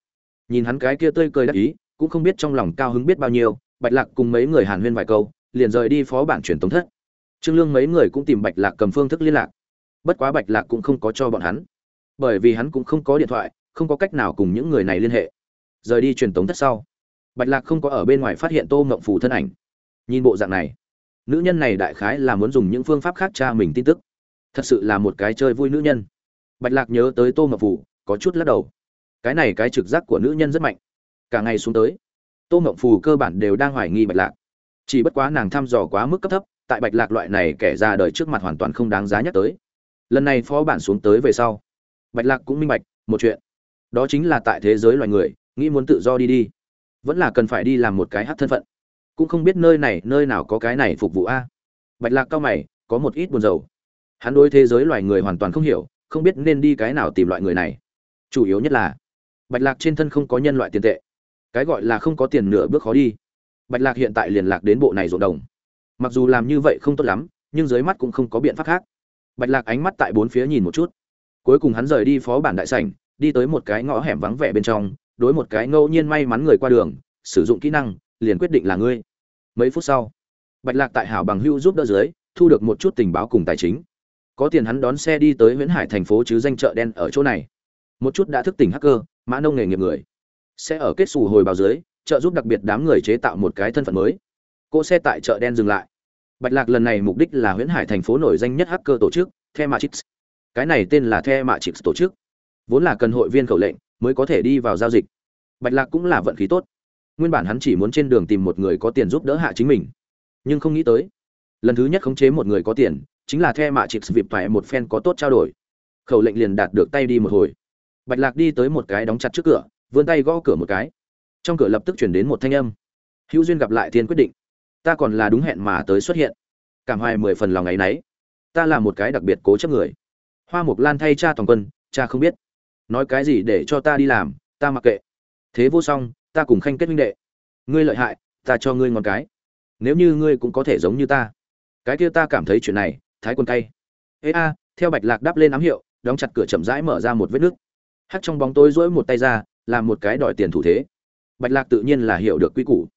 Nhìn hắn cái kia tươi cười đắc ý, cũng không biết trong lòng cao hứng biết bao nhiêu, bạch lạc cùng mấy người hàn huyên vài câu, liền rời đi phó bản truyền tống thất. Trương lương mấy người cũng tìm bạch lạc cầm phương thức liên lạc. Bất quá bạch lạc cũng không có cho bọn hắn. Bởi vì hắn cũng không có điện thoại không có cách nào cùng những người này liên hệ. Rời đi truyền tống thất sau, bạch lạc không có ở bên ngoài phát hiện tô mộng phủ thân ảnh. Nhìn bộ dạng này, nữ nhân này đại khái là muốn dùng những phương pháp khác tra mình tin tức. Thật sự là một cái chơi vui nữ nhân. Bạch lạc nhớ tới tô mộng phủ có chút lắc đầu. Cái này cái trực giác của nữ nhân rất mạnh. Cả ngày xuống tới, tô mộng phù cơ bản đều đang hoài nghi bạch lạc. Chỉ bất quá nàng thăm dò quá mức cấp thấp, tại bạch lạc loại này kẻ ra đời trước mặt hoàn toàn không đáng giá nhắc tới. Lần này phó bản xuống tới về sau, bạch lạc cũng minh bạch, một chuyện đó chính là tại thế giới loài người, nghĩ muốn tự do đi đi. Vẫn là cần phải đi làm một cái hát thân phận. Cũng không biết nơi này, nơi nào có cái này phục vụ a. Bạch lạc cao mày, có một ít buồn rầu. Hắn đối thế giới loài người hoàn toàn không hiểu, không biết nên đi cái nào tìm loại người này. Chủ yếu nhất là, bạch lạc trên thân không có nhân loại tiền tệ. Cái gọi là không có tiền nửa bước khó đi. Bạch lạc hiện tại liền lạc đến bộ này ruộng đồng. Mặc dù làm như vậy không tốt lắm, nhưng dưới mắt cũng không có biện pháp khác. Bạch lạc ánh mắt tại bốn phía nhìn một chút. Cuối cùng hắn rời đi phó bản đại sảnh đi tới một cái ngõ hẻm vắng vẻ bên trong, đối một cái ngẫu nhiên may mắn người qua đường, sử dụng kỹ năng, liền quyết định là ngươi. Mấy phút sau, bạch lạc tại hảo bằng hưu giúp đỡ dưới, thu được một chút tình báo cùng tài chính. Có tiền hắn đón xe đi tới nguyễn hải thành phố chứ danh chợ đen ở chỗ này. Một chút đã thức tỉnh hacker, mã nông nghề nghiệp người. Sẽ ở kết xù hồi báo dưới trợ giúp đặc biệt đám người chế tạo một cái thân phận mới. Cỗ xe tại chợ đen dừng lại. Bạch lạc lần này mục đích là nguyễn hải thành phố nổi danh nhất hacker tổ chức the matrix cái này tên là the matrix tổ chức vốn là cần hội viên khẩu lệnh mới có thể đi vào giao dịch. Bạch lạc cũng là vận khí tốt. Nguyên bản hắn chỉ muốn trên đường tìm một người có tiền giúp đỡ hạ chính mình. Nhưng không nghĩ tới, lần thứ nhất khống chế một người có tiền, chính là the mạ chịp vịp phải một phen có tốt trao đổi. Khẩu lệnh liền đạt được tay đi một hồi. Bạch lạc đi tới một cái đóng chặt trước cửa, vươn tay gõ cửa một cái. Trong cửa lập tức chuyển đến một thanh âm. Hữu duyên gặp lại thiên quyết định. Ta còn là đúng hẹn mà tới xuất hiện. Cảm hoài mười phần lòng ngày nấy. Ta là một cái đặc biệt cố chấp người. Hoa mục lan thay cha toàn quân, cha không biết nói cái gì để cho ta đi làm, ta mặc kệ. Thế vô song, ta cùng khanh kết huynh đệ. Ngươi lợi hại, ta cho ngươi ngọn cái. Nếu như ngươi cũng có thể giống như ta. Cái kia ta cảm thấy chuyện này, thái quân cay. Ê a, theo bạch lạc đáp lên ám hiệu, đóng chặt cửa chậm rãi mở ra một vết nước. Hắt trong bóng tối rỗi một tay ra, làm một cái đòi tiền thủ thế. Bạch lạc tự nhiên là hiểu được quy củ.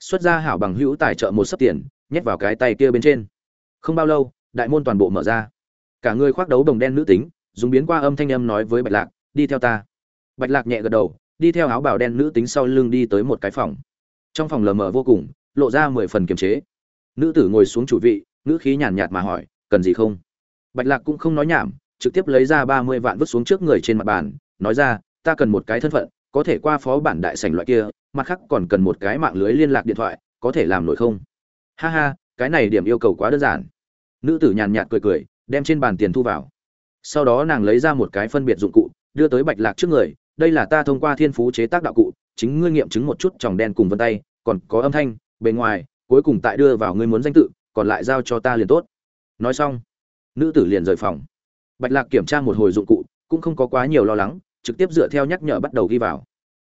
Xuất ra hảo bằng hữu tài trợ một sấp tiền, nhét vào cái tay kia bên trên. Không bao lâu, đại môn toàn bộ mở ra. Cả người khoác đấu đồng đen nữ tính, dùng biến qua âm thanh âm nói với bạch lạc đi theo ta. Bạch lạc nhẹ gật đầu, đi theo áo bào đen nữ tính sau lưng đi tới một cái phòng. Trong phòng lờ mờ vô cùng, lộ ra mười phần kiềm chế. Nữ tử ngồi xuống chủ vị nữ khí nhàn nhạt mà hỏi, cần gì không? Bạch lạc cũng không nói nhảm, trực tiếp lấy ra ba mươi vạn vứt xuống trước người trên mặt bàn, nói ra, ta cần một cái thân phận, có thể qua phó bản đại sảnh loại kia, mặt khác còn cần một cái mạng lưới liên lạc điện thoại, có thể làm nổi không? Ha ha, cái này điểm yêu cầu quá đơn giản. Nữ tử nhàn nhạt cười cười, đem trên bàn tiền thu vào. Sau đó nàng lấy ra một cái phân biệt dụng cụ đưa tới bạch lạc trước người, đây là ta thông qua thiên phú chế tác đạo cụ, chính ngươi nghiệm chứng một chút tròng đen cùng vân tay, còn có âm thanh, bề ngoài, cuối cùng tại đưa vào ngươi muốn danh tự, còn lại giao cho ta liền tốt. Nói xong, nữ tử liền rời phòng. Bạch lạc kiểm tra một hồi dụng cụ, cũng không có quá nhiều lo lắng, trực tiếp dựa theo nhắc nhở bắt đầu ghi vào.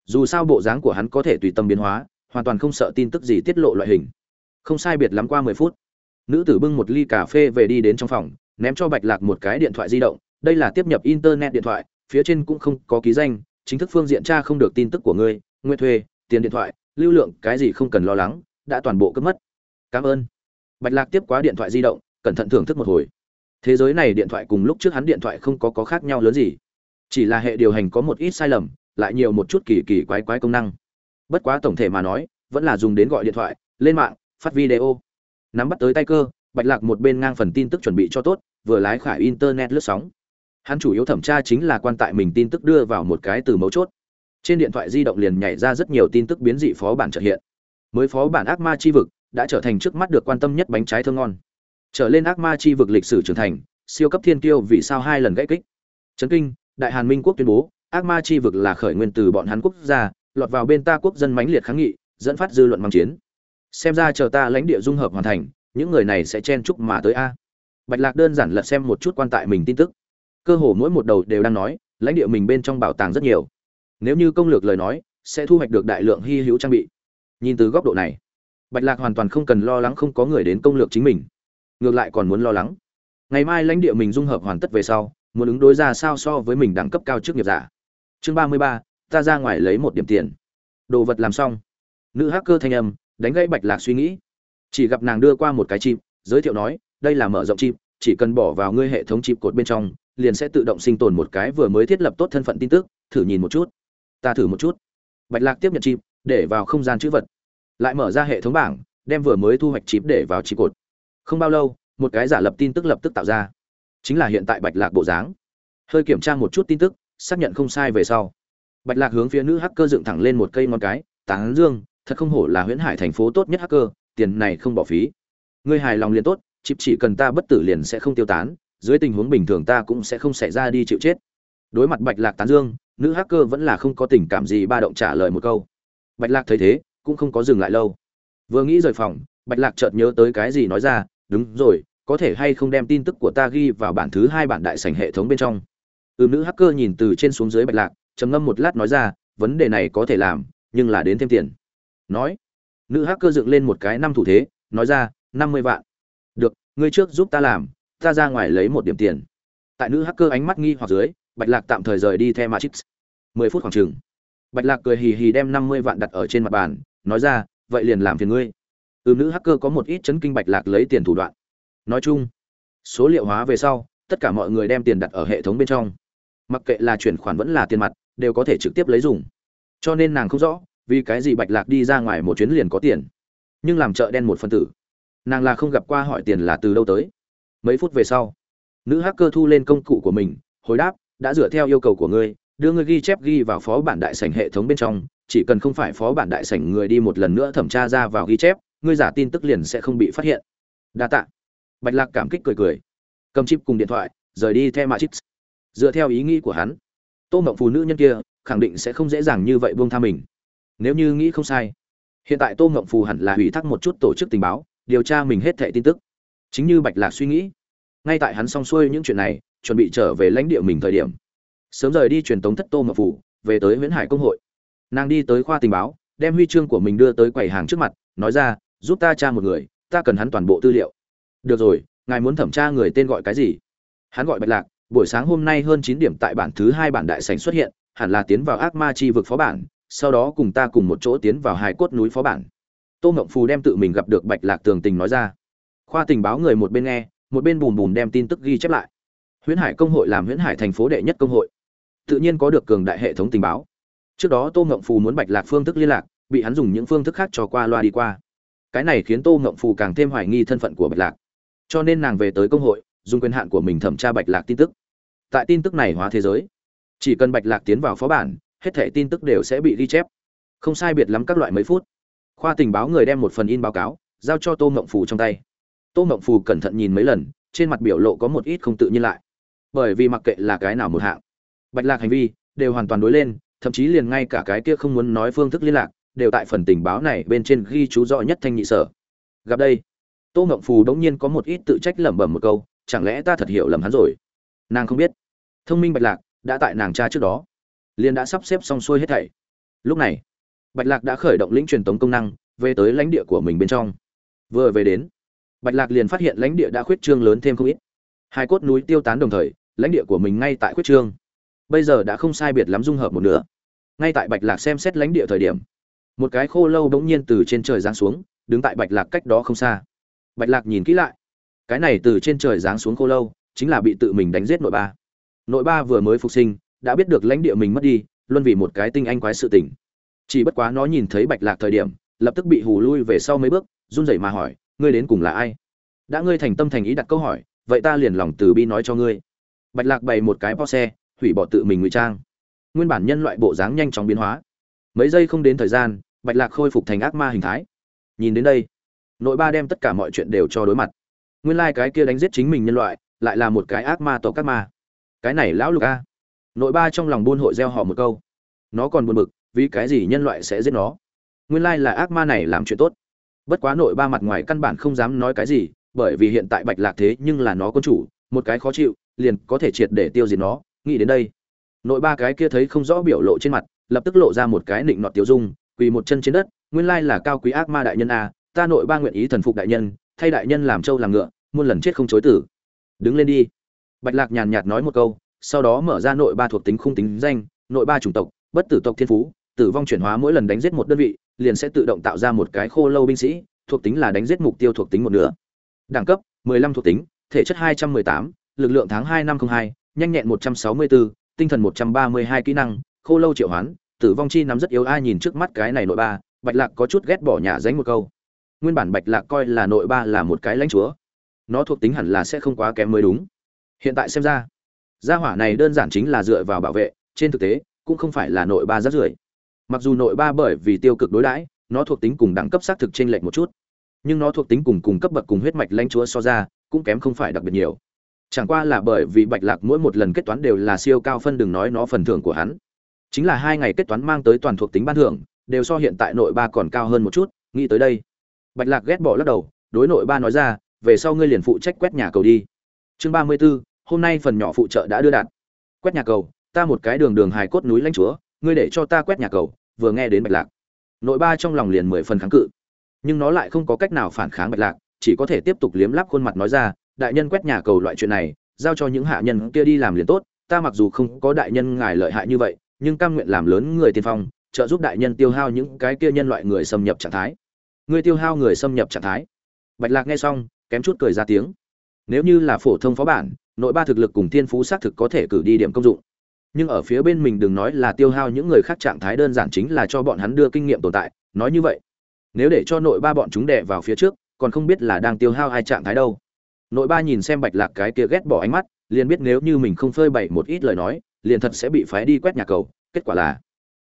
Dù sao bộ dáng của hắn có thể tùy tâm biến hóa, hoàn toàn không sợ tin tức gì tiết lộ loại hình. Không sai biệt lắm qua mười phút, nữ tử bưng một ly cà phê về đi đến trong phòng, ném cho bạch lạc một cái điện thoại di động, đây là tiếp nhập internet điện thoại phía trên cũng không có ký danh, chính thức phương diện tra không được tin tức của ngươi, nguyện thuê, tiền điện thoại, lưu lượng, cái gì không cần lo lắng, đã toàn bộ cướp mất. Cảm ơn. Bạch lạc tiếp quá điện thoại di động, cẩn thận thưởng thức một hồi. Thế giới này điện thoại cùng lúc trước hắn điện thoại không có có khác nhau lớn gì. Chỉ là hệ điều hành có một ít sai lầm, lại nhiều một chút kỳ kỳ quái quái công năng. Bất quá tổng thể mà nói, vẫn là dùng đến gọi điện thoại, lên mạng, phát video. Nắm bắt tới tay cơ, bạch lạc một bên ngang phần tin tức chuẩn bị cho tốt, vừa lái khải internet lướt sóng hắn chủ yếu thẩm tra chính là quan tại mình tin tức đưa vào một cái từ mấu chốt. Trên điện thoại di động liền nhảy ra rất nhiều tin tức biến dị phó bản trợ hiện. Mới phó bản ác ma chi vực đã trở thành trước mắt được quan tâm nhất bánh trái thơm ngon. Trở lên ác ma chi vực lịch sử trưởng thành, siêu cấp thiên tiêu vì sao hai lần gãy kích. Trấn kinh, đại hàn minh quốc tuyên bố, ác ma chi vực là khởi nguyên từ bọn hắn quốc gia, lọt vào bên ta quốc dân mãnh liệt kháng nghị, dẫn phát dư luận mang chiến. Xem ra chờ ta lãnh địa dung hợp hoàn thành, những người này sẽ chen chúc mà tới a. Bạch lạc đơn giản lật xem một chút quan tại mình tin tức cơ hồ mỗi một đầu đều đang nói, lãnh địa mình bên trong bảo tàng rất nhiều. Nếu như công lược lời nói, sẽ thu hoạch được đại lượng hy hữu trang bị. Nhìn từ góc độ này, bạch lạc hoàn toàn không cần lo lắng không có người đến công lược chính mình. Ngược lại còn muốn lo lắng. Ngày mai lãnh địa mình dung hợp hoàn tất về sau, muốn ứng đối ra sao so với mình đẳng cấp cao trước nghiệp giả. Chương ba mươi ba, ta ra ngoài lấy một điểm tiền. Đồ vật làm xong. Nữ hacker thanh âm, đánh gãy bạch lạc suy nghĩ. Chỉ gặp nàng đưa qua một cái chip, giới thiệu nói, đây là mở rộng chip, chỉ cần bỏ vào ngươi hệ thống chip cột bên trong liền sẽ tự động sinh tồn một cái vừa mới thiết lập tốt thân phận tin tức, thử nhìn một chút. Ta thử một chút. Bạch lạc tiếp nhận chip, để vào không gian chữ vật. Lại mở ra hệ thống bảng, đem vừa mới thu hoạch chip để vào chip cột. Không bao lâu, một cái giả lập tin tức lập tức tạo ra. Chính là hiện tại bạch lạc bộ dáng. Hơi kiểm tra một chút tin tức, xác nhận không sai về sau. Bạch lạc hướng phía nữ hacker dựng thẳng lên một cây ngón cái, tán dương, thật không hổ là huyễn hải thành phố tốt nhất hacker, tiền này không bỏ phí. Ngươi hài lòng liền tốt, chip chỉ cần ta bất tử liền sẽ không tiêu tán dưới tình huống bình thường ta cũng sẽ không xảy ra đi chịu chết. Đối mặt bạch lạc tán dương, nữ hacker vẫn là không có tình cảm gì ba động trả lời một câu. Bạch lạc thấy thế, cũng không có dừng lại lâu. Vừa nghĩ rời phòng, bạch lạc chợt nhớ tới cái gì nói ra, đúng rồi, có thể hay không đem tin tức của ta ghi vào bản thứ hai bản đại sảnh hệ thống bên trong? Ừ nữ hacker nhìn từ trên xuống dưới bạch lạc, trầm ngâm một lát nói ra, vấn đề này có thể làm, nhưng là đến thêm tiền. Nói, nữ hacker dựng lên một cái năm thủ thế, nói ra, năm mươi vạn. Được, ngươi trước giúp ta làm ta ra ngoài lấy một điểm tiền. Tại nữ hacker ánh mắt nghi hoặc dưới, bạch lạc tạm thời rời đi theo matrix. Mười phút khoảng chừng, bạch lạc cười hì hì đem năm mươi vạn đặt ở trên mặt bàn, nói ra, vậy liền làm phiền ngươi. Ừ nữ hacker có một ít chấn kinh bạch lạc lấy tiền thủ đoạn. Nói chung, số liệu hóa về sau, tất cả mọi người đem tiền đặt ở hệ thống bên trong. Mặc kệ là chuyển khoản vẫn là tiền mặt, đều có thể trực tiếp lấy dùng. Cho nên nàng không rõ, vì cái gì bạch lạc đi ra ngoài một chuyến liền có tiền, nhưng làm chợ đen một phân tử. Nàng là không gặp qua hỏi tiền là từ đâu tới mấy phút về sau, nữ hacker thu lên công cụ của mình, hồi đáp, đã dựa theo yêu cầu của ngươi, đưa ngươi ghi chép ghi vào phó bản đại sảnh hệ thống bên trong, chỉ cần không phải phó bản đại sảnh người đi một lần nữa thẩm tra ra vào ghi chép, ngươi giả tin tức liền sẽ không bị phát hiện. Đa tạ. Bạch lạc cảm kích cười cười, cầm chip cùng điện thoại, rời đi theo mạ chip dựa theo ý nghĩ của hắn, tô mộng phụ nữ nhân kia khẳng định sẽ không dễ dàng như vậy buông tha mình. Nếu như nghĩ không sai, hiện tại tô mộng phù hẳn là ủy thác một chút tổ chức tình báo, điều tra mình hết thệ tin tức chính như bạch lạc suy nghĩ, ngay tại hắn xong xuôi những chuyện này, chuẩn bị trở về lãnh địa mình thời điểm. Sớm rời đi truyền tống thất tô mộng phủ, về tới huyễn hải công hội. Nàng đi tới khoa tình báo, đem huy chương của mình đưa tới quầy hàng trước mặt, nói ra, giúp ta tra một người, ta cần hắn toàn bộ tư liệu. Được rồi, ngài muốn thẩm tra người tên gọi cái gì? Hắn gọi bạch lạc, buổi sáng hôm nay hơn chín điểm tại bản thứ hai bản đại sành xuất hiện, hẳn là tiến vào ác ma chi vực phó bản, sau đó cùng ta cùng một chỗ tiến vào hai cốt núi phó bản. Tô ngộng phù đem tự mình gặp được bạch lạc tường tình nói ra khoa tình báo người một bên nghe, một bên bùm bùm đem tin tức ghi chép lại. Huyễn hải công hội làm huyễn hải thành phố đệ nhất công hội. Tự nhiên có được cường đại hệ thống tình báo. Trước đó tô ngộng phù muốn bạch lạc phương thức liên lạc, bị hắn dùng những phương thức khác cho qua loa đi qua. Cái này khiến tô ngộng phù càng thêm hoài nghi thân phận của bạch lạc. Cho nên nàng về tới công hội, dùng quyền hạn của mình thẩm tra bạch lạc tin tức. Tại tin tức này hóa thế giới, chỉ cần bạch lạc tiến vào phó bản, hết thẻ tin tức đều sẽ bị ghi chép. Không sai biệt lắm các loại mấy phút. Khoa tình báo người đem một phần in báo cáo, giao cho tô ngộng phù trong tay tô Mộng phù cẩn thận nhìn mấy lần, trên mặt biểu lộ có một ít không tự nhiên lại. Bởi vì mặc kệ là cái nào một hạng, bạch lạc hành vi đều hoàn toàn đối lên, thậm chí liền ngay cả cái kia không muốn nói phương thức liên lạc đều tại phần tình báo này bên trên ghi chú rõ nhất thanh nhị sở. Gặp đây, tô ngộng phù đống nhiên có một ít tự trách lẩm bẩm một câu, chẳng lẽ ta thật hiểu lầm hắn rồi? Nàng không biết. Thông minh bạch lạc đã tại nàng cha trước đó, liền đã sắp xếp xong xuôi hết thảy. Lúc này, bạch lạc đã khởi động lĩnh truyền tống công năng, về tới lãnh địa của mình bên trong. Vừa về đến bạch lạc liền phát hiện lãnh địa đã khuyết trương lớn thêm không ít. Hai cốt núi tiêu tán đồng thời, lãnh địa của mình ngay tại khuyết trương. Bây giờ đã không sai biệt lắm dung hợp một nửa. Ngay tại bạch lạc xem xét lãnh địa thời điểm, một cái khô lâu bỗng nhiên từ trên trời giáng xuống, đứng tại bạch lạc cách đó không xa. Bạch lạc nhìn kỹ lại, cái này từ trên trời giáng xuống khô lâu, chính là bị tự mình đánh giết nội ba. Nội ba vừa mới phục sinh, đã biết được lãnh địa mình mất đi, luôn vì một cái tinh anh quái sự tình. Chỉ bất quá nó nhìn thấy bạch lạc thời điểm, lập tức bị hù lui về sau mấy bước, run rẩy mà hỏi ngươi đến cùng là ai? Đã ngươi thành tâm thành ý đặt câu hỏi, vậy ta liền lòng từ bi nói cho ngươi. Bạch lạc bày một cái po xe hủy bỏ tự mình ngụy trang. Nguyên bản nhân loại bộ dáng nhanh chóng biến hóa. Mấy giây không đến thời gian, bạch lạc khôi phục thành ác ma hình thái. Nhìn đến đây, nội ba đem tất cả mọi chuyện đều cho đối mặt. Nguyên lai、like、cái kia đánh giết chính mình nhân loại, lại là một cái ác ma tổ ác ma. Cái này lão lục a. Nội ba trong lòng buôn hội gieo họ một câu. Nó còn buồn bực, vì cái gì nhân loại sẽ giết nó? Nguyên lai、like、là ác ma này làm chuyện tốt bất quá nội ba mặt ngoài căn bản không dám nói cái gì, bởi vì hiện tại bạch lạc thế nhưng là nó quân chủ, một cái khó chịu, liền có thể triệt để tiêu diệt nó. Nghĩ đến đây, nội ba cái kia thấy không rõ biểu lộ trên mặt, lập tức lộ ra một cái nịnh nọt tiêu dung, quỳ một chân trên đất, nguyên lai là cao quý ác ma đại nhân a, ta nội ba nguyện ý thần phục đại nhân, thay đại nhân làm trâu làm ngựa, muôn lần chết không chối tử. Đứng lên đi. Bạch lạc nhàn nhạt nói một câu, sau đó mở ra nội ba thuộc tính khung tính danh, nội ba chủng tộc, bất tử tộc thiên phú, tử vong chuyển hóa mỗi lần đánh giết một đơn vị liền sẽ tự động tạo ra một cái khô lâu binh sĩ thuộc tính là đánh giết mục tiêu thuộc tính một nửa. Đẳng cấp 15 thuộc tính thể chất 218, lực lượng tháng 2 năm 02, nhanh nhẹn 164, tinh thần 132 kỹ năng khô lâu triệu hoán tử vong chi nắm rất yếu ai nhìn trước mắt cái này nội ba bạch lạc có chút ghét bỏ nhà dánh một câu. Nguyên bản bạch lạc coi là nội ba là một cái lãnh chúa. Nó thuộc tính hẳn là sẽ không quá kém mới đúng. Hiện tại xem ra gia hỏa này đơn giản chính là dựa vào bảo vệ trên thực tế cũng không phải là nội ba rất rưởi mặc dù nội ba bởi vì tiêu cực đối đãi nó thuộc tính cùng đẳng cấp xác thực trên lệch một chút. Nhưng nó thuộc tính cùng cùng cấp bậc cùng huyết mạch lãnh chúa so ra cũng kém không phải đặc biệt nhiều. Chẳng qua là bởi vì bạch lạc mỗi một lần kết toán đều là siêu cao phân đừng nói nó phần thưởng của hắn. Chính là hai ngày kết toán mang tới toàn thuộc tính ban thưởng đều so hiện tại nội ba còn cao hơn một chút nghĩ tới đây. Bạch lạc ghét bỏ lắc đầu đối nội ba nói ra về sau ngươi liền phụ trách quét nhà cầu đi. Chương ba mươi 34, hôm nay phần nhỏ phụ trợ đã đưa đạt. Quét nhà cầu ta một cái đường đường hài cốt núi lãnh chúa ngươi để cho ta quét nhà cầu, vừa nghe đến bạch lạc. Nội ba trong lòng liền mười phần kháng cự. Nhưng nó lại không có cách nào phản kháng bạch lạc, chỉ có thể tiếp tục liếm lắp khuôn mặt nói ra, đại nhân quét nhà cầu loại chuyện này, giao cho những hạ nhân kia đi làm liền tốt, ta mặc dù không có đại nhân ngài lợi hại như vậy, nhưng cam nguyện làm lớn người tiên phong, trợ giúp đại nhân tiêu hao những cái kia nhân loại người xâm nhập trạng thái. Người tiêu hao người xâm nhập trạng thái? Bạch lạc nghe xong, kém chút cười ra tiếng. Nếu như là phổ thông phó bản, nội ba thực lực cùng thiên phú xác thực có thể cử đi điểm công dụng nhưng ở phía bên mình đừng nói là tiêu hao những người khác trạng thái đơn giản chính là cho bọn hắn đưa kinh nghiệm tồn tại, nói như vậy. Nếu để cho nội ba bọn chúng đè vào phía trước, còn không biết là đang tiêu hao hai trạng thái đâu. Nội ba nhìn xem bạch lạc cái kia ghét bỏ ánh mắt, liền biết nếu như mình không phơi bày một ít lời nói, liền thật sẽ bị phái đi quét nhà cầu, kết quả là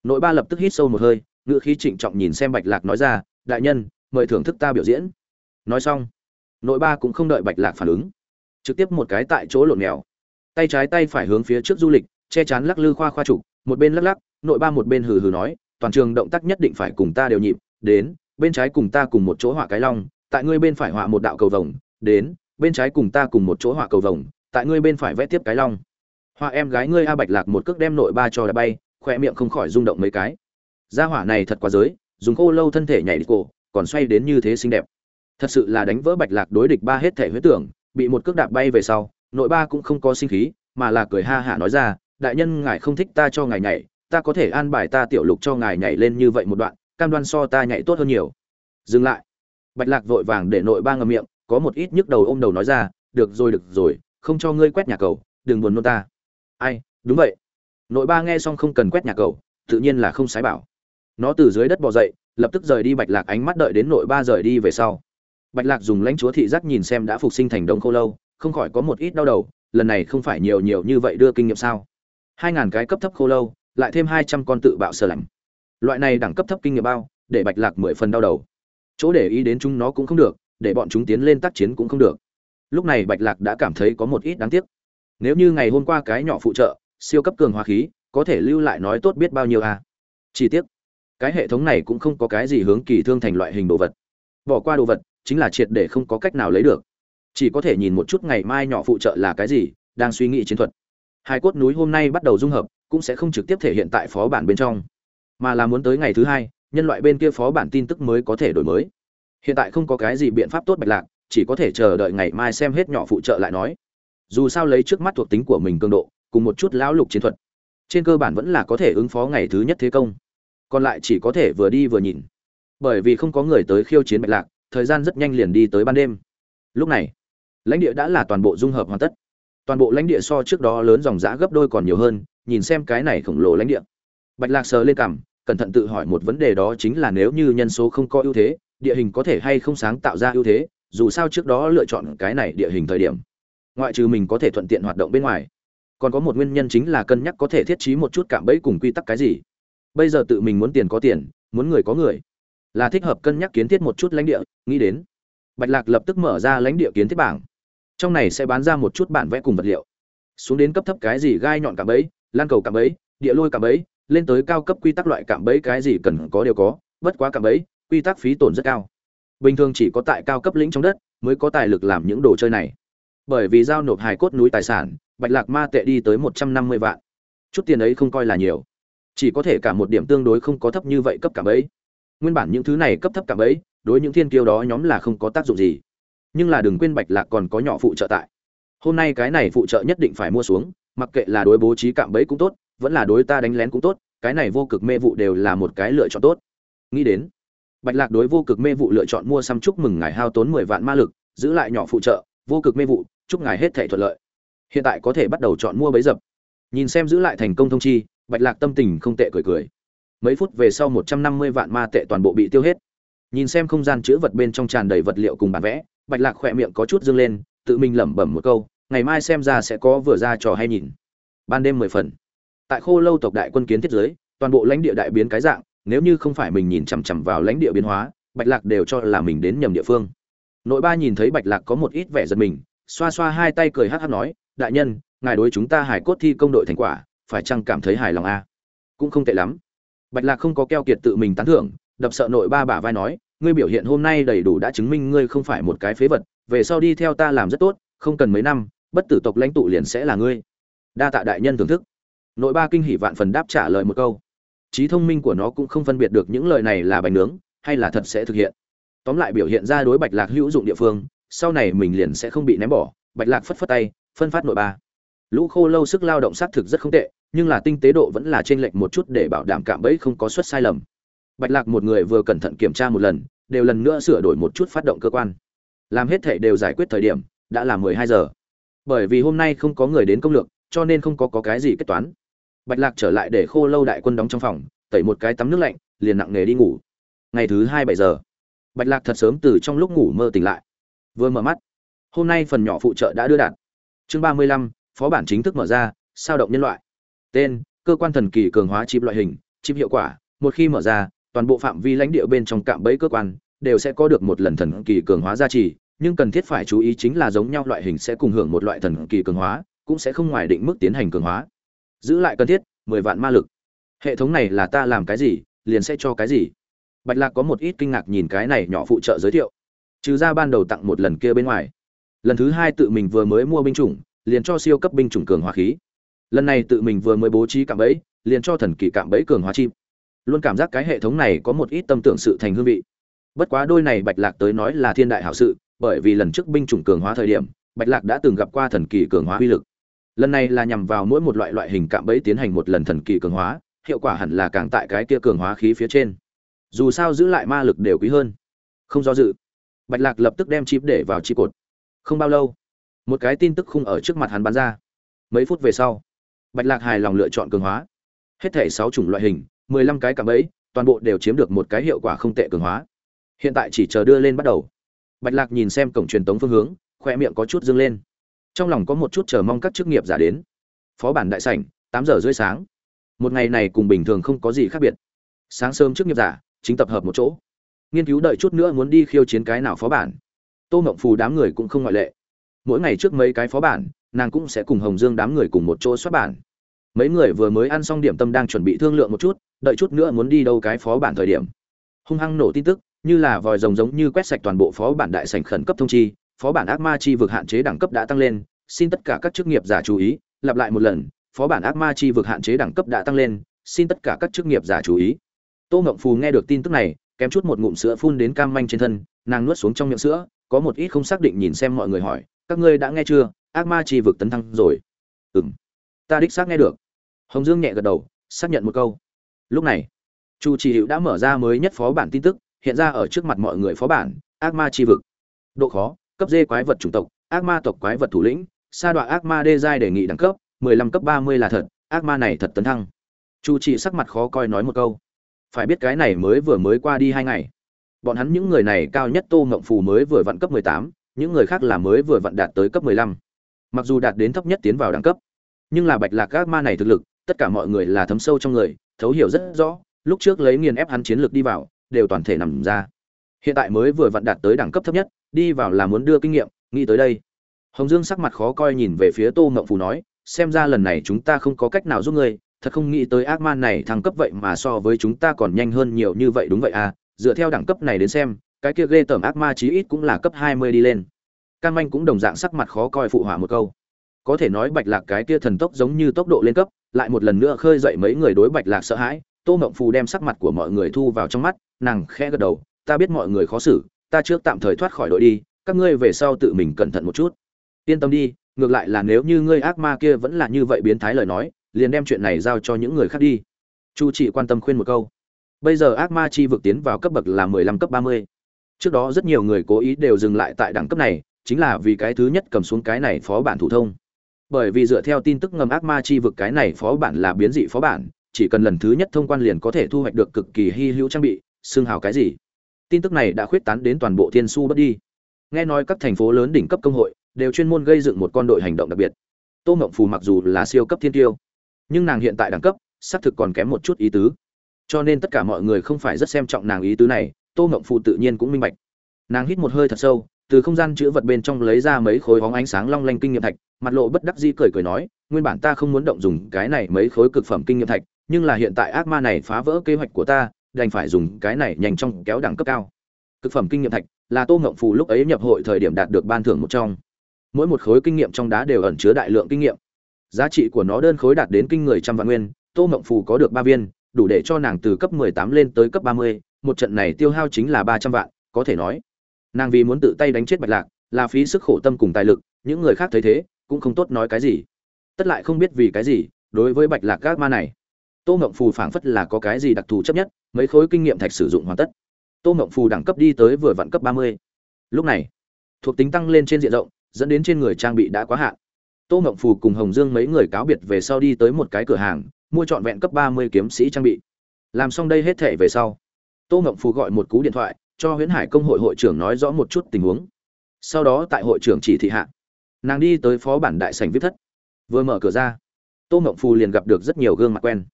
nội ba lập tức hít sâu một hơi ngự khí trịnh trọng nhìn xem bạch lạc nói ra, đại nhân, mời thưởng thức ta biểu diễn. Nói xong, nội ba cũng không đợi bạch lạc phản ứng, trực tiếp một cái tại chỗ lộn nghèo tay trái tay phải hướng phía trước du lịch che chắn lắc lư khoa khoa trục, một bên lắc lắc, nội ba một bên hừ hừ nói, toàn trường động tác nhất định phải cùng ta đều nhịp, đến, bên trái cùng ta cùng một chỗ họa cái long, tại ngươi bên phải họa một đạo cầu vồng, đến, bên trái cùng ta cùng một chỗ họa cầu vồng, tại ngươi bên phải vẽ tiếp cái long. Họa em gái ngươi a bạch lạc một cước đem nội ba cho đá bay khoe miệng không khỏi rung động mấy cái. Gia hỏa này thật quá giới, dùng khô lâu thân thể nhảy đi cổ, còn xoay đến như thế xinh đẹp. Thật sự là đánh vỡ bạch lạc đối địch ba hết thể huyết tưởng, bị một cước đạp bay về sau, nội ba cũng không có sinh khí, mà là cười ha hả nói ra đại nhân ngài không thích ta cho ngài nhảy, ta có thể an bài ta tiểu lục cho ngài nhảy lên như vậy một đoạn, cam đoan so ta nhảy tốt hơn nhiều. Dừng lại. Bạch lạc vội vàng để nội ba ngầm miệng, có một ít nhức đầu ôm đầu nói ra, được rồi được rồi, không cho ngươi quét nhà cầu, đừng buồn nôn ta. Ai, đúng vậy. Nội ba nghe xong không cần quét nhà cầu, tự nhiên là không sái bảo. Nó từ dưới đất bò dậy, lập tức rời đi bạch lạc ánh mắt đợi đến nội ba rời đi về sau. Bạch lạc dùng lãnh chúa thị giác nhìn xem đã phục sinh thành đông khô lâu, không khỏi có một ít đau đầu, lần này không phải nhiều nhiều như vậy đưa kinh nghiệm sao? Hai ngàn cái cấp thấp khô lâu, lại thêm hai trăm con tự bạo sơ lạnh. Loại này đẳng cấp thấp kinh nghiệm bao, để bạch lạc mười phần đau đầu. Chỗ để ý đến chúng nó cũng không được, để bọn chúng tiến lên tác chiến cũng không được. Lúc này bạch lạc đã cảm thấy có một ít đáng tiếc. Nếu như ngày hôm qua cái nhỏ phụ trợ, siêu cấp cường hóa khí, có thể lưu lại nói tốt biết bao nhiêu à? Chi tiết cái hệ thống này cũng không có cái gì hướng kỳ thương thành loại hình đồ vật. Bỏ qua đồ vật, chính là triệt để không có cách nào lấy được. Chỉ có thể nhìn một chút ngày mai nhỏ phụ trợ là cái gì, đang suy nghĩ chiến thuật hai cốt núi hôm nay bắt đầu dung hợp, cũng sẽ không trực tiếp thể hiện tại phó bản bên trong, mà là muốn tới ngày thứ hai, nhân loại bên kia phó bản tin tức mới có thể đổi mới. Hiện tại không có cái gì biện pháp tốt bạch lạc, chỉ có thể chờ đợi ngày mai xem hết nhỏ phụ trợ lại nói. Dù sao lấy trước mắt thuộc tính của mình cường độ, cùng một chút lão lục chiến thuật, trên cơ bản vẫn là có thể ứng phó ngày thứ nhất thế công. Còn lại chỉ có thể vừa đi vừa nhìn. Bởi vì không có người tới khiêu chiến bạch lạc, thời gian rất nhanh liền đi tới ban đêm. Lúc này, lãnh địa đã là toàn bộ dung hợp hoàn tất toàn bộ lãnh địa so trước đó lớn dòng giã gấp đôi còn nhiều hơn, nhìn xem cái này khổng lồ lãnh địa. Bạch lạc sờ lên cằm, cẩn thận tự hỏi một vấn đề đó chính là nếu như nhân số không có ưu thế, địa hình có thể hay không sáng tạo ra ưu thế, dù sao trước đó lựa chọn cái này địa hình thời điểm, ngoại trừ mình có thể thuận tiện hoạt động bên ngoài, còn có một nguyên nhân chính là cân nhắc có thể thiết trí một chút cạm bẫy cùng quy tắc cái gì. Bây giờ tự mình muốn tiền có tiền, muốn người có người, là thích hợp cân nhắc kiến thiết một chút lãnh địa, nghĩ đến. Bạch lạc lập tức mở ra lãnh địa kiến thiết bảng trong này sẽ bán ra một chút bản vẽ cùng vật liệu. Xuống đến cấp thấp cái gì gai nhọn cảm bẫy, lan cầu cảm bẫy, địa lôi cảm bẫy, lên tới cao cấp quy tắc loại cảm bẫy cái gì cần có đều có, bất quá cảm bẫy, quy tắc phí tổn rất cao. Bình thường chỉ có tại cao cấp lĩnh trong đất mới có tài lực làm những đồ chơi này. Bởi vì giao nộp hài cốt núi tài sản, bạch lạc ma tệ đi tới một trăm năm mươi vạn. Chút tiền ấy không coi là nhiều. Chỉ có thể cả một điểm tương đối không có thấp như vậy cấp cả bấy nguyên bản những thứ này cấp thấp cả bấy đối những thiên kiêu đó nhóm là không có tác dụng gì nhưng là đừng quên bạch lạc còn có nhỏ phụ trợ tại. Hôm nay cái này phụ trợ nhất định phải mua xuống, mặc kệ là đối bố trí cạm bẫy cũng tốt, vẫn là đối ta đánh lén cũng tốt, cái này vô cực mê vụ đều là một cái lựa chọn tốt. Nghĩ đến, bạch lạc đối vô cực mê vụ lựa chọn mua xăm chúc mừng ngài hao tốn mười vạn ma lực, giữ lại nhỏ phụ trợ, vô cực mê vụ, chúc ngài hết thể thuận lợi. Hiện tại có thể bắt đầu chọn mua bấy dập. Nhìn xem giữ lại thành công thông chi, bạch lạc tâm tình không tệ cười cười. Mấy phút về sau một trăm năm mươi vạn ma tệ toàn bộ bị tiêu hết. Nhìn xem không gian chứa vật bên trong tràn đầy vật liệu cùng bản vẽ bạch lạc khỏe miệng có chút dương lên, tự mình lẩm bẩm một câu, ngày mai xem ra sẽ có vừa ra trò hay nhìn. Ban đêm mười phần. Tại khô lâu tộc đại quân kiến thiết giới toàn bộ lãnh địa đại biến cái dạng, nếu như không phải mình nhìn chằm chằm vào lãnh địa biến hóa, bạch lạc đều cho là mình đến nhầm địa phương. Nội ba nhìn thấy bạch lạc có một ít vẻ giật mình, xoa xoa hai tay cười hắc hắc nói, đại nhân, ngài đối chúng ta hải cốt thi công đội thành quả, phải chăng cảm thấy hài lòng a? Cũng không tệ lắm. Bạch lạc không có keo kiệt tự mình tán thưởng, đập sợ nội ba bả vai nói ngươi biểu hiện hôm nay đầy đủ đã chứng minh ngươi không phải một cái phế vật, về sau đi theo ta làm rất tốt, không cần mấy năm, bất tử tộc lãnh tụ liền sẽ là ngươi. Đa tạ đại nhân thưởng thức. Nội ba kinh hỉ vạn phần đáp trả lời một câu. Trí thông minh của nó cũng không phân biệt được những lời này là bánh nướng, hay là thật sẽ thực hiện. Tóm lại biểu hiện ra đối bạch lạc hữu dụng địa phương, sau này mình liền sẽ không bị ném bỏ. Bạch lạc phất phất tay, phân phát nội ba. Lũ khô lâu sức lao động xác thực rất không tệ, nhưng là tinh tế độ vẫn là trên lệch một chút để bảo đảm cạm bẫy không có suất sai lầm bạch lạc một người vừa cẩn thận kiểm tra một lần đều lần nữa sửa đổi một chút phát động cơ quan. Làm hết thể đều giải quyết thời điểm đã là mười hai giờ. Bởi vì hôm nay không có người đến công lược cho nên không có, có cái gì kết toán. Bạch lạc trở lại để khô lâu đại quân đóng trong phòng tẩy một cái tắm nước lạnh liền nặng nghề đi ngủ. Ngày thứ hai bảy giờ. Bạch lạc thật sớm từ trong lúc ngủ mơ tỉnh lại. Vừa mở mắt hôm nay phần nhỏ phụ trợ đã đưa đạt. Chương ba mươi lăm phó bản chính thức mở ra sao động nhân loại. Tên cơ quan thần kỳ cường hóa chip loại hình chip hiệu quả một khi mở ra toàn bộ phạm vi lãnh địa bên trong cạm bẫy cơ quan đều sẽ có được một lần thần kỳ cường hóa gia trì, nhưng cần thiết phải chú ý chính là giống nhau loại hình sẽ cùng hưởng một loại thần kỳ cường hóa, cũng sẽ không ngoài định mức tiến hành cường hóa. Giữ lại cần thiết, mười vạn ma lực. Hệ thống này là ta làm cái gì, liền sẽ cho cái gì? Bạch lạc có một ít kinh ngạc nhìn cái này nhỏ phụ trợ giới thiệu. Trừ ra ban đầu tặng một lần kia bên ngoài, lần thứ hai tự mình vừa mới mua binh chủng, liền cho siêu cấp binh chủng cường hóa khí. Lần này tự mình vừa mới bố trí cạm bẫy, liền cho thần kỳ cạm bẫy cường hóa chim luôn cảm giác cái hệ thống này có một ít tâm tưởng sự thành hương vị. Bất quá đôi này bạch lạc tới nói là thiên đại hảo sự, bởi vì lần trước binh chủng cường hóa thời điểm, bạch lạc đã từng gặp qua thần kỳ cường hóa uy lực. Lần này là nhằm vào mỗi một loại loại hình cạm bẫy tiến hành một lần thần kỳ cường hóa, hiệu quả hẳn là càng tại cái kia cường hóa khí phía trên. Dù sao giữ lại ma lực đều quý hơn. Không do dự, bạch lạc lập tức đem chip để vào chi cột. Không bao lâu, một cái tin tức khung ở trước mặt hắn bắn ra. Mấy phút về sau, bạch lạc hài lòng lựa chọn cường hóa. Hết thể sáu chủng loại hình mười lăm cái cạm ấy toàn bộ đều chiếm được một cái hiệu quả không tệ cường hóa. Hiện tại chỉ chờ đưa lên bắt đầu. Bạch lạc nhìn xem cổng truyền tống phương hướng khoe miệng có chút dâng lên. Trong lòng có một chút chờ mong các chức nghiệp giả đến. Phó bản đại sảnh, tám giờ rưỡi sáng. Một ngày này cùng bình thường không có gì khác biệt. Sáng sớm chức nghiệp giả, chính tập hợp một chỗ. Nghiên cứu đợi chút nữa muốn đi khiêu chiến cái nào phó bản. Tô mộng phù đám người cũng không ngoại lệ. Mỗi ngày trước mấy cái phó bản, nàng cũng sẽ cùng hồng dương đám người cùng một chỗ xuất bản mấy người vừa mới ăn xong điểm tâm đang chuẩn bị thương lượng một chút, đợi chút nữa muốn đi đâu cái phó bản thời điểm. Hung hăng nổ tin tức, như là vòi rồng giống như quét sạch toàn bộ phó bản đại sảnh khẩn cấp thông chi, phó bản ác ma chi vực hạn chế đẳng cấp đã tăng lên, xin tất cả các chức nghiệp giả chú ý, lặp lại một lần, phó bản ác ma chi vực hạn chế đẳng cấp đã tăng lên, xin tất cả các chức nghiệp giả chú ý. Tô ngộng phù nghe được tin tức này, kém chút một ngụm sữa phun đến cam manh trên thân, nàng nuốt xuống trong miệng sữa, có một ít không xác định nhìn xem mọi người hỏi, các ngươi đã nghe chưa? Ác ma chi vực tấn thăng rồi. Ừ m ta đích xác nghe được hồng dương nhẹ gật đầu xác nhận một câu. Lúc này chu chỉ hữu đã mở ra mới nhất phó bản tin tức hiện ra ở trước mặt mọi người phó bản ác ma chi vực. Độ khó cấp dê quái vật chủng tộc ác ma tộc quái vật thủ lĩnh sa đoạn ác ma đê giai đề nghị đẳng cấp 15 cấp 30 là thật ác ma này thật tấn thăng. Chu chỉ sắc mặt khó coi nói một câu. Phải biết cái này mới vừa mới qua đi hai ngày. Bọn hắn những người này cao nhất tô ngộng phù mới vừa vặn cấp 18, những người khác là mới vừa vặn đạt tới cấp 15. mặc dù đạt đến thấp nhất tiến vào đẳng cấp nhưng là bạch lạc ác ma này thực lực tất cả mọi người là thấm sâu trong người, thấu hiểu rất rõ, lúc trước lấy nghiền ép hắn chiến lược đi vào, đều toàn thể nằm ra. Hiện tại mới vừa vặn đạt tới đẳng cấp thấp nhất, đi vào là muốn đưa kinh nghiệm, nghĩ tới đây. Hồng dương sắc mặt khó coi nhìn về phía tô ngộng phù nói, xem ra lần này chúng ta không có cách nào giúp ngươi, thật không nghĩ tới ác ma này thăng cấp vậy mà so với chúng ta còn nhanh hơn nhiều như vậy đúng vậy à? Dựa theo đẳng cấp này đến xem, cái kia ghê tởm ác ma chí ít cũng là cấp hai mươi đi lên. Cam manh cũng đồng dạng sắc mặt khó coi phụ họa một câu có thể nói bạch lạc cái kia thần tốc giống như tốc độ lên cấp, lại một lần nữa khơi dậy mấy người đối bạch lạc sợ hãi. Tô mộng phù đem sắc mặt của mọi người thu vào trong mắt, nàng khẽ gật đầu, ta biết mọi người khó xử, ta trước tạm thời thoát khỏi đội đi, các ngươi về sau tự mình cẩn thận một chút. Yên tâm đi, ngược lại là nếu như ngươi ác ma kia vẫn là như vậy biến thái lời nói, liền đem chuyện này giao cho những người khác đi. Chu chỉ quan tâm khuyên một câu. Bây giờ ác ma chi vực tiến vào cấp bậc là mười lăm, cấp ba mươi. Trước đó rất nhiều người cố ý đều dừng lại tại đẳng cấp này, chính là vì cái thứ nhất cầm xuống cái này phó bản thủ thông bởi vì dựa theo tin tức ngầm ác ma chi vực cái này phó bản là biến dị phó bản, chỉ cần lần thứ nhất thông quan liền có thể thu hoạch được cực kỳ hy hữu trang bị xương hào cái gì. Tin tức này đã khuyết tán đến toàn bộ thiên su bất đi. Nghe nói các thành phố lớn đỉnh cấp công hội đều chuyên môn gây dựng một con đội hành động đặc biệt. Tô mộng phù mặc dù là siêu cấp thiên tiêu, nhưng nàng hiện tại đẳng cấp, xác thực còn kém một chút ý tứ. Cho nên tất cả mọi người không phải rất xem trọng nàng ý tứ này, tô mộng phù tự nhiên cũng minh bạch. Nàng hít một hơi thật sâu từ không gian chữ vật bên trong lấy ra mấy khối hóng ánh sáng long lanh kinh nghiệm thạch, mặt lộ bất đắc dĩ cười cười nói, nguyên bản ta không muốn động dùng cái này mấy khối cực phẩm kinh nghiệm thạch, nhưng là hiện tại ác ma này phá vỡ kế hoạch của ta, đành phải dùng cái này nhanh trong kéo đẳng cấp cao. Cực phẩm kinh nghiệm thạch là tô ngộng phù lúc ấy nhập hội thời điểm đạt được ban thưởng một trong. Mỗi một khối kinh nghiệm trong đá đều ẩn chứa đại lượng kinh nghiệm. Giá trị của nó đơn khối đạt đến kinh người trăm vạn nguyên, tô ngộng phù có được ba viên, đủ để cho nàng từ cấp mười tám lên tới cấp ba mươi, một trận này tiêu hao chính là ba trăm vạn, có thể nói nàng vì muốn tự tay đánh chết bạch lạc, là phí sức khổ tâm cùng tài lực, những người khác thấy thế, cũng không tốt nói cái gì. Tất lại không biết vì cái gì, đối với bạch lạc gác ma này. Tô ngộng phù phảng phất là có cái gì đặc thù chấp nhất, mấy khối kinh nghiệm thạch sử dụng hoàn tất. Tô ngộng phù đẳng cấp đi tới vừa vặn cấp ba mươi. Lúc này, thuộc tính tăng lên trên diện rộng, dẫn đến trên người trang bị đã quá hạn. Tô ngộng phù cùng hồng dương mấy người cáo biệt về sau đi tới một cái cửa hàng, mua trọn vẹn cấp ba mươi kiếm sĩ trang bị. Làm xong đây hết thể về sau, tô ngộng phù gọi một cú điện thoại cho huyễn hải công hội hội trưởng nói rõ một chút tình huống. Sau đó tại hội trưởng chỉ thị hạ, nàng đi tới phó bản đại sành viết thất. Vừa mở cửa ra, tô Mộng phù liền gặp được rất nhiều gương mặt quen.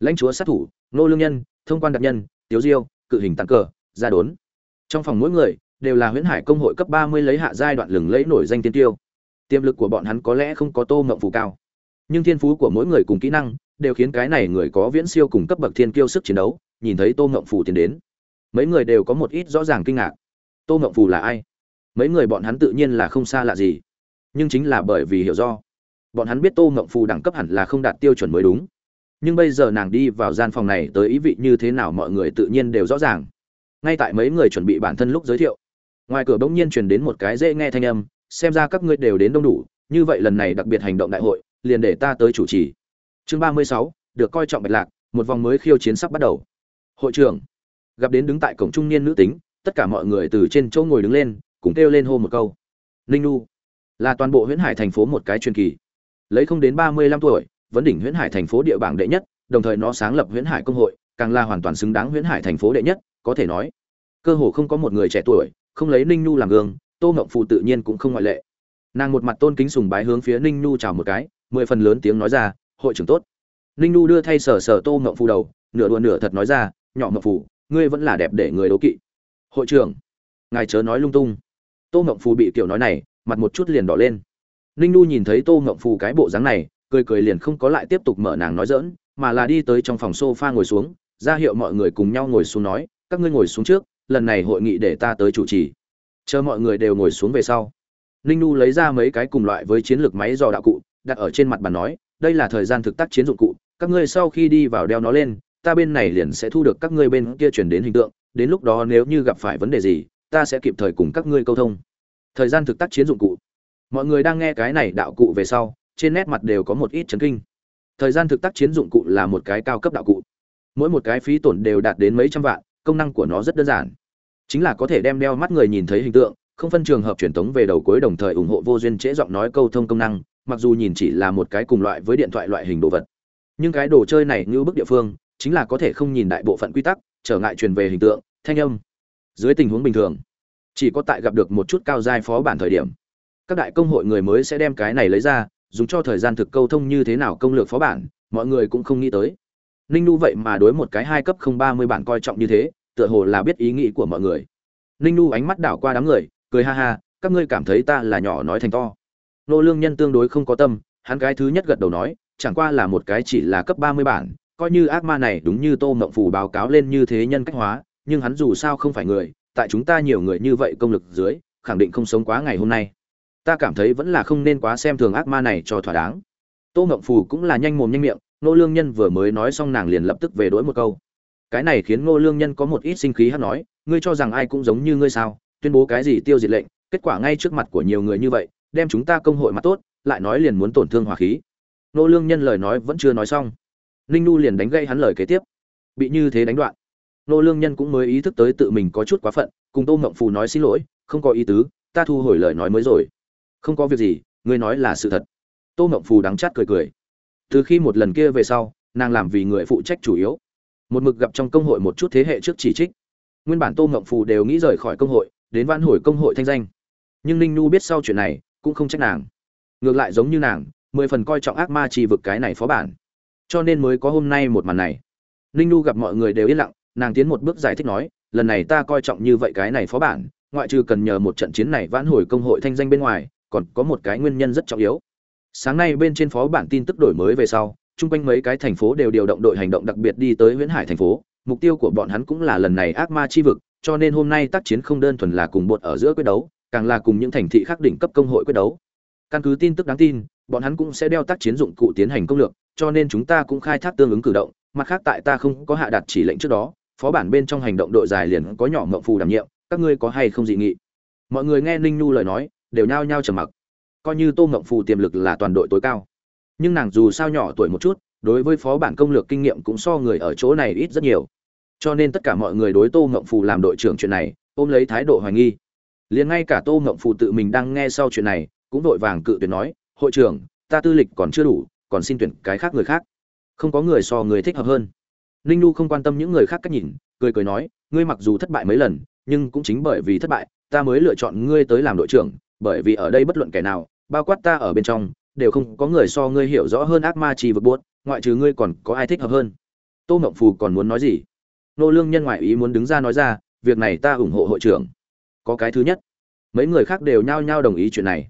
Lãnh chúa sát thủ nô lương nhân, thông quan đặc nhân, tiếu diêu, cự hình tàn cờ, gia đốn. Trong phòng mỗi người đều là huyễn hải công hội cấp ba mươi lấy hạ giai đoạn lừng lẫy nổi danh tiên tiêu. Tiềm lực của bọn hắn có lẽ không có tô mộng phù cao, nhưng thiên phú của mỗi người cùng kỹ năng đều khiến cái này người có viễn siêu cùng cấp bậc thiên kiêu sức chiến đấu, nhìn thấy tô mộng phù tiến đến mấy người đều có một ít rõ ràng kinh ngạc. Tô mộng phù là ai? Mấy người bọn hắn tự nhiên là không xa lạ gì. Nhưng chính là bởi vì hiểu do. Bọn hắn biết tô mộng phù đẳng cấp hẳn là không đạt tiêu chuẩn mới đúng. Nhưng bây giờ nàng đi vào gian phòng này tới ý vị như thế nào mọi người tự nhiên đều rõ ràng. Ngay tại mấy người chuẩn bị bản thân lúc giới thiệu, ngoài cửa bỗng nhiên truyền đến một cái dễ nghe thanh âm, xem ra các ngươi đều đến đông đủ, như vậy lần này đặc biệt hành động đại hội, liền để ta tới chủ trì. Chương ba mươi sáu, được coi trọng bạch lạc, một vòng mới khiêu chiến sắp bắt đầu. Hội trưởng gặp đến đứng tại cổng trung niên nữ tính, tất cả mọi người từ trên chỗ ngồi đứng lên, cùng kêu lên hô một câu. Ninh nu là toàn bộ huyễn hải thành phố một cái truyền kỳ. Lấy không đến ba mươi lăm tuổi vấn đỉnh huyễn hải thành phố địa bảng đệ nhất, đồng thời nó sáng lập huyễn hải công hội, càng là hoàn toàn xứng đáng huyễn hải thành phố đệ nhất, có thể nói. Cơ hồ không có một người trẻ tuổi, không lấy ninh nu làm gương, tô ngộng phụ tự nhiên cũng không ngoại lệ. Nàng một mặt tôn kính sùng bái hướng phía ninh nu chào một cái, mười phần lớn tiếng nói ra, hội trưởng tốt. Ninh nu đưa thay sờ sờ tô ngộng phụ đầu, nửa đùa nửa thật nói ra, nhỏ ngộng phụ ngươi vẫn là đẹp để người đố kỵ. Hội trưởng, ngài chớ nói lung tung. Tô ngộng phù bị kiểu nói này, mặt một chút liền đỏ lên. Ninh nu nhìn thấy tô ngộng phù cái bộ dáng này, cười cười liền không có lại tiếp tục mở nàng nói dỡn mà là đi tới trong phòng sofa ngồi xuống, ra hiệu mọi người cùng nhau ngồi xuống nói, các ngươi ngồi xuống trước, lần này hội nghị để ta tới chủ trì. Chờ mọi người đều ngồi xuống về sau. Ninh nu lấy ra mấy cái cùng loại với chiến lược máy dò đạo cụ, đặt ở trên mặt bàn nói, đây là thời gian thực tác chiến dụng cụ, các ngươi sau khi đi vào đeo nó lên ta bên này liền sẽ thu được các ngươi bên kia chuyển đến hình tượng, đến lúc đó nếu như gặp phải vấn đề gì, ta sẽ kịp thời cùng các ngươi câu thông. Thời gian thực tác chiến dụng cụ. Mọi người đang nghe cái này đạo cụ về sau, trên nét mặt đều có một ít chấn kinh. Thời gian thực tác chiến dụng cụ là một cái cao cấp đạo cụ. Mỗi một cái phí tổn đều đạt đến mấy trăm vạn, công năng của nó rất đơn giản. Chính là có thể đem đeo mắt người nhìn thấy hình tượng, không phân trường hợp truyền tống về đầu cuối đồng thời ủng hộ vô duyên trễ giọng nói câu thông công năng, mặc dù nhìn chỉ là một cái cùng loại với điện thoại loại hình đồ vật. Nhưng cái đồ chơi này như bức địa phương chính là có thể không nhìn đại bộ phận quy tắc, trở ngại truyền về hình tượng, thanh âm. Dưới tình huống bình thường, chỉ có tại gặp được một chút cao giai phó bản thời điểm, các đại công hội người mới sẽ đem cái này lấy ra, dùng cho thời gian thực câu thông như thế nào công lược phó bản, mọi người cũng không nghĩ tới. Ninh nu vậy mà đối một cái hai cấp không ba mươi bản coi trọng như thế, tựa hồ là biết ý nghĩ của mọi người. Ninh nu ánh mắt đảo qua đám người, cười ha ha, các ngươi cảm thấy ta là nhỏ nói thành to. Nô lương nhân tương đối không có tâm, hắn cái thứ nhất gật đầu nói, chẳng qua là một cái chỉ là cấp ba mươi bản coi như ác ma này đúng như tô mộng phù báo cáo lên như thế nhân cách hóa, nhưng hắn dù sao không phải người, tại chúng ta nhiều người như vậy công lực dưới, khẳng định không sống quá ngày hôm nay. Ta cảm thấy vẫn là không nên quá xem thường ác ma này cho thỏa đáng. Tô mộng phù cũng là nhanh mồm nhanh miệng nô lương nhân vừa mới nói xong nàng liền lập tức về đổi một câu. Cái này khiến ngô lương nhân có một ít sinh khí hắn nói, ngươi cho rằng ai cũng giống như ngươi sao, tuyên bố cái gì tiêu diệt lệnh, kết quả ngay trước mặt của nhiều người như vậy, đem chúng ta công hội mặt tốt, lại nói liền muốn tổn thương hòa khí. Nô lương nhân lời nói vẫn chưa nói xong ninh nu liền đánh gây hắn lời kế tiếp. Bị như thế đánh đoạn, nô lương nhân cũng mới ý thức tới tự mình có chút quá phận, cùng tô mộng phù nói xin lỗi, không có ý tứ, ta thu hồi lời nói mới rồi. Không có việc gì, ngươi nói là sự thật. Tô mộng phù đắng chát cười cười. Từ khi một lần kia về sau, nàng làm vì người phụ trách chủ yếu. Một mực gặp trong công hội một chút thế hệ trước chỉ trích. Nguyên bản tô mộng phù đều nghĩ rời khỏi công hội, đến van hồi công hội thanh danh. Nhưng ninh nu biết sau chuyện này, cũng không trách nàng. Ngược lại giống như nàng, mười phần coi trọng ác ma trì vực cái này phó bản cho nên mới có hôm nay một màn này ninh nu gặp mọi người đều yên lặng nàng tiến một bước giải thích nói lần này ta coi trọng như vậy cái này phó bản ngoại trừ cần nhờ một trận chiến này vãn hồi công hội thanh danh bên ngoài còn có một cái nguyên nhân rất trọng yếu sáng nay bên trên phó bản tin tức đổi mới về sau chung quanh mấy cái thành phố đều điều động đội hành động đặc biệt đi tới Huyễn Hải thành phố, mục tiêu của bọn hắn cũng là lần này ác ma chi vực, cho nên hôm nay tác chiến không đơn thuần là cùng bột ở giữa quyết đấu, càng là cùng những thành thị khác đỉnh cấp công hội quyết đấu. Căn cứ tin tức đáng tin, bọn hắn cũng sẽ đeo tác chiến dụng cụ tiến hành công lược, cho nên chúng ta cũng khai thác tương ứng cử động, mặt khác tại ta không có hạ đạt chỉ lệnh trước đó, phó bản bên trong hành động đội dài liền có nhỏ ngậm phù đảm nhiệm, các ngươi có hay không dị nghị? Mọi người nghe Ninh Nhu lời nói, đều nhao nhao trầm mặc. Coi như Tô Mộng Phù tiềm lực là toàn đội tối cao, nhưng nàng dù sao nhỏ tuổi một chút, đối với phó bản công lược kinh nghiệm cũng so người ở chỗ này ít rất nhiều cho nên tất cả mọi người đối tô ngộng phù làm đội trưởng chuyện này ôm lấy thái độ hoài nghi liền ngay cả tô ngộng phù tự mình đang nghe sau chuyện này cũng vội vàng cự tuyệt nói hội trưởng, ta tư lịch còn chưa đủ, còn xin tuyển cái khác người khác. Không có người so người thích hợp hơn. Ninh nu không quan tâm những người khác cách nhìn, cười cười nói, ngươi mặc dù thất bại mấy lần, nhưng cũng chính bởi vì thất bại, ta mới lựa chọn ngươi tới làm đội trưởng, bởi vì ở đây bất luận kẻ nào, bao quát ta ở bên trong, đều không có người so ngươi hiểu rõ hơn ác ma trì vực buốt, ngoại trừ ngươi còn có ai thích hợp hơn. Tô mộng phù còn muốn nói gì? Nô lương nhân ngoại ý muốn đứng ra nói ra, việc này ta ủng hộ hội trưởng. Có cái thứ nhất. Mấy người khác đều nhao nhao đồng ý chuyện này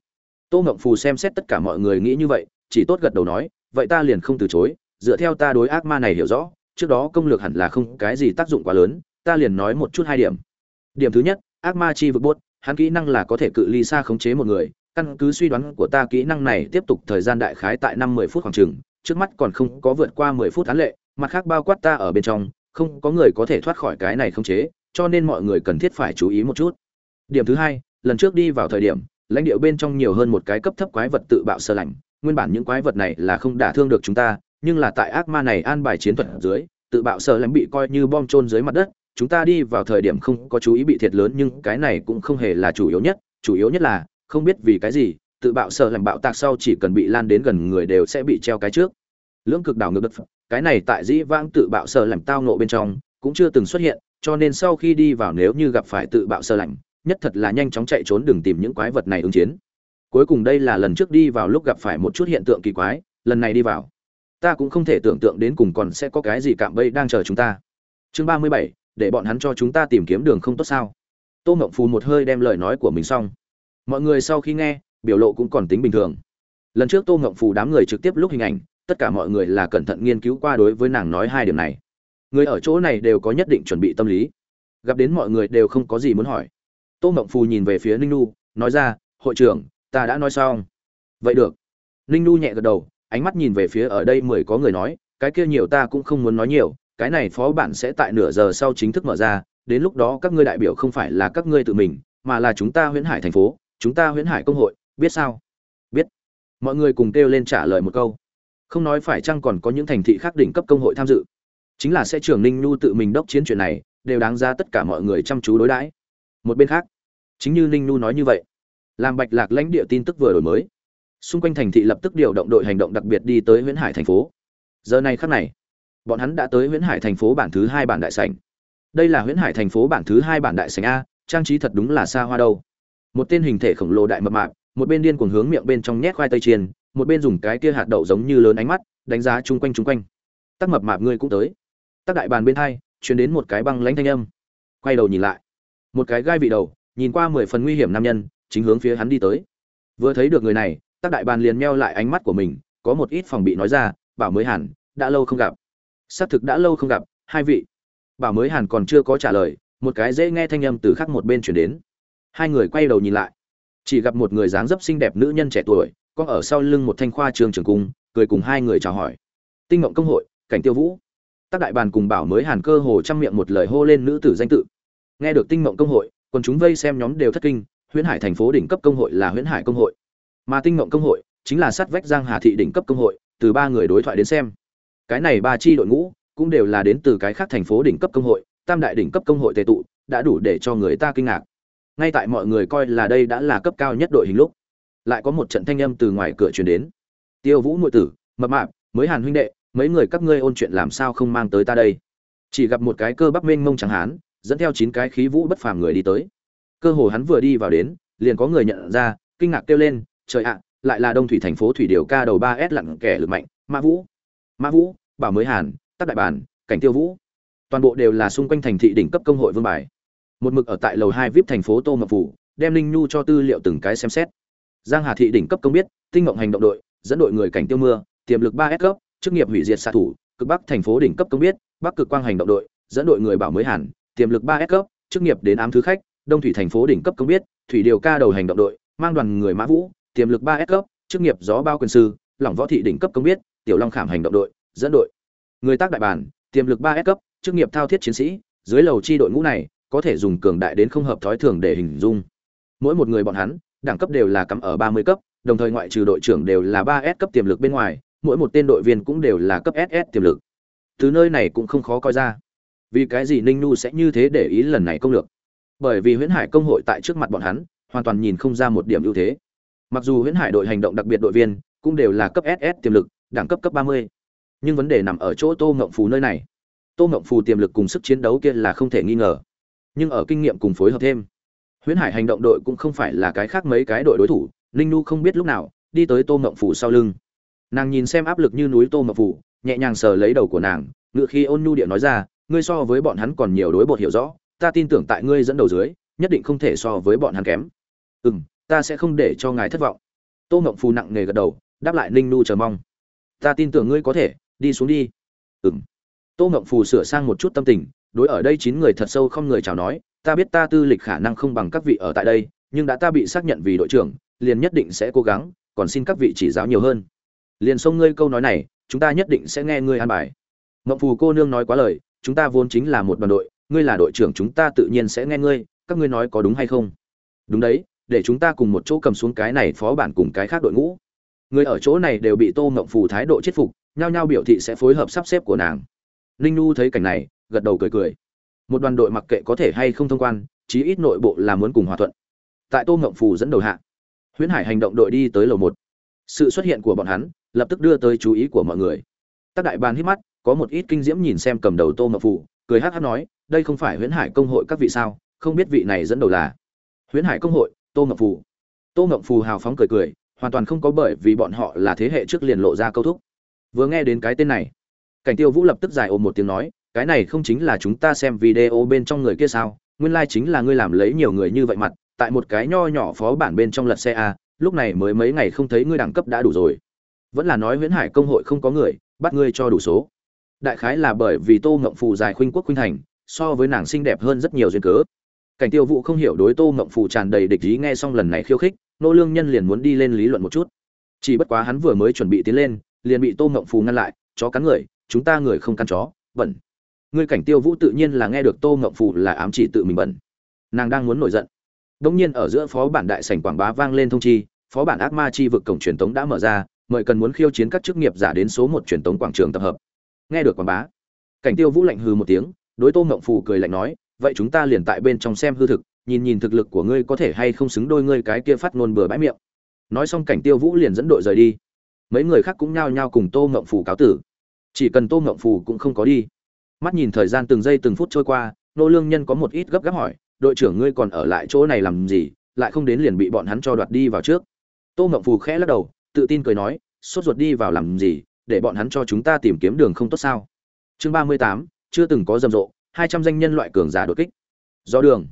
tô ngộng phù xem xét tất cả mọi người nghĩ như vậy, chỉ tốt gật đầu nói, vậy ta liền không từ chối, dựa theo ta đối ác ma này hiểu rõ, trước đó công lược hẳn là không cái gì tác dụng quá lớn, ta liền nói một chút hai điểm. Điểm thứ nhất, ác ma chi vực bốt hắn kỹ năng là có thể cự ly xa khống chế một người, căn cứ suy đoán của ta kỹ năng này tiếp tục thời gian đại khái tại năm mười phút khoảng chừng, trước mắt còn không có vượt qua mười phút án lệ, mặt khác bao quát ta ở bên trong, không có người có thể thoát khỏi cái này khống chế, cho nên mọi người cần thiết phải chú ý một chút. Điểm thứ hai, lần trước đi vào thời điểm lãnh địa bên trong nhiều hơn một cái cấp thấp quái vật tự bạo sơ lạnh. Nguyên bản những quái vật này là không đả thương được chúng ta, nhưng là tại ác ma này an bài chiến thuật ở dưới, tự bạo sơ lạnh bị coi như bom trôn dưới mặt đất. Chúng ta đi vào thời điểm không có chú ý bị thiệt lớn, nhưng cái này cũng không hề là chủ yếu nhất. Chủ yếu nhất là, không biết vì cái gì, tự bạo sợ làm bạo tạc sau chỉ cần bị lan đến gần người đều sẽ bị treo cái trước. Lưỡng cực đảo ngược đất cái này tại dĩ vãng tự bạo sợ làm tao nộ bên trong cũng chưa từng xuất hiện, cho nên sau khi đi vào nếu như gặp phải tự bạo sơ lạnh nhất thật là nhanh chóng chạy trốn đừng tìm những quái vật này ứng chiến. Cuối cùng đây là lần trước đi vào lúc gặp phải một chút hiện tượng kỳ quái, lần này đi vào, ta cũng không thể tưởng tượng đến cùng còn sẽ có cái gì cạm bẫy đang chờ chúng ta. Chương ba mươi bảy, để bọn hắn cho chúng ta tìm kiếm đường không tốt sao? Tô mộng phù một hơi đem lời nói của mình xong. Mọi người sau khi nghe, biểu lộ cũng còn tính bình thường. Lần trước tô mộng phù đám người trực tiếp lúc hình ảnh, tất cả mọi người là cẩn thận nghiên cứu qua đối với nàng nói hai điểm này. Người ở chỗ này đều có nhất định chuẩn bị tâm lý. Gặp đến mọi người đều không có gì muốn hỏi tô mộng phù nhìn về phía ninh nu, nói ra, hội trưởng, ta đã nói xong. Vậy được. Ninh nu nhẹ gật đầu, ánh mắt nhìn về phía ở đây mười có người nói, cái kia nhiều ta cũng không muốn nói nhiều, cái này phó bản sẽ tại nửa giờ sau chính thức mở ra, đến lúc đó các ngươi đại biểu không phải là các ngươi tự mình, mà là chúng ta huyễn hải thành phố, chúng ta huyễn hải công hội, biết sao? Biết. Mọi người cùng kêu lên trả lời một câu. Không nói phải chăng còn có những thành thị khác đỉnh cấp công hội tham dự. Chính là sẽ trưởng ninh nhu tự mình đốc chiến chuyện này, đều đáng ra tất cả mọi người chăm chú đối đãi một bên khác. Chính như ninh Nu nói như vậy làm bạch lạc lãnh địa tin tức vừa đổi mới. Xung quanh thành thị lập tức điều động đội hành động đặc biệt đi tới huyễn hải thành phố. Giờ này khắc này, bọn hắn đã tới huyễn hải thành phố bản thứ hai bản đại sảnh. Đây là huyễn hải thành phố bản thứ hai bản đại sảnh a, trang trí thật đúng là xa hoa đâu. Một tên hình thể khổng lồ đại mập mạp, một bên điên cuồng hướng miệng bên trong nhét khoai tây chiên, một bên dùng cái kia hạt đậu giống như lớn ánh mắt, đánh giá chung quanh chung quanh. Tắc mập mạp ngươi cũng tới. Tắc đại bàn bên hai chuyển đến một cái băng lãnh thanh âm. Quay đầu nhìn lại một cái gai vị đầu, nhìn qua mười phần nguy hiểm nam nhân, chính hướng phía hắn đi tới. Vừa thấy được người này tác đại bàn liền meo lại ánh mắt của mình, có một ít phòng bị nói ra, bảo mới hẳn đã lâu không gặp. Xác thực đã lâu không gặp, hai vị. Bảo mới hàn còn chưa có trả lời, một cái dễ nghe thanh âm từ khác một bên chuyển đến. Hai người quay đầu nhìn lại. Chỉ gặp một người dáng dấp xinh đẹp nữ nhân trẻ tuổi, có ở sau lưng một thanh khoa trường trường cung, cười cùng hai người chào hỏi. Tinh mộng công hội, cảnh tiêu vũ. Tác đại bàn cùng bảo mới hàn cơ hồ chăm miệng một lời hô lên nữ tử danh tự nghe được tinh mộng công hội còn chúng vây xem nhóm đều thất kinh, huyễn hải thành phố đỉnh cấp công hội là huyễn hải công hội. Mà tinh mộng công hội chính là sát vách giang hà thị đỉnh cấp công hội, từ ba người đối thoại đến xem. Cái này ba chi đội ngũ cũng đều là đến từ cái khác thành phố đỉnh cấp công hội, tam đại đỉnh cấp công hội tề tụ, đã đủ để cho người ta kinh ngạc. Ngay tại mọi người coi là đây đã là cấp cao nhất đội hình lúc, lại có một trận thanh âm từ ngoài cửa truyền đến. Tiêu vũ nội tử, mập mạp, mới hàn huynh đệ, mấy người các ngươi ôn chuyện làm sao không mang tới ta đây? Chỉ gặp một cái cơ bắp mênh mông chẳng hán dẫn theo chín cái khí vũ bất phàm người đi tới. Cơ hồ hắn vừa đi vào đến, liền có người nhận ra, kinh ngạc kêu lên, trời ạ, lại là đông thủy thành phố thủy điều ca đầu ba s lặn kẻ lực mạnh, mã vũ. Mã vũ, bảo mới hàn, tắc đại bản, cảnh tiêu vũ. Toàn bộ đều là xung quanh thành thị đỉnh cấp công hội vương bài. Một mực ở tại lầu hai vip thành phố tô mập phủ, đem linh nhu cho tư liệu từng cái xem xét. Giang hà thị đỉnh cấp công biết, tinh ngộng hành động đội, dẫn đội người cảnh tiêu mưa, tiềm lực ba s cấp, chức nghiệp hủy diệt xạ thủ, cực bắc thành phố đỉnh cấp công biết, bắc cực quang hành động đội, dẫn đội người bảo mới hàn tiềm lực ba s cấp, chức nghiệp đến ám thứ khách, đông thủy thành phố đỉnh cấp công biết, thủy điều ca đầu hành động đội, mang đoàn người mã vũ, tiềm lực ba s cấp, chức nghiệp gió bao quyền sư, lỏng võ thị đỉnh cấp công biết, tiểu long khảm hành động đội, dẫn đội. Người tác đại bản, tiềm lực ba s cấp, chức nghiệp thao thiết chiến sĩ, dưới lầu chi đội ngũ này, có thể dùng cường đại đến không hợp thói thường để hình dung. Mỗi một người bọn hắn, đẳng cấp đều là cắm ở ba mươi cấp, đồng thời ngoại trừ đội trưởng đều là ba s cấp tiềm lực bên ngoài, mỗi một tên đội viên cũng đều là cấp ss tiềm lực. Từ nơi này cũng không khó coi ra vì cái gì ninh nu sẽ như thế để ý lần này công lược? Bởi vì huyễn hải công hội tại trước mặt bọn hắn, hoàn toàn nhìn không ra một điểm ưu thế. Mặc dù huyễn hải đội hành động đặc biệt đội viên cũng đều là cấp ss tiềm lực, đẳng cấp cấp ba mươi. Nhưng vấn đề nằm ở chỗ tô ngộng phù nơi này. Tô ngộng phù tiềm lực cùng sức chiến đấu kia là không thể nghi ngờ. Nhưng ở kinh nghiệm cùng phối hợp thêm, huyễn hải hành động đội cũng không phải là cái khác mấy cái đội đối thủ, ninh nu không biết lúc nào, đi tới tô ngộng phù sau lưng. Nàng nhìn xem áp lực như núi tô ngộng phù, nhẹ nhàng sờ lấy đầu của nàng, ngựa khi ôn nhu điện nói ra ngươi so với bọn hắn còn nhiều đối bột hiểu rõ, ta tin tưởng tại ngươi dẫn đầu dưới, nhất định không thể so với bọn hắn kém. Ừ m ta sẽ không để cho ngài thất vọng. Tô mộng phù nặng nề gật đầu, đáp lại ninh nu chờ mong. Ta tin tưởng ngươi có thể, đi xuống đi. Ừ m tô mộng phù sửa sang một chút tâm tình, đối ở đây chín người thật sâu không người chào nói, ta biết ta tư lịch khả năng không bằng các vị ở tại đây, nhưng đã ta bị xác nhận vì đội trưởng, liền nhất định sẽ cố gắng, còn xin các vị chỉ giáo nhiều hơn. Liền xông ngươi câu nói này, chúng ta nhất định sẽ nghe ngươi an bài. Mộng phù cô nương nói quá lời chúng ta vốn chính là một đoàn đội, ngươi là đội trưởng chúng ta tự nhiên sẽ nghe ngươi, các ngươi nói có đúng hay không? Đúng đấy, để chúng ta cùng một chỗ cầm xuống cái này phó bản cùng cái khác đội ngũ. Người ở chỗ này đều bị tô ngộng phù thái độ chết phục, nhao nhao biểu thị sẽ phối hợp sắp xếp của nàng. Ninh nu thấy cảnh này, gật đầu cười cười. Một đoàn đội mặc kệ có thể hay không thông quan, chí ít nội bộ là muốn cùng hòa thuận. Tại tô ngộng phù dẫn đầu hạ, huyễn hải hành động đội đi tới lầu một. Sự xuất hiện của bọn hắn, lập tức đưa tới chú ý của mọi người. Tác đại bàn hít mắt có một ít kinh diễm nhìn xem cầm đầu tô mậu phụ cười hát hát nói, đây không phải huyễn hải công hội các vị sao? Không biết vị này dẫn đầu là? Huyễn hải công hội, tô mậu phụ tô mậu phù hào phóng cười cười, hoàn toàn không có bởi vì bọn họ là thế hệ trước liền lộ ra câu thúc. Vừa nghe đến cái tên này, cảnh tiêu vũ lập tức dài ôm một tiếng nói, cái này không chính là chúng ta xem video bên trong người kia sao? Nguyên lai chính là ngươi làm lấy nhiều người như vậy mặt, tại một cái nho nhỏ phó bản bên trong lật xe a, lúc này mới mấy ngày không thấy ngươi đẳng cấp đã đủ rồi. Vẫn là nói huyễn hải công hội không có người, bắt ngươi cho đủ số đại khái là bởi vì tô ngộng phù dài khuynh quốc khuynh thành, so với nàng xinh đẹp hơn rất nhiều duyên cớ. Cảnh tiêu vũ không hiểu đối tô ngộng phù tràn đầy địch ý nghe xong lần này khiêu khích, nô lương nhân liền muốn đi lên lý luận một chút. Chỉ bất quá hắn vừa mới chuẩn bị tiến lên, liền bị tô ngộng phù ngăn lại, chó cắn người, chúng ta người không cắn chó, bẩn. Ngươi cảnh tiêu vũ tự nhiên là nghe được tô ngộng phù là ám chỉ tự mình bẩn. Nàng đang muốn nổi giận. Đống nhiên ở giữa phó bản đại sảnh quảng bá vang lên thông chi, phó bản ác ma chi vực cổng truyền tống đã mở ra, mời cần muốn khiêu chiến các chức nghiệp giả đến số một truyền tống quảng trường tập hợp nghe được quảng bá. Cảnh tiêu vũ lạnh hừ một tiếng, đối tô mộng phù cười lạnh nói, vậy chúng ta liền tại bên trong xem hư thực, nhìn nhìn thực lực của ngươi có thể hay không xứng đôi ngươi cái kia phát ngôn bừa bãi miệng. Nói xong cảnh tiêu vũ liền dẫn đội rời đi. Mấy người khác cũng nhao nhao cùng tô mộng phù cáo tử. Chỉ cần tô mộng phù cũng không có đi. Mắt nhìn thời gian từng giây từng phút trôi qua, nô lương nhân có một ít gấp gáp hỏi, đội trưởng ngươi còn ở lại chỗ này làm gì? Lại không đến liền bị bọn hắn cho đoạt đi vào trước. Tô mộng phù khẽ lắc đầu, tự tin cười nói, sốt ruột đi vào làm gì? Để bọn hắn cho chúng ta tìm kiếm đường không tốt sao? Chương ba mươi tám, chưa từng có rầm rộ, hai trăm danh nhân loại cường giả đột kích. Do đường.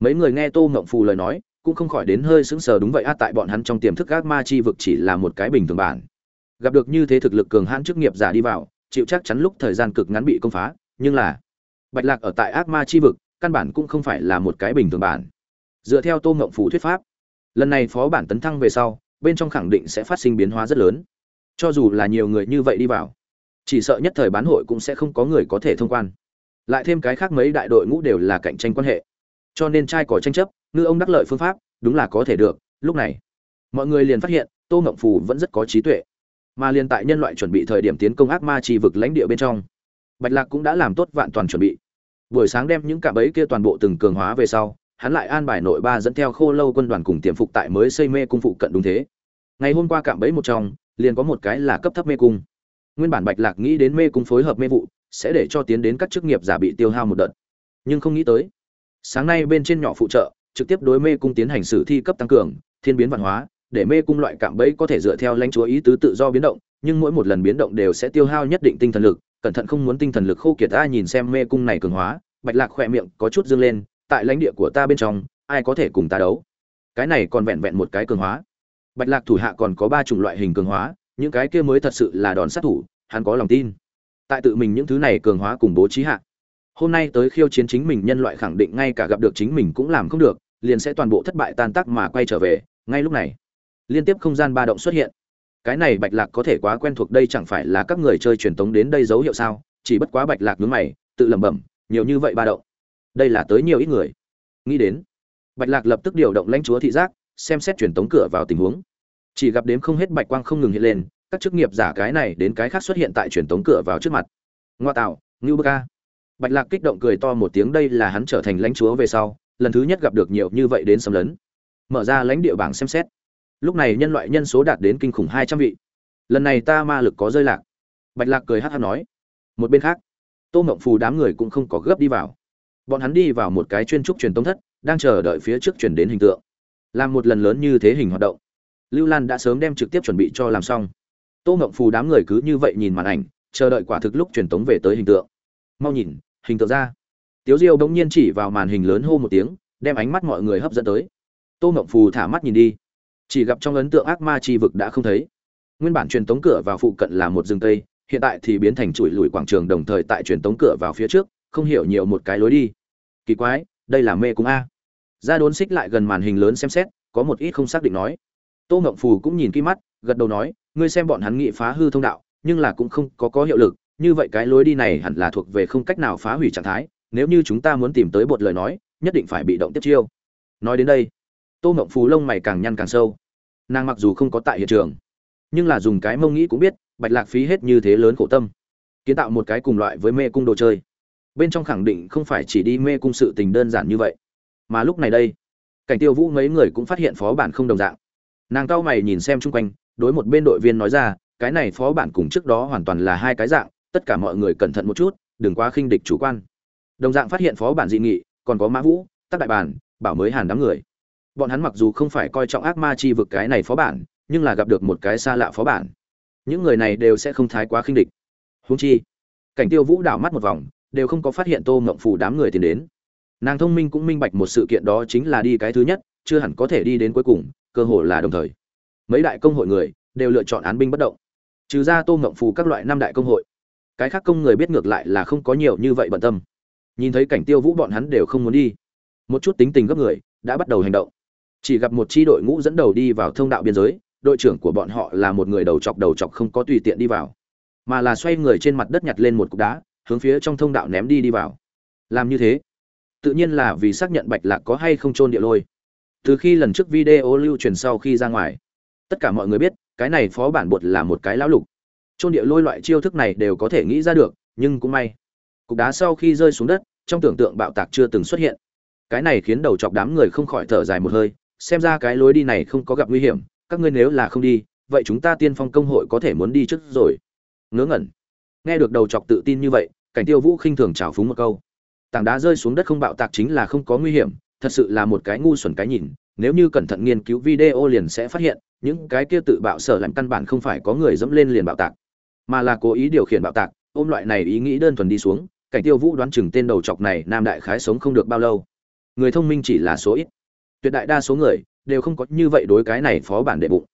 Mấy người nghe tô ngộng phù lời nói, cũng không khỏi đến hơi sững sờ đúng vậy a tại bọn hắn trong tiềm thức ác ma chi vực chỉ là một cái bình thường bản. Gặp được như thế thực lực cường hãn chức nghiệp giả đi vào, chịu chắc chắn lúc thời gian cực ngắn bị công phá, nhưng là bạch lạc ở tại ác ma chi vực, căn bản cũng không phải là một cái bình thường bản. Dựa theo tô ngộng phù thuyết pháp, lần này phó bản tấn thăng về sau, bên trong khẳng định sẽ phát sinh biến hóa rất lớn cho dù là nhiều người như vậy đi vào, chỉ sợ nhất thời bán hội cũng sẽ không có người có thể thông quan. Lại thêm cái khác mấy đại đội ngũ đều là cạnh tranh quan hệ. Cho nên trai có tranh chấp, ngư ông đắc lợi phương pháp, đúng là có thể được. Lúc này, mọi người liền phát hiện, tô ngộng phù vẫn rất có trí tuệ. Mà liền tại nhân loại chuẩn bị thời điểm tiến công ác ma trì vực lãnh địa bên trong, bạch lạc cũng đã làm tốt vạn toàn chuẩn bị. Buổi sáng đem những cạm bẫy kia toàn bộ từng cường hóa về sau, hắn lại an bài nội ba dẫn theo khô lâu quân đoàn cùng tiềm phục tại mới xây mê cung phụ cận đúng thế. Ngày hôm qua cạm bẫy một trong liền có một cái là cấp thấp mê cung. Nguyên bản bạch lạc nghĩ đến mê cung phối hợp mê vụ, sẽ để cho tiến đến các chức nghiệp giả bị tiêu hao một đợt. Nhưng không nghĩ tới, sáng nay bên trên nhỏ phụ trợ, trực tiếp đối mê cung tiến hành sử thi cấp tăng cường, thiên biến văn hóa, để mê cung loại cạm bẫy có thể dựa theo lãnh chúa ý tứ tự do biến động, nhưng mỗi một lần biến động đều sẽ tiêu hao nhất định tinh thần lực, cẩn thận không muốn tinh thần lực khô kiệt ta nhìn xem mê cung này cường hóa, bạch lạc khỏe miệng có chút dương lên, tại lãnh địa của ta bên trong, ai có thể cùng ta đấu? Cái này còn vẹn vẹn một cái cường hóa bạch lạc thủ hạ còn có ba chủng loại hình cường hóa, những cái kia mới thật sự là đòn sát thủ, hắn có lòng tin. Tại tự mình những thứ này cường hóa cùng bố trí hạ, hôm nay tới khiêu chiến chính mình nhân loại khẳng định ngay cả gặp được chính mình cũng làm không được, liền sẽ toàn bộ thất bại tan tác mà quay trở về, ngay lúc này, liên tiếp không gian ba động xuất hiện. Cái này bạch lạc có thể quá quen thuộc đây chẳng phải là các người chơi truyền tống đến đây dấu hiệu sao? Chỉ bất quá bạch lạc nhướng mày, tự lẩm bẩm, nhiều như vậy ba động. Đây là tới nhiều ít người. Nghĩ đến, bạch lạc lập tức điều động lãnh chúa thị giác xem xét truyền tống cửa vào tình huống. Chỉ gặp đếm không hết bạch quang không ngừng hiện lên, các chức nghiệp giả cái này đến cái khác xuất hiện tại truyền tống cửa vào trước mặt. Ngoa tạo, ngưu bơ ca bạch lạc kích động cười to một tiếng đây là hắn trở thành lãnh chúa về sau, lần thứ nhất gặp được nhiều như vậy đến xâm lấn. Mở ra lãnh địa bảng xem xét. Lúc này nhân loại nhân số đạt đến kinh khủng hai trăm vị. Lần này ta ma lực có rơi lạc. Bạch lạc cười hát hát nói. Một bên khác, tô mộng phù đám người cũng không có gấp đi vào. Bọn hắn đi vào một cái chuyên trúc truyền tống thất, đang chờ đợi phía trước chuyển đến hình tượng làm một lần lớn như thế hình hoạt động. Lưu lan đã sớm đem trực tiếp chuẩn bị cho làm xong. Tô ngộng phù đám người cứ như vậy nhìn màn ảnh, chờ đợi quả thực lúc truyền tống về tới hình tượng. Mau nhìn, hình tượng ra. Tiếu diêu bỗng nhiên chỉ vào màn hình lớn hô một tiếng, đem ánh mắt mọi người hấp dẫn tới. Tô ngộng phù thả mắt nhìn đi. Chỉ gặp trong ấn tượng ác ma chi vực đã không thấy. Nguyên bản truyền tống cửa vào phụ cận là một rừng tây hiện tại thì biến thành chuỗi lùi quảng trường đồng thời tại truyền tống cửa vào phía trước, không hiểu nhiều một cái lối đi. Kỳ quái, đây là mê cung a ra đốn xích lại gần màn hình lớn xem xét, có một ít không xác định nói. Tô ngộng phù cũng nhìn kỹ mắt, gật đầu nói, ngươi xem bọn hắn nghị phá hư thông đạo, nhưng là cũng không có có hiệu lực, như vậy cái lối đi này hẳn là thuộc về không cách nào phá hủy trạng thái, nếu như chúng ta muốn tìm tới bột lời nói, nhất định phải bị động tiếp chiêu. Nói đến đây, tô ngộng phù lông mày càng nhăn càng sâu. Nàng mặc dù không có tại hiện trường, nhưng là dùng cái mông nghĩ cũng biết, bạch lạc phí hết như thế lớn khổ tâm, kiến tạo một cái cùng loại với mê cung đồ chơi. Bên trong khẳng định không phải chỉ đi mê cung sự tình đơn giản như vậy mà lúc này đây, cảnh tiêu vũ mấy người cũng phát hiện phó bản không đồng dạng. Nàng cao mày nhìn xem chung quanh, đối một bên đội viên nói ra, cái này phó bản cùng trước đó hoàn toàn là hai cái dạng, tất cả mọi người cẩn thận một chút, đừng quá khinh địch chủ quan. Đồng dạng phát hiện phó bản dị nghị, còn có mã vũ, tắc đại bản, bảo mới hàn đám người. Bọn hắn mặc dù không phải coi trọng ác ma chi vực cái này phó bản, nhưng là gặp được một cái xa lạ phó bản. Những người này đều sẽ không thái quá khinh địch. Húng chi, cảnh tiêu vũ đảo mắt một vòng, đều không có phát hiện tô mộng phù đám người tiến đến nàng thông minh cũng minh bạch một sự kiện đó chính là đi cái thứ nhất, chưa hẳn có thể đi đến cuối cùng, cơ hội là đồng thời. Mấy đại công hội người đều lựa chọn án binh bất động. Trừ ra tô ngộng phù các loại năm đại công hội. Cái khác công người biết ngược lại là không có nhiều như vậy bận tâm. Nhìn thấy cảnh tiêu vũ bọn hắn đều không muốn đi. Một chút tính tình gấp người đã bắt đầu hành động. Chỉ gặp một chi đội ngũ dẫn đầu đi vào thông đạo biên giới, đội trưởng của bọn họ là một người đầu chọc đầu chọc không có tùy tiện đi vào, mà là xoay người trên mặt đất nhặt lên một cục đá, hướng phía trong thông đạo ném đi đi vào. Làm như thế tự nhiên là vì xác nhận bạch lạc có hay không trôn địa lôi. Từ khi lần trước video lưu truyền sau khi ra ngoài, tất cả mọi người biết, cái này phó bản bột là một cái lão lục. Trôn địa lôi loại chiêu thức này đều có thể nghĩ ra được, nhưng cũng may. Cục đá sau khi rơi xuống đất, trong tưởng tượng bạo tạc chưa từng xuất hiện. Cái này khiến đầu chọc đám người không khỏi thở dài một hơi, xem ra cái lối đi này không có gặp nguy hiểm, các ngươi nếu là không đi, vậy chúng ta tiên phong công hội có thể muốn đi trước rồi. Ngớ ngẩn. Nghe được đầu chọc tự tin như vậy, cảnh tiêu vũ khinh thường trào phúng một câu tảng đá rơi xuống đất không bạo tạc chính là không có nguy hiểm, thật sự là một cái ngu xuẩn cái nhìn, nếu như cẩn thận nghiên cứu video liền sẽ phát hiện, những cái kia tự bạo sở làm căn bản không phải có người dẫm lên liền bạo tạc, mà là cố ý điều khiển bạo tạc, ôm loại này ý nghĩ đơn thuần đi xuống, cảnh tiêu vũ đoán chừng tên đầu chọc này nam đại khái sống không được bao lâu. Người thông minh chỉ là số ít, tuyệt đại đa số người đều không có như vậy đối cái này phó bản đệ bụng.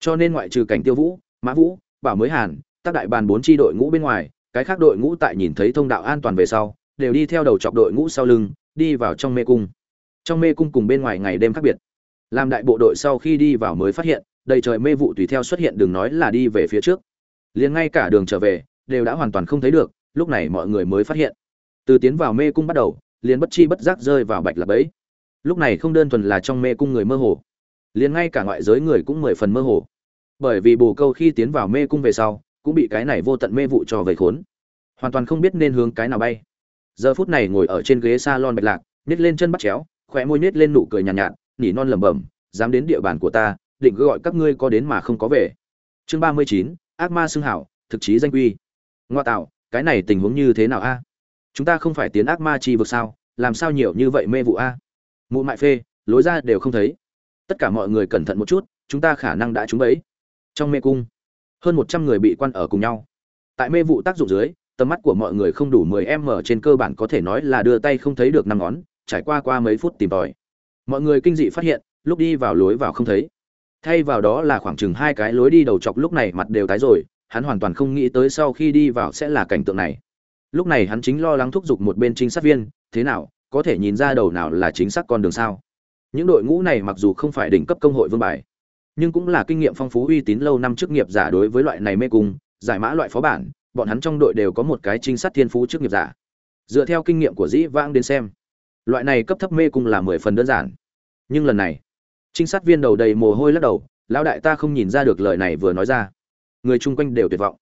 Cho nên ngoại trừ cảnh tiêu vũ, mã vũ, bảo mới hàn, tác đại bàn bốn tri đội ngũ bên ngoài, cái khác đội ngũ tại nhìn thấy thông đạo an toàn về sau đều đi theo đầu chọc đội ngũ sau lưng, đi vào trong mê cung. Trong mê cung cùng bên ngoài ngày đêm khác biệt. Làm đại bộ đội sau khi đi vào mới phát hiện, đầy trời mê vụ tùy theo xuất hiện đừng nói là đi về phía trước. Liền ngay cả đường trở về, đều đã hoàn toàn không thấy được, lúc này mọi người mới phát hiện. Từ tiến vào mê cung bắt đầu, liền bất chi bất giác rơi vào bạch lạc bẫy. lúc này không đơn thuần là trong mê cung người mơ hồ, liền ngay cả ngoại giới người cũng mười phần mơ hồ. Bởi vì bồ câu khi tiến vào mê cung về sau, cũng bị cái này vô tận mê vụ cho vây khốn. Hoàn toàn không biết nên hướng cái nào bay giờ phút này ngồi ở trên ghế salon bạch lạc nít lên chân bắt chéo khỏe môi nít lên nụ cười nhàn nhạt, nhạt nỉ non lẩm bẩm dám đến địa bàn của ta định gọi các ngươi có đến mà không có về. Chương ba mươi chín ác ma xưng hảo thực chí danh quy ngoa tạo cái này tình huống như thế nào a? Chúng ta không phải tiến ác ma chi vực sao? Làm sao nhiều như vậy mê vụ a? Mụ mại phê lối ra đều không thấy. Tất cả mọi người cẩn thận một chút chúng ta khả năng đã trúng bẫy. Trong mê cung hơn một trăm người bị quan ở cùng nhau. Tại mê vụ tác dụng dưới tầm mắt của mọi người không đủ mười m trên cơ bản có thể nói là đưa tay không thấy được năm ngón, trải qua qua mấy phút tìm tòi. Mọi người kinh dị phát hiện, lúc đi vào lối vào không thấy. Thay vào đó là khoảng chừng hai cái lối đi đầu chọc lúc này mặt đều tái rồi, hắn hoàn toàn không nghĩ tới sau khi đi vào sẽ là cảnh tượng này. Lúc này hắn chính lo lắng thúc giục một bên trinh sát viên, thế nào, có thể nhìn ra đầu nào là chính xác con đường sao? Những đội ngũ này mặc dù không phải đỉnh cấp công hội vương bài, nhưng cũng là kinh nghiệm phong phú uy tín lâu năm chức nghiệp giả đối với loại này mê cung, giải mã loại phó bản bọn hắn trong đội đều có một cái trinh sát thiên phú trước nghiệp giả. Dựa theo kinh nghiệm của dĩ vãng đến xem, loại này cấp thấp mê cung là mười phần đơn giản. Nhưng lần này, trinh sát viên đầu đầy mồ hôi lắc đầu, lão đại ta không nhìn ra được lời này vừa nói ra. Người chung quanh đều tuyệt vọng.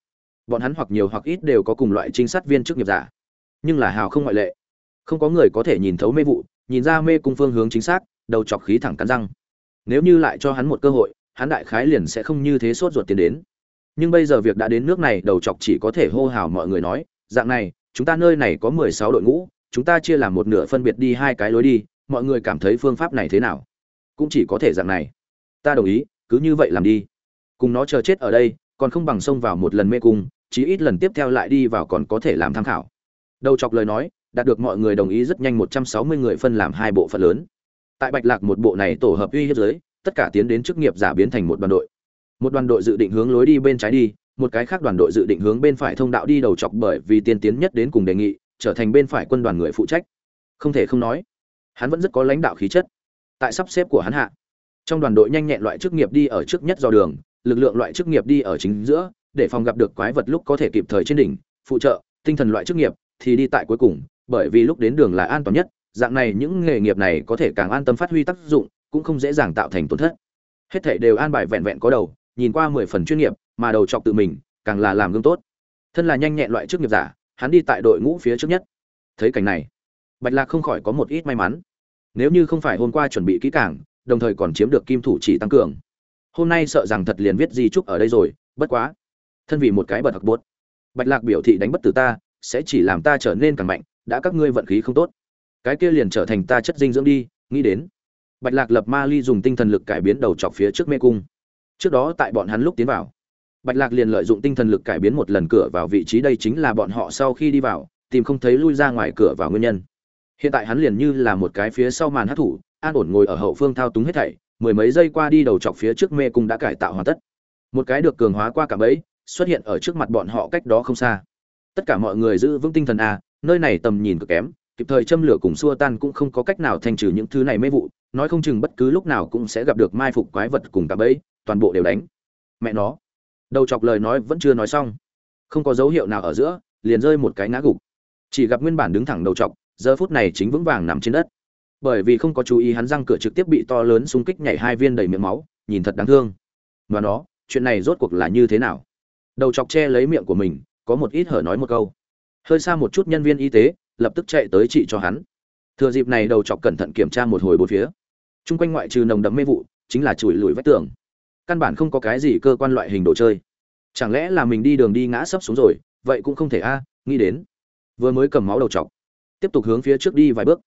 Bọn hắn hoặc nhiều hoặc ít đều có cùng loại trinh sát viên chức nghiệp giả. Nhưng là hào không ngoại lệ. Không có người có thể nhìn thấu mê vụ, nhìn ra mê cung phương hướng chính xác, đầu chọc khí thẳng cắn răng. Nếu như lại cho hắn một cơ hội, hắn đại khái liền sẽ không như thế sốt ruột tiến đến nhưng bây giờ việc đã đến nước này, đầu chọc chỉ có thể hô hào mọi người nói, dạng này, chúng ta nơi này có mười sáu đội ngũ, chúng ta chia làm một nửa phân biệt đi hai cái lối đi, mọi người cảm thấy phương pháp này thế nào cũng chỉ có thể dạng này ta đồng ý, cứ như vậy làm đi cùng nó chờ chết ở đây, còn không bằng xông vào một lần mê cung, chí ít lần tiếp theo lại đi vào còn có thể làm tham khảo đầu chọc lời nói, đạt được mọi người đồng ý rất nhanh 160 người phân làm hai bộ phận lớn. Tại Bạch Lạc một bộ này tổ hợp uy hiếp giới, tất cả tiến đến chức nghiệp giả biến thành một đoàn đội. Một đoàn đội dự định hướng lối đi bên trái đi, một cái khác đoàn đội dự định hướng bên phải thông đạo đi đầu chọc bởi vì tiên tiến nhất đến cùng đề nghị, trở thành bên phải quân đoàn người phụ trách. Không thể không nói, hắn vẫn rất có lãnh đạo khí chất. Tại sắp xếp của hắn hạ, trong đoàn đội nhanh nhẹn loại chức nghiệp đi ở trước nhất do đường, lực lượng loại chức nghiệp đi ở chính giữa, để phòng gặp được quái vật lúc có thể kịp thời trên đỉnh, phụ trợ, tinh thần loại chức nghiệp thì đi tại cuối cùng, bởi vì lúc đến đường là an toàn nhất, dạng này những nghề nghiệp này có thể càng an tâm phát huy tác dụng, cũng không dễ dàng tạo thành tổn thất. Hết thảy đều an bài vẹn vẹn có đầu, nhìn qua mười phần chuyên nghiệp, mà đầu chọc tự mình, càng là làm gương tốt. Thân là nhanh nhẹn loại chức nghiệp giả, hắn đi tại đội ngũ phía trước nhất. Thấy cảnh này, Bạch Lạc không khỏi có một ít may mắn. Nếu như không phải hôm qua chuẩn bị kỹ càng, đồng thời còn chiếm được kim thủ chỉ tăng cường, hôm nay sợ rằng thật liền viết di chúc ở đây rồi, bất quá, thân vì một cái bật học bốt, Bạch Lạc biểu thị đánh bất tử ta, sẽ chỉ làm ta trở nên càng mạnh, đã các ngươi vận khí không tốt, cái kia liền trở thành ta chất dinh dưỡng đi, nghĩ đến. Bạch Lạc lập ma ly dùng tinh thần lực cải biến đầu chọc phía trước mê cung. Trước đó tại bọn hắn lúc tiến vào, Bạch Lạc liền lợi dụng tinh thần lực cải biến một lần cửa vào vị trí đây chính là bọn họ sau khi đi vào, tìm không thấy lui ra ngoài cửa vào nguyên nhân. Hiện tại hắn liền như là một cái phía sau màn hát thủ, an ổn ngồi ở hậu phương thao túng hết thảy, mười mấy giây qua đi đầu chọc phía trước mê cung đã cải tạo hoàn tất. Một cái được cường hóa qua cả bẫy, xuất hiện ở trước mặt bọn họ cách đó không xa. Tất cả mọi người giữ vững tinh thần a, nơi này tầm nhìn cực kém, kịp thời châm lửa cùng xua tan cũng không có cách nào thanh trừ những thứ này mê vụ, nói không chừng bất cứ lúc nào cũng sẽ gặp được mai phục quái vật cùng cả bẫy, toàn bộ đều đánh. Mẹ nó. Đầu chọc lời nói vẫn chưa nói xong, không có dấu hiệu nào ở giữa, liền rơi một cái ngã gục. Chỉ gặp nguyên bản đứng thẳng đầu chọc, giờ phút này chính vững vàng nằm trên đất. Bởi vì không có chú ý hắn răng cửa trực tiếp bị to lớn xung kích nhảy hai viên đầy miệng máu, nhìn thật đáng thương. Và nó, chuyện này rốt cuộc là như thế nào? Đầu chọc che lấy miệng của mình, có một ít hở nói một câu. Hơi xa một chút nhân viên y tế, lập tức chạy tới trị cho hắn. Thừa dịp này đầu chọc cẩn thận kiểm tra một hồi bốn phía. Trung quanh ngoại trừ nồng đậm mê vụ, chính là chùi lùi vách tường. Căn bản không có cái gì cơ quan loại hình đồ chơi. Chẳng lẽ là mình đi đường đi ngã sấp xuống rồi, vậy cũng không thể a, nghĩ đến. Vừa mới cầm máu đầu chọc, tiếp tục hướng phía trước đi vài bước.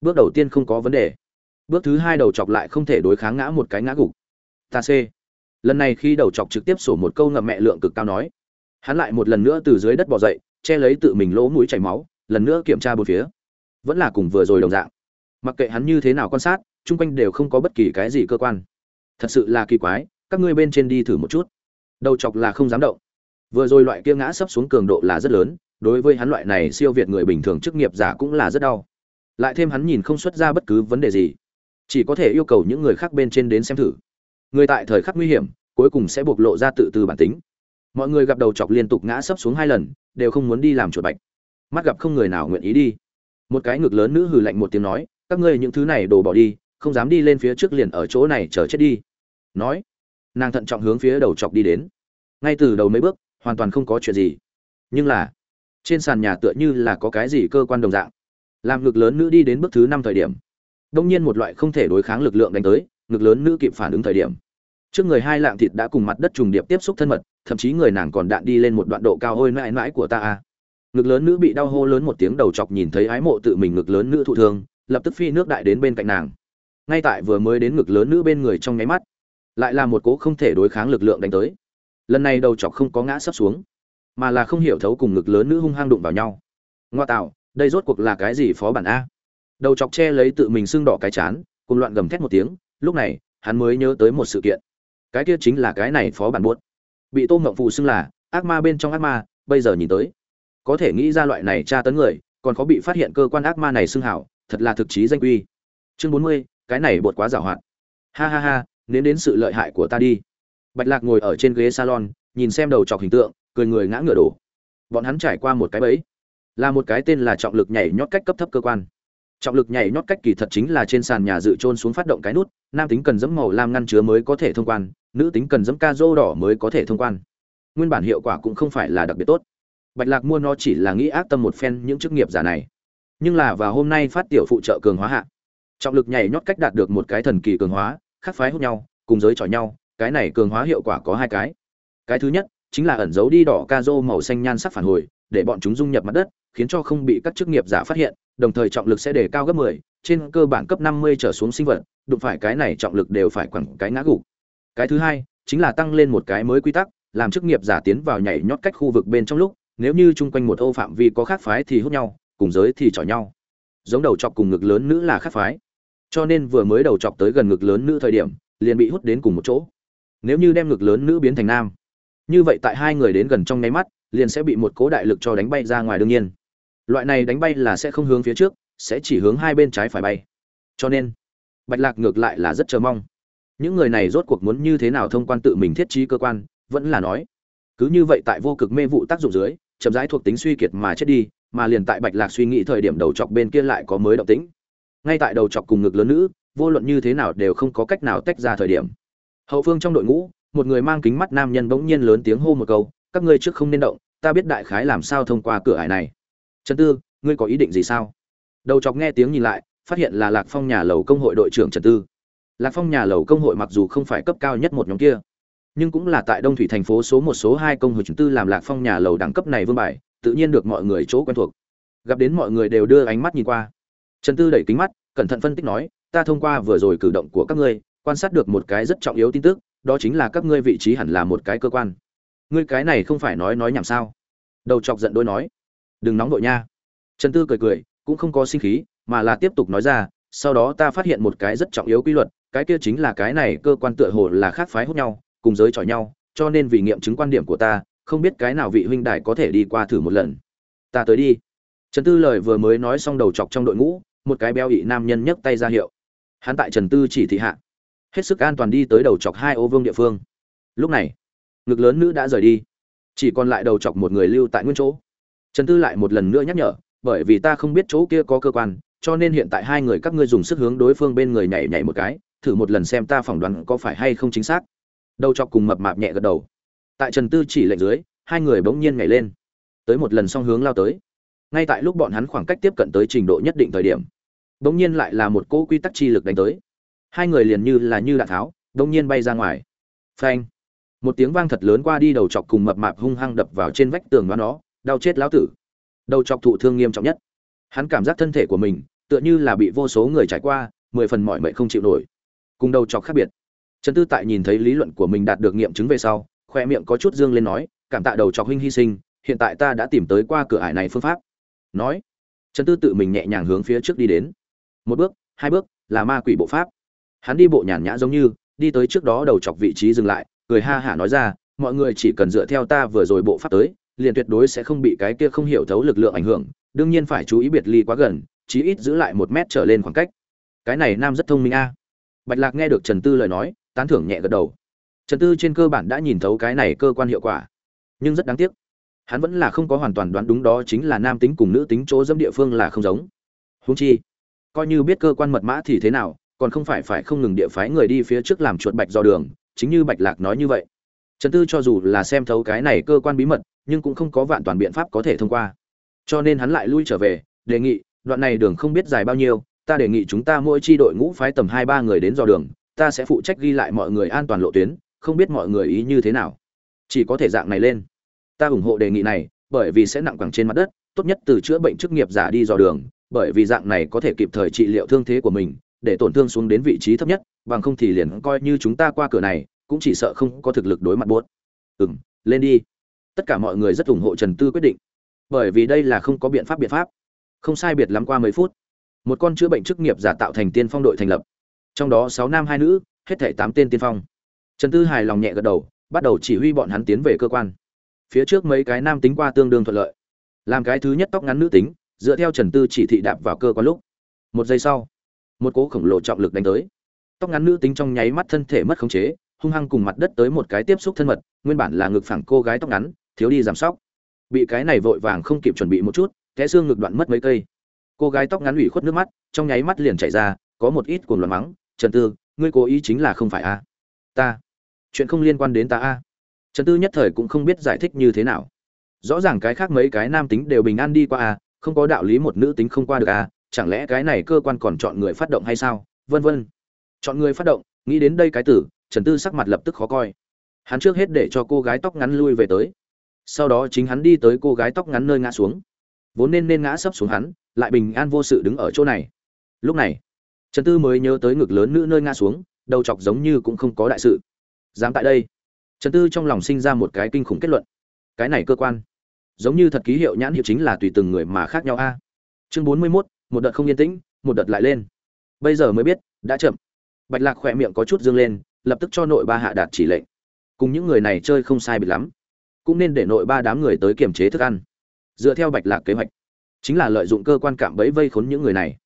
Bước đầu tiên không có vấn đề. Bước thứ hai đầu chọc lại không thể đối kháng ngã một cái ngã gục. Ta C. Lần này khi đầu chọc trực tiếp sổ một câu ngậm mẹ lượng cực cao nói, hắn lại một lần nữa từ dưới đất bò dậy, che lấy tự mình lỗ mũi chảy máu, lần nữa kiểm tra bốn phía vẫn là cùng vừa rồi đồng dạng mặc kệ hắn như thế nào quan sát chung quanh đều không có bất kỳ cái gì cơ quan thật sự là kỳ quái các ngươi bên trên đi thử một chút. Đầu chọc là không dám động. Vừa rồi loại kia ngã sấp xuống cường độ là rất lớn, đối với hắn loại này siêu việt người bình thường chức nghiệp giả cũng là rất đau. Lại thêm hắn nhìn không xuất ra bất cứ vấn đề gì. Chỉ có thể yêu cầu những người khác bên trên đến xem thử. Người tại thời khắc nguy hiểm, cuối cùng sẽ bộc lộ ra tự từ bản tính. Mọi người gặp đầu chọc liên tục ngã sấp xuống hai lần, đều không muốn đi làm chuột bạch. Mắt gặp không người nào nguyện ý đi. Một cái ngực lớn nữ hừ lạnh một tiếng nói, các ngươi những thứ này đồ bỏ đi, không dám đi lên phía trước liền ở chỗ này chờ chết đi. Nói nàng thận trọng hướng phía đầu chọc đi đến. Ngay từ đầu mấy bước, hoàn toàn không có chuyện gì. Nhưng là, trên sàn nhà tựa như là có cái gì cơ quan đồng dạng. Làm ngực lớn nữ đi đến bước thứ năm thời điểm. Đông nhiên một loại không thể đối kháng lực lượng đánh tới, ngực lớn nữ kịp phản ứng thời điểm. Trước người hai lạng thịt đã cùng mặt đất trùng điệp tiếp xúc thân mật, thậm chí người nàng còn đạn đi lên một đoạn độ cao hôi mãi mãi của ta a ngực lớn nữ bị đau hô lớn một tiếng đầu chọc nhìn thấy ái mộ tự mình ngực lớn nữ thụ thương, lập tức phi nước đại đến bên cạnh nàng. Ngay tại vừa mới đến ngực lớn nữ bên người trong nháy mắt lại là một cố không thể đối kháng lực lượng đánh tới. Lần này đầu chọc không có ngã sấp xuống, mà là không hiểu thấu cùng ngực lớn nữ hung hăng đụng vào nhau. Ngoa tạo, đây rốt cuộc là cái gì phó bản a? Đầu chọc che lấy tự mình sưng đỏ cái chán, cùng loạn gầm thét một tiếng, lúc này, hắn mới nhớ tới một sự kiện. Cái kia chính là cái này phó bản buốt. Bị tô ngậm phụ xưng là ác ma bên trong ác ma, bây giờ nhìn tới, có thể nghĩ ra loại này tra tấn người, còn có bị phát hiện cơ quan ác ma này xưng hảo, thật là thực chí danh quy. Chương bốn mươi, cái này bột quá giảo hoạt. Ha ha ha nếm đến sự lợi hại của ta đi. Bạch lạc ngồi ở trên ghế salon, nhìn xem đầu chọc hình tượng, cười người ngã ngửa đổ. Bọn hắn trải qua một cái bẫy. Là một cái tên là trọng lực nhảy nhót cách cấp thấp cơ quan. Trọng lực nhảy nhót cách kỳ thật chính là trên sàn nhà dự trôn xuống phát động cái nút, nam tính cần dẫm màu lam ngăn chứa mới có thể thông quan, nữ tính cần dẫm ca rô đỏ mới có thể thông quan. Nguyên bản hiệu quả cũng không phải là đặc biệt tốt. Bạch lạc mua nó chỉ là nghĩ ác tâm một phen những chức nghiệp giả này. Nhưng là vào hôm nay phát tiểu phụ trợ cường hóa hạ, trọng lực nhảy nhót cách đạt được một cái thần kỳ cường hóa khác phái hút nhau cùng giới chọi nhau cái này cường hóa hiệu quả có hai cái. Cái thứ nhất chính là ẩn giấu đi đỏ ca rô màu xanh nhan sắc phản hồi để bọn chúng dung nhập mặt đất khiến cho không bị các chức nghiệp giả phát hiện đồng thời trọng lực sẽ đề cao gấp 10, trên cơ bản cấp 50 trở xuống sinh vật đụng phải cái này trọng lực đều phải quẳng cái ngã gục. Cái thứ hai chính là tăng lên một cái mới quy tắc làm chức nghiệp giả tiến vào nhảy nhót cách khu vực bên trong lúc nếu như chung quanh một ô phạm vi có khác phái thì hút nhau cùng giới thì chọi nhau. Giống đầu chọc cùng ngực lớn nữ là khác phái cho nên vừa mới đầu chọc tới gần ngực lớn nữ thời điểm, liền bị hút đến cùng một chỗ. Nếu như đem ngực lớn nữ biến thành nam, như vậy tại hai người đến gần trong nháy mắt, liền sẽ bị một cố đại lực cho đánh bay ra ngoài đương nhiên. Loại này đánh bay là sẽ không hướng phía trước, sẽ chỉ hướng hai bên trái phải bay. Cho nên, bạch lạc ngược lại là rất chờ mong. Những người này rốt cuộc muốn như thế nào thông quan tự mình thiết trí cơ quan, vẫn là nói. Cứ như vậy tại vô cực mê vụ tác dụng dưới, chậm rãi thuộc tính suy kiệt mà chết đi, mà liền tại bạch lạc suy nghĩ thời điểm đầu chọc bên kia lại có mới động tĩnh ngay tại đầu chọc cùng ngực lớn nữ, vô luận như thế nào đều không có cách nào tách ra thời điểm. Hậu phương trong đội ngũ, một người mang kính mắt nam nhân bỗng nhiên lớn tiếng hô một câu, các ngươi trước không nên động, ta biết đại khái làm sao thông qua cửa ải này. Trần tư, ngươi có ý định gì sao? Đầu chọc nghe tiếng nhìn lại, phát hiện là lạc phong nhà lầu công hội đội trưởng trần tư. Lạc phong nhà lầu công hội mặc dù không phải cấp cao nhất một nhóm kia, nhưng cũng là tại đông thủy thành phố số một, số hai công hội trần tư làm lạc phong nhà lầu đẳng cấp này vương bài, tự nhiên được mọi người chỗ quen thuộc. Gặp đến mọi người đều đưa ánh mắt nhìn qua trần tư đẩy kính mắt, cẩn thận phân tích nói, ta thông qua vừa rồi cử động của các ngươi, quan sát được một cái rất trọng yếu tin tức, đó chính là các ngươi vị trí hẳn là một cái cơ quan. Ngươi cái này không phải nói nói nhảm sao? Đầu chọc giận đôi nói, đừng nóng đội nha. Trần tư cười cười, cũng không có sinh khí, mà là tiếp tục nói ra, sau đó ta phát hiện một cái rất trọng yếu quy luật, cái kia chính là cái này cơ quan tựa hồ là khác phái hút nhau, cùng giới chọi nhau, cho nên vì nghiệm chứng quan điểm của ta, không biết cái nào vị huynh đài có thể đi qua thử một lần. Ta tới đi. Trần tư lời vừa mới nói xong đầu chọc trong đội ngũ một cái béo ị nam nhân nhấc tay ra hiệu. Hắn tại trần tư chỉ thị hạ, hết sức an toàn đi tới đầu chọc hai ô vương địa phương. Lúc này, ngực lớn nữ đã rời đi, chỉ còn lại đầu chọc một người lưu tại nguyên chỗ. Trần tư lại một lần nữa nhắc nhở, bởi vì ta không biết chỗ kia có cơ quan, cho nên hiện tại hai người các ngươi dùng sức hướng đối phương bên người nhảy nhảy một cái, thử một lần xem ta phỏng đoán có phải hay không chính xác. Đầu chọc cùng mập mạp nhẹ gật đầu. Tại trần tư chỉ lệnh dưới, hai người bỗng nhiên nhảy lên. Tới một lần song hướng lao tới ngay tại lúc bọn hắn khoảng cách tiếp cận tới trình độ nhất định thời điểm, bỗng nhiên lại là một cỗ quy tắc chi lực đánh tới. Hai người liền như là như đạn tháo, bỗng nhiên bay ra ngoài. Phanh! Một tiếng vang thật lớn qua đi đầu chọc cùng mập mạp hung hăng đập vào trên vách tường đó nó, đau chết lão tử. Đầu chọc thụ thương nghiêm trọng nhất. Hắn cảm giác thân thể của mình tựa như là bị vô số người trải qua, mười phần mọi mệnh không chịu nổi. Cùng đầu chọc khác biệt. Trần tư tại nhìn thấy lý luận của mình đạt được nghiệm chứng về sau, khoe miệng có chút dương lên nói, cảm tạ đầu chọc huynh hy sinh, hiện tại ta đã tìm tới qua cửa ải này phương pháp nói. Trần tư tự mình nhẹ nhàng hướng phía trước đi đến. Một bước, hai bước, là ma quỷ bộ pháp. Hắn đi bộ nhàn nhã giống như, đi tới trước đó đầu chọc vị trí dừng lại, cười ha hả nói ra, mọi người chỉ cần dựa theo ta vừa rồi bộ pháp tới, liền tuyệt đối sẽ không bị cái kia không hiểu thấu lực lượng ảnh hưởng, đương nhiên phải chú ý biệt ly quá gần, chí ít giữ lại một mét trở lên khoảng cách. Cái này nam rất thông minh a. Bạch lạc nghe được trần tư lời nói, tán thưởng nhẹ gật đầu. Trần tư trên cơ bản đã nhìn thấu cái này cơ quan hiệu quả. Nhưng rất đáng tiếc hắn vẫn là không có hoàn toàn đoán đúng đó chính là nam tính cùng nữ tính chỗ dâm địa phương là không giống. Húng chi, coi như biết cơ quan mật mã thì thế nào, còn không phải phải không ngừng địa phái người đi phía trước làm chuột bạch do đường, chính như bạch lạc nói như vậy. Trần tư cho dù là xem thấu cái này cơ quan bí mật, nhưng cũng không có vạn toàn biện pháp có thể thông qua. Cho nên hắn lại lui trở về, đề nghị, đoạn này đường không biết dài bao nhiêu, ta đề nghị chúng ta mỗi chi đội ngũ phái tầm hai ba người đến dò đường, ta sẽ phụ trách ghi lại mọi người an toàn lộ tuyến, không biết mọi người ý như thế nào. Chỉ có thể dạng này lên ta ủng hộ đề nghị này, bởi vì sẽ nặng quẳng trên mặt đất, tốt nhất từ chữa bệnh chức nghiệp giả đi dò đường, bởi vì dạng này có thể kịp thời trị liệu thương thế của mình, để tổn thương xuống đến vị trí thấp nhất, bằng không thì liền coi như chúng ta qua cửa này, cũng chỉ sợ không có thực lực đối mặt buốt. Ừ m lên đi. Tất cả mọi người rất ủng hộ trần tư quyết định. Bởi vì đây là không có biện pháp biện pháp. Không sai biệt lắm qua mấy phút, một con chữa bệnh chức nghiệp giả tạo thành tiên phong đội thành lập. Trong đó sáu nam hai nữ, hết thể tám tên tiên phong. Trần tư hài lòng nhẹ gật đầu, bắt đầu chỉ huy bọn hắn tiến về cơ quan phía trước mấy cái nam tính qua tương đương thuận lợi. Làm cái thứ nhất tóc ngắn nữ tính, dựa theo trần tư chỉ thị đạp vào cơ quan lúc. Một giây sau, một cỗ khổng lồ trọng lực đánh tới. Tóc ngắn nữ tính trong nháy mắt thân thể mất khống chế, hung hăng cùng mặt đất tới một cái tiếp xúc thân mật, nguyên bản là ngực phẳng cô gái tóc ngắn, thiếu đi giảm sóc. Bị cái này vội vàng không kịp chuẩn bị một chút té xương ngực đoạn mất mấy cây. Cô gái tóc ngắn ủy khuất nước mắt, trong nháy mắt liền chảy ra, có một ít cuồng loạn mắng, trần tư, ngươi cố ý chính là không phải a. Ta, chuyện không liên quan đến ta a trần tư nhất thời cũng không biết giải thích như thế nào. Rõ ràng cái khác mấy cái nam tính đều bình an đi qua à không có đạo lý một nữ tính không qua được à chẳng lẽ cái này cơ quan còn chọn người phát động hay sao? Vân vân. Chọn người phát động, nghĩ đến đây cái tử, trần tư sắc mặt lập tức khó coi. Hắn trước hết để cho cô gái tóc ngắn lui về tới. Sau đó chính hắn đi tới cô gái tóc ngắn nơi ngã xuống. Vốn nên nên ngã sấp xuống hắn, lại bình an vô sự đứng ở chỗ này. Lúc này, trần tư mới nhớ tới ngực lớn nữ nơi ngã xuống, đầu chọc giống như cũng không có đại sự. Dám tại đây trần tư trong lòng sinh ra một cái kinh khủng kết luận. Cái này cơ quan, giống như thật ký hiệu nhãn hiệu chính là tùy từng người mà khác nhau a. Chương bốn mươi mốt, một đợt không yên tĩnh, một đợt lại lên. Bây giờ mới biết, đã chậm. Bạch lạc khỏe miệng có chút dương lên, lập tức cho nội ba hạ đạt chỉ lệnh. Cùng những người này chơi không sai biệt lắm, cũng nên để nội ba đám người tới kiềm chế thức ăn. Dựa theo bạch lạc kế hoạch, chính là lợi dụng cơ quan cạm bẫy vây khốn những người này.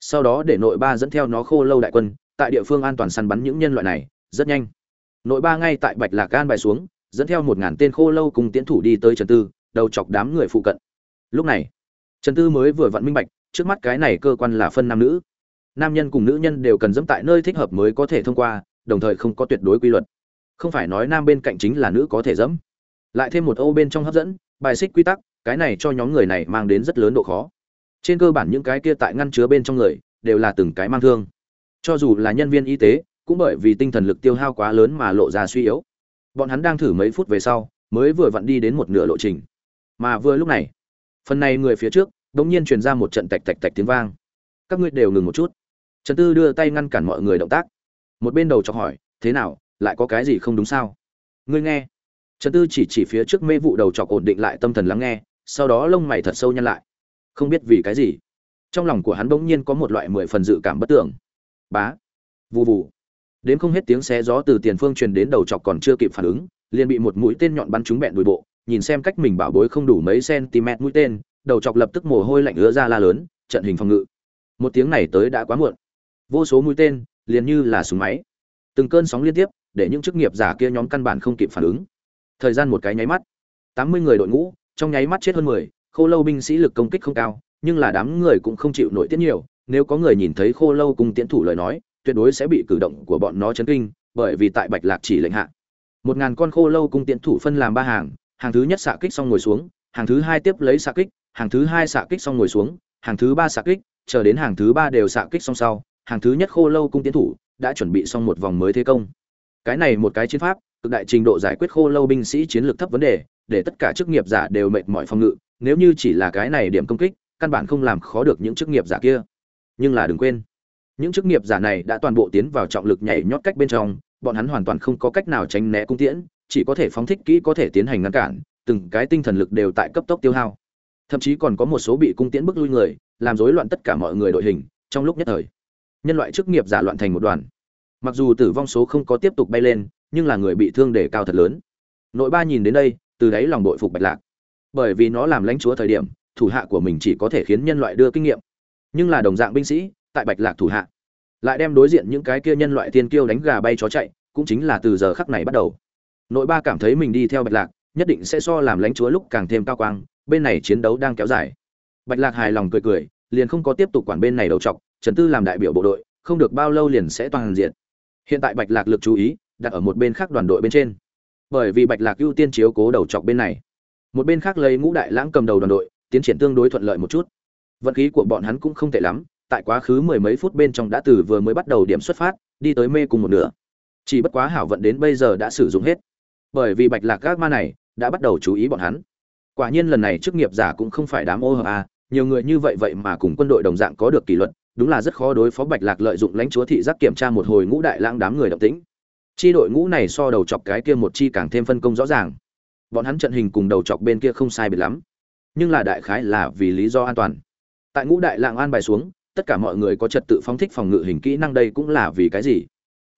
Sau đó để nội ba dẫn theo nó khô lâu đại quân, tại địa phương an toàn săn bắn những nhân loại này, rất nhanh nội ba ngay tại bạch lạc gan bài xuống, dẫn theo một ngàn tên khô lâu cùng tiến thủ đi tới trần tư, đầu chọc đám người phụ cận. Lúc này, trần tư mới vừa vặn minh bạch, trước mắt cái này cơ quan là phân nam nữ. Nam nhân cùng nữ nhân đều cần dẫm tại nơi thích hợp mới có thể thông qua, đồng thời không có tuyệt đối quy luật. Không phải nói nam bên cạnh chính là nữ có thể dẫm. Lại thêm một ô bên trong hấp dẫn, bài xích quy tắc, cái này cho nhóm người này mang đến rất lớn độ khó. Trên cơ bản những cái kia tại ngăn chứa bên trong người, đều là từng cái mang thương. Cho dù là nhân viên y tế cũng bởi vì tinh thần lực tiêu hao quá lớn mà lộ ra suy yếu. Bọn hắn đang thử mấy phút về sau, mới vừa vặn đi đến một nửa lộ trình. Mà vừa lúc này, phần này người phía trước đ ỗ n g nhiên truyền ra một trận tạch tạch tạch tiếng vang. Các ngươi đều ngừng một chút. Trần tư đưa tay ngăn cản mọi người động tác. Một bên đầu chọc hỏi, thế nào, lại có cái gì không đúng sao? Ngươi nghe. Trần tư chỉ chỉ phía trước mê vụ đầu chọc ổn định lại tâm thần lắng nghe, sau đó lông mày thật sâu nhăn lại. Không biết vì cái gì, trong lòng của hắn bỗng nhiên có một loại mười phần dự cảm bất tưởng. Bá, vù vù đến không hết tiếng xé gió từ tiền phương truyền đến đầu chọc còn chưa kịp phản ứng, liền bị một mũi tên nhọn bắn trúng bẹn đùi bộ, nhìn xem cách mình bảo bối không đủ mấy cm mũi tên, đầu chọc lập tức mồ hôi lạnh ứa ra la lớn, trận hình phòng ngự. Một tiếng này tới đã quá muộn. Vô số mũi tên, liền như là súng máy. Từng cơn sóng liên tiếp, để những chức nghiệp giả kia nhóm căn bản không kịp phản ứng. Thời gian một cái nháy mắt, 80 người đội ngũ, trong nháy mắt chết hơn 10, Khô Lâu binh sĩ lực công kích không cao, nhưng là đám người cũng không chịu nổi tiết nhiều, nếu có người nhìn thấy Khô Lâu cùng tiến thủ lời nói, tuyệt đối sẽ bị cử động của bọn nó chấn kinh, bởi vì tại Bạch Lạc chỉ lệnh hạ, một ngàn con khô lâu cung tiễn thủ phân làm ba hàng, hàng thứ nhất xạ kích xong ngồi xuống, hàng thứ hai tiếp lấy xạ kích, hàng thứ hai xạ kích xong ngồi xuống, hàng thứ ba xạ kích, chờ đến hàng thứ ba đều xạ kích xong sau, hàng thứ nhất khô lâu cung tiễn thủ đã chuẩn bị xong một vòng mới thế công. Cái này một cái chiến pháp, cực đại trình độ giải quyết khô lâu binh sĩ chiến lược thấp vấn đề, để tất cả chức nghiệp giả đều mệt mỏi phòng ngự, nếu như chỉ là cái này điểm công kích, căn bản không làm khó được những chức nghiệp giả kia. Nhưng là đừng quên, những chức nghiệp giả này đã toàn bộ tiến vào trọng lực nhảy nhót cách bên trong, bọn hắn hoàn toàn không có cách nào tránh né cung tiễn, chỉ có thể phóng thích kỹ có thể tiến hành ngăn cản, từng cái tinh thần lực đều tại cấp tốc tiêu hao. Thậm chí còn có một số bị cung tiễn bức lui người, làm rối loạn tất cả mọi người đội hình, trong lúc nhất thời, nhân loại chức nghiệp giả loạn thành một đoàn. Mặc dù tử vong số không có tiếp tục bay lên, nhưng là người bị thương để cao thật lớn. Nội ba nhìn đến đây, từ đáy lòng đội phục bạch lạc. Bởi vì nó làm lãnh chúa thời điểm, thủ hạ của mình chỉ có thể khiến nhân loại đưa kinh nghiệm. Nhưng là đồng dạng binh sĩ tại bạch lạc thủ hạ. Lại đem đối diện những cái kia nhân loại tiên kiêu đánh gà bay chó chạy, cũng chính là từ giờ khắc này bắt đầu. Nội ba cảm thấy mình đi theo bạch lạc, nhất định sẽ so làm lãnh chúa lúc càng thêm cao quang, bên này chiến đấu đang kéo dài. Bạch lạc hài lòng cười cười, liền không có tiếp tục quản bên này đầu trọc trần tư làm đại biểu bộ đội, không được bao lâu liền sẽ toàn diện. Hiện tại bạch lạc lực chú ý, đặt ở một bên khác đoàn đội bên trên. Bởi vì bạch lạc ưu tiên chiếu cố đầu trọc bên này. Một bên khác lấy ngũ đại lãng cầm đầu đoàn đội, tiến triển tương đối thuận lợi một chút. Vận khí của bọn hắn cũng không tệ lắm tại quá khứ mười mấy phút bên trong đã từ vừa mới bắt đầu điểm xuất phát, đi tới mê cùng một nửa. Chỉ bất quá hảo vận đến bây giờ đã sử dụng hết. Bởi vì bạch lạc gác ma này đã bắt đầu chú ý bọn hắn. Quả nhiên lần này chức nghiệp giả cũng không phải đám ô hợp a, nhiều người như vậy vậy mà cùng quân đội đồng dạng có được kỷ luật, đúng là rất khó đối phó bạch lạc lợi dụng lãnh chúa thị giác kiểm tra một hồi ngũ đại lãng đám người động tĩnh. Chi đội ngũ này so đầu chọc cái kia một chi càng thêm phân công rõ ràng. Bọn hắn trận hình cùng đầu chọc bên kia không sai biệt lắm, nhưng là đại khái là vì lý do an toàn. Tại ngũ đại lãng an bài xuống tất cả mọi người có trật tự phóng thích phòng ngự hình kỹ năng đây cũng là vì cái gì?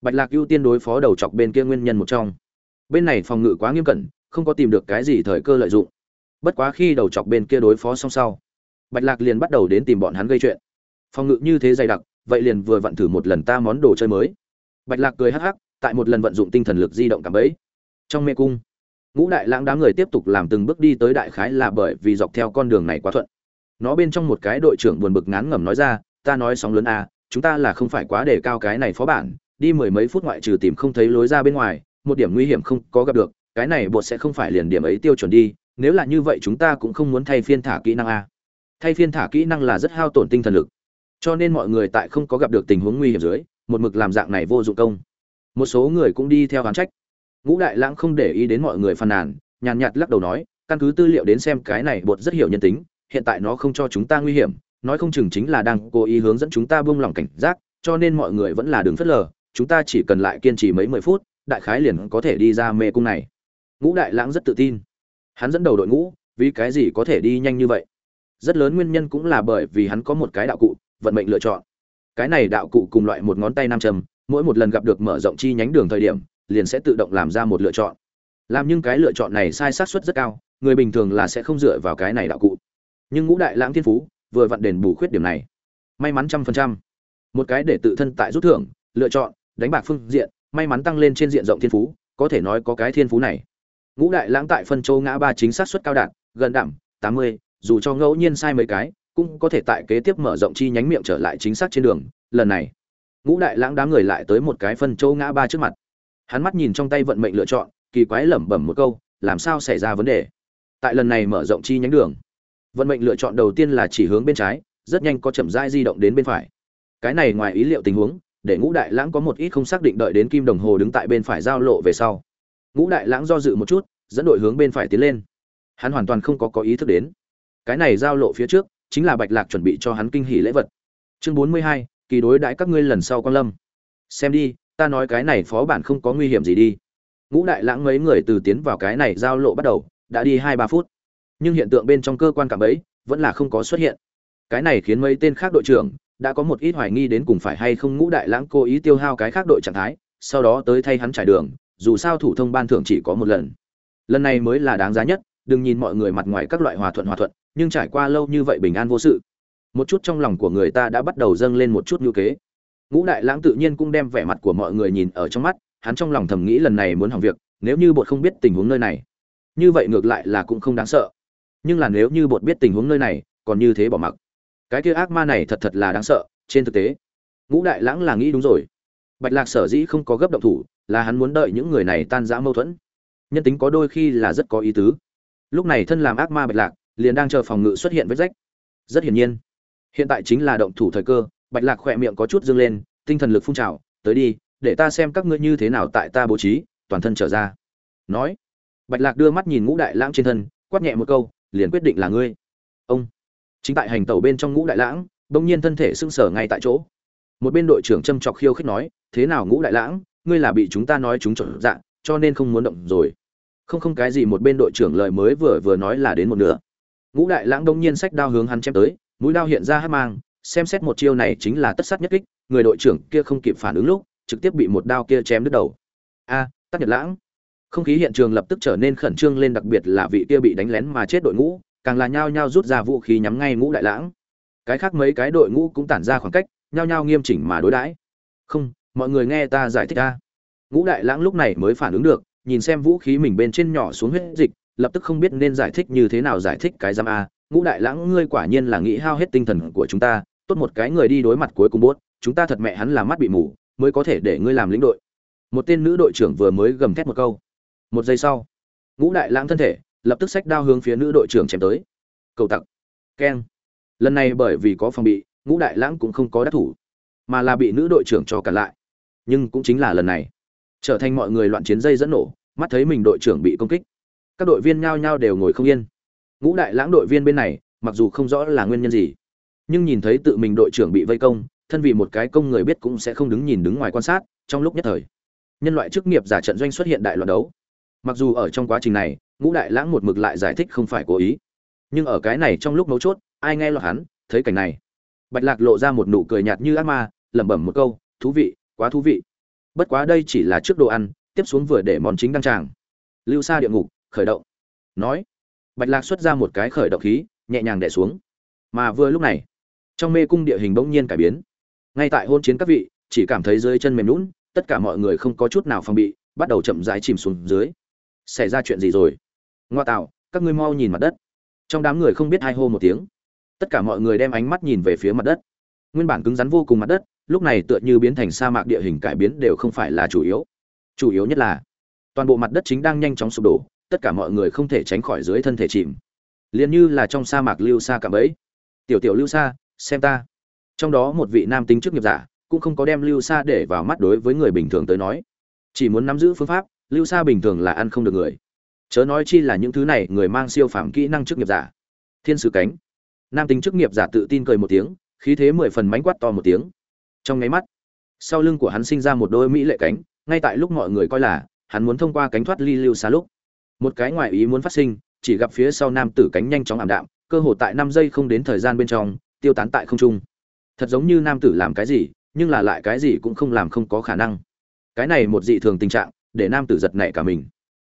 Bạch lạc ưu tiên đối phó đầu chọc bên kia nguyên nhân một trong. Bên này phòng ngự quá nghiêm cẩn, không có tìm được cái gì thời cơ lợi dụng. Bất quá khi đầu chọc bên kia đối phó xong sau, bạch lạc liền bắt đầu đến tìm bọn hắn gây chuyện. Phòng ngự như thế dày đặc, vậy liền vừa vặn thử một lần ta món đồ chơi mới. Bạch lạc cười hắc hắc, tại một lần vận dụng tinh thần lực di động cảm ấy trong mê cung, ngũ đại lãng đám người tiếp tục làm từng bước đi tới đại khái là bởi vì dọc theo con đường này quá thuận nó bên trong một cái đội trưởng buồn bực ngán ngẩm nói ra ta nói sóng lớn à, chúng ta là không phải quá để cao cái này phó bản đi mười mấy phút ngoại trừ tìm không thấy lối ra bên ngoài một điểm nguy hiểm không có gặp được cái này bột sẽ không phải liền điểm ấy tiêu chuẩn đi nếu là như vậy chúng ta cũng không muốn thay phiên thả kỹ năng a thay phiên thả kỹ năng là rất hao tổn tinh thần lực cho nên mọi người tại không có gặp được tình huống nguy hiểm dưới một mực làm dạng này vô dụng công. Một số người cũng đi theo hán trách. Ngũ đại lãng không để ý đến mọi người phàn nàn nhàn nhạt lắc đầu nói căn cứ tư liệu đến xem cái này bột rất hiểu nhân tính hiện tại nó không cho chúng ta nguy hiểm, nói không chừng chính là đang cố ý hướng dẫn chúng ta buông lỏng cảnh giác, cho nên mọi người vẫn là đường phớt lờ, chúng ta chỉ cần lại kiên trì mấy mười phút, đại khái liền có thể đi ra mê cung này. Ngũ đại lãng rất tự tin. Hắn dẫn đầu đội ngũ, vì cái gì có thể đi nhanh như vậy? Rất lớn nguyên nhân cũng là bởi vì hắn có một cái đạo cụ, vận mệnh lựa chọn. Cái này đạo cụ cùng loại một ngón tay nam châm, mỗi một lần gặp được mở rộng chi nhánh đường thời điểm, liền sẽ tự động làm ra một lựa chọn. Làm nhưng cái lựa chọn này sai xác suất rất cao, người bình thường là sẽ không dựa vào cái này đạo cụ nhưng ngũ đại lãng thiên phú vừa vặn đền bù khuyết điểm này. May mắn trăm phần trăm. Một cái để tự thân tại rút thưởng, lựa chọn, đánh bạc phương diện, may mắn tăng lên trên diện rộng thiên phú, có thể nói có cái thiên phú này. Ngũ đại lãng tại phân châu ngã ba chính xác suất cao đạt, gần đảm tám mươi, dù cho ngẫu nhiên sai mấy cái, cũng có thể tại kế tiếp mở rộng chi nhánh miệng trở lại chính xác trên đường, lần này. Ngũ đại lãng đám người lại tới một cái phân châu ngã ba trước mặt. Hắn mắt nhìn trong tay vận mệnh lựa chọn, kỳ quái lẩm bẩm một câu, làm sao xảy ra vấn đề? Tại lần này mở rộng chi nhánh đường vận mệnh lựa chọn đầu tiên là chỉ hướng bên trái, rất nhanh có chậm rãi di động đến bên phải. Cái này ngoài ý liệu tình huống, để ngũ đại lãng có một ít không xác định đợi đến kim đồng hồ đứng tại bên phải giao lộ về sau. Ngũ đại lãng do dự một chút, dẫn đội hướng bên phải tiến lên. Hắn hoàn toàn không có có ý thức đến. Cái này giao lộ phía trước, chính là bạch lạc chuẩn bị cho hắn kinh hỉ lễ vật. Chương bốn mươi hai, kỳ đối đãi các ngươi lần sau quan lâm. Xem đi, ta nói cái này phó bản không có nguy hiểm gì đi. Ngũ đại lãng mấy người từ tiến vào cái này giao lộ bắt đầu, đã đi hai ba phút nhưng hiện tượng bên trong cơ quan cảm ấy vẫn là không có xuất hiện. Cái này khiến mấy tên khác đội trưởng đã có một ít hoài nghi đến cùng phải hay không ngũ đại lãng cố ý tiêu hao cái khác đội trạng thái, sau đó tới thay hắn trải đường, dù sao thủ thông ban thưởng chỉ có một lần. Lần này mới là đáng giá nhất, đừng nhìn mọi người mặt ngoài các loại hòa thuận hòa thuận, nhưng trải qua lâu như vậy bình an vô sự, một chút trong lòng của người ta đã bắt đầu dâng lên một chút ngữ kế. Ngũ đại lãng tự nhiên cũng đem vẻ mặt của mọi người nhìn ở trong mắt, hắn trong lòng thầm nghĩ lần này muốn hỏng việc, nếu như bột không biết tình huống nơi này. Như vậy ngược lại là cũng không đáng sợ nhưng là nếu như bột biết tình huống nơi này, còn như thế bỏ mặc. Cái kia ác ma này thật thật là đáng sợ, trên thực tế, ngũ đại lãng là nghĩ đúng rồi. Bạch lạc sở dĩ không có gấp động thủ, là hắn muốn đợi những người này tan rã mâu thuẫn. Nhân tính có đôi khi là rất có ý tứ. Lúc này thân làm ác ma bạch lạc, liền đang chờ phòng ngự xuất hiện vết rách. Rất hiển nhiên, hiện tại chính là động thủ thời cơ, bạch lạc khỏe miệng có chút dâng lên, tinh thần lực phun trào, tới đi, để ta xem các ngươi như thế nào tại ta bố trí, toàn thân trở ra. Nói, bạch lạc đưa mắt nhìn ngũ đại lãng trên thân, quát nhẹ một câu liền quyết định là ngươi. Ông. Chính tại hành tẩu bên trong ngũ đại lãng bỗng nhiên thân thể sưng sở ngay tại chỗ. Một bên đội trưởng châm chọc khiêu khích nói thế nào ngũ đại lãng ngươi là bị chúng ta nói chúng trộn dạng cho nên không muốn động rồi. Không không cái gì một bên đội trưởng lời mới vừa vừa nói là đến một nửa. Ngũ đại lãng đông nhiên sách đao hướng hắn chém tới mũi đao hiện ra hát mang xem xét một chiêu này chính là tất sát nhất kích người đội trưởng kia không kịp phản ứng lúc trực tiếp bị một đao kia chém đứt đầu. A à, tắc nhật lãng không khí hiện trường lập tức trở nên khẩn trương lên, đặc biệt là vị kia bị đánh lén mà chết đội ngũ, càng là nhao nhao rút ra vũ khí nhắm ngay ngũ đại lãng. Cái khác mấy cái đội ngũ cũng tản ra khoảng cách, nhao nhao nghiêm chỉnh mà đối đãi. Không, mọi người nghe ta giải thích ta. Ngũ đại lãng lúc này mới phản ứng được, nhìn xem vũ khí mình bên trên nhỏ xuống huyết dịch, lập tức không biết nên giải thích như thế nào giải thích cái giam a. Ngũ đại lãng, ngươi quả nhiên là nghĩ hao hết tinh thần của chúng ta, tốt một cái người đi đối mặt cuối cùng bốt chúng ta thật mẹ hắn là mắt bị mù, mới có thể để ngươi làm lĩnh đội. Một tên nữ đội trưởng vừa mới gầm thét một câu một giây sau, ngũ đại lãng thân thể lập tức sách đao hướng phía nữ đội trưởng chém tới. Cầu tặc. Keng. Lần này bởi vì có phòng bị, ngũ đại lãng cũng không có đắc thủ, mà là bị nữ đội trưởng cho cả lại. Nhưng cũng chính là lần này, trở thành mọi người loạn chiến dây dẫn nổ, mắt thấy mình đội trưởng bị công kích. Các đội viên nhao nhao đều ngồi không yên. Ngũ đại lãng đội viên bên này, mặc dù không rõ là nguyên nhân gì, nhưng nhìn thấy tự mình đội trưởng bị vây công, thân vì một cái công người biết cũng sẽ không đứng nhìn đứng ngoài quan sát, trong lúc nhất thời, nhân loại chức nghiệp giả trận doanh xuất hiện đại loạn đấu mặc dù ở trong quá trình này, ngũ đại lãng một mực lại giải thích không phải cố ý. Nhưng ở cái này trong lúc mấu chốt, ai nghe lọt hắn, thấy cảnh này. Bạch lạc lộ ra một nụ cười nhạt như ác ma, lẩm bẩm một câu, thú vị, quá thú vị. Bất quá đây chỉ là trước đồ ăn, tiếp xuống vừa để món chính đăng tràng. Lưu xa địa ngục, khởi động. Nói, bạch lạc xuất ra một cái khởi động khí, nhẹ nhàng đẻ xuống. Mà vừa lúc này, trong mê cung địa hình bỗng nhiên cải biến. Ngay tại hôn chiến các vị, chỉ cảm thấy dưới chân mềm lún tất cả mọi người không có chút nào phòng bị, bắt đầu chậm rãi chìm xuống dưới xảy ra chuyện gì rồi? Ngoa tạo, các ngươi mau nhìn mặt đất. Trong đám người không biết hai hô một tiếng. Tất cả mọi người đem ánh mắt nhìn về phía mặt đất. Nguyên bản cứng rắn vô cùng mặt đất, lúc này tựa như biến thành sa mạc địa hình cải biến đều không phải là chủ yếu. Chủ yếu nhất là, toàn bộ mặt đất chính đang nhanh chóng sụp đổ, tất cả mọi người không thể tránh khỏi dưới thân thể chìm. Liền như là trong sa mạc lưu xa cả ấy tiểu tiểu lưu xa, xem ta. Trong đó một vị nam tính chức nghiệp giả, cũng không có đem lưu xa để vào mắt đối với người bình thường tới nói. Chỉ muốn nắm giữ phương pháp lưu xa bình thường là ăn không được người. Chớ nói chi là những thứ này, người mang siêu phàm kỹ năng chức nghiệp giả. Thiên sứ cánh. Nam tính chức nghiệp giả tự tin cười một tiếng, khí thế mười phần mánh quát to một tiếng. Trong nháy mắt, sau lưng của hắn sinh ra một đôi mỹ lệ cánh, ngay tại lúc mọi người coi là, hắn muốn thông qua cánh thoát ly lưu xa lúc. Một cái ngoại ý muốn phát sinh, chỉ gặp phía sau nam tử cánh nhanh chóng ảm đạm, cơ hồ tại năm giây không đến thời gian bên trong, tiêu tán tại không trung. Thật giống như nam tử làm cái gì, nhưng là lại cái gì cũng không làm không có khả năng. Cái này một dị thường tình trạng để nam tử giật nảy cả mình.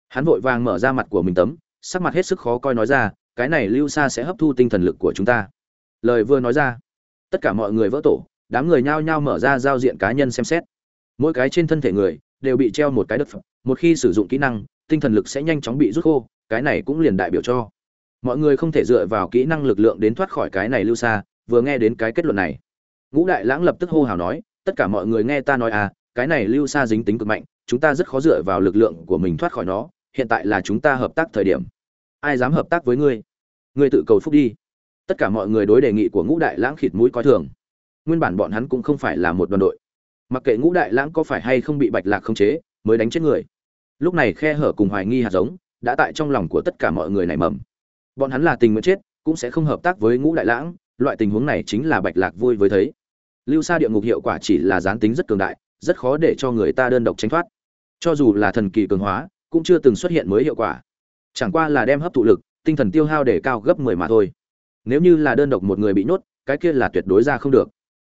Hắn vội vàng mở ra mặt của mình tấm, sắc mặt hết sức khó coi nói ra, cái này lưu xa sẽ hấp thu tinh thần lực của chúng ta. Lời vừa nói ra, tất cả mọi người vỡ tổ, đám người nhao nhao mở ra giao diện cá nhân xem xét. Mỗi cái trên thân thể người đều bị treo một cái đất phẩm một khi sử dụng kỹ năng, tinh thần lực sẽ nhanh chóng bị rút khô, cái này cũng liền đại biểu cho. Mọi người không thể dựa vào kỹ năng lực lượng đến thoát khỏi cái này lưu xa vừa nghe đến cái kết luận này. Ngũ đại lãng lập tức hô hào nói, tất cả mọi người nghe ta nói à cái này lưu xa dính tính cực mạnh chúng ta rất khó dựa vào lực lượng của mình thoát khỏi nó, hiện tại là chúng ta hợp tác thời điểm. Ai dám hợp tác với ngươi? Ngươi tự cầu phúc đi. Tất cả mọi người đối đề nghị của ngũ đại lãng khịt mũi coi thường. Nguyên bản bọn hắn cũng không phải là một đoàn đội. Mặc kệ ngũ đại lãng có phải hay không bị bạch lạc khống chế, mới đánh chết người. Lúc này khe hở cùng hoài nghi hạt giống đã tại trong lòng của tất cả mọi người nảy mầm. Bọn hắn là tình nguyện chết, cũng sẽ không hợp tác với ngũ đại lãng, loại tình huống này chính là bạch lạc vui với thấy. Lưu xa địa ngục hiệu quả chỉ là gián tính rất cường đại rất khó để cho người ta đơn độc tránh thoát. Cho dù là thần kỳ cường hóa, cũng chưa từng xuất hiện mới hiệu quả. Chẳng qua là đem hấp thụ lực, tinh thần tiêu hao để cao gấp mười mà thôi. Nếu như là đơn độc một người bị nhốt, cái kia là tuyệt đối ra không được.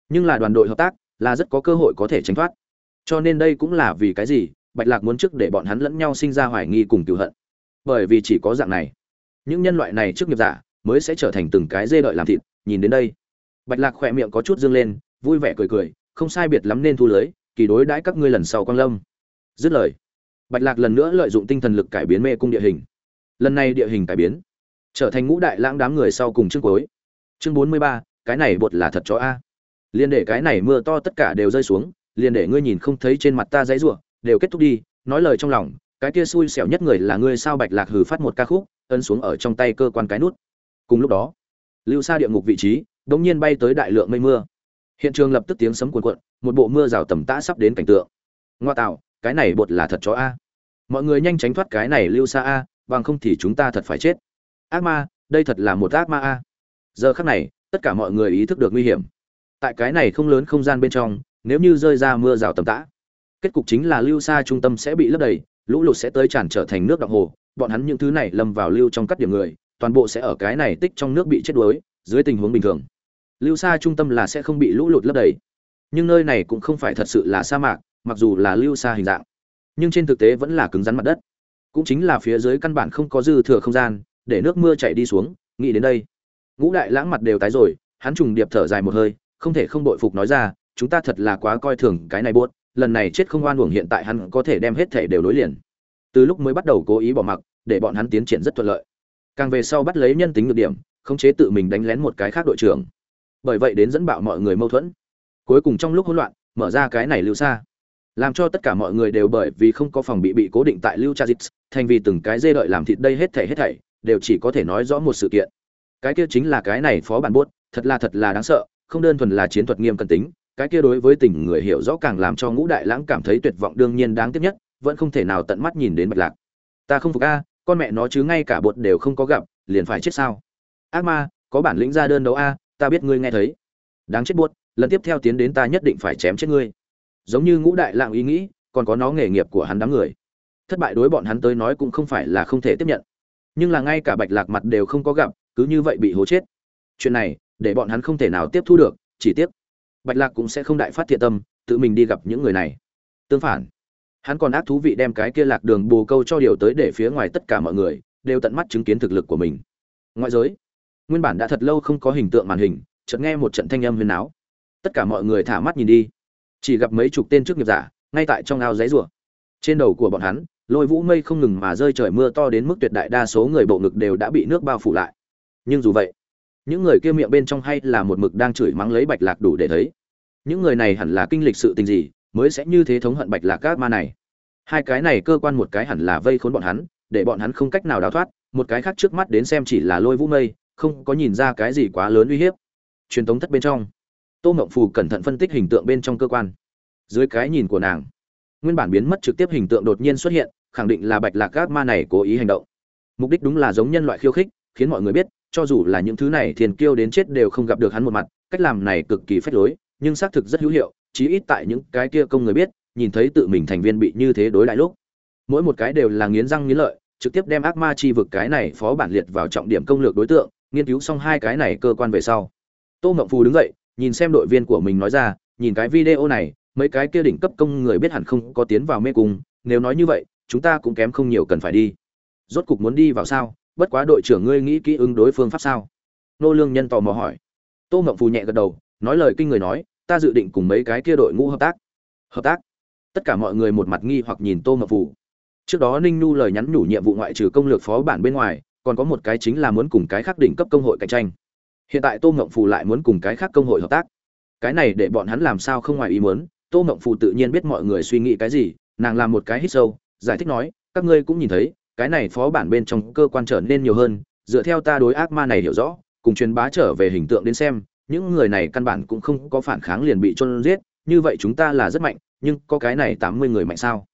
Nhưng là đoàn đội hợp tác, là rất có cơ hội có thể tránh thoát. Cho nên đây cũng là vì cái gì bạch lạc muốn trước để bọn hắn lẫn nhau sinh ra hoài nghi cùng cựu hận. Bởi vì chỉ có dạng này, những nhân loại này trước nghiệp giả mới sẽ trở thành từng cái dê đợi làm thịt, nhìn đến đây. Bạch lạc khỏe miệng có chút dương lên, vui vẻ cười cười, không sai biệt lắm nên thu lưới kỳ đối đãi các ngươi lần sau quang lâm. Dứt lời, bạch lạc lần nữa lợi dụng tinh thần lực cải biến mê cung địa hình. Lần này địa hình cải biến, trở thành ngũ đại lãng đám người sau cùng chương cuối. Chương bốn mươi ba, cái này bột là thật cho a. Liền để cái này mưa to tất cả đều rơi xuống liền để ngươi nhìn không thấy trên mặt ta dãy rủa, đều kết thúc đi, nói lời trong lòng, cái kia xui xẻo nhất người là ngươi sao bạch lạc hừ phát một ca khúc, ấn xuống ở trong tay cơ quan cái nút. Cùng lúc đó, lưu xa địa ngục vị trí đống nhiên bay tới đại lượng mây mưa hiện trường lập tức tiếng sấm cuồn cuộn, một bộ mưa rào tầm tã sắp đến cảnh tượng. Ngoa tạo, cái này bột là thật chó a. Mọi người nhanh tránh thoát cái này lưu xa a, bằng không thì chúng ta thật phải chết. Ác ma, đây thật là một ác ma a. Giờ khắc này, tất cả mọi người ý thức được nguy hiểm. Tại cái này không lớn không gian bên trong, nếu như rơi ra mưa rào tầm tã, kết cục chính là lưu xa trung tâm sẽ bị lấp đầy, lũ lụt sẽ tới tràn trở thành nước đọng hồ, bọn hắn những thứ này lâm vào lưu trong các điểm người, toàn bộ sẽ ở cái này tích trong nước bị chết đuối, dưới tình huống bình thường lưu xa trung tâm là sẽ không bị lũ lụt lấp đầy. Nhưng nơi này cũng không phải thật sự là sa mạc, mặc dù là lưu xa hình dạng. Nhưng trên thực tế vẫn là cứng rắn mặt đất. Cũng chính là phía dưới căn bản không có dư thừa không gian, để nước mưa chảy đi xuống, nghĩ đến đây. Ngũ đại lãng mặt đều tái rồi, hắn trùng điệp thở dài một hơi, không thể không đội phục nói ra, chúng ta thật là quá coi thường cái này buốt, lần này chết không oan uổng hiện tại hắn có thể đem hết thể đều nối liền. Từ lúc mới bắt đầu cố ý bỏ mặc, để bọn hắn tiến triển rất thuận lợi. Càng về sau bắt lấy nhân tính ngược điểm, khống chế tự mình đánh lén một cái khác đội trưởng bởi vậy đến dẫn bạo mọi người mâu thuẫn. Cuối cùng trong lúc hỗn loạn, mở ra cái này lưu xa làm cho tất cả mọi người đều bởi vì không có phòng bị bị cố định tại lưu cha dịch, thành vì từng cái dê đợi làm thịt đây hết thảy hết thảy, đều chỉ có thể nói rõ một sự kiện. Cái kia chính là cái này phó bản buốt, thật là thật là đáng sợ, không đơn thuần là chiến thuật nghiêm cẩn tính, cái kia đối với tình người hiểu rõ càng làm cho ngũ đại lãng cảm thấy tuyệt vọng đương nhiên đáng tiếc nhất, vẫn không thể nào tận mắt nhìn đến bạch lạc. Ta không phục a, con mẹ nó chứ ngay cả bột đều không có gặp, liền phải chết sao? Ác ma, có bản lĩnh ra đơn đấu a ta biết ngươi nghe thấy. Đáng chết buốt, lần tiếp theo tiến đến ta nhất định phải chém chết ngươi. Giống như ngũ đại lạng ý nghĩ, còn có nó nghề nghiệp của hắn đám người. Thất bại đối bọn hắn tới nói cũng không phải là không thể tiếp nhận. Nhưng là ngay cả bạch lạc mặt đều không có gặp, cứ như vậy bị hố chết. Chuyện này, để bọn hắn không thể nào tiếp thu được, chỉ tiếc. Bạch lạc cũng sẽ không đại phát thiện tâm, tự mình đi gặp những người này. Tương phản, hắn còn ác thú vị đem cái kia lạc đường bồ câu cho điều tới để phía ngoài tất cả mọi người, đều tận mắt chứng kiến thực lực của mình. Ngoại giới nguyên bản đã thật lâu không có hình tượng màn hình, chợt nghe một trận thanh âm huyền áo. Tất cả mọi người thả mắt nhìn đi. Chỉ gặp mấy chục tên trước nghiệp giả, ngay tại trong ao giấy rùa. Trên đầu của bọn hắn, lôi vũ mây không ngừng mà rơi trời mưa to đến mức tuyệt đại đa số người bộ ngực đều đã bị nước bao phủ lại. Nhưng dù vậy, những người kia miệng bên trong hay là một mực đang chửi mắng lấy bạch lạc đủ để thấy. Những người này hẳn là kinh lịch sự tình gì, mới sẽ như thế thống hận bạch lạc các ma này. Hai cái này cơ quan một cái hẳn là vây khốn bọn hắn, để bọn hắn không cách nào đào thoát, một cái khác trước mắt đến xem chỉ là lôi vũ mây không có nhìn ra cái gì quá lớn uy hiếp. Truyền thống thất bên trong. Tô ngộng phù cẩn thận phân tích hình tượng bên trong cơ quan. Dưới cái nhìn của nàng, nguyên bản biến mất trực tiếp hình tượng đột nhiên xuất hiện, khẳng định là bạch lạc các ma này cố ý hành động. Mục đích đúng là giống nhân loại khiêu khích, khiến mọi người biết, cho dù là những thứ này thiền kiêu đến chết đều không gặp được hắn một mặt, cách làm này cực kỳ phách lối, nhưng xác thực rất hữu hiệu, chí ít tại những cái kia công người biết, nhìn thấy tự mình thành viên bị như thế đối đại lúc. Mỗi một cái đều là nghiến răng nghiến lợi, trực tiếp đem ác ma chi vực cái này phó bản liệt vào trọng điểm công lược đối tượng nghiên cứu xong hai cái này cơ quan về sau. Tô mộng phù đứng dậy, nhìn xem đội viên của mình nói ra, nhìn cái video này, mấy cái kia đỉnh cấp công người biết hẳn không có tiến vào mê cung, nếu nói như vậy, chúng ta cũng kém không nhiều cần phải đi. Rốt cục muốn đi vào sao? Bất quá đội trưởng ngươi nghĩ kỹ ứng đối phương pháp sao? Nô lương nhân tò mò hỏi. Tô mộng phù nhẹ gật đầu, nói lời kinh người nói, ta dự định cùng mấy cái kia đội ngũ hợp tác. Hợp tác? Tất cả mọi người một mặt nghi hoặc nhìn tô mộng phù. Trước đó ninh nhu lời nhắn nhủ nhiệm vụ ngoại trừ công lược phó bản bên ngoài còn có một cái chính là muốn cùng cái khác đỉnh cấp công hội cạnh tranh. Hiện tại tô ngộng phù lại muốn cùng cái khác công hội hợp tác. Cái này để bọn hắn làm sao không ngoài ý muốn, tô ngộng phù tự nhiên biết mọi người suy nghĩ cái gì, nàng làm một cái hít sâu, giải thích nói, các ngươi cũng nhìn thấy, cái này phó bản bên trong cơ quan trở nên nhiều hơn, dựa theo ta đối ác ma này hiểu rõ, cùng truyền bá trở về hình tượng đến xem, những người này căn bản cũng không có phản kháng liền bị chôn giết, như vậy chúng ta là rất mạnh, nhưng có cái này tám mươi người mạnh sao?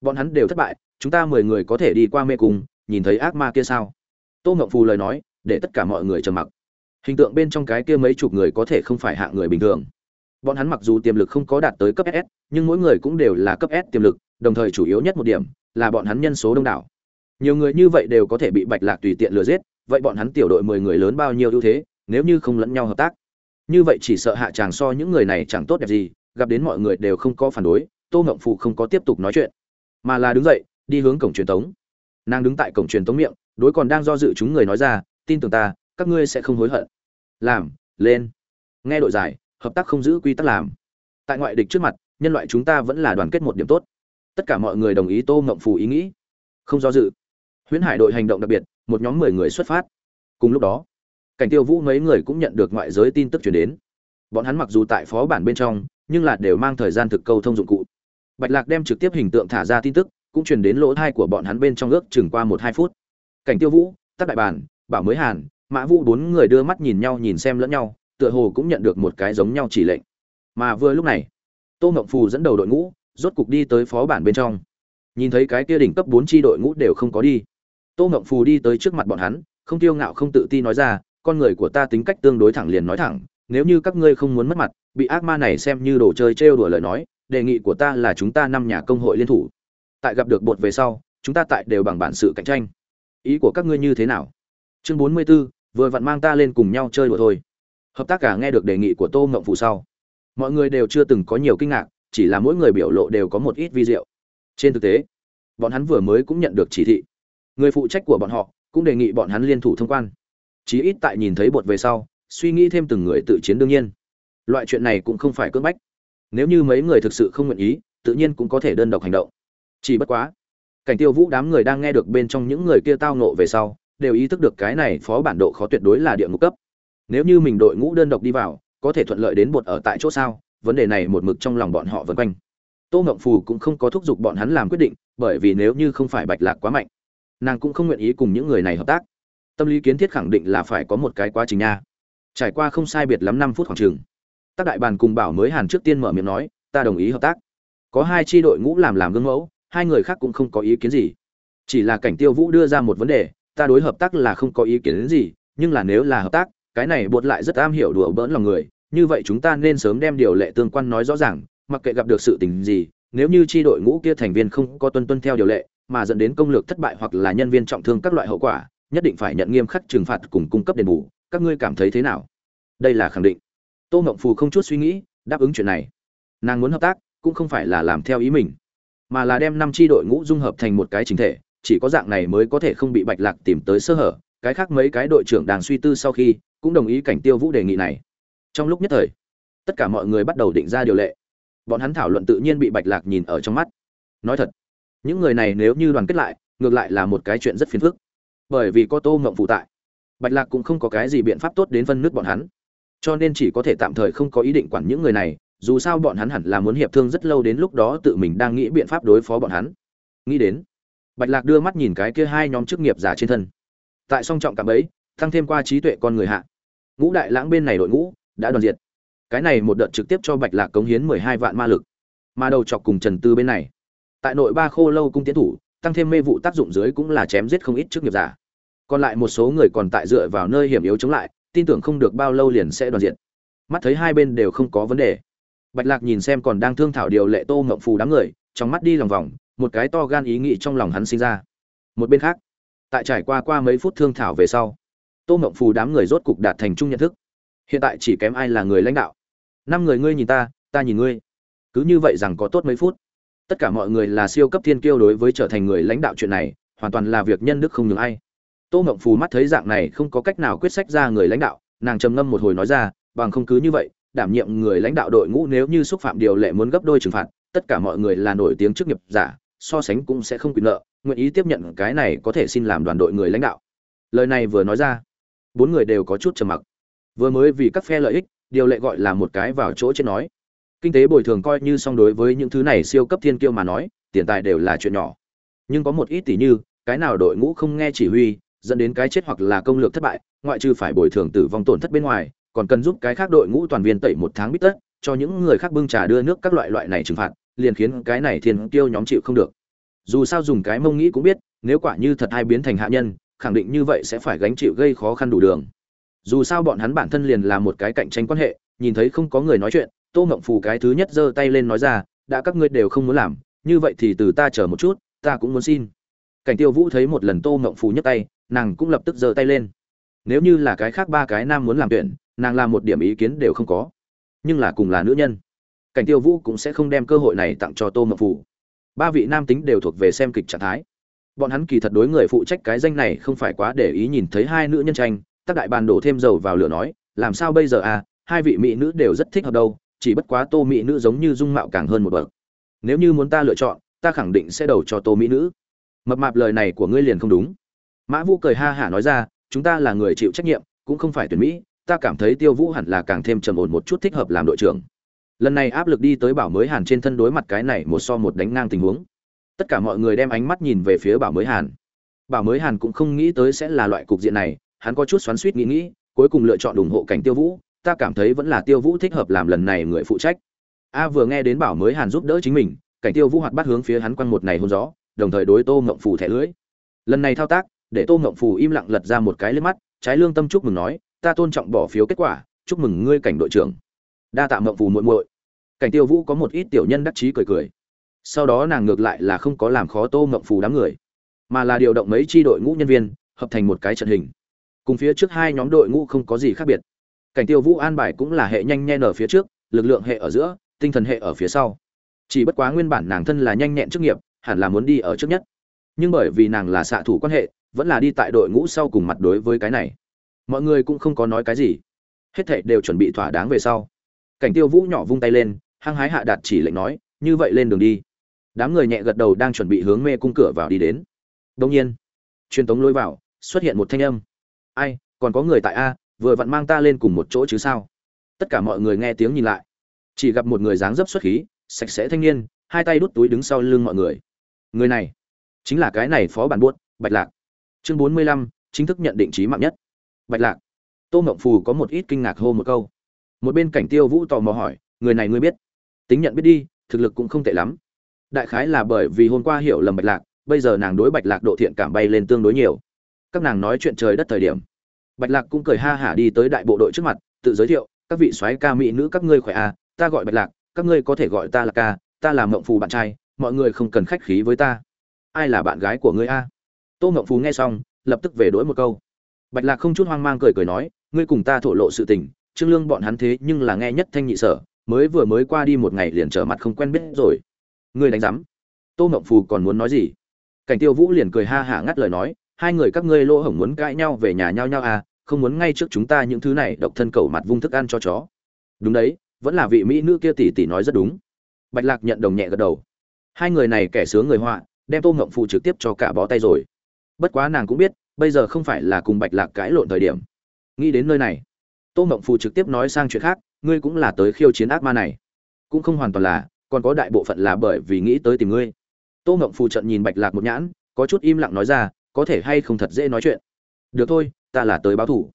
Bọn hắn đều thất bại, chúng ta mười người có thể đi qua mê cung, nhìn thấy ác ma kia sao? Tô ngậm phù lời nói để tất cả mọi người trầm mặc. Hình tượng bên trong cái kia mấy chục người có thể không phải hạ người bình thường. Bọn hắn mặc dù tiềm lực không có đạt tới cấp S, nhưng mỗi người cũng đều là cấp s tiềm lực đồng thời chủ yếu nhất một điểm là bọn hắn nhân số đông đảo. Nhiều người như vậy đều có thể bị bạch lạc tùy tiện lừa giết vậy bọn hắn tiểu đội mười người lớn bao nhiêu ưu thế nếu như không lẫn nhau hợp tác? Như vậy chỉ sợ hạ tràng so những người này chẳng tốt đẹp gì gặp đến mọi người đều không có phản đối tô ngộng phụ không có tiếp tục nói chuyện mà là đứng dậy đi hướng cổng truyền tống. Nàng đứng tại cổng truyền tống miệng đối còn đang do dự chúng người nói ra, tin tưởng ta, các ngươi sẽ không hối hận. Làm, lên. Nghe đội giải, hợp tác không giữ quy tắc làm. Tại ngoại địch trước mặt, nhân loại chúng ta vẫn là đoàn kết một điểm tốt. Tất cả mọi người đồng ý tô ngậm phù ý nghĩ. Không do dự. Huyễn hải đội hành động đặc biệt, một nhóm mười người xuất phát. Cùng lúc đó, cảnh tiêu vũ mấy người cũng nhận được ngoại giới tin tức chuyển đến. Bọn hắn mặc dù tại phó bản bên trong, nhưng là đều mang thời gian thực câu thông dụng cụ. Bạch lạc đem trực tiếp hình tượng thả ra tin tức, cũng truyền đến lỗ thai của bọn hắn bên trong ước chừng qua một hai phút cảnh tiêu vũ, tắc đại bản, bảo mới hàn, mã vũ bốn người đưa mắt nhìn nhau nhìn xem lẫn nhau, tựa hồ cũng nhận được một cái giống nhau chỉ lệnh. Mà vừa lúc này, tô mộng phù dẫn đầu đội ngũ, rốt cục đi tới phó bản bên trong. Nhìn thấy cái kia đỉnh cấp bốn tri đội ngũ đều không có đi, tô mộng phù đi tới trước mặt bọn hắn, không tiêu ngạo không tự ti nói ra, con người của ta tính cách tương đối thẳng liền nói thẳng, nếu như các ngươi không muốn mất mặt, bị ác ma này xem như đồ chơi trêu đùa lời nói, đề nghị của ta là chúng ta năm nhà công hội liên thủ. Tại gặp được bột về sau, chúng ta tại đều bằng bản sự cạnh tranh ý của các ngươi như thế nào? Chương bốn mươi 44, vừa vặn mang ta lên cùng nhau chơi đùa thôi. Hợp tác cả nghe được đề nghị của tô ngộng phụ sau. Mọi người đều chưa từng có nhiều kinh ngạc chỉ là mỗi người biểu lộ đều có một ít vi diệu. Trên thực tế bọn hắn vừa mới cũng nhận được chỉ thị. Người phụ trách của bọn họ cũng đề nghị bọn hắn liên thủ thông quan. Chí ít tại nhìn thấy bột về sau suy nghĩ thêm từng người tự chiến đương nhiên. Loại chuyện này cũng không phải cưỡng bách. Nếu như mấy người thực sự không nguyện ý tự nhiên cũng có thể đơn độc hành động. Chỉ bất quá cảnh tiêu vũ đám người đang nghe được bên trong những người kia tao nộ về sau, đều ý thức được cái này phó bản độ khó tuyệt đối là địa ngục cấp. Nếu như mình đội ngũ đơn độc đi vào, có thể thuận lợi đến bột ở tại chỗ sao? Vấn đề này một mực trong lòng bọn họ vân quanh. Tô ngộng phù cũng không có thúc giục bọn hắn làm quyết định, bởi vì nếu như không phải bạch lạc quá mạnh, nàng cũng không nguyện ý cùng những người này hợp tác. Tâm lý kiến thiết khẳng định là phải có một cái quá trình nha. Trải qua không sai biệt lắm năm phút khoảng trường tác đại bàn cùng bảo mới hàn trước tiên mở miệng nói, ta đồng ý hợp tác. Có hai tri đội ngũ làm làm gương mẫu hai người khác cũng không có ý kiến gì. Chỉ là cảnh tiêu vũ đưa ra một vấn đề, ta đối hợp tác là không có ý kiến gì, nhưng là nếu là hợp tác, cái này buộc lại rất am hiểu đùa bỡn lòng người, như vậy chúng ta nên sớm đem điều lệ tương quan nói rõ ràng, mặc kệ gặp được sự tình gì, nếu như tri đội ngũ kia thành viên không có tuân tuân theo điều lệ, mà dẫn đến công lược thất bại hoặc là nhân viên trọng thương các loại hậu quả, nhất định phải nhận nghiêm khắc trừng phạt cùng cung cấp đền bù, các ngươi cảm thấy thế nào? Đây là khẳng định. Tô mộng phù không chút suy nghĩ, đáp ứng chuyện này. Nàng muốn hợp tác, cũng không phải là làm theo ý mình mà là đem năm tri đội ngũ dung hợp thành một cái chính thể, chỉ có dạng này mới có thể không bị bạch lạc tìm tới sơ hở, cái khác mấy cái đội trưởng đang suy tư sau khi, cũng đồng ý cảnh tiêu vũ đề nghị này. Trong lúc nhất thời, tất cả mọi người bắt đầu định ra điều lệ. Bọn hắn thảo luận tự nhiên bị bạch lạc nhìn ở trong mắt. Nói thật, những người này nếu như đoàn kết lại, ngược lại là một cái chuyện rất phiền phức. Bởi vì có tô ngậm phụ tại, bạch lạc cũng không có cái gì biện pháp tốt đến phân nước bọn hắn. Cho nên chỉ có thể tạm thời không có ý định quản những người này dù sao bọn hắn hẳn là muốn hiệp thương rất lâu đến lúc đó tự mình đang nghĩ biện pháp đối phó bọn hắn. Nghĩ đến, bạch lạc đưa mắt nhìn cái kia hai nhóm chức nghiệp giả trên thân. Tại song trọng cảm ấy tăng thêm qua trí tuệ con người hạ, ngũ đại lãng bên này đội ngũ đã đoàn diệt. Cái này một đợt trực tiếp cho bạch lạc cống hiến mười hai vạn ma lực. Mà đầu chọc cùng trần tư bên này, tại nội ba khô lâu cung tiến thủ, tăng thêm mê vụ tác dụng dưới cũng là chém giết không ít chức nghiệp giả. Còn lại một số người còn tại dựa vào nơi hiểm yếu chống lại, tin tưởng không được bao lâu liền sẽ đoàn diện mắt thấy hai bên đều không có vấn đề bạch lạc nhìn xem còn đang thương thảo điều lệ tô ngậm phù đám người, trong mắt đi lòng vòng, một cái to gan ý nghĩ trong lòng hắn sinh ra. Một bên khác, tại trải qua qua mấy phút thương thảo về sau, tô Ngậm phù đám người rốt cục đạt thành chung nhận thức. Hiện tại chỉ kém ai là người lãnh đạo. Năm người ngươi nhìn ta ta nhìn ngươi. Cứ như vậy rằng có tốt mấy phút. Tất cả mọi người là siêu cấp thiên kiêu đối với trở thành người lãnh đạo chuyện này, hoàn toàn là việc nhân đức không nhường ai. Tô mộng phù mắt thấy dạng này không có cách nào quyết sách ra người lãnh đạo, nàng trầm ngâm một hồi nói ra, bằng không cứ như vậy đảm nhiệm người lãnh đạo đội ngũ nếu như xúc phạm điều lệ muốn gấp đôi trừng phạt, tất cả mọi người là nổi tiếng chức nghiệp giả, so sánh cũng sẽ không quyền nợ, nguyện ý tiếp nhận cái này có thể xin làm đoàn đội người lãnh đạo. Lời này vừa nói ra, bốn người đều có chút trầm mặc. Vừa mới vì các phe lợi ích, điều lệ gọi là một cái vào chỗ trên nói. Kinh tế bồi thường coi như song đối với những thứ này siêu cấp thiên kiêu mà nói, tiền tài đều là chuyện nhỏ. Nhưng có một ít tỷ như, cái nào đội ngũ không nghe chỉ huy, dẫn đến cái chết hoặc là công lược thất bại, ngoại trừ phải bồi thường tử vong tổn thất bên ngoài còn cần giúp cái khác đội ngũ toàn viên tẩy một tháng bít tất, cho những người khác bưng trà đưa nước các loại loại này trừng phạt, liền khiến cái này thiên kiêu nhóm chịu không được. Dù sao dùng cái mông nghĩ cũng biết, nếu quả như thật hai biến thành hạ nhân, khẳng định như vậy sẽ phải gánh chịu gây khó khăn đủ đường. Dù sao bọn hắn bản thân liền là một cái cạnh tranh quan hệ, nhìn thấy không có người nói chuyện, tô ngộng phù cái thứ nhất giơ tay lên nói ra, đã các ngươi đều không muốn làm, như vậy thì từ ta chờ một chút, ta cũng muốn xin. Cảnh tiêu vũ thấy một lần tô ngộng phù nhấc tay, nàng cũng lập tức giơ tay lên nếu như là cái khác ba cái nam muốn làm tuyển, nàng làm một điểm ý kiến đều không có. Nhưng là cùng là nữ nhân. Cảnh tiêu vũ cũng sẽ không đem cơ hội này tặng cho tô ngộng phủ ba vị nam tính đều thuộc về xem kịch trạng thái. Bọn hắn kỳ thật đối người phụ trách cái danh này không phải quá để ý nhìn thấy hai nữ nhân tranh tác đại bàn đổ thêm dầu vào lửa nói, làm sao bây giờ à hai vị mỹ nữ đều rất thích hợp đâu, chỉ bất quá tô mỹ nữ giống như dung mạo càng hơn một bậc. Nếu như muốn ta lựa chọn, ta khẳng định sẽ đầu cho tô mỹ nữ. Mập mạp lời này của ngươi liền không đúng. Mã vũ cười ha hả nói ra chúng ta là người chịu trách nhiệm, cũng không phải tuyển mỹ, ta cảm thấy tiêu vũ hẳn là càng thêm trầm ổn một chút thích hợp làm đội trưởng. Lần này áp lực đi tới bảo mới hàn trên thân đối mặt cái này một so một đánh ngang tình huống. Tất cả mọi người đem ánh mắt nhìn về phía bảo mới hàn. Bảo mới hàn cũng không nghĩ tới sẽ là loại cục diện này, hắn có chút xoắn suýt nghĩ nghĩ, cuối cùng lựa chọn ủng hộ cảnh tiêu vũ, ta cảm thấy vẫn là tiêu vũ thích hợp làm lần này người phụ trách. A vừa nghe đến bảo mới hàn giúp đỡ chính mình, cảnh tiêu vũ hoạt bắt hướng phía hắn quăng một này hôn gió, đồng thời đối tô Mộng phù thẻ lưỡi lần này thao tác để tô ngộng phù im lặng lật ra một cái lên mắt, trái lương tâm chúc mừng nói, ta tôn trọng bỏ phiếu kết quả, chúc mừng ngươi cảnh đội trưởng. Đa tạ ngộng phù muội muội. Cảnh tiêu vũ có một ít tiểu nhân đắc chí cười cười. Sau đó nàng ngược lại là không có làm khó tô ngộng phù đám người, mà là điều động mấy tri đội ngũ nhân viên, hợp thành một cái trận hình. Cùng phía trước hai nhóm đội ngũ không có gì khác biệt. Cảnh tiêu vũ an bài cũng là hệ nhanh nhen ở phía trước, lực lượng hệ ở giữa, tinh thần hệ ở phía sau. Chỉ bất quá nguyên bản nàng thân là nhanh nhẹn chức nghiệp, hẳn là muốn đi ở trước nhất. Nhưng bởi vì nàng là xạ thủ quan hệ vẫn là đi tại đội ngũ sau cùng mặt đối với cái này. Mọi người cũng không có nói cái gì. Hết thảy đều chuẩn bị thỏa đáng về sau. Cảnh tiêu vũ nhỏ vung tay lên, hăng hái hạ đạt chỉ lệnh nói, như vậy lên đường đi. Đám người nhẹ gật đầu đang chuẩn bị hướng mê cung cửa vào đi đến. Đông nhiên, truyền tống lôi vào, xuất hiện một thanh âm. Ai, còn có người tại a, vừa vặn mang ta lên cùng một chỗ chứ sao? Tất cả mọi người nghe tiếng nhìn lại. Chỉ gặp một người dáng dấp xuất khí, sạch sẽ thanh niên, hai tay đút túi đứng sau lưng mọi người. Người này chính là cái này phó bản buốt, bạch lạc chương bốn mươi lăm, chính thức nhận định trí mạng nhất. Bạch lạc. Tô mộng phù có một ít kinh ngạc hô một câu. Một bên cảnh tiêu vũ tò mò hỏi, người này ngươi biết? Tính nhận biết đi, thực lực cũng không tệ lắm. Đại khái là bởi vì hôm qua hiểu lầm bạch lạc, bây giờ nàng đối bạch lạc độ thiện cảm bay lên tương đối nhiều. Các nàng nói chuyện trời đất thời điểm. Bạch lạc cũng cười ha hả đi tới đại bộ đội trước mặt, tự giới thiệu, các vị soái ca mỹ nữ, các ngươi khỏe à? Ta gọi bạch lạc, các ngươi có thể gọi ta là ca, ta là mộng phù bạn trai, mọi người không cần khách khí với ta. Ai là bạn gái của ngươi a? Tô ngậm phù nghe xong, lập tức về đổi một câu. Bạch lạc không chút hoang mang cười cười nói, ngươi cùng ta thổ lộ sự tình, trương lương bọn hắn thế nhưng là nghe nhất thanh nhị sở, mới vừa mới qua đi một ngày liền trở mặt không quen biết rồi. Ngươi đánh giám? Tô ngậm phù còn muốn nói gì? Cảnh tiêu vũ liền cười ha hả ngắt lời nói, hai người các ngươi lỗ hổng muốn cãi nhau về nhà nhau nhau à không muốn ngay trước chúng ta những thứ này độc thân cầu mặt vung thức ăn cho chó. Đúng đấy, vẫn là vị mỹ nữ kia tỷ tỷ nói rất đúng. Bạch lạc nhận đồng nhẹ gật đầu. Hai người này kẻ sướng người họa, đem tô ngậm phù trực tiếp cho cả bó tay rồi bất quá nàng cũng biết, bây giờ không phải là cùng bạch lạc cãi lộn thời điểm. Nghĩ đến nơi này, tô mộng phù trực tiếp nói sang chuyện khác, ngươi cũng là tới khiêu chiến ác ma này. Cũng không hoàn toàn là, còn có đại bộ phận là bởi vì nghĩ tới tìm ngươi. Tô mộng phù trận nhìn bạch lạc một nhãn, có chút im lặng nói ra, có thể hay không thật dễ nói chuyện. Được thôi, ta là tới báo thủ.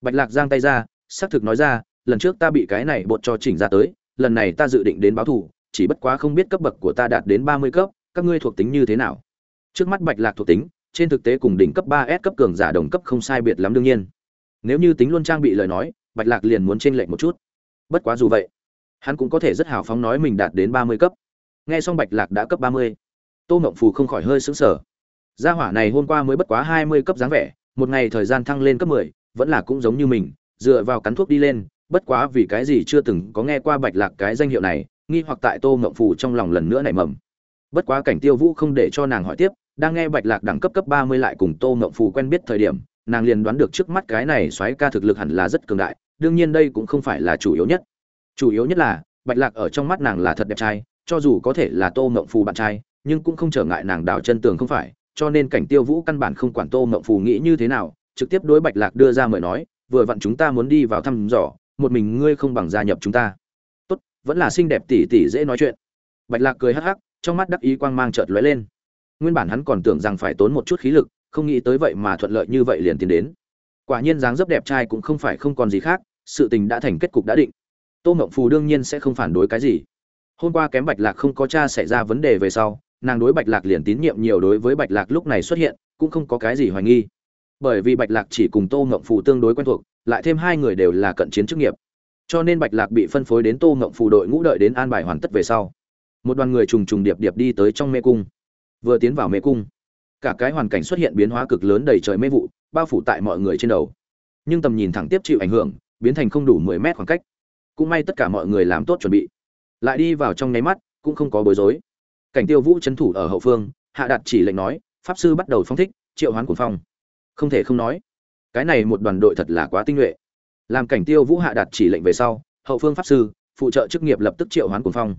Bạch lạc giang tay ra, xác thực nói ra, lần trước ta bị cái này bột cho chỉnh ra tới, lần này ta dự định đến báo thủ, chỉ bất quá không biết cấp bậc của ta đạt đến ba mươi cấp, các ngươi thuộc tính như thế nào? Trước mắt bạch lạc thuộc tính trên thực tế cùng đỉnh cấp ba s cấp cường giả đồng cấp không sai biệt lắm đương nhiên. Nếu như tính luôn trang bị lời nói, bạch lạc liền muốn chênh lệch một chút. Bất quá dù vậy, hắn cũng có thể rất hào phóng nói mình đạt đến ba mươi cấp. Nghe xong bạch lạc đã cấp ba mươi. Tô mộng phù không khỏi hơi sững sờ. Gia hỏa này hôm qua mới bất quá hai mươi cấp dáng vẻ, một ngày thời gian thăng lên cấp mười, vẫn là cũng giống như mình, dựa vào cắn thuốc đi lên, bất quá vì cái gì chưa từng có nghe qua bạch lạc cái danh hiệu này, nghi hoặc tại tô ngộng phù trong lòng lần nữa nảy mầm. Bất quá cảnh tiêu vũ không để cho nàng hỏi tiếp đang nghe bạch lạc đẳng cấp cấp ba mươi lại cùng tô ngậm phù quen biết thời điểm, nàng liền đoán được trước mắt cái này xoáy ca thực lực hẳn là rất cường đại, đương nhiên đây cũng không phải là chủ yếu nhất. Chủ yếu nhất là, bạch lạc ở trong mắt nàng là thật đẹp trai, cho dù có thể là tô ngậm phù bạn trai, nhưng cũng không trở ngại nàng đào chân tường không phải, cho nên cảnh tiêu vũ căn bản không quản tô ngậm phù nghĩ như thế nào, trực tiếp đối bạch lạc đưa ra mời nói, vừa vặn chúng ta muốn đi vào thăm dò, một mình ngươi không bằng gia nhập chúng ta. Tốt, vẫn là xinh đẹp tỷ tỷ dễ nói chuyện. Bạch lạc cười hắc hắc, trong mắt đắc ý quang mang chợt lóe lên nguyên bản hắn còn tưởng rằng phải tốn một chút khí lực, không nghĩ tới vậy mà thuận lợi như vậy liền tiến đến. Quả nhiên dáng dấp đẹp trai cũng không phải không còn gì khác, sự tình đã thành kết cục đã định. Tô mộng phù đương nhiên sẽ không phản đối cái gì. Hôm qua kém bạch lạc không có cha xảy ra vấn đề về sau, nàng đối bạch lạc liền tín nhiệm nhiều đối với bạch lạc lúc này xuất hiện, cũng không có cái gì hoài nghi. Bởi vì bạch lạc chỉ cùng tô mộng phù tương đối quen thuộc, lại thêm hai người đều là cận chiến chức nghiệp. Cho nên bạch lạc bị phân phối đến tô mộng phù đội ngũ đợi đến an bài hoàn tất về sau. Một đoàn người trùng trùng điệp điệp đi tới trong mê cung vừa tiến vào mê cung, cả cái hoàn cảnh xuất hiện biến hóa cực lớn đầy trời mê vụ, bao phủ tại mọi người trên đầu. Nhưng tầm nhìn thẳng tiếp chịu ảnh hưởng, biến thành không đủ mười mét khoảng cách. Cũng may tất cả mọi người làm tốt chuẩn bị. Lại đi vào trong nháy mắt, cũng không có bối rối. Cảnh tiêu vũ trấn thủ ở hậu phương, hạ đạt chỉ lệnh nói, pháp sư bắt đầu phong thích, triệu hoán cuồng phong. Không thể không nói, cái này một đoàn đội thật là quá tinh nhuệ. Làm cảnh tiêu vũ hạ đạt chỉ lệnh về sau, hậu phương pháp sư, phụ trợ chức nghiệp lập tức triệu hoán cuồng phong.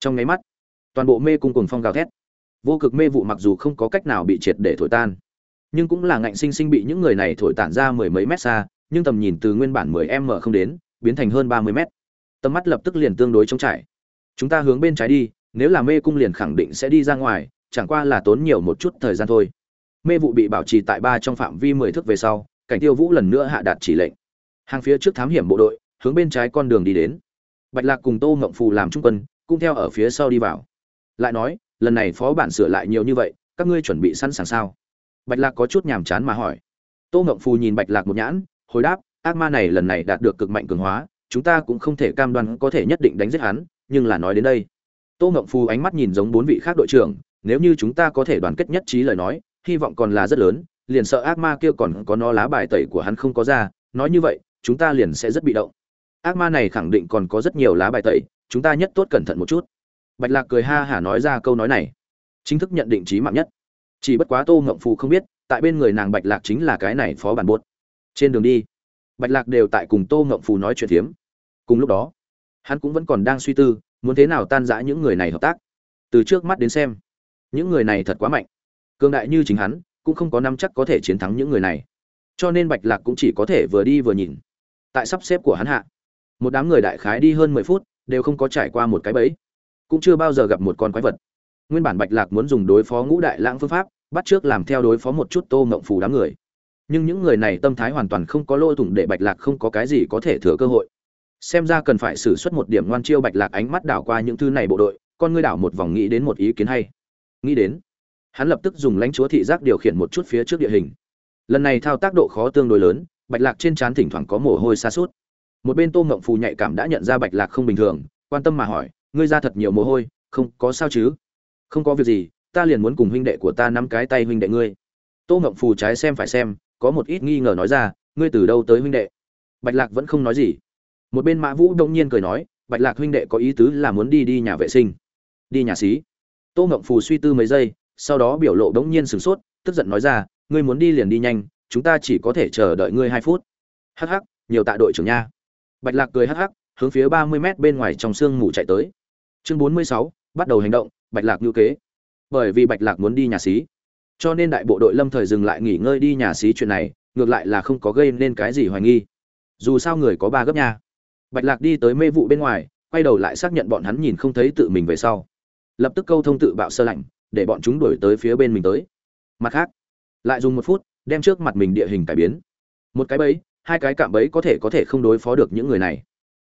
Trong nháy mắt, toàn bộ mê cung cuồng phong gào thét vô cực mê vụ mặc dù không có cách nào bị triệt để thổi tan, nhưng cũng là ngạnh sinh sinh bị những người này thổi tản ra mười mấy mét xa, nhưng tầm nhìn từ nguyên bản mười m không đến, biến thành hơn ba mươi mét. Tầm mắt lập tức liền tương đối trống trải. Chúng ta hướng bên trái đi, nếu là mê cung liền khẳng định sẽ đi ra ngoài, chẳng qua là tốn nhiều một chút thời gian thôi. Mê vụ bị bảo trì tại ba trong phạm vi mười thước về sau, cảnh tiêu vũ lần nữa hạ đạt chỉ lệnh. Hàng phía trước thám hiểm bộ đội, hướng bên trái con đường đi đến. Bạch lạc cùng tô ngậm phù làm trung quân, cũng theo ở phía sau đi vào. Lại nói lần này phó bản sửa lại nhiều như vậy, các ngươi chuẩn bị sẵn sàng sao? Bạch lạc có chút nhàm chán mà hỏi. Tô ngộng phù nhìn bạch lạc một nhãn, hồi đáp, ác ma này lần này đạt được cực mạnh cường hóa, chúng ta cũng không thể cam đoan có thể nhất định đánh giết hắn, nhưng là nói đến đây. Tô ngộng phù ánh mắt nhìn giống bốn vị khác đội trưởng, nếu như chúng ta có thể đoàn kết nhất trí lời nói, hy vọng còn là rất lớn, liền sợ ác ma kia còn có nó lá bài tẩy của hắn không có ra, nói như vậy, chúng ta liền sẽ rất bị động. Ác ma này khẳng định còn có rất nhiều lá bài tẩy, chúng ta nhất tốt cẩn thận một chút bạch lạc cười ha hả nói ra câu nói này. Chính thức nhận định trí mạng nhất. Chỉ bất quá tô ngộng phù không biết, tại bên người nàng bạch lạc chính là cái này phó bản buốt. Trên đường đi, bạch lạc đều tại cùng tô ngộng phù nói chuyện phiếm cùng lúc đó, hắn cũng vẫn còn đang suy tư, muốn thế nào tan rã những người này hợp tác. Từ trước mắt đến xem, những người này thật quá mạnh. Cương đại như chính hắn, cũng không có năm chắc có thể chiến thắng những người này. Cho nên bạch lạc cũng chỉ có thể vừa đi vừa nhìn. Tại sắp xếp của hắn hạ, một đám người đại khái đi hơn mười phút, đều không có trải qua một cái bẫy cũng chưa bao giờ gặp một con quái vật. Nguyên bản bạch lạc muốn dùng đối phó ngũ đại lãng phương pháp, bắt trước làm theo đối phó một chút tô mộng phù đám người. Nhưng những người này tâm thái hoàn toàn không có lỗ thủng để bạch lạc không có cái gì có thể thừa cơ hội. Xem ra cần phải xử suất một điểm ngoan chiêu bạch lạc ánh mắt đảo qua những thứ này bộ đội, con ngươi đảo một vòng nghĩ đến một ý kiến hay. Nghĩ đến, hắn lập tức dùng lãnh chúa thị giác điều khiển một chút phía trước địa hình. Lần này thao tác độ khó tương đối lớn, bạch lạc trên trán thỉnh thoảng có mồ hôi xa suốt một bên tô ngộng phù nhạy cảm đã nhận ra bạch lạc không bình thường, quan tâm mà hỏi ngươi ra thật nhiều mồ hôi, không có sao chứ? Không có việc gì, ta liền muốn cùng huynh đệ của ta nắm cái tay huynh đệ ngươi. Tô ngộng phù trái xem phải xem, có một ít nghi ngờ nói ra, ngươi từ đâu tới huynh đệ? Bạch lạc vẫn không nói gì. Một bên mã vũ đông nhiên cười nói, bạch lạc huynh đệ có ý tứ là muốn đi đi nhà vệ sinh. Đi nhà xí? Tô ngộng phù suy tư mấy giây, sau đó biểu lộ Đông nhiên sửng sốt, tức giận nói ra, ngươi muốn đi liền đi nhanh, chúng ta chỉ có thể chờ đợi ngươi hai phút. Hắc hắc, nhiều tạ đội trưởng nha. Bạch lạc cười hắc hắc, hướng phía ba mươi mét bên ngoài trong sương mù chạy tới chương bốn mươi sáu, bắt đầu hành động, bạch lạc ngữ kế. Bởi vì bạch lạc muốn đi nhà xí, cho nên đại bộ đội lâm thời dừng lại nghỉ ngơi đi nhà xí chuyện này, ngược lại là không có gây nên cái gì hoài nghi. Dù sao người có ba gấp nha. Bạch lạc đi tới mê vụ bên ngoài, quay đầu lại xác nhận bọn hắn nhìn không thấy tự mình về sau. Lập tức câu thông tự bạo sơ lạnh, để bọn chúng đuổi tới phía bên mình tới. Mặt khác, lại dùng một phút, đem trước mặt mình địa hình cải biến. Một cái bẫy, hai cái cạm bẫy có thể có thể không đối phó được những người này.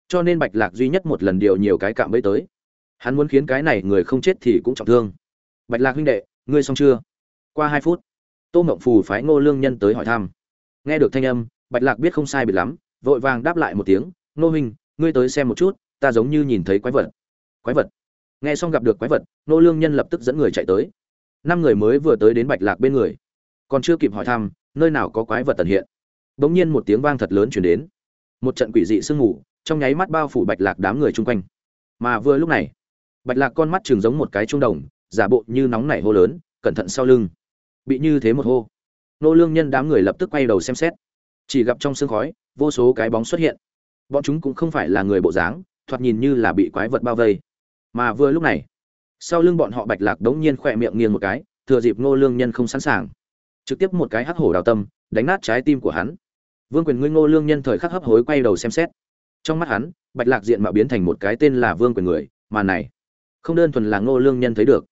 Cho nên bạch lạc duy nhất một lần điều nhiều cái cạm bẫy tới hắn muốn khiến cái này người không chết thì cũng trọng thương. Bạch lạc huynh đệ, ngươi xong chưa? Qua hai phút, tô mộng phù phái ngô lương nhân tới hỏi thăm. Nghe được thanh âm, bạch lạc biết không sai biệt lắm, vội vàng đáp lại một tiếng nô huynh, ngươi tới xem một chút, ta giống như nhìn thấy quái vật. Quái vật? Nghe xong gặp được quái vật nô lương nhân lập tức dẫn người chạy tới. Năm người mới vừa tới đến bạch lạc bên người. Còn chưa kịp hỏi thăm, nơi nào có quái vật tận hiện. Bỗng nhiên một tiếng vang thật lớn chuyển đến. Một trận quỷ dị sương mù, trong nháy mắt bao phủ bạch lạc đám người chung quanh. Mà vừa lúc này bạch lạc con mắt chừng giống một cái trung đồng, giả bộ như nóng nảy hô lớn, cẩn thận sau lưng. Bị như thế một hô, nô lương nhân đám người lập tức quay đầu xem xét. Chỉ gặp trong sương khói, vô số cái bóng xuất hiện. Bọn chúng cũng không phải là người bộ dáng, thoạt nhìn như là bị quái vật bao vây. Mà vừa lúc này, sau lưng bọn họ bạch lạc đống nhiên khỏe miệng nghiêng một cái, thừa dịp ngô lương nhân không sẵn sàng. Trực tiếp một cái hắc hổ đào tâm, đánh nát trái tim của hắn. Vương quyền nguyên ngô lương nhân thời khắc hấp hối quay đầu xem xét. Trong mắt hắn, bạch lạc diện mạo biến thành một cái tên là vương quyền người, mà này không đơn thuần là ngô lương nhân thấy được,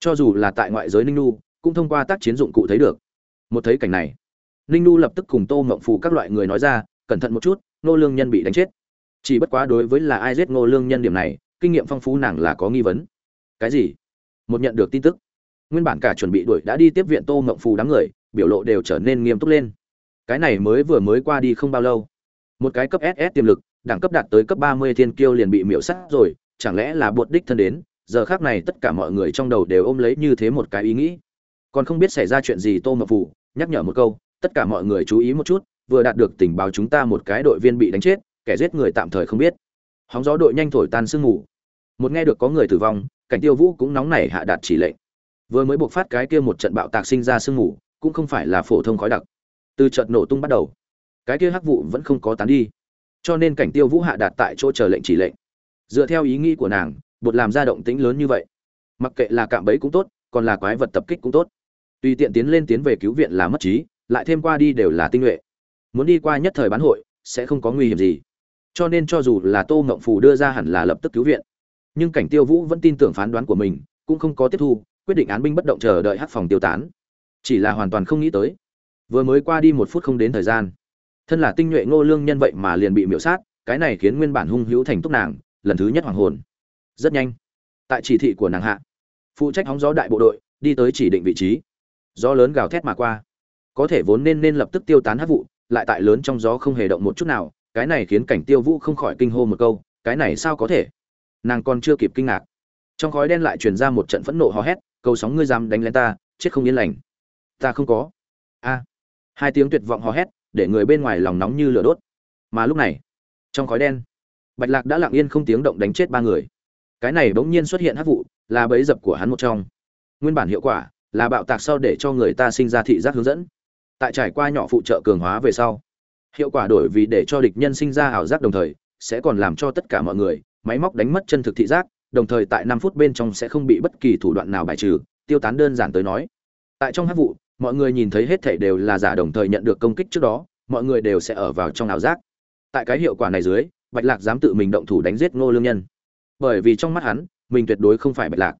cho dù là tại ngoại giới ninh nu cũng thông qua tác chiến dụng cụ thấy được. Một thấy cảnh này, ninh nu lập tức cùng tô mộng phù các loại người nói ra, cẩn thận một chút, ngô lương nhân bị đánh chết. Chỉ bất quá đối với là ai giết ngô lương nhân điểm này, kinh nghiệm phong phú nàng là có nghi vấn. Cái gì? Một nhận được tin tức, nguyên bản cả chuẩn bị đuổi đã đi tiếp viện tô mộng phù đám người, biểu lộ đều trở nên nghiêm túc lên. Cái này mới vừa mới qua đi không bao lâu, một cái cấp ss tiềm lực, đẳng cấp đạt tới cấp ba mươi thiên kiêu liền bị miễu sát rồi, chẳng lẽ là buột đích thân đến giờ khác này tất cả mọi người trong đầu đều ôm lấy như thế một cái ý nghĩ. Còn không biết xảy ra chuyện gì tô mập phủ nhắc nhở một câu, tất cả mọi người chú ý một chút, vừa đạt được tình báo chúng ta một cái đội viên bị đánh chết, kẻ giết người tạm thời không biết. Hóng gió đội nhanh thổi tan sương ngủ một nghe được có người tử vong, cảnh tiêu vũ cũng nóng nảy hạ đạt chỉ lệnh. Vừa mới buộc phát cái kia một trận bạo tạc sinh ra sương ngủ cũng không phải là phổ thông khói đặc. Từ trận nổ tung bắt đầu, cái kia hắc vụ vẫn không có tán đi. Cho nên cảnh tiêu vũ hạ đạt tại chỗ chờ lệnh chỉ lệnh. Dựa theo ý nghĩ của nàng bột làm ra động tĩnh lớn như vậy. Mặc kệ là cạm bẫy cũng tốt, còn là quái vật tập kích cũng tốt. Tùy tiện tiến lên tiến về cứu viện là mất trí, lại thêm qua đi đều là tinh nhuệ. Muốn đi qua nhất thời bán hội, sẽ không có nguy hiểm gì. Cho nên cho dù là tô ngộng phù đưa ra hẳn là lập tức cứu viện. Nhưng cảnh tiêu vũ vẫn tin tưởng phán đoán của mình, cũng không có tiếp thu, quyết định án binh bất động chờ đợi hát phòng tiêu tán. Chỉ là hoàn toàn không nghĩ tới. Vừa mới qua đi một phút không đến thời gian. Thân là tinh nhuệ ngô lương nhân vậy mà liền bị miễu sát, cái này khiến nguyên bản hung hữu thành túc nàng, lần thứ nhất hoàng hồn rất nhanh. Tại chỉ thị của nàng hạ, phụ trách hóng gió đại bộ đội đi tới chỉ định vị trí. Gió lớn gào thét mà qua. Có thể vốn nên nên lập tức tiêu tán hát vụ, lại tại lớn trong gió không hề động một chút nào, cái này khiến cảnh tiêu vũ không khỏi kinh hô một câu, cái này sao có thể? Nàng còn chưa kịp kinh ngạc. Trong khói đen lại truyền ra một trận phẫn nộ hò hét, cầu sóng ngươi dám đánh lên ta, chết không yên lành. Ta không có. A. Hai tiếng tuyệt vọng hò hét, để người bên ngoài lòng nóng như lửa đốt. Mà lúc này, trong khói đen, bạch lạc đã lặng yên không tiếng động đánh chết ba người cái này bỗng nhiên xuất hiện hắc vụ, là bẫy dập của hắn một trong. Nguyên bản hiệu quả là bạo tạc sau để cho người ta sinh ra thị giác hướng dẫn. Tại trải qua nhỏ phụ trợ cường hóa về sau, hiệu quả đổi vì để cho địch nhân sinh ra ảo giác đồng thời, sẽ còn làm cho tất cả mọi người máy móc đánh mất chân thực thị giác, đồng thời tại năm phút bên trong sẽ không bị bất kỳ thủ đoạn nào bài trừ, tiêu tán đơn giản tới nói. Tại trong hắc vụ, mọi người nhìn thấy hết thể đều là giả đồng thời nhận được công kích trước đó, mọi người đều sẽ ở vào trong ảo giác. Tại cái hiệu quả này dưới, bạch lạc dám tự mình động thủ đánh giết ngô lương nhân bởi vì trong mắt hắn, mình tuyệt đối không phải bạch lạc,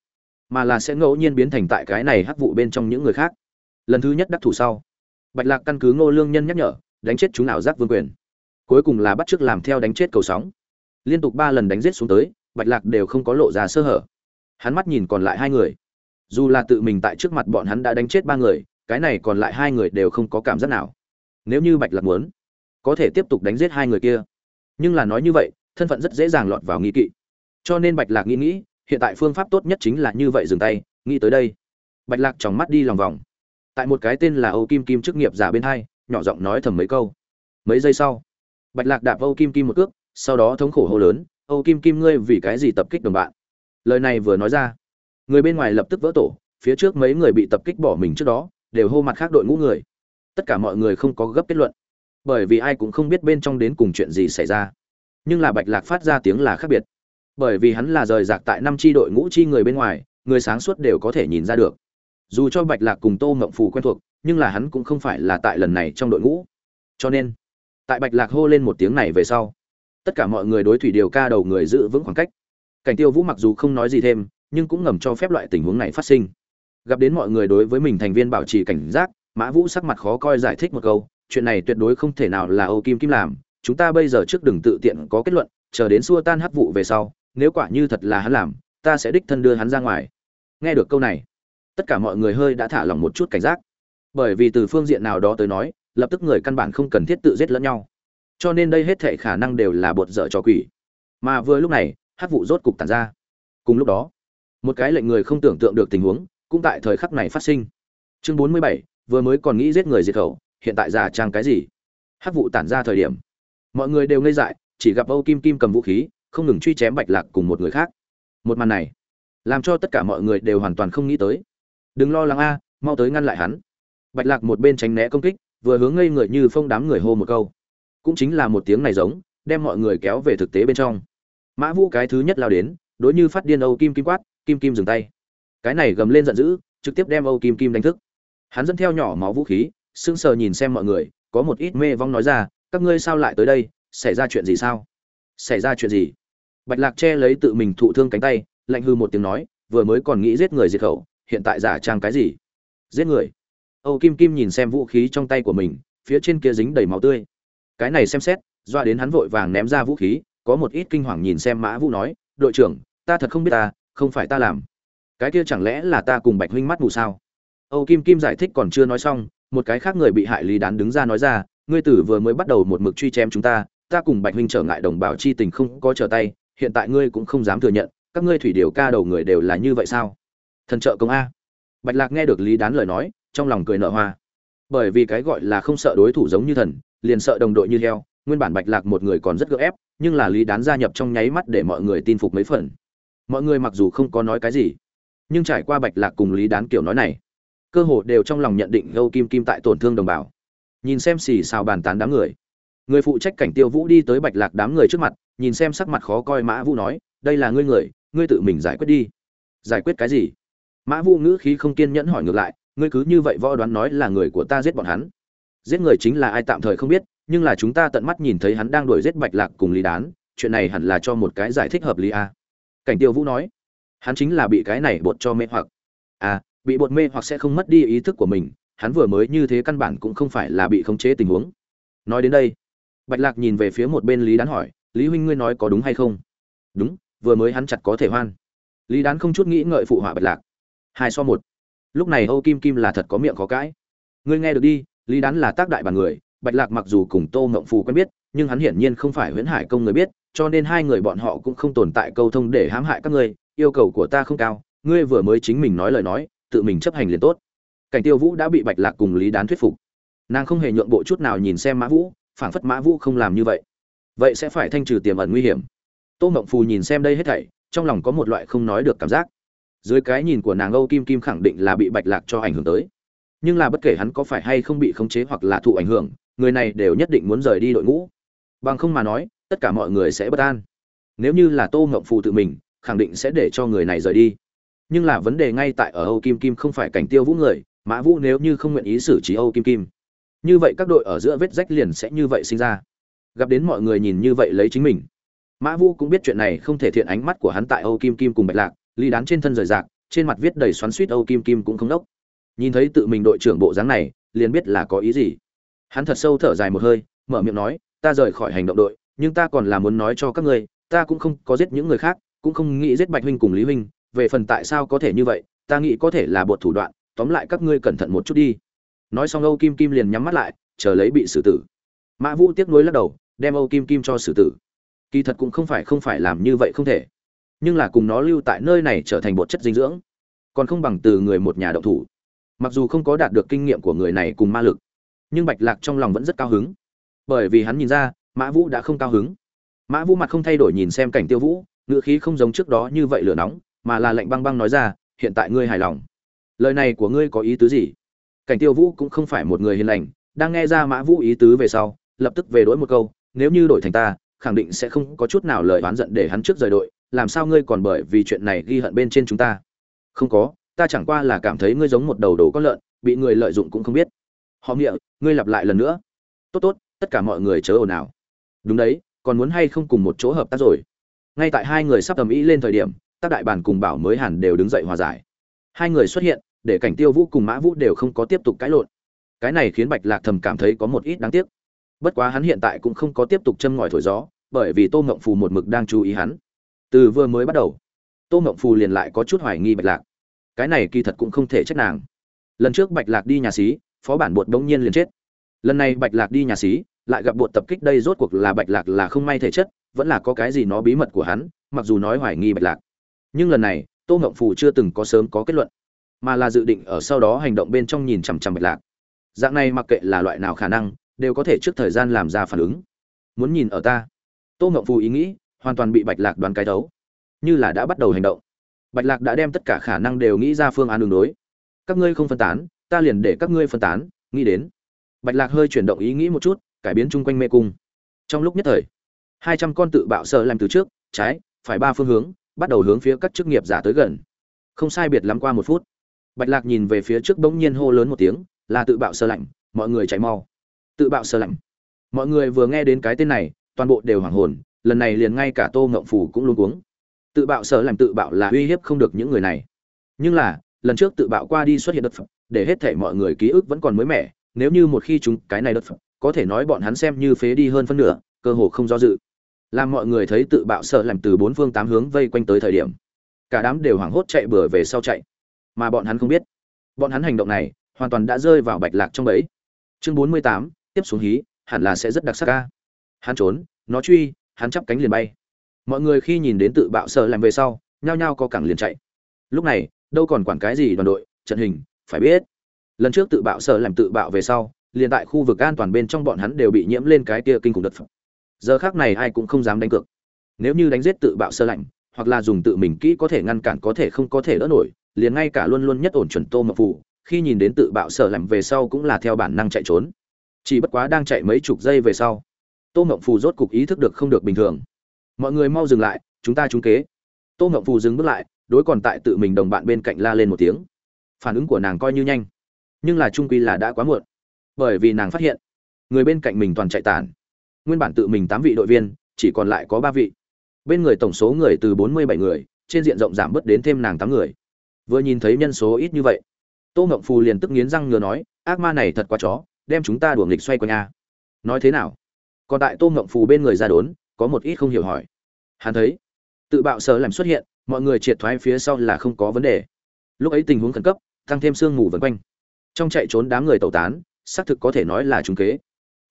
mà là sẽ ngẫu nhiên biến thành tại cái này hắc vụ bên trong những người khác. Lần thứ nhất đắc thủ sau, bạch lạc căn cứ ngô lương nhân nhắc nhở, đánh chết chúng nào giác vương quyền. Cuối cùng là bắt chước làm theo đánh chết cầu sóng. Liên tục ba lần đánh giết xuống tới, bạch lạc đều không có lộ ra sơ hở. Hắn mắt nhìn còn lại hai người. Dù là tự mình tại trước mặt bọn hắn đã đánh chết ba người, cái này còn lại hai người đều không có cảm giác nào. Nếu như bạch lạc muốn, có thể tiếp tục đánh giết hai người kia. Nhưng là nói như vậy, thân phận rất dễ dàng lọt vào nghi kỵ cho nên bạch lạc nghĩ nghĩ, hiện tại phương pháp tốt nhất chính là như vậy dừng tay, nghĩ tới đây. Bạch lạc tròng mắt đi lòng vòng. Tại một cái tên là âu kim kim chức nghiệp giả bên hai, nhỏ giọng nói thầm mấy câu. Mấy giây sau, bạch lạc đạp âu kim kim một cước, sau đó thống khổ hô lớn, âu kim kim ngươi vì cái gì tập kích đồng bạn? Lời này vừa nói ra, người bên ngoài lập tức vỡ tổ, phía trước mấy người bị tập kích bỏ mình trước đó, đều hô mặt khác đội ngũ người. Tất cả mọi người không có gấp kết luận, bởi vì ai cũng không biết bên trong đến cùng chuyện gì xảy ra. Nhưng là bạch lạc phát ra tiếng là khác biệt bởi vì hắn là rời rạc tại năm tri đội ngũ chi người bên ngoài, người sáng suốt đều có thể nhìn ra được. Dù cho bạch lạc cùng tô mộng phù quen thuộc, nhưng là hắn cũng không phải là tại lần này trong đội ngũ. Cho nên, tại bạch lạc hô lên một tiếng này về sau, tất cả mọi người đối thủy điều ca đầu người giữ vững khoảng cách. Cảnh tiêu vũ mặc dù không nói gì thêm, nhưng cũng ngầm cho phép loại tình huống này phát sinh. Gặp đến mọi người đối với mình thành viên bảo trì cảnh giác, mã vũ sắc mặt khó coi giải thích một câu, chuyện này tuyệt đối không thể nào là âu kim kim làm, chúng ta bây giờ trước đừng tự tiện có kết luận, chờ đến xua tan hắc vụ về sau nếu quả như thật là hắn làm, ta sẽ đích thân đưa hắn ra ngoài. Nghe được câu này, tất cả mọi người hơi đã thả lỏng một chút cảnh giác. Bởi vì từ phương diện nào đó tới nói, lập tức người căn bản không cần thiết tự giết lẫn nhau. Cho nên đây hết thể khả năng đều là bột dở cho quỷ. Mà vừa lúc này, hắc vụ rốt cục tàn ra. Cùng lúc đó, một cái lệnh người không tưởng tượng được tình huống cũng tại thời khắc này phát sinh. Chương bốn mươi bảy, vừa mới còn nghĩ giết người diệt khẩu, hiện tại già trang cái gì? Hắc vụ tản ra thời điểm, mọi người đều ngây dại, chỉ gặp âu kim kim cầm vũ khí không ngừng truy chém bạch lạc cùng một người khác. Một màn này, làm cho tất cả mọi người đều hoàn toàn không nghĩ tới. Đừng lo lắng a, mau tới ngăn lại hắn. Bạch lạc một bên tránh né công kích, vừa hướng ngây người như phong đám người hô một câu. Cũng chính là một tiếng này giống, đem mọi người kéo về thực tế bên trong. Mã vũ cái thứ nhất lao đến, đối như phát điên âu kim kim quát, kim kim dừng tay. Cái này gầm lên giận dữ, trực tiếp đem âu kim kim đánh thức. Hắn dẫn theo nhỏ máu vũ khí, sững sờ nhìn xem mọi người, có một ít mê vong nói ra, các ngươi sao lại tới đây? Xảy ra chuyện gì sao? Xảy ra chuyện gì? Bạch lạc che lấy tự mình thụ thương cánh tay, lạnh hư một tiếng nói, vừa mới còn nghĩ giết người diệt khẩu, hiện tại giả trang cái gì? Giết người? Âu kim kim nhìn xem vũ khí trong tay của mình, phía trên kia dính đầy máu tươi. Cái này xem xét, doa đến hắn vội vàng ném ra vũ khí, có một ít kinh hoàng nhìn xem mã vũ nói, đội trưởng, ta thật không biết ta, không phải ta làm. Cái kia chẳng lẽ là ta cùng bạch huynh mắt mù sao? Âu kim kim giải thích còn chưa nói xong, một cái khác người bị hại lý đán đứng ra nói ra, ngươi tử vừa mới bắt đầu một mực truy chém chúng ta ta cùng bạch huynh trở ngại đồng bào chi tình không có trở tay hiện tại ngươi cũng không dám thừa nhận, các ngươi thủy điều ca đầu người đều là như vậy sao? Thần trợ công a. Bạch lạc nghe được lý đán lời nói, trong lòng cười nở hoa. Bởi vì cái gọi là không sợ đối thủ giống như thần, liền sợ đồng đội như heo, nguyên bản bạch lạc một người còn rất gượng ép, nhưng là lý đán gia nhập trong nháy mắt để mọi người tin phục mấy phần. Mọi người mặc dù không có nói cái gì, nhưng trải qua bạch lạc cùng lý đán kiểu nói này, cơ hồ đều trong lòng nhận định âu kim kim tại tổn thương đồng bào. Nhìn xem xì xào bàn tán đám người người phụ trách cảnh tiêu vũ đi tới bạch lạc đám người trước mặt nhìn xem sắc mặt khó coi mã vũ nói, đây là ngươi người, ngươi tự mình giải quyết đi. Giải quyết cái gì? Mã vũ ngữ khí không kiên nhẫn hỏi ngược lại, ngươi cứ như vậy võ đoán nói là người của ta giết bọn hắn. Giết người chính là ai tạm thời không biết, nhưng là chúng ta tận mắt nhìn thấy hắn đang đuổi giết bạch lạc cùng lý đán, chuyện này hẳn là cho một cái giải thích hợp lý a. Cảnh tiêu vũ nói, hắn chính là bị cái này bột cho mê hoặc. À bị bột mê hoặc sẽ không mất đi ý thức của mình, hắn vừa mới như thế căn bản cũng không phải là bị khống chế tình huống. Nói đến đây, bạch lạc nhìn về phía một bên lý đán hỏi lý huynh ngươi nói có đúng hay không? Đúng, vừa mới hắn chặt có thể hoan. Lý đán không chút nghĩ ngợi phụ họa bạch lạc. Hai so một. Lúc này âu kim kim là thật có miệng khó cãi. Ngươi nghe được đi, lý đán là tác đại bản người, bạch lạc mặc dù cùng tô ngộng phù quen biết, nhưng hắn hiển nhiên không phải huyễn hải công người biết, cho nên hai người bọn họ cũng không tồn tại câu thông để hãm hại các ngươi, yêu cầu của ta không cao, ngươi vừa mới chính mình nói lời nói, tự mình chấp hành liền tốt. Cảnh tiêu vũ đã bị bạch lạc cùng lý đán thuyết phục. Nàng không hề nhượng bộ chút nào nhìn xem mã vũ, phảng phất mã vũ không làm như vậy vậy sẽ phải thanh trừ tiềm ẩn nguy hiểm. Tô mộng phù nhìn xem đây hết thảy, trong lòng có một loại không nói được cảm giác. Dưới cái nhìn của nàng âu kim kim khẳng định là bị bạch lạc cho ảnh hưởng tới. Nhưng là bất kể hắn có phải hay không bị khống chế hoặc là thụ ảnh hưởng, người này đều nhất định muốn rời đi đội ngũ. Bằng không mà nói, tất cả mọi người sẽ bất an. Nếu như là tô Mộng phù tự mình, khẳng định sẽ để cho người này rời đi. Nhưng là vấn đề ngay tại ở âu kim kim không phải cảnh tiêu vũ người, mã vũ nếu như không nguyện ý xử trí âu kim kim, như vậy các đội ở giữa vết rách liền sẽ như vậy sinh ra gặp đến mọi người nhìn như vậy lấy chính mình. Mã vũ cũng biết chuyện này không thể thiện ánh mắt của hắn tại âu kim kim cùng bạch lạc, ly đán trên thân rời rạc, trên mặt viết đầy xoắn suýt âu kim kim cũng không đốc. Nhìn thấy tự mình đội trưởng bộ dáng này, liền biết là có ý gì. Hắn thật sâu thở dài một hơi, mở miệng nói, ta rời khỏi hành động đội, nhưng ta còn là muốn nói cho các ngươi, ta cũng không có giết những người khác, cũng không nghĩ giết bạch huynh cùng lý huynh, về phần tại sao có thể như vậy, ta nghĩ có thể là bột thủ đoạn, tóm lại các ngươi cẩn thận một chút đi. Nói xong âu kim kim liền nhắm mắt lại, chờ lấy bị xử tử. Mã vũ tiếc nuối lắc đầu đem âu kim kim cho xử tử. Kỳ thật cũng không phải không phải làm như vậy không thể. Nhưng là cùng nó lưu tại nơi này trở thành bột chất dinh dưỡng. Còn không bằng từ người một nhà động thủ. Mặc dù không có đạt được kinh nghiệm của người này cùng ma lực, nhưng bạch lạc trong lòng vẫn rất cao hứng. Bởi vì hắn nhìn ra, mã vũ đã không cao hứng. Mã vũ mặt không thay đổi nhìn xem cảnh tiêu vũ, ngựa khí không giống trước đó như vậy lửa nóng, mà là lạnh băng băng nói ra, hiện tại ngươi hài lòng. Lời này của ngươi có ý tứ gì? Cảnh tiêu vũ cũng không phải một người hiền lành, đang nghe ra mã vũ ý tứ về sau, lập tức về đối một câu nếu như đổi thành ta, khẳng định sẽ không có chút nào lời oán giận để hắn trước rời đội, làm sao ngươi còn bởi vì chuyện này ghi hận bên trên chúng ta? Không có, ta chẳng qua là cảm thấy ngươi giống một đầu đồ có lợn, bị người lợi dụng cũng không biết. Họ nghĩa, ngươi lặp lại lần nữa. Tốt tốt, tất cả mọi người chớ ồn ào. Đúng đấy, còn muốn hay không cùng một chỗ hợp tác rồi? Ngay tại hai người sắp tầm ý lên thời điểm tác đại bản cùng bảo mới hẳn đều đứng dậy hòa giải. Hai người xuất hiện, để cảnh tiêu vũ cùng mã vũ đều không có tiếp tục cãi lộn. Cái này khiến bạch lạc thầm cảm thấy có một ít đáng tiếc bất quá hắn hiện tại cũng không có tiếp tục châm ngòi thổi gió, bởi vì tô mộng phù một mực đang chú ý hắn. Từ vừa mới bắt đầu, tô mộng phù liền lại có chút hoài nghi bạch lạc. Cái này kỳ thật cũng không thể trách nàng. Lần trước bạch lạc đi nhà xí, phó bản bột đống nhiên liền chết. Lần này bạch lạc đi nhà xí, lại gặp bột tập kích đây rốt cuộc là bạch lạc là không may thể chất, vẫn là có cái gì nó bí mật của hắn, mặc dù nói hoài nghi bạch lạc. Nhưng lần này, tô ngộng phù chưa từng có sớm có kết luận, mà là dự định ở sau đó hành động bên trong nhìn chằm chằm bạch lạc. Dạng này mặc kệ là loại nào khả năng đều có thể trước thời gian làm ra phản ứng. Muốn nhìn ở ta. Tô ngậm phù ý nghĩ, hoàn toàn bị bạch lạc đoán cái đấu như là đã bắt đầu hành động. Bạch lạc đã đem tất cả khả năng đều nghĩ ra phương án đường đối. Các ngươi không phân tán, ta liền để các ngươi phân tán, nghĩ đến. Bạch lạc hơi chuyển động ý nghĩ một chút, cải biến chung quanh mê cung. Trong lúc nhất thời, hai trăm con tự bạo sợ làm từ trước, trái, phải ba phương hướng, bắt đầu hướng phía các chức nghiệp giả tới gần. Không sai biệt lắm qua một phút, bạch lạc nhìn về phía trước bỗng nhiên hô lớn một tiếng, là tự bạo sơ lạnh, mọi người chạy mau tự bạo sơ lạnh. Mọi người vừa nghe đến cái tên này, toàn bộ đều hoảng hồn, lần này liền ngay cả tô ngộng phủ cũng luôn cuống. Tự bạo sơ lạnh tự bạo là uy hiếp không được những người này. Nhưng là, lần trước tự bạo qua đi xuất hiện đất phẩm để hết thể mọi người ký ức vẫn còn mới mẻ, nếu như một khi chúng cái này đất phẩm có thể nói bọn hắn xem như phế đi hơn phân nửa, cơ hồ không do dự. Làm mọi người thấy tự bạo sợ làm từ bốn phương tám hướng vây quanh tới thời điểm, cả đám đều hoảng hốt chạy bừa về sau chạy. Mà bọn hắn không biết, bọn hắn hành động này hoàn toàn đã rơi vào bạch lạc trong bẫy. Chương bốn mươi tám tiếp xuống hí, hẳn là sẽ rất đặc sắc ca. Hắn trốn, nó truy, hắn chắp cánh liền bay. Mọi người khi nhìn đến tự bạo sợ làm về sau, nhao nhao có cẳng liền chạy. Lúc này, đâu còn quản cái gì đoàn đội, trận hình, phải biết. Lần trước tự bạo sợ làm tự bạo về sau, liền tại khu vực an toàn bên trong bọn hắn đều bị nhiễm lên cái kia kinh khủng đợt phẩm giờ khác này ai cũng không dám đánh cược. Nếu như đánh giết tự bạo sơ lạnh, hoặc là dùng tự mình kỹ có thể ngăn cản có thể không có thể đỡ nổi, liền ngay cả luôn luôn nhất ổn chuẩn tô mập phụ khi nhìn đến tự bạo sợ lạnh về sau cũng là theo bản năng chạy trốn chỉ bất quá đang chạy mấy chục giây về sau, tô mộng phù rốt cục ý thức được không được bình thường. Mọi người mau dừng lại, chúng ta trúng kế. Tô mộng phù dừng bước lại, đối còn tại tự mình đồng bạn bên cạnh la lên một tiếng. Phản ứng của nàng coi như nhanh, nhưng là trung quy là đã quá muộn. Bởi vì nàng phát hiện, người bên cạnh mình toàn chạy tản. Nguyên bản tự mình tám vị đội viên, chỉ còn lại có ba vị. Bên người tổng số người từ bốn mươi bảy người, trên diện rộng giảm bớt đến thêm nàng tám người. Vừa nhìn thấy nhân số ít như vậy, tô ngộng phù liền tức nghiến răng ngừa nói, ác ma này thật quá chó đem chúng ta đuổi nghịch xoay quanh a. Nói thế nào? Còn tại tô ngộng phù bên người ra đốn, có một ít không hiểu hỏi. Hắn thấy, tự bạo sở làm xuất hiện, mọi người triệt thoái phía sau là không có vấn đề. Lúc ấy tình huống khẩn cấp, tăng thêm sương mù vần quanh. Trong chạy trốn đám người tẩu tán, xác thực có thể nói là trúng kế.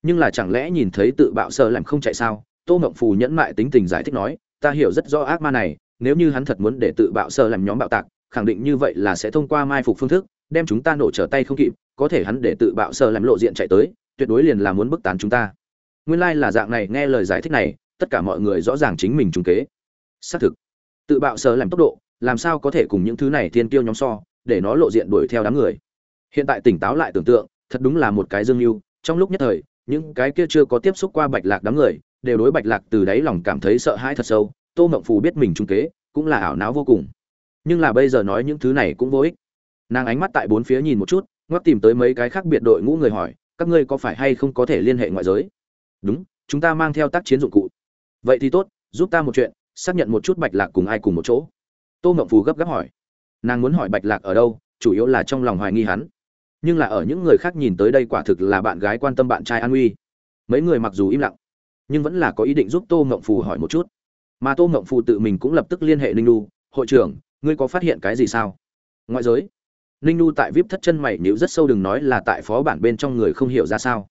Nhưng là chẳng lẽ nhìn thấy tự bạo sở làm không chạy sao? Tô ngộng phù nhẫn mại tính tình giải thích nói, ta hiểu rất rõ ác ma này, nếu như hắn thật muốn để tự bạo sở làm nhóm bạo tạc, khẳng định như vậy là sẽ thông qua mai phục phương thức, đem chúng ta nổ trở tay không kịp có thể hắn để tự bạo sợ làm lộ diện chạy tới, tuyệt đối liền là muốn bức tán chúng ta. Nguyên lai là dạng này, nghe lời giải thích này, tất cả mọi người rõ ràng chính mình trúng kế. Xác thực, tự bạo sợ làm tốc độ, làm sao có thể cùng những thứ này thiên tiêu nhóm so, để nó lộ diện đuổi theo đám người. Hiện tại tỉnh táo lại tưởng tượng, thật đúng là một cái dương mưu. Trong lúc nhất thời, những cái kia chưa có tiếp xúc qua bạch lạc đám người, đều đối bạch lạc từ đáy lòng cảm thấy sợ hãi thật sâu. Tô mộng phù biết mình trung kế, cũng là ảo não vô cùng. Nhưng là bây giờ nói những thứ này cũng vô ích. Nàng ánh mắt tại bốn phía nhìn một chút ngoắc tìm tới mấy cái khác biệt đội ngũ người hỏi, các ngươi có phải hay không có thể liên hệ ngoại giới? Đúng, chúng ta mang theo tác chiến dụng cụ. Vậy thì tốt, giúp ta một chuyện, xác nhận một chút bạch lạc cùng ai cùng một chỗ. Tô mộng phù gấp gáp hỏi. Nàng muốn hỏi bạch lạc ở đâu, chủ yếu là trong lòng hoài nghi hắn. Nhưng là ở những người khác nhìn tới đây quả thực là bạn gái quan tâm bạn trai an uy. Mấy người mặc dù im lặng, nhưng vẫn là có ý định giúp tô Ngậm phù hỏi một chút. Mà tô Ngậm phù tự mình cũng lập tức liên hệ ninh lu, hội trưởng, ngươi có phát hiện cái gì sao? Ngoại giới ninh Nu tại vip thất chân mày nếu rất sâu đừng nói là tại phó bản bên trong người không hiểu ra sao.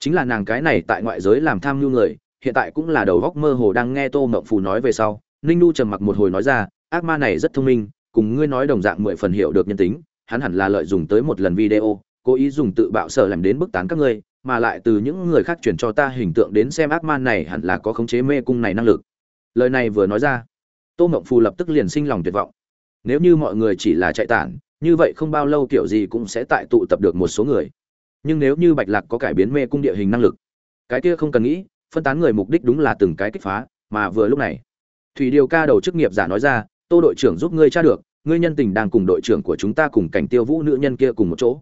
Chính là nàng cái này tại ngoại giới làm tham mưu người, hiện tại cũng là đầu góc mơ hồ đang nghe tô Mộng phù nói về sau. Ninh Nu trầm mặc một hồi nói ra, ác ma này rất thông minh, cùng ngươi nói đồng dạng mười phần hiểu được nhân tính, hắn hẳn là lợi dụng tới một lần video, cố ý dùng tự bạo sở làm đến bức tán các ngươi, mà lại từ những người khác truyền cho ta hình tượng đến xem ác ma này hẳn là có khống chế mê cung này năng lực. Lời này vừa nói ra, tô mộng phù lập tức liền sinh lòng tuyệt vọng. Nếu như mọi người chỉ là chạy tản như vậy không bao lâu kiểu gì cũng sẽ tại tụ tập được một số người. Nhưng nếu như bạch lạc có cải biến mê cung địa hình năng lực, cái kia không cần nghĩ, phân tán người mục đích đúng là từng cái kích phá, mà vừa lúc này, thủy điều ca đầu chức nghiệp giả nói ra, tô đội trưởng giúp ngươi tra được, ngươi nhân tình đang cùng đội trưởng của chúng ta cùng cảnh tiêu vũ nữ nhân kia cùng một chỗ.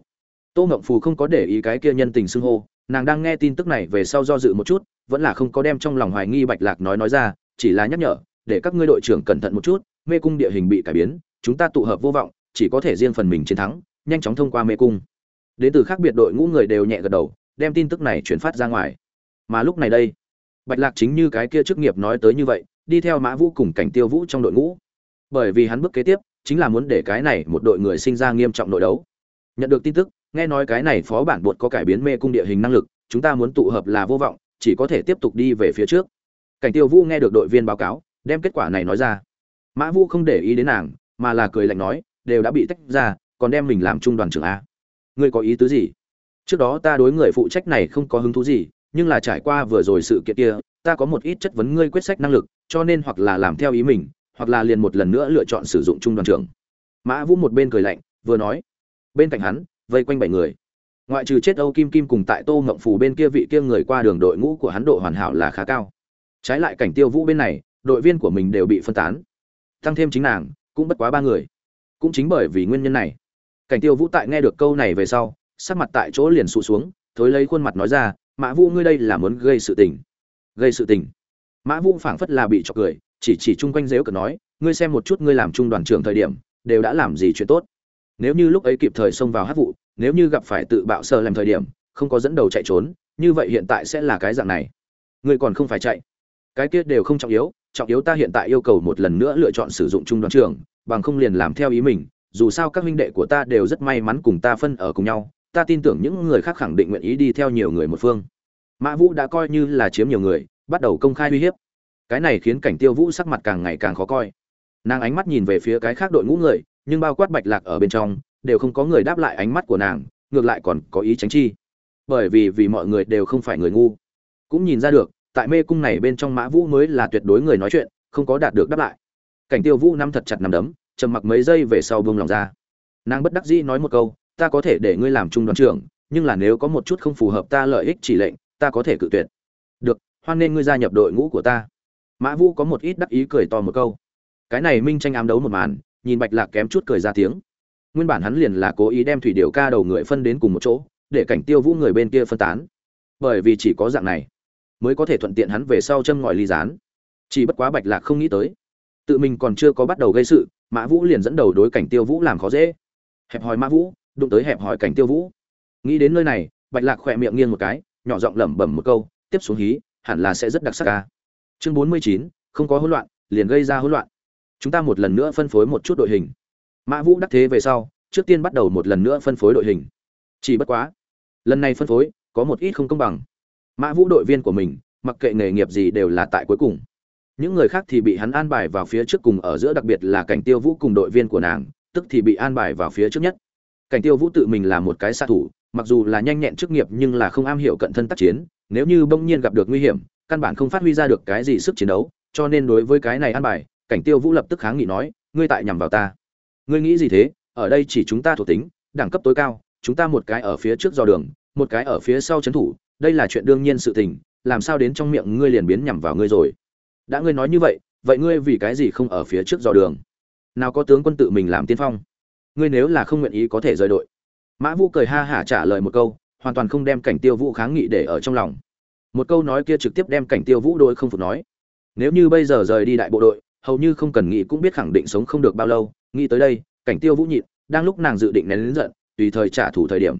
Tô ngộng phù không có để ý cái kia nhân tình xưng hô, nàng đang nghe tin tức này về sau do dự một chút, vẫn là không có đem trong lòng hoài nghi bạch lạc nói nói ra, chỉ là nhắc nhở, để các ngươi đội trưởng cẩn thận một chút, mê cung địa hình bị cải biến, chúng ta tụ hợp vô vọng chỉ có thể riêng phần mình chiến thắng, nhanh chóng thông qua mê cung. Đến từ khác biệt đội ngũ người đều nhẹ gật đầu, đem tin tức này chuyển phát ra ngoài. Mà lúc này đây, bạch lạc chính như cái kia chức nghiệp nói tới như vậy, đi theo mã vũ cùng cảnh tiêu vũ trong đội ngũ. Bởi vì hắn bước kế tiếp, chính là muốn để cái này một đội người sinh ra nghiêm trọng nội đấu. Nhận được tin tức, nghe nói cái này phó bản buộc có cải biến mê cung địa hình năng lực, chúng ta muốn tụ hợp là vô vọng, chỉ có thể tiếp tục đi về phía trước. Cảnh tiêu vũ nghe được đội viên báo cáo, đem kết quả này nói ra. Mã vũ không để ý đến nàng, mà là cười lạnh nói đều đã bị tách ra, còn đem mình làm trung đoàn trưởng a. Ngươi có ý tứ gì? Trước đó ta đối người phụ trách này không có hứng thú gì, nhưng là trải qua vừa rồi sự kiện kia, ta có một ít chất vấn ngươi quyết sách năng lực, cho nên hoặc là làm theo ý mình, hoặc là liền một lần nữa lựa chọn sử dụng trung đoàn trưởng. Mã vũ một bên cười lạnh, vừa nói, bên cạnh hắn, vây quanh bảy người. Ngoại trừ chết âu kim kim cùng tại tô ngậm phù bên kia vị kia người qua đường đội ngũ của hắn độ hoàn hảo là khá cao. Trái lại cảnh tiêu vũ bên này, đội viên của mình đều bị phân tán. Tăng thêm chính nàng, cũng bất quá ba người cũng chính bởi vì nguyên nhân này. Cảnh tiêu vũ tại nghe được câu này về sau, sắc mặt tại chỗ liền sụt xuống, thối lấy khuôn mặt nói ra, mã vũ ngươi đây là muốn gây sự tình. Gây sự tình? Mã vũ phảng phất là bị trọc cười, chỉ chỉ chung quanh dếu cờ nói, ngươi xem một chút ngươi làm trung đoàn trưởng thời điểm, đều đã làm gì chuyện tốt. Nếu như lúc ấy kịp thời xông vào hát vụ, nếu như gặp phải tự bạo sơ làm thời điểm, không có dẫn đầu chạy trốn, như vậy hiện tại sẽ là cái dạng này. Ngươi còn không phải chạy. Cái kia đều không trọng yếu trọng yếu ta hiện tại yêu cầu một lần nữa lựa chọn sử dụng trung đoàn trưởng bằng không liền làm theo ý mình, dù sao các huynh đệ của ta đều rất may mắn cùng ta phân ở cùng nhau, ta tin tưởng những người khác khẳng định nguyện ý đi theo nhiều người một phương. Mã vũ đã coi như là chiếm nhiều người, bắt đầu công khai uy hiếp. Cái này khiến cảnh tiêu vũ sắc mặt càng ngày càng khó coi. Nàng ánh mắt nhìn về phía cái khác đội ngũ người, nhưng bao quát bạch lạc ở bên trong, đều không có người đáp lại ánh mắt của nàng, ngược lại còn có ý tránh chi. Bởi vì vì mọi người đều không phải người ngu. Cũng nhìn ra được, tại mê cung này bên trong mã vũ mới là tuyệt đối người nói chuyện, không có đạt được đáp lại cảnh tiêu vũ nắm thật chặt nằm đấm, trầm mặc mấy giây về sau buông lòng ra. Nàng bất đắc dĩ nói một câu, ta có thể để ngươi làm trung đoàn trưởng, nhưng là nếu có một chút không phù hợp ta lợi ích chỉ lệnh, ta có thể cự tuyệt. Được, hoan nên ngươi gia nhập đội ngũ của ta. Mã vũ có một ít đắc ý cười to một câu. Cái này minh tranh ám đấu một màn, nhìn bạch lạc kém chút cười ra tiếng. Nguyên bản hắn liền là cố ý đem thủy điều ca đầu người phân đến cùng một chỗ, để cảnh tiêu vũ người bên kia phân tán. Bởi vì chỉ có dạng này, mới có thể thuận tiện hắn về sau châm ngòi ly gián. Chỉ bất quá bạch lạc không nghĩ tới tự mình còn chưa có bắt đầu gây sự, mã vũ liền dẫn đầu đối cảnh tiêu vũ làm khó dễ. Hẹp hòi mã vũ, đụng tới hẹp hòi cảnh tiêu vũ. Nghĩ đến nơi này, bạch lạc khỏe miệng nghiêng một cái, nhỏ giọng lẩm bẩm một câu, tiếp xuống hí, hẳn là sẽ rất đặc sắc ca. Chương bốn mươi chín, không có hỗn loạn, liền gây ra hỗn loạn. Chúng ta một lần nữa phân phối một chút đội hình. Mã vũ đắc thế về sau, trước tiên bắt đầu một lần nữa phân phối đội hình. Chỉ bất quá, lần này phân phối, có một ít không công bằng. Mã vũ đội viên của mình, mặc kệ nghề nghiệp gì đều là tại cuối cùng những người khác thì bị hắn an bài vào phía trước cùng ở giữa, đặc biệt là cảnh tiêu vũ cùng đội viên của nàng, tức thì bị an bài vào phía trước nhất. Cảnh tiêu vũ tự mình là một cái xạ thủ, mặc dù là nhanh nhẹn chức nghiệp nhưng là không am hiểu cận thân tác chiến, nếu như bỗng nhiên gặp được nguy hiểm, căn bản không phát huy ra được cái gì sức chiến đấu, cho nên đối với cái này an bài, cảnh tiêu vũ lập tức kháng nghị nói, ngươi tại nhằm vào ta. Ngươi nghĩ gì thế? Ở đây chỉ chúng ta thuộc tính, đẳng cấp tối cao, chúng ta một cái ở phía trước dò đường, một cái ở phía sau trấn thủ, đây là chuyện đương nhiên sự tình, làm sao đến trong miệng ngươi liền biến nhằm vào ngươi rồi? Đã ngươi nói như vậy vậy ngươi vì cái gì không ở phía trước dò đường? Nào có tướng quân tự mình làm tiên phong? Ngươi nếu là không nguyện ý có thể rời đội. Mã vũ cười ha hả trả lời một câu, hoàn toàn không đem cảnh tiêu vũ kháng nghị để ở trong lòng. Một câu nói kia trực tiếp đem cảnh tiêu vũ đôi không phục nói. Nếu như bây giờ rời đi đại bộ đội, hầu như không cần nghĩ cũng biết khẳng định sống không được bao lâu. Nghĩ tới đây, cảnh tiêu vũ nhịn, đang lúc nàng dự định nén lớn giận, tùy thời trả thù thời điểm.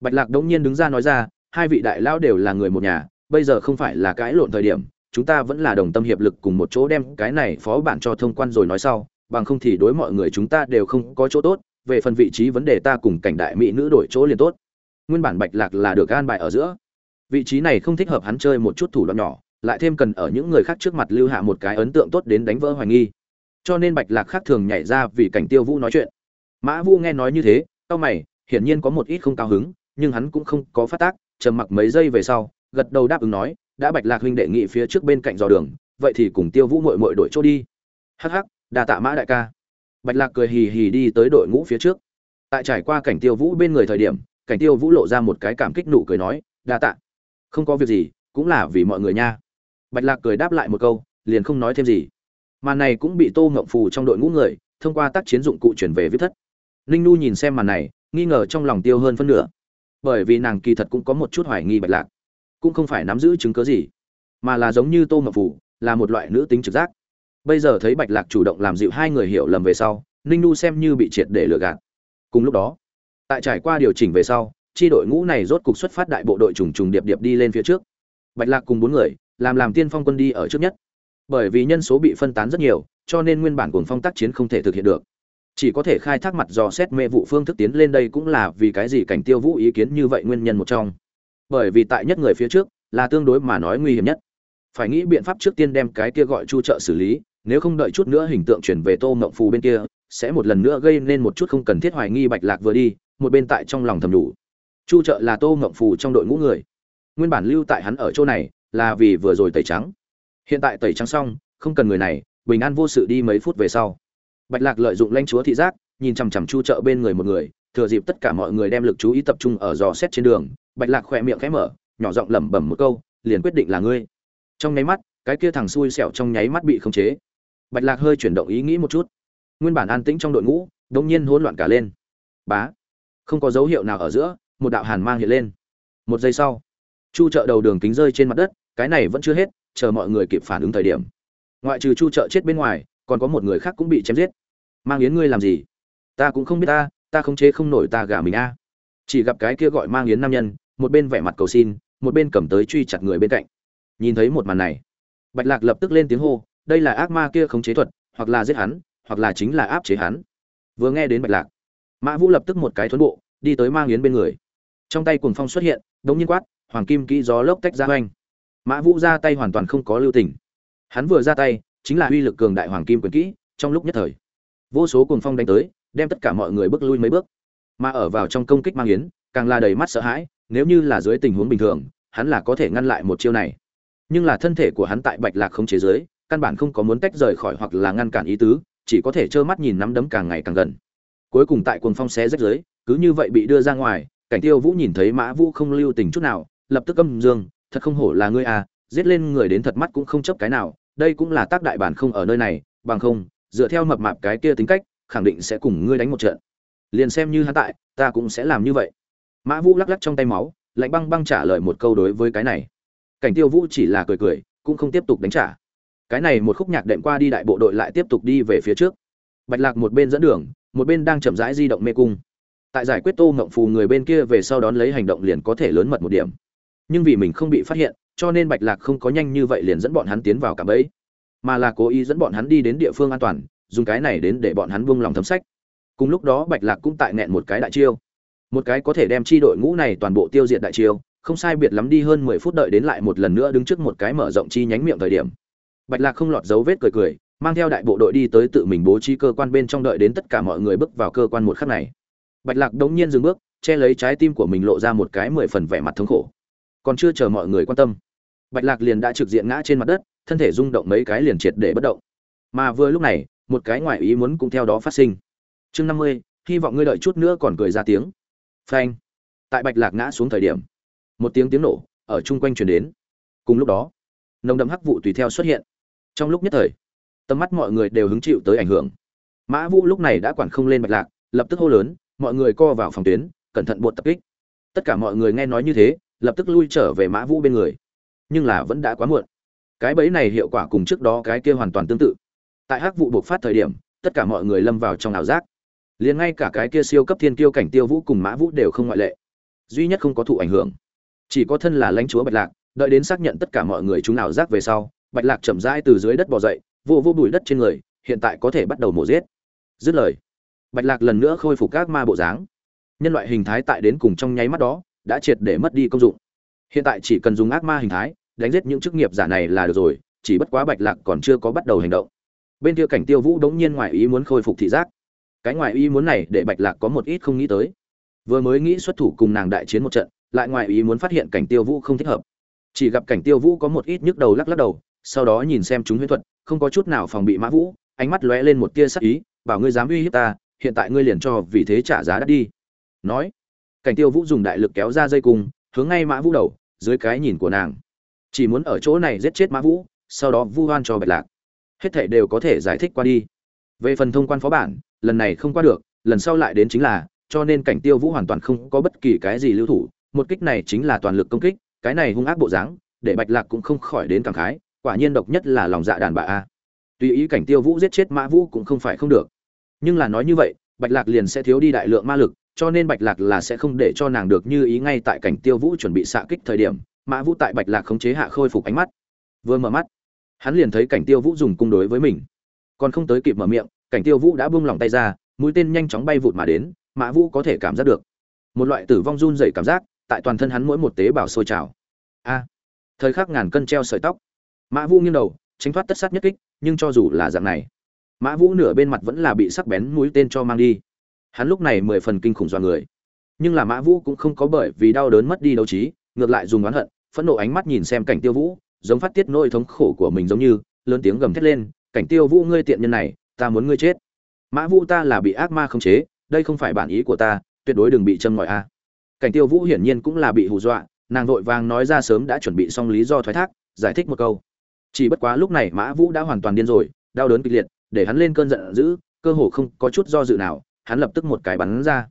Bạch lạc đống nhiên đứng ra nói ra, hai vị đại lao đều là người một nhà, bây giờ không phải là cãi lộn thời điểm chúng ta vẫn là đồng tâm hiệp lực cùng một chỗ đem cái này phó bản cho thông quan rồi nói sau, bằng không thì đối mọi người chúng ta đều không có chỗ tốt, về phần vị trí vấn đề ta cùng cảnh đại mỹ nữ đổi chỗ liền tốt. Nguyên bản bạch lạc là được gan bài ở giữa. Vị trí này không thích hợp hắn chơi một chút thủ đoạn nhỏ, lại thêm cần ở những người khác trước mặt lưu hạ một cái ấn tượng tốt đến đánh vỡ hoài nghi. Cho nên bạch lạc khác thường nhảy ra vì cảnh tiêu vũ nói chuyện. Mã vũ nghe nói như thế tao mày, hiển nhiên có một ít không cao hứng, nhưng hắn cũng không có phát tác, trầm mặc mấy giây về sau, gật đầu đáp ứng nói đã bạch lạc huynh đệ nghị phía trước bên cạnh dò đường, vậy thì cùng tiêu vũ mội mội đội chỗ đi. Hắc hắc, đa tạ mã đại ca. Bạch lạc cười hì hì đi tới đội ngũ phía trước. Tại trải qua cảnh tiêu vũ bên người thời điểm, cảnh tiêu vũ lộ ra một cái cảm kích nụ cười nói, đa tạ. Không có việc gì, cũng là vì mọi người nha. Bạch lạc cười đáp lại một câu, liền không nói thêm gì. Màn này cũng bị tô ngộng phù trong đội ngũ người, thông qua tác chiến dụng cụ chuyển về viết thất. Ninh nu nhìn xem màn này, nghi ngờ trong lòng tiêu hơn phân nửa. Bởi vì nàng kỳ thật cũng có một chút hoài nghi bạch lạc cũng không phải nắm giữ chứng cớ gì, mà là giống như tô ngọc phủ là một loại nữ tính trực giác. Bây giờ thấy bạch lạc chủ động làm dịu hai người hiểu lầm về sau, ninh nu xem như bị triệt để lừa gạt. Cùng lúc đó, tại trải qua điều chỉnh về sau, chi đội ngũ này rốt cục xuất phát đại bộ đội trùng trùng điệp điệp đi lên phía trước. Bạch lạc cùng bốn người, làm làm tiên phong quân đi ở trước nhất. Bởi vì nhân số bị phân tán rất nhiều, cho nên nguyên bản cuồng phong tác chiến không thể thực hiện được. Chỉ có thể khai thác mặt dò xét mê vụ phương thức tiến lên đây cũng là vì cái gì cảnh tiêu vũ ý kiến như vậy nguyên nhân một trong bởi vì tại nhất người phía trước là tương đối mà nói nguy hiểm nhất. Phải nghĩ biện pháp trước tiên đem cái kia gọi chu trợ xử lý, nếu không đợi chút nữa hình tượng chuyển về tô mộng phù bên kia, sẽ một lần nữa gây nên một chút không cần thiết hoài nghi bạch lạc vừa đi, một bên tại trong lòng thầm đủ chu trợ là tô mộng phù trong đội ngũ người. Nguyên bản lưu tại hắn ở chỗ này là vì vừa rồi tẩy trắng. Hiện tại tẩy trắng xong, không cần người này, bình an vô sự đi mấy phút về sau. Bạch lạc lợi dụng lanh chúa thị giác, nhìn chằm chằm chu trợ bên người một người, thừa dịp tất cả mọi người đem lực chú ý tập trung ở dò xét trên đường bạch lạc khỏe miệng khẽ mở, nhỏ giọng lẩm bẩm một câu, liền quyết định là ngươi. Trong nháy mắt, cái kia thằng xui xẻo trong nháy mắt bị khống chế. Bạch lạc hơi chuyển động ý nghĩ một chút. Nguyên bản an tĩnh trong đội ngũ, đống nhiên hỗn loạn cả lên. Bá! Không có dấu hiệu nào ở giữa, một đạo hàn mang hiện lên. Một giây sau, chu trợ đầu đường kính rơi trên mặt đất, cái này vẫn chưa hết, chờ mọi người kịp phản ứng thời điểm. Ngoại trừ chu trợ chết bên ngoài, còn có một người khác cũng bị chém giết. Mang yến ngươi làm gì? Ta cũng không biết ta ta không chế không nổi ta gả mình a. Chỉ gặp cái kia gọi mang yến nam nhân một bên vẻ mặt cầu xin, một bên cầm tới truy chặt người bên cạnh. Nhìn thấy một màn này, bạch lạc lập tức lên tiếng hô, đây là ác ma kia không chế thuật, hoặc là giết hắn, hoặc là chính là áp chế hắn. Vừa nghe đến bạch lạc, mã vũ lập tức một cái thuấn bộ, đi tới mang yến bên người. Trong tay cuồng phong xuất hiện, đống nhiên quát, hoàng kim kỹ gió lốc tách ra oanh mã vũ ra tay hoàn toàn không có lưu tình. Hắn vừa ra tay, chính là uy lực cường đại hoàng kim quyền kỹ, trong lúc nhất thời, vô số cuồng phong đánh tới, đem tất cả mọi người bước lui mấy bước. Mà ở vào trong công kích mang yến càng là đầy mắt sợ hãi nếu như là dưới tình huống bình thường, hắn là có thể ngăn lại một chiêu này. Nhưng là thân thể của hắn tại bạch lạc không chế giới, căn bản không có muốn tách rời khỏi hoặc là ngăn cản ý tứ, chỉ có thể trơ mắt nhìn nắm đấm càng ngày càng gần. Cuối cùng tại cuồng phong xé rách giới, cứ như vậy bị đưa ra ngoài, cảnh tiêu vũ nhìn thấy mã vũ không lưu tình chút nào, lập tức âm dương, thật không hổ là ngươi à giết lên người đến thật mắt cũng không chấp cái nào, đây cũng là tác đại bản không ở nơi này, bằng không, dựa theo mập mạp cái kia tính cách, khẳng định sẽ cùng ngươi đánh một trận. Liền xem như hắn tại, ta cũng sẽ làm như vậy mã vũ lắc lắc trong tay máu, lạnh băng băng trả lời một câu đối với cái này. Cảnh tiêu vũ chỉ là cười cười, cũng không tiếp tục đánh trả. Cái này một khúc nhạc đệm qua đi đại bộ đội lại tiếp tục đi về phía trước. Bạch lạc một bên dẫn đường, một bên đang chậm rãi di động mê cung. Tại giải quyết tô ngộng phù người bên kia về sau đón lấy hành động liền có thể lớn mật một điểm. Nhưng vì mình không bị phát hiện, cho nên bạch lạc không có nhanh như vậy liền dẫn bọn hắn tiến vào cả ấy mà là cố ý dẫn bọn hắn đi đến địa phương an toàn, dùng cái này đến để bọn hắn buông lòng thấm sách. Cùng lúc đó bạch lạc cũng tại nẹn một cái đại chiêu một cái có thể đem chi đội ngũ này toàn bộ tiêu diệt đại chiêu, không sai biệt lắm đi hơn mười phút đợi đến lại một lần nữa đứng trước một cái mở rộng chi nhánh miệng thời điểm. Bạch lạc không lọt dấu vết cười cười, mang theo đại bộ đội đi tới tự mình bố trí cơ quan bên trong đợi đến tất cả mọi người bước vào cơ quan một khắc này. Bạch lạc đống nhiên dừng bước, che lấy trái tim của mình lộ ra một cái mười phần vẻ mặt thống khổ. Còn chưa chờ mọi người quan tâm, bạch lạc liền đã trực diện ngã trên mặt đất, thân thể rung động mấy cái liền triệt để bất động. Mà vừa lúc này, một cái ngoại ý muốn cũng theo đó phát sinh. Chương năm mươi, hy vọng ngươi đợi chút nữa còn cười ra tiếng phanh. Tại bạch lạc ngã xuống thời điểm, một tiếng tiếng nổ ở chung quanh truyền đến. Cùng lúc đó, nồng đậm hắc vụ tùy theo xuất hiện. Trong lúc nhất thời, tầm mắt mọi người đều hứng chịu tới ảnh hưởng. Mã vũ lúc này đã quản không lên bạch lạc, lập tức hô lớn, mọi người co vào phòng tuyến, cẩn thận buộc tập kích. Tất cả mọi người nghe nói như thế, lập tức lui trở về mã vũ bên người. Nhưng là vẫn đã quá muộn. Cái bẫy này hiệu quả cùng trước đó cái kia hoàn toàn tương tự. Tại hắc vụ buộc phát thời điểm, tất cả mọi người lâm vào trong ảo giác liền ngay cả cái kia siêu cấp thiên kiêu cảnh tiêu vũ cùng mã vũ đều không ngoại lệ. Duy nhất không có thụ ảnh hưởng, chỉ có thân là lãnh chúa bạch lạc, đợi đến xác nhận tất cả mọi người chúng nào giác về sau, bạch lạc chậm rãi từ dưới đất bò dậy, vô vô bụi đất trên người, hiện tại có thể bắt đầu mổ giết. Dứt lời, bạch lạc lần nữa khôi phục các ma bộ dáng. Nhân loại hình thái tại đến cùng trong nháy mắt đó đã triệt để mất đi công dụng. Hiện tại chỉ cần dùng ác ma hình thái, đánh giết những chức nghiệp giả này là được rồi, chỉ bất quá bạch lạc còn chưa có bắt đầu hành động. Bên kia cảnh tiêu vũ đống nhiên ngoài ý muốn khôi phục thị giác cái ngoài ý muốn này để bạch lạc có một ít không nghĩ tới. Vừa mới nghĩ xuất thủ cùng nàng đại chiến một trận, lại ngoài ý muốn phát hiện cảnh tiêu vũ không thích hợp. Chỉ gặp cảnh tiêu vũ có một ít nhức đầu lắc lắc đầu, sau đó nhìn xem chúng huyễn thuật, không có chút nào phòng bị mã vũ, ánh mắt lóe lên một tia sắc ý, bảo ngươi dám uy hiếp ta, hiện tại ngươi liền cho vì thế trả giá đắt đi. Nói, cảnh tiêu vũ dùng đại lực kéo ra dây cung, hướng ngay mã vũ đầu, dưới cái nhìn của nàng. Chỉ muốn ở chỗ này giết chết mã vũ, sau đó vu oan cho bạch lạc. Hết thảy đều có thể giải thích qua đi về phần thông quan phó bản, lần này không qua được, lần sau lại đến chính là, cho nên cảnh tiêu vũ hoàn toàn không có bất kỳ cái gì lưu thủ, một kích này chính là toàn lực công kích, cái này hung ác bộ dáng, để bạch lạc cũng không khỏi đến cảm khái, quả nhiên độc nhất là lòng dạ đàn bà a. Tùy ý cảnh tiêu vũ giết chết mã vũ cũng không phải không được. Nhưng là nói như vậy, bạch lạc liền sẽ thiếu đi đại lượng ma lực, cho nên bạch lạc là sẽ không để cho nàng được như ý ngay tại cảnh tiêu vũ chuẩn bị xạ kích thời điểm, mã vũ tại bạch lạc khống chế hạ khôi phục ánh mắt. Vừa mở mắt, hắn liền thấy cảnh tiêu vũ dùng cung đối với mình còn không tới kịp mở miệng, cảnh tiêu vũ đã buông lỏng tay ra, mũi tên nhanh chóng bay vụt mà đến, mã vũ có thể cảm giác được. Một loại tử vong run dày cảm giác, tại toàn thân hắn mỗi một tế bào sôi trào. A, thời khắc ngàn cân treo sợi tóc. Mã vũ nghiêng đầu, tránh thoát tất sát nhất kích, nhưng cho dù là dạng này, mã vũ nửa bên mặt vẫn là bị sắc bén mũi tên cho mang đi. Hắn lúc này mười phần kinh khủng do người. Nhưng là mã vũ cũng không có bởi vì đau đớn mất đi đấu trí, ngược lại dùng oán hận, phẫn nộ ánh mắt nhìn xem cảnh tiêu vũ, giống phát tiết nỗi thống khổ của mình giống như, lớn tiếng gầm thét lên cảnh tiêu vũ ngươi tiện nhân này, ta muốn ngươi chết. Mã vũ ta là bị ác ma khống chế, đây không phải bản ý của ta, tuyệt đối đừng bị châm ngòi a. Cảnh tiêu vũ hiển nhiên cũng là bị hù dọa, nàng vội vàng nói ra sớm đã chuẩn bị xong lý do thoái thác, giải thích một câu. Chỉ bất quá lúc này mã vũ đã hoàn toàn điên rồi, đau đớn kịch liệt, để hắn lên cơn giận dữ, cơ hồ không có chút do dự nào, hắn lập tức một cái bắn ra.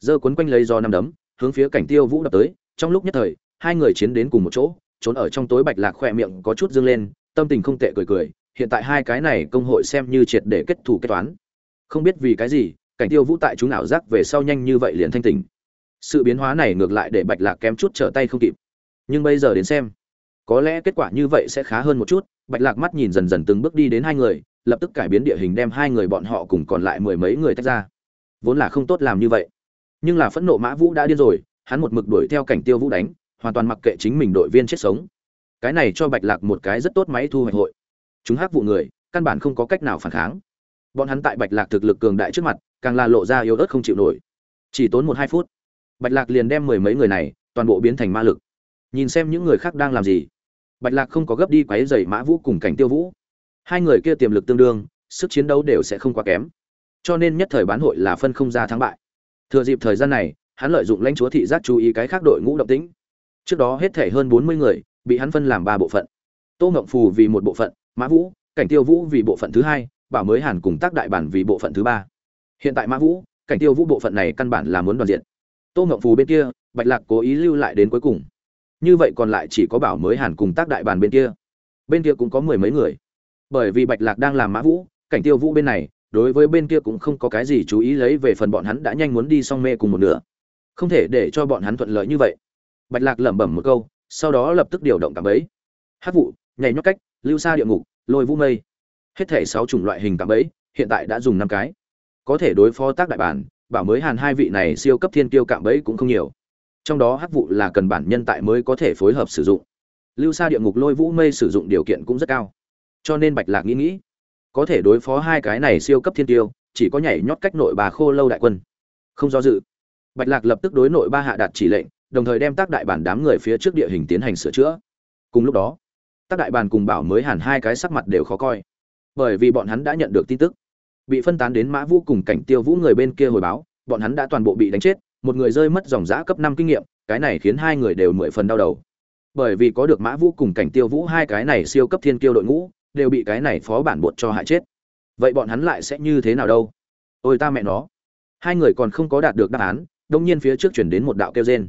Giơ cuốn quanh lấy do năm đấm, hướng phía cảnh tiêu vũ đập tới, trong lúc nhất thời, hai người chiến đến cùng một chỗ, trốn ở trong tối bạch lạc khỏe miệng có chút dương lên, tâm tình không tệ cười cười hiện tại hai cái này công hội xem như triệt để kết thủ kết toán. Không biết vì cái gì, cảnh tiêu vũ tại chúng ảo giác về sau nhanh như vậy liền thanh tỉnh. Sự biến hóa này ngược lại để bạch lạc kém chút trở tay không kịp. Nhưng bây giờ đến xem, có lẽ kết quả như vậy sẽ khá hơn một chút. Bạch lạc mắt nhìn dần dần từng bước đi đến hai người, lập tức cải biến địa hình đem hai người bọn họ cùng còn lại mười mấy người tách ra. Vốn là không tốt làm như vậy, nhưng là phẫn nộ mã vũ đã điên rồi, hắn một mực đuổi theo cảnh tiêu vũ đánh, hoàn toàn mặc kệ chính mình đội viên chết sống. Cái này cho bạch lạc một cái rất tốt máy thu hoạch hội chúng hắc vụ người, căn bản không có cách nào phản kháng. Bọn hắn tại bạch lạc thực lực cường đại trước mặt, càng là lộ ra yếu ớt không chịu nổi. Chỉ tốn một hai phút, bạch lạc liền đem mười mấy người này, toàn bộ biến thành ma lực. Nhìn xem những người khác đang làm gì, bạch lạc không có gấp đi quáy dày mã vũ cùng cảnh tiêu vũ. Hai người kia tiềm lực tương đương, sức chiến đấu đều sẽ không quá kém. Cho nên nhất thời bán hội là phân không ra thắng bại. Thừa dịp thời gian này, hắn lợi dụng lãnh chúa thị giác chú ý cái khác đội ngũ động tĩnh. Trước đó hết thể hơn bốn mươi người, bị hắn phân làm ba bộ phận. Tô ngộng phù vì một bộ phận mã vũ, cảnh tiêu vũ vì bộ phận thứ hai, bảo mới hàn cùng tác đại bản vì bộ phận thứ ba. Hiện tại mã vũ, cảnh tiêu vũ bộ phận này căn bản là muốn đoàn diện. Tô ngậm phù bên kia, bạch lạc cố ý lưu lại đến cuối cùng. Như vậy còn lại chỉ có bảo mới hàn cùng tác đại bản bên kia. Bên kia cũng có mười mấy người. Bởi vì bạch lạc đang làm mã vũ, cảnh tiêu vũ bên này, đối với bên kia cũng không có cái gì chú ý lấy về phần bọn hắn đã nhanh muốn đi xong mê cùng một nửa. Không thể để cho bọn hắn thuận lợi như vậy. Bạch lạc lẩm bẩm một câu, sau đó lập tức điều động cảm ấy hát vụ, nhảy nhót cách lưu Sa địa ngục, lôi vũ mây. Hết thể sáu chủng loại hình cạm bẫy, hiện tại đã dùng năm cái. Có thể đối phó tác đại bản, bảo mới hàn hai vị này siêu cấp thiên tiêu cạm bẫy cũng không nhiều. Trong đó hắc vụ là cần bản nhân tại mới có thể phối hợp sử dụng. Lưu Sa địa ngục lôi vũ mây sử dụng điều kiện cũng rất cao. Cho nên bạch lạc nghĩ nghĩ, có thể đối phó hai cái này siêu cấp thiên tiêu chỉ có nhảy nhót cách nội bà khô lâu đại quân. Không do dự, bạch lạc lập tức đối nội ba hạ đạt chỉ lệnh, đồng thời đem tác đại bản đám người phía trước địa hình tiến hành sửa chữa. Cùng lúc đó tác đại bàn cùng bảo mới hẳn hai cái sắc mặt đều khó coi. Bởi vì bọn hắn đã nhận được tin tức. Bị phân tán đến mã vũ cùng cảnh tiêu vũ người bên kia hồi báo, bọn hắn đã toàn bộ bị đánh chết, một người rơi mất dòng giã cấp năm kinh nghiệm, cái này khiến hai người đều mười phần đau đầu. Bởi vì có được mã vũ cùng cảnh tiêu vũ hai cái này siêu cấp thiên kiêu đội ngũ, đều bị cái này phó bản bột cho hại chết. Vậy bọn hắn lại sẽ như thế nào đâu? Ôi ta mẹ nó. Hai người còn không có đạt được đáp án đông nhiên phía trước chuyển đến một đạo kêu rên.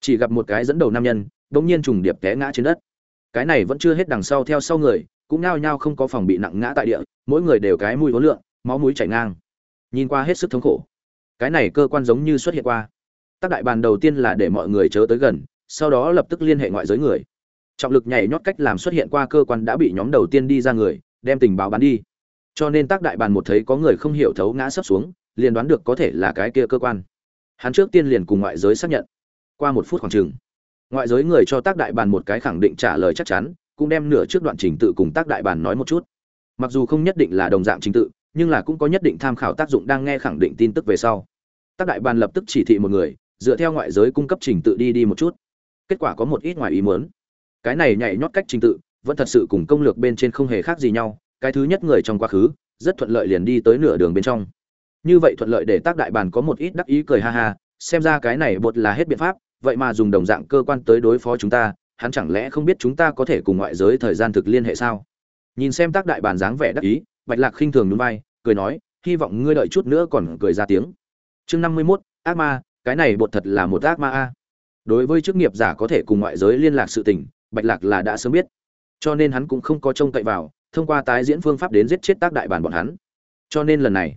Chỉ gặp một cái dẫn đầu nam nhân đông nhiên trùng điệp té ngã trên đất cái này vẫn chưa hết đằng sau theo sau người, cũng nao nhao không có phòng bị nặng ngã tại địa, mỗi người đều cái mùi hối lượng máu mũi chảy ngang. Nhìn qua hết sức thống khổ. Cái này cơ quan giống như xuất hiện qua. Tác đại bàn đầu tiên là để mọi người chớ tới gần, sau đó lập tức liên hệ ngoại giới người. Trọng lực nhảy nhót cách làm xuất hiện qua cơ quan đã bị nhóm đầu tiên đi ra người, đem tình báo bán đi. Cho nên tác đại bàn một thấy có người không hiểu thấu ngã sấp xuống, liền đoán được có thể là cái kia cơ quan. Hắn trước tiên liền cùng ngoại giới xác nhận. Qua một phút khoảng chừng ngoại giới người cho tác đại bàn một cái khẳng định trả lời chắc chắn, cũng đem nửa trước đoạn trình tự cùng tác đại bàn nói một chút. Mặc dù không nhất định là đồng dạng trình tự, nhưng là cũng có nhất định tham khảo tác dụng đang nghe khẳng định tin tức về sau. Tác đại bàn lập tức chỉ thị một người, dựa theo ngoại giới cung cấp trình tự đi đi một chút. Kết quả có một ít ngoài ý muốn. Cái này nhảy nhót cách trình tự, vẫn thật sự cùng công lược bên trên không hề khác gì nhau, cái thứ nhất người trong quá khứ, rất thuận lợi liền đi tới nửa đường bên trong. Như vậy thuận lợi để tác đại bàn có một ít đắc ý cười ha ha, xem ra cái này bột là hết biện pháp vậy mà dùng đồng dạng cơ quan tới đối phó chúng ta, hắn chẳng lẽ không biết chúng ta có thể cùng ngoại giới thời gian thực liên hệ sao? Nhìn xem tác đại bản dáng vẻ đắc ý, bạch lạc khinh thường núi vai, cười nói, hy vọng ngươi đợi chút nữa còn cười ra tiếng. Chương năm mươi mốt, ác ma, cái này bột thật là một ác ma a. Đối với chức nghiệp giả có thể cùng ngoại giới liên lạc sự tình, bạch lạc là đã sớm biết. Cho nên hắn cũng không có trông cậy vào, thông qua tái diễn phương pháp đến giết chết tác đại bản bọn hắn. Cho nên lần này,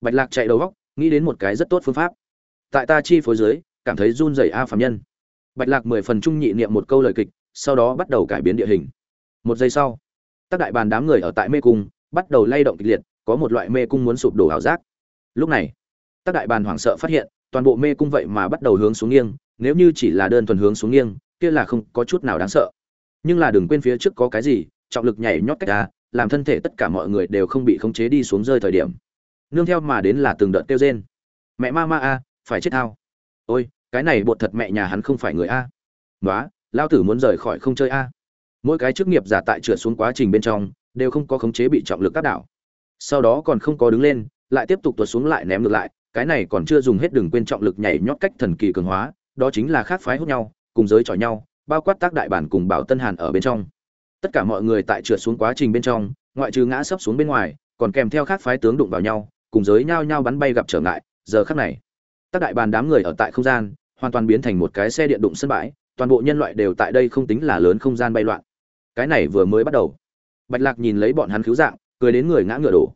bạch lạc chạy đầu góc, nghĩ đến một cái rất tốt phương pháp. Tại ta chi phối giới cảm thấy run rẩy a phàm nhân. Bạch lạc mười phần trung nhị niệm một câu lời kịch, sau đó bắt đầu cải biến địa hình. Một giây sau tất đại bàn đám người ở tại mê cung, bắt đầu lay động kịch liệt, có một loại mê cung muốn sụp đổ ảo giác. Lúc này tất đại bàn hoảng sợ phát hiện, toàn bộ mê cung vậy mà bắt đầu hướng xuống nghiêng, nếu như chỉ là đơn thuần hướng xuống nghiêng, kia là không có chút nào đáng sợ. Nhưng là đừng quên phía trước có cái gì, trọng lực nhảy nhót cách ra, làm thân thể tất cả mọi người đều không bị khống chế đi xuống rơi thời điểm. Nương theo mà đến là từng đợt tiêu rên. Mẹ ma ma a, phải chết thao ôi, cái này bột thật mẹ nhà hắn không phải người a. Nói lao tử muốn rời khỏi không chơi a. Mỗi cái chức nghiệp giả tại trượt xuống quá trình bên trong, đều không có khống chế bị trọng lực cắt đảo. Sau đó còn không có đứng lên, lại tiếp tục tuột xuống lại ném ngược lại, cái này còn chưa dùng hết đừng quên trọng lực nhảy nhót cách thần kỳ cường hóa, đó chính là khác phái hút nhau, cùng giới chọi nhau, bao quát tác đại bản cùng bảo tân hàn ở bên trong. Tất cả mọi người tại trượt xuống quá trình bên trong, ngoại trừ ngã sấp xuống bên ngoài, còn kèm theo khác phái tướng đụng vào nhau, cùng giới nhau nhau bắn bay gặp trở ngại, giờ khắc này tác đại bàn đám người ở tại không gian, hoàn toàn biến thành một cái xe điện đụng sân bãi, toàn bộ nhân loại đều tại đây không tính là lớn không gian bay loạn. Cái này vừa mới bắt đầu. Bạch lạc nhìn lấy bọn hắn cứu dạng, cười đến người ngã ngựa đổ.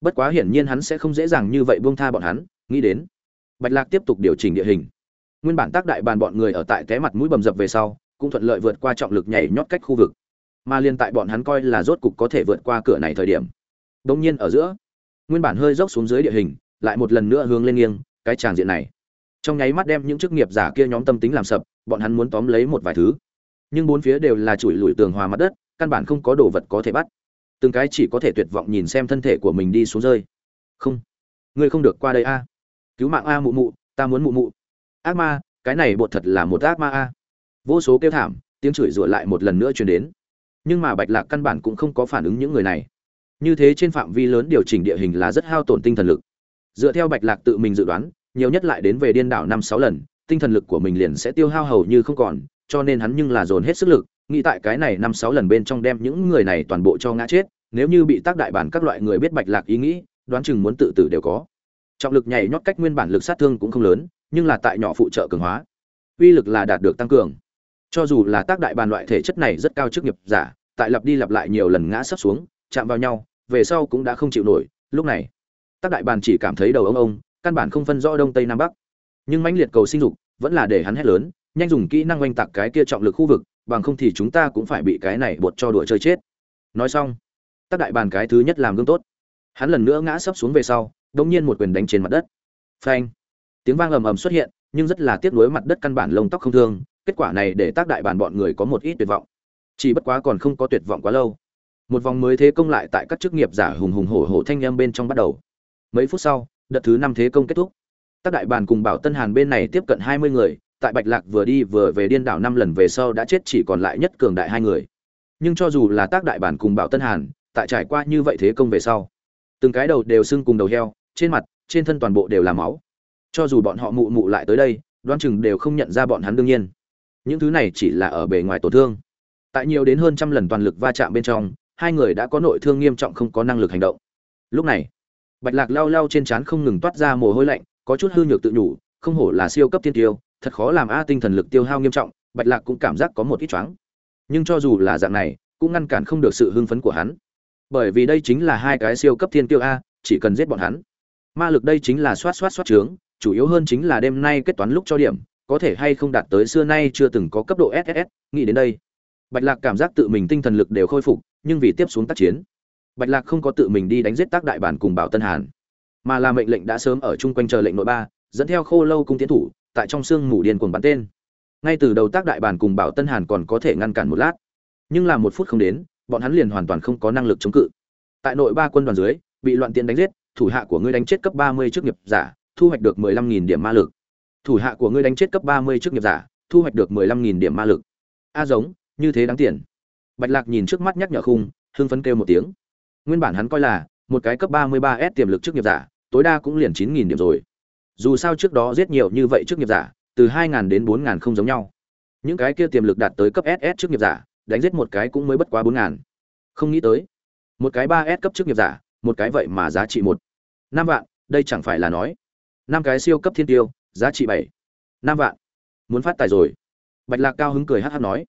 Bất quá hiển nhiên hắn sẽ không dễ dàng như vậy buông tha bọn hắn, nghĩ đến. Bạch lạc tiếp tục điều chỉnh địa hình. Nguyên bản tác đại bàn bọn người ở tại té mặt mũi bầm dập về sau, cũng thuận lợi vượt qua trọng lực nhảy nhót cách khu vực. Mà liên tại bọn hắn coi là rốt cục có thể vượt qua cửa này thời điểm. Đông nhiên ở giữa, nguyên bản hơi dốc xuống dưới địa hình, lại một lần nữa hướng lên nghiêng cái tràng diện này. Trong nháy mắt đem những chức nghiệp giả kia nhóm tâm tính làm sập, bọn hắn muốn tóm lấy một vài thứ. Nhưng bốn phía đều là chùi lùi tường hòa mặt đất, căn bản không có đồ vật có thể bắt. Từng cái chỉ có thể tuyệt vọng nhìn xem thân thể của mình đi xuống rơi. Không, ngươi không được qua đây a. Cứu mạng a mụ mụ, ta muốn mụ mụ. Ác ma, cái này bột thật là một ác ma a. Vô số kêu thảm, tiếng chửi rủa lại một lần nữa truyền đến. Nhưng mà bạch lạc căn bản cũng không có phản ứng những người này. Như thế trên phạm vi lớn điều chỉnh địa hình là rất hao tổn tinh thần lực. Dựa theo bạch lạc tự mình dự đoán nhiều nhất lại đến về điên đảo năm sáu lần, tinh thần lực của mình liền sẽ tiêu hao hầu như không còn, cho nên hắn nhưng là dồn hết sức lực, nghĩ tại cái này năm sáu lần bên trong đem những người này toàn bộ cho ngã chết, nếu như bị tác đại bản các loại người biết bạch lạc ý nghĩ, đoán chừng muốn tự tử đều có. Trọng lực nhảy nhót cách nguyên bản lực sát thương cũng không lớn, nhưng là tại nhỏ phụ trợ cường hóa, uy lực là đạt được tăng cường. Cho dù là tác đại bàn loại thể chất này rất cao chức nghiệp giả, tại lặp đi lặp lại nhiều lần ngã sắp xuống, chạm vào nhau, về sau cũng đã không chịu nổi, lúc này, tác đại bàn chỉ cảm thấy đầu ông ông căn bản không phân rõ đông tây nam bắc. Nhưng mãnh liệt cầu sinh dục vẫn là để hắn hét lớn, nhanh dùng kỹ năng oanh tạc cái kia trọng lực khu vực, bằng không thì chúng ta cũng phải bị cái này bột cho đùa chơi chết. Nói xong tác đại bàn cái thứ nhất làm gương tốt. Hắn lần nữa ngã sấp xuống về sau đông nhiên một quyền đánh trên mặt đất. Phanh! Tiếng vang ầm ầm xuất hiện, nhưng rất là tiếc nuối mặt đất căn bản lông tóc không thương, kết quả này để tác đại bàn bọn người có một ít tuyệt vọng. Chỉ bất quá còn không có tuyệt vọng quá lâu. Một vòng mới thế công lại tại các chức nghiệp giả hùng hùng hổ hổ thanh â bên trong bắt đầu. Mấy phút sau đợt thứ năm thế công kết thúc. Tác đại bàn cùng bảo tân hàn bên này tiếp cận hai mươi người, tại bạch lạc vừa đi vừa về điên đảo năm lần về sau đã chết chỉ còn lại nhất cường đại hai người. Nhưng cho dù là tác đại bản cùng bảo tân hàn, tại trải qua như vậy thế công về sau, từng cái đầu đều sưng cùng đầu heo, trên mặt, trên thân toàn bộ đều là máu. Cho dù bọn họ mụ mụ lại tới đây đoan chừng đều không nhận ra bọn hắn đương nhiên. Những thứ này chỉ là ở bề ngoài tổn thương. Tại nhiều đến hơn trăm lần toàn lực va chạm bên trong, hai người đã có nội thương nghiêm trọng không có năng lực hành động. Lúc này bạch lạc lao lao trên trán không ngừng toát ra mồ hôi lạnh, có chút hư nhược tự nhủ, không hổ là siêu cấp tiên tiêu, thật khó làm a tinh thần lực tiêu hao nghiêm trọng, bạch lạc cũng cảm giác có một ít choáng. Nhưng cho dù là dạng này, cũng ngăn cản không được sự hưng phấn của hắn. Bởi vì đây chính là hai cái siêu cấp thiên tiêu a, chỉ cần giết bọn hắn. Ma lực đây chính là xoát xoát xoát trướng chủ yếu hơn chính là đêm nay kết toán lúc cho điểm, có thể hay không đạt tới xưa nay chưa từng có cấp độ ss nghĩ đến đây. Bạch lạc cảm giác tự mình tinh thần lực đều khôi phục, nhưng vì tiếp xuống tác chiến bạch lạc không có tự mình đi đánh giết tác đại bản cùng bảo tân hàn, mà là mệnh lệnh đã sớm ở chung quanh chờ lệnh nội ba, dẫn theo khô lâu cung tiến thủ, tại trong sương mù điên cuồng bắn tên. Ngay từ đầu tác đại bản cùng bảo tân hàn còn có thể ngăn cản một lát, nhưng là một phút không đến, bọn hắn liền hoàn toàn không có năng lực chống cự. Tại nội ba quân đoàn dưới, bị loạn tiện đánh giết, thủ hạ của ngươi đánh chết cấp ba mươi chức nghiệp giả, thu hoạch được mười lăm nghìn điểm ma lực. Thủ hạ của ngươi đánh chết cấp ba mươi chức nghiệp giả, thu hoạch được mười lăm nghìn điểm ma lực. A giống, như thế đáng tiền. Bạch lạc nhìn trước mắt nhắc nhở khung, hưng phấn kêu một tiếng nguyên bản hắn coi là một cái cấp ba mươi ba s tiềm lực chức nghiệp giả, tối đa cũng liền chín nghìn điểm rồi. Dù sao trước đó giết nhiều như vậy chức nghiệp giả, từ hai nghìn đến bốn nghìn không giống nhau. Những cái kia tiềm lực đạt tới cấp ss chức nghiệp giả, đánh giết một cái cũng mới bất quá bốn ngàn không nghĩ tới, một cái ba s cấp chức nghiệp giả, một cái vậy mà giá trị một. Năm vạn, đây chẳng phải là nói. Năm cái siêu cấp thiên tiêu, giá trị bảy. Năm vạn, muốn phát tài rồi. Bạch lạc cao hứng cười hắc hắc nói.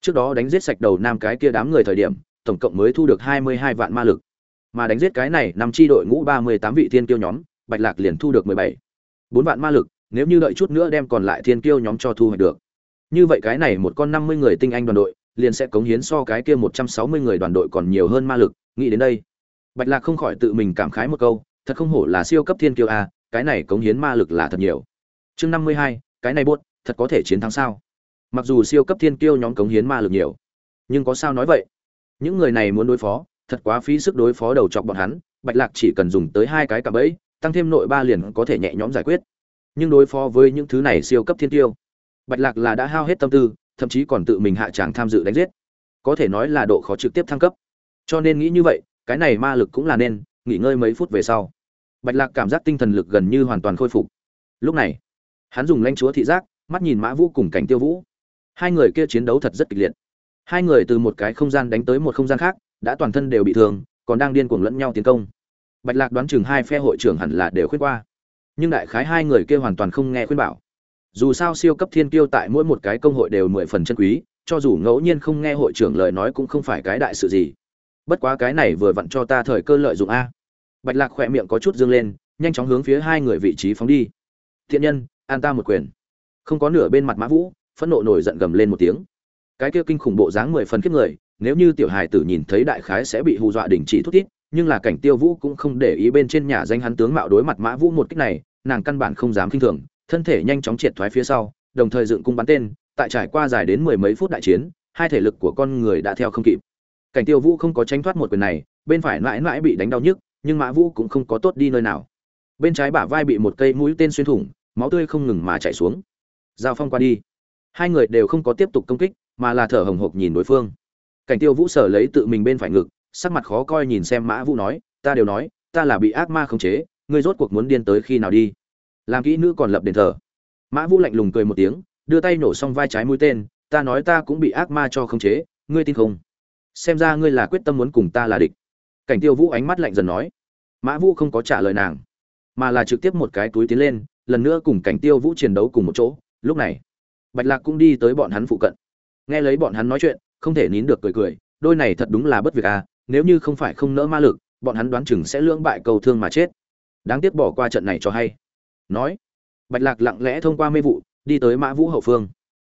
Trước đó đánh giết sạch đầu năm cái kia đám người thời điểm tổng cộng mới thu được hai mươi hai vạn ma lực mà đánh giết cái này năm tri đội ngũ ba mươi tám vị thiên kiêu nhóm bạch lạc liền thu được mười bảy bốn vạn ma lực nếu như đợi chút nữa đem còn lại thiên kiêu nhóm cho thu hoạch được như vậy cái này một con năm mươi người tinh anh đoàn đội liền sẽ cống hiến so cái kia một trăm sáu mươi người đoàn đội còn nhiều hơn ma lực, nghĩ đến đây, Bạch Lạc không khỏi tự mình cảm khái một câu, thật không hổ là siêu cấp thiên kiêu a, cái này cống hiến ma lực là thật nhiều. Chương năm mươi hai, cái này buốt, thật có thể chiến thắng sao? Mặc dù siêu cấp thiên kiêu nhóm cống hiến ma lực nhiều, nhưng có sao nói vậy? Những người này muốn đối phó, thật quá phí sức đối phó đầu chọc bọn hắn, Bạch Lạc chỉ cần dùng tới hai cái cạm bẫy, tăng thêm nội ba liền có thể nhẹ nhõm giải quyết. nhưng đối phó với những thứ này siêu cấp thiên tiêu bạch lạc là đã hao hết tâm tư thậm chí còn tự mình hạ tràng tham dự đánh giết. Có thể nói là độ khó trực tiếp thăng cấp. Cho nên nghĩ như vậy cái này ma lực cũng là nên nghỉ ngơi mấy phút về sau. Bạch lạc cảm giác tinh thần lực gần như hoàn toàn khôi phục. Lúc này hắn dùng lanh chúa thị giác mắt nhìn mã vũ cùng cảnh tiêu vũ. Hai người kia chiến đấu thật rất kịch liệt hai người từ một cái không gian đánh tới một không gian khác, đã toàn thân đều bị thương, còn đang điên cuồng lẫn nhau tiến công. Bạch lạc đoán chừng hai phe hội trưởng hẳn là đều khuyên qua. Nhưng đại khái hai người kia hoàn toàn không nghe khuyên bảo. Dù sao siêu cấp thiên kiêu tại mỗi một cái công hội đều mười phần chân quý, cho dù ngẫu nhiên không nghe hội trưởng lời nói cũng không phải cái đại sự gì. Bất quá cái này vừa vặn cho ta thời cơ lợi dụng a. Bạch lạc khỏe miệng có chút dương lên, nhanh chóng hướng phía hai người vị trí phóng đi. Thiện nhân, an ta một quyền. Không có nửa bên mặt mã vũ, phẫn nộ nổi giận gầm lên một tiếng cái kia kinh khủng bộ dáng mười phần kiếp người, nếu như tiểu hài tử nhìn thấy đại khái sẽ bị hù dọa đình chỉ thút thít, nhưng là cảnh tiêu vũ cũng không để ý bên trên nhà danh hắn tướng mạo đối mặt mã vũ một cách này, nàng căn bản không dám kinh thường, thân thể nhanh chóng triệt thoái phía sau, đồng thời dựng cung bắn tên, tại trải qua dài đến mười mấy phút đại chiến, hai thể lực của con người đã theo không kịp. Cảnh tiêu vũ không có tránh thoát một quyền này, bên phải mãi mãi bị đánh đau nhức, nhưng mã vũ cũng không có tốt đi nơi nào. Bên trái bả vai bị một cây mũi tên xuyên thủng, máu tươi không ngừng mà chảy xuống. Giao phong qua đi. Hai người đều không có tiếp tục công kích mà là thở hồng hộc nhìn đối phương. Cảnh tiêu vũ sở lấy tự mình bên phải ngực, sắc mặt khó coi nhìn xem mã vũ nói, ta đều nói, ta là bị ác ma khống chế, ngươi rốt cuộc muốn điên tới khi nào đi? Làm kỹ nữ còn lập đền thờ. Mã vũ lạnh lùng cười một tiếng, đưa tay nổ xong vai trái mũi tên, ta nói ta cũng bị ác ma cho khống chế, ngươi tin không? Xem ra ngươi là quyết tâm muốn cùng ta là địch. Cảnh tiêu vũ ánh mắt lạnh dần nói. Mã vũ không có trả lời nàng, mà là trực tiếp một cái túi tiến lên, lần nữa cùng cảnh tiêu vũ chiến đấu cùng một chỗ. Lúc này, bạch lạc cũng đi tới bọn hắn phụ cận nghe lấy bọn hắn nói chuyện, không thể nín được cười cười, đôi này thật đúng là bất việc à nếu như không phải không nỡ ma lực, bọn hắn đoán chừng sẽ lưỡng bại cầu thương mà chết. Đáng tiếc bỏ qua trận này cho hay. Nói, bạch lạc lặng lẽ thông qua mê vụ, đi tới mã vũ hậu phương.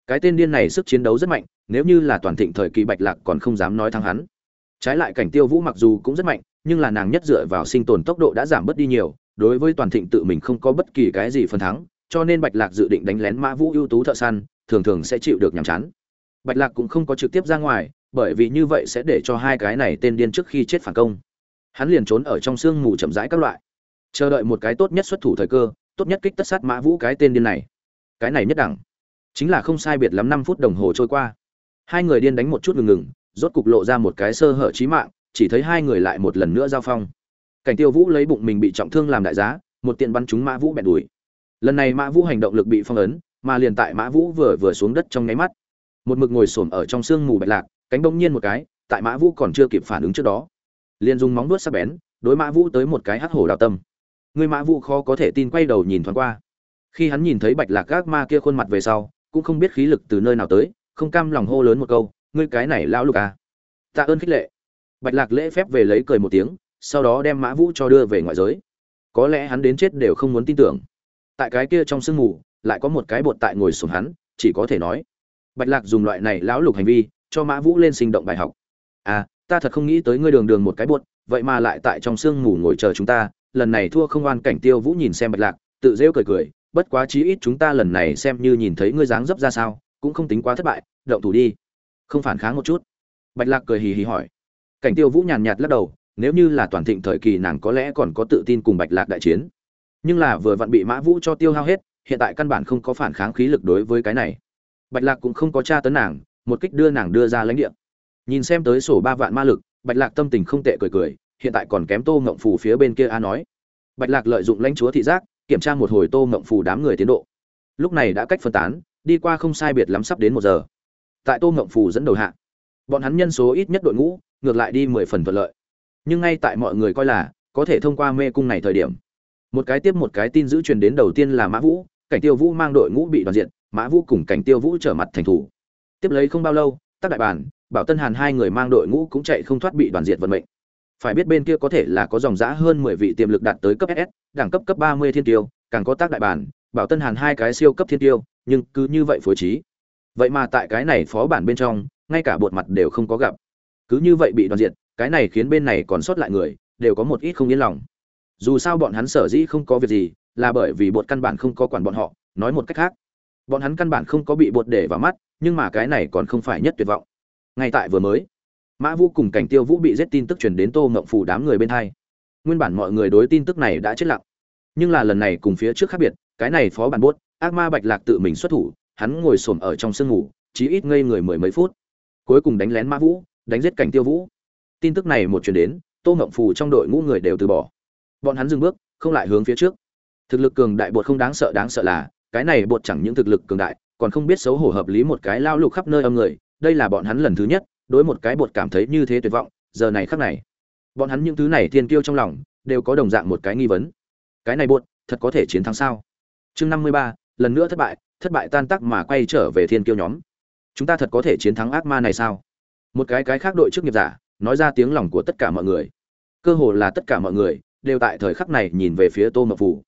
Cái tên điên này sức chiến đấu rất mạnh, nếu như là toàn thịnh thời kỳ bạch lạc còn không dám nói thắng hắn. Trái lại cảnh tiêu vũ mặc dù cũng rất mạnh, nhưng là nàng nhất dựa vào sinh tồn tốc độ đã giảm bớt đi nhiều, đối với toàn thịnh tự mình không có bất kỳ cái gì phần thắng, cho nên bạch lạc dự định đánh lén mã vũ ưu tú thợ săn, thường thường sẽ chịu được nhàm chán bạch lạc cũng không có trực tiếp ra ngoài, bởi vì như vậy sẽ để cho hai cái này tên điên trước khi chết phản công. Hắn liền trốn ở trong sương mù chậm rãi các loại. Chờ đợi một cái tốt nhất xuất thủ thời cơ, tốt nhất kích tất sát mã vũ cái tên điên này. Cái này nhất đẳng. Chính là không sai biệt lắm năm phút đồng hồ trôi qua. Hai người điên đánh một chút ngừng ngừng, rốt cục lộ ra một cái sơ hở chí mạng, chỉ thấy hai người lại một lần nữa giao phong. Cảnh tiêu vũ lấy bụng mình bị trọng thương làm đại giá, một tiện bắn trúng mã vũ bẹn đùi. Lần này mã vũ hành động lực bị phong ấn, mà liền tại mã vũ vừa vừa xuống đất trong nháy mắt một mực ngồi xổm ở trong sương mù bạch lạc, cánh bỗng nhiên một cái, tại mã vũ còn chưa kịp phản ứng trước đó. Liền dùng móng vuốt sắc bén, đối mã vũ tới một cái hắc hổ đào tâm. Người mã vũ khó có thể tin quay đầu nhìn thoáng qua. Khi hắn nhìn thấy bạch lạc gác ma kia khuôn mặt về sau, cũng không biết khí lực từ nơi nào tới, không cam lòng hô lớn một câu, ngươi cái này lão lục à. tạ ơn khích lệ. Bạch lạc lễ phép về lấy cười một tiếng, sau đó đem mã vũ cho đưa về ngoại giới. Có lẽ hắn đến chết đều không muốn tin tưởng. Tại cái kia trong sương mù, lại có một cái bột tại ngồi xuống hắn, chỉ có thể nói bạch lạc dùng loại này lão lục hành vi, cho mã vũ lên sinh động bài học. À ta thật không nghĩ tới ngươi đường đường một cái bột vậy mà lại tại trong sương mù ngồi chờ chúng ta, lần này thua không oan cảnh tiêu vũ nhìn xem bạch lạc, tự rêu cười cười, bất quá chí ít chúng ta lần này xem như nhìn thấy ngươi dáng dấp ra sao, cũng không tính quá thất bại, động thủ đi. Không phản kháng một chút. Bạch lạc cười hì hì hỏi. Cảnh tiêu vũ nhàn nhạt lắc đầu, nếu như là toàn thịnh thời kỳ nàng có lẽ còn có tự tin cùng bạch lạc đại chiến. Nhưng là vừa vặn bị mã vũ cho tiêu hao hết, hiện tại căn bản không có phản kháng khí lực đối với cái này bạch lạc cũng không có tra tấn nàng, một kích đưa nàng đưa ra lãnh địa. Nhìn xem tới sổ ba vạn ma lực, bạch lạc tâm tình không tệ cười cười, hiện tại còn kém tô ngộng phù phía bên kia a nói. Bạch lạc lợi dụng lãnh chúa thị giác, kiểm tra một hồi tô ngộng phù đám người tiến độ. Lúc này đã cách phân tán, đi qua không sai biệt lắm sắp đến một giờ. Tại tô ngộng phù dẫn đầu hạ, bọn hắn nhân số ít nhất đội ngũ, ngược lại đi mười phần thuận lợi. Nhưng ngay tại mọi người coi là, có thể thông qua mê cung này thời điểm. Một cái tiếp một cái tin giữ truyền đến đầu tiên là mã vũ, cảnh tiêu vũ mang đội ngũ bị đoàn diện mã vũ cùng cảnh tiêu vũ trở mặt thành thủ. Tiếp lấy không bao lâu, tắc đại bản, bảo tân hàn hai người mang đội ngũ cũng chạy không thoát bị đoàn diệt vận mệnh. Phải biết bên kia có thể là có dòng giã hơn mười vị tiềm lực đạt tới cấp ss đẳng cấp cấp ba mươi thiên tiêu, càng có tác đại bản, bảo tân hàn hai cái siêu cấp thiên tiêu, nhưng cứ như vậy phối trí. Vậy mà tại cái này phó bản bên trong, ngay cả bột mặt đều không có gặp. Cứ như vậy bị đoàn diệt, cái này khiến bên này còn sót lại người, đều có một ít không yên lòng. Dù sao bọn hắn sở dĩ không có việc gì, là bởi vì bột căn bản không có quản bọn họ, nói một cách khác bọn hắn căn bản không có bị bột để vào mắt, nhưng mà cái này còn không phải nhất tuyệt vọng. Ngay tại vừa mới, mã vũ cùng cảnh tiêu vũ bị giết tin tức truyền đến tô ngộng phủ đám người bên hai. Nguyên bản mọi người đối tin tức này đã chết lặng. Nhưng là lần này cùng phía trước khác biệt, cái này phó bản bốt, ác ma bạch lạc tự mình xuất thủ, hắn ngồi xổm ở trong sương ngủ, chí ít ngây người mười mấy phút. Cuối cùng đánh lén mã vũ, đánh giết cảnh tiêu vũ. Tin tức này một chuyển đến, tô ngộng phù trong đội ngũ người đều từ bỏ. Bọn hắn dừng bước, không lại hướng phía trước. Thực lực cường đại bột không đáng sợ đáng sợ là cái này bột chẳng những thực lực cường đại, còn không biết xấu hổ hợp lý một cái lao lục khắp nơi âm người, đây là bọn hắn lần thứ nhất, đối một cái bột cảm thấy như thế tuyệt vọng, giờ này khắc này, bọn hắn những thứ này thiên kiêu trong lòng, đều có đồng dạng một cái nghi vấn. Cái này bột, thật có thể chiến thắng sao? Chương năm mươi ba, lần nữa thất bại thất bại tan tác mà quay trở về thiên kiêu nhóm. Chúng ta thật có thể chiến thắng ác ma này sao? Một cái cái khác đội chức nghiệp giả, nói ra tiếng lòng của tất cả mọi người. Cơ hồ là tất cả mọi người, đều tại thời khắc này nhìn về phía tô mộng phủ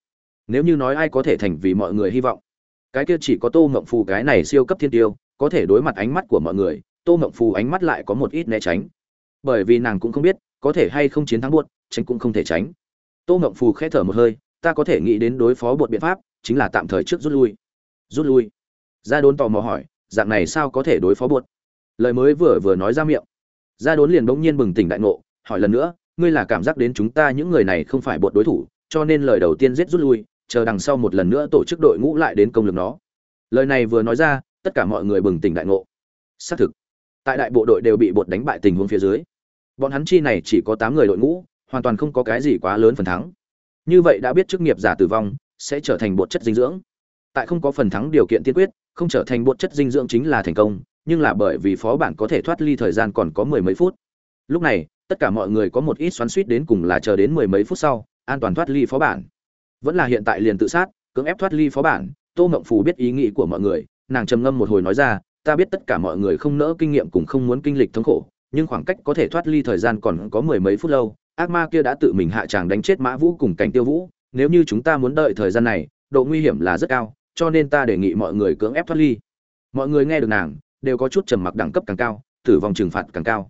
nếu như nói ai có thể thành vì mọi người hy vọng. Cái kia chỉ có tô mộng phù cái này siêu cấp thiên tiêu, có thể đối mặt ánh mắt của mọi người, tô mộng phù ánh mắt lại có một ít né tránh. Bởi vì nàng cũng không biết, có thể hay không chiến thắng buốt tránh cũng không thể tránh. Tô mộng phù khẽ thở một hơi, ta có thể nghĩ đến đối phó buột biện pháp, chính là tạm thời trước rút lui. Rút lui? Gia đốn tò mò hỏi, dạng này sao có thể đối phó buột lời mới vừa vừa nói ra miệng. Gia đốn liền bỗng nhiên bừng tỉnh đại ngộ, hỏi lần nữa, ngươi là cảm giác đến chúng ta những người này không phải buột đối thủ, cho nên lời đầu tiên giết rút lui chờ đằng sau một lần nữa tổ chức đội ngũ lại đến công lực nó. Lời này vừa nói ra, tất cả mọi người bừng tỉnh đại ngộ. Xác thực, tại đại bộ đội đều bị bột đánh bại tình huống phía dưới. Bọn hắn chi này chỉ có tám người đội ngũ, hoàn toàn không có cái gì quá lớn phần thắng. Như vậy đã biết chức nghiệp giả tử vong sẽ trở thành bột chất dinh dưỡng. Tại không có phần thắng điều kiện tiên quyết, không trở thành bột chất dinh dưỡng chính là thành công, nhưng là bởi vì phó bản có thể thoát ly thời gian còn có mười mấy phút. Lúc này, tất cả mọi người có một ít xoắn suýt đến cùng là chờ đến mười mấy phút sau, an toàn thoát ly phó bản vẫn là hiện tại liền tự sát, cưỡng ép thoát ly phó bản, tô mộng phù biết ý nghĩ của mọi người, nàng trầm ngâm một hồi nói ra, ta biết tất cả mọi người không nỡ kinh nghiệm cùng không muốn kinh lịch thống khổ, nhưng khoảng cách có thể thoát ly thời gian còn có mười mấy phút lâu, ác ma kia đã tự mình hạ tràng đánh chết mã vũ cùng cảnh tiêu vũ, nếu như chúng ta muốn đợi thời gian này, độ nguy hiểm là rất cao, cho nên ta đề nghị mọi người cưỡng ép thoát ly. Mọi người nghe được nàng, đều có chút trầm mặc đẳng cấp càng cao, tử vong trừng phạt càng cao.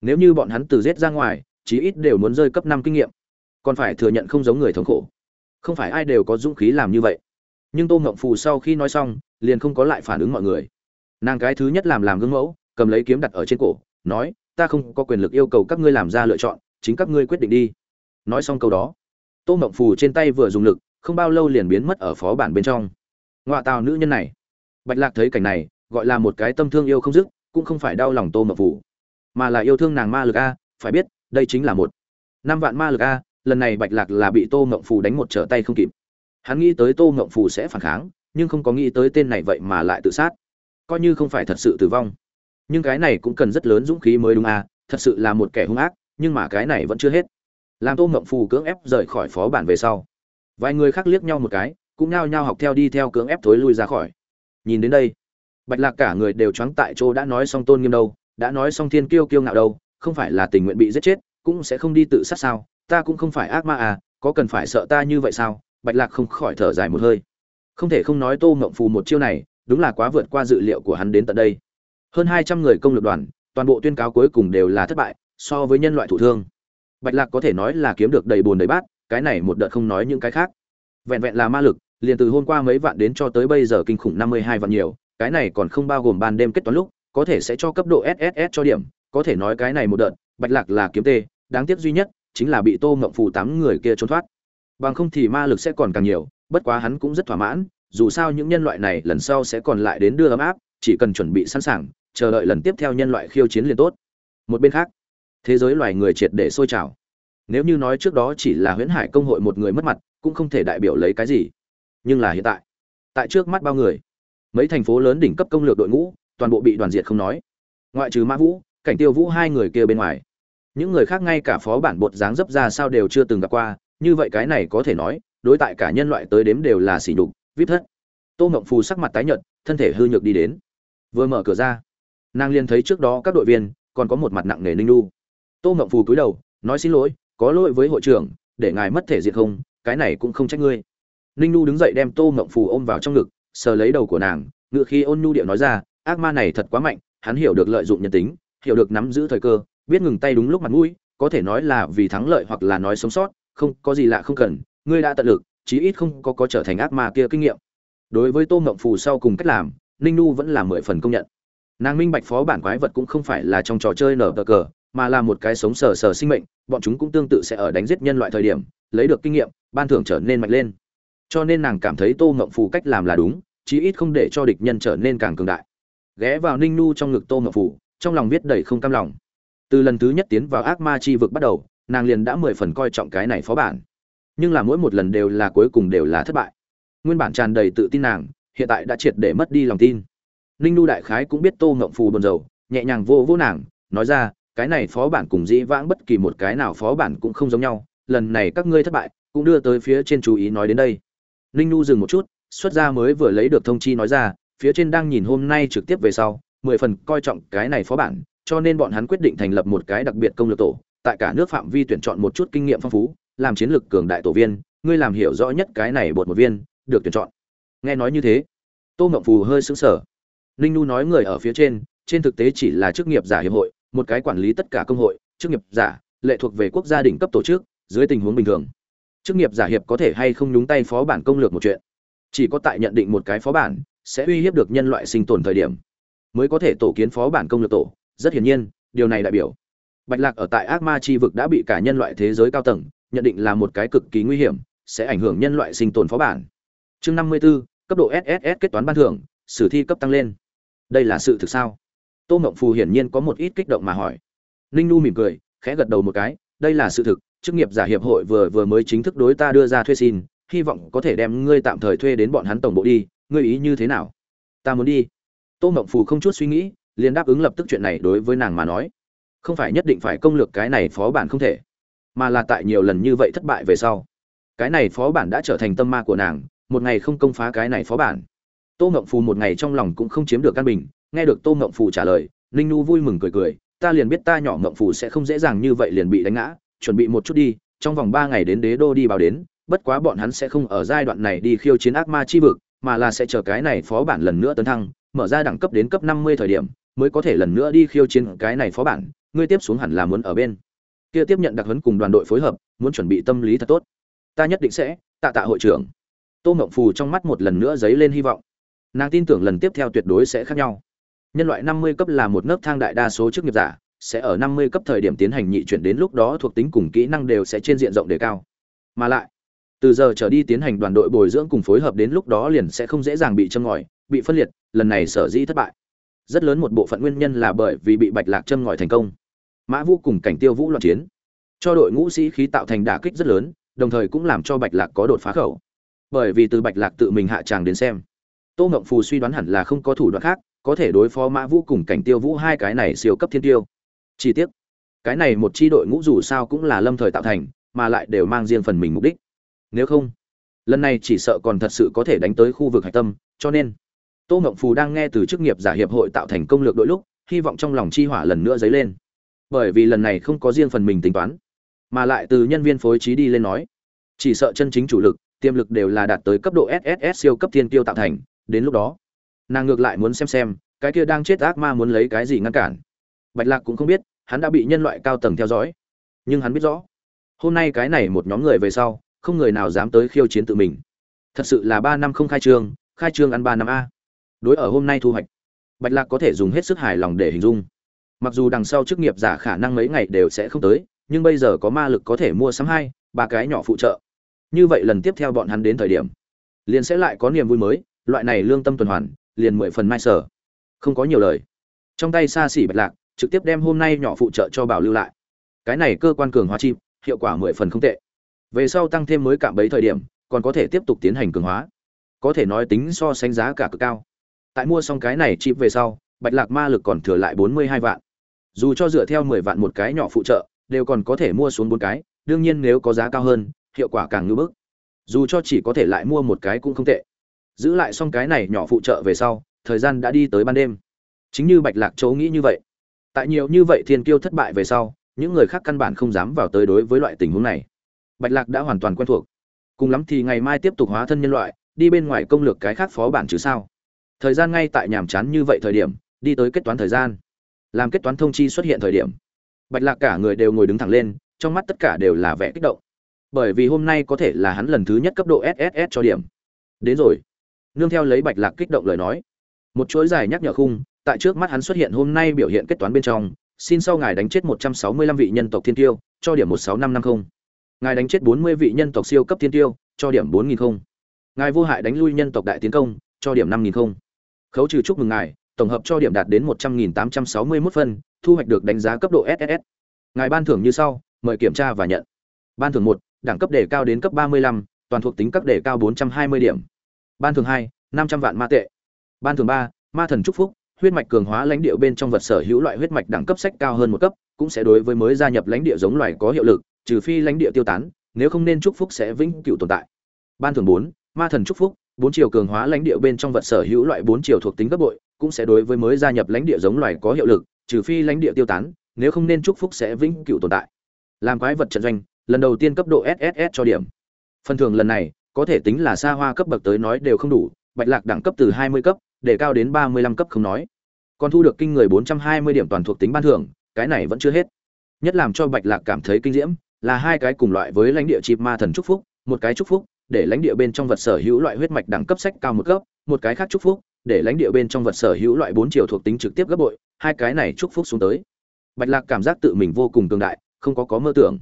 Nếu như bọn hắn từ giết ra ngoài, chí ít đều muốn rơi cấp năm kinh nghiệm. Còn phải thừa nhận không giống người thống khổ không phải ai đều có dũng khí làm như vậy. Nhưng tô ngộng phù sau khi nói xong, liền không có lại phản ứng mọi người. Nàng cái thứ nhất làm làm gương mẫu, cầm lấy kiếm đặt ở trên cổ, nói, ta không có quyền lực yêu cầu các ngươi làm ra lựa chọn, chính các ngươi quyết định đi. Nói xong câu đó, tô ngộng phù trên tay vừa dùng lực, không bao lâu liền biến mất ở phó bản bên trong. Ngoại tào nữ nhân này. Bạch lạc thấy cảnh này, gọi là một cái tâm thương yêu không dứt, cũng không phải đau lòng tô ngộng phù, mà là yêu thương nàng ma lực a, phải biết, đây chính là một năm vạn ma lực a lần này bạch lạc là bị tô ngộng phù đánh một trở tay không kịp. Hắn nghĩ tới tô ngộng phù sẽ phản kháng, nhưng không có nghĩ tới tên này vậy mà lại tự sát. Coi như không phải thật sự tử vong. Nhưng cái này cũng cần rất lớn dũng khí mới đúng à thật sự là một kẻ hung ác, nhưng mà cái này vẫn chưa hết. Làm tô ngộng phù cưỡng ép rời khỏi phó bản về sau, vài người khác liếc nhau một cái, cũng nao nhao học theo đi theo cưỡng ép thối lui ra khỏi. Nhìn đến đây, bạch lạc cả người đều choáng tại chỗ đã nói xong tôn nghiêm đâu, đã nói xong thiên kiêu kiêu ngạo đâu, không phải là tình nguyện bị giết chết, cũng sẽ không đi tự sát sao? Ta cũng không phải ác ma à có cần phải sợ ta như vậy sao? Bạch lạc không khỏi thở dài một hơi. Không thể không nói tô mộng phù một chiêu này, đúng là quá vượt qua dự liệu của hắn đến tận đây. Hơn hai trăm người công lực đoàn, toàn bộ tuyên cáo cuối cùng đều là thất bại, so với nhân loại thủ thương. Bạch lạc có thể nói là kiếm được đầy bồn đầy bát, cái này một đợt không nói những cái khác. Vẹn vẹn là ma lực, liền từ hôm qua mấy vạn đến cho tới bây giờ kinh khủng năm mươi hai vạn nhiều, cái này còn không bao gồm ban đêm kết toán lúc, có thể sẽ cho cấp độ sss cho điểm, có thể nói cái này một đợt, bạch lạc là kiếm tê, đáng tiếc duy nhất chính là bị tô mộng phù tám người kia trốn thoát. Bằng không thì ma lực sẽ còn càng nhiều, bất quá hắn cũng rất thỏa mãn, dù sao những nhân loại này lần sau sẽ còn lại đến đưa ấm áp, chỉ cần chuẩn bị sẵn sàng, chờ đợi lần tiếp theo nhân loại khiêu chiến liền tốt. Một bên khác, thế giới loài người triệt để sôi trào. Nếu như nói trước đó chỉ là huyễn hải công hội một người mất mặt, cũng không thể đại biểu lấy cái gì. Nhưng là hiện tại tại trước mắt bao người, mấy thành phố lớn đỉnh cấp công lược đội ngũ, toàn bộ bị đoàn diệt không nói. Ngoại trừ mã vũ, cảnh tiêu vũ hai người kia bên ngoài những người khác ngay cả phó bản bột dáng dấp ra sao đều chưa từng gặp qua, như vậy cái này có thể nói, đối tại cả nhân loại tới đếm đều là xỉ nhục, vip thất. Tô ngộng phù sắc mặt tái nhợt, thân thể hư nhược đi đến. Vừa mở cửa ra, nàng liền thấy trước đó các đội viên, còn có một mặt nặng nề ninh lu tô ngộng phù cúi đầu, nói xin lỗi, có lỗi với hội trưởng, để ngài mất thể diện không, cái này cũng không trách ngươi. Ninh nu đứng dậy đem tô ngộng phù ôm vào trong ngực, sờ lấy đầu của nàng, ngựa khi ôn nhu điệu nói ra, ác ma này thật quá mạnh, hắn hiểu được lợi dụng nhân tính, hiểu được nắm giữ thời cơ biết ngừng tay đúng lúc mặt mũi, có thể nói là vì thắng lợi hoặc là nói sống sót, không, có gì lạ không cần, ngươi đã tận lực, chí ít không có có trở thành ác ma kia kinh nghiệm. Đối với tô mộng phù sau cùng cách làm, ninh nu vẫn là mười phần công nhận. Nàng minh bạch phó bản quái vật cũng không phải là trong trò chơi nở cờ cờ, mà là một cái sống sờ sờ sinh mệnh, bọn chúng cũng tương tự sẽ ở đánh giết nhân loại thời điểm, lấy được kinh nghiệm, ban thưởng trở nên mạnh lên. Cho nên nàng cảm thấy tô mộng phù cách làm là đúng, chí ít không để cho địch nhân trở nên càng cường đại. Ghé vào ninh nu trong ngực tô mộng phù, trong lòng viết đầy không cam lòng từ lần thứ nhất tiến vào ác ma chi vực bắt đầu, nàng liền đã mười phần coi trọng cái này phó bản. Nhưng là mỗi một lần đều là cuối cùng đều là thất bại. Nguyên bản tràn đầy tự tin nàng, hiện tại đã triệt để mất đi lòng tin. Ninh nu đại khái cũng biết tô ngộng phù buồn rầu, nhẹ nhàng vô vô nàng, nói ra, cái này phó bản cùng dĩ vãng bất kỳ một cái nào phó bản cũng không giống nhau, lần này các ngươi thất bại, cũng đưa tới phía trên chú ý nói đến đây. Ninh nu dừng một chút, xuất ra mới vừa lấy được thông chi nói ra, phía trên đang nhìn hôm nay trực tiếp về sau, mười phần coi trọng cái này phó bản cho nên bọn hắn quyết định thành lập một cái đặc biệt công lược tổ, tại cả nước phạm vi tuyển chọn một chút kinh nghiệm phong phú, làm chiến lược cường đại tổ viên, ngươi làm hiểu rõ nhất cái này bột một viên, được tuyển chọn. Nghe nói như thế, tô ngộng phù hơi sững sờ. Ninh nu nói người ở phía trên trên thực tế chỉ là chức nghiệp giả hiệp hội, một cái quản lý tất cả công hội, chức nghiệp giả, lệ thuộc về quốc gia đỉnh cấp tổ chức, dưới tình huống bình thường. Chức nghiệp giả hiệp có thể hay không nhúng tay phó bản công lược một chuyện? Chỉ có tại nhận định một cái phó bản, sẽ uy hiếp được nhân loại sinh tồn thời điểm, mới có thể tổ kiến phó bản công lược tổ rất hiển nhiên điều này đại biểu bạch lạc ở tại ác ma chi vực đã bị cả nhân loại thế giới cao tầng nhận định là một cái cực kỳ nguy hiểm sẽ ảnh hưởng nhân loại sinh tồn phó bản. Chương năm mươi 54, cấp độ sss kết toán ban thưởng sử thi cấp tăng lên. Đây là sự thực sao? Tô mộng phù hiển nhiên có một ít kích động mà hỏi. Ninh nu mỉm cười khẽ gật đầu một cái đây là sự thực chức nghiệp giả hiệp hội vừa vừa mới chính thức đối ta đưa ra thuê xin hy vọng có thể đem ngươi tạm thời thuê đến bọn hắn tổng bộ đi ngươi ý như thế nào? Ta muốn đi. Tô mộng phù không chút suy nghĩ liền đáp ứng lập tức chuyện này đối với nàng mà nói. Không phải nhất định phải công lược cái này phó bản không thể, mà là tại nhiều lần như vậy thất bại về sau, cái này phó bản đã trở thành tâm ma của nàng, một ngày không công phá cái này phó bản. Tô ngộng phù một ngày trong lòng cũng không chiếm được căn bình, nghe được tô ngộng phù trả lời, ninh nu vui mừng cười cười, ta liền biết ta nhỏ ngộng phù sẽ không dễ dàng như vậy liền bị đánh ngã, chuẩn bị một chút đi, trong vòng ba ngày đến đế đô đi báo đến, bất quá bọn hắn sẽ không ở giai đoạn này đi khiêu chiến ác ma chi vực, mà là sẽ chờ cái này phó bản lần nữa tấn thăng, mở ra đẳng cấp đến cấp năm mươi thời điểm mới có thể lần nữa đi khiêu chiến cái này phó bản, ngươi tiếp xuống hẳn là muốn ở bên. Kia tiếp nhận đặc huấn cùng đoàn đội phối hợp, muốn chuẩn bị tâm lý thật tốt. Ta nhất định sẽ, tạ tạ hội trưởng. Tô mộng phù trong mắt một lần nữa dấy lên hy vọng. Nàng tin tưởng lần tiếp theo tuyệt đối sẽ khác nhau. Nhân loại năm mươi cấp là một nấc thang đại đa số chức nghiệp giả, sẽ ở năm mươi cấp thời điểm tiến hành nhị chuyển đến lúc đó thuộc tính cùng kỹ năng đều sẽ trên diện rộng đề cao. Mà lại, từ giờ trở đi tiến hành đoàn đội bồi dưỡng cùng phối hợp đến lúc đó liền sẽ không dễ dàng bị châm ngòi, bị phân liệt, lần này sở dĩ thất bại rất lớn một bộ phận nguyên nhân là bởi vì bị bạch lạc châm ngòi thành công. Mã vũ cùng cảnh tiêu vũ loạn chiến, cho đội ngũ sĩ khí tạo thành đả kích rất lớn, đồng thời cũng làm cho bạch lạc có đột phá khẩu. Bởi vì từ bạch lạc tự mình hạ tràng đến xem, tô ngộng phù suy đoán hẳn là không có thủ đoạn khác, có thể đối phó mã vũ cùng cảnh tiêu vũ hai cái này siêu cấp thiên tiêu. Chi tiết cái này một chi đội ngũ dù sao cũng là lâm thời tạo thành, mà lại đều mang riêng phần mình mục đích. Nếu không, lần này chỉ sợ còn thật sự có thể đánh tới khu vực hạch tâm, cho nên tô ngộng phù đang nghe từ chức nghiệp giả hiệp hội tạo thành công lược đội lúc, hy vọng trong lòng chi hỏa lần nữa dấy lên. Bởi vì lần này không có riêng phần mình tính toán, mà lại từ nhân viên phối trí đi lên nói, chỉ sợ chân chính chủ lực, tiềm lực đều là đạt tới cấp độ sss siêu cấp thiên tiêu tạo thành, đến lúc đó, nàng ngược lại muốn xem xem, cái kia đang chết ác ma muốn lấy cái gì ngăn cản. Bạch lạc cũng không biết, hắn đã bị nhân loại cao tầng theo dõi, nhưng hắn biết rõ, hôm nay cái này một nhóm người về sau, không người nào dám tới khiêu chiến tự mình. Thật sự là ba năm không khai trương khai trương ăn ba năm a đối ở hôm nay thu hoạch. Bạch lạc có thể dùng hết sức hài lòng để hình dung. Mặc dù đằng sau chức nghiệp giả khả năng mấy ngày đều sẽ không tới, nhưng bây giờ có ma lực có thể mua sắm hai, ba cái nhỏ phụ trợ. Như vậy lần tiếp theo bọn hắn đến thời điểm, liền sẽ lại có niềm vui mới, loại này lương tâm tuần hoàn, liền mười phần mai sở. Không có nhiều lời. Trong tay xa xỉ bạch lạc, trực tiếp đem hôm nay nhỏ phụ trợ cho bảo lưu lại. Cái này cơ quan cường hóa chim hiệu quả mười phần không tệ. Về sau tăng thêm mới cạm bấy thời điểm, còn có thể tiếp tục tiến hành cường hóa. Có thể nói tính so sánh giá cả cực cao tại mua xong cái này chip về sau, bạch lạc ma lực còn thừa lại bốn mươi hai vạn. Dù cho dựa theo mười vạn một cái nhỏ phụ trợ, đều còn có thể mua xuống bốn cái, đương nhiên nếu có giá cao hơn, hiệu quả càng ngưỡng bức. Dù cho chỉ có thể lại mua một cái cũng không tệ. Giữ lại xong cái này nhỏ phụ trợ về sau, thời gian đã đi tới ban đêm. Chính như bạch lạc chấu nghĩ như vậy. Tại nhiều như vậy thiên kiêu thất bại về sau, những người khác căn bản không dám vào tới đối với loại tình huống này. Bạch lạc đã hoàn toàn quen thuộc. Cùng lắm thì ngày mai tiếp tục hóa thân nhân loại, đi bên ngoài công lược cái khác phó bản chứ sao? Thời gian ngay tại nhàm chán như vậy thời điểm, đi tới kết toán thời gian. Làm kết toán thông chi xuất hiện thời điểm. Bạch lạc cả người đều ngồi đứng thẳng lên, trong mắt tất cả đều là vẻ kích động. Bởi vì hôm nay có thể là hắn lần thứ nhất cấp độ sss cho điểm. Đến rồi. Nương theo lấy bạch lạc kích động lời nói. Một chuỗi dài nhắc nhở khung, tại trước mắt hắn xuất hiện hôm nay biểu hiện kết toán bên trong, xin sau ngài đánh chết một trăm sáu mươi lăm vị nhân tộc thiên tiêu, cho điểm một sáu năm năm không. Ngài đánh chết bốn mươi vị nhân tộc siêu cấp thiên tiêu, cho điểm bốn nghìn không. Ngài vô hại đánh lui nhân tộc đại tiến công, cho điểm năm nghìn không khấu trừ chúc mừng ngài, tổng hợp cho điểm đạt đến một trăm nghìn tám trăm sáu mươi mốt phân, thu hoạch được đánh giá cấp độ ss ngài ban thưởng như sau, mời kiểm tra và nhận. Ban thưởng một, đẳng cấp đề cao đến cấp ba mươi lăm, toàn thuộc tính cấp đề cao bốn trăm hai mươi điểm. Ban thưởng hai, năm trăm vạn ma tệ. Ban thưởng ba, ma thần trúc phúc, huyết mạch cường hóa lãnh địa bên trong vật sở hữu loại huyết mạch đẳng cấp sách cao hơn một cấp, cũng sẽ đối với mới gia nhập lãnh địa giống loài có hiệu lực, trừ phi lãnh địa tiêu tán, nếu không nên trúc phúc sẽ vĩnh cửu tồn tại. Ban thưởng bốn, ma thần trúc phúc bốn chiều cường hóa lãnh địa bên trong vật sở hữu loại bốn chiều thuộc tính gấp bội, cũng sẽ đối với mới gia nhập lãnh địa giống loài có hiệu lực, trừ phi lãnh địa tiêu tán, nếu không nên chúc phúc sẽ vĩnh cửu tồn tại. Làm quái vật trận doanh, lần đầu tiên cấp độ sss cho điểm. Phần thưởng lần này, có thể tính là xa hoa cấp bậc tới nói đều không đủ, bạch lạc đẳng cấp từ 20 cấp, để cao đến 35 cấp không nói. Còn thu được kinh người 420 điểm toàn thuộc tính ban thưởng, cái này vẫn chưa hết. Nhất làm cho bạch lạc cảm thấy kinh diễm, là hai cái cùng loại với lãnh địa chịp ma thần chúc phúc, một cái chúc phúc để lãnh địa bên trong vật sở hữu loại huyết mạch đẳng cấp sách cao một cấp một cái khác chúc phúc để lãnh địa bên trong vật sở hữu loại bốn chiều thuộc tính trực tiếp gấp bội hai cái này chúc phúc xuống tới. Bạch lạc cảm giác tự mình vô cùng cường đại không có có mơ tưởng.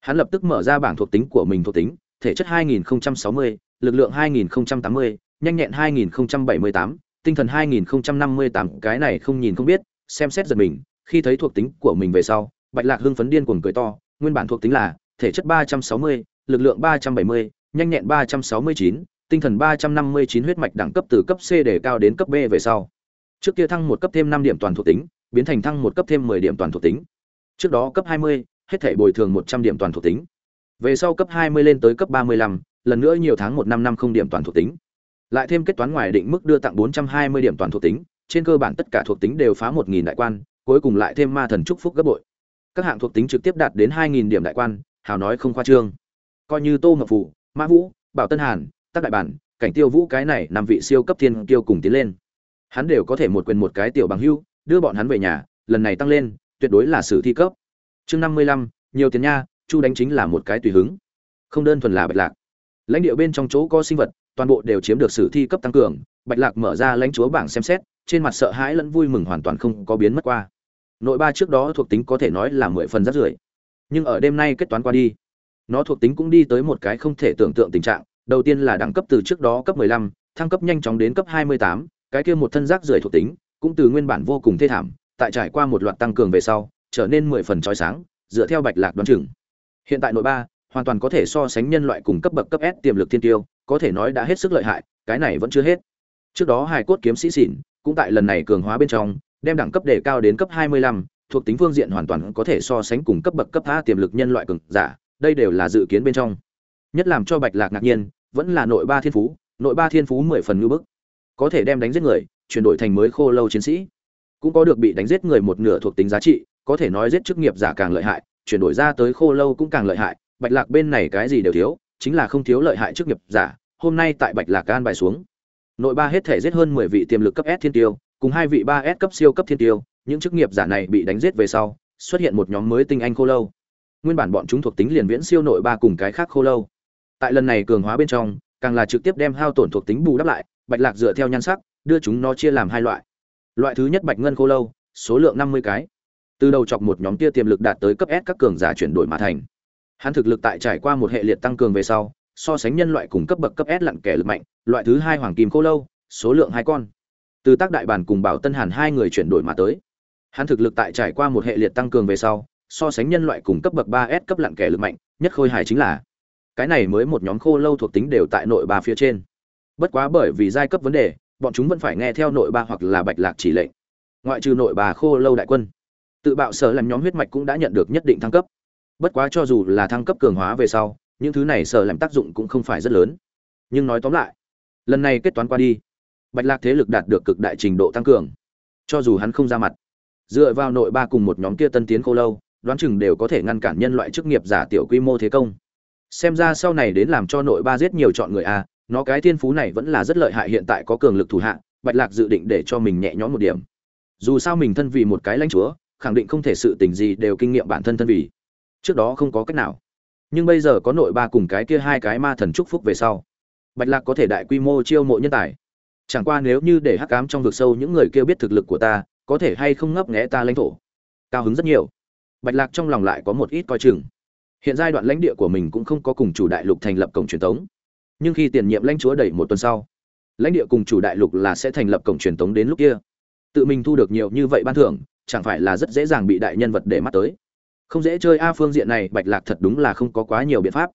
Hắn lập tức mở ra bảng thuộc tính của mình thuộc tính thể chất 2060, lực lượng 2080, nhanh nhẹn 2078, tinh thần 2058, cái này không nhìn không biết, xem xét giật mình, khi thấy thuộc tính của mình về sau, Bạch Lạc hưng phấn điên cuồng cười to, nguyên bản thuộc tính là thể chất 360, lực lượng 370, nhanh nhẹn 369, tinh thần 359 huyết mạch đẳng cấp từ cấp C để cao đến cấp B về sau. Trước kia thăng một cấp thêm 5 điểm toàn thuộc tính, biến thành thăng một cấp thêm 10 điểm toàn thuộc tính. Trước đó cấp 20, hết thảy bồi thường 100 điểm toàn thuộc tính. Về sau cấp 20 lên tới cấp 35, lần nữa nhiều tháng 1 năm năm không điểm toàn thuộc tính. Lại thêm kết toán ngoài định mức đưa tặng 420 điểm toàn thuộc tính, trên cơ bản tất cả thuộc tính đều phá 1000 đại quan, cuối cùng lại thêm ma thần chúc phúc gấp bội. Các hạng thuộc tính trực tiếp đạt đến 2000 điểm đại quan, hào nói không khoa trương. Coi như Tô Ngọc Phù, Mã Vũ, Bảo Tân Hàn, Tắc Đại Bản, Cảnh Tiêu Vũ cái này năm vị siêu cấp thiên tiêu cùng tiến lên. Hắn đều có thể một quyền một cái tiểu bằng hưu, đưa bọn hắn về nhà, lần này tăng lên, tuyệt đối là sử thi cấp. Chương 55, nhiều tiền nha, chu đánh chính là một cái tùy hứng không đơn thuần là bạch lạc lãnh địa bên trong chỗ có sinh vật toàn bộ đều chiếm được sử thi cấp tăng cường bạch lạc mở ra lãnh chúa bảng xem xét trên mặt sợ hãi lẫn vui mừng hoàn toàn không có biến mất qua nội ba trước đó thuộc tính có thể nói là mười phần rất rưỡi, nhưng ở đêm nay kết toán qua đi nó thuộc tính cũng đi tới một cái không thể tưởng tượng tình trạng. Đầu tiên là đẳng cấp từ trước đó cấp 15, thăng cấp nhanh chóng đến cấp 28, cái kia một thân rác rưởi thuộc tính cũng từ nguyên bản vô cùng thê thảm tại trải qua một loạt tăng cường về sau trở nên mười phần trói sáng dựa theo bạch lạc đoán chừng. Hiện tại nội ba, hoàn toàn có thể so sánh nhân loại cùng cấp bậc cấp S tiềm lực thiên tiêu, có thể nói đã hết sức lợi hại, cái này vẫn chưa hết. Trước đó hài cốt kiếm sĩ xỉn, cũng tại lần này cường hóa bên trong, đem đẳng cấp đề cao đến cấp 25, thuộc tính phương diện hoàn toàn có thể so sánh cùng cấp bậc cấp A tiềm lực nhân loại cường giả, đây đều là dự kiến bên trong. Nhất làm cho Bạch Lạc ngạc nhiên, vẫn là nội ba thiên phú, nội ba thiên phú 10 phần như bức. Có thể đem đánh giết người, chuyển đổi thành mới khô lâu chiến sĩ. Cũng có được bị đánh giết người một nửa thuộc tính giá trị, có thể nói giết chức nghiệp giả càng lợi hại, chuyển đổi ra tới khô lâu cũng càng lợi hại bạch lạc bên này cái gì đều thiếu chính là không thiếu lợi hại chức nghiệp giả hôm nay tại bạch lạc gan bài xuống nội ba hết thể giết hơn mười vị tiềm lực cấp s thiên tiêu cùng hai vị ba s cấp siêu cấp thiên tiêu những chức nghiệp giả này bị đánh giết về sau xuất hiện một nhóm mới tinh anh khô lâu nguyên bản bọn chúng thuộc tính liền viễn siêu nội ba cùng cái khác khô lâu tại lần này cường hóa bên trong càng là trực tiếp đem hao tổn thuộc tính bù đắp lại bạch lạc dựa theo nhan sắc đưa chúng nó chia làm hai loại loại thứ nhất bạch ngân khô lâu số lượng năm mươi cái từ đầu chọc một nhóm tia tiềm lực đạt tới cấp S các cường giả chuyển đổi mà thành. Hắn thực lực tại trải qua một hệ liệt tăng cường về sau, so sánh nhân loại cùng cấp bậc cấp S lặn kẻ lực mạnh, loại thứ hai hoàng kim khô lâu, số lượng hai con. Từ tác đại bản cùng Bảo Tân Hàn hai người chuyển đổi mà tới. Hắn thực lực tại trải qua một hệ liệt tăng cường về sau, so sánh nhân loại cùng cấp bậc 3S cấp lặn kẻ lực mạnh, nhất khôi hài chính là cái này mới một nhóm khô lâu thuộc tính đều tại nội ba phía trên. Bất quá bởi vì giai cấp vấn đề, bọn chúng vẫn phải nghe theo nội ba hoặc là bạch lạc chỉ lệnh. Ngoại trừ nội bà khô lâu đại quân, tự bạo sở làm nhóm huyết mạch cũng đã nhận được nhất định thăng cấp bất quá cho dù là thăng cấp cường hóa về sau những thứ này sở làm tác dụng cũng không phải rất lớn nhưng nói tóm lại lần này kết toán qua đi bạch lạc thế lực đạt được cực đại trình độ tăng cường cho dù hắn không ra mặt dựa vào nội ba cùng một nhóm kia tân tiến khô lâu đoán chừng đều có thể ngăn cản nhân loại chức nghiệp giả tiểu quy mô thế công. Xem ra sau này đến làm cho nội ba giết nhiều chọn người a, nó cái thiên phú này vẫn là rất lợi hại hiện tại có cường lực thủ hạ, bạch lạc dự định để cho mình nhẹ nhõm một điểm. Dù sao mình thân vì một cái lãnh chúa, khẳng định không thể sự tình gì đều kinh nghiệm bản thân thân vì. Trước đó không có cách nào. Nhưng bây giờ có nội ba cùng cái kia hai cái ma thần chúc phúc về sau, bạch lạc có thể đại quy mô chiêu mộ nhân tài. Chẳng qua nếu như để hắc cám trong vực sâu những người kia biết thực lực của ta, có thể hay không ngấp nghẽ ta lãnh thổ. Cao hứng rất nhiều bạch lạc trong lòng lại có một ít coi chừng. Hiện giai đoạn lãnh địa của mình cũng không có cùng chủ đại lục thành lập cổng truyền thống nhưng khi tiền nhiệm lãnh chúa đẩy một tuần sau, lãnh địa cùng chủ đại lục là sẽ thành lập cổng truyền tống đến lúc kia. Tự mình thu được nhiều như vậy ban thưởng, chẳng phải là rất dễ dàng bị đại nhân vật để mắt tới. Không dễ chơi a phương diện này, bạch lạc thật đúng là không có quá nhiều biện pháp.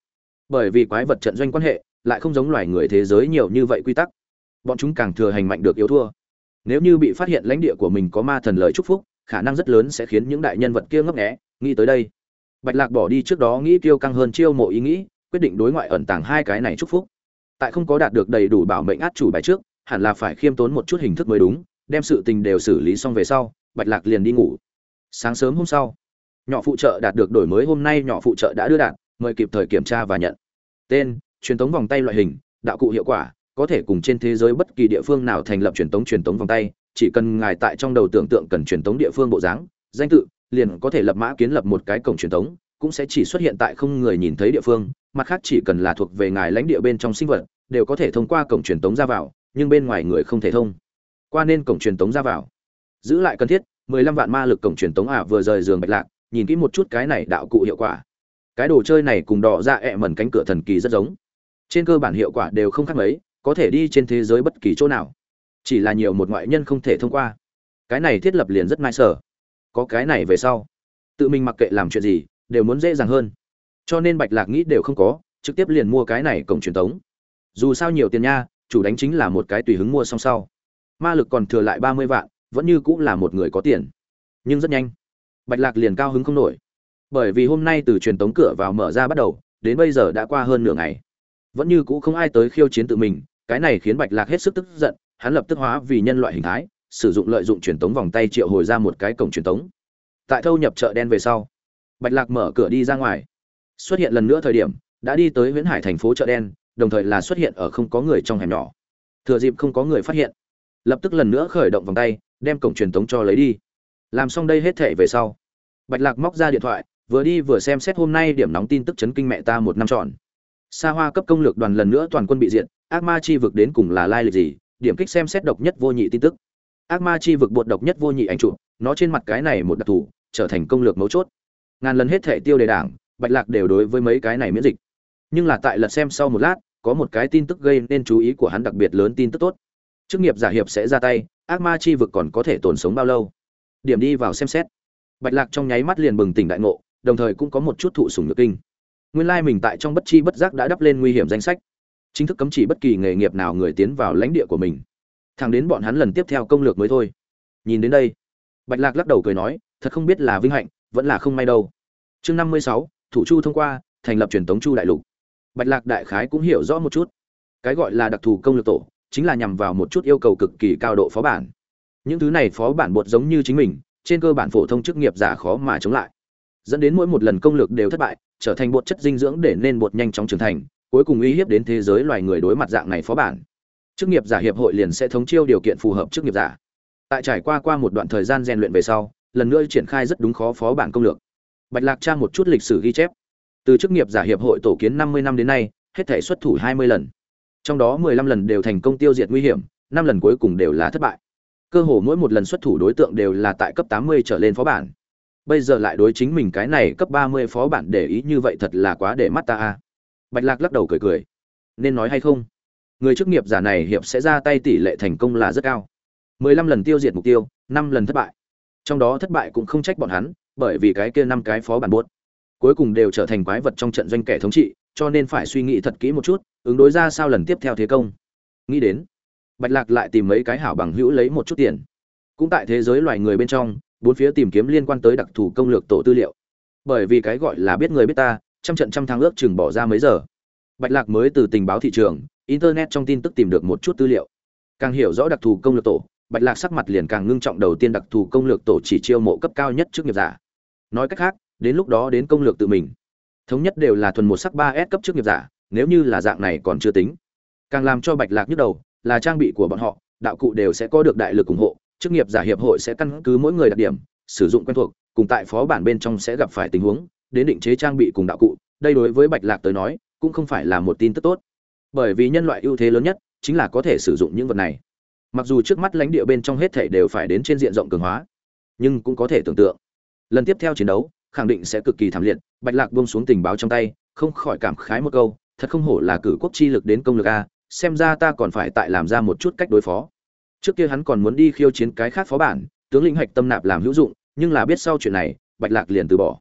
Bởi vì quái vật trận doanh quan hệ, lại không giống loài người thế giới nhiều như vậy quy tắc. Bọn chúng càng thừa hành mạnh được yếu thua. Nếu như bị phát hiện lãnh địa của mình có ma thần lời chúc phúc khả năng rất lớn sẽ khiến những đại nhân vật kia ngấp nghé, nghĩ tới đây. Bạch lạc bỏ đi trước đó nghĩ tiêu căng hơn chiêu mộ ý nghĩ, quyết định đối ngoại ẩn tàng hai cái này chúc phúc. Tại không có đạt được đầy đủ bảo mệnh át chủ bài trước, hẳn là phải khiêm tốn một chút hình thức mới đúng, đem sự tình đều xử lý xong về sau, bạch lạc liền đi ngủ. Sáng sớm hôm sau, nhỏ phụ trợ đạt được đổi mới hôm nay nhỏ phụ trợ đã đưa đạt, mời kịp thời kiểm tra và nhận. Tên, truyền tống vòng tay loại hình, đạo cụ hiệu quả, có thể cùng trên thế giới bất kỳ địa phương nào thành lập truyền tống truyền tống vòng tay chỉ cần ngài tại trong đầu tưởng tượng cần truyền tống địa phương bộ dáng, danh tự, liền có thể lập mã kiến lập một cái cổng truyền tống, cũng sẽ chỉ xuất hiện tại không người nhìn thấy địa phương, mặt khác chỉ cần là thuộc về ngài lãnh địa bên trong sinh vật, đều có thể thông qua cổng truyền tống ra vào, nhưng bên ngoài người không thể thông. Qua nên cổng truyền tống ra vào. Giữ lại cần thiết, mười lăm vạn ma lực cổng truyền tống ả vừa rời giường bạch lạc, nhìn kỹ một chút cái này đạo cụ hiệu quả. Cái đồ chơi này cùng đỏ ra ẹ mẩn cánh cửa thần kỳ rất giống. Trên cơ bản hiệu quả đều không khác mấy, có thể đi trên thế giới bất kỳ chỗ nào chỉ là nhiều một ngoại nhân không thể thông qua. Cái này thiết lập liền rất nai sở. Có cái này về sau, tự mình mặc kệ làm chuyện gì, đều muốn dễ dàng hơn. Cho nên bạch lạc nghĩ đều không có, trực tiếp liền mua cái này cổng truyền tống dù sao nhiều tiền nha, chủ đánh chính là một cái tùy hứng mua xong sau. Ma lực còn thừa lại ba mươi vạn, vẫn như cũng là một người có tiền. Nhưng rất nhanh, bạch lạc liền cao hứng không nổi. Bởi vì hôm nay từ truyền tống cửa vào mở ra bắt đầu, đến bây giờ đã qua hơn nửa ngày. Vẫn như cũ không ai tới khiêu chiến tự mình, cái này khiến bạch lạc hết sức tức giận hắn lập tức hóa vì nhân loại hình thái, sử dụng lợi dụng truyền tống vòng tay triệu hồi ra một cái cổng truyền tống. Tại thâu nhập chợ đen về sau, bạch lạc mở cửa đi ra ngoài. Xuất hiện lần nữa thời điểm, đã đi tới Huyễn hải thành phố chợ đen, đồng thời là xuất hiện ở không có người trong hẻm nhỏ. Thừa dịp không có người phát hiện, lập tức lần nữa khởi động vòng tay, đem cổng truyền tống cho lấy đi. Làm xong đây hết thể về sau, bạch lạc móc ra điện thoại, vừa đi vừa xem xét hôm nay điểm nóng tin tức chấn kinh mẹ ta một năm tròn xa hoa cấp công lược đoàn lần nữa toàn quân bị diện ác ma chi vực đến cùng là lai lịch gì điểm kích xem xét độc nhất vô nhị tin tức. Ác ma chi vực bột độc nhất vô nhị ảnh chụp nó trên mặt cái này một đặc thù, trở thành công lược mấu chốt. Ngàn lần hết thể tiêu đề đảng, bạch lạc đều đối với mấy cái này miễn dịch. Nhưng là tại lật xem sau một lát, có một cái tin tức gây nên chú ý của hắn đặc biệt lớn tin tức tốt. Chức nghiệp giả hiệp sẽ ra tay, ác ma chi vực còn có thể tồn sống bao lâu? Điểm đi vào xem xét. Bạch lạc trong nháy mắt liền bừng tỉnh đại ngộ, đồng thời cũng có một chút thụ sùng nhược kinh. Nguyên lai mình tại trong bất chi bất giác đã đắp lên nguy hiểm danh sách chính thức cấm chỉ bất kỳ nghề nghiệp nào người tiến vào lãnh địa của mình. Thẳng đến bọn hắn lần tiếp theo công lược mới thôi. Nhìn đến đây, bạch lạc lắc đầu cười nói, thật không biết là vinh hạnh, vẫn là không may đâu. Chương năm mươi sáu, thủ chu thông qua, thành lập truyền thống chu đại lục. Bạch lạc đại khái cũng hiểu rõ một chút. Cái gọi là đặc thù công lược tổ, chính là nhằm vào một chút yêu cầu cực kỳ cao độ phó bản. Những thứ này phó bản bột giống như chính mình, trên cơ bản phổ thông chức nghiệp giả khó mà chống lại. Dẫn đến mỗi một lần công lược đều thất bại, trở thành bột chất dinh dưỡng để nên bột nhanh chóng trưởng thành cuối cùng uy hiếp đến thế giới loài người đối mặt dạng này phó bản. Chức nghiệp giả hiệp hội liền sẽ thống chiêu điều kiện phù hợp chức nghiệp giả. Tại trải qua qua một đoạn thời gian rèn luyện về sau, lần nữa triển khai rất đúng khó phó bản công lược. Bạch lạc tra một chút lịch sử ghi chép. Từ chức nghiệp giả hiệp hội tổ kiến 50 năm đến nay, hết thể xuất thủ 20 lần. Trong đó 15 lần đều thành công tiêu diệt nguy hiểm, năm lần cuối cùng đều là thất bại. Cơ hồ mỗi một lần xuất thủ đối tượng đều là tại cấp 80 trở lên phó bản. Bây giờ lại đối chính mình cái này cấp 30 phó bản để ý như vậy thật là quá để mắt ta a bạch lạc lắc đầu cười cười. Nên nói hay không? Người chức nghiệp giả này hiệp sẽ ra tay tỷ lệ thành công là rất cao. 15 lần tiêu diệt mục tiêu 5 lần thất bại. Trong đó thất bại cũng không trách bọn hắn, bởi vì cái kia năm cái phó bản buốt. Cuối cùng đều trở thành quái vật trong trận doanh kẻ thống trị, cho nên phải suy nghĩ thật kỹ một chút, ứng đối ra sao lần tiếp theo thế công. Nghĩ đến, bạch lạc lại tìm mấy cái hảo bằng hữu lấy một chút tiền. Cũng tại thế giới loài người bên trong, bốn phía tìm kiếm liên quan tới đặc thù công lược tổ tư liệu. Bởi vì cái gọi là biết người biết ta trăm trận trăm thắng ước chừng bỏ ra mấy giờ. Bạch lạc mới từ tình báo thị trường, internet trong tin tức tìm được một chút tư liệu. Càng hiểu rõ đặc thù công lược tổ, bạch lạc sắc mặt liền càng ngưng trọng đầu tiên đặc thù công lược tổ chỉ chiêu mộ cấp cao nhất trước nghiệp giả. Nói cách khác, đến lúc đó đến công lược tự mình. Thống nhất đều là thuần một sắc ba s cấp trước nghiệp giả, nếu như là dạng này còn chưa tính. Càng làm cho bạch lạc nhức đầu, là trang bị của bọn họ, đạo cụ đều sẽ có được đại lực ủng hộ chức nghiệp giả hiệp hội sẽ căn cứ mỗi người đặc điểm, sử dụng quen thuộc, cùng tại phó bản bên trong sẽ gặp phải tình huống đến định chế trang bị cùng đạo cụ, đây đối với bạch lạc tới nói, cũng không phải là một tin tức tốt. Bởi vì nhân loại ưu thế lớn nhất chính là có thể sử dụng những vật này. Mặc dù trước mắt lãnh địa bên trong hết thể đều phải đến trên diện rộng cường hóa, nhưng cũng có thể tưởng tượng, lần tiếp theo chiến đấu khẳng định sẽ cực kỳ thảm liệt, bạch lạc buông xuống tình báo trong tay, không khỏi cảm khái một câu, thật không hổ là cử quốc chi lực đến công lực a, xem ra ta còn phải tại làm ra một chút cách đối phó. Trước kia hắn còn muốn đi khiêu chiến cái khác phó bản, tướng lĩnh hạch tâm nạp làm hữu dụng, nhưng là biết sau chuyện này, bạch lạc liền từ bỏ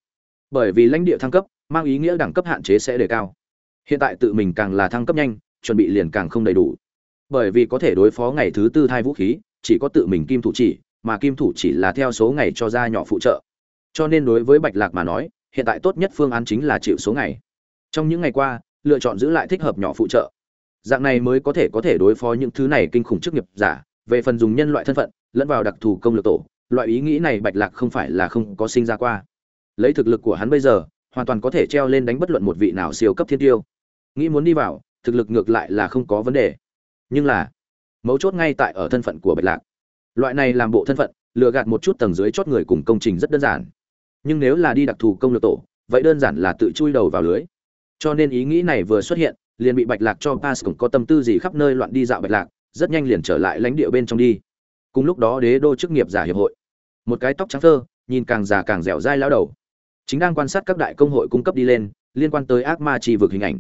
bởi vì lãnh địa thăng cấp, mang ý nghĩa đẳng cấp hạn chế sẽ đề cao. Hiện tại tự mình càng là thăng cấp nhanh, chuẩn bị liền càng không đầy đủ. Bởi vì có thể đối phó ngày thứ tư thai vũ khí, chỉ có tự mình kim thủ chỉ, mà kim thủ chỉ là theo số ngày cho ra nhỏ phụ trợ. Cho nên đối với bạch lạc mà nói, hiện tại tốt nhất phương án chính là chịu số ngày. Trong những ngày qua, lựa chọn giữ lại thích hợp nhỏ phụ trợ. Dạng này mới có thể có thể đối phó những thứ này kinh khủng chức nghiệp giả, về phần dùng nhân loại thân phận, lẫn vào đặc thù công lược tổ, loại ý nghĩ này bạch lạc không phải là không có sinh ra qua lấy thực lực của hắn bây giờ, hoàn toàn có thể treo lên đánh bất luận một vị nào siêu cấp thiên tiêu. Nghĩ muốn đi vào, thực lực ngược lại là không có vấn đề. Nhưng là, mấu chốt ngay tại ở thân phận của bạch lạc. Loại này làm bộ thân phận, lừa gạt một chút tầng dưới chót người cùng công trình rất đơn giản. Nhưng nếu là đi đặc thù công lược tổ, vậy đơn giản là tự chui đầu vào lưới. Cho nên ý nghĩ này vừa xuất hiện, liền bị bạch lạc cho pass cũng có tâm tư gì khắp nơi loạn đi dạo bạch lạc, rất nhanh liền trở lại lãnh địa bên trong đi. Cùng lúc đó đế đô chức nghiệp giả hiệp hội. Một cái tóc trắng thơ, nhìn càng già càng dẻo dai lao đầu chính đang quan sát các đại công hội cung cấp đi lên, liên quan tới ác ma chi vực hình ảnh.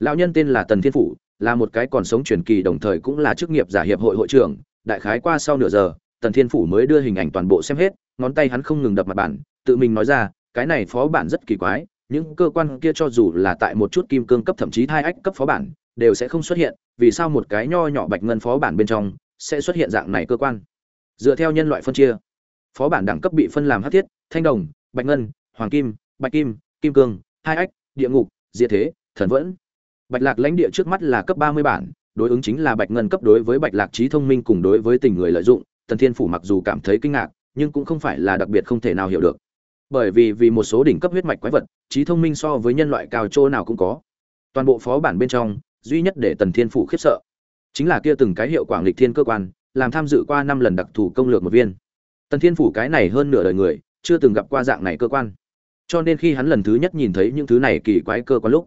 Lão nhân tên là tần thiên phủ, là một cái còn sống truyền kỳ, đồng thời cũng là chức nghiệp giả hiệp hội hội trưởng. Đại khái qua sau nửa giờ, tần thiên phủ mới đưa hình ảnh toàn bộ xem hết, ngón tay hắn không ngừng đập mặt bản, tự mình nói ra, cái này phó bản rất kỳ quái, những cơ quan kia cho dù là tại một chút kim cương cấp thậm chí hai ách cấp phó bản, đều sẽ không xuất hiện, vì sao một cái nho nhỏ bạch ngân phó bản bên trong sẽ xuất hiện dạng này cơ quan? Dựa theo nhân loại phân chia, phó bản đẳng cấp bị phân làm hắc thiết, thanh đồng, bạch ngân hoàng kim, bạch kim kim cương, hai ách, địa ngục, diệt thế, thần vẫn. Bạch lạc lãnh địa trước mắt là cấp ba mươi bản, đối ứng chính là bạch ngân cấp đối với bạch lạc trí thông minh cùng đối với tình người lợi dụng. Tần thiên phủ mặc dù cảm thấy kinh ngạc, nhưng cũng không phải là đặc biệt không thể nào hiểu được. Bởi vì vì một số đỉnh cấp huyết mạch quái vật, trí thông minh so với nhân loại cao chỗ nào cũng có. Toàn bộ phó bản bên trong, duy nhất để tần thiên phủ khiếp sợ, chính là kia từng cái hiệu quả nghịch thiên cơ quan, làm tham dự qua năm lần đặc thù công lược một viên. Tần thiên phủ cái này hơn nửa đời người, chưa từng gặp qua dạng này cơ quan cho nên khi hắn lần thứ nhất nhìn thấy những thứ này kỳ quái cơ quan lúc,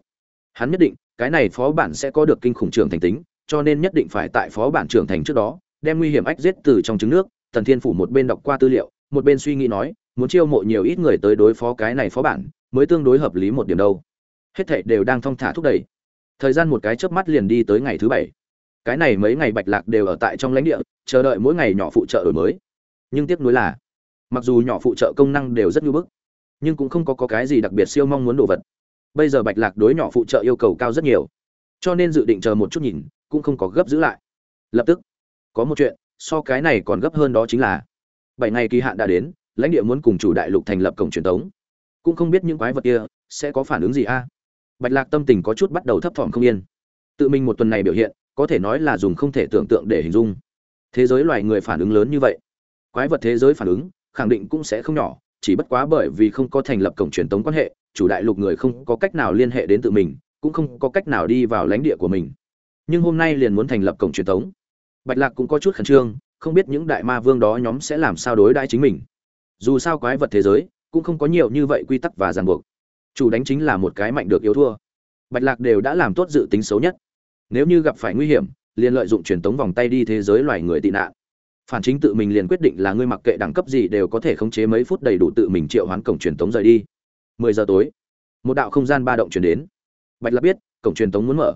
hắn nhất định, cái này phó bản sẽ có được kinh khủng trường thành tính, cho nên nhất định phải tại phó bản trưởng thành trước đó, đem nguy hiểm ách giết từ trong trứng nước tần thiên phủ một bên đọc qua tư liệu, một bên suy nghĩ nói, muốn chiêu mộ nhiều ít người tới đối phó cái này phó bản, mới tương đối hợp lý một điểm đâu. Hết thảy đều đang thong thả thúc đẩy. Thời gian một cái chớp mắt liền đi tới ngày thứ bảy. Cái này mấy ngày bạch lạc đều ở tại trong lãnh địa, chờ đợi mỗi ngày nhỏ phụ trợ đổi mới. Nhưng tiếc nuối là, mặc dù nhỏ phụ trợ công năng đều rất nhu bức nhưng cũng không có, có cái gì đặc biệt siêu mong muốn đồ vật. Bây giờ bạch lạc đối nhỏ phụ trợ yêu cầu cao rất nhiều cho nên dự định chờ một chút nhìn cũng không có gấp giữ lại. Lập tức có một chuyện so cái này còn gấp hơn đó chính là bảy ngày kỳ hạn đã đến lãnh địa muốn cùng chủ đại lục thành lập cổng truyền thống. Cũng không biết những quái vật kia sẽ có phản ứng gì a. Bạch lạc tâm tình có chút bắt đầu thấp thỏm không yên. Tự mình một tuần này biểu hiện có thể nói là dùng không thể tưởng tượng để hình dung. Thế giới loài người phản ứng lớn như vậy. Quái vật thế giới phản ứng khẳng định cũng sẽ không nhỏ chỉ bất quá bởi vì không có thành lập cổng truyền tống quan hệ, chủ đại lục người không có cách nào liên hệ đến tự mình, cũng không có cách nào đi vào lãnh địa của mình. Nhưng hôm nay liền muốn thành lập cổng truyền tống. Bạch lạc cũng có chút khẩn trương, không biết những đại ma vương đó nhóm sẽ làm sao đối đãi chính mình. Dù sao quái vật thế giới, cũng không có nhiều như vậy quy tắc và ràng buộc. Chủ đánh chính là một cái mạnh được yếu thua. Bạch lạc đều đã làm tốt dự tính xấu nhất. Nếu như gặp phải nguy hiểm, liền lợi dụng truyền tống vòng tay đi thế giới loài người tị nạn phản chính tự mình liền quyết định là ngươi mặc kệ đẳng cấp gì đều có thể khống chế mấy phút đầy đủ tự mình triệu hoán cổng truyền tống rời đi. Mười giờ tối, một đạo không gian ba động truyền đến. Bạch lạc biết, cổng truyền tống muốn mở.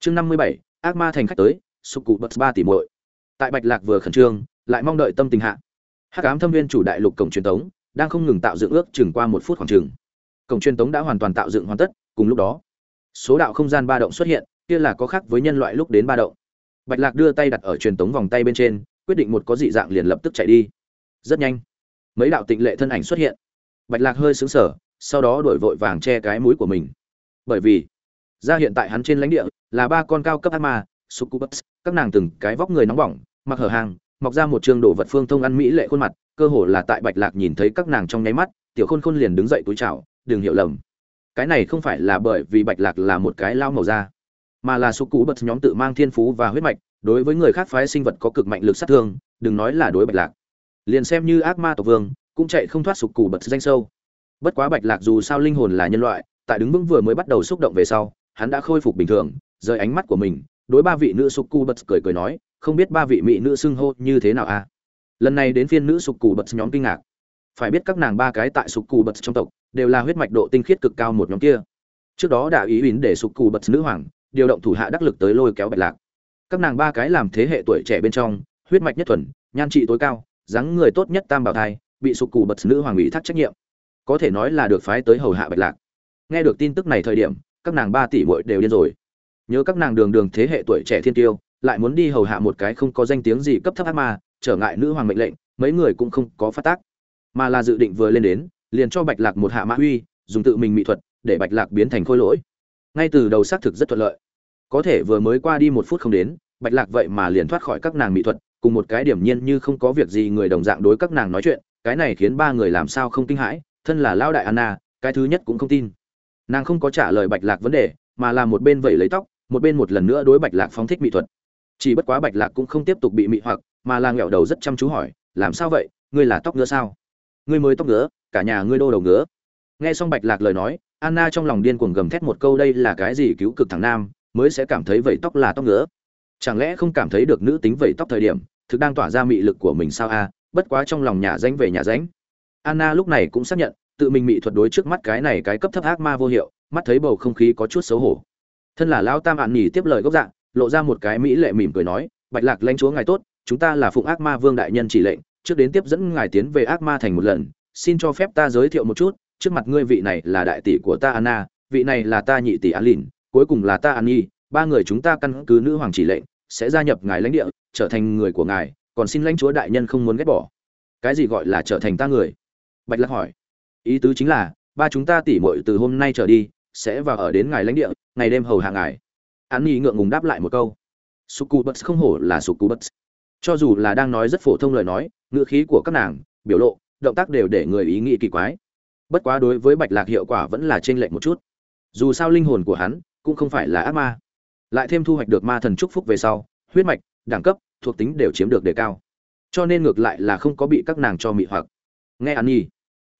Chương năm mươi bảy, ác ma thành khách tới sục cụ bật ba tỷ muội. Tại bạch lạc vừa khẩn trương, lại mong đợi tâm tình hạ. Hắc ám thâm viên chủ đại lục cổng truyền tống đang không ngừng tạo dựng ước chừng qua một phút khoảng chừng. Cổng truyền tống đã hoàn toàn tạo dựng hoàn tất, cùng lúc đó, số đạo không gian ba động xuất hiện, kia là có khác với nhân loại lúc đến ba động. Bạch lạc đưa tay đặt ở truyền tống vòng tay bên trên quyết định một có dị dạng liền lập tức chạy đi. Rất nhanh, mấy đạo tịnh lệ thân ảnh xuất hiện. Bạch lạc hơi xứng sở sau đó đổi vội vàng che cái mũi của mình. Bởi vì, ra hiện tại hắn trên lãnh địa là ba con cao cấp ác ma, succubus, các nàng từng cái vóc người nóng bỏng, mặc hở hàng, mọc ra một trường đồ vật phương thông ăn mỹ lệ khuôn mặt, cơ hồ là tại bạch lạc nhìn thấy các nàng trong nháy mắt, tiểu khôn khôn liền đứng dậy túi chào, đừng hiểu lầm. Cái này không phải là bởi vì bạch lạc là một cái lao màu da, mà là số cũ bật nhóm tự mang thiên phú và huyết mạch đối với người khác phái sinh vật có cực mạnh lực sát thương, đừng nói là đối bạch lạc. Liền xem như ác ma tộc vương, cũng chạy không thoát sục củ bật danh sâu. Bất quá bạch lạc dù sao linh hồn là nhân loại, tại đứng vững vừa mới bắt đầu xúc động về sau, hắn đã khôi phục bình thường, rời ánh mắt của mình, đối ba vị nữ sục cù bật cười cười nói, không biết ba vị mỹ nữ xưng hô như thế nào a à? lần này đến phiên nữ sục cù bật nhóm kinh ngạc. Phải biết các nàng ba cái tại sục cù bật trong tộc, đều là huyết mạch độ tinh khiết cực cao một nhóm kia. Trước đó đã ý ủy để sụp cù bật nữ hoàng, điều động thủ hạ đắc lực tới lôi kéo bạch lạc các nàng ba cái làm thế hệ tuổi trẻ bên trong, huyết mạch nhất thuần, nhan trị tối cao, dáng người tốt nhất tam bảo thai, bị sụp cù bật nữ hoàng ủy thác trách nhiệm. Có thể nói là được phái tới hầu hạ bạch lạc. Nghe được tin tức này thời điểm, các nàng ba tỷ muội đều điên rồi. Nhớ các nàng đường đường thế hệ tuổi trẻ thiên tiêu, lại muốn đi hầu hạ một cái không có danh tiếng gì cấp thấp ác ma, trở ngại nữ hoàng mệnh lệnh, mấy người cũng không có phát tác. Mà là dự định vừa lên đến, liền cho bạch lạc một hạ mã uy, dùng tự mình mỹ thuật, để bạch lạc biến thành khôi lỗi. Ngay từ đầu xác thực rất thuận lợi có thể vừa mới qua đi một phút không đến, bạch lạc vậy mà liền thoát khỏi các nàng mỹ thuật, cùng một cái điểm nhiên như không có việc gì người đồng dạng đối các nàng nói chuyện, cái này khiến ba người làm sao không kinh hãi, thân là lao đại anna, cái thứ nhất cũng không tin. Nàng không có trả lời bạch lạc vấn đề, mà là một bên vẩy lấy tóc, một bên một lần nữa đối bạch lạc phóng thích mỹ thuật. Chỉ bất quá bạch lạc cũng không tiếp tục bị mị hoặc, mà là nghẹo đầu rất chăm chú hỏi, làm sao vậy? Ngươi là tóc ngứa sao? Ngươi mới tóc ngứa, cả nhà ngươi đô đầu ngứa. Nghe xong bạch lạc lời nói, anna trong lòng điên cuồng gầm thét một câu, đây là cái gì cứu cực thằng nam? Mới sẽ cảm thấy vẩy tóc là tóc ngứa. Chẳng lẽ không cảm thấy được nữ tính vẩy tóc thời điểm thực đang tỏa ra mị lực của mình sao a? Bất quá trong lòng nhà danh về nhà ránh, anna lúc này cũng xác nhận tự mình mị thuật đối trước mắt cái này cái cấp thấp ác ma vô hiệu mắt thấy bầu không khí có chút xấu hổ. Thân là Lão tam ạn nhỉ tiếp lời gốc dạng lộ ra một cái mỹ lệ mỉm cười nói bạch lạc lãnh chúa ngài tốt chúng ta là phụng ác ma vương đại nhân chỉ lệnh trước đến tiếp dẫn ngài tiến về ác ma thành một lần xin cho phép ta giới thiệu một chút trước mặt ngươi vị này là đại tỷ của ta anna vị này là ta nhị tỷ Á lìn cuối cùng là ta an nhi, ba người chúng ta căn cứ nữ hoàng chỉ lệnh, sẽ gia nhập ngài lãnh địa, trở thành người của ngài, còn xin lãnh chúa đại nhân không muốn ghét bỏ. Cái gì gọi là trở thành ta người? Bạch lạc hỏi. Ý tứ chính là, ba chúng ta tỉ mội từ hôm nay trở đi, sẽ vào ở đến ngài lãnh địa, ngày đêm hầu hạ ngài. An nhi ngượng ngùng đáp lại một câu. Succubus không hổ là succubus. Cho dù là đang nói rất phổ thông lời nói, ngữ khí của các nàng, biểu lộ, động tác đều để người ý nghĩ kỳ quái. Bất quá đối với bạch lạc hiệu quả vẫn là trên lệnh một chút. Dù sao linh hồn của hắn cũng không phải là ác ma. Lại thêm thu hoạch được ma thần c phúc về sau, huyết mạch, đẳng cấp, thuộc tính đều chiếm được đề cao. Cho nên ngược lại là không có bị các nàng cho mị hoặc. Nghe an nhi,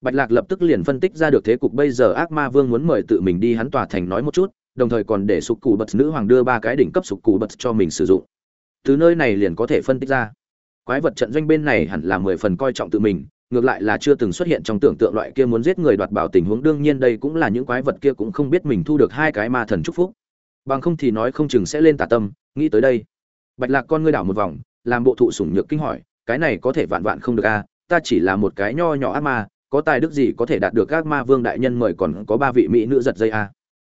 bạch lạc lập tức liền phân tích ra được thế cục bây giờ ác ma vương muốn mời tự mình đi hắn tòa thành nói một chút, đồng thời còn để sục cụ bật nữ hoàng đưa ba cái đỉnh cấp sục cụ bật cho mình sử dụng. Từ nơi này liền có thể phân tích ra. Quái vật trận doanh bên này hẳn là mười phần coi trọng tự mình ngược lại là chưa từng xuất hiện trong tưởng tượng loại kia muốn giết người đoạt bảo tình huống. Đương nhiên đây cũng là những quái vật kia cũng không biết mình thu được hai cái ma thần chúc phúc. Bằng không thì nói không chừng sẽ lên tà tâm, nghĩ tới đây. Bạch lạc con ngươi đảo một vòng, làm bộ thụ sủng nhược kinh hỏi, cái này có thể vạn vạn không được a ta chỉ là một cái nho nhỏ ác ma, có tài đức gì có thể đạt được các ma vương đại nhân mời còn có ba vị mỹ nữ giật dây a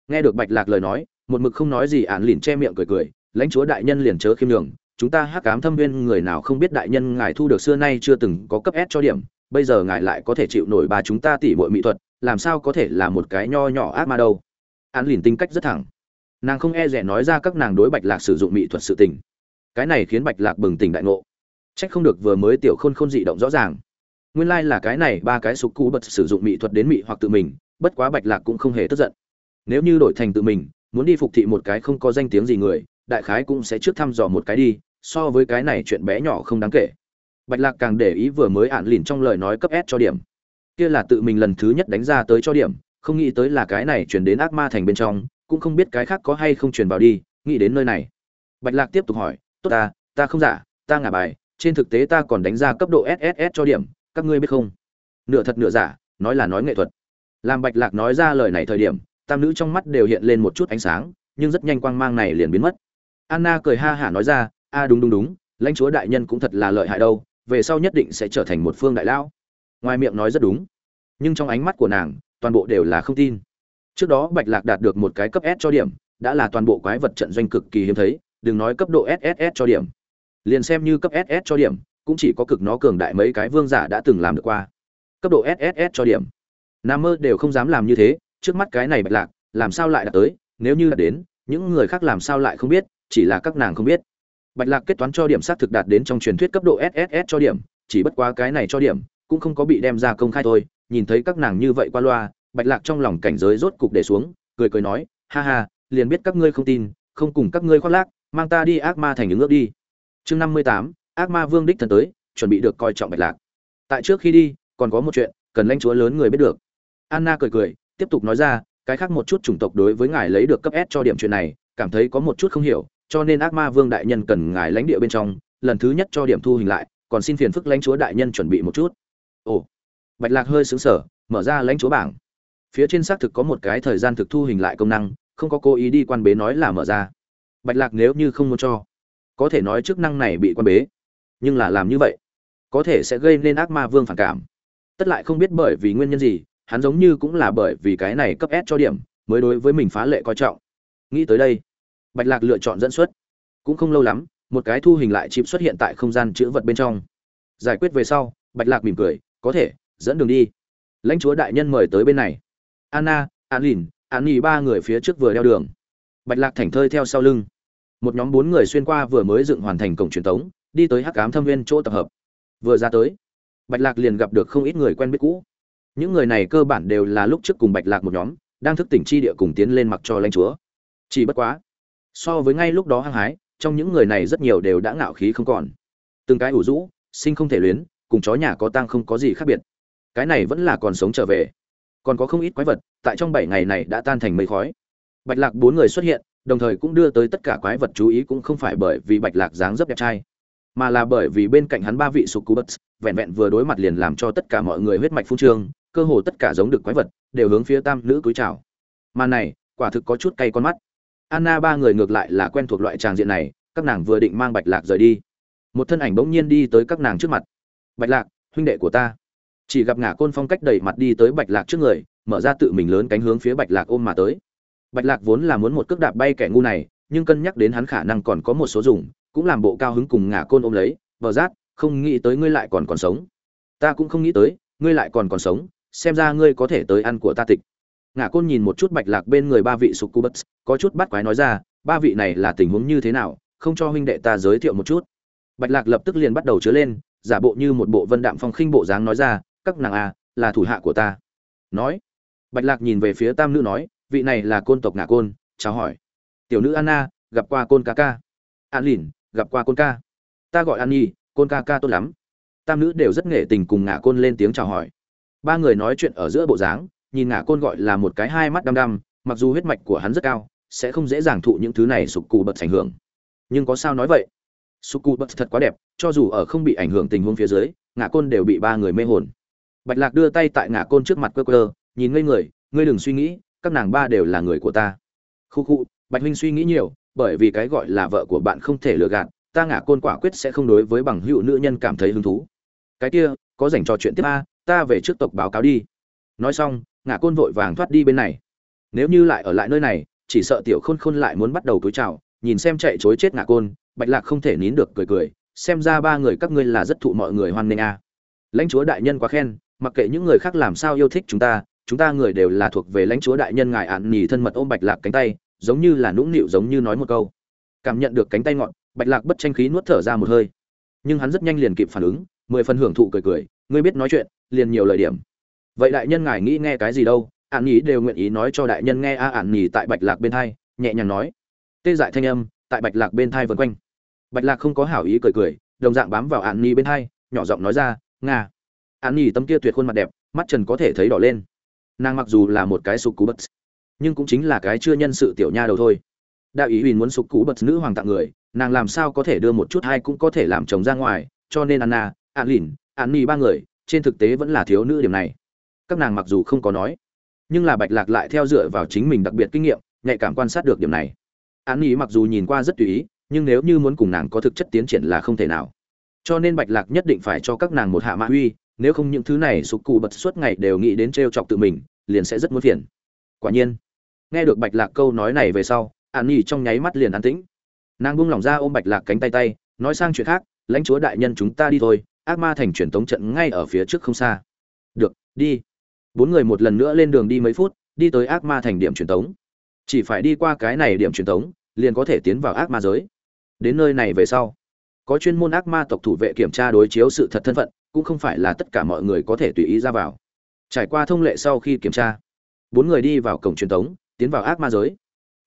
nghe được bạch lạc lời nói, một mực không nói gì ạn lìn che miệng cười cười, lãnh chúa đại nhân liền chớ khiêm nhường, chúng ta hắc cám thâm viên người nào không biết đại nhân ngài thu được xưa nay chưa từng có cấp s cho điểm bây giờ ngài lại có thể chịu nổi bà chúng ta tỉ bội mỹ thuật, làm sao có thể là một cái nho nhỏ ác ma đâu? An lìn tính cách rất thẳng. Nàng không e rẻ nói ra các nàng đối bạch lạc sử dụng mỹ thuật sự tình. Cái này khiến bạch lạc bừng tỉnh đại ngộ. Trách không được vừa mới tiểu khôn khôn dị động rõ ràng. Nguyên lai là cái này ba cái sục cú bật sử dụng mỹ thuật đến mỹ hoặc tự mình, bất quá bạch lạc cũng không hề tức giận. Nếu như đổi thành tự mình, muốn đi phục thị một cái không có danh tiếng gì người, đại khái cũng sẽ trước thăm dò một cái đi, so với cái này chuyện bé nhỏ không đáng kể bạch lạc càng để ý vừa mới ạn lìn trong lời nói cấp s cho điểm. Kia là tự mình lần thứ nhất đánh ra tới cho điểm, không nghĩ tới là cái này chuyển đến ác ma thành bên trong, cũng không biết cái khác có hay không truyền vào đi, nghĩ đến nơi này. Bạch lạc tiếp tục hỏi, tốt ta ta không giả, ta ngả bài, trên thực tế ta còn đánh ra cấp độ sss cho điểm, các ngươi biết không? Nửa thật nửa giả, nói là nói nghệ thuật. Làm bạch lạc nói ra lời này thời điểm, tam nữ trong mắt đều hiện lên một chút ánh sáng, nhưng rất nhanh quang mang này liền biến mất. Anna cười ha hả nói ra, a, đúng đúng đúng, lãnh chúa đại nhân cũng thật là lợi hại đâu về sau nhất định sẽ trở thành một phương đại lão. Ngoài miệng nói rất đúng. Nhưng trong ánh mắt của nàng, toàn bộ đều là không tin. Trước đó bạch lạc đạt được một cái cấp s cho điểm, đã là toàn bộ quái vật trận doanh cực kỳ hiếm thấy, đừng nói cấp độ sss cho điểm. Liền xem như cấp ss cho điểm, cũng chỉ có cực nó cường đại mấy cái vương giả đã từng làm được qua. Cấp độ sss cho điểm. Nam mơ đều không dám làm như thế, trước mắt cái này bạch lạc, làm sao lại đạt tới, nếu như đạt đến, những người khác làm sao lại không biết, chỉ là các nàng không biết bạch lạc kết toán cho điểm xác thực đạt đến trong truyền thuyết cấp độ sss cho điểm, chỉ bất quá cái này cho điểm, cũng không có bị đem ra công khai thôi. Nhìn thấy các nàng như vậy qua loa, bạch lạc trong lòng cảnh giới rốt cục để xuống, cười cười nói, ha ha, liền biết các ngươi không tin, không cùng các ngươi khoác lác, mang ta đi ác ma thành những ước đi. Chương năm mươi tám, ác ma vương đích thần tới, chuẩn bị được coi trọng bạch lạc. Tại trước khi đi, còn có một chuyện, cần lãnh chúa lớn người biết được. Anna cười cười, tiếp tục nói ra, cái khác một chút chủng tộc đối với ngài lấy được cấp s cho điểm chuyện này, cảm thấy có một chút không hiểu cho nên ác ma vương đại nhân cần ngài lãnh địa bên trong, lần thứ nhất cho điểm thu hình lại, còn xin phiền phức lãnh chúa đại nhân chuẩn bị một chút. Ồ, bạch lạc hơi xứng sở mở ra lãnh chúa bảng. Phía trên xác thực có một cái thời gian thực thu hình lại công năng, không có cố ý đi quan bế nói là mở ra. Bạch lạc nếu như không muốn cho, có thể nói chức năng này bị quan bế. Nhưng là làm như vậy, có thể sẽ gây nên ác ma vương phản cảm. Tất lại không biết bởi vì nguyên nhân gì, hắn giống như cũng là bởi vì cái này cấp s cho điểm, mới đối với mình phá lệ coi trọng. Nghĩ tới đây bạch lạc lựa chọn dẫn xuất. Cũng không lâu lắm, một cái thu hình lại chip xuất hiện tại không gian chữ vật bên trong. Giải quyết về sau, bạch lạc mỉm cười, có thể, dẫn đường đi. Lãnh chúa đại nhân mời tới bên này. Anna an lìn an nhi ba người phía trước vừa đeo đường. Bạch lạc thảnh thơi theo sau lưng. Một nhóm bốn người xuyên qua vừa mới dựng hoàn thành cổng truyền thống đi tới hắc cám thâm viên chỗ tập hợp. Vừa ra tới, bạch lạc liền gặp được không ít người quen biết cũ. Những người này cơ bản đều là lúc trước cùng bạch lạc một nhóm, đang thức tỉnh chi địa cùng tiến lên mặc cho lãnh chúa. Chỉ bất quá so với ngay lúc đó hăng hái, trong những người này rất nhiều đều đã ngạo khí không còn. Từng cái ủ rũ, sinh không thể luyến, cùng chó nhà có tang không có gì khác biệt. Cái này vẫn là còn sống trở về. Còn có không ít quái vật, tại trong bảy ngày này đã tan thành mây khói. Bạch lạc bốn người xuất hiện, đồng thời cũng đưa tới tất cả quái vật chú ý cũng không phải bởi vì bạch lạc dáng dấp đẹp trai, mà là bởi vì bên cạnh hắn ba vị sục cú bất vẹn vẹn vừa đối mặt liền làm cho tất cả mọi người huyết mạch phun trương, cơ hồ tất cả giống được quái vật, đều hướng phía tam nữ cúi chào. Màn này, quả thực có chút cay con mắt anna ba người ngược lại là quen thuộc loại tràng diện này, các nàng vừa định mang bạch lạc rời đi. Một thân ảnh bỗng nhiên đi tới các nàng trước mặt. Bạch lạc, huynh đệ của ta. Chỉ gặp ngả côn phong cách đẩy mặt đi tới bạch lạc trước người, mở ra tự mình lớn cánh hướng phía bạch lạc ôm mà tới. Bạch lạc vốn là muốn một cước đạp bay kẻ ngu này, nhưng cân nhắc đến hắn khả năng còn có một số dùng, cũng làm bộ cao hứng cùng ngả côn ôm lấy, bờ rát không nghĩ tới ngươi lại còn còn sống. Ta cũng không nghĩ tới, ngươi lại còn còn sống, xem ra ngươi có thể tới ăn của ta tịch ngả côn nhìn một chút bạch lạc bên người ba vị sục cu bất có chút bắt quái nói ra, ba vị này là tình huống như thế nào, không cho huynh đệ ta giới thiệu một chút. Bạch lạc lập tức liền bắt đầu chứa lên, giả bộ như một bộ vân đạm phong khinh bộ dáng nói ra, các nàng à là thủ hạ của ta. Nói, bạch lạc nhìn về phía tam nữ nói, vị này là côn tộc ngả côn, chào hỏi. Tiểu nữ anna, gặp qua côn ca ca. An lìn, gặp qua côn ca. Ta gọi an nhi, côn ca ca tốt lắm. Tam nữ đều rất nghệ tình cùng ngả côn lên tiếng chào hỏi. Ba người nói chuyện ở giữa bộ dáng nhìn ngả côn gọi là một cái hai mắt đăm đăm, mặc dù huyết mạch của hắn rất cao, sẽ không dễ dàng thụ những thứ này sụp cụ bật ảnh hưởng. Nhưng có sao nói vậy? Sụp cụ bật thật quá đẹp, cho dù ở không bị ảnh hưởng tình huống phía dưới, ngả côn đều bị ba người mê hồn. Bạch lạc đưa tay tại ngả côn trước mặt cơ cơ nhìn ngây người, ngươi đừng suy nghĩ, các nàng ba đều là người của ta. Khu khu, bạch huynh suy nghĩ nhiều, bởi vì cái gọi là vợ của bạn không thể lừa gạt, ta ngả côn quả quyết sẽ không đối với bằng hữu nữ nhân cảm thấy hứng thú. Cái kia, có dành trò chuyện tiếp a, ta về trước tộc báo cáo đi. Nói xong ngả côn vội vàng thoát đi bên này. Nếu như lại ở lại nơi này, chỉ sợ tiểu khôn khôn lại muốn bắt đầu túi chào, nhìn xem chạy chối chết ngả côn, bạch lạc không thể nín được cười cười, xem ra ba người các ngươi là rất thụ mọi người hoan nghênh a. Lãnh chúa đại nhân quá khen, mặc kệ những người khác làm sao yêu thích chúng ta chúng ta người đều là thuộc về lãnh chúa đại nhân ngài ạn nhì thân mật ôm bạch lạc cánh tay, giống như là nũng nịu giống như nói một câu. Cảm nhận được cánh tay ngọn, bạch lạc bất tranh khí nuốt thở ra một hơi. Nhưng hắn rất nhanh liền kịp phản ứng, mười phần hưởng thụ cười cười, ngươi biết nói chuyện, liền nhiều lời điểm vậy đại nhân ngài nghĩ nghe cái gì đâu ạn nhì đều nguyện ý nói cho đại nhân nghe a ạn nhì tại bạch lạc bên thai nhẹ nhàng nói. Tê dại thanh âm, tại bạch lạc bên thai vân quanh. Bạch lạc không có hảo ý cười cười, đồng dạng bám vào ạn nhì bên thai nhỏ giọng nói ra, nga. Ạn nhì tấm kia tuyệt khuôn mặt đẹp, mắt trần có thể thấy đỏ lên. Nàng mặc dù là một cái sục cú bật, nhưng cũng chính là cái chưa nhân sự tiểu nha đầu thôi. Đạo ý huỳnh muốn sục cú bật nữ hoàng tặng người, nàng làm sao có thể đưa một chút hay cũng có thể làm chồng ra ngoài, cho nên anna an lìn an ni ba người, trên thực tế vẫn là thiếu nữ điểm này các nàng mặc dù không có nói, nhưng là bạch lạc lại theo dựa vào chính mình đặc biệt kinh nghiệm, nhạy cảm quan sát được điểm này. An ý mặc dù nhìn qua rất tùy ý, nhưng nếu như muốn cùng nàng có thực chất tiến triển là không thể nào. Cho nên bạch lạc nhất định phải cho các nàng một hạ mã uy, nếu không những thứ này sụp cụ bật suốt ngày đều nghĩ đến t r e o chọc tự mình, liền sẽ rất muốn phiền. Quả nhiên, nghe được bạch lạc câu nói này về sau, an ý trong nháy mắt liền an tĩnh. Nàng buông lỏng ra ôm bạch lạc cánh tay tay, nói sang chuyện khác, lãnh chúa đại nhân chúng ta đi thôi, ác ma thành truyền tống trận ngay ở phía trước không xa. Được, đi bốn người một lần nữa lên đường đi mấy phút đi tới ác ma thành điểm truyền tống. Chỉ phải đi qua cái này điểm truyền tống liền có thể tiến vào ác ma giới. Đến nơi này về sau có chuyên môn ác ma tộc thủ vệ kiểm tra đối chiếu sự thật thân phận cũng không phải là tất cả mọi người có thể tùy ý ra vào. Trải qua thông lệ sau khi kiểm tra bốn người đi vào cổng truyền tống, tiến vào ác ma giới.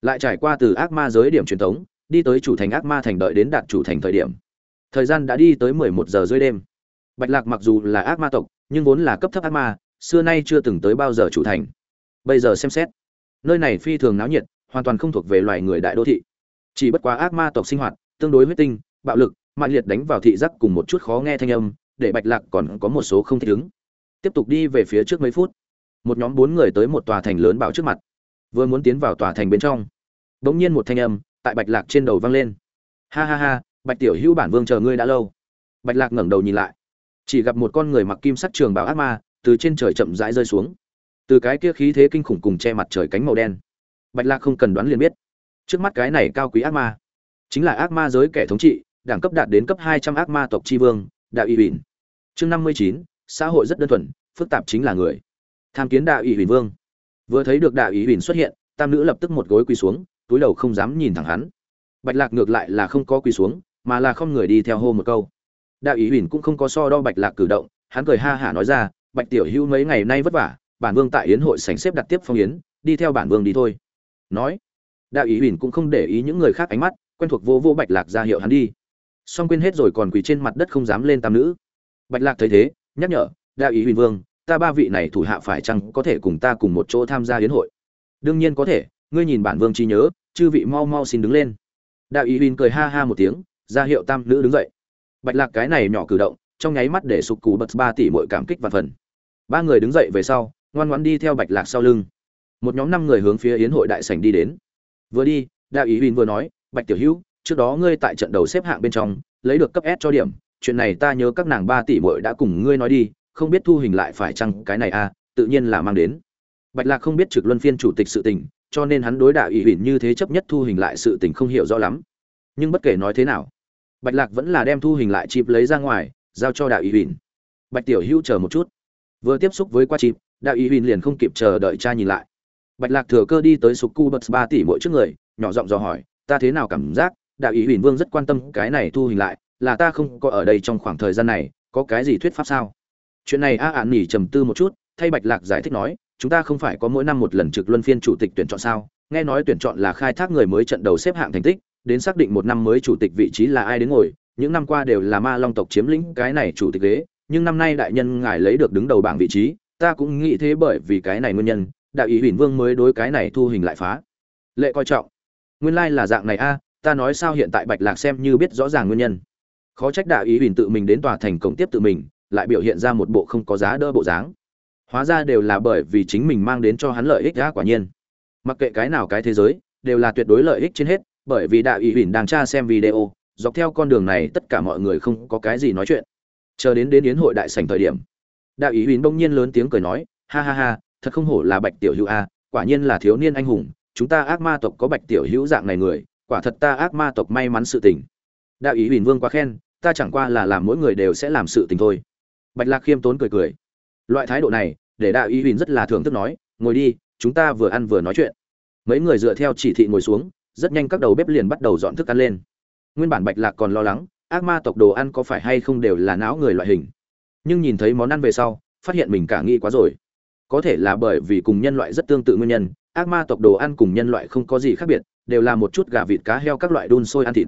Lại trải qua từ ác ma giới điểm truyền tống đi tới chủ thành ác ma thành đợi đến đạt chủ thành thời điểm. Thời gian đã đi tới mười một giờ rưỡi đêm. Bạch lạc mặc dù là ác ma tộc nhưng vốn là cấp thấp ác ma xưa nay chưa từng tới bao giờ chủ thành. Bây giờ xem xét, nơi này phi thường náo nhiệt, hoàn toàn không thuộc về loài người đại đô thị. Chỉ bất quá ác ma tộc sinh hoạt, tương đối huyết tinh, bạo lực mạnh liệt đánh vào thị giác cùng một chút khó nghe thanh âm, để bạch lạc còn có một số không thích ứng. Tiếp tục đi về phía trước mấy phút, một nhóm bốn người tới một tòa thành lớn bảo trước mặt, vừa muốn tiến vào tòa thành bên trong. Đ ỗ n g nhiên một thanh âm tại bạch lạc trên đầu vang lên. Ha ha ha, bạch tiểu hữu bản vương chờ ngươi đã lâu. Bạch lạc ngẩng đầu nhìn lại, chỉ gặp một con người mặc kim sắc trường bảo ác ma từ trên trời chậm rãi rơi xuống. Từ cái kia khí thế kinh khủng cùng che mặt trời cánh màu đen. Bạch lạc không cần đoán liền biết. Trước mắt cái này cao quý ác ma, chính là ác ma giới kẻ thống trị, đẳng cấp đạt đến cấp hai trăm ác ma tộc tri vương, đạo y bỉn chương năm mươi chín, xã hội rất đơn thuần, phức tạp chính là người. Tham kiến đạo y bỉn vương. Vừa thấy được đạo y bỉn xuất hiện, tam nữ lập tức một gối quỳ xuống, túi đầu không dám nhìn thẳng hắn. Bạch lạc ngược lại là không có quỳ xuống, mà là không người đi theo hô một câu. Đạo y bỉn cũng không có so đo bạch lạc cử động, hắn cười ha hả nói ra bạch tiểu hữu mấy ngày nay vất vả, bản vương tại yến hội sảnh xếp đặt tiếp phong yến, đi theo bản vương đi thôi. Nói, đạo ý huỳnh cũng không để ý những người khác ánh mắt, quen thuộc vô vô bạch lạc ra hiệu hắn đi. Xong quên hết rồi còn quỳ trên mặt đất không dám lên tam nữ. Bạch lạc thấy thế, nhắc nhở, đạo ý huỳnh vương, ta ba vị này thủ hạ phải chăng có thể cùng ta cùng một chỗ tham gia yến hội? Đương nhiên có thể, ngươi nhìn bản vương trí nhớ, chư vị mau mau xin đứng lên. Đạo ý huỳnh cười ha ha một tiếng, ra hiệu tam nữ đứng dậy. Bạch lạc cái này nhỏ cử động, trong nháy mắt để sụp cù bật ba tỷ mỗi cảm kích và phần ba người đứng dậy về sau ngoan ngoãn đi theo bạch lạc sau lưng. Một nhóm năm người hướng phía yến hội đại sảnh đi đến. Vừa đi đạo ý huỳnh vừa nói bạch tiểu hữu trước đó ngươi tại trận đầu xếp hạng bên trong lấy được cấp s cho điểm chuyện này ta nhớ các nàng ba tỷ muội đã cùng ngươi nói đi không biết thu hình lại phải chăng cái này à, tự nhiên là mang đến. Bạch lạc không biết trực luân phiên chủ tịch sự tình cho nên hắn đối đạo ý huỳnh như thế chấp nhất thu hình lại sự tình không hiểu rõ lắm. Nhưng bất kể nói thế nào bạch lạc vẫn là đem thu hình lại chịp lấy ra ngoài giao cho đạo ý huỳnh bạch tiểu hữu chờ một chút vừa tiếp xúc với qua chịp đạo ý huỳnh liền không kịp chờ đợi cha nhìn lại. Bạch lạc thừa cơ đi tới sục cu bật ba tỷ mỗi trước người, nhỏ giọng dò hỏi, ta thế nào cảm giác? Đạo ý huỳnh vương rất quan tâm cái này thu hình lại, là ta không có ở đây trong khoảng thời gian này, có cái gì thuyết pháp sao? Chuyện này a ạn nỉ trầm tư một chút, thay bạch lạc giải thích nói, chúng ta không phải có mỗi năm một lần trực luân phiên chủ tịch tuyển chọn sao? Nghe nói tuyển chọn là khai thác người mới trận đầu xếp hạng thành tích, đến xác định một năm mới chủ tịch vị trí là ai đến ngồi, những năm qua đều là ma long tộc chiếm lĩnh cái này chủ tịch ghế nhưng năm nay đại nhân ngài lấy được đứng đầu bảng vị trí, ta cũng nghĩ thế bởi vì cái này nguyên nhân, Đại ý huỳnh vương mới đối cái này thu hình lại phá. Lệ coi trọng. Nguyên lai là dạng này a, ta nói sao hiện tại bạch lạc xem như biết rõ ràng nguyên nhân. Khó trách đại ý huỳnh tự mình đến tòa thành cổng tiếp tự mình, lại biểu hiện ra một bộ không có giá đỡ bộ dáng. Hóa ra đều là bởi vì chính mình mang đến cho hắn lợi ích đã quả nhiên. Mặc kệ cái nào cái thế giới, đều là tuyệt đối lợi ích trên hết, bởi vì đại ý huỳnh đang tra xem video, dọc theo con đường này tất cả mọi người không có cái gì nói chuyện chờ đến đến yến hội đại sảnh thời điểm, đạo ý huỳnh bỗng nhiên lớn tiếng cười nói, ha ha ha, thật không hổ là bạch tiểu hữu a, quả nhiên là thiếu niên anh hùng, chúng ta ác ma tộc có bạch tiểu hữu dạng này người, quả thật ta ác ma tộc may mắn sự tình. Đạo ý huỳnh vương quá khen, ta chẳng qua là làm mỗi người đều sẽ làm sự tình thôi. Bạch lạc khiêm tốn cười cười. Loại thái độ này, để đạo ý huỳnh rất là thưởng thức nói, ngồi đi, chúng ta vừa ăn vừa nói chuyện. Mấy người dựa theo chỉ thị ngồi xuống, rất nhanh các đầu bếp liền bắt đầu dọn thức ăn lên. Nguyên bản bạch lạc còn lo lắng ác ma tộc đồ ăn có phải hay không đều là não người loại hình. Nhưng nhìn thấy món ăn về sau, phát hiện mình cả nghĩ quá rồi. Có thể là bởi vì cùng nhân loại rất tương tự nguyên nhân, ác ma tộc đồ ăn cùng nhân loại không có gì khác biệt, đều là một chút gà vịt cá heo các loại đun sôi ăn thịt.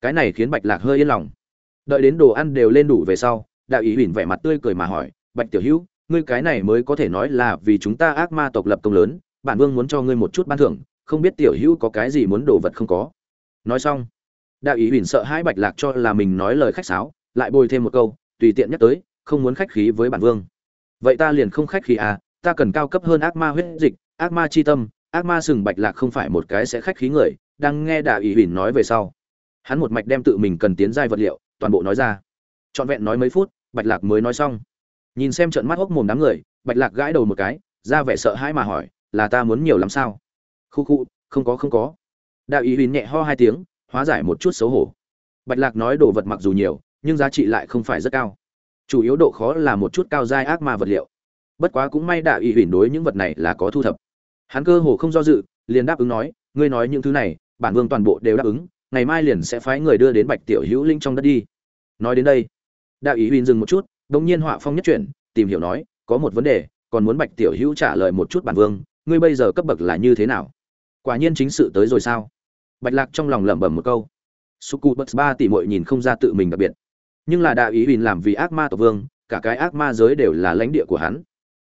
Cái này khiến bạch lạc hơi yên lòng. Đợi đến đồ ăn đều lên đủ về sau, đạo ý huỳnh vẻ mặt tươi cười mà hỏi, bạch tiểu hữu, ngươi cái này mới có thể nói là vì chúng ta ác ma tộc lập công lớn, bản vương muốn cho ngươi một chút ban thưởng, không biết tiểu hữu có cái gì muốn đồ vật không có? Nói xong đạo ý huỳnh sợ hai bạch lạc cho là mình nói lời khách sáo, lại bồi thêm một câu, tùy tiện nhắc tới, không muốn khách khí với bản vương. Vậy ta liền không khách khí à ta cần cao cấp hơn ác ma huyết dịch, ác ma chi tâm, ác ma sừng bạch lạc không phải một cái sẽ khách khí người, đang nghe đạo ý huỳnh nói về sau. Hắn một mạch đem tự mình cần tiến giai vật liệu, toàn bộ nói ra. Trọn vẹn nói mấy phút, bạch lạc mới nói xong. Nhìn xem trận mắt hốc mồm đám người, bạch lạc gãi đầu một cái, ra vẻ sợ hãi mà hỏi, là ta muốn nhiều lắm sao? Khu khu, không có không có. Đạo ý huỳnh nhẹ ho hai tiếng hóa giải một chút xấu hổ. Bạch lạc nói đồ vật mặc dù nhiều, nhưng giá trị lại không phải rất cao. Chủ yếu độ khó là một chút cao giai ác ma vật liệu. Bất quá cũng may đạo ý huỳnh đối những vật này là có thu thập. Hắn cơ hồ không do dự, liền đáp ứng nói, ngươi nói những thứ này, bản vương toàn bộ đều đáp ứng, ngày mai liền sẽ phái người đưa đến bạch tiểu hữu linh trong đất đi. Nói đến đây đạo ý huỳnh dừng một chút đông nhiên họa phong nhất chuyển, tìm hiểu nói, có một vấn đề, còn muốn bạch tiểu hữu trả lời một chút bản vương, ngươi bây giờ cấp bậc là như thế nào? Quả nhiên chính sự tới rồi sao? Bạch lạc trong lòng lẩm bẩm một câu. Suku bất ba tỷ muội nhìn không ra tự mình đặc biệt. Nhưng là đạo ý huỳnh làm vì ác ma tổ vương, cả cái ác ma giới đều là lãnh địa của hắn.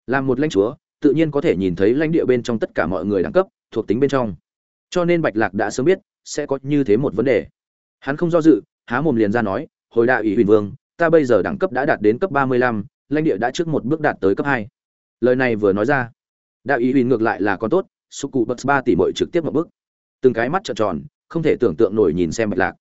Làm một lãnh chúa, tự nhiên có thể nhìn thấy lãnh địa bên trong tất cả mọi người đẳng cấp, thuộc tính bên trong. Cho nên bạch lạc đã sớm biết, sẽ có như thế một vấn đề. Hắn không do dự, há mồm liền ra nói, hồi đạo ý huỳnh vương, ta bây giờ đẳng cấp đã đạt đến cấp ba mươi lăm, lãnh địa đã trước một bước đạt tới cấp hai. Lời này vừa nói ra đạo ý huỳnh ngược lại là còn tốt sục cụ ba tỷ mội trực tiếp một bước từng cái mắt trợn tròn, không thể tưởng tượng nổi nhìn xem bạch lạc.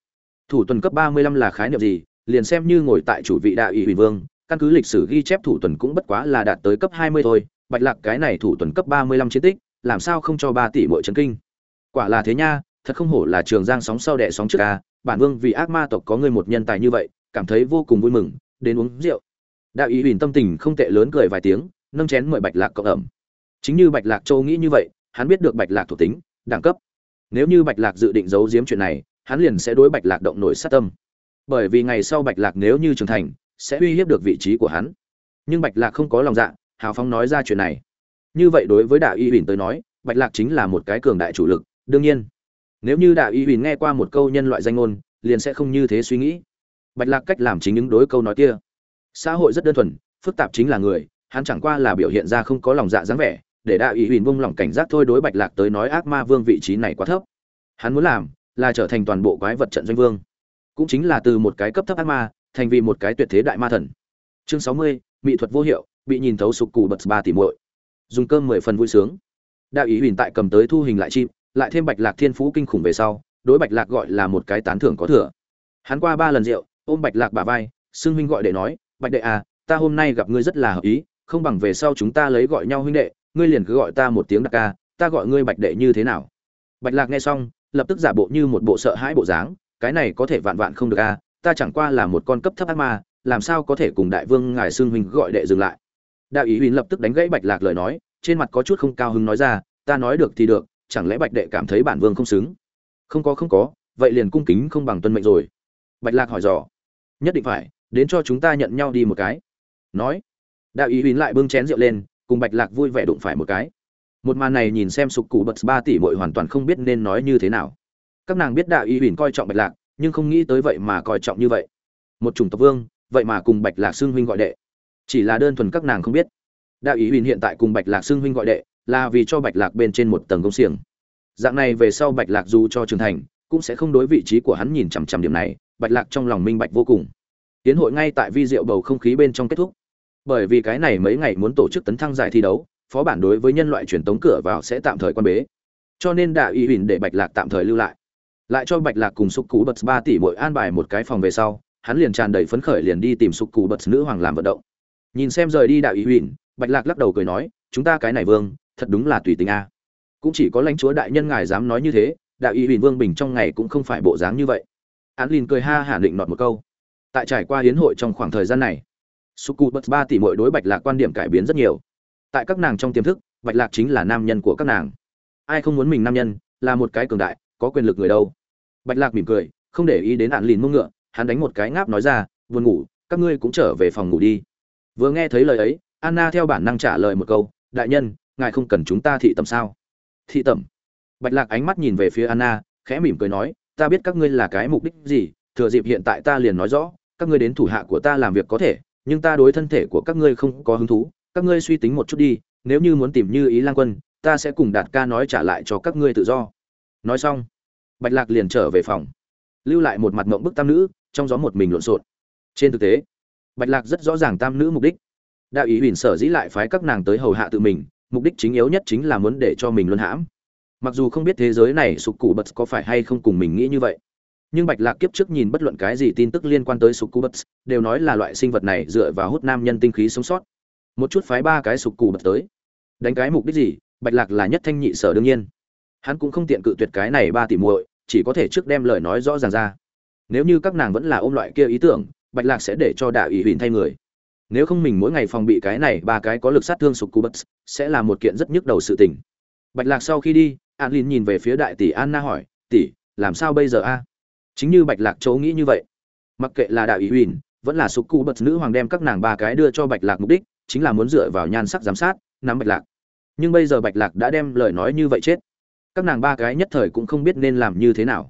Thủ tuần cấp ba mươi lăm là khái niệm gì, liền xem như ngồi tại chủ vị đại ủy huyền vương, căn cứ lịch sử ghi chép thủ tuần cũng bất quá là đạt tới cấp hai mươi thôi, bạch lạc cái này thủ tuần cấp ba mươi lăm chiến tích, làm sao không cho ba tỷ mội chấn kinh? Quả là thế nha, thật không hổ là trường giang sóng sau đẻ sóng trước ca bản vương vì ác ma tộc có người một nhân tài như vậy, cảm thấy vô cùng vui mừng, đến uống rượu. Đại ủy huỳnh tâm tình không tệ lớn cười vài tiếng, nâng chén mời bạch lạc cộng ẩm. Chính như bạch lạc châu nghĩ như vậy, hắn biết được bạch lạc thuộc tính, đẳng cấp nếu như bạch lạc dự định giấu giếm chuyện này, hắn liền sẽ đối bạch lạc động nổi sát tâm. Bởi vì ngày sau bạch lạc nếu như trưởng thành, sẽ uy hiếp được vị trí của hắn. Nhưng bạch lạc không có lòng dạ hào phong nói ra chuyện này. Như vậy đối với đạo y huỳnh tới nói, bạch lạc chính là một cái cường đại chủ lực, đương nhiên. Nếu như đạo y huỳnh nghe qua một câu nhân loại danh ngôn, liền sẽ không như thế suy nghĩ. Bạch lạc cách làm chính những đối câu nói kia. Xã hội rất đơn thuần, phức tạp chính là người, hắn chẳng qua là biểu hiện ra không có lòng dạ dáng vẻ để đạo ý huỳnh bung lòng cảnh giác thôi đối bạch lạc tới nói ác ma vương vị trí này quá thấp. Hắn muốn làm là trở thành toàn bộ quái vật trận doanh vương. Cũng chính là từ một cái cấp thấp ác ma, thành vì một cái tuyệt thế đại ma thần. Chương sáu mươi, mỹ thuật vô hiệu, bị nhìn thấu sụp cù bật ba tỷ muội. Dùng cơm mười phần vui sướng. Đạo ý huỳnh tại cầm tới thu hình lại chim, lại thêm bạch lạc thiên phú kinh khủng về sau, đối bạch lạc gọi là một cái tán thưởng có thừa. Hắn qua ba lần rượu, ôm bạch lạc bà vai, xưng huynh gọi để nói, bạch đệ à ta hôm nay gặp ngươi rất là hợp ý, không bằng về sau chúng ta lấy gọi nhau huynh đệ ngươi liền cứ gọi ta một tiếng đặc ca ta gọi ngươi bạch đệ như thế nào? Bạch lạc nghe xong lập tức giả bộ như một bộ sợ hãi bộ dáng cái này có thể vạn vạn không được a à, ta chẳng qua là một con cấp thấp ác ma làm sao có thể cùng đại vương ngài xưng huynh gọi đệ dừng lại? Đạo ý huynh lập tức đánh gãy bạch lạc lời nói trên mặt có chút không cao hứng nói ra ta nói được thì được chẳng lẽ bạch đệ cảm thấy bản vương không xứng? Không có không có vậy liền cung kính không bằng tuân mệnh rồi. Bạch lạc hỏi dò. Nhất định phải đến cho chúng ta nhận nhau đi một cái. Nói đạo ý huynh lại bưng chén rượu lên cùng bạch lạc vui vẻ đụng phải một cái. Một màn này nhìn xem sục cụ bật ba tỷ mội hoàn toàn không biết nên nói như thế nào. Các nàng biết đạo ý huỳnh coi trọng bạch lạc, nhưng không nghĩ tới vậy mà coi trọng như vậy. Một chủng tộc vương, vậy mà cùng bạch lạc xưng huynh gọi đệ. Chỉ là đơn thuần các nàng không biết. Đạo ý huỳnh hiện tại cùng bạch lạc xưng huynh gọi đệ, là vì cho bạch lạc bên trên một tầng công xiềng. Dạng này về sau bạch lạc dù cho trưởng thành, cũng sẽ không đối vị trí của hắn nhìn chằm chằm điểm này, bạch lạc trong lòng minh bạch vô cùng. Tiến hội ngay tại vi diệu bầu không khí bên trong kết thúc bởi vì cái này mấy ngày muốn tổ chức tấn thăng giải thi đấu, phó bản đối với nhân loại truyền tống cửa vào sẽ tạm thời quan bế. Cho nên đạ ý huỳnh để bạch lạc tạm thời lưu lại. Lại cho bạch lạc cùng sục cú bật ba tỷ mỗi an bài một cái phòng về sau, hắn liền tràn đầy phấn khởi liền đi tìm sục cú bật nữ hoàng làm vận động. Nhìn xem rời đi đạ ý huỳnh bạch lạc lắc đầu cười nói, chúng ta cái này vương, thật đúng là tùy tình a. Cũng chỉ có lãnh chúa đại nhân ngài dám nói như thế, đạ ý huỳnh vương bình trong ngày cũng không phải bộ dáng như vậy. Hắn liền cười ha hả định nọt một câu. Tại trải qua hiến hội trong khoảng thời gian này suku bất ba tỷ mỗi đối bạch lạc quan điểm cải biến rất nhiều. Tại các nàng trong tiềm thức, bạch lạc chính là nam nhân của các nàng. Ai không muốn mình nam nhân, là một cái cường đại, có quyền lực người đâu. Bạch lạc mỉm cười, không để ý đến hạn lìn mông ngựa, hắn đánh một cái ngáp nói ra, buồn ngủ, các ngươi cũng trở về phòng ngủ đi. Vừa nghe thấy lời ấy, anna theo bản năng trả lời một câu, đại nhân, ngài không cần chúng ta thị tầm sao? Thị tầm bạch lạc ánh mắt nhìn về phía anna, khẽ mỉm cười nói, ta biết các ngươi là cái mục đích gì, thừa dịp hiện tại ta liền nói rõ, các ngươi đến thủ hạ của ta làm việc có thể nhưng ta đối thân thể của các ngươi không có hứng thú, các ngươi suy tính một chút đi, nếu như muốn tìm như ý lang quân, ta sẽ cùng đạt ca nói trả lại cho các ngươi tự do. Nói xong, bạch lạc liền trở về phòng. Lưu lại một mặt mộng bức tam nữ, trong gió một mình lộn xộn. Trên thực tế, bạch lạc rất rõ ràng tam nữ mục đích. Đạo ý huỳnh sở dĩ lại phái các nàng tới hầu hạ tự mình, mục đích chính yếu nhất chính là muốn để cho mình luân hãm. Mặc dù không biết thế giới này sụp cụ bật có phải hay không cùng mình nghĩ như vậy nhưng bạch lạc kiếp trước nhìn bất luận cái gì tin tức liên quan tới sụp bật đều nói là loại sinh vật này dựa vào hút nam nhân tinh khí sống sót. Một chút phái ba cái sụp bật tới. Đánh cái mục đích gì? Bạch lạc là nhất thanh nhị sở đương nhiên. Hắn cũng không tiện cự tuyệt cái này ba tỷ muội, chỉ có thể trước đem lời nói rõ ràng ra. Nếu như các nàng vẫn là ôm loại kia ý tưởng, bạch lạc sẽ để cho đạo ủy huỳnh thay người. Nếu không mình mỗi ngày phòng bị cái này ba cái có lực sát thương sụp bật sẽ là một kiện rất nhức đầu sự tình. Bạch lạc sau khi đi an linh nhìn về phía đại tỷ anna hỏi, tỷ, làm sao bây giờ a? Chính như bạch lạc chỗ nghĩ như vậy. Mặc kệ là đạo ý huỳnh vẫn là sục cụ bật nữ hoàng đem các nàng ba cái đưa cho bạch lạc mục đích, chính là muốn dựa vào nhan sắc giám sát, nắm bạch lạc. Nhưng bây giờ bạch lạc đã đem lời nói như vậy chết. Các nàng ba cái nhất thời cũng không biết nên làm như thế nào.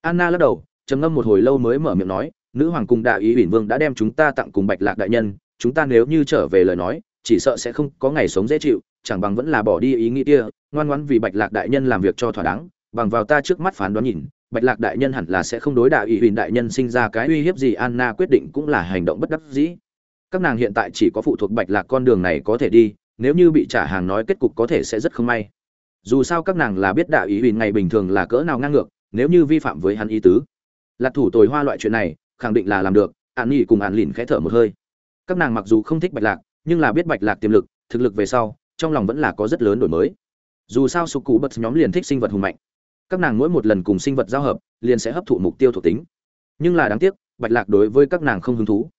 Anna lắc đầu, trầm ngâm một hồi lâu mới mở miệng nói, nữ hoàng cùng đạo ý ủy vương đã đem chúng ta tặng cùng bạch lạc đại nhân, chúng ta nếu như trở về lời nói, chỉ sợ sẽ không có ngày sống dễ chịu, chẳng bằng vẫn là bỏ đi ý nghĩ kia, ngoan ngoãn vì bạch lạc đại nhân làm việc cho thỏa đáng, bằng vào ta trước mắt phán đoán nhìn bạch lạc đại nhân hẳn là sẽ không đối đạo ý huỳnh đại nhân sinh ra cái uy hiếp gì, anna quyết định cũng là hành động bất đắc dĩ. Các nàng hiện tại chỉ có phụ thuộc bạch lạc con đường này có thể đi, nếu như bị trả hàng nói kết cục có thể sẽ rất không may. Dù sao các nàng là biết đạo ý huỳnh ngày bình thường là cỡ nào ngang ngược, nếu như vi phạm với hắn ý tứ. Lạc thủ tồi hoa loại chuyện này, khẳng định là làm được, an nghỉ cùng an lìn khẽ thở một hơi. Các nàng mặc dù không thích bạch lạc, nhưng là biết bạch lạc tiềm lực, thực lực về sau, trong lòng vẫn là có rất lớn đổi mới. Dù sao sục cụ bật nhóm liền thích sinh vật hùng mạnh các nàng mỗi một lần cùng sinh vật giao hợp, liền sẽ hấp thụ mục tiêu thuộc tính. Nhưng là đáng tiếc, bạch lạc đối với các nàng không hứng thú.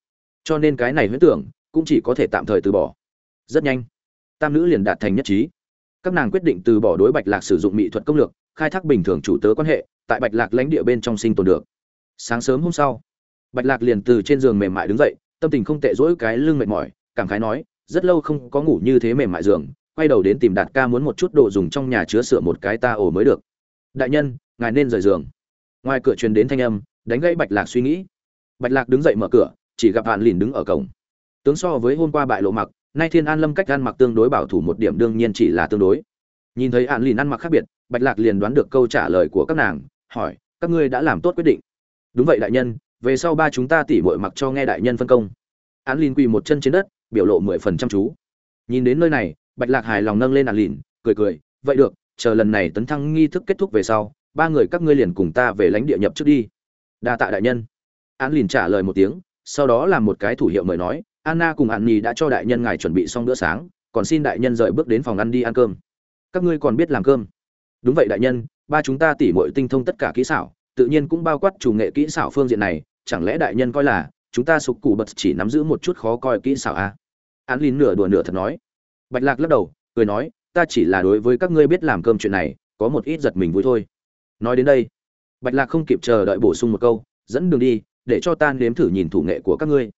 Cho nên cái này huyễn tưởng cũng chỉ có thể tạm thời từ bỏ. Rất nhanh, tam nữ liền đạt thành nhất trí. Các nàng quyết định từ bỏ đối bạch lạc sử dụng mỹ thuật công lược, khai thác bình thường chủ tớ quan hệ, tại bạch lạc lãnh địa bên trong sinh tồn được. Sáng sớm hôm sau, bạch lạc liền từ trên giường mềm mại đứng dậy, tâm tình không tệ dỗi cái lưng mệt mỏi, cảm khái nói, rất lâu không có ngủ như thế mềm mại giường, quay đầu đến tìm đạt ca muốn một chút đồ dùng trong nhà chứa sửa một cái ta ổ mới được đại nhân, ngài nên rời giường. Ngoài cửa truyền đến thanh âm, đánh gãy bạch lạc suy nghĩ. Bạch lạc đứng dậy mở cửa, chỉ gặp hạn lìn đứng ở cổng. Tướng so với hôm qua bại lộ mặc, nay thiên an lâm cách ăn mặc tương đối bảo thủ một điểm đương nhiên chỉ là tương đối. Nhìn thấy hạn lìn ăn mặc khác biệt, bạch lạc liền đoán được câu trả lời của các nàng, hỏi, các ngươi đã làm tốt quyết định? Đúng vậy, đại nhân, về sau ba chúng ta tỉ mội mặc cho nghe đại nhân phân công. Án lìn quỳ một chân trên đất, biểu lộ mười phần chăm chú. Nhìn đến nơi này, bạch lạc hài lòng nâng lên án lìn, cười cười, vậy được chờ lần này tấn thăng nghi thức kết thúc về sau, ba người các ngươi liền cùng ta về lãnh địa nhập trước đi. Đa tạ đại nhân. An lìn trả lời một tiếng, sau đó làm một cái thủ hiệu mời nói, anna cùng an nhi đã cho đại nhân ngài chuẩn bị xong bữa sáng, còn xin đại nhân rời bước đến phòng ăn đi ăn cơm. Các ngươi còn biết làm cơm? Đúng vậy đại nhân, ba chúng ta tỉ mọi tinh thông tất cả kỹ xảo, tự nhiên cũng bao quát chủ nghệ kỹ xảo phương diện này, chẳng lẽ đại nhân coi là chúng ta sụp cụ bật chỉ nắm giữ một chút khó coi kỹ xảo à? an lìn nửa đùa nửa thật nói. Bạch lạc lắc đầu, cười nói ta chỉ là đối với các ngươi biết làm cơm chuyện này, có một ít giật mình vui thôi. Nói đến đây, bạch lạc không kịp chờ đợi bổ sung một câu, dẫn đường đi, để cho ta nếm thử nhìn thủ nghệ của các ngươi.